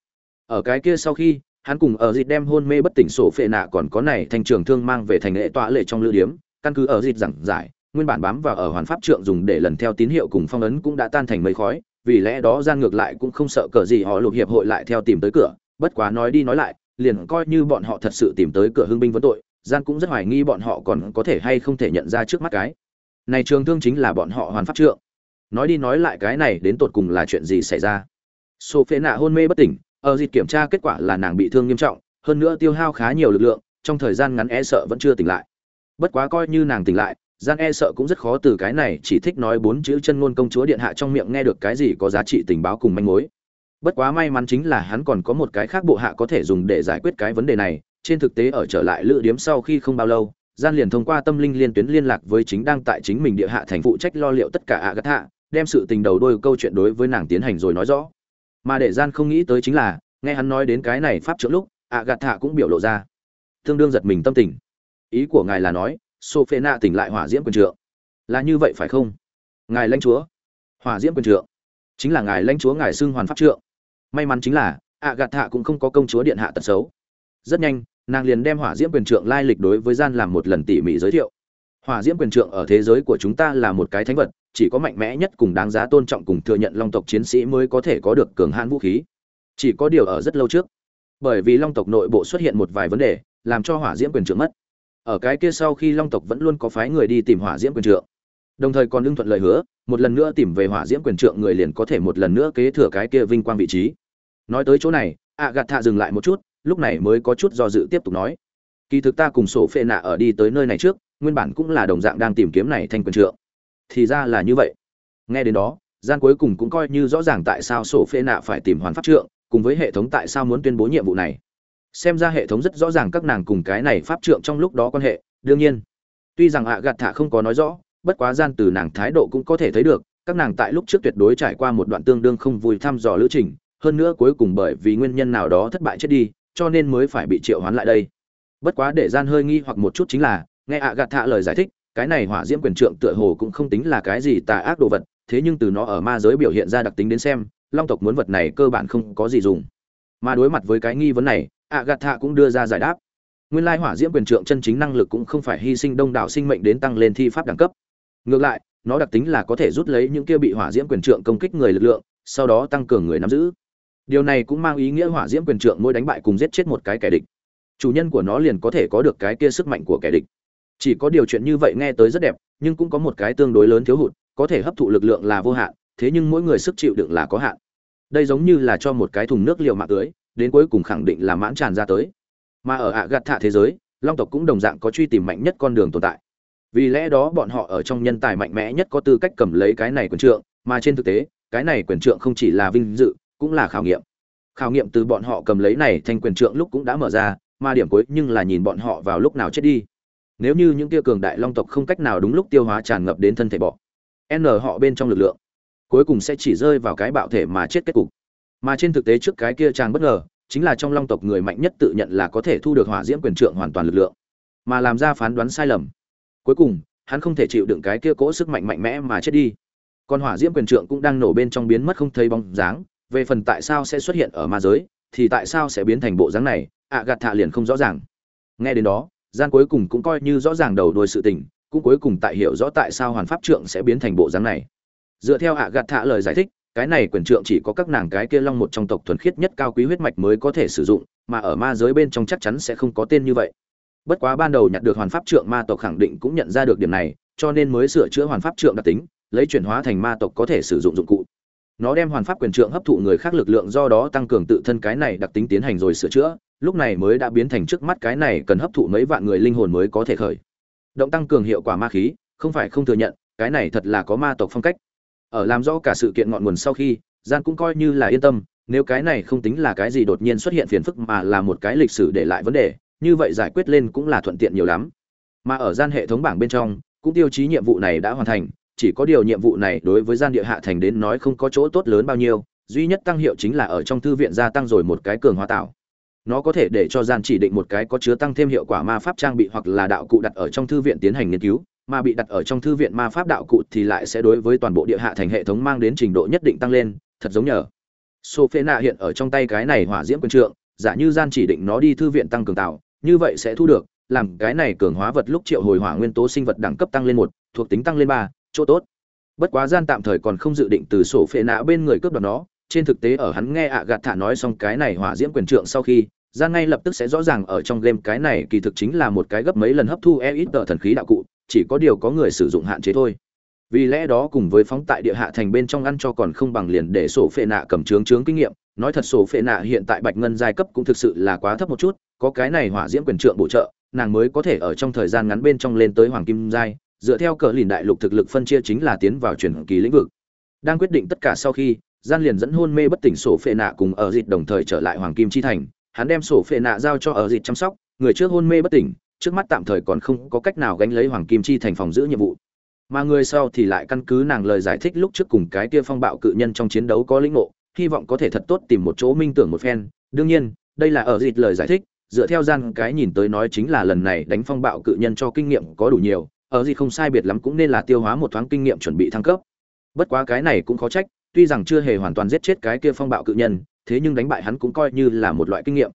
Ở cái kia sau khi, hắn cùng ở dịt đem hôn mê bất tỉnh sổ phệ nạ còn có này thành trường thương mang về thành lệ tọa lệ trong lữ điếm, căn cứ ở dịt giảng giải, nguyên bản bám vào ở hoàn pháp trượng dùng để lần theo tín hiệu cùng phong ấn cũng đã tan thành mây khói, vì lẽ đó gian ngược lại cũng không sợ cờ gì họ lục hiệp hội lại theo tìm tới cửa, bất quá nói đi nói lại, liền coi như bọn họ thật sự tìm tới cửa hưng binh vấn tội, gian cũng rất hoài nghi bọn họ còn có thể hay không thể nhận ra trước mắt cái. Này trường thương chính là bọn họ hoàn pháp trượng nói đi nói lại cái này đến tột cùng là chuyện gì xảy ra. Sổ Phế nạ hôn mê bất tỉnh, ở dịp kiểm tra kết quả là nàng bị thương nghiêm trọng, hơn nữa tiêu hao khá nhiều lực lượng, trong thời gian ngắn e sợ vẫn chưa tỉnh lại. Bất quá coi như nàng tỉnh lại, gian e sợ cũng rất khó từ cái này chỉ thích nói bốn chữ chân ngôn công chúa điện hạ trong miệng nghe được cái gì có giá trị tình báo cùng manh mối. Bất quá may mắn chính là hắn còn có một cái khác bộ hạ có thể dùng để giải quyết cái vấn đề này, trên thực tế ở trở lại lữ điếm sau khi không bao lâu, gian liền thông qua tâm linh liên tuyến liên lạc với chính đang tại chính mình địa hạ thành phụ trách lo liệu tất cả ạ gắt hạ đem sự tình đầu đôi câu chuyện đối với nàng tiến hành rồi nói rõ. Mà để gian không nghĩ tới chính là, nghe hắn nói đến cái này pháp trưởng lúc ạ gạt hạ cũng biểu lộ ra tương đương giật mình tâm tình. Ý của ngài là nói sophie nạ tỉnh lại hỏa diễm quyền trượng. Là như vậy phải không? Ngài lãnh chúa. Hỏa diễm quyền trượng. Chính là ngài lãnh chúa ngài xưng hoàn pháp trượng. May mắn chính là ạ gạt hạ cũng không có công chúa điện hạ tật xấu. Rất nhanh, nàng liền đem hỏa diễm quyền trượng lai lịch đối với gian làm một lần tỉ mỉ giới thiệu. Hỏa diễm quyền trượng ở thế giới của chúng ta là một cái thánh vật chỉ có mạnh mẽ nhất cùng đáng giá tôn trọng cùng thừa nhận long tộc chiến sĩ mới có thể có được cường hãn vũ khí. Chỉ có điều ở rất lâu trước, bởi vì long tộc nội bộ xuất hiện một vài vấn đề, làm cho hỏa diễm quyền trượng mất. Ở cái kia sau khi long tộc vẫn luôn có phái người đi tìm hỏa diễm quyền trượng. Đồng thời còn lưng thuận lời hứa, một lần nữa tìm về hỏa diễm quyền trượng người liền có thể một lần nữa kế thừa cái kia vinh quang vị trí. Nói tới chỗ này ạ gạt thạ dừng lại một chút, lúc này mới có chút do dự tiếp tục nói. Kỳ thực ta cùng sổ phệ nạ ở đi tới nơi này trước, nguyên bản cũng là đồng dạng đang tìm kiếm này thanh quyền trượng thì ra là như vậy. Nghe đến đó gian cuối cùng cũng coi như rõ ràng tại sao sổ phê nạ phải tìm hoàn pháp trượng, cùng với hệ thống tại sao muốn tuyên bố nhiệm vụ này. Xem ra hệ thống rất rõ ràng các nàng cùng cái này pháp trượng trong lúc đó quan hệ, đương nhiên. Tuy rằng ạ gạt thả không có nói rõ, bất quá gian từ nàng thái độ cũng có thể thấy được, các nàng tại lúc trước tuyệt đối trải qua một đoạn tương đương không vui thăm dò lữ trình, hơn nữa cuối cùng bởi vì nguyên nhân nào đó thất bại chết đi, cho nên mới phải bị triệu hoán lại đây. Bất quá để gian hơi nghi hoặc một chút chính là, nghe ạ gạt thạ lời giải thích cái này hỏa diễm quyền trượng tựa hồ cũng không tính là cái gì tà ác đồ vật, thế nhưng từ nó ở ma giới biểu hiện ra đặc tính đến xem, long tộc muốn vật này cơ bản không có gì dùng. Mà đối mặt với cái nghi vấn này ạ gạt thạ cũng đưa ra giải đáp. Nguyên lai hỏa diễm quyền trượng chân chính năng lực cũng không phải hy sinh đông đảo sinh mệnh đến tăng lên thi pháp đẳng cấp. Ngược lại, nó đặc tính là có thể rút lấy những kia bị hỏa diễm quyền trượng công kích người lực lượng, sau đó tăng cường người nắm giữ. Điều này cũng mang ý nghĩa hỏa diễm quyền trượng mỗi đánh bại cùng giết chết một cái kẻ địch. Chủ nhân của nó liền có thể có được cái kia sức mạnh của kẻ địch chỉ có điều chuyện như vậy nghe tới rất đẹp, nhưng cũng có một cái tương đối lớn thiếu hụt, có thể hấp thụ lực lượng là vô hạn, thế nhưng mỗi người sức chịu đựng là có hạn. Đây giống như là cho một cái thùng nước liều mạng tưới, đến cuối cùng khẳng định là mãn tràn ra tới. Mà ở ạ gạt thạ thế giới, long tộc cũng đồng dạng có truy tìm mạnh nhất con đường tồn tại. Vì lẽ đó bọn họ ở trong nhân tài mạnh mẽ nhất có tư cách cầm lấy cái này quyền trượng, mà trên thực tế, cái này quyền trượng không chỉ là vinh dự, cũng là khảo nghiệm. Khảo nghiệm từ bọn họ cầm lấy này thành quyền trượng lúc cũng đã mở ra, mà điểm cuối nhưng là nhìn bọn họ vào lúc nào chết đi nếu như những tia cường đại long tộc không cách nào đúng lúc tiêu hóa tràn ngập đến thân thể bọ, n họ bên trong lực lượng cuối cùng sẽ chỉ rơi vào cái bạo thể mà chết kết cục. Mà trên thực tế trước cái kia chàng bất ngờ, chính là trong long tộc người mạnh nhất tự nhận là có thể thu được hỏa diễm quyền trượng hoàn toàn lực lượng, mà làm ra phán đoán sai lầm. Cuối cùng, hắn không thể chịu đựng cái kia cỗ sức mạnh mạnh mẽ mà chết đi. Còn hỏa diễm quyền trượng cũng đang nổ bên trong biến mất không thấy bóng dáng, về phần tại sao sẽ xuất hiện ở ma giới, thì tại sao sẽ biến thành bộ dáng này ạ gạt thạ liền không rõ ràng. Nghe đến đó gian cuối cùng cũng coi như rõ ràng đầu đuôi sự tình, cũng cuối cùng tại hiểu rõ tại sao hoàn pháp trượng sẽ biến thành bộ dáng này. Dựa theo ạ gạt thạ lời giải thích, cái này quyền trượng chỉ có các nàng cái kia long một trong tộc thuần khiết nhất cao quý huyết mạch mới có thể sử dụng, mà ở ma giới bên trong chắc chắn sẽ không có tên như vậy. Bất quá ban đầu nhặt được hoàn pháp trượng ma tộc khẳng định cũng nhận ra được điểm này, cho nên mới sửa chữa hoàn pháp trượng đặc tính, lấy chuyển hóa thành ma tộc có thể sử dụng dụng cụ. Nó đem hoàn pháp quyền trượng hấp thụ người khác lực lượng do đó tăng cường tự thân cái này đặc tính tiến hành rồi sửa chữa lúc này mới đã biến thành trước mắt cái này cần hấp thụ mấy vạn người linh hồn mới có thể khởi. Động tăng cường hiệu quả ma khí, không phải không thừa nhận, cái này thật là có ma tộc phong cách. Ở làm rõ cả sự kiện ngọn nguồn sau khi, gian cũng coi như là yên tâm, nếu cái này không tính là cái gì đột nhiên xuất hiện phiền phức mà là một cái lịch sử để lại vấn đề, như vậy giải quyết lên cũng là thuận tiện nhiều lắm. Mà ở gian hệ thống bảng bên trong, cũng tiêu chí nhiệm vụ này đã hoàn thành, chỉ có điều nhiệm vụ này đối với gian địa hạ thành đến nói không có chỗ tốt lớn bao nhiêu, duy nhất tăng hiệu chính là ở trong thư viện gia tăng rồi một cái cường hóa tạo nó có thể để cho gian chỉ định một cái có chứa tăng thêm hiệu quả ma pháp trang bị hoặc là đạo cụ đặt ở trong thư viện tiến hành nghiên cứu, mà bị đặt ở trong thư viện ma pháp đạo cụ thì lại sẽ đối với toàn bộ địa hạ thành hệ thống mang đến trình độ nhất định tăng lên, thật giống nhờ. Sophena hiện ở trong tay cái này hỏa diễm quân trượng, giả như gian chỉ định nó đi thư viện tăng cường tạo, như vậy sẽ thu được, làm cái này cường hóa vật lúc triệu hồi hỏa nguyên tố sinh vật đẳng cấp tăng lên một, thuộc tính tăng lên ba, chỗ tốt. Bất quá gian tạm thời còn không dự định từ sổ phệ nạ bên người cướp đoạt nó trên thực tế ở hắn nghe ạ gạt thả nói xong cái này hỏa diễm quyền trượng sau khi ra ngay lập tức sẽ rõ ràng ở trong game cái này kỳ thực chính là một cái gấp mấy lần hấp thu e ít tờ thần khí đạo cụ, chỉ có điều có người sử dụng hạn chế thôi. Vì lẽ đó cùng với phóng tại địa hạ thành bên trong ăn cho còn không bằng liền để sổ phệ nạ cầm trướng trướng kinh nghiệm, nói thật sổ phệ nạ hiện tại bạch ngân giai cấp cũng thực sự là quá thấp một chút, có cái này hỏa diễm quyền trượng bổ trợ, nàng mới có thể ở trong thời gian ngắn bên trong lên tới hoàng kim giai, dựa theo cờ lìn đại lục thực lực phân chia chính là tiến vào truyền kỳ lĩnh vực. Đang quyết định tất cả sau khi gian liền dẫn hôn mê bất tỉnh sổ phệ nạ cùng ở dịt đồng thời trở lại hoàng kim chi thành. Hắn đem sổ phệ nạ giao cho ở dịt chăm sóc, người trước hôn mê bất tỉnh, trước mắt tạm thời còn không có cách nào gánh lấy hoàng kim chi thành phòng giữ nhiệm vụ. Mà người sau thì lại căn cứ nàng lời giải thích lúc trước cùng cái kia phong bạo cự nhân trong chiến đấu có lĩnh ngộ, hy vọng có thể thật tốt tìm một chỗ minh tưởng một phen. Đương nhiên, đây là ở dịt lời giải thích, dựa theo gian cái nhìn tới nói chính là lần này đánh phong bạo cự nhân cho kinh nghiệm có đủ nhiều, ở dịt không sai biệt lắm cũng nên là tiêu hóa một thoáng kinh nghiệm chuẩn bị thăng cấp. Bất quá cái này cũng khó trách tuy rằng chưa hề hoàn toàn giết chết cái kia phong bạo cự nhân, thế nhưng đánh bại hắn cũng coi như là một loại kinh nghiệm.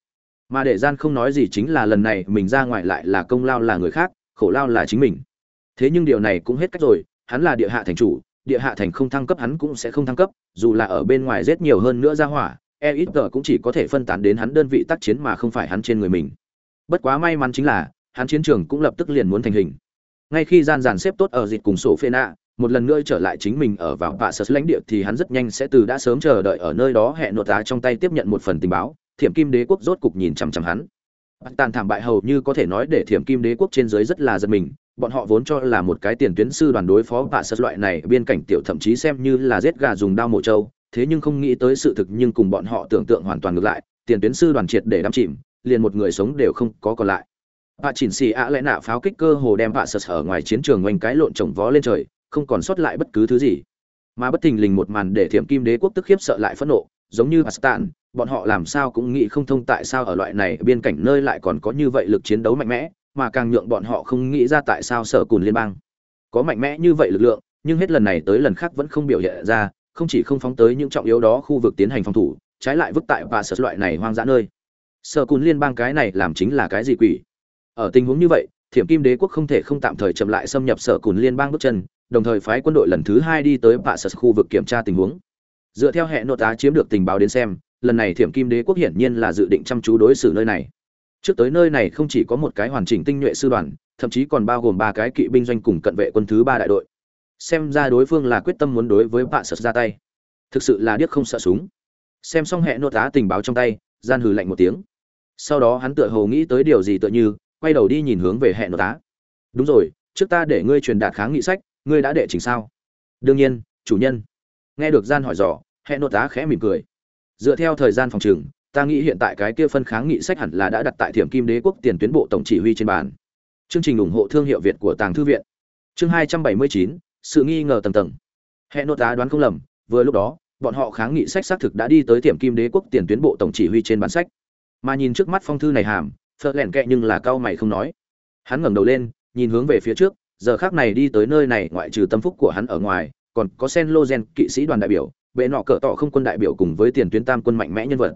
Mà để gian không nói gì chính là lần này mình ra ngoài lại là công lao là người khác, khổ lao là chính mình. Thế nhưng điều này cũng hết cách rồi, hắn là địa hạ thành chủ, địa hạ thành không thăng cấp hắn cũng sẽ không thăng cấp, dù là ở bên ngoài giết nhiều hơn nữa ra hỏa e ít tờ cũng chỉ có thể phân tán đến hắn đơn vị tác chiến mà không phải hắn trên người mình. Bất quá may mắn chính là, hắn chiến trường cũng lập tức liền muốn thành hình. Ngay khi gian dàn xếp tốt ở dịch cùng sổ phê nạ một lần nữa trở lại chính mình ở vào bạ sở lãnh địa thì hắn rất nhanh sẽ từ đã sớm chờ đợi ở nơi đó hẹn nội tá trong tay tiếp nhận một phần tình báo. Thiểm kim đế quốc rốt cục nhìn chằm chằm hắn. Tàn thảm bại hầu như có thể nói để thiểm kim đế quốc trên dưới rất là giật mình. Bọn họ vốn cho là một cái tiền tuyến sư đoàn đối phó bạ sở loại này, biên cảnh tiểu thậm chí xem như là giết gà dùng đao mổ trâu. Thế nhưng không nghĩ tới sự thực nhưng cùng bọn họ tưởng tượng hoàn toàn ngược lại. Tiền tuyến sư đoàn triệt để đắm chìm, liền một người sống đều không có còn lại. Bạ chỉnh xì ạ lẽ nạ pháo kích cơ hồ đem bạ sật ở ngoài chiến trường ngoanh cái lộn trồng vó lên trời không còn sót lại bất cứ thứ gì mà bất thình lình một màn để thiểm kim đế quốc tức khiếp sợ lại phẫn nộ giống như Pakistan, bọn họ làm sao cũng nghĩ không thông tại sao ở loại này biên cảnh nơi lại còn có như vậy lực chiến đấu mạnh mẽ, mà càng nhượng bọn họ không nghĩ ra tại sao sở cùn liên bang có mạnh mẽ như vậy lực lượng, nhưng hết lần này tới lần khác vẫn không biểu hiện ra, không chỉ không phóng tới những trọng yếu đó khu vực tiến hành phòng thủ, trái lại vứt tại và sở loại này hoang dã nơi. Sở cùn liên bang cái này làm chính là cái gì quỷ? Ở tình huống như vậy, Thiểm Kim Đế quốc không thể không tạm thời chậm lại xâm nhập sở cùn liên bang bước chân, đồng thời phái quân đội lần thứ hai đi tới bạ sở khu vực kiểm tra tình huống. Dựa theo hệ nội tá chiếm được tình báo đến xem lần này thiểm kim đế quốc hiển nhiên là dự định chăm chú đối xử nơi này. Trước tới nơi này không chỉ có một cái hoàn chỉnh tinh nhuệ sư đoàn thậm chí còn bao gồm ba cái kỵ binh doanh cùng cận vệ quân thứ ba đại đội. Xem ra đối phương là quyết tâm muốn đối với bạ sật ra tay. Thực sự là điếc không sợ súng. Xem xong hệ nội tá tình báo trong tay gian hừ lạnh một tiếng. Sau đó hắn tựa hồ nghĩ tới điều gì tựa như quay đầu đi nhìn hướng về hệ nội tá. Đúng rồi, trước ta để ngươi truyền đạt kháng nghị sách, ngươi đã đệ trình sao? Đương nhiên, chủ nhân. Nghe được gian hỏi dò hệ nội tá khẽ mỉm cười. Dựa theo thời gian phòng trừng, ta nghĩ hiện tại cái kia phân kháng nghị sách hẳn là đã đặt tại thiểm kim đế quốc tiền tuyến bộ tổng chỉ huy trên bàn. Chương trình ủng hộ thương hiệu việt của tàng thư viện. Chương hai trăm bảy mươi chín, sự nghi ngờ tầng tầng. Hệ nội tá đoán không lầm, vừa lúc đó, bọn họ kháng nghị sách xác thực đã đi tới tiệm kim đế quốc tiền tuyến bộ tổng chỉ huy trên bản sách. Mà nhìn trước mắt phong thư này hàm phật lẻn kệ nhưng là cao mày không nói. Hắn ngẩng đầu lên, nhìn hướng về phía trước, giờ khác này đi tới nơi này ngoại trừ tâm phúc của hắn ở ngoài, còn có sen lô gen, kỵ sĩ đoàn đại biểu, bệ nọ cỡ tỏ không quân đại biểu cùng với tiền tuyến tam quân mạnh mẽ nhân vật.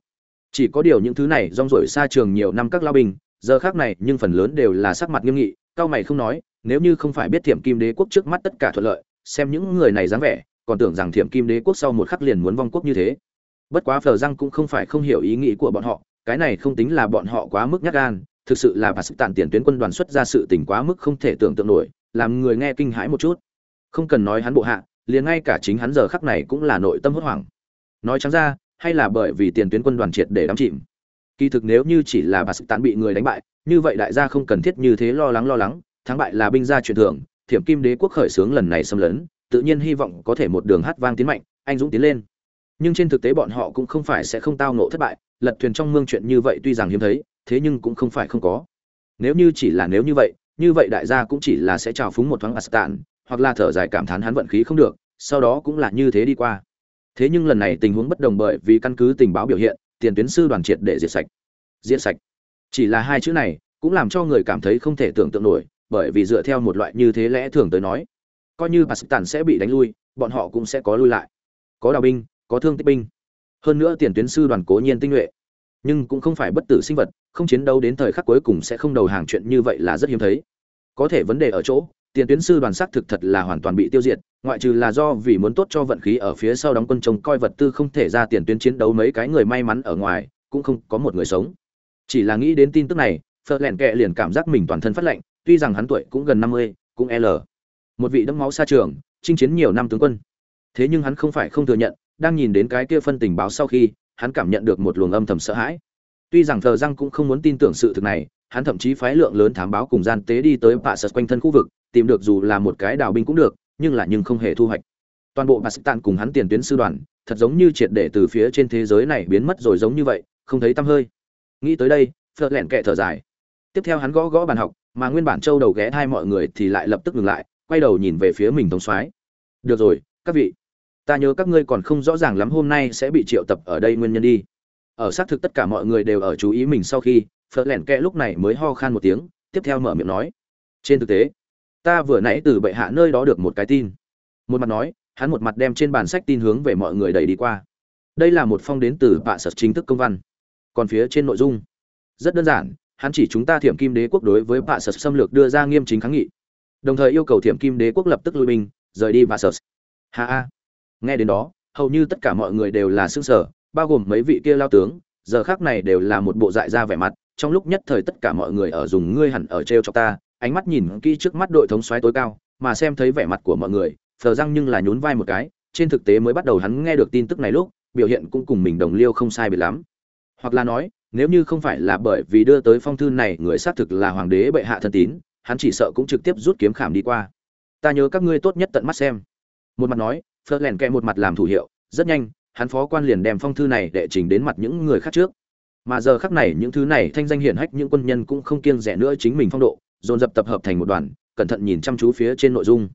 Chỉ có điều những thứ này rong rổi xa trường nhiều năm các lao binh, giờ khác này nhưng phần lớn đều là sắc mặt nghiêm nghị, cao mày không nói, nếu như không phải biết thiểm kim đế quốc trước mắt tất cả thuận lợi, xem những người này dáng vẻ, còn tưởng rằng thiểm kim đế quốc sau một khắc liền muốn vong quốc như thế. Bất quá phờ răng cũng không phải không hiểu ý nghĩ của bọn họ cái này không tính là bọn họ quá mức nhát gan, thực sự là bà sức tản tiền tuyến quân đoàn xuất ra sự tình quá mức không thể tưởng tượng nổi, làm người nghe kinh hãi một chút. Không cần nói hắn bộ hạ, liền ngay cả chính hắn giờ khắc này cũng là nội tâm hốt hoảng. Nói trắng ra, hay là bởi vì tiền tuyến quân đoàn triệt để đắm chìm. Kỳ thực nếu như chỉ là bà Sức Tản bị người đánh bại, như vậy đại gia không cần thiết như thế lo lắng lo lắng, thắng bại là binh gia truyền thưởng thiểm kim đế quốc khởi xướng lần này xâm lấn, tự nhiên hy vọng có thể một đường hát vang tiến mạnh, anh dũng tiến lên nhưng trên thực tế bọn họ cũng không phải sẽ không tao ngộ thất bại lật thuyền trong mương chuyện như vậy tuy rằng hiếm thấy thế nhưng cũng không phải không có nếu như chỉ là nếu như vậy như vậy đại gia cũng chỉ là sẽ trào phúng một thoáng Astan, hoặc là thở dài cảm thán hắn vận khí không được, sau đó cũng là như thế đi qua. Thế nhưng lần này tình huống bất đồng bởi vì căn cứ tình báo biểu hiện, tiền tuyến sư đoàn triệt để diệt sạch. Diệt sạch. Chỉ là hai chữ này, cũng làm cho người cảm thấy không thể tưởng tượng nổi, bởi vì dựa theo một loại như thế lẽ thường tới nói, coi như Pakistan sẽ bị đánh lui, bọn họ cũng sẽ có lui lại. Có đào binh, có thương tích binh. Hơn nữa tiền tuyến sư đoàn cố nhiên tinh nhuệ, nhưng cũng không phải bất tử sinh vật, không chiến đấu đến thời khắc cuối cùng sẽ không đầu hàng chuyện như vậy là rất hiếm thấy. Có thể vấn đề ở chỗ, tiền tuyến sư đoàn sắc thực thật là hoàn toàn bị tiêu diệt, ngoại trừ là do vì muốn tốt cho vận khí ở phía sau đóng quân trông coi vật tư không thể ra tiền tuyến chiến đấu mấy cái người may mắn ở ngoài, cũng không có một người sống. Chỉ là nghĩ đến tin tức này, Phật lẹn kệ liền cảm giác mình toàn thân phát lạnh, tuy rằng hắn tuổi cũng gần năm mươi, cũng L. Một vị đẫm máu xa trường, chinh chiến nhiều năm tướng quân. Thế nhưng hắn không phải không thừa nhận, đang nhìn đến cái kia phân tình báo sau khi, hắn cảm nhận được một luồng âm thầm sợ hãi. Tuy rằng Thờ Răng cũng không muốn tin tưởng sự thực này, hắn thậm chí phái lượng lớn thám báo cùng gian tế đi tới bạ sật quanh thân khu vực, tìm được dù là một cái đào binh cũng được, nhưng là nhưng không hề thu hoạch. Toàn bộ Pakistan cùng hắn tiền tuyến sư đoàn, thật giống như triệt để từ phía trên thế giới này biến mất rồi giống như vậy, không thấy tăm hơi. Nghĩ tới đây, Phật lẹn kệ thở dài. Tiếp theo hắn gõ gõ bàn học, mà nguyên bản châu đầu ghé hai mọi người thì lại lập tức ngừng lại, quay đầu nhìn về phía mình thống soái. Được rồi, các vị, ta nhớ các ngươi còn không rõ ràng lắm hôm nay sẽ bị triệu tập ở đây nguyên nhân đi. Ở xác thực tất cả mọi người đều ở chú ý mình sau khi, phở lẹn kẽ lúc này mới ho khan một tiếng, tiếp theo mở miệng nói: "Trên thực tế, ta vừa nãy từ bệ hạ nơi đó được một cái tin." Một mặt nói, hắn một mặt đem trên bàn sách tin hướng về mọi người đẩy đi qua. Đây là một phong đến từ bạ sật chính thức công văn. Còn phía trên nội dung, rất đơn giản, hắn chỉ chúng ta Thiểm Kim Đế quốc đối với bạ sật xâm lược đưa ra nghiêm chính kháng nghị. Đồng thời yêu cầu Thiểm Kim Đế quốc lập tức lui binh, rời đi bạ sật. Ha ha. Nghe đến đó, hầu như tất cả mọi người đều là xương sở, bao gồm mấy vị kia lao tướng, giờ khác này đều là một bộ dại ra vẻ mặt, trong lúc nhất thời tất cả mọi người ở dùng ngươi hẳn ở treo cho ta, ánh mắt nhìn kỹ trước mắt đội thống soái tối cao, mà xem thấy vẻ mặt của mọi người, phờ răng nhưng là nhún vai một cái, trên thực tế mới bắt đầu hắn nghe được tin tức này lúc, biểu hiện cũng cùng mình đồng liêu không sai biệt lắm. Hoặc là nói, nếu như không phải là bởi vì đưa tới phong thư này người xác thực là hoàng đế bệ hạ thân tín, hắn chỉ sợ cũng trực tiếp rút kiếm khảm đi qua. Ta nhớ các ngươi tốt nhất tận mắt xem. Một mặt nói, phớt lèn kẹ một mặt làm thủ hiệu, rất nhanh, hắn phó quan liền đem phong thư này đệ trình đến mặt những người khác trước. Mà giờ khắc này những thứ này thanh danh hiển hách những quân nhân cũng không kiêng rẻ nữa chính mình phong độ dồn dập tập hợp thành một đoàn cẩn thận nhìn chăm chú phía trên nội dung.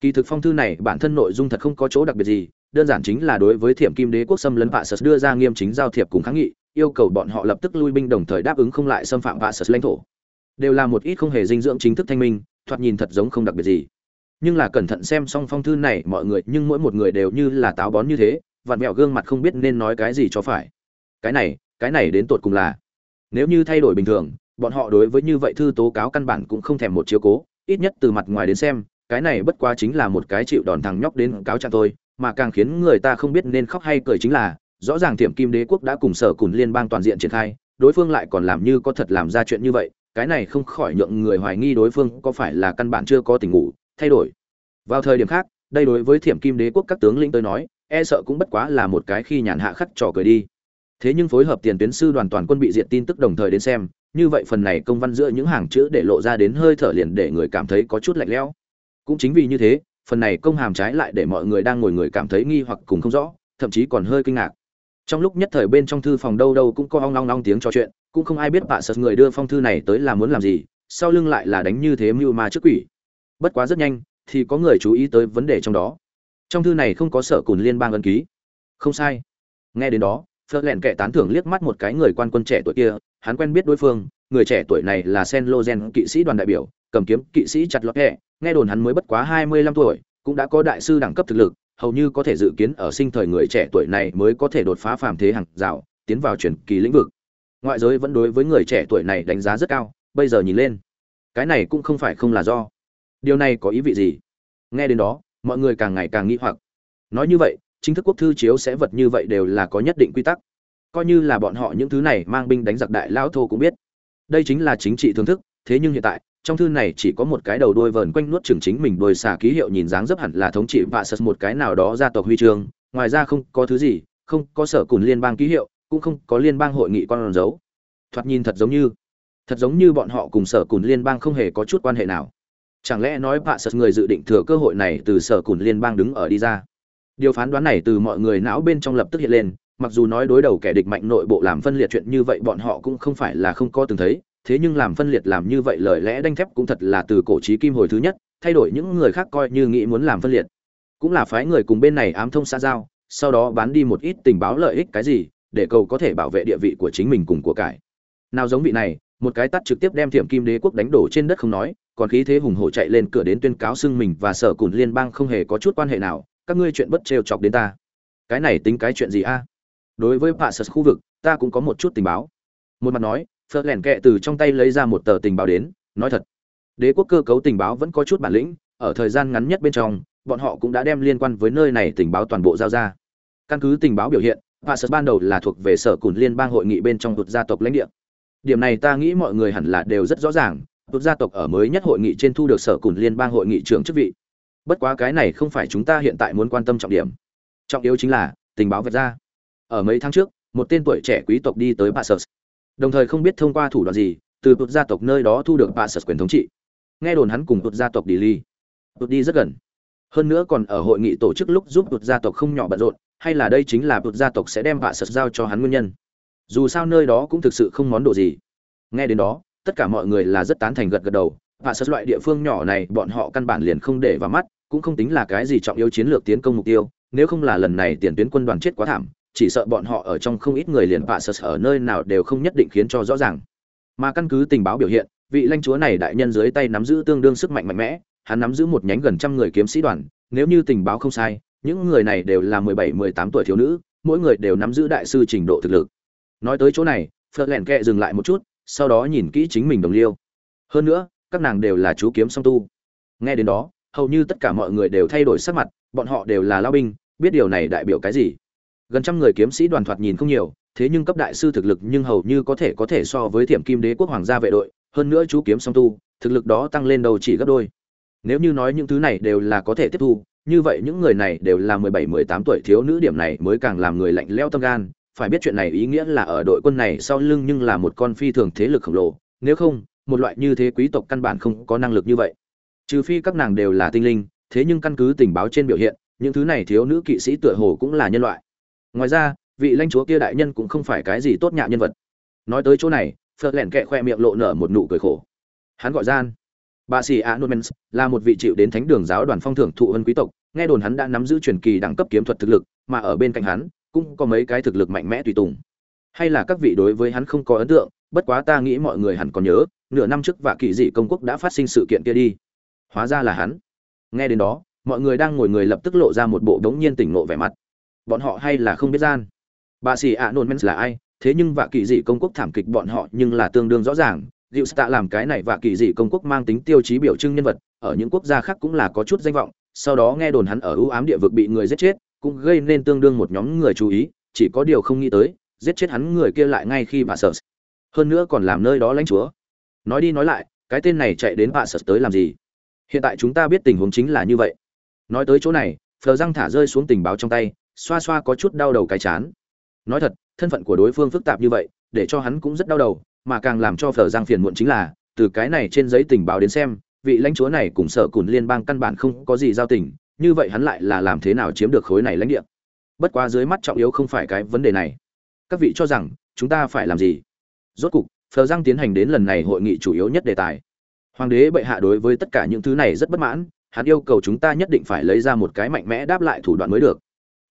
Kỳ thực phong thư này bản thân nội dung thật không có chỗ đặc biệt gì đơn giản chính là đối với thiểm kim đế quốc xâm lấn vạ sật đưa ra nghiêm chính giao thiệp cùng kháng nghị yêu cầu bọn họ lập tức lui binh đồng thời đáp ứng không lại xâm phạm vạ sật lãnh thổ. Đều là một ít không hề dinh dưỡng chính thức thanh minh thoạt nhìn thật giống không đặc biệt gì nhưng là cẩn thận xem xong phong thư này, mọi người, nhưng mỗi một người đều như là táo bón như thế, vặn mẹo gương mặt không biết nên nói cái gì cho phải. Cái này cái này đến tột cùng là, nếu như thay đổi bình thường, bọn họ đối với như vậy thư tố cáo căn bản cũng không thèm một chiếu cố, ít nhất từ mặt ngoài đến xem, cái này bất quá chính là một cái chịu đòn thằng nhóc đến cáo trạng thôi, mà càng khiến người ta không biết nên khóc hay cười chính là, rõ ràng thiểm kim đế quốc đã cùng sở cùng liên bang toàn diện triển khai, đối phương lại còn làm như có thật làm ra chuyện như vậy, cái này không khỏi nhượng người hoài nghi đối phương có phải là căn bản chưa có tình ngủ thay đổi. Vào thời điểm khác, đây đối với thiểm kim đế quốc các tướng lĩnh tới nói e sợ cũng bất quá là một cái khi nhàn hạ khắc trò cười đi. Thế nhưng phối hợp tiền tuyến sư đoàn toàn quân bị diệt tin tức đồng thời đến xem, như vậy phần này công văn giữa những hàng chữ để lộ ra đến hơi thở liền để người cảm thấy có chút lạnh lẽo. Cũng chính vì như thế, phần này công hàm trái lại để mọi người đang ngồi người cảm thấy nghi hoặc cùng không rõ, thậm chí còn hơi kinh ngạc. Trong lúc nhất thời bên trong thư phòng đâu đâu cũng có ong long long tiếng trò chuyện, cũng không ai biết bạ sật người đưa phong thư này tới là muốn làm gì, sau lưng lại là đánh như thế mưu ma trước quỷ bất quá rất nhanh, thì có người chú ý tới vấn đề trong đó. Trong thư này không có sở cùn liên bang ân ký. Không sai. Nghe đến đó, phớt lẹn kẻ tán thưởng liếc mắt một cái người quan quân trẻ tuổi kia, hắn quen biết đối phương, người trẻ tuổi này là sen logen kỵ sĩ đoàn đại biểu, cầm kiếm kỵ sĩ chặt lọt hẹ. Nghe đồn hắn mới bất quá hai mươi lăm tuổi, cũng đã có đại sư đẳng cấp thực lực, hầu như có thể dự kiến ở sinh thời người trẻ tuổi này mới có thể đột phá phàm thế hàng rào, tiến vào truyền kỳ lĩnh vực. Ngoại giới vẫn đối với người trẻ tuổi này đánh giá rất cao, bây giờ nhìn lên, cái này cũng không phải không là do điều này có ý vị gì? Nghe đến đó, mọi người càng ngày càng nghĩ hoặc. Nói như vậy, chính thức quốc thư chiếu sẽ vật như vậy đều là có nhất định quy tắc. Coi như là bọn họ những thứ này mang binh đánh giặc đại lão thô cũng biết. Đây chính là chính trị thưởng thức, thế nhưng hiện tại, trong thư này chỉ có một cái đầu đuôi vờn quanh nuốt chừng chính mình đôi xà ký hiệu nhìn dáng dấp hẳn là thống trị vạ sật một cái nào đó gia tộc huy chương. Ngoài ra không có thứ gì, không có sở cùn liên bang ký hiệu, cũng không có liên bang hội nghị con dấu. Thoạt nhìn thật giống như, thật giống như bọn họ cùng sở cùn liên bang không hề có chút quan hệ nào chẳng lẽ nói vạ sật người dự định thừa cơ hội này từ sở cùn liên bang đứng ở đi ra? Điều phán đoán này từ mọi người não bên trong lập tức hiện lên, mặc dù nói đối đầu kẻ địch mạnh nội bộ làm phân liệt chuyện như vậy bọn họ cũng không phải là không có từng thấy, thế nhưng làm phân liệt làm như vậy lời lẽ đanh thép cũng thật là từ cổ trí kim hồi thứ nhất, thay đổi những người khác coi như nghĩ muốn làm phân liệt. Cũng là phái người cùng bên này ám thông xa giao, sau đó bán đi một ít tình báo lợi ích cái gì, để cầu có thể bảo vệ địa vị của chính mình cùng của cải. Nào giống vị này, một cái tắt trực tiếp đem thiểm kim đế quốc đánh đổ trên đất không nói còn khí thế hùng hổ chạy lên cửa đến tuyên cáo xưng mình và sở cùn liên bang không hề có chút quan hệ nào, các ngươi chuyện bất trêu chọc đến ta. Cái này tính cái chuyện gì a? Đối với Passus khu vực, ta cũng có một chút tình báo. Một mặt nói phớt lẻn kệ từ trong tay lấy ra một tờ tình báo đến, nói thật. Đế quốc cơ cấu tình báo vẫn có chút bản lĩnh, ở thời gian ngắn nhất bên trong, bọn họ cũng đã đem liên quan với nơi này tình báo toàn bộ giao ra. Căn cứ tình báo biểu hiện Passus ban đầu là thuộc về sở cùn liên bang hội nghị bên trong thuộc gia tộc lãnh địa. Điểm này ta nghĩ mọi người hẳn là đều rất rõ ràng tụt gia tộc ở mới nhất hội nghị trên thu được sở cùn liên bang hội nghị trưởng chức vị. Bất quá cái này không phải chúng ta hiện tại muốn quan tâm trọng điểm. Trọng yếu chính là, tình báo vật ra. Ở mấy tháng trước, một tên tuổi trẻ quý tộc đi tới Passus đồng thời không biết thông qua thủ đoạn gì, từ tụt gia tộc nơi đó thu được Passus quyền thống trị. Nghe đồn hắn cùng tụt gia tộc đi ly. Tụt đi rất gần. Hơn nữa còn ở hội nghị tổ chức lúc giúp tụt gia tộc không nhỏ bận rộn, hay là đây chính là tụt gia tộc sẽ đem Passus giao cho hắn nguyên nhân. Dù sao nơi đó cũng thực sự không món đồ gì. Nghe đến đó tất cả mọi người là rất tán thành gật gật đầu Passus loại địa phương nhỏ này, bọn họ căn bản liền không để vào mắt, cũng không tính là cái gì trọng yếu chiến lược tiến công mục tiêu, nếu không là lần này tiền tuyến quân đoàn chết quá thảm, chỉ sợ bọn họ ở trong không ít người liền bạ sật ở nơi nào đều không nhất định khiến cho rõ ràng. Mà căn cứ tình báo biểu hiện, vị lãnh chúa này đại nhân dưới tay nắm giữ tương đương sức mạnh mạnh mẽ, hắn nắm giữ một nhánh gần trăm người kiếm sĩ đoàn, nếu như tình báo không sai, những người này đều là mười bảy, mười tám tuổi thiếu nữ, mỗi người đều nắm giữ đại sư trình độ thực lực. Nói tới chỗ này phật lẻn kệ dừng lại một chút sau đó nhìn kỹ chính mình đồng liêu. Hơn nữa, các nàng đều là chú kiếm song tu. Nghe đến đó, hầu như tất cả mọi người đều thay đổi sắc mặt, bọn họ đều là lao binh, biết điều này đại biểu cái gì? Gần trăm người kiếm sĩ đoàn thoạt nhìn không nhiều, thế nhưng cấp đại sư thực lực nhưng hầu như có thể có thể so với thiểm kim đế quốc hoàng gia vệ đội, hơn nữa chú kiếm song tu, thực lực đó tăng lên đầu chỉ gấp đôi. Nếu như nói những thứ này đều là có thể tiếp thu, như vậy những người này đều là mười bảy, mười tám tuổi thiếu nữ, điểm này mới càng làm người lạnh leo tâm gan phải biết chuyện này ý nghĩa là ở đội quân này sau lưng nhưng là một con phi thường thế lực khổng lồ, nếu không, một loại như thế quý tộc căn bản không có năng lực như vậy. Trừ phi các nàng đều là tinh linh, thế nhưng căn cứ tình báo trên biểu hiện, những thứ này thiếu nữ kỵ sĩ tựa hồ cũng là nhân loại. Ngoài ra, vị lãnh chúa kia đại nhân cũng không phải cái gì tốt nhạ nhân vật. Nói tới chỗ này, phật lẻn kẹ khoe miệng lộ nở một nụ cười khổ. Hắn gọi gian. Bà sĩ a nomens là một vị chịu đến thánh đường giáo đoàn phong thưởng thụ ân quý tộc, nghe đồn hắn đã nắm giữ truyền kỳ đẳng cấp kiếm thuật thực lực, mà ở bên cạnh hắn cũng có mấy cái thực lực mạnh mẽ tùy tùng. Hay là các vị đối với hắn không có ấn tượng bất quá ta nghĩ mọi người hẳn còn nhớ nửa năm trước vạ kỳ dị công quốc đã phát sinh sự kiện kia đi. Hóa ra là hắn. Nghe đến đó mọi người đang ngồi người lập tức lộ ra một bộ đống nhiên tỉnh ngộ vẻ mặt. Bọn họ hay là không biết gian. Bà sĩ ạ nôn mens là ai? Thế nhưng vạ kỳ dị công quốc thảm kịch bọn họ nhưng là tương đương rõ ràng. Diệu Stạ làm cái này vạ kỳ dị công quốc mang tính tiêu chí biểu trưng nhân vật, ở những quốc gia khác cũng là có chút danh vọng, sau đó nghe đồn hắn ở ưu ám địa vực bị người giết chết, cũng gây nên tương đương một nhóm người chú ý, chỉ có điều không nghĩ tới, giết chết hắn người kia lại ngay khi bà sợ. hơn nữa còn làm nơi đó lãnh chúa. Nói đi nói lại cái tên này chạy đến bà sợ tới làm gì? Hiện tại chúng ta biết tình huống chính là như vậy. Nói tới chỗ này phờ răng thả rơi xuống tình báo trong tay xoa xoa có chút đau đầu cái chán. Nói thật thân phận của đối phương phức tạp như vậy để cho hắn cũng rất đau đầu mà càng làm cho phờ răng phiền muộn chính là từ cái này trên giấy tình báo đến xem vị lãnh chúa này cùng sở cùn liên bang căn bản không có gì giao tình như vậy hắn lại là làm thế nào chiếm được khối này lãnh địa? Bất quá dưới mắt trọng yếu không phải cái vấn đề này. Các vị cho rằng, chúng ta phải làm gì? Rốt cục, phờ Giang tiến hành đến lần này hội nghị chủ yếu nhất đề tài. Hoàng đế bệ hạ đối với tất cả những thứ này rất bất mãn, hắn yêu cầu chúng ta nhất định phải lấy ra một cái mạnh mẽ đáp lại thủ đoạn mới được.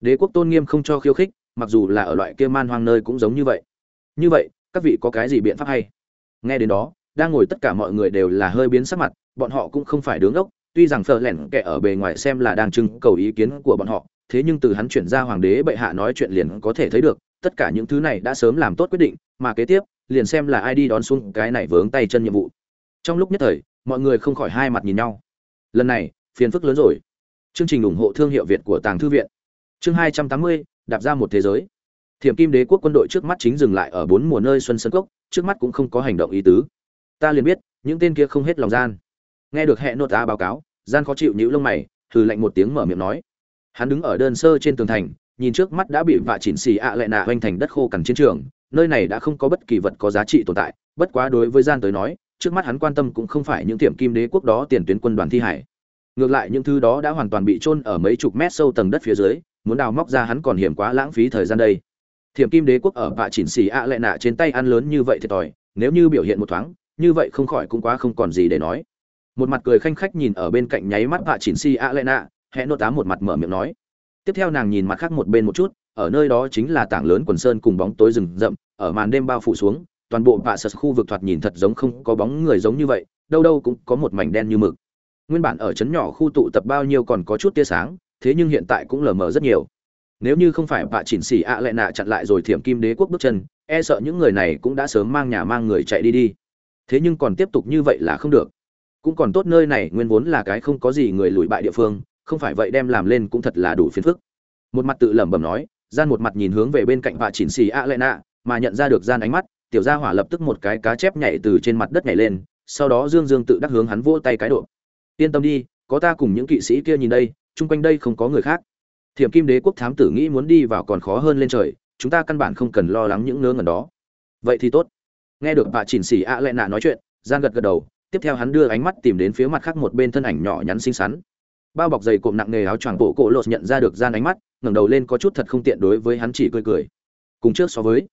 Đế quốc tôn nghiêm không cho khiêu khích, mặc dù là ở loại kia man hoang nơi cũng giống như vậy. Như vậy, các vị có cái gì biện pháp hay? Nghe đến đó, đang ngồi tất cả mọi người đều là hơi biến sắc mặt, bọn họ cũng không phải đứng ốc tuy rằng phờ lẻn kẻ ở bề ngoài xem là đang trưng cầu ý kiến của bọn họ, thế nhưng từ hắn chuyển ra hoàng đế bệ hạ nói chuyện liền có thể thấy được, tất cả những thứ này đã sớm làm tốt quyết định, mà kế tiếp, liền xem là ai đi đón xuống cái này vướng tay chân nhiệm vụ. Trong lúc nhất thời, mọi người không khỏi hai mặt nhìn nhau. Lần này, phiền phức lớn rồi. Chương trình ủng hộ thương hiệu việt của tàng thư viện. Chương hai trăm tám mươi, đạp ra một thế giới. Thiểm kim đế quốc quân đội trước mắt chính dừng lại ở bốn mùa nơi xuân sân cốc, trước mắt cũng không có hành động ý tứ. Ta liền biết, những tên kia không hết lòng gian. Nghe được hệ nội ta báo cáo gian khó chịu nhíu lông mày thử lạnh một tiếng mở miệng nói. Hắn đứng ở đơn sơ trên tường thành, nhìn trước mắt đã bị vạ chỉnh xì ạ lệ nạ hoành thành đất khô cằn chiến trường, nơi này đã không có bất kỳ vật có giá trị tồn tại, bất quá đối với gian tới nói, trước mắt hắn quan tâm cũng không phải những tiệm kim đế quốc đó tiền tuyến quân đoàn thi hải. Ngược lại những thứ đó đã hoàn toàn bị chôn ở mấy chục mét sâu tầng đất phía dưới, muốn đào móc ra hắn còn hiểm quá lãng phí thời gian đây. Thiểm kim đế quốc ở vạ chỉnh xì ạ lệ nạ trên tay ăn lớn như vậy thiệt thòi nếu như biểu hiện một thoáng, như vậy không khỏi cũng quá không còn gì để nói một mặt cười khanh khách nhìn ở bên cạnh nháy mắt vạ chỉnh si a lại nạ hẹ nốt tám một mặt mở miệng nói. Tiếp theo nàng nhìn mặt khác một bên một chút, ở nơi đó chính là tảng lớn quần sơn cùng bóng tối rừng rậm, ở màn đêm bao phủ xuống, toàn bộ vạ sật khu vực thoạt nhìn thật giống không có bóng người giống như vậy, đâu đâu cũng có một mảnh đen như mực. Nguyên bản ở trấn nhỏ khu tụ tập bao nhiêu còn có chút tia sáng, thế nhưng hiện tại cũng lờ mờ rất nhiều. Nếu như không phải vạ chỉnh xỉ ạ lại nạ chặn lại rồi thiểm kim đế quốc bước chân e sợ những người này cũng đã sớm mang nhà mang người chạy đi đi. Thế nhưng còn tiếp tục như vậy là không được cũng còn tốt nơi này nguyên vốn là cái không có gì người lùi bại địa phương, không phải vậy đem làm lên cũng thật là đủ phiền phức. Một mặt tự lẩm bẩm nói, gian một mặt nhìn hướng về bên cạnh vạ chỉnh xì a lệ nạ, mà nhận ra được gian ánh mắt, tiểu gia hỏa lập tức một cái cá chép nhảy từ trên mặt đất nhảy lên, sau đó dương dương tự đắc hướng hắn vỗ tay cái độ. Yên tâm đi, có ta cùng những kỵ sĩ kia nhìn đây, chung quanh đây không có người khác. Thiểm kim đế quốc thám tử nghĩ muốn đi vào còn khó hơn lên trời, chúng ta căn bản không cần lo lắng những ngớ ngẩn đó. Vậy thì tốt. Nghe được bà chỉnh xỉ a lệ nạ nói chuyện gian gật gật đầu tiếp theo hắn đưa ánh mắt tìm đến phía mặt khác một bên thân ảnh nhỏ nhắn xinh xắn. Bao bọc dày cộm nặng nề áo choàng bộ cổ lột nhận ra được gian ánh mắt, ngẩng đầu lên có chút thật không tiện đối với hắn chỉ cười cười. Cùng trước so với,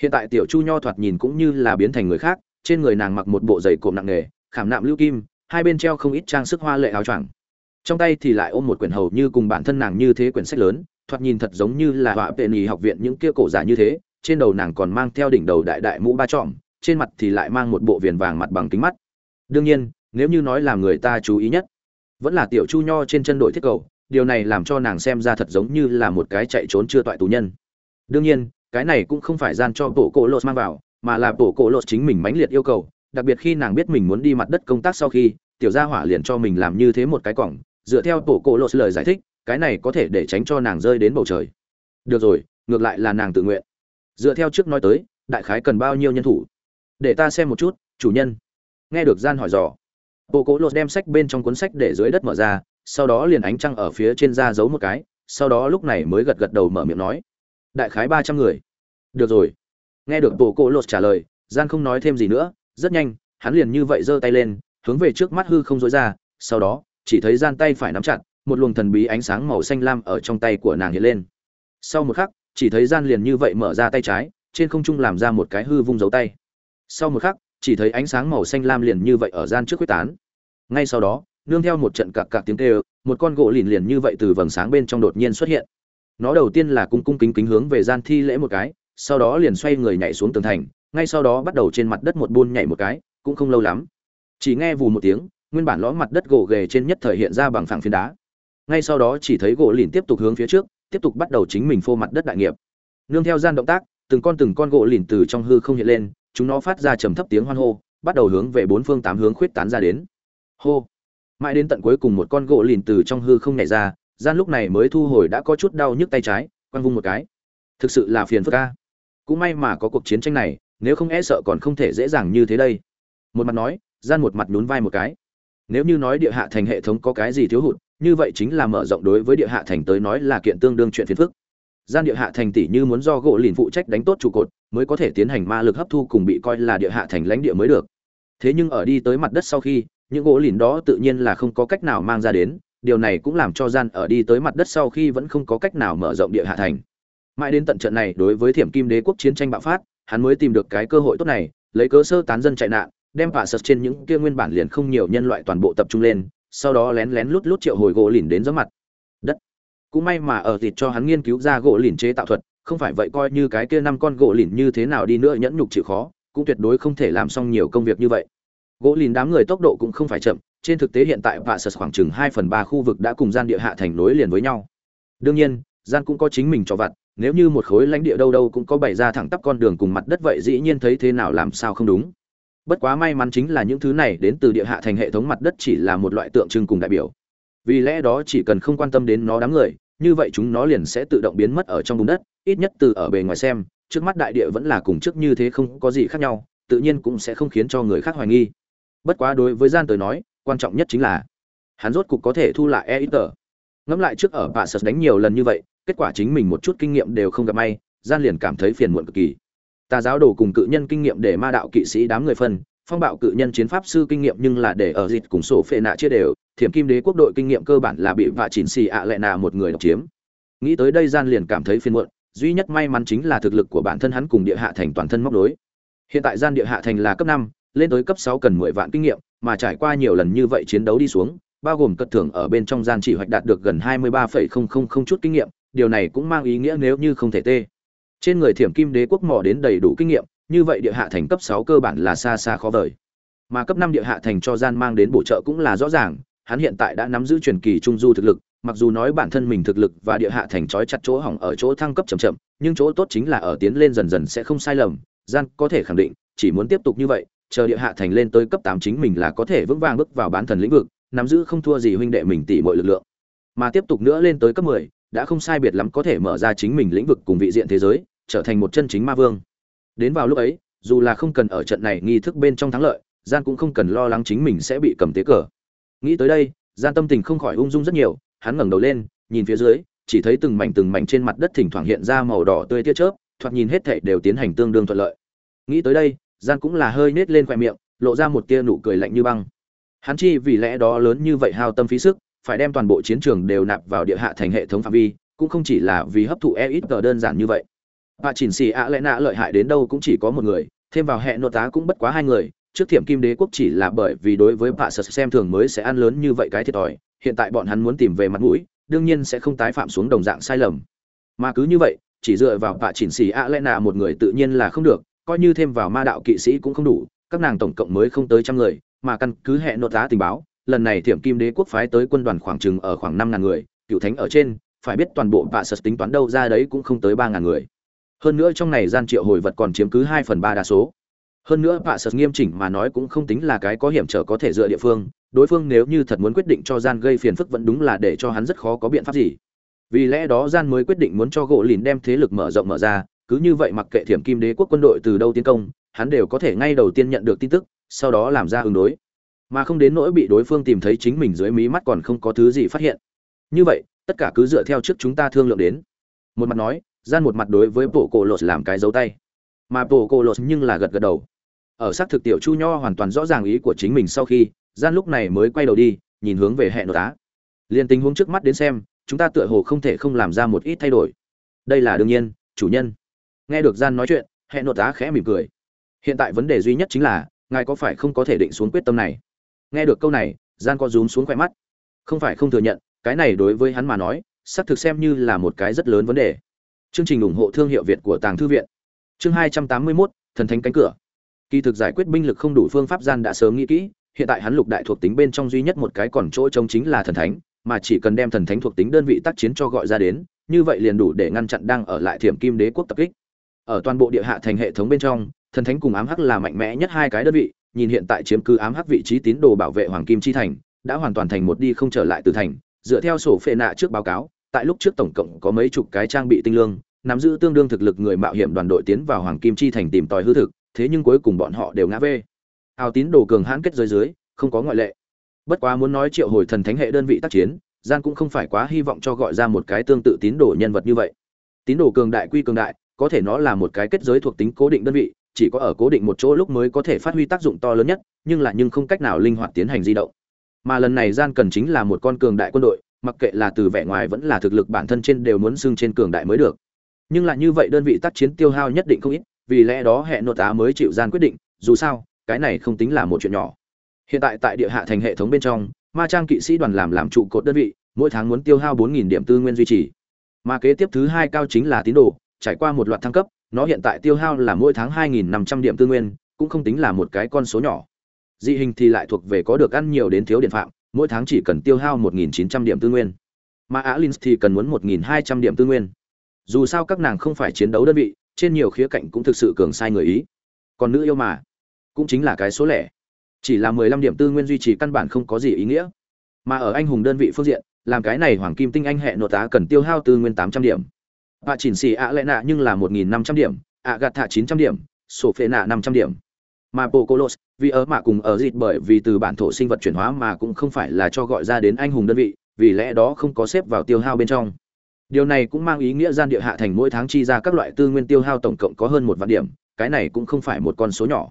hiện tại tiểu chu nho thoạt nhìn cũng như là biến thành người khác, trên người nàng mặc một bộ giày cộm nặng nề, khảm nạm lưu kim, hai bên treo không ít trang sức hoa lệ áo choàng. Trong tay thì lại ôm một quyển hầu như cùng bản thân nàng như thế quyển sách lớn, thoạt nhìn thật giống như là họa vệ nì học viện những kia cổ giả như thế, trên đầu nàng còn mang theo đỉnh đầu đại đại mũ ba trọm trên mặt thì lại mang một bộ viền vàng mặt bằng kính mắt đương nhiên, nếu như nói làm người ta chú ý nhất, vẫn là tiểu chu nho trên chân đội thiết cầu, điều này làm cho nàng xem ra thật giống như là một cái chạy trốn chưa toại tù nhân. Đương nhiên, cái này cũng không phải gian cho bộ cổ lột mang vào, mà là bộ cổ lột chính mình mãnh liệt yêu cầu, đặc biệt khi nàng biết mình muốn đi mặt đất công tác sau khi, tiểu gia hỏa liền cho mình làm như thế một cái cổng, dựa theo bộ cổ lột lời giải thích, cái này có thể để tránh cho nàng rơi đến bầu trời. Được rồi, ngược lại là nàng tự nguyện. Dựa theo trước nói tới, đại khái cần bao nhiêu nhân thủ? Để ta xem một chút, chủ nhân nghe được gian hỏi dò. Bộ cố lột đem sách bên trong cuốn sách để dưới đất mở ra, sau đó liền ánh trăng ở phía trên da giấu một cái, sau đó lúc này mới gật gật đầu mở miệng nói, đại khái ba trăm người. Được rồi. Nghe được bộ cố lột trả lời gian không nói thêm gì nữa, rất nhanh, hắn liền như vậy giơ tay lên, hướng về trước mắt hư không dối ra, sau đó, chỉ thấy gian tay phải nắm chặt, một luồng thần bí ánh sáng màu xanh lam ở trong tay của nàng hiện lên. Sau một khắc, chỉ thấy gian liền như vậy mở ra tay trái, trên không trung làm ra một cái hư vung dấu tay. Sau một khắc chỉ thấy ánh sáng màu xanh lam liền như vậy ở gian trước quyết tán. Ngay sau đó, nương theo một trận cạc cạc tiếng kêu, một con gỗ lìn liền như vậy từ vầng sáng bên trong đột nhiên xuất hiện. Nó đầu tiên là cung cung kính kính hướng về gian thi lễ một cái, sau đó liền xoay người nhảy xuống tường thành, ngay sau đó bắt đầu trên mặt đất một buôn nhảy một cái, cũng không lâu lắm. Chỉ nghe vù một tiếng, nguyên bản lõm mặt đất gỗ ghề trên nhất thời hiện ra bằng phẳng phiến đá. Ngay sau đó chỉ thấy gỗ lìn tiếp tục hướng phía trước, tiếp tục bắt đầu chính mình phô mặt đất đại nghiệp. Nương theo gian động tác, từng con từng con gỗ lìn từ trong hư không hiện lên chúng nó phát ra trầm thấp tiếng hoan hô, bắt đầu hướng về bốn phương tám hướng khuyết tán ra đến. Hô. Mãi đến tận cuối cùng một con gỗ lìn từ trong hư không nhảy ra, gian lúc này mới thu hồi đã có chút đau nhức tay trái, quăng vung một cái. Thực sự là phiền phức ca cũng may mà có cuộc chiến tranh này, nếu không e sợ còn không thể dễ dàng như thế đây. Một mặt nói, gian một mặt nhún vai một cái. Nếu như nói địa hạ thành hệ thống có cái gì thiếu hụt, như vậy chính là mở rộng đối với địa hạ thành tới nói là kiện tương đương chuyện phiền phức gian địa hạ thành tỷ như muốn do gỗ lìn phụ trách đánh tốt trụ cột, mới có thể tiến hành ma lực hấp thu cùng bị coi là địa hạ thành lãnh địa mới được. Thế nhưng ở đi tới mặt đất sau khi, những gỗ lìn đó tự nhiên là không có cách nào mang ra đến, điều này cũng làm cho gian ở đi tới mặt đất sau khi vẫn không có cách nào mở rộng địa hạ thành. Mãi đến tận trận này đối với thiểm kim đế quốc chiến tranh bạo phát, hắn mới tìm được cái cơ hội tốt này, lấy cớ sơ tán dân chạy nạn, đem vạ sật trên những kia nguyên bản liền không nhiều nhân loại toàn bộ tập trung lên, sau đó lén lén lút lút triệu hồi gỗ lìn đến gió mặt cũng may mà ở thịt cho hắn nghiên cứu ra gỗ lìn chế tạo thuật, không phải vậy coi như cái kia năm con gỗ lìn như thế nào đi nữa nhẫn nhục chịu khó, cũng tuyệt đối không thể làm xong nhiều công việc như vậy. Gỗ lìn đám người tốc độ cũng không phải chậm, trên thực tế hiện tại vạ sật khoảng chừng hai phần ba khu vực đã cùng gian địa hạ thành nối liền với nhau. Đương nhiên, gian cũng có chính mình cho vặt, nếu như một khối lãnh địa đâu đâu cũng có bày ra thẳng tắp con đường cùng mặt đất vậy dĩ nhiên thấy thế nào làm sao không đúng. Bất quá may mắn chính là những thứ này đến từ địa hạ thành hệ thống mặt đất chỉ là một loại tượng trưng cùng đại biểu. Vì lẽ đó chỉ cần không quan tâm đến nó đám người như vậy chúng nó liền sẽ tự động biến mất ở trong bùn đất, ít nhất từ ở bề ngoài xem, trước mắt đại địa vẫn là cùng trước như thế không có gì khác nhau, tự nhiên cũng sẽ không khiến cho người khác hoài nghi. Bất quá đối với gian tới nói, quan trọng nhất chính là, hắn rốt cục có thể thu lại e ít tờ ngẫm lại trước ở bà sật đánh nhiều lần như vậy, kết quả chính mình một chút kinh nghiệm đều không gặp may, gian liền cảm thấy phiền muộn cực kỳ. Tà giáo đồ cùng cự nhân kinh nghiệm để ma đạo kỵ sĩ đám người phân phong bạo cự nhân chiến pháp sư kinh nghiệm nhưng là để ở dịt cùng sổ phệ nạ chia đều, thiểm kim đế quốc đội kinh nghiệm cơ bản là bị vạ chỉnh xì ạ lệ nà một người độc chiếm. Nghĩ tới đây gian liền cảm thấy phiền muộn, duy nhất may mắn chính là thực lực của bản thân hắn cùng địa hạ thành toàn thân móc đối hiện tại gian địa hạ thành là cấp năm, lên tới cấp sáu cần mười vạn kinh nghiệm, mà trải qua nhiều lần như vậy chiến đấu đi xuống, bao gồm cất thưởng ở bên trong gian chỉ hoạch đạt được gần hai mươi ba phẩy không không không chút kinh nghiệm, điều này cũng mang ý nghĩa nếu như không thể tê. Trên người thiểm kim đế quốc mỏ đến đầy đủ kinh nghiệm như vậy địa hạ thành cấp sáu cơ bản là xa xa khó vời. Mà cấp năm địa hạ thành cho gian mang đến bổ trợ cũng là rõ ràng, hắn hiện tại đã nắm giữ truyền kỳ trung du thực lực, mặc dù nói bản thân mình thực lực và địa hạ thành trói chặt chỗ hỏng ở chỗ thăng cấp chậm chậm, nhưng chỗ tốt chính là ở tiến lên dần dần sẽ không sai lầm, gian có thể khẳng định, chỉ muốn tiếp tục như vậy, chờ địa hạ thành lên tới cấp tám chính mình là có thể vững vàng bước vào bán thần lĩnh vực, nắm giữ không thua gì huynh đệ mình tỷ mọi lực lượng. Mà tiếp tục nữa lên tới cấp mười, đã không sai biệt lắm có thể mở ra chính mình lĩnh vực cùng vị diện thế giới, trở thành một chân chính ma vương đến vào lúc ấy, dù là không cần ở trận này nghi thức bên trong thắng lợi, gian cũng không cần lo lắng chính mình sẽ bị cầm tế cờ. Nghĩ tới đây, gian tâm tình không khỏi ung dung rất nhiều, hắn ngẩng đầu lên, nhìn phía dưới, chỉ thấy từng mảnh từng mảnh trên mặt đất thỉnh thoảng hiện ra màu đỏ tươi tia chớp, thoạt nhìn hết thảy đều tiến hành tương đương thuận lợi. Nghĩ tới đây, gian cũng là hơi nết lên khoe miệng, lộ ra một tia nụ cười lạnh như băng. Hắn chi vì lẽ đó lớn như vậy hao tâm phí sức, phải đem toàn bộ chiến trường đều nạp vào địa hạ thành hệ thống phạm vi, cũng không chỉ là vì hấp thụ e ít đơn giản như vậy và chỉnh xì ạ lẽ nạ lợi hại đến đâu cũng chỉ có một người, thêm vào hệ nội tá cũng bất quá hai người. Trước thiểm kim đế quốc chỉ là bởi vì đối với bà sợ xem thường mới sẽ ăn lớn như vậy cái thiệt thòi, hiện tại bọn hắn muốn tìm về mặt mũi, đương nhiên sẽ không tái phạm xuống đồng dạng sai lầm. Mà cứ như vậy, chỉ dựa vào bà chỉnh xì ạ lẽ nạ một người tự nhiên là không được, coi như thêm vào ma đạo kỵ sĩ cũng không đủ, các nàng tổng cộng mới không tới trăm người, mà căn cứ hệ nội tá tình báo, lần này thiểm kim đế quốc phái tới quân đoàn khoảng chừng ở khoảng năm ngàn người, cựu thánh ở trên, phải biết toàn bộ bà sật tính toán đâu ra đấy cũng không tới ba ngàn người hơn nữa trong này gian triệu hồi vật còn chiếm cứ hai phần ba đa số. Hơn nữa bạ sật nghiêm chỉnh mà nói cũng không tính là cái có hiểm trở có thể dựa địa phương, đối phương nếu như thật muốn quyết định cho gian gây phiền phức vẫn đúng là để cho hắn rất khó có biện pháp gì. Vì lẽ đó gian mới quyết định muốn cho gỗ lìn đem thế lực mở rộng mở ra, cứ như vậy mặc kệ thiểm kim đế quốc quân đội từ đâu tiến công, hắn đều có thể ngay đầu tiên nhận được tin tức, sau đó làm ra ứng đối. Mà không đến nỗi bị đối phương tìm thấy chính mình dưới mí mắt còn không có thứ gì phát hiện. Như vậy, tất cả cứ dựa theo trước chúng ta thương lượng đến. Một mặt nói gian một mặt đối với bộ cổ lột làm cái dấu tay. Mà bộ cổ lột nhưng là gật gật đầu. Ở xác thực tiểu chu nho hoàn toàn rõ ràng ý của chính mình sau khi, gian lúc này mới quay đầu đi, nhìn hướng về hệ nội tá liền tình huống trước mắt đến xem, chúng ta tựa hồ không thể không làm ra một ít thay đổi. Đây là đương nhiên, chủ nhân. Nghe được gian nói chuyện hệ nội tá khẽ mỉm cười. Hiện tại vấn đề duy nhất chính là, ngài có phải không có thể định xuống quyết tâm này? Nghe được câu này, gian có rúm xuống khỏe mắt. Không phải không thừa nhận, cái này đối với hắn mà nói, xác thực xem như là một cái rất lớn vấn đề chương trình ủng hộ thương hiệu việt của tàng thư viện. Chương 281, thần thánh cánh cửa. Kỳ thực giải quyết binh lực không đủ phương pháp gian đã sớm nghĩ kỹ hiện tại hắn lục đại thuộc tính bên trong duy nhất một cái còn chỗ trống chính là thần thánh mà chỉ cần đem thần thánh thuộc tính đơn vị tác chiến cho gọi ra đến như vậy liền đủ để ngăn chặn đang ở lại thiểm kim đế quốc tập kích. Ở toàn bộ địa hạ thành hệ thống bên trong thần thánh cùng ám hắc là mạnh mẽ nhất hai cái đơn vị nhìn hiện tại chiếm cứ ám hắc vị trí tín đồ bảo vệ hoàng kim chi thành đã hoàn toàn thành một đi không trở lại từ thành dựa theo sổ phệ nạ trước báo cáo tại lúc trước tổng cộng có mấy chục cái trang bị tinh lương, nắm giữ tương đương thực lực người mạo hiểm đoàn đội tiến vào hoàng kim chi thành tìm tòi hư thực, thế nhưng cuối cùng bọn họ đều ngã về. Ao tín đồ cường hãn kết giới dưới, không có ngoại lệ. Bất quá muốn nói triệu hồi thần thánh hệ đơn vị tác chiến gian cũng không phải quá hy vọng cho gọi ra một cái tương tự tín đồ nhân vật như vậy. Tín đồ cường đại quy cường đại, có thể nó là một cái kết giới thuộc tính cố định đơn vị, chỉ có ở cố định một chỗ lúc mới có thể phát huy tác dụng to lớn nhất, nhưng là nhưng không cách nào linh hoạt tiến hành di động. Mà lần này gian cần chính là một con cường đại quân đội mặc kệ là từ vẻ ngoài vẫn là thực lực bản thân trên đều muốn xưng trên cường đại mới được. Nhưng lại như vậy đơn vị tác chiến tiêu hao nhất định không ít, vì lẽ đó hệ nội tá mới chịu gian quyết định, dù sao, cái này không tính là một chuyện nhỏ. Hiện tại tại địa hạ thành hệ thống bên trong, ma trang kỵ sĩ đoàn làm làm trụ cột đơn vị, mỗi tháng muốn tiêu hao 4.000 điểm tư nguyên duy trì. Mà kế tiếp thứ hai cao chính là tín đồ, trải qua một loạt thăng cấp, nó hiện tại tiêu hao là mỗi tháng 2.500 điểm tư nguyên, cũng không tính là một cái con số nhỏ. Dị hình thì lại thuộc về có được ăn nhiều đến thiếu điện phạm mỗi tháng chỉ cần tiêu hao 1.900 điểm tư nguyên. Mà alins thì cần muốn 1.200 điểm tư nguyên. Dù sao các nàng không phải chiến đấu đơn vị, trên nhiều khía cạnh cũng thực sự cường sai người ý. Còn nữ yêu mà, cũng chính là cái số lẻ. Chỉ là 15 điểm tư nguyên duy trì căn bản không có gì ý nghĩa. Mà ở anh hùng đơn vị phương diện, làm cái này hoàng kim tinh anh hệ nội tá cần tiêu hao tư nguyên 800 điểm. Và chỉnh xì ạ lẽ nạ nhưng là 1.500 điểm, ạ gạt thả 900 điểm, sổ phê nạ 500 điểm mà Pocolos, vì ở mà cùng ở dịt bởi vì từ bản thổ sinh vật chuyển hóa mà cũng không phải là cho gọi ra đến anh hùng đơn vị, vì lẽ đó không có xếp vào tiêu hao bên trong. Điều này cũng mang ý nghĩa gian địa hạ thành mỗi tháng chi ra các loại tư nguyên tiêu hao tổng cộng có hơn một vạn điểm, cái này cũng không phải một con số nhỏ.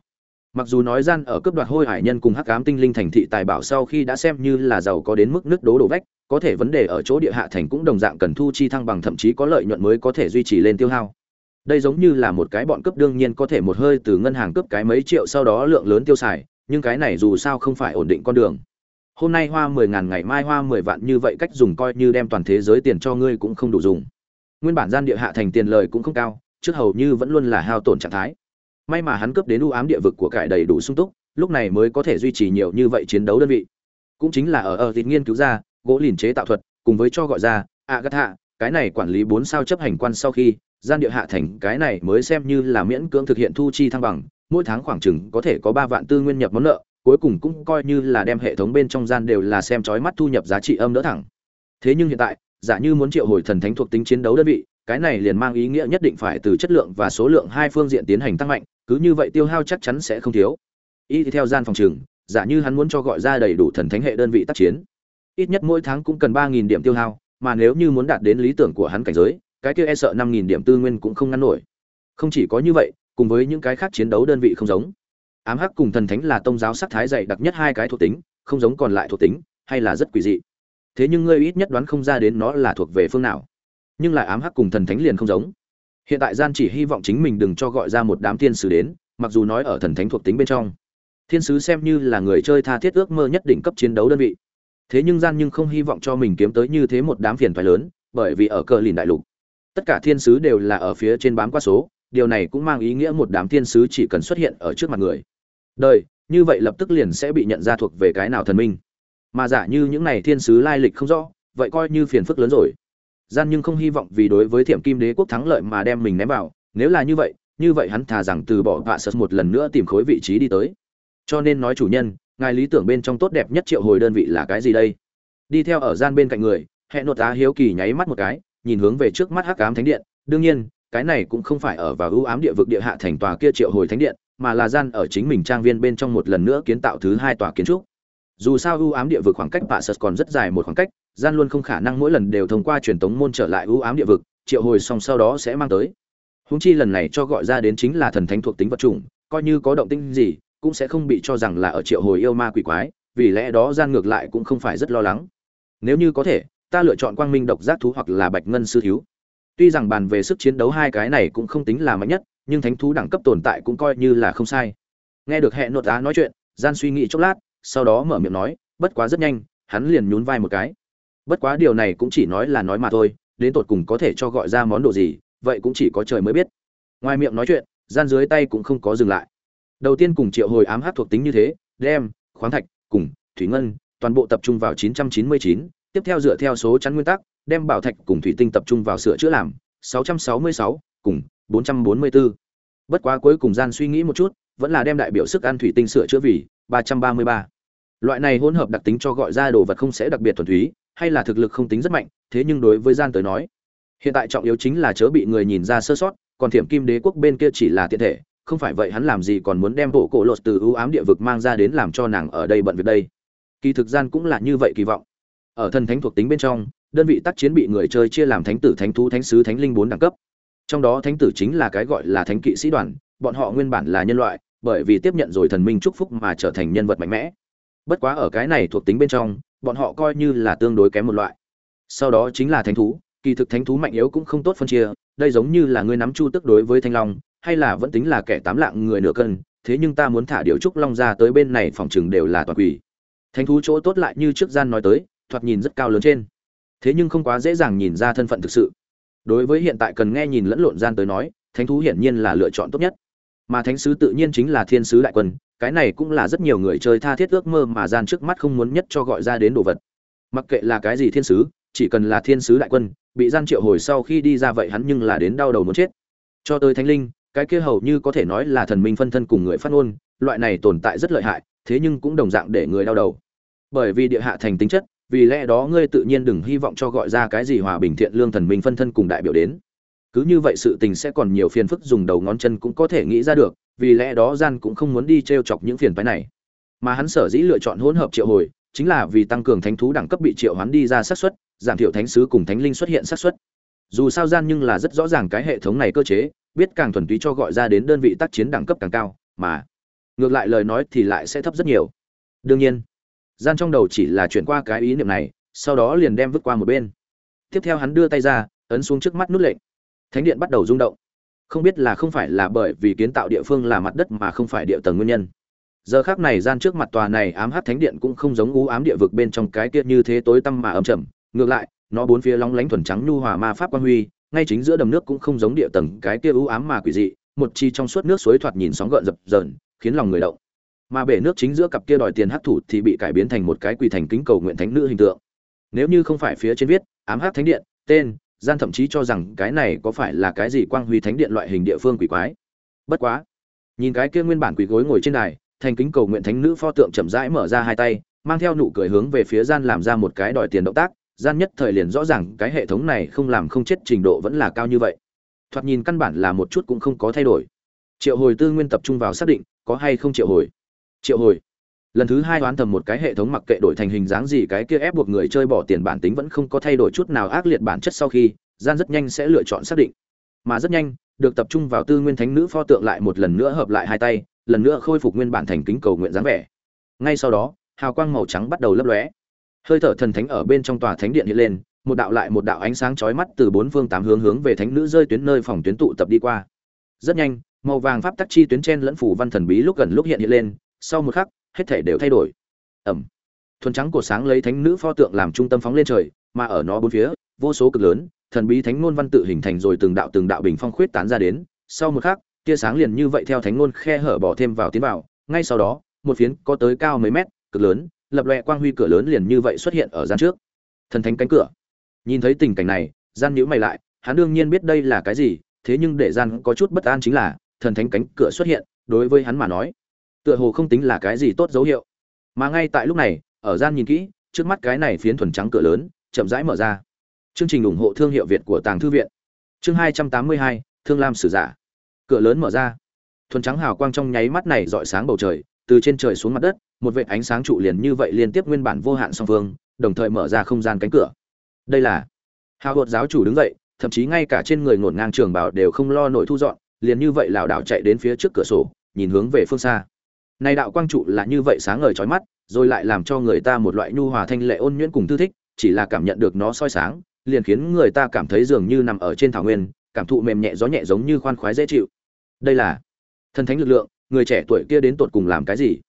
Mặc dù nói gian ở cấp đoạt hôi hải nhân cùng hắc ám tinh linh thành thị tài bảo sau khi đã xem như là giàu có đến mức nước đố đổ vách, có thể vấn đề ở chỗ địa hạ thành cũng đồng dạng cần thu chi thăng bằng thậm chí có lợi nhuận mới có thể duy trì lên tiêu hao đây giống như là một cái bọn cướp đương nhiên có thể một hơi từ ngân hàng cướp cái mấy triệu sau đó lượng lớn tiêu xài, nhưng cái này dù sao không phải ổn định con đường. Hôm nay hoa mười ngàn ngày mai hoa mười vạn như vậy cách dùng coi như đem toàn thế giới tiền cho ngươi cũng không đủ dùng. Nguyên bản gian địa hạ thành tiền lời cũng không cao, trước hầu như vẫn luôn là hao tổn trạng thái. May mà hắn cướp đến u ám địa vực của cải đầy đủ sung túc, lúc này mới có thể duy trì nhiều như vậy chiến đấu đơn vị. Cũng chính là ở ở thịt nghiên cứu ra, gỗ lìn chế tạo thuật, cùng với cho gọi ra, agatha, cái này quản lý bốn sao chấp hành quan sau khi gian địa hạ thành cái này mới xem như là miễn cưỡng thực hiện thu chi thăng bằng, mỗi tháng khoảng chừng có thể có ba vạn tư nguyên nhập món nợ, cuối cùng cũng coi như là đem hệ thống bên trong gian đều là xem chói mắt thu nhập giá trị âm đỡ thẳng. Thế nhưng hiện tại, giả như muốn triệu hồi thần thánh thuộc tính chiến đấu đơn vị, cái này liền mang ý nghĩa nhất định phải từ chất lượng và số lượng hai phương diện tiến hành tăng mạnh, cứ như vậy tiêu hao chắc chắn sẽ không thiếu. Y theo gian phòng trường, giả như hắn muốn cho gọi ra đầy đủ thần thánh hệ đơn vị tác chiến. Ít nhất mỗi tháng cũng cần ba nghìn điểm tiêu hao, mà nếu như muốn đạt đến lý tưởng của hắn cảnh giới cái kia e sợ năm nghìn điểm tư nguyên cũng không ngăn nổi. Không chỉ có như vậy, cùng với những cái khác chiến đấu đơn vị không giống. Ám hắc cùng thần thánh là tông giáo sắc thái dày đặc nhất hai cái thuộc tính, không giống còn lại thuộc tính, hay là rất quỷ dị. Thế nhưng ngươi ít nhất đoán không ra đến nó là thuộc về phương nào. Nhưng lại ám hắc cùng thần thánh liền không giống. Hiện tại gian chỉ hy vọng chính mình đừng cho gọi ra một đám thiên sứ đến, mặc dù nói ở thần thánh thuộc tính bên trong. Thiên sứ xem như là người chơi tha thiết ước mơ nhất định cấp chiến đấu đơn vị. Thế nhưng gian nhưng không hy vọng cho mình kiếm tới như thế một đám phiền phái lớn, bởi vì ở cờ lìn đại lục tất cả thiên sứ đều là ở phía trên bám qua số, điều này cũng mang ý nghĩa một đám thiên sứ chỉ cần xuất hiện ở trước mặt người. Đời, như vậy lập tức liền sẽ bị nhận ra thuộc về cái nào thần minh. Mà giả như những này thiên sứ lai lịch không rõ, vậy coi như phiền phức lớn rồi. Gian nhưng không hy vọng vì đối với thiểm kim đế quốc thắng lợi mà đem mình ném vào, nếu là như vậy như vậy hắn thà rằng từ bỏ vạ sật một lần nữa tìm khối vị trí đi tới. Cho nên nói chủ nhân, ngài lý tưởng bên trong tốt đẹp nhất triệu hồi đơn vị là cái gì đây? Đi theo ở gian bên cạnh người, hẹn nột á hiếu kỳ nháy mắt một cái nhìn hướng về trước mắt hắc ám thánh điện. Đương nhiên, cái này cũng không phải ở vào ưu ám địa vực địa hạ thành tòa kia triệu hồi thánh điện, mà là gian ở chính mình trang viên bên trong một lần nữa kiến tạo thứ hai tòa kiến trúc. Dù sao ưu ám địa vực khoảng cách bạ sật còn rất dài một khoảng cách, gian luôn không khả năng mỗi lần đều thông qua truyền tống môn trở lại ưu ám địa vực, triệu hồi xong sau đó sẽ mang tới. Húng chi lần này cho gọi ra đến chính là thần thánh thuộc tính vật chủng, coi như có động tĩnh gì, cũng sẽ không bị cho rằng là ở triệu hồi yêu ma quỷ quái, vì lẽ đó gian ngược lại cũng không phải rất lo lắng. Nếu như có thể ta lựa chọn quang minh độc giác thú hoặc là bạch ngân sư thiếu. Tuy rằng bàn về sức chiến đấu hai cái này cũng không tính là mạnh nhất nhưng thánh thú đẳng cấp tồn tại cũng coi như là không sai. Nghe được hệ nội á nói chuyện gian suy nghĩ chốc lát sau đó mở miệng nói bất quá rất nhanh hắn liền nhún vai một cái. Bất quá điều này cũng chỉ nói là nói mà thôi đến tột cùng có thể cho gọi ra món đồ gì vậy cũng chỉ có trời mới biết. Ngoài miệng nói chuyện gian dưới tay cũng không có dừng lại. Đầu tiên cùng triệu hồi ám hát thuộc tính như thế đem khoáng thạch cùng thủy ngân toàn bộ tập trung vào 999, tiếp theo dựa theo số chắn nguyên tắc, đem bảo thạch cùng thủy tinh tập trung vào sửa chữa làm, 666 cùng 444. Bất quá cuối cùng gian suy nghĩ một chút, vẫn là đem đại biểu sức ăn thủy tinh sửa chữa vì 333. Loại này hỗn hợp đặc tính cho gọi ra đồ vật không sẽ đặc biệt thuần túy, hay là thực lực không tính rất mạnh, thế nhưng đối với gian tới nói, hiện tại trọng yếu chính là chớ bị người nhìn ra sơ sót, còn Thiểm Kim Đế quốc bên kia chỉ là tiện thể, không phải vậy hắn làm gì còn muốn đem bộ cổ lột từ ưu ám địa vực mang ra đến làm cho nàng ở đây bận việc đây kỳ thực gian cũng là như vậy kỳ vọng ở thần thánh thuộc tính bên trong, đơn vị tác chiến bị người chơi chia làm thánh tử, thánh thú, thánh sứ, thánh linh bốn đẳng cấp. Trong đó thánh tử chính là cái gọi là thánh kỵ sĩ đoàn, bọn họ nguyên bản là nhân loại, bởi vì tiếp nhận rồi thần minh chúc phúc mà trở thành nhân vật mạnh mẽ. Bất quá ở cái này thuộc tính bên trong, bọn họ coi như là tương đối kém một loại. Sau đó chính là thánh thú, kỳ thực thánh thú mạnh yếu cũng không tốt phân chia, đây giống như là ngươi nắm chu tức đối với thanh long, hay là vẫn tính là kẻ tám lạng người nửa cân, thế nhưng ta muốn thả điều trúc long ra tới bên này phòng chừng đều là toàn quỷ. Thánh thú chỗ tốt lại như trước gian nói tới thoạt nhìn rất cao lớn trên. Thế nhưng không quá dễ dàng nhìn ra thân phận thực sự. Đối với hiện tại cần nghe nhìn lẫn lộn gian tới nói, thánh thú hiển nhiên là lựa chọn tốt nhất. Mà thánh sứ tự nhiên chính là thiên sứ đại quân, cái này cũng là rất nhiều người chơi tha thiết ước mơ mà gian trước mắt không muốn nhất cho gọi ra đến đồ vật. Mặc kệ là cái gì thiên sứ, chỉ cần là thiên sứ đại quân, bị gian triệu hồi sau khi đi ra vậy hắn nhưng là đến đau đầu muốn chết. Cho tới thánh linh, cái kia hầu như có thể nói là thần minh phân thân cùng người phát ngôn, loại này tồn tại rất lợi hại, thế nhưng cũng đồng dạng để người đau đầu. Bởi vì địa hạ thành tính chất vì lẽ đó ngươi tự nhiên đừng hy vọng cho gọi ra cái gì hòa bình thiện lương thần minh phân thân cùng đại biểu đến. Cứ như vậy sự tình sẽ còn nhiều phiền phức dùng đầu ngón chân cũng có thể nghĩ ra được, vì lẽ đó gian cũng không muốn đi t r e o chọc những phiền phái này. Mà hắn sở dĩ lựa chọn hỗn hợp triệu hồi, chính là vì tăng cường thánh thú đẳng cấp bị triệu hoán đi ra xác suất, giảm thiểu thánh sứ cùng thánh linh xuất hiện xác suất. Dù sao gian nhưng là rất rõ ràng cái hệ thống này cơ chế, biết càng thuần túy cho gọi ra đến đơn vị tác chiến đẳng cấp càng cao, mà ngược lại lời nói thì lại sẽ thấp rất nhiều. Đương nhiên gian trong đầu chỉ là chuyển qua cái ý niệm này, sau đó liền đem vứt qua một bên. Tiếp theo hắn đưa tay ra, ấn xuống trước mắt nút lệnh. Thánh điện bắt đầu rung động. Không biết là không phải là bởi vì kiến tạo địa phương là mặt đất mà không phải địa tầng nguyên nhân. Giờ khác này gian trước mặt tòa này ám hát thánh điện cũng không giống u ám địa vực bên trong cái kia như thế tối tăm mà âm trầm ngược lại, nó bốn phía long lánh thuần trắng nhu hòa ma pháp quan huy, ngay chính giữa đầm nước cũng không giống địa tầng cái kia u ám mà quỷ dị, một chi trong suốt nước suối thoạt nhìn sóng gợn dập dờn, khiến lòng người động mà bể nước chính giữa cặp kia đòi tiền hắc thủ thì bị cải biến thành một cái quỳ thành kính cầu nguyện thánh nữ hình tượng. Nếu như không phải phía trên viết, ám hắc thánh điện tên, gian thậm chí cho rằng cái này có phải là cái gì quang huy thánh điện loại hình địa phương quỷ quái. Bất quá, nhìn cái kia nguyên bản quỷ gối ngồi trên đài, thành kính cầu nguyện thánh nữ pho tượng chậm rãi mở ra hai tay, mang theo nụ cười hướng về phía gian làm ra một cái đòi tiền động tác. Gian nhất thời liền rõ ràng cái hệ thống này không làm không chết trình độ vẫn là cao như vậy. Thoạt nhìn căn bản là một chút cũng không có thay đổi. Triệu hồi tư nguyên tập trung vào xác định, có hay không triệu hồi triệu hồi. Lần thứ hai đoán thầm một cái hệ thống mặc kệ đổi thành hình dáng gì, cái kia ép buộc người chơi bỏ tiền bản tính vẫn không có thay đổi chút nào ác liệt bản chất sau khi, gian rất nhanh sẽ lựa chọn xác định. Mà rất nhanh, được tập trung vào tư nguyên thánh nữ pho tượng lại một lần nữa hợp lại hai tay, lần nữa khôi phục nguyên bản thành kính cầu nguyện dáng vẻ. Ngay sau đó, hào quang màu trắng bắt đầu lấp lóe. Hơi thở thần thánh ở bên trong tòa thánh điện hiện lên, một đạo lại một đạo ánh sáng chói mắt từ bốn phương tám hướng hướng về thánh nữ rơi tuyến nơi phòng tuyến tụ tập đi qua. Rất nhanh, màu vàng pháp tắc chi tuyến trên lẫn phủ văn thần bí lúc gần lúc hiện hiện lên sau một khắc, hết thể đều thay đổi. Ẩm. Thuần trắng cột sáng lấy thánh nữ pho tượng làm trung tâm phóng lên trời, mà ở nó bốn phía, vô số cực lớn, thần bí thánh ngôn văn tự hình thành rồi từng đạo từng đạo bình phong khuyết tán ra đến. Sau một khắc, tia sáng liền như vậy theo thánh ngôn khe hở bỏ thêm vào tiến vào. Ngay sau đó, một phiến có tới cao mấy mét, cực lớn, lập loè quang huy cửa lớn liền như vậy xuất hiện ở gian trước. Thần thánh cánh cửa. Nhìn thấy tình cảnh này, gian nhíu mày lại, hắn đương nhiên biết đây là cái gì, thế nhưng để gian có chút bất an chính là, thần thánh cánh cửa xuất hiện, đối với hắn mà nói tựa hồ không tính là cái gì tốt dấu hiệu. Mà ngay tại lúc này, ở gian nhìn kỹ, trước mắt cái này phiến thuần trắng cửa lớn, chậm rãi mở ra. Chương trình ủng hộ thương hiệu việt của tàng thư viện. Chương hai trăm tám mươi hai, thương lam sử giả. Cửa lớn mở ra. Thuần trắng hào quang trong nháy mắt này dọi sáng bầu trời, từ trên trời xuống mặt đất, một vệt ánh sáng trụ liền như vậy liên tiếp nguyên bản vô hạn song phương, đồng thời mở ra không gian cánh cửa. Đây là hào hột giáo chủ đứng dậy, thậm chí ngay cả trên người ngổn ngang trường bảo đều không lo nổi thu dọn, liền như vậy lảo đảo chạy đến phía trước cửa sổ, nhìn hướng về phương xa này đạo quang trụ là như vậy sáng ngời chói mắt, rồi lại làm cho người ta một loại nhu hòa thanh lệ ôn nhuyễn cùng thư thích, chỉ là cảm nhận được nó soi sáng, liền khiến người ta cảm thấy dường như nằm ở trên thảo nguyên, cảm thụ mềm nhẹ gió nhẹ giống như khoan khoái dễ chịu. Đây là thần thánh lực lượng, người trẻ tuổi kia đến tột cùng làm cái gì?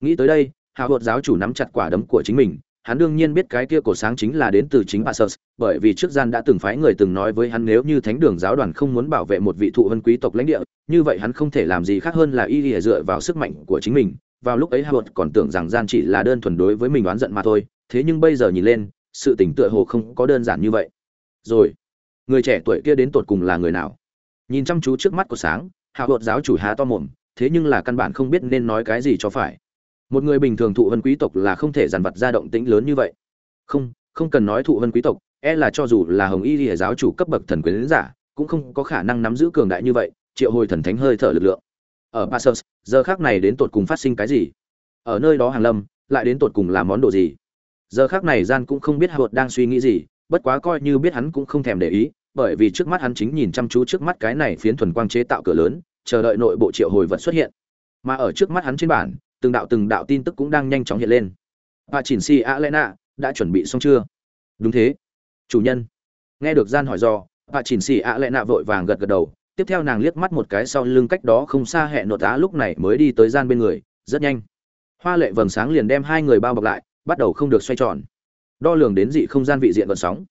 Nghĩ tới đây, Hào Hột giáo chủ nắm chặt quả đấm của chính mình, hắn đương nhiên biết cái kia cổ sáng chính là đến từ chính Passus, bởi vì trước gian đã từng phái người từng nói với hắn nếu như Thánh đường giáo đoàn không muốn bảo vệ một vị thụ vân quý tộc lãnh địa, như vậy hắn không thể làm gì khác hơn là y lìa dựa vào sức mạnh của chính mình. Vào lúc ấy Howard còn tưởng rằng gian chỉ là đơn thuần đối với mình oán giận mà thôi, thế nhưng bây giờ nhìn lên, sự tình tựa hồ không có đơn giản như vậy. Rồi, người trẻ tuổi kia đến tột cùng là người nào? Nhìn chăm chú trước mắt của sáng, Howard giáo chủ há to mồm, thế nhưng là căn bản không biết nên nói cái gì cho phải một người bình thường thụ vân quý tộc là không thể dàn vật ra động tĩnh lớn như vậy. Không không cần nói thụ vân quý tộc e là cho dù là hồng y lìa giáo chủ cấp bậc thần quyến giả, cũng không có khả năng nắm giữ cường đại như vậy, triệu hồi thần thánh hơi thở lực lượng. Ở passus giờ khác này đến tột cùng phát sinh cái gì? Ở nơi đó hàng lâm, lại đến tột cùng làm món đồ gì? Giờ khác này gian cũng không biết hột đang suy nghĩ gì, bất quá coi như biết hắn cũng không thèm để ý, bởi vì trước mắt hắn chính nhìn chăm chú trước mắt cái này phiến thuần quang chế tạo cửa lớn, chờ đợi nội bộ triệu hồi vật xuất hiện. Mà ở trước mắt hắn trên bản từng đạo từng đạo tin tức cũng đang nhanh chóng hiện lên. Và chỉnh si a lena đã chuẩn bị xong chưa? Đúng thế. Chủ nhân. Nghe được gian hỏi do và chỉnh si a lena vội vàng gật gật đầu. Tiếp theo nàng liếc mắt một cái sau lưng cách đó không xa hẹn nội tá lúc này mới đi tới gian bên người, rất nhanh. Hoa lệ vầng sáng liền đem hai người bao bọc lại, bắt đầu không được xoay tròn. Đo lường đến dị không gian vị diện vận sóng.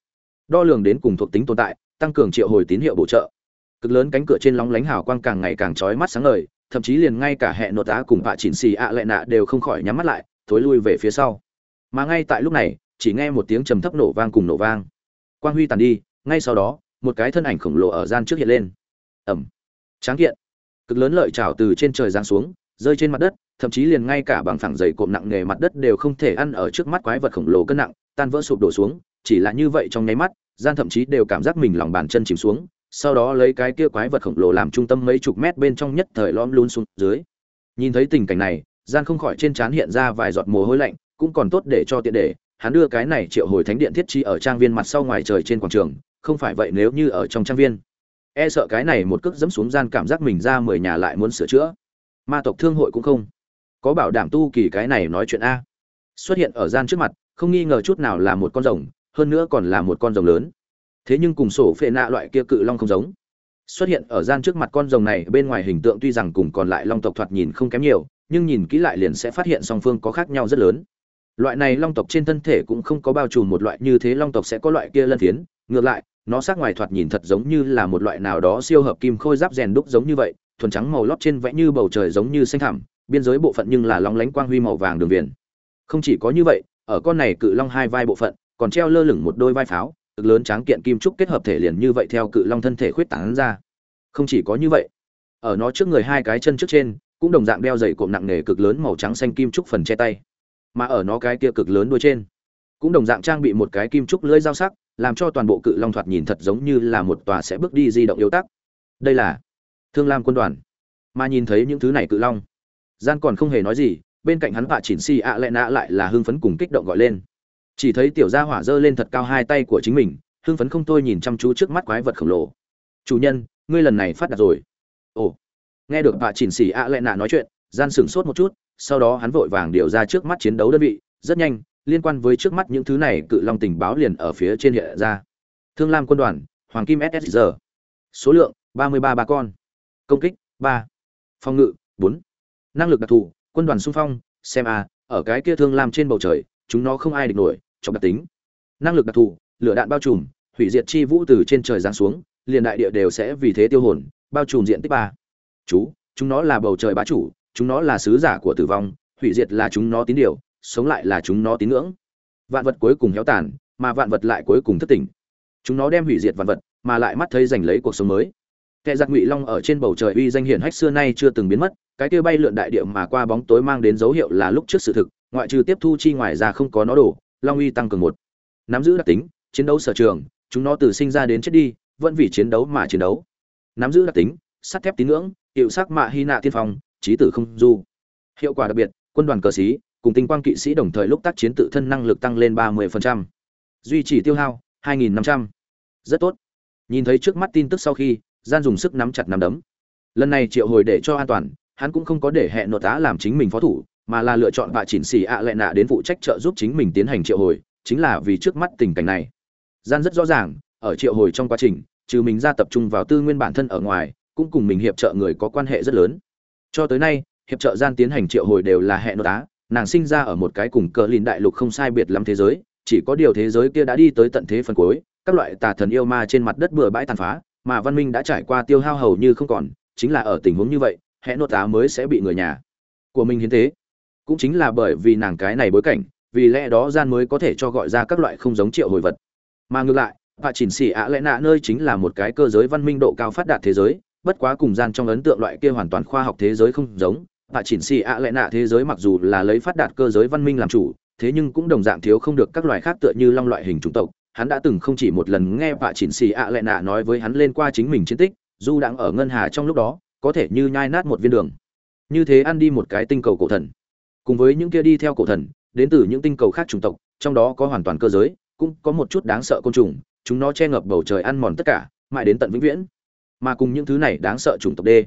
Đo lường đến cùng thuộc tính tồn tại, tăng cường triệu hồi tín hiệu bổ trợ. Cực lớn cánh cửa trên lóng lánh hào quang càng ngày càng chói mắt sáng ngời thậm chí liền ngay cả hệ nội tá cùng vạ chỉnh xì ạ lệ nạ đều không khỏi nhắm mắt lại, thối lui về phía sau. Mà ngay tại lúc này, chỉ nghe một tiếng trầm thấp nổ vang cùng nổ vang. Quang huy tàn đi, ngay sau đó, một cái thân ảnh khổng lồ ở gian trước hiện lên. Ẩm. Tráng kiện. Cực lớn lợi trào từ trên trời giáng xuống, rơi trên mặt đất, thậm chí liền ngay cả bằng phẳng dày cộm nặng nghề mặt đất đều không thể ăn ở trước mắt quái vật khổng lồ cân nặng, tan vỡ sụp đổ xuống, chỉ là như vậy trong nháy mắt, gian thậm chí đều cảm giác mình lòng bàn chân chìm xuống sau đó lấy cái kia quái vật khổng lồ làm trung tâm mấy chục mét bên trong nhất thời lõm luôn xuống dưới. Nhìn thấy tình cảnh này gian không khỏi trên trán hiện ra vài giọt mồ hôi lạnh, cũng còn tốt để cho tiện để, hắn đưa cái này triệu hồi thánh điện thiết trí ở trang viên mặt sau ngoài trời trên quảng trường, không phải vậy nếu như ở trong trang viên. E sợ cái này một cước dẫm xuống gian cảm giác mình ra mười nhà lại muốn sửa chữa. Ma tộc thương hội cũng không có bảo đảm tu kỳ cái này nói chuyện a. Xuất hiện ở gian trước mặt, không nghi ngờ chút nào là một con rồng, hơn nữa còn là một con rồng lớn thế nhưng cùng sổ phệ nạ loại kia cự long không giống. Xuất hiện ở gian trước mặt con rồng này, bên ngoài hình tượng tuy rằng cùng còn lại long tộc thoạt nhìn không kém nhiều, nhưng nhìn kỹ lại liền sẽ phát hiện song phương có khác nhau rất lớn. Loại này long tộc trên thân thể cũng không có bao trùm một loại như thế long tộc sẽ có loại kia lân thiến ngược lại, nó sát ngoài thoạt nhìn thật giống như là một loại nào đó siêu hợp kim khôi giáp rèn đúc giống như vậy, thuần trắng màu lót trên vẽ như bầu trời giống như xanh thẳm, biên giới bộ phận nhưng là long lánh quang huy màu vàng đường viền. Không chỉ có như vậy, ở con này cự long hai vai bộ phận còn treo lơ lửng một đôi vai pháo cực lớn tráng kiện kim trúc kết hợp thể liền như vậy theo cự long thân thể khuyết tán ra. Không chỉ có như vậy, ở nó trước người hai cái chân trước trên, cũng đồng dạng đeo dày cộm nặng nề cực lớn màu trắng xanh kim trúc phần che tay. Mà ở nó cái kia cực lớn đuôi trên, cũng đồng dạng trang bị một cái kim trúc lưỡi dao sắc, làm cho toàn bộ cự long thoạt nhìn thật giống như là một tòa sẽ bước đi di động yếu tắc. Đây là thương lam quân đoàn. Mà nhìn thấy những thứ này cự long, gian còn không hề nói gì, bên cạnh hắn vạ chỉnh si ạ lệ nạ lại là hưng phấn cùng kích động gọi lên chỉ thấy tiểu gia hỏa giơ lên thật cao hai tay của chính mình, hưng phấn không thôi nhìn chăm chú trước mắt quái vật khổng lồ. Chủ nhân, ngươi lần này phát đạt rồi. Ồ. Nghe được bà chỉnh xỉ ạ lệ nạ nói chuyện, gian sửng sốt một chút, sau đó hắn vội vàng điều ra trước mắt chiến đấu đơn vị, rất nhanh, liên quan với trước mắt những thứ này, cự long tình báo liền ở phía trên hiện ra. Thương lam quân đoàn, hoàng kim ssr số lượng, ba mươi ba ba con. Công kích, ba. Phòng ngự, bốn. Năng lực đặc thù, quân đoàn xung phong, xem a ở cái kia thương lam trên bầu trời, chúng nó không ai địch nổi trong đặc tính. Năng lực đặc thù, lửa đạn bao trùm, hủy diệt chi vũ từ trên trời giáng xuống, liền đại địa đều sẽ vì thế tiêu hồn, bao trùm diện tích ba. Chú, chúng nó là bầu trời bá chủ, chúng nó là sứ giả của tử vong, hủy diệt là chúng nó tín điều, sống lại là chúng nó tín ngưỡng. Vạn vật cuối cùng héo tàn, mà vạn vật lại cuối cùng thất tỉnh chúng nó đem hủy diệt vạn vật, mà lại mắt thấy giành lấy cuộc sống mới. Kẻ giặc ngụy long ở trên bầu trời uy danh hiển hách xưa nay chưa từng biến mất, cái kia bay lượn đại địa mà qua bóng tối mang đến dấu hiệu là lúc trước sự thực, ngoại trừ tiếp thu chi ngoài ra không có nó đổ long uy tăng cường một. Nắm giữ đặc tính, chiến đấu sở trường, chúng nó từ sinh ra đến chết đi, vẫn vì chiến đấu mà chiến đấu. Nắm giữ đặc tính, sắt thép tín ngưỡng hiệu sắc mạ hy nạ tiên phong, trí tử không du. Hiệu quả đặc biệt, quân đoàn cờ sĩ, cùng tinh quang kỵ sĩ đồng thời lúc tác chiến tự thân năng lực tăng lên 30%. duy trì tiêu hao 2.500. rất tốt. Nhìn thấy trước mắt tin tức sau khi, gian dùng sức nắm chặt nắm đấm. Lần này triệu hồi để cho an toàn, hắn cũng không có để hẹn nội tá làm chính mình phó thủ mà là lựa chọn bà chỉnh xì ạ lệ nạ đến phụ trách trợ giúp chính mình tiến hành triệu hồi, chính là vì trước mắt tình cảnh này. Gian rất rõ ràng, ở triệu hồi trong quá trình, trừ mình ra tập trung vào tư nguyên bản thân ở ngoài, cũng cùng mình hiệp trợ người có quan hệ rất lớn. Cho tới nay, hiệp trợ gian tiến hành triệu hồi đều là hệ nội tá, nàng sinh ra ở một cái cùng cờ lìn đại lục không sai biệt lắm thế giới, chỉ có điều thế giới kia đã đi tới tận thế phần cuối, các loại tà thần yêu ma trên mặt đất bừa bãi tàn phá, mà văn minh đã trải qua tiêu hao hầu như không còn, chính là ở tình huống như vậy hệ nội tá mới sẽ bị người nhà của mình hiến tế cũng chính là bởi vì nàng cái này bối cảnh, vì lẽ đó gian mới có thể cho gọi ra các loại không giống triệu hồi vật. Mà ngược lại và chỉnh xỉ ạ lẽ nạ nơi chính là một cái cơ giới văn minh độ cao phát đạt thế giới, bất quá cùng gian trong ấn tượng loại kia hoàn toàn khoa học thế giới không giống và chỉnh xỉ ạ lẽ nạ thế giới mặc dù là lấy phát đạt cơ giới văn minh làm chủ, thế nhưng cũng đồng dạng thiếu không được các loài khác tựa như long loại hình chủng tộc. Hắn đã từng không chỉ một lần nghe bà chỉnh xì ạ lẽ nạ nói với hắn lên qua chính mình chiến tích, dù đang ở ngân hà trong lúc đó, có thể như nhai nát một viên đường. Như thế ăn đi một cái tinh cầu cổ thần cùng với những kia đi theo cổ thần, đến từ những tinh cầu khác chủng tộc, trong đó có hoàn toàn cơ giới, cũng có một chút đáng sợ côn trùng, chúng nó che ngập bầu trời ăn mòn tất cả, mãi đến tận vĩnh viễn. Mà cùng những thứ này đáng sợ chủng tộc đê.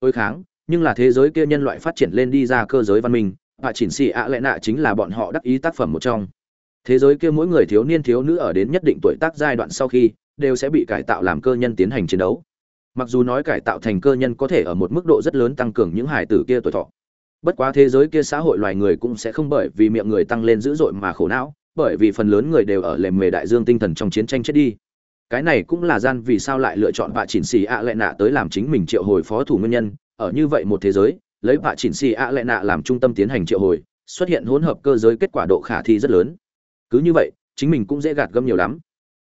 Ôi kháng, nhưng là thế giới kia nhân loại phát triển lên đi ra cơ giới văn minh, và chỉnh xì ạ lẽ nạ chính là bọn họ đắc ý tác phẩm một trong. Thế giới kia mỗi người thiếu niên thiếu nữ ở đến nhất định tuổi tác giai đoạn sau khi, đều sẽ bị cải tạo làm cơ nhân tiến hành chiến đấu. Mặc dù nói cải tạo thành cơ nhân có thể ở một mức độ rất lớn tăng cường những hải tử kia tuổi thọ bất quá thế giới kia xã hội loài người cũng sẽ không bởi vì miệng người tăng lên dữ dội mà khổ não, bởi vì phần lớn người đều ở lề mề đại dương tinh thần trong chiến tranh chết đi. Cái này cũng là gian vì sao lại lựa chọn bạ chỉnh xì ạ lệ nạ tới làm chính mình triệu hồi phó thủ nguyên nhân. Ở như vậy một thế giới, lấy bạ chỉnh xì ạ lệ nạ làm trung tâm tiến hành triệu hồi, xuất hiện hỗn hợp cơ giới kết quả độ khả thi rất lớn. Cứ như vậy, chính mình cũng dễ gạt gâm nhiều lắm.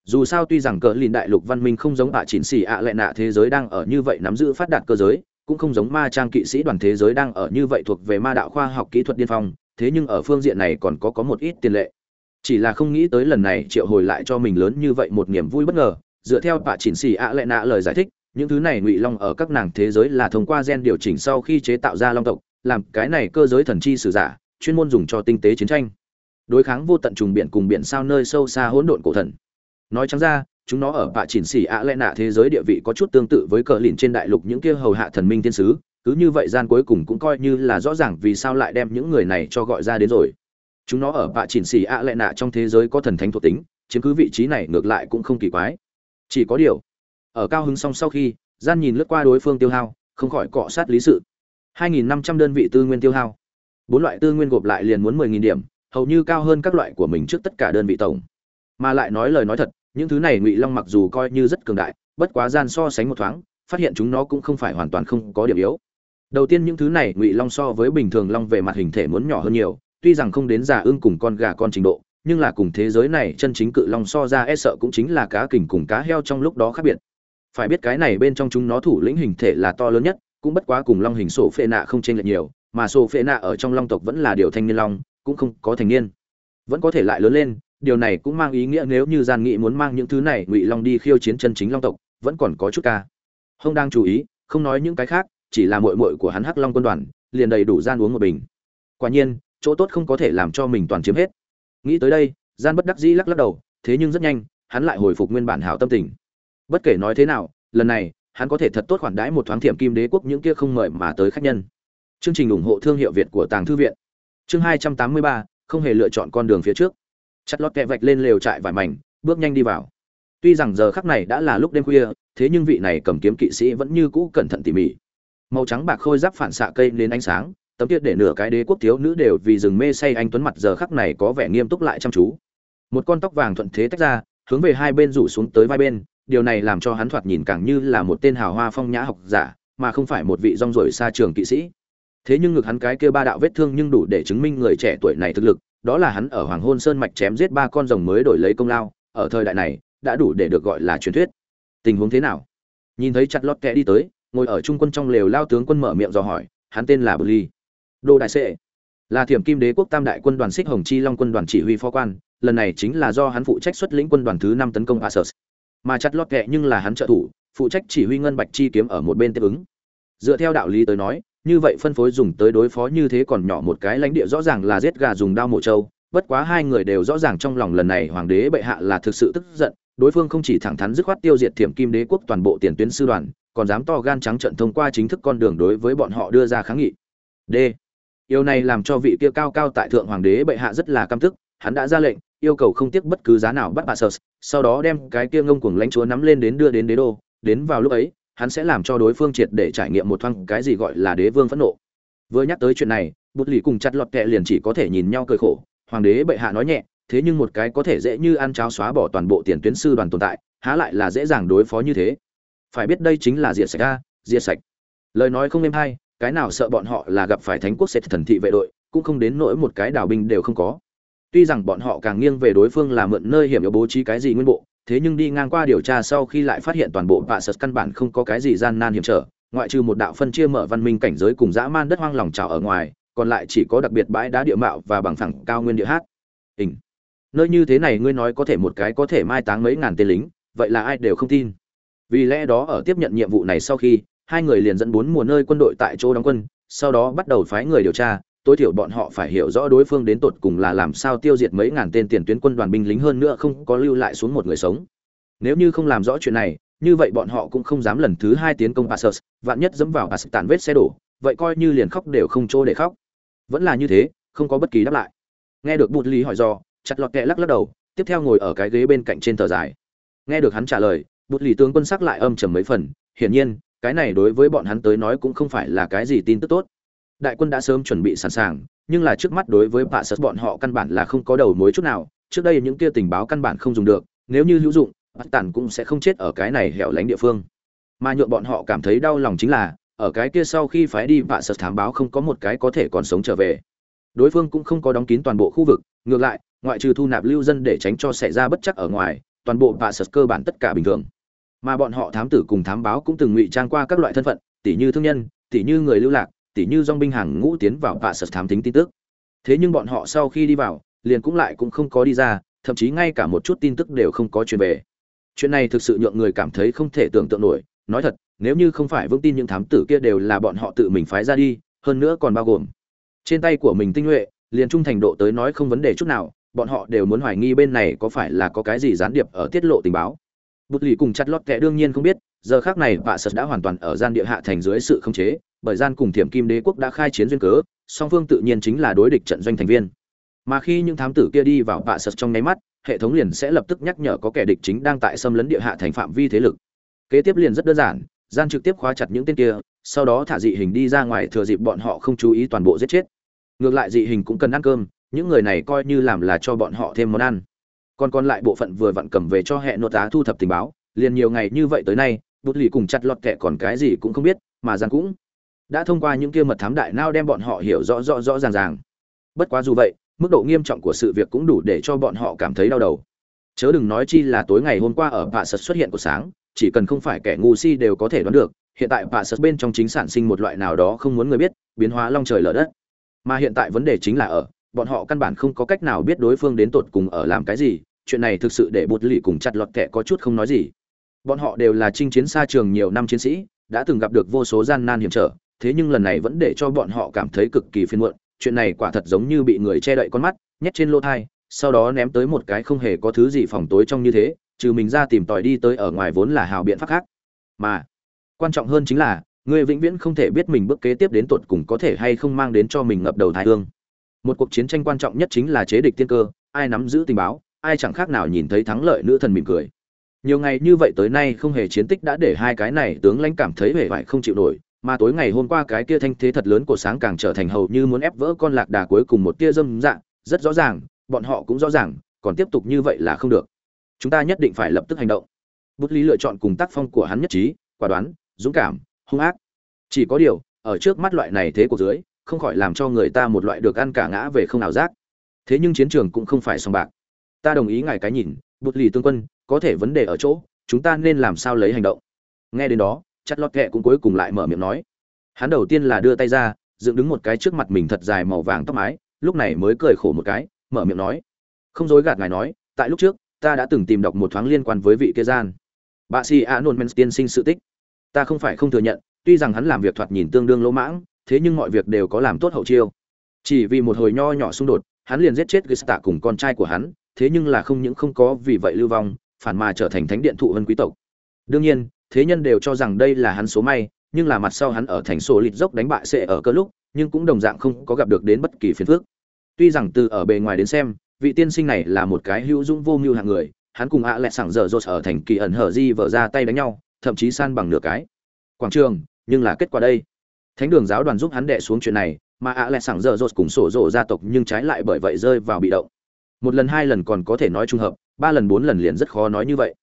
Dù sao tuy rằng cờ lìn đại lục văn minh không giống bạ chỉnh xì ạ lệ nạ thế giới đang ở như vậy nắm giữ phát đạt cơ giới cũng không giống ma trang kỵ sĩ đoàn thế giới đang ở như vậy thuộc về ma đạo khoa học kỹ thuật điên phong, thế nhưng ở phương diện này còn có có một ít tiền lệ. Chỉ là không nghĩ tới lần này triệu hồi lại cho mình lớn như vậy một niềm vui bất ngờ, dựa theo bà chỉnh xì ạ lệ nạ lời giải thích, những thứ này ngụy long ở các nàng thế giới là thông qua gen điều chỉnh sau khi chế tạo ra long tộc, làm cái này cơ giới thần chi sử giả, chuyên môn dùng cho tinh tế chiến tranh. Đối kháng vô tận trùng biển cùng biển sao nơi sâu xa hỗn độn cổ thần. Nói trắng ra chúng nó ở bạ chỉnh xỉ ạ lẽ nạ thế giới địa vị có chút tương tự với cờ lìn trên đại lục những kia hầu hạ thần minh thiên sứ, cứ như vậy gian cuối cùng cũng coi như là rõ ràng vì sao lại đem những người này cho gọi ra đến rồi. Chúng nó ở bạ chỉnh xỉ ạ lẽ nạ trong thế giới có thần thánh thuộc tính, chiếm cứ vị trí này ngược lại cũng không kỳ quái. Chỉ có điều, ở cao hứng xong sau khi, gian nhìn lướt qua đối phương tiêu hao, không khỏi cọ sát lý sự. 2.500 đơn vị tư nguyên tiêu hao. Bốn loại tư nguyên gộp lại liền muốn 10.000 điểm, hầu như cao hơn các loại của mình trước tất cả đơn vị tổng. Mà lại nói lời nói thật những thứ này ngụy long mặc dù coi như rất cường đại, bất quá gian so sánh một thoáng, phát hiện chúng nó cũng không phải hoàn toàn không có điểm yếu. Đầu tiên những thứ này ngụy long so với bình thường long về mặt hình thể muốn nhỏ hơn nhiều, tuy rằng không đến già ưng cùng con gà con trình độ, nhưng là cùng thế giới này chân chính cự long so ra e sợ cũng chính là cá kình cùng cá heo trong lúc đó khác biệt. Phải biết cái này bên trong chúng nó thủ lĩnh hình thể là to lớn nhất, cũng bất quá cùng long hình sổ phệ nạ không chênh lệch nhiều, mà sổ phệ nạ ở trong long tộc vẫn là điều thanh niên long, cũng không có thành niên. Vẫn có thể lại lớn lên điều này cũng mang ý nghĩa nếu như gian nghị muốn mang những thứ này ngụy long đi khiêu chiến chân chính long tộc, vẫn còn có chút ca. Không đang chú ý, không nói những cái khác, chỉ là mội mội của hắn hắc long quân đoàn, liền đầy đủ gian uống một bình. Quả nhiên, chỗ tốt không có thể làm cho mình toàn chiếm hết. Nghĩ tới đây, gian bất đắc dĩ lắc lắc đầu, thế nhưng rất nhanh, hắn lại hồi phục nguyên bản hảo tâm tình. Bất kể nói thế nào, lần này, hắn có thể thật tốt khoản đãi một thoáng thiểm kim đế quốc những kia không mời mà tới khách nhân. Chương trình ủng hộ thương hiệu việt của tàng thư viện. Chương hai trăm tám mươi ba, không hề lựa chọn con đường phía trước chặt lót kẹ vạch lên lều trại vải mảnh, bước nhanh đi vào. Tuy rằng giờ khắc này đã là lúc đêm khuya, thế nhưng vị này cầm kiếm kỵ sĩ vẫn như cũ cẩn thận tỉ mỉ. Màu trắng bạc khôi giáp phản xạ cây lên ánh sáng, tấm tiết để nửa cái đế quốc thiếu nữ đều vì rừng mê say anh tuấn mặt giờ khắc này có vẻ nghiêm túc lại chăm chú. Một con tóc vàng thuận thế tách ra, hướng về hai bên rủ xuống tới vai bên, điều này làm cho hắn thoạt nhìn càng như là một tên hào hoa phong nhã học giả, mà không phải một vị rong rổi xa trường kỵ sĩ. Thế nhưng ngực hắn cái kia ba đạo vết thương nhưng đủ để chứng minh người trẻ tuổi này thực lực đó là hắn ở Hoàng Hôn Sơn mạch chém giết ba con rồng mới đổi lấy công lao, ở thời đại này, đã đủ để được gọi là truyền thuyết. Tình huống thế nào? Nhìn thấy chặt lót kẻ đi tới, ngồi ở trung quân trong lều lao tướng quân mở miệng dò hỏi, hắn tên là Bly. Ly. Đô đại sệ, là Thiểm Kim Đế quốc Tam đại quân đoàn Xích Hồng Chi Long quân đoàn chỉ huy phó quan, lần này chính là do hắn phụ trách xuất lĩnh quân đoàn thứ năm tấn công Asus. Mà chặt lót kẻ nhưng là hắn trợ thủ, phụ trách chỉ huy ngân bạch chi kiếm ở một bên tiếp ứng. Dựa theo đạo lý tới nói, như vậy phân phối dùng tới đối phó như thế còn nhỏ một cái lãnh địa rõ ràng là giết gà dùng đao mổ trâu, bất quá hai người đều rõ ràng trong lòng lần này hoàng đế bệ hạ là thực sự tức giận, đối phương không chỉ thẳng thắn dứt khoát tiêu diệt thiểm kim đế quốc toàn bộ tiền tuyến sư đoàn, còn dám to gan trắng trận thông qua chính thức con đường đối với bọn họ đưa ra kháng nghị d yêu này làm cho vị kia cao cao tại thượng hoàng đế bệ hạ rất là căm tức, hắn đã ra lệnh, yêu cầu không tiếc bất cứ giá nào bắt bà sở. sau đó đem cái kia ngông cuồng lãnh chúa nắm lên đến đưa đến đế đô, đến vào lúc ấy hắn sẽ làm cho đối phương triệt để trải nghiệm một thoáng cái gì gọi là đế vương phẫn nộ. Vừa nhắc tới chuyện này bút lì cùng chặt lọt kẹ liền chỉ có thể nhìn nhau cười khổ. Hoàng đế bệ hạ nói nhẹ, thế nhưng một cái có thể dễ như ăn cháo xóa bỏ toàn bộ tiền tuyến sư đoàn tồn tại, há lại là dễ dàng đối phó như thế. Phải biết đây chính là diệt sạch a, diệt sạch. Lời nói không êm hay, cái nào sợ bọn họ là gặp phải thánh quốc sẽ thần thị vệ đội, cũng không đến nỗi một cái đảo binh đều không có. Tuy rằng bọn họ càng nghiêng về đối phương là mượn nơi hiểm yếu bố trí cái gì nguyên bộ thế nhưng đi ngang qua điều tra sau khi lại phát hiện toàn bộ vạ sật căn bản không có cái gì gian nan hiểm trở, ngoại trừ một đạo phân chia mở văn minh cảnh giới cùng dã man đất hoang lòng trào ở ngoài, còn lại chỉ có đặc biệt bãi đá địa mạo và bằng phẳng cao nguyên địa hát. Hình. Nơi như thế này ngươi nói có thể một cái có thể mai táng mấy ngàn tên lính, vậy là ai đều không tin. Vì lẽ đó ở tiếp nhận nhiệm vụ này sau khi, hai người liền dẫn bốn mùa nơi quân đội tại chỗ đóng quân, sau đó bắt đầu phái người điều tra tối thiểu bọn họ phải hiểu rõ đối phương đến tột cùng là làm sao tiêu diệt mấy ngàn tên tiền tuyến quân đoàn binh lính hơn nữa không có lưu lại xuống một người sống nếu như không làm rõ chuyện này như vậy bọn họ cũng không dám lần thứ hai tiến công Passus, vạn nhất dẫm vào Passus tàn vết xe đổ, vậy coi như liền khóc đều không chỗ để khóc. Vẫn là như thế, không có bất kỳ đáp lại. Nghe được Bụt Lý hỏi do, chặt lọt kẹ lắc lắc đầu, tiếp theo ngồi ở cái ghế bên cạnh trên tờ dài. Nghe được hắn trả lời, Bụt Lý tướng quân sắc lại âm trầm mấy phần, hiển nhiên, cái này đối với bọn hắn tới nói cũng không phải là cái gì tin tức tốt. Đại quân đã sớm chuẩn bị sẵn sàng, nhưng là trước mắt đối với bạ sật bọn họ căn bản là không có đầu mối chút nào, trước đây những kia tình báo căn bản không dùng được, nếu như hữu dụng, bắt tản cũng sẽ không chết ở cái này hẻo lánh địa phương. Mà nhuộm bọn họ cảm thấy đau lòng chính là ở cái kia sau khi phái đi bạ sật thám báo không có một cái có thể còn sống trở về. Đối phương cũng không có đóng kín toàn bộ khu vực ngược lại ngoại trừ thu nạp lưu dân để tránh cho xảy ra bất chắc ở ngoài toàn bộ bạ sật cơ bản tất cả bình thường. Mà bọn họ thám tử cùng thám báo cũng từng ngụy trang qua các loại thân phận tỷ như thương nhân tỷ như người lưu lạc tỷ như dòng binh hàng ngũ tiến vào bạ sật thám tính tin tức. Thế nhưng bọn họ sau khi đi vào, liền cũng lại cũng không có đi ra, thậm chí ngay cả một chút tin tức đều không có truyền về. Chuyện này thực sự nhượng người cảm thấy không thể tưởng tượng nổi. Nói thật, nếu như không phải vững tin những thám tử kia đều là bọn họ tự mình phái ra đi, hơn nữa còn bao gồm trên tay của mình tinh nhuệ, liền trung thành độ tới nói không vấn đề chút nào, bọn họ đều muốn hoài nghi bên này có phải là có cái gì gián điệp ở tiết lộ tình báo. Bút lì cùng chặt lót kẻ đương nhiên không biết, giờ khác này vạ sật đã hoàn toàn ở gian địa hạ thành dưới sự khống chế bởi gian cùng thiểm kim đế quốc đã khai chiến duyên cớ, song phương tự nhiên chính là đối địch trận doanh thành viên. Mà khi những thám tử kia đi vào bạ sật trong nháy mắt, hệ thống liền sẽ lập tức nhắc nhở có kẻ địch chính đang tại xâm lấn địa hạ thành phạm vi thế lực. Kế tiếp liền rất đơn giản, gian trực tiếp khóa chặt những tên kia, sau đó thả dị hình đi ra ngoài thừa dịp bọn họ không chú ý toàn bộ giết chết. Ngược lại dị hình cũng cần ăn cơm, những người này coi như làm là cho bọn họ thêm món ăn. Còn còn lại bộ phận vừa vặn cầm về cho hệ nội tá thu thập tình báo, liền nhiều ngày như vậy tới nay bút lì cùng chặt lọt kẻ còn cái gì cũng không biết, mà gian cũng đã thông qua những kia mật thám đại nao đem bọn họ hiểu rõ rõ rõ ràng ràng. Bất quá dù vậy, mức độ nghiêm trọng của sự việc cũng đủ để cho bọn họ cảm thấy đau đầu. Chớ đừng nói chi là tối ngày hôm qua ở pạ sật xuất hiện của sáng, chỉ cần không phải kẻ ngu si đều có thể đoán được, hiện tại pạ sật bên trong chính sản sinh một loại nào đó không muốn người biết, biến hóa long trời lở đất. Mà hiện tại vấn đề chính là ở, bọn họ căn bản không có cách nào biết đối phương đến tột cùng ở làm cái gì, chuyện này thực sự để bột lì cùng chặt lọt kẻ có chút không nói gì. Bọn họ đều là chinh chiến xa trường nhiều năm chiến sĩ, đã từng gặp được vô số gian nan hiểm trở thế nhưng lần này vẫn để cho bọn họ cảm thấy cực kỳ phiền muộn, chuyện này quả thật giống như bị người che đậy con mắt, nhét trên lỗ thai, sau đó ném tới một cái không hề có thứ gì phòng tối trong như thế, trừ mình ra tìm tòi đi tới ở ngoài vốn là hào biện pháp khác. Mà, quan trọng hơn chính là, người vĩnh viễn không thể biết mình bước kế tiếp đến tuột cùng có thể hay không mang đến cho mình ngập đầu thái hương. Một cuộc chiến tranh quan trọng nhất chính là chế địch tiên cơ, ai nắm giữ tình báo, ai chẳng khác nào nhìn thấy thắng lợi nữ thần mỉm cười. Nhiều ngày như vậy tới nay không hề chiến tích đã để hai cái này tướng lãnh cảm thấy vẻ vải không chịu nổi mà tối ngày hôm qua cái kia thanh thế thật lớn của sáng càng trở thành hầu như muốn ép vỡ con lạc đà cuối cùng một tia dâm dạng rất rõ ràng, bọn họ cũng rõ ràng, còn tiếp tục như vậy là không được. Chúng ta nhất định phải lập tức hành động. Bút lý lựa chọn cùng tác phong của hắn nhất trí, quả đoán, dũng cảm, hung ác. Chỉ có điều, ở trước mắt loại này thế của dưới, không khỏi làm cho người ta một loại được ăn cả ngã về không nào giác. Thế nhưng chiến trường cũng không phải sòng bạc. Ta đồng ý ngài cái nhìn, bút lì tương quân, có thể vấn đề ở chỗ, chúng ta nên làm sao lấy hành động. Nghe đến đó chặt lọt kẹ cũng cuối cùng lại mở miệng nói. Hắn đầu tiên là đưa tay ra, dựng đứng một cái trước mặt mình thật dài màu vàng tóc mái, lúc này mới cười khổ một cái, mở miệng nói. Không dối gạt ngài nói, tại lúc trước, ta đã từng tìm đọc một thoáng liên quan với vị kia gian. Bà si a nôn men tiên sinh sự tích. Ta không phải không thừa nhận, tuy rằng hắn làm việc thoạt nhìn tương đương lỗ mãng, thế nhưng mọi việc đều có làm tốt hậu chiêu. Chỉ vì một hồi nho nhỏ xung đột, hắn liền giết chết gista cùng con trai của hắn, thế nhưng là không những không có vì vậy lưu vong, phản mà trở thành thánh điện thụ vân quý tộc. Đương nhiên thế nhân đều cho rằng đây là hắn số may, nhưng là mặt sau hắn ở thành số lịt dốc đánh bại sệ ở cơ lúc, nhưng cũng đồng dạng không có gặp được đến bất kỳ phiền phức. Tuy rằng từ ở bề ngoài đến xem, vị tiên sinh này là một cái hữu dũng vô mưu hạng người, hắn cùng ạ à lẹ sảng dở dột ở thành kỳ ẩn hở di vở ra tay đánh nhau, thậm chí san bằng nửa cái. Quảng trường, nhưng là kết quả đây. Thánh đường giáo đoàn giúp hắn đệ xuống chuyện này, mà ạ à lẹ sảng dở dột cùng sổ rộ gia tộc nhưng trái lại bởi vậy rơi vào bị động. Một lần hai lần còn có thể nói trung hợp, ba lần bốn lần liền rất khó nói như vậy.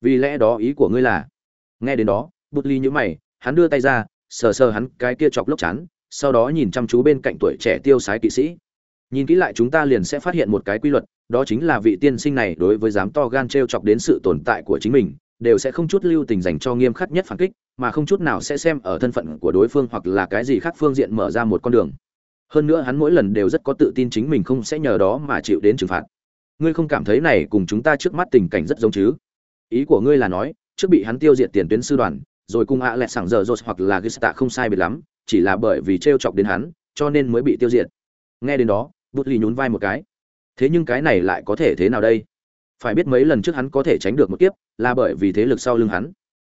Vì lẽ đó ý của ngươi là nghe đến đó bút ly nhữ mày, hắn đưa tay ra, sờ sờ hắn cái kia chọc lốc chán, sau đó nhìn chăm chú bên cạnh tuổi trẻ tiêu sái kỵ sĩ. Nhìn kỹ lại chúng ta liền sẽ phát hiện một cái quy luật, đó chính là vị tiên sinh này đối với dám to gan t r e o chọc đến sự tồn tại của chính mình, đều sẽ không chút lưu tình dành cho nghiêm khắc nhất phản kích, mà không chút nào sẽ xem ở thân phận của đối phương hoặc là cái gì khác phương diện mở ra một con đường. Hơn nữa hắn mỗi lần đều rất có tự tin chính mình không sẽ nhờ đó mà chịu đến trừng phạt. Ngươi không cảm thấy này cùng chúng ta trước mắt tình cảnh rất giống chứ? Ý của ngươi là nói trước bị hắn tiêu diệt tiền tuyến sư đoàn, rồi cùng ạ lẹ lẹt sảng giờ rột hoặc là gista không sai biệt lắm, chỉ là bởi vì treo chọc đến hắn, cho nên mới bị tiêu diệt. Nghe đến đó, bút lì nhún vai một cái. Thế nhưng cái này lại có thể thế nào đây? Phải biết mấy lần trước hắn có thể tránh được một kiếp, là bởi vì thế lực sau lưng hắn.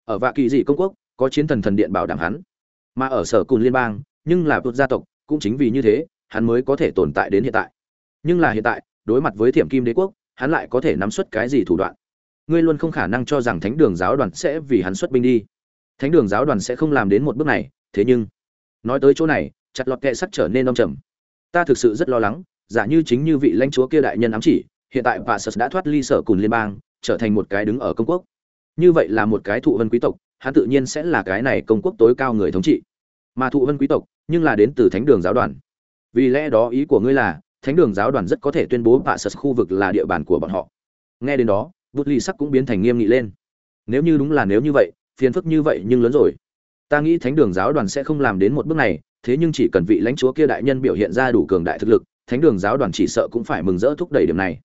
Ở vạ kỳ dị công quốc, có chiến thần thần điện bảo đảm hắn. Mà ở sở cùn liên bang, nhưng là bút gia tộc, cũng chính vì như thế, hắn mới có thể tồn tại đến hiện tại. Nhưng là hiện tại, đối mặt với thiểm kim đế quốc, hắn lại có thể nắm xuất cái gì thủ đoạn? Ngươi luôn không khả năng cho rằng thánh đường giáo đoàn sẽ vì hắn xuất binh đi. Thánh đường giáo đoàn sẽ không làm đến một bước này, thế nhưng, nói tới chỗ này, chặt lọt kệ sắc trở nên đông trầm. Ta thực sự rất lo lắng, giả như chính như vị lãnh chúa kia đại nhân ám chỉ, hiện tại Passus đã thoát ly sở cùng liên bang, trở thành một cái đứng ở công quốc. Như vậy là một cái thụ vân quý tộc, hắn tự nhiên sẽ là cái này công quốc tối cao người thống trị. Mà thụ vân quý tộc, nhưng là đến từ thánh đường giáo đoàn. Vì lẽ đó ý của ngươi là, thánh đường giáo đoàn rất có thể tuyên bố Passus khu vực là địa bàn của bọn họ. Nghe đến đó bút ly sắc cũng biến thành nghiêm nghị lên. Nếu như đúng là nếu như vậy, phiền phức như vậy nhưng lớn rồi. Ta nghĩ thánh đường giáo đoàn sẽ không làm đến một bước này, thế nhưng chỉ cần vị lãnh chúa kia đại nhân biểu hiện ra đủ cường đại thực lực, thánh đường giáo đoàn chỉ sợ cũng phải mừng rỡ thúc đẩy điểm này.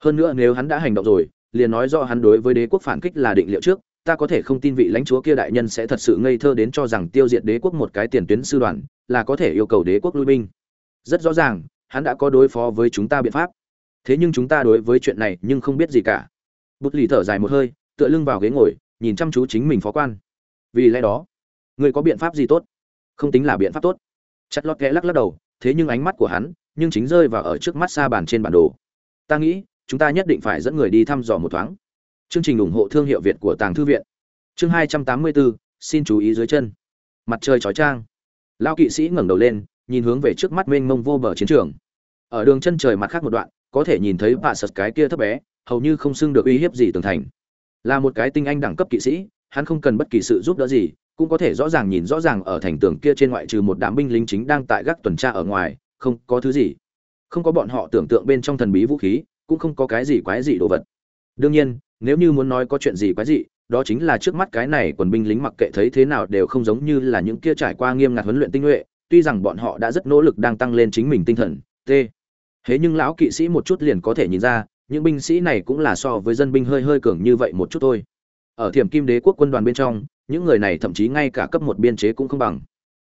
Hơn nữa nếu hắn đã hành động rồi, liền nói rõ hắn đối với đế quốc phản kích là định liệu trước, ta có thể không tin vị lãnh chúa kia đại nhân sẽ thật sự ngây thơ đến cho rằng tiêu diệt đế quốc một cái tiền tuyến sư đoàn là có thể yêu cầu đế quốc lui binh. Rất rõ ràng, hắn đã có đối phó với chúng ta biện pháp. Thế nhưng chúng ta đối với chuyện này nhưng không biết gì cả bút lì thở dài một hơi, tựa lưng vào ghế ngồi, nhìn chăm chú chính mình phó quan. Vì lẽ đó, người có biện pháp gì tốt? Không tính là biện pháp tốt. Chặt lót kẽ lắc lắc đầu, thế nhưng ánh mắt của hắn, nhưng chính rơi vào ở trước mắt xa bàn trên bản đồ. Ta nghĩ, chúng ta nhất định phải dẫn người đi thăm dò một thoáng. Chương trình ủng hộ thương hiệu việt của tàng thư viện. Chương hai trăm tám mươi bốn xin chú ý dưới chân. Mặt trời chói trang lao kỵ sĩ ngẩng đầu lên, nhìn hướng về trước mắt mênh mông vô bờ chiến trường. Ở đường chân trời mặt khác một đoạn, có thể nhìn thấy bạ sật cái kia thấp bé hầu như không xưng được uy hiếp gì tường thành. Là một cái tinh anh đẳng cấp kỵ sĩ, hắn không cần bất kỳ sự giúp đỡ gì, cũng có thể rõ ràng nhìn rõ ràng ở thành tường kia trên ngoại trừ một đám binh lính chính đang tại gác tuần tra ở ngoài, không có thứ gì. Không có bọn họ tưởng tượng bên trong thần bí vũ khí, cũng không có cái gì quái dị đồ vật. Đương nhiên, nếu như muốn nói có chuyện gì quái dị, đó chính là trước mắt cái này quần binh lính mặc kệ thấy thế nào đều không giống như là những kia trải qua nghiêm ngặt huấn luyện tinh nhuệ, tuy rằng bọn họ đã rất nỗ lực đang tăng lên chính mình tinh thần t thế nhưng lão kỵ sĩ một chút liền có thể nhìn ra những binh sĩ này cũng là so với dân binh hơi hơi cường như vậy một chút thôi. Ở thiểm kim đế quốc quân đoàn bên trong, những người này thậm chí ngay cả cấp một biên chế cũng không bằng.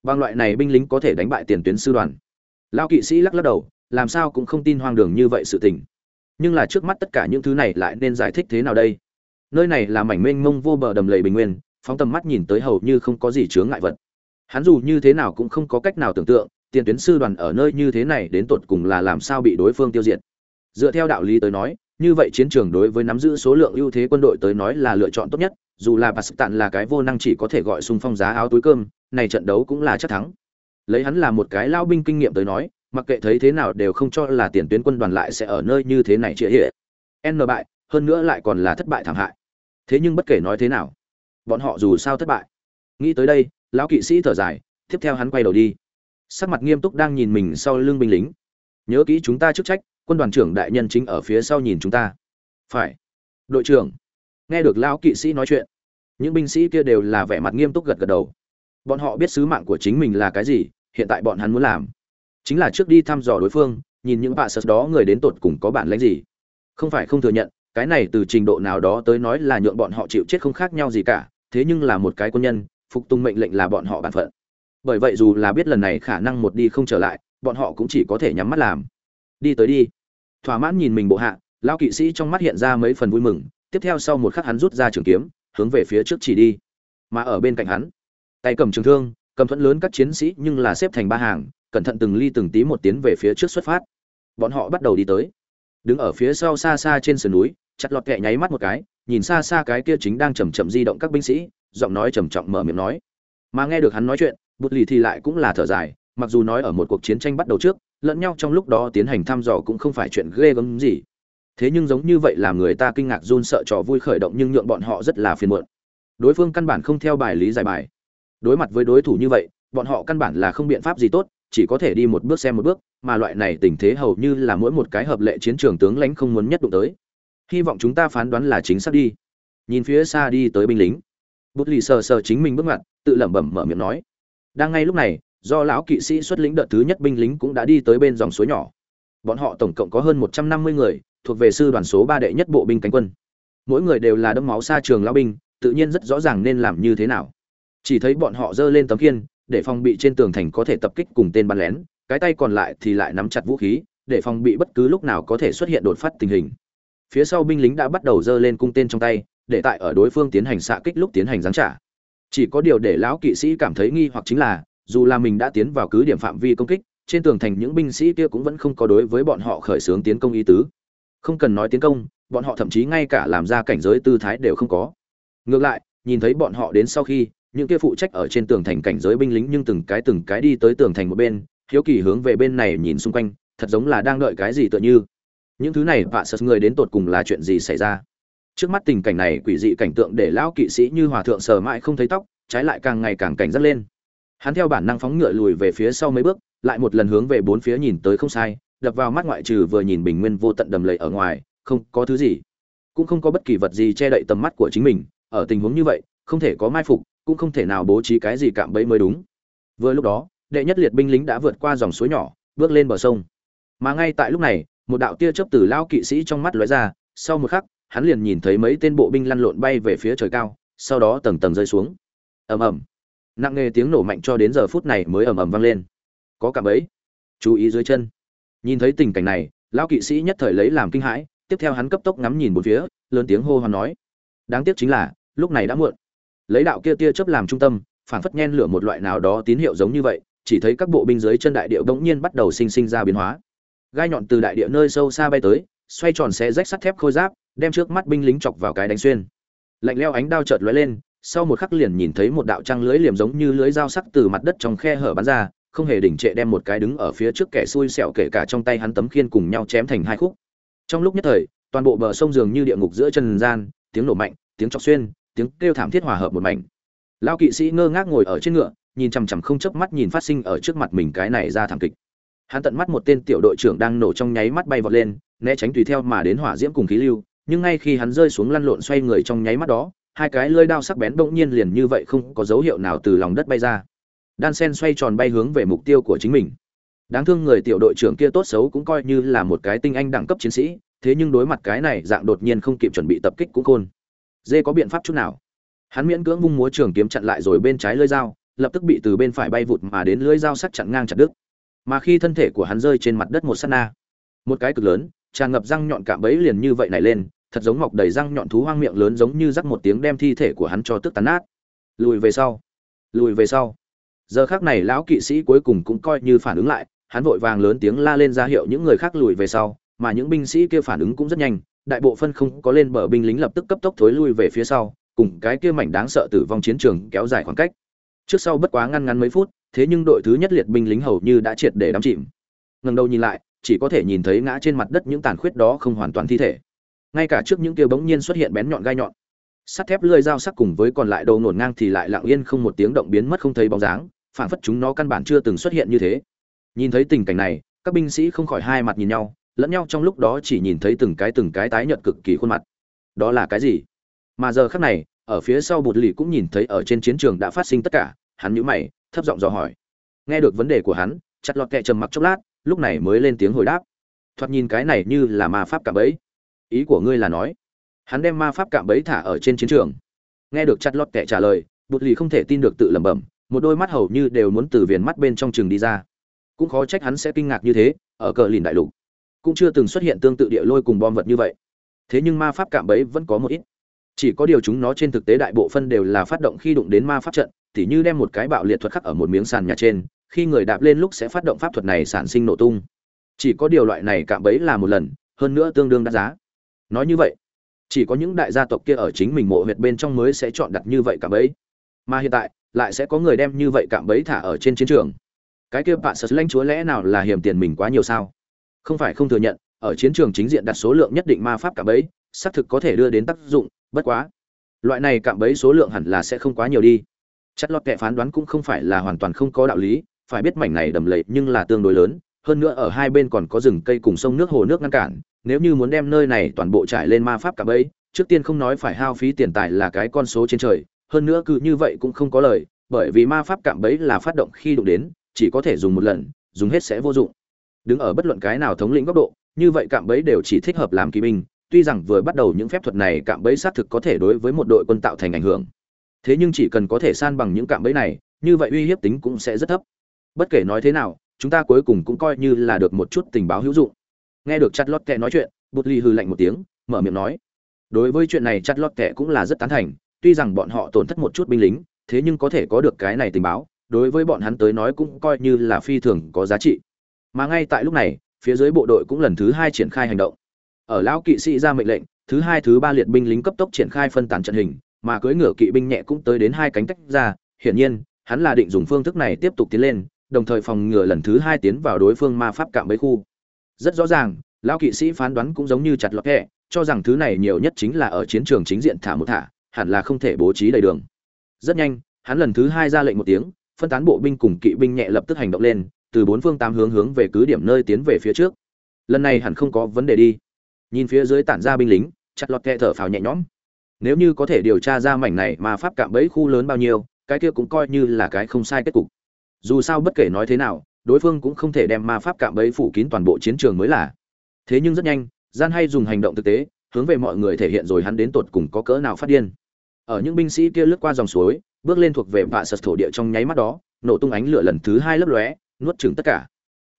Bằng loại này binh lính có thể đánh bại tiền tuyến sư đoàn. Lão kỵ sĩ lắc lắc đầu, làm sao cũng không tin hoang đường như vậy sự tình. Nhưng là trước mắt tất cả những thứ này lại nên giải thích thế nào đây? Nơi này là mảnh mênh mông vô bờ đầm lầy bình nguyên, phóng tầm mắt nhìn tới hầu như không có gì chướng ngại vật. Hắn dù như thế nào cũng không có cách nào tưởng tượng, tiền tuyến sư đoàn ở nơi như thế này đến tột cùng là làm sao bị đối phương tiêu diệt dựa theo đạo lý tới nói, như vậy chiến trường đối với nắm giữ số lượng ưu thế quân đội tới nói là lựa chọn tốt nhất, dù là Pakistan là cái vô năng chỉ có thể gọi xung phong giá áo túi cơm, này trận đấu cũng là chắc thắng. Lấy hắn là một cái lao binh kinh nghiệm tới nói, mặc kệ thấy thế nào đều không cho là tiền tuyến quân đoàn lại sẽ ở nơi như thế này chia hệ n bại, hơn nữa lại còn là thất bại thảm hại. Thế nhưng bất kể nói thế nào, bọn họ dù sao thất bại. Nghĩ tới đây, lão kỵ sĩ thở dài, tiếp theo hắn quay đầu đi. Sắc mặt nghiêm túc đang nhìn mình sau lưng binh lính. Nhớ kỹ chúng ta chức trách quân đoàn trưởng đại nhân chính ở phía sau nhìn chúng ta. Phải. Đội trưởng. Nghe được lão kỵ sĩ nói chuyện, những binh sĩ kia đều là vẻ mặt nghiêm túc gật gật đầu. Bọn họ biết sứ mạng của chính mình là cái gì, hiện tại bọn hắn muốn làm chính là trước đi thăm dò đối phương, nhìn những bạ sật đó người đến tột cùng có bản lãnh gì. Không phải không thừa nhận, cái này từ trình độ nào đó tới nói là nhượng bọn họ chịu chết không khác nhau gì cả, thế nhưng là một cái quân nhân, phục tùng mệnh lệnh là bọn họ bản phận. Bởi vậy dù là biết lần này khả năng một đi không trở lại, bọn họ cũng chỉ có thể nhắm mắt làm. Đi tới đi thỏa mãn nhìn mình bộ hạ lao kỵ sĩ trong mắt hiện ra mấy phần vui mừng, tiếp theo sau một khắc hắn rút ra trường kiếm, hướng về phía trước chỉ đi. Mà ở bên cạnh hắn, tay cầm trường thương, cầm thuẫn lớn các chiến sĩ nhưng là xếp thành ba hàng, cẩn thận từng ly từng tí một tiến về phía trước xuất phát. Bọn họ bắt đầu đi tới. Đứng ở phía sau xa xa trên sườn núi, chặt lọt kẹ nháy mắt một cái, nhìn xa xa cái kia chính đang chầm chậm di động các binh sĩ, giọng nói trầm trọng mở miệng nói. Mà nghe được hắn nói chuyện, bụt lì thì lại cũng là thở dài, mặc dù nói ở một cuộc chiến tranh bắt đầu trước lẫn nhau trong lúc đó tiến hành thăm dò cũng không phải chuyện ghê gớm gì. Thế nhưng giống như vậy làm người ta kinh ngạc run sợ trò vui khởi động nhưng nhượng bọn họ rất là phiền muộn. Đối phương căn bản không theo bài lý giải bài. Đối mặt với đối thủ như vậy, bọn họ căn bản là không biện pháp gì tốt, chỉ có thể đi một bước xem một bước, mà loại này tình thế hầu như là mỗi một cái hợp lệ chiến trường tướng lãnh không muốn nhất đụng tới. Hy vọng chúng ta phán đoán là chính xác đi. Nhìn phía xa đi tới binh lính. Bút lì sờ sờ chính mình bước ngoặt, tự lẩm bẩm mở miệng nói. Đang ngay lúc này do lão kỵ sĩ xuất lĩnh đợt thứ nhất binh lính cũng đã đi tới bên dòng suối nhỏ. Bọn họ tổng cộng có hơn một trăm năm mươi người, thuộc về sư đoàn số ba đệ nhất bộ binh cánh quân. Mỗi người đều là đâm máu xa trường lão binh, tự nhiên rất rõ ràng nên làm như thế nào. Chỉ thấy bọn họ giơ lên tấm kiên để phòng bị trên tường thành có thể tập kích cùng tên bắn lén, cái tay còn lại thì lại nắm chặt vũ khí, để phòng bị bất cứ lúc nào có thể xuất hiện đột phát tình hình. Phía sau binh lính đã bắt đầu giơ lên cung tên trong tay, để tại ở đối phương tiến hành xạ kích lúc tiến hành giáng trả. Chỉ có điều để lão kỵ sĩ cảm thấy nghi hoặc chính là dù là mình đã tiến vào cứ điểm phạm vi công kích, trên tường thành những binh sĩ kia cũng vẫn không có đối với bọn họ khởi xướng tiến công ý tứ. Không cần nói tiến công, bọn họ thậm chí ngay cả làm ra cảnh giới tư thái đều không có. Ngược lại, nhìn thấy bọn họ đến sau khi, những kia phụ trách ở trên tường thành cảnh giới binh lính nhưng từng cái từng cái đi tới tường thành một bên, hiếu kỳ hướng về bên này nhìn xung quanh, thật giống là đang đợi cái gì tựa như. Những thứ này, vạ sật người đến tột cùng là chuyện gì xảy ra? Trước mắt tình cảnh này, quỷ dị cảnh tượng để lão kỵ sĩ như hòa thượng sờ mãi không thấy tóc, trái lại càng ngày càng cảnh giác lên hắn theo bản năng phóng ngựa lùi về phía sau mấy bước, lại một lần hướng về bốn phía nhìn tới không sai, đập vào mắt ngoại trừ vừa nhìn bình nguyên vô tận đầm lầy ở ngoài, không có thứ gì. Cũng không có bất kỳ vật gì che đậy tầm mắt của chính mình, ở tình huống như vậy, không thể có mai phục, cũng không thể nào bố trí cái gì cạm bẫy mới đúng. Vừa lúc đó, đệ nhất liệt binh lính đã vượt qua dòng suối nhỏ, bước lên bờ sông. Mà ngay tại lúc này, một đạo tia chớp từ lao kỵ sĩ trong mắt lóe ra, sau một khắc, hắn liền nhìn thấy mấy tên bộ binh lăn lộn bay về phía trời cao, sau đó tầng tầng rơi xuống. Ầm ầm nặng nề tiếng nổ mạnh cho đến giờ phút này mới ầm ầm vang lên. Có cả bẫy. Chú ý dưới chân. Nhìn thấy tình cảnh này, lão kỵ sĩ nhất thời lấy làm kinh hãi, tiếp theo hắn cấp tốc ngắm nhìn một phía, lớn tiếng hô hoán nói. Đáng tiếc chính là, lúc này đã muộn. Lấy đạo kia tia chớp làm trung tâm, phản phất nhen lửa một loại nào đó tín hiệu giống như vậy, chỉ thấy các bộ binh dưới chân đại địa bỗng nhiên bắt đầu sinh sinh ra biến hóa. Gai nhọn từ đại địa nơi sâu xa bay tới, xoay tròn xe rách sắt thép khôi giáp, đem trước mắt binh lính chọc vào cái đánh xuyên. Lạnh leo ánh đao chợt lóe lên sau một khắc liền nhìn thấy một đạo trăng lưới liềm giống như lưới dao sắc từ mặt đất trong khe hở bắn ra, không hề đỉnh trệ đem một cái đứng ở phía trước kẻ xui xẹo kể cả trong tay hắn tấm khiên cùng nhau chém thành hai khúc. Trong lúc nhất thời, toàn bộ bờ sông dường như địa ngục giữa chân gian, tiếng nổ mạnh, tiếng trọc xuyên, tiếng kêu thảm thiết hòa hợp một mảnh. Lão kỵ sĩ ngơ ngác ngồi ở trên ngựa, nhìn chằm chằm không chớp mắt nhìn phát sinh ở trước mặt mình cái này ra thảm kịch. Hắn tận mắt một tên tiểu đội trưởng đang nổ trong nháy mắt bay vọt lên, né tránh tùy theo mà đến hỏa diễm cùng khí lưu, nhưng ngay khi hắn rơi xuống lăn lộn xoay người trong nháy mắt đó hai cái lưỡi đao sắc bén bỗng nhiên liền như vậy không có dấu hiệu nào từ lòng đất bay ra. Đan sen xoay tròn bay hướng về mục tiêu của chính mình. Đáng thương người tiểu đội trưởng kia tốt xấu cũng coi như là một cái tinh anh đẳng cấp chiến sĩ, thế nhưng đối mặt cái này dạng đột nhiên không kịp chuẩn bị tập kích cũng khôn. Dê có biện pháp chút nào? Hắn miễn cưỡng vung múa trường kiếm chặn lại rồi bên trái lưỡi dao, lập tức bị từ bên phải bay vụt mà đến lưỡi dao sắc chặn ngang chặt đứt. Mà khi thân thể của hắn rơi trên mặt đất một sát na, một cái cực lớn, tràn ngập răng nhọn cạm bẫy liền như vậy này lên thật giống mọc đầy răng nhọn thú hoang miệng lớn giống như rắc một tiếng đem thi thể của hắn cho tức tán nát. Lùi về sau. Lùi về sau. Giờ khác này lão kỵ sĩ cuối cùng cũng coi như phản ứng lại, hắn vội vàng lớn tiếng la lên ra hiệu những người khác lùi về sau, mà những binh sĩ kia phản ứng cũng rất nhanh, đại bộ phân không có lên bờ binh lính lập tức cấp tốc thối lui về phía sau, cùng cái kia mảnh đáng sợ tử vong chiến trường kéo dài khoảng cách. Trước sau bất quá ngăn ngắn mấy phút, thế nhưng đội thứ nhất liệt binh lính hầu như đã triệt để đắm chìm. Ngần đầu nhìn lại, chỉ có thể nhìn thấy ngã trên mặt đất những tàn khuyết đó không hoàn toàn thi thể ngay cả trước những kia bỗng nhiên xuất hiện bén nhọn gai nhọn. Sắt thép lưỡi dao sắc cùng với còn lại đầu nổn ngang thì lại lặng yên không một tiếng động biến mất không thấy bóng dáng phản phất chúng nó căn bản chưa từng xuất hiện như thế. Nhìn thấy tình cảnh này, các binh sĩ không khỏi hai mặt nhìn nhau, lẫn nhau trong lúc đó chỉ nhìn thấy từng cái từng cái tái nhợt cực kỳ khuôn mặt. Đó là cái gì? Mà giờ khắc này, ở phía sau bụt lì cũng nhìn thấy ở trên chiến trường đã phát sinh tất cả, hắn nhíu mày, thấp giọng dò hỏi. Nghe được vấn đề của hắn, chặt lọt kẹ trầm mặc chốc lát, lúc này mới lên tiếng hồi đáp. Thoạt nhìn cái này như là ma pháp cả bẫy ý của ngươi là nói. Hắn đem ma pháp cạm bẫy thả ở trên chiến trường. Nghe được chặt lọt kẻ trả lời, bụt lì không thể tin được tự lẩm bẩm, một đôi mắt hầu như đều muốn từ viền mắt bên trong trường đi ra. Cũng khó trách hắn sẽ kinh ngạc như thế, ở cờ lìn đại lục. Cũng chưa từng xuất hiện tương tự địa lôi cùng bom vật như vậy. Thế nhưng ma pháp cạm bẫy vẫn có một ít. Chỉ có điều chúng nó trên thực tế đại bộ phân đều là phát động khi đụng đến ma pháp trận, tỉ như đem một cái bạo liệt thuật khắc ở một miếng sàn nhà trên, khi người đạp lên lúc sẽ phát động pháp thuật này sản sinh nổ tung. Chỉ có điều loại này cạm bẫy là một lần, hơn nữa tương đương đắt giá nói như vậy, chỉ có những đại gia tộc kia ở chính mình mộ huyệt bên trong mới sẽ chọn đặt như vậy cạm bẫy. Mà hiện tại, lại sẽ có người đem như vậy cạm bẫy thả ở trên chiến trường. Cái kia bạn sật lãnh chúa lẽ nào là hiểm tiền mình quá nhiều sao? Không phải không thừa nhận, ở chiến trường chính diện đặt số lượng nhất định ma pháp cạm bẫy, xác thực có thể đưa đến tác dụng, bất quá, loại này cạm bẫy số lượng hẳn là sẽ không quá nhiều đi. Chất lót kệ phán đoán cũng không phải là hoàn toàn không có đạo lý, phải biết mảnh này đầm lầy nhưng là tương đối lớn, hơn nữa ở hai bên còn có rừng cây cùng sông nước hồ nước ngăn cản nếu như muốn đem nơi này toàn bộ trải lên ma pháp cạm bẫy, trước tiên không nói phải hao phí tiền tài là cái con số trên trời, hơn nữa cứ như vậy cũng không có lời, bởi vì ma pháp cạm bẫy là phát động khi đụng đến, chỉ có thể dùng một lần, dùng hết sẽ vô dụng. Đứng ở bất luận cái nào thống lĩnh góc độ, như vậy cạm bẫy đều chỉ thích hợp làm kỵ binh, tuy rằng vừa bắt đầu những phép thuật này cạm bẫy xác thực có thể đối với một đội quân tạo thành ảnh hưởng. Thế nhưng chỉ cần có thể san bằng những cạm bẫy này, như vậy uy hiếp tính cũng sẽ rất thấp. Bất kể nói thế nào, chúng ta cuối cùng cũng coi như là được một chút tình báo hữu dụng nghe được chặt lót kẹ nói chuyện bút ly hư lạnh một tiếng, mở miệng nói. Đối với chuyện này chặt lót kẹ cũng là rất tán thành, tuy rằng bọn họ tổn thất một chút binh lính, thế nhưng có thể có được cái này tình báo, đối với bọn hắn tới nói cũng coi như là phi thường có giá trị. Mà ngay tại lúc này, phía dưới bộ đội cũng lần thứ hai triển khai hành động. Ở lão kỵ sĩ ra mệnh lệnh, thứ hai, thứ ba liệt binh lính cấp tốc triển khai phân tán trận hình, mà cưỡi ngựa kỵ binh nhẹ cũng tới đến hai cánh tách ra, hiển nhiên, hắn là định dùng phương thức này tiếp tục tiến lên, đồng thời phòng ngừa lần thứ hai tiến vào đối phương ma pháp cạm bẫy khu rất rõ ràng, lão kỵ sĩ phán đoán cũng giống như chặt lọt kẹ, cho rằng thứ này nhiều nhất chính là ở chiến trường chính diện thả một thả, hẳn là không thể bố trí đầy đường. Rất nhanh, hắn lần thứ hai ra lệnh một tiếng, phân tán bộ binh cùng kỵ binh nhẹ lập tức hành động lên, từ bốn phương tám hướng hướng về cứ điểm nơi tiến về phía trước. Lần này hẳn không có vấn đề đi. Nhìn phía dưới tản ra binh lính, chặt lọt kẹ thở phào nhẹ nhõm. Nếu như có thể điều tra ra mảnh này mà pháp cạm bẫy khu lớn bao nhiêu, cái kia cũng coi như là cái không sai kết cục. Dù sao bất kể nói thế nào đối phương cũng không thể đem ma pháp cạm bẫy phủ kín toàn bộ chiến trường mới là. Thế nhưng rất nhanh gian hay dùng hành động thực tế hướng về mọi người thể hiện rồi hắn đến tột cùng có cỡ nào phát điên. Ở những binh sĩ kia lướt qua dòng suối bước lên thuộc về vạ sật thổ địa trong nháy mắt đó nổ tung ánh lửa lần thứ hai lấp lóe nuốt chửng tất cả.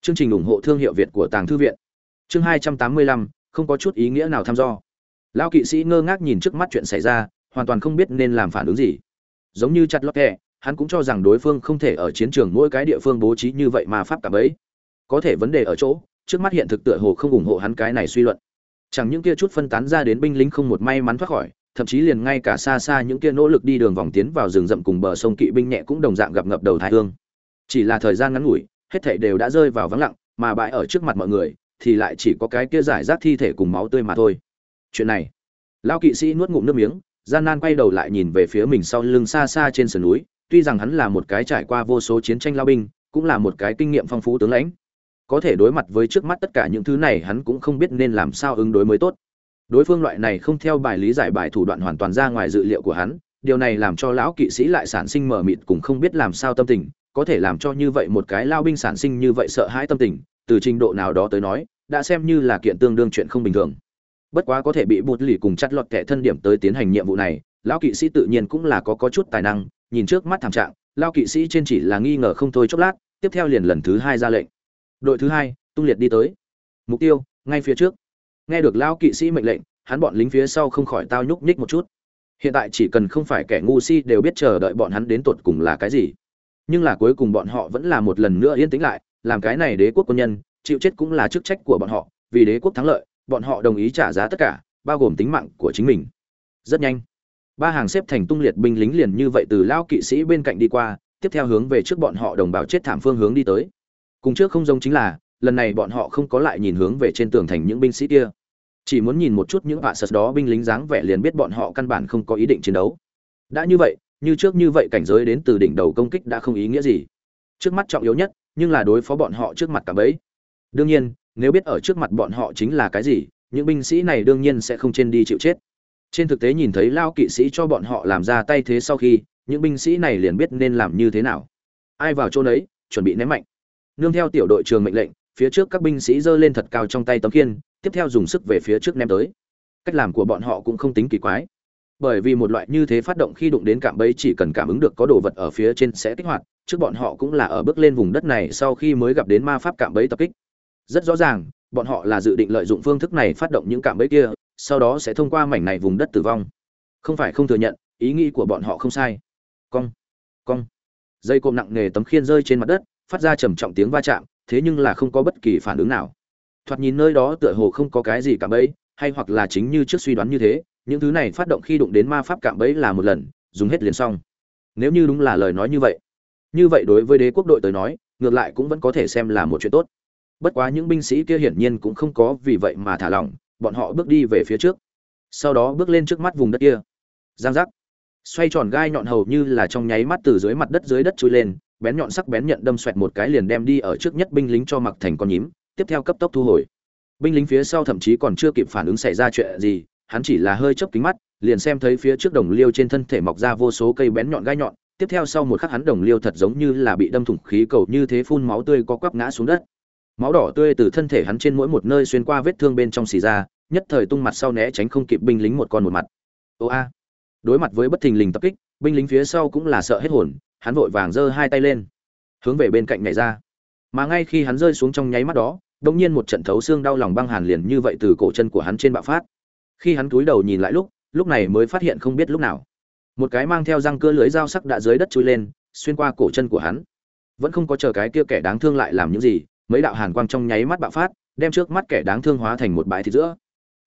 Chương trình ủng hộ thương hiệu việt của tàng thư viện. Chương hai trăm tám mươi lăm không có chút ý nghĩa nào tham do. lão kỵ sĩ ngơ ngác nhìn trước mắt chuyện xảy ra hoàn toàn không biết nên làm phản ứng gì. Giống như chặt lót kẻ, hắn cũng cho rằng đối phương không thể ở chiến trường mỗi cái địa phương bố trí như vậy mà pháp cả bấy có thể vấn đề ở chỗ, trước mắt hiện thực tựa hồ không ủng hộ hắn cái này suy luận. Chẳng những kia chút phân tán ra đến binh lính không một may mắn thoát khỏi, thậm chí liền ngay cả xa xa những kia nỗ lực đi đường vòng tiến vào rừng rậm cùng bờ sông kỵ binh nhẹ cũng đồng dạng gặp ngập đầu thái hương. Chỉ là thời gian ngắn ngủi, hết thảy đều đã rơi vào vắng lặng, mà bãi ở trước mặt mọi người, thì lại chỉ có cái kia giải rác thi thể cùng máu tươi mà thôi. Chuyện này, lão kỵ sĩ nuốt ngụm nước miếng, gian nan quay đầu lại nhìn về phía mình sau lưng xa xa trên sườn núi tuy rằng hắn là một cái trải qua vô số chiến tranh lao binh, cũng là một cái kinh nghiệm phong phú tướng lãnh. Có thể đối mặt với trước mắt tất cả những thứ này, hắn cũng không biết nên làm sao ứng đối mới tốt. Đối phương loại này không theo bài lý giải bài thủ đoạn hoàn toàn ra ngoài dự liệu của hắn, điều này làm cho lão kỵ sĩ lại sản sinh mờ mịt cùng không biết làm sao tâm tình, có thể làm cho như vậy một cái lao binh sản sinh như vậy sợ hãi tâm tình, từ trình độ nào đó tới nói, đã xem như là kiện tương đương chuyện không bình thường. Bất quá có thể bị bụt lì cùng chặt lọt kẻ thân điểm tới tiến hành nhiệm vụ này, lão kỵ sĩ tự nhiên cũng là có có chút tài năng nhìn trước mắt thảm trạng lão kỵ sĩ trên chỉ là nghi ngờ không thôi chốc lát, tiếp theo liền lần thứ hai ra lệnh. Đội thứ hai, tung liệt đi tới. Mục tiêu, ngay phía trước. Nghe được lão kỵ sĩ mệnh lệnh, hắn bọn lính phía sau không khỏi tao nhúc nhích một chút. Hiện tại chỉ cần không phải kẻ ngu si đều biết chờ đợi bọn hắn đến tột cùng là cái gì. Nhưng là cuối cùng bọn họ vẫn là một lần nữa yên tĩnh lại, làm cái này đế quốc quân nhân, chịu chết cũng là chức trách của bọn họ, vì đế quốc thắng lợi, bọn họ đồng ý trả giá tất cả, bao gồm tính mạng của chính mình. Rất nhanh ba hàng xếp thành tung liệt binh lính liền như vậy từ lao kỵ sĩ bên cạnh đi qua, tiếp theo hướng về trước bọn họ đồng bào chết thảm phương hướng đi tới. Cùng trước không giống chính là, lần này bọn họ không có lại nhìn hướng về trên tường thành những binh sĩ kia. Chỉ muốn nhìn một chút những vạ sật đó binh lính dáng vẻ liền biết bọn họ căn bản không có ý định chiến đấu. Đã như vậy, như trước như vậy cảnh giới đến từ đỉnh đầu công kích đã không ý nghĩa gì. Trước mắt trọng yếu nhất, nhưng là đối phó bọn họ trước mặt cả bấy. Đương nhiên, nếu biết ở trước mặt bọn họ chính là cái gì, những binh sĩ này đương nhiên sẽ không trên đi chịu chết trên thực tế nhìn thấy lao kỵ sĩ cho bọn họ làm ra tay thế sau khi, những binh sĩ này liền biết nên làm như thế nào. Ai vào chỗ đấy chuẩn bị ném mạnh. Nương theo tiểu đội trường mệnh lệnh, phía trước các binh sĩ giơ lên thật cao trong tay tấm khiên, tiếp theo dùng sức về phía trước ném tới. Cách làm của bọn họ cũng không tính kỳ quái. Bởi vì một loại như thế phát động khi đụng đến cạm bẫy chỉ cần cảm ứng được có đồ vật ở phía trên sẽ kích hoạt, trước bọn họ cũng là ở bước lên vùng đất này sau khi mới gặp đến ma pháp cạm bẫy tập kích. Rất rõ ràng, bọn họ là dự định lợi dụng phương thức này phát động những cạm bẫy kia sau đó sẽ thông qua mảnh này vùng đất tử vong. Không phải không thừa nhận, ý nghĩ của bọn họ không sai. Cong cong. Dây cộm nặng nề tấm khiên rơi trên mặt đất, phát ra trầm trọng tiếng va chạm, thế nhưng là không có bất kỳ phản ứng nào. Thoạt nhìn nơi đó tựa hồ không có cái gì cạm bẫy, hay hoặc là chính như trước suy đoán như thế, những thứ này phát động khi đụng đến ma pháp cạm bẫy là một lần, dùng hết liền xong. Nếu như đúng là lời nói như vậy như vậy đối với đế quốc đội tới nói, ngược lại cũng vẫn có thể xem là một chuyện tốt. Bất quá những binh sĩ kia hiển nhiên cũng không có vì vậy mà thả lỏng bọn họ bước đi về phía trước. Sau đó bước lên trước mắt vùng đất kia. Giang giác. Xoay tròn gai nhọn hầu như là trong nháy mắt từ dưới mặt đất dưới đất trôi lên, bén nhọn sắc bén nhận đâm xoẹt một cái liền đem đi ở trước nhất binh lính cho mặc thành con nhím, tiếp theo cấp tốc thu hồi. Binh lính phía sau thậm chí còn chưa kịp phản ứng xảy ra chuyện gì, hắn chỉ là hơi chớp kính mắt, liền xem thấy phía trước đồng liêu trên thân thể mọc ra vô số cây bén nhọn gai nhọn, tiếp theo sau một khắc hắn đồng liêu thật giống như là bị đâm thủng khí cầu như thế phun máu tươi có quắp ngã xuống đất máu đỏ tươi từ thân thể hắn trên mỗi một nơi xuyên qua vết thương bên trong xì ra, nhất thời tung mặt sau né tránh không kịp binh lính một con một mặt. Ô a. Đối mặt với bất thình lình tập kích, binh lính phía sau cũng là sợ hết hồn, hắn vội vàng giơ hai tay lên, hướng về bên cạnh nhảy ra. Mà ngay khi hắn rơi xuống trong nháy mắt đó, đột nhiên một trận thấu xương đau lòng băng hàn liền như vậy từ cổ chân của hắn trên bạo phát. Khi hắn cúi đầu nhìn lại lúc lúc này mới phát hiện không biết lúc nào. Một cái mang theo răng cưa lưới dao sắc đã dưới đất chui lên, xuyên qua cổ chân của hắn. Vẫn không có chờ cái kia kẻ đáng thương lại làm những gì mấy đạo hàn quang trong nháy mắt bạo phát, đem trước mắt kẻ đáng thương hóa thành một bãi thịt giữa.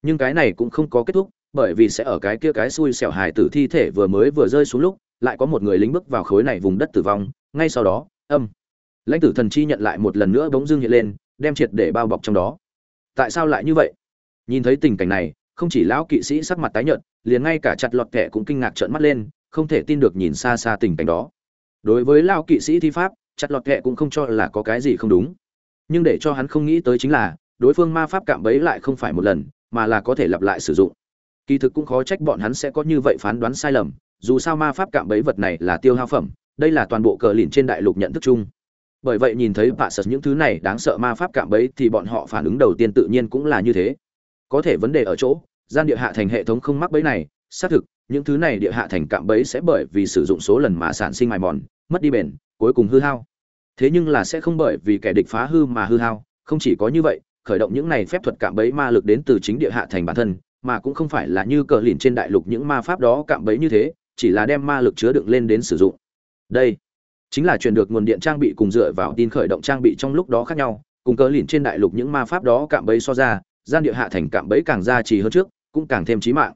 Nhưng cái này cũng không có kết thúc, bởi vì sẽ ở cái kia cái xui xẻo hài tử thi thể vừa mới vừa rơi xuống lúc, lại có một người lính bước vào khối này vùng đất tử vong, ngay sau đó, âm. Lãnh tử thần chi nhận lại một lần nữa bỗng dưng hiện lên, đem triệt để bao bọc trong đó. Tại sao lại như vậy? Nhìn thấy tình cảnh này, không chỉ lão kỵ sĩ sắc mặt tái nhợt, liền ngay cả chặt lọt kẻ cũng kinh ngạc trợn mắt lên, không thể tin được nhìn xa xa tình cảnh đó. Đối với lão kỵ sĩ thi pháp, chặt lọt kẻ cũng không cho là có cái gì không đúng nhưng để cho hắn không nghĩ tới chính là, đối phương ma pháp cạm bẫy lại không phải một lần, mà là có thể lặp lại sử dụng. Kỳ thực cũng khó trách bọn hắn sẽ có như vậy phán đoán sai lầm, dù sao ma pháp cạm bẫy vật này là tiêu hao phẩm, đây là toàn bộ cờ lìn trên đại lục nhận thức chung. Bởi vậy nhìn thấy bạ sật những thứ này đáng sợ ma pháp cạm bẫy thì bọn họ phản ứng đầu tiên tự nhiên cũng là như thế. Có thể vấn đề ở chỗ, gian địa hạ thành hệ thống không mắc bẫy này, xác thực, những thứ này địa hạ thành cạm bẫy sẽ bởi vì sử dụng số lần mà sản sinh mài mòn, mất đi bền, cuối cùng hư hao thế nhưng là sẽ không bởi vì kẻ địch phá hư mà hư hao, không chỉ có như vậy, khởi động những này phép thuật cạm bẫy ma lực đến từ chính địa hạ thành bản thân, mà cũng không phải là như cờ lìn trên đại lục những ma pháp đó cạm bẫy như thế, chỉ là đem ma lực chứa đựng lên đến sử dụng. Đây chính là truyền được nguồn điện trang bị cùng dựa vào tin khởi động trang bị trong lúc đó khác nhau, cùng cờ lìn trên đại lục những ma pháp đó cạm bẫy so ra, gian địa hạ thành cạm bẫy càng ra trì hơn trước, cũng càng thêm chí mạng.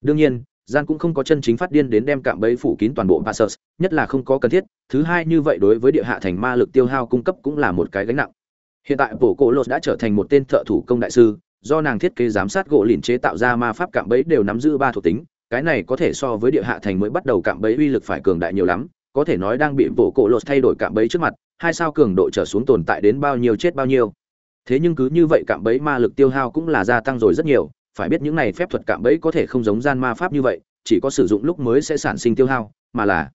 Đương nhiên gian cũng không có chân chính phát điên đến đem cạm bẫy phủ kín toàn bộ passers nhất là không có cần thiết. Thứ hai như vậy đối với địa hạ thành ma lực tiêu hao cung cấp cũng là một cái gánh nặng. Hiện tại Bổ Cổ Lột đã trở thành một tên thợ thủ công đại sư, do nàng thiết kế giám sát gỗ lìn chế tạo ra ma pháp cạm bẫy đều nắm giữ ba thuộc tính, cái này có thể so với địa hạ thành mới bắt đầu cạm bẫy uy lực phải cường đại nhiều lắm, có thể nói đang bị Bổ Cổ Lột thay đổi cạm bẫy trước mặt, hai sao cường độ trở xuống tồn tại đến bao nhiêu chết bao nhiêu. Thế nhưng cứ như vậy cạm bẫy ma lực tiêu hao cũng là gia tăng rồi rất nhiều, phải biết những này phép thuật cạm bẫy có thể không giống gian ma pháp như vậy, chỉ có sử dụng lúc mới sẽ sản sinh tiêu hao, mà là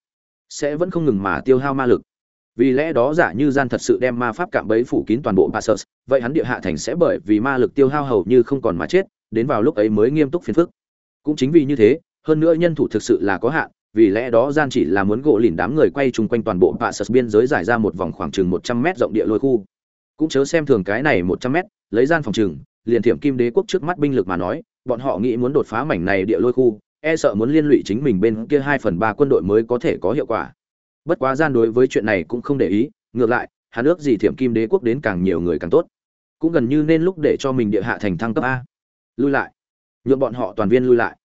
sẽ vẫn không ngừng mà tiêu hao ma lực. Vì lẽ đó giả như gian thật sự đem ma pháp cạm bẫy phủ kín toàn bộ Passus, vậy hắn địa hạ thành sẽ bởi vì ma lực tiêu hao hầu như không còn mà chết, đến vào lúc ấy mới nghiêm túc phiền phức. Cũng chính vì như thế, hơn nữa nhân thủ thực sự là có hạn, vì lẽ đó gian chỉ là muốn gỗ lìn đám người quay chung quanh toàn bộ Passus biên giới giải ra một vòng khoảng chừng 100 mét rộng địa lôi khu. Cũng chớ xem thường cái này 100 mét, lấy gian phòng chừng, liền thiểm kim đế quốc trước mắt binh lực mà nói, bọn họ nghĩ muốn đột phá mảnh này địa lôi khu, e sợ muốn liên lụy chính mình bên kia hai phần ba quân đội mới có thể có hiệu quả. Bất quá gian đối với chuyện này cũng không để ý, ngược lại, hắn ước gì thiểm kim đế quốc đến càng nhiều người càng tốt. Cũng gần như nên lúc để cho mình địa hạ thành thăng cấp a. Lui lại, nhượng bọn họ toàn viên lui lại.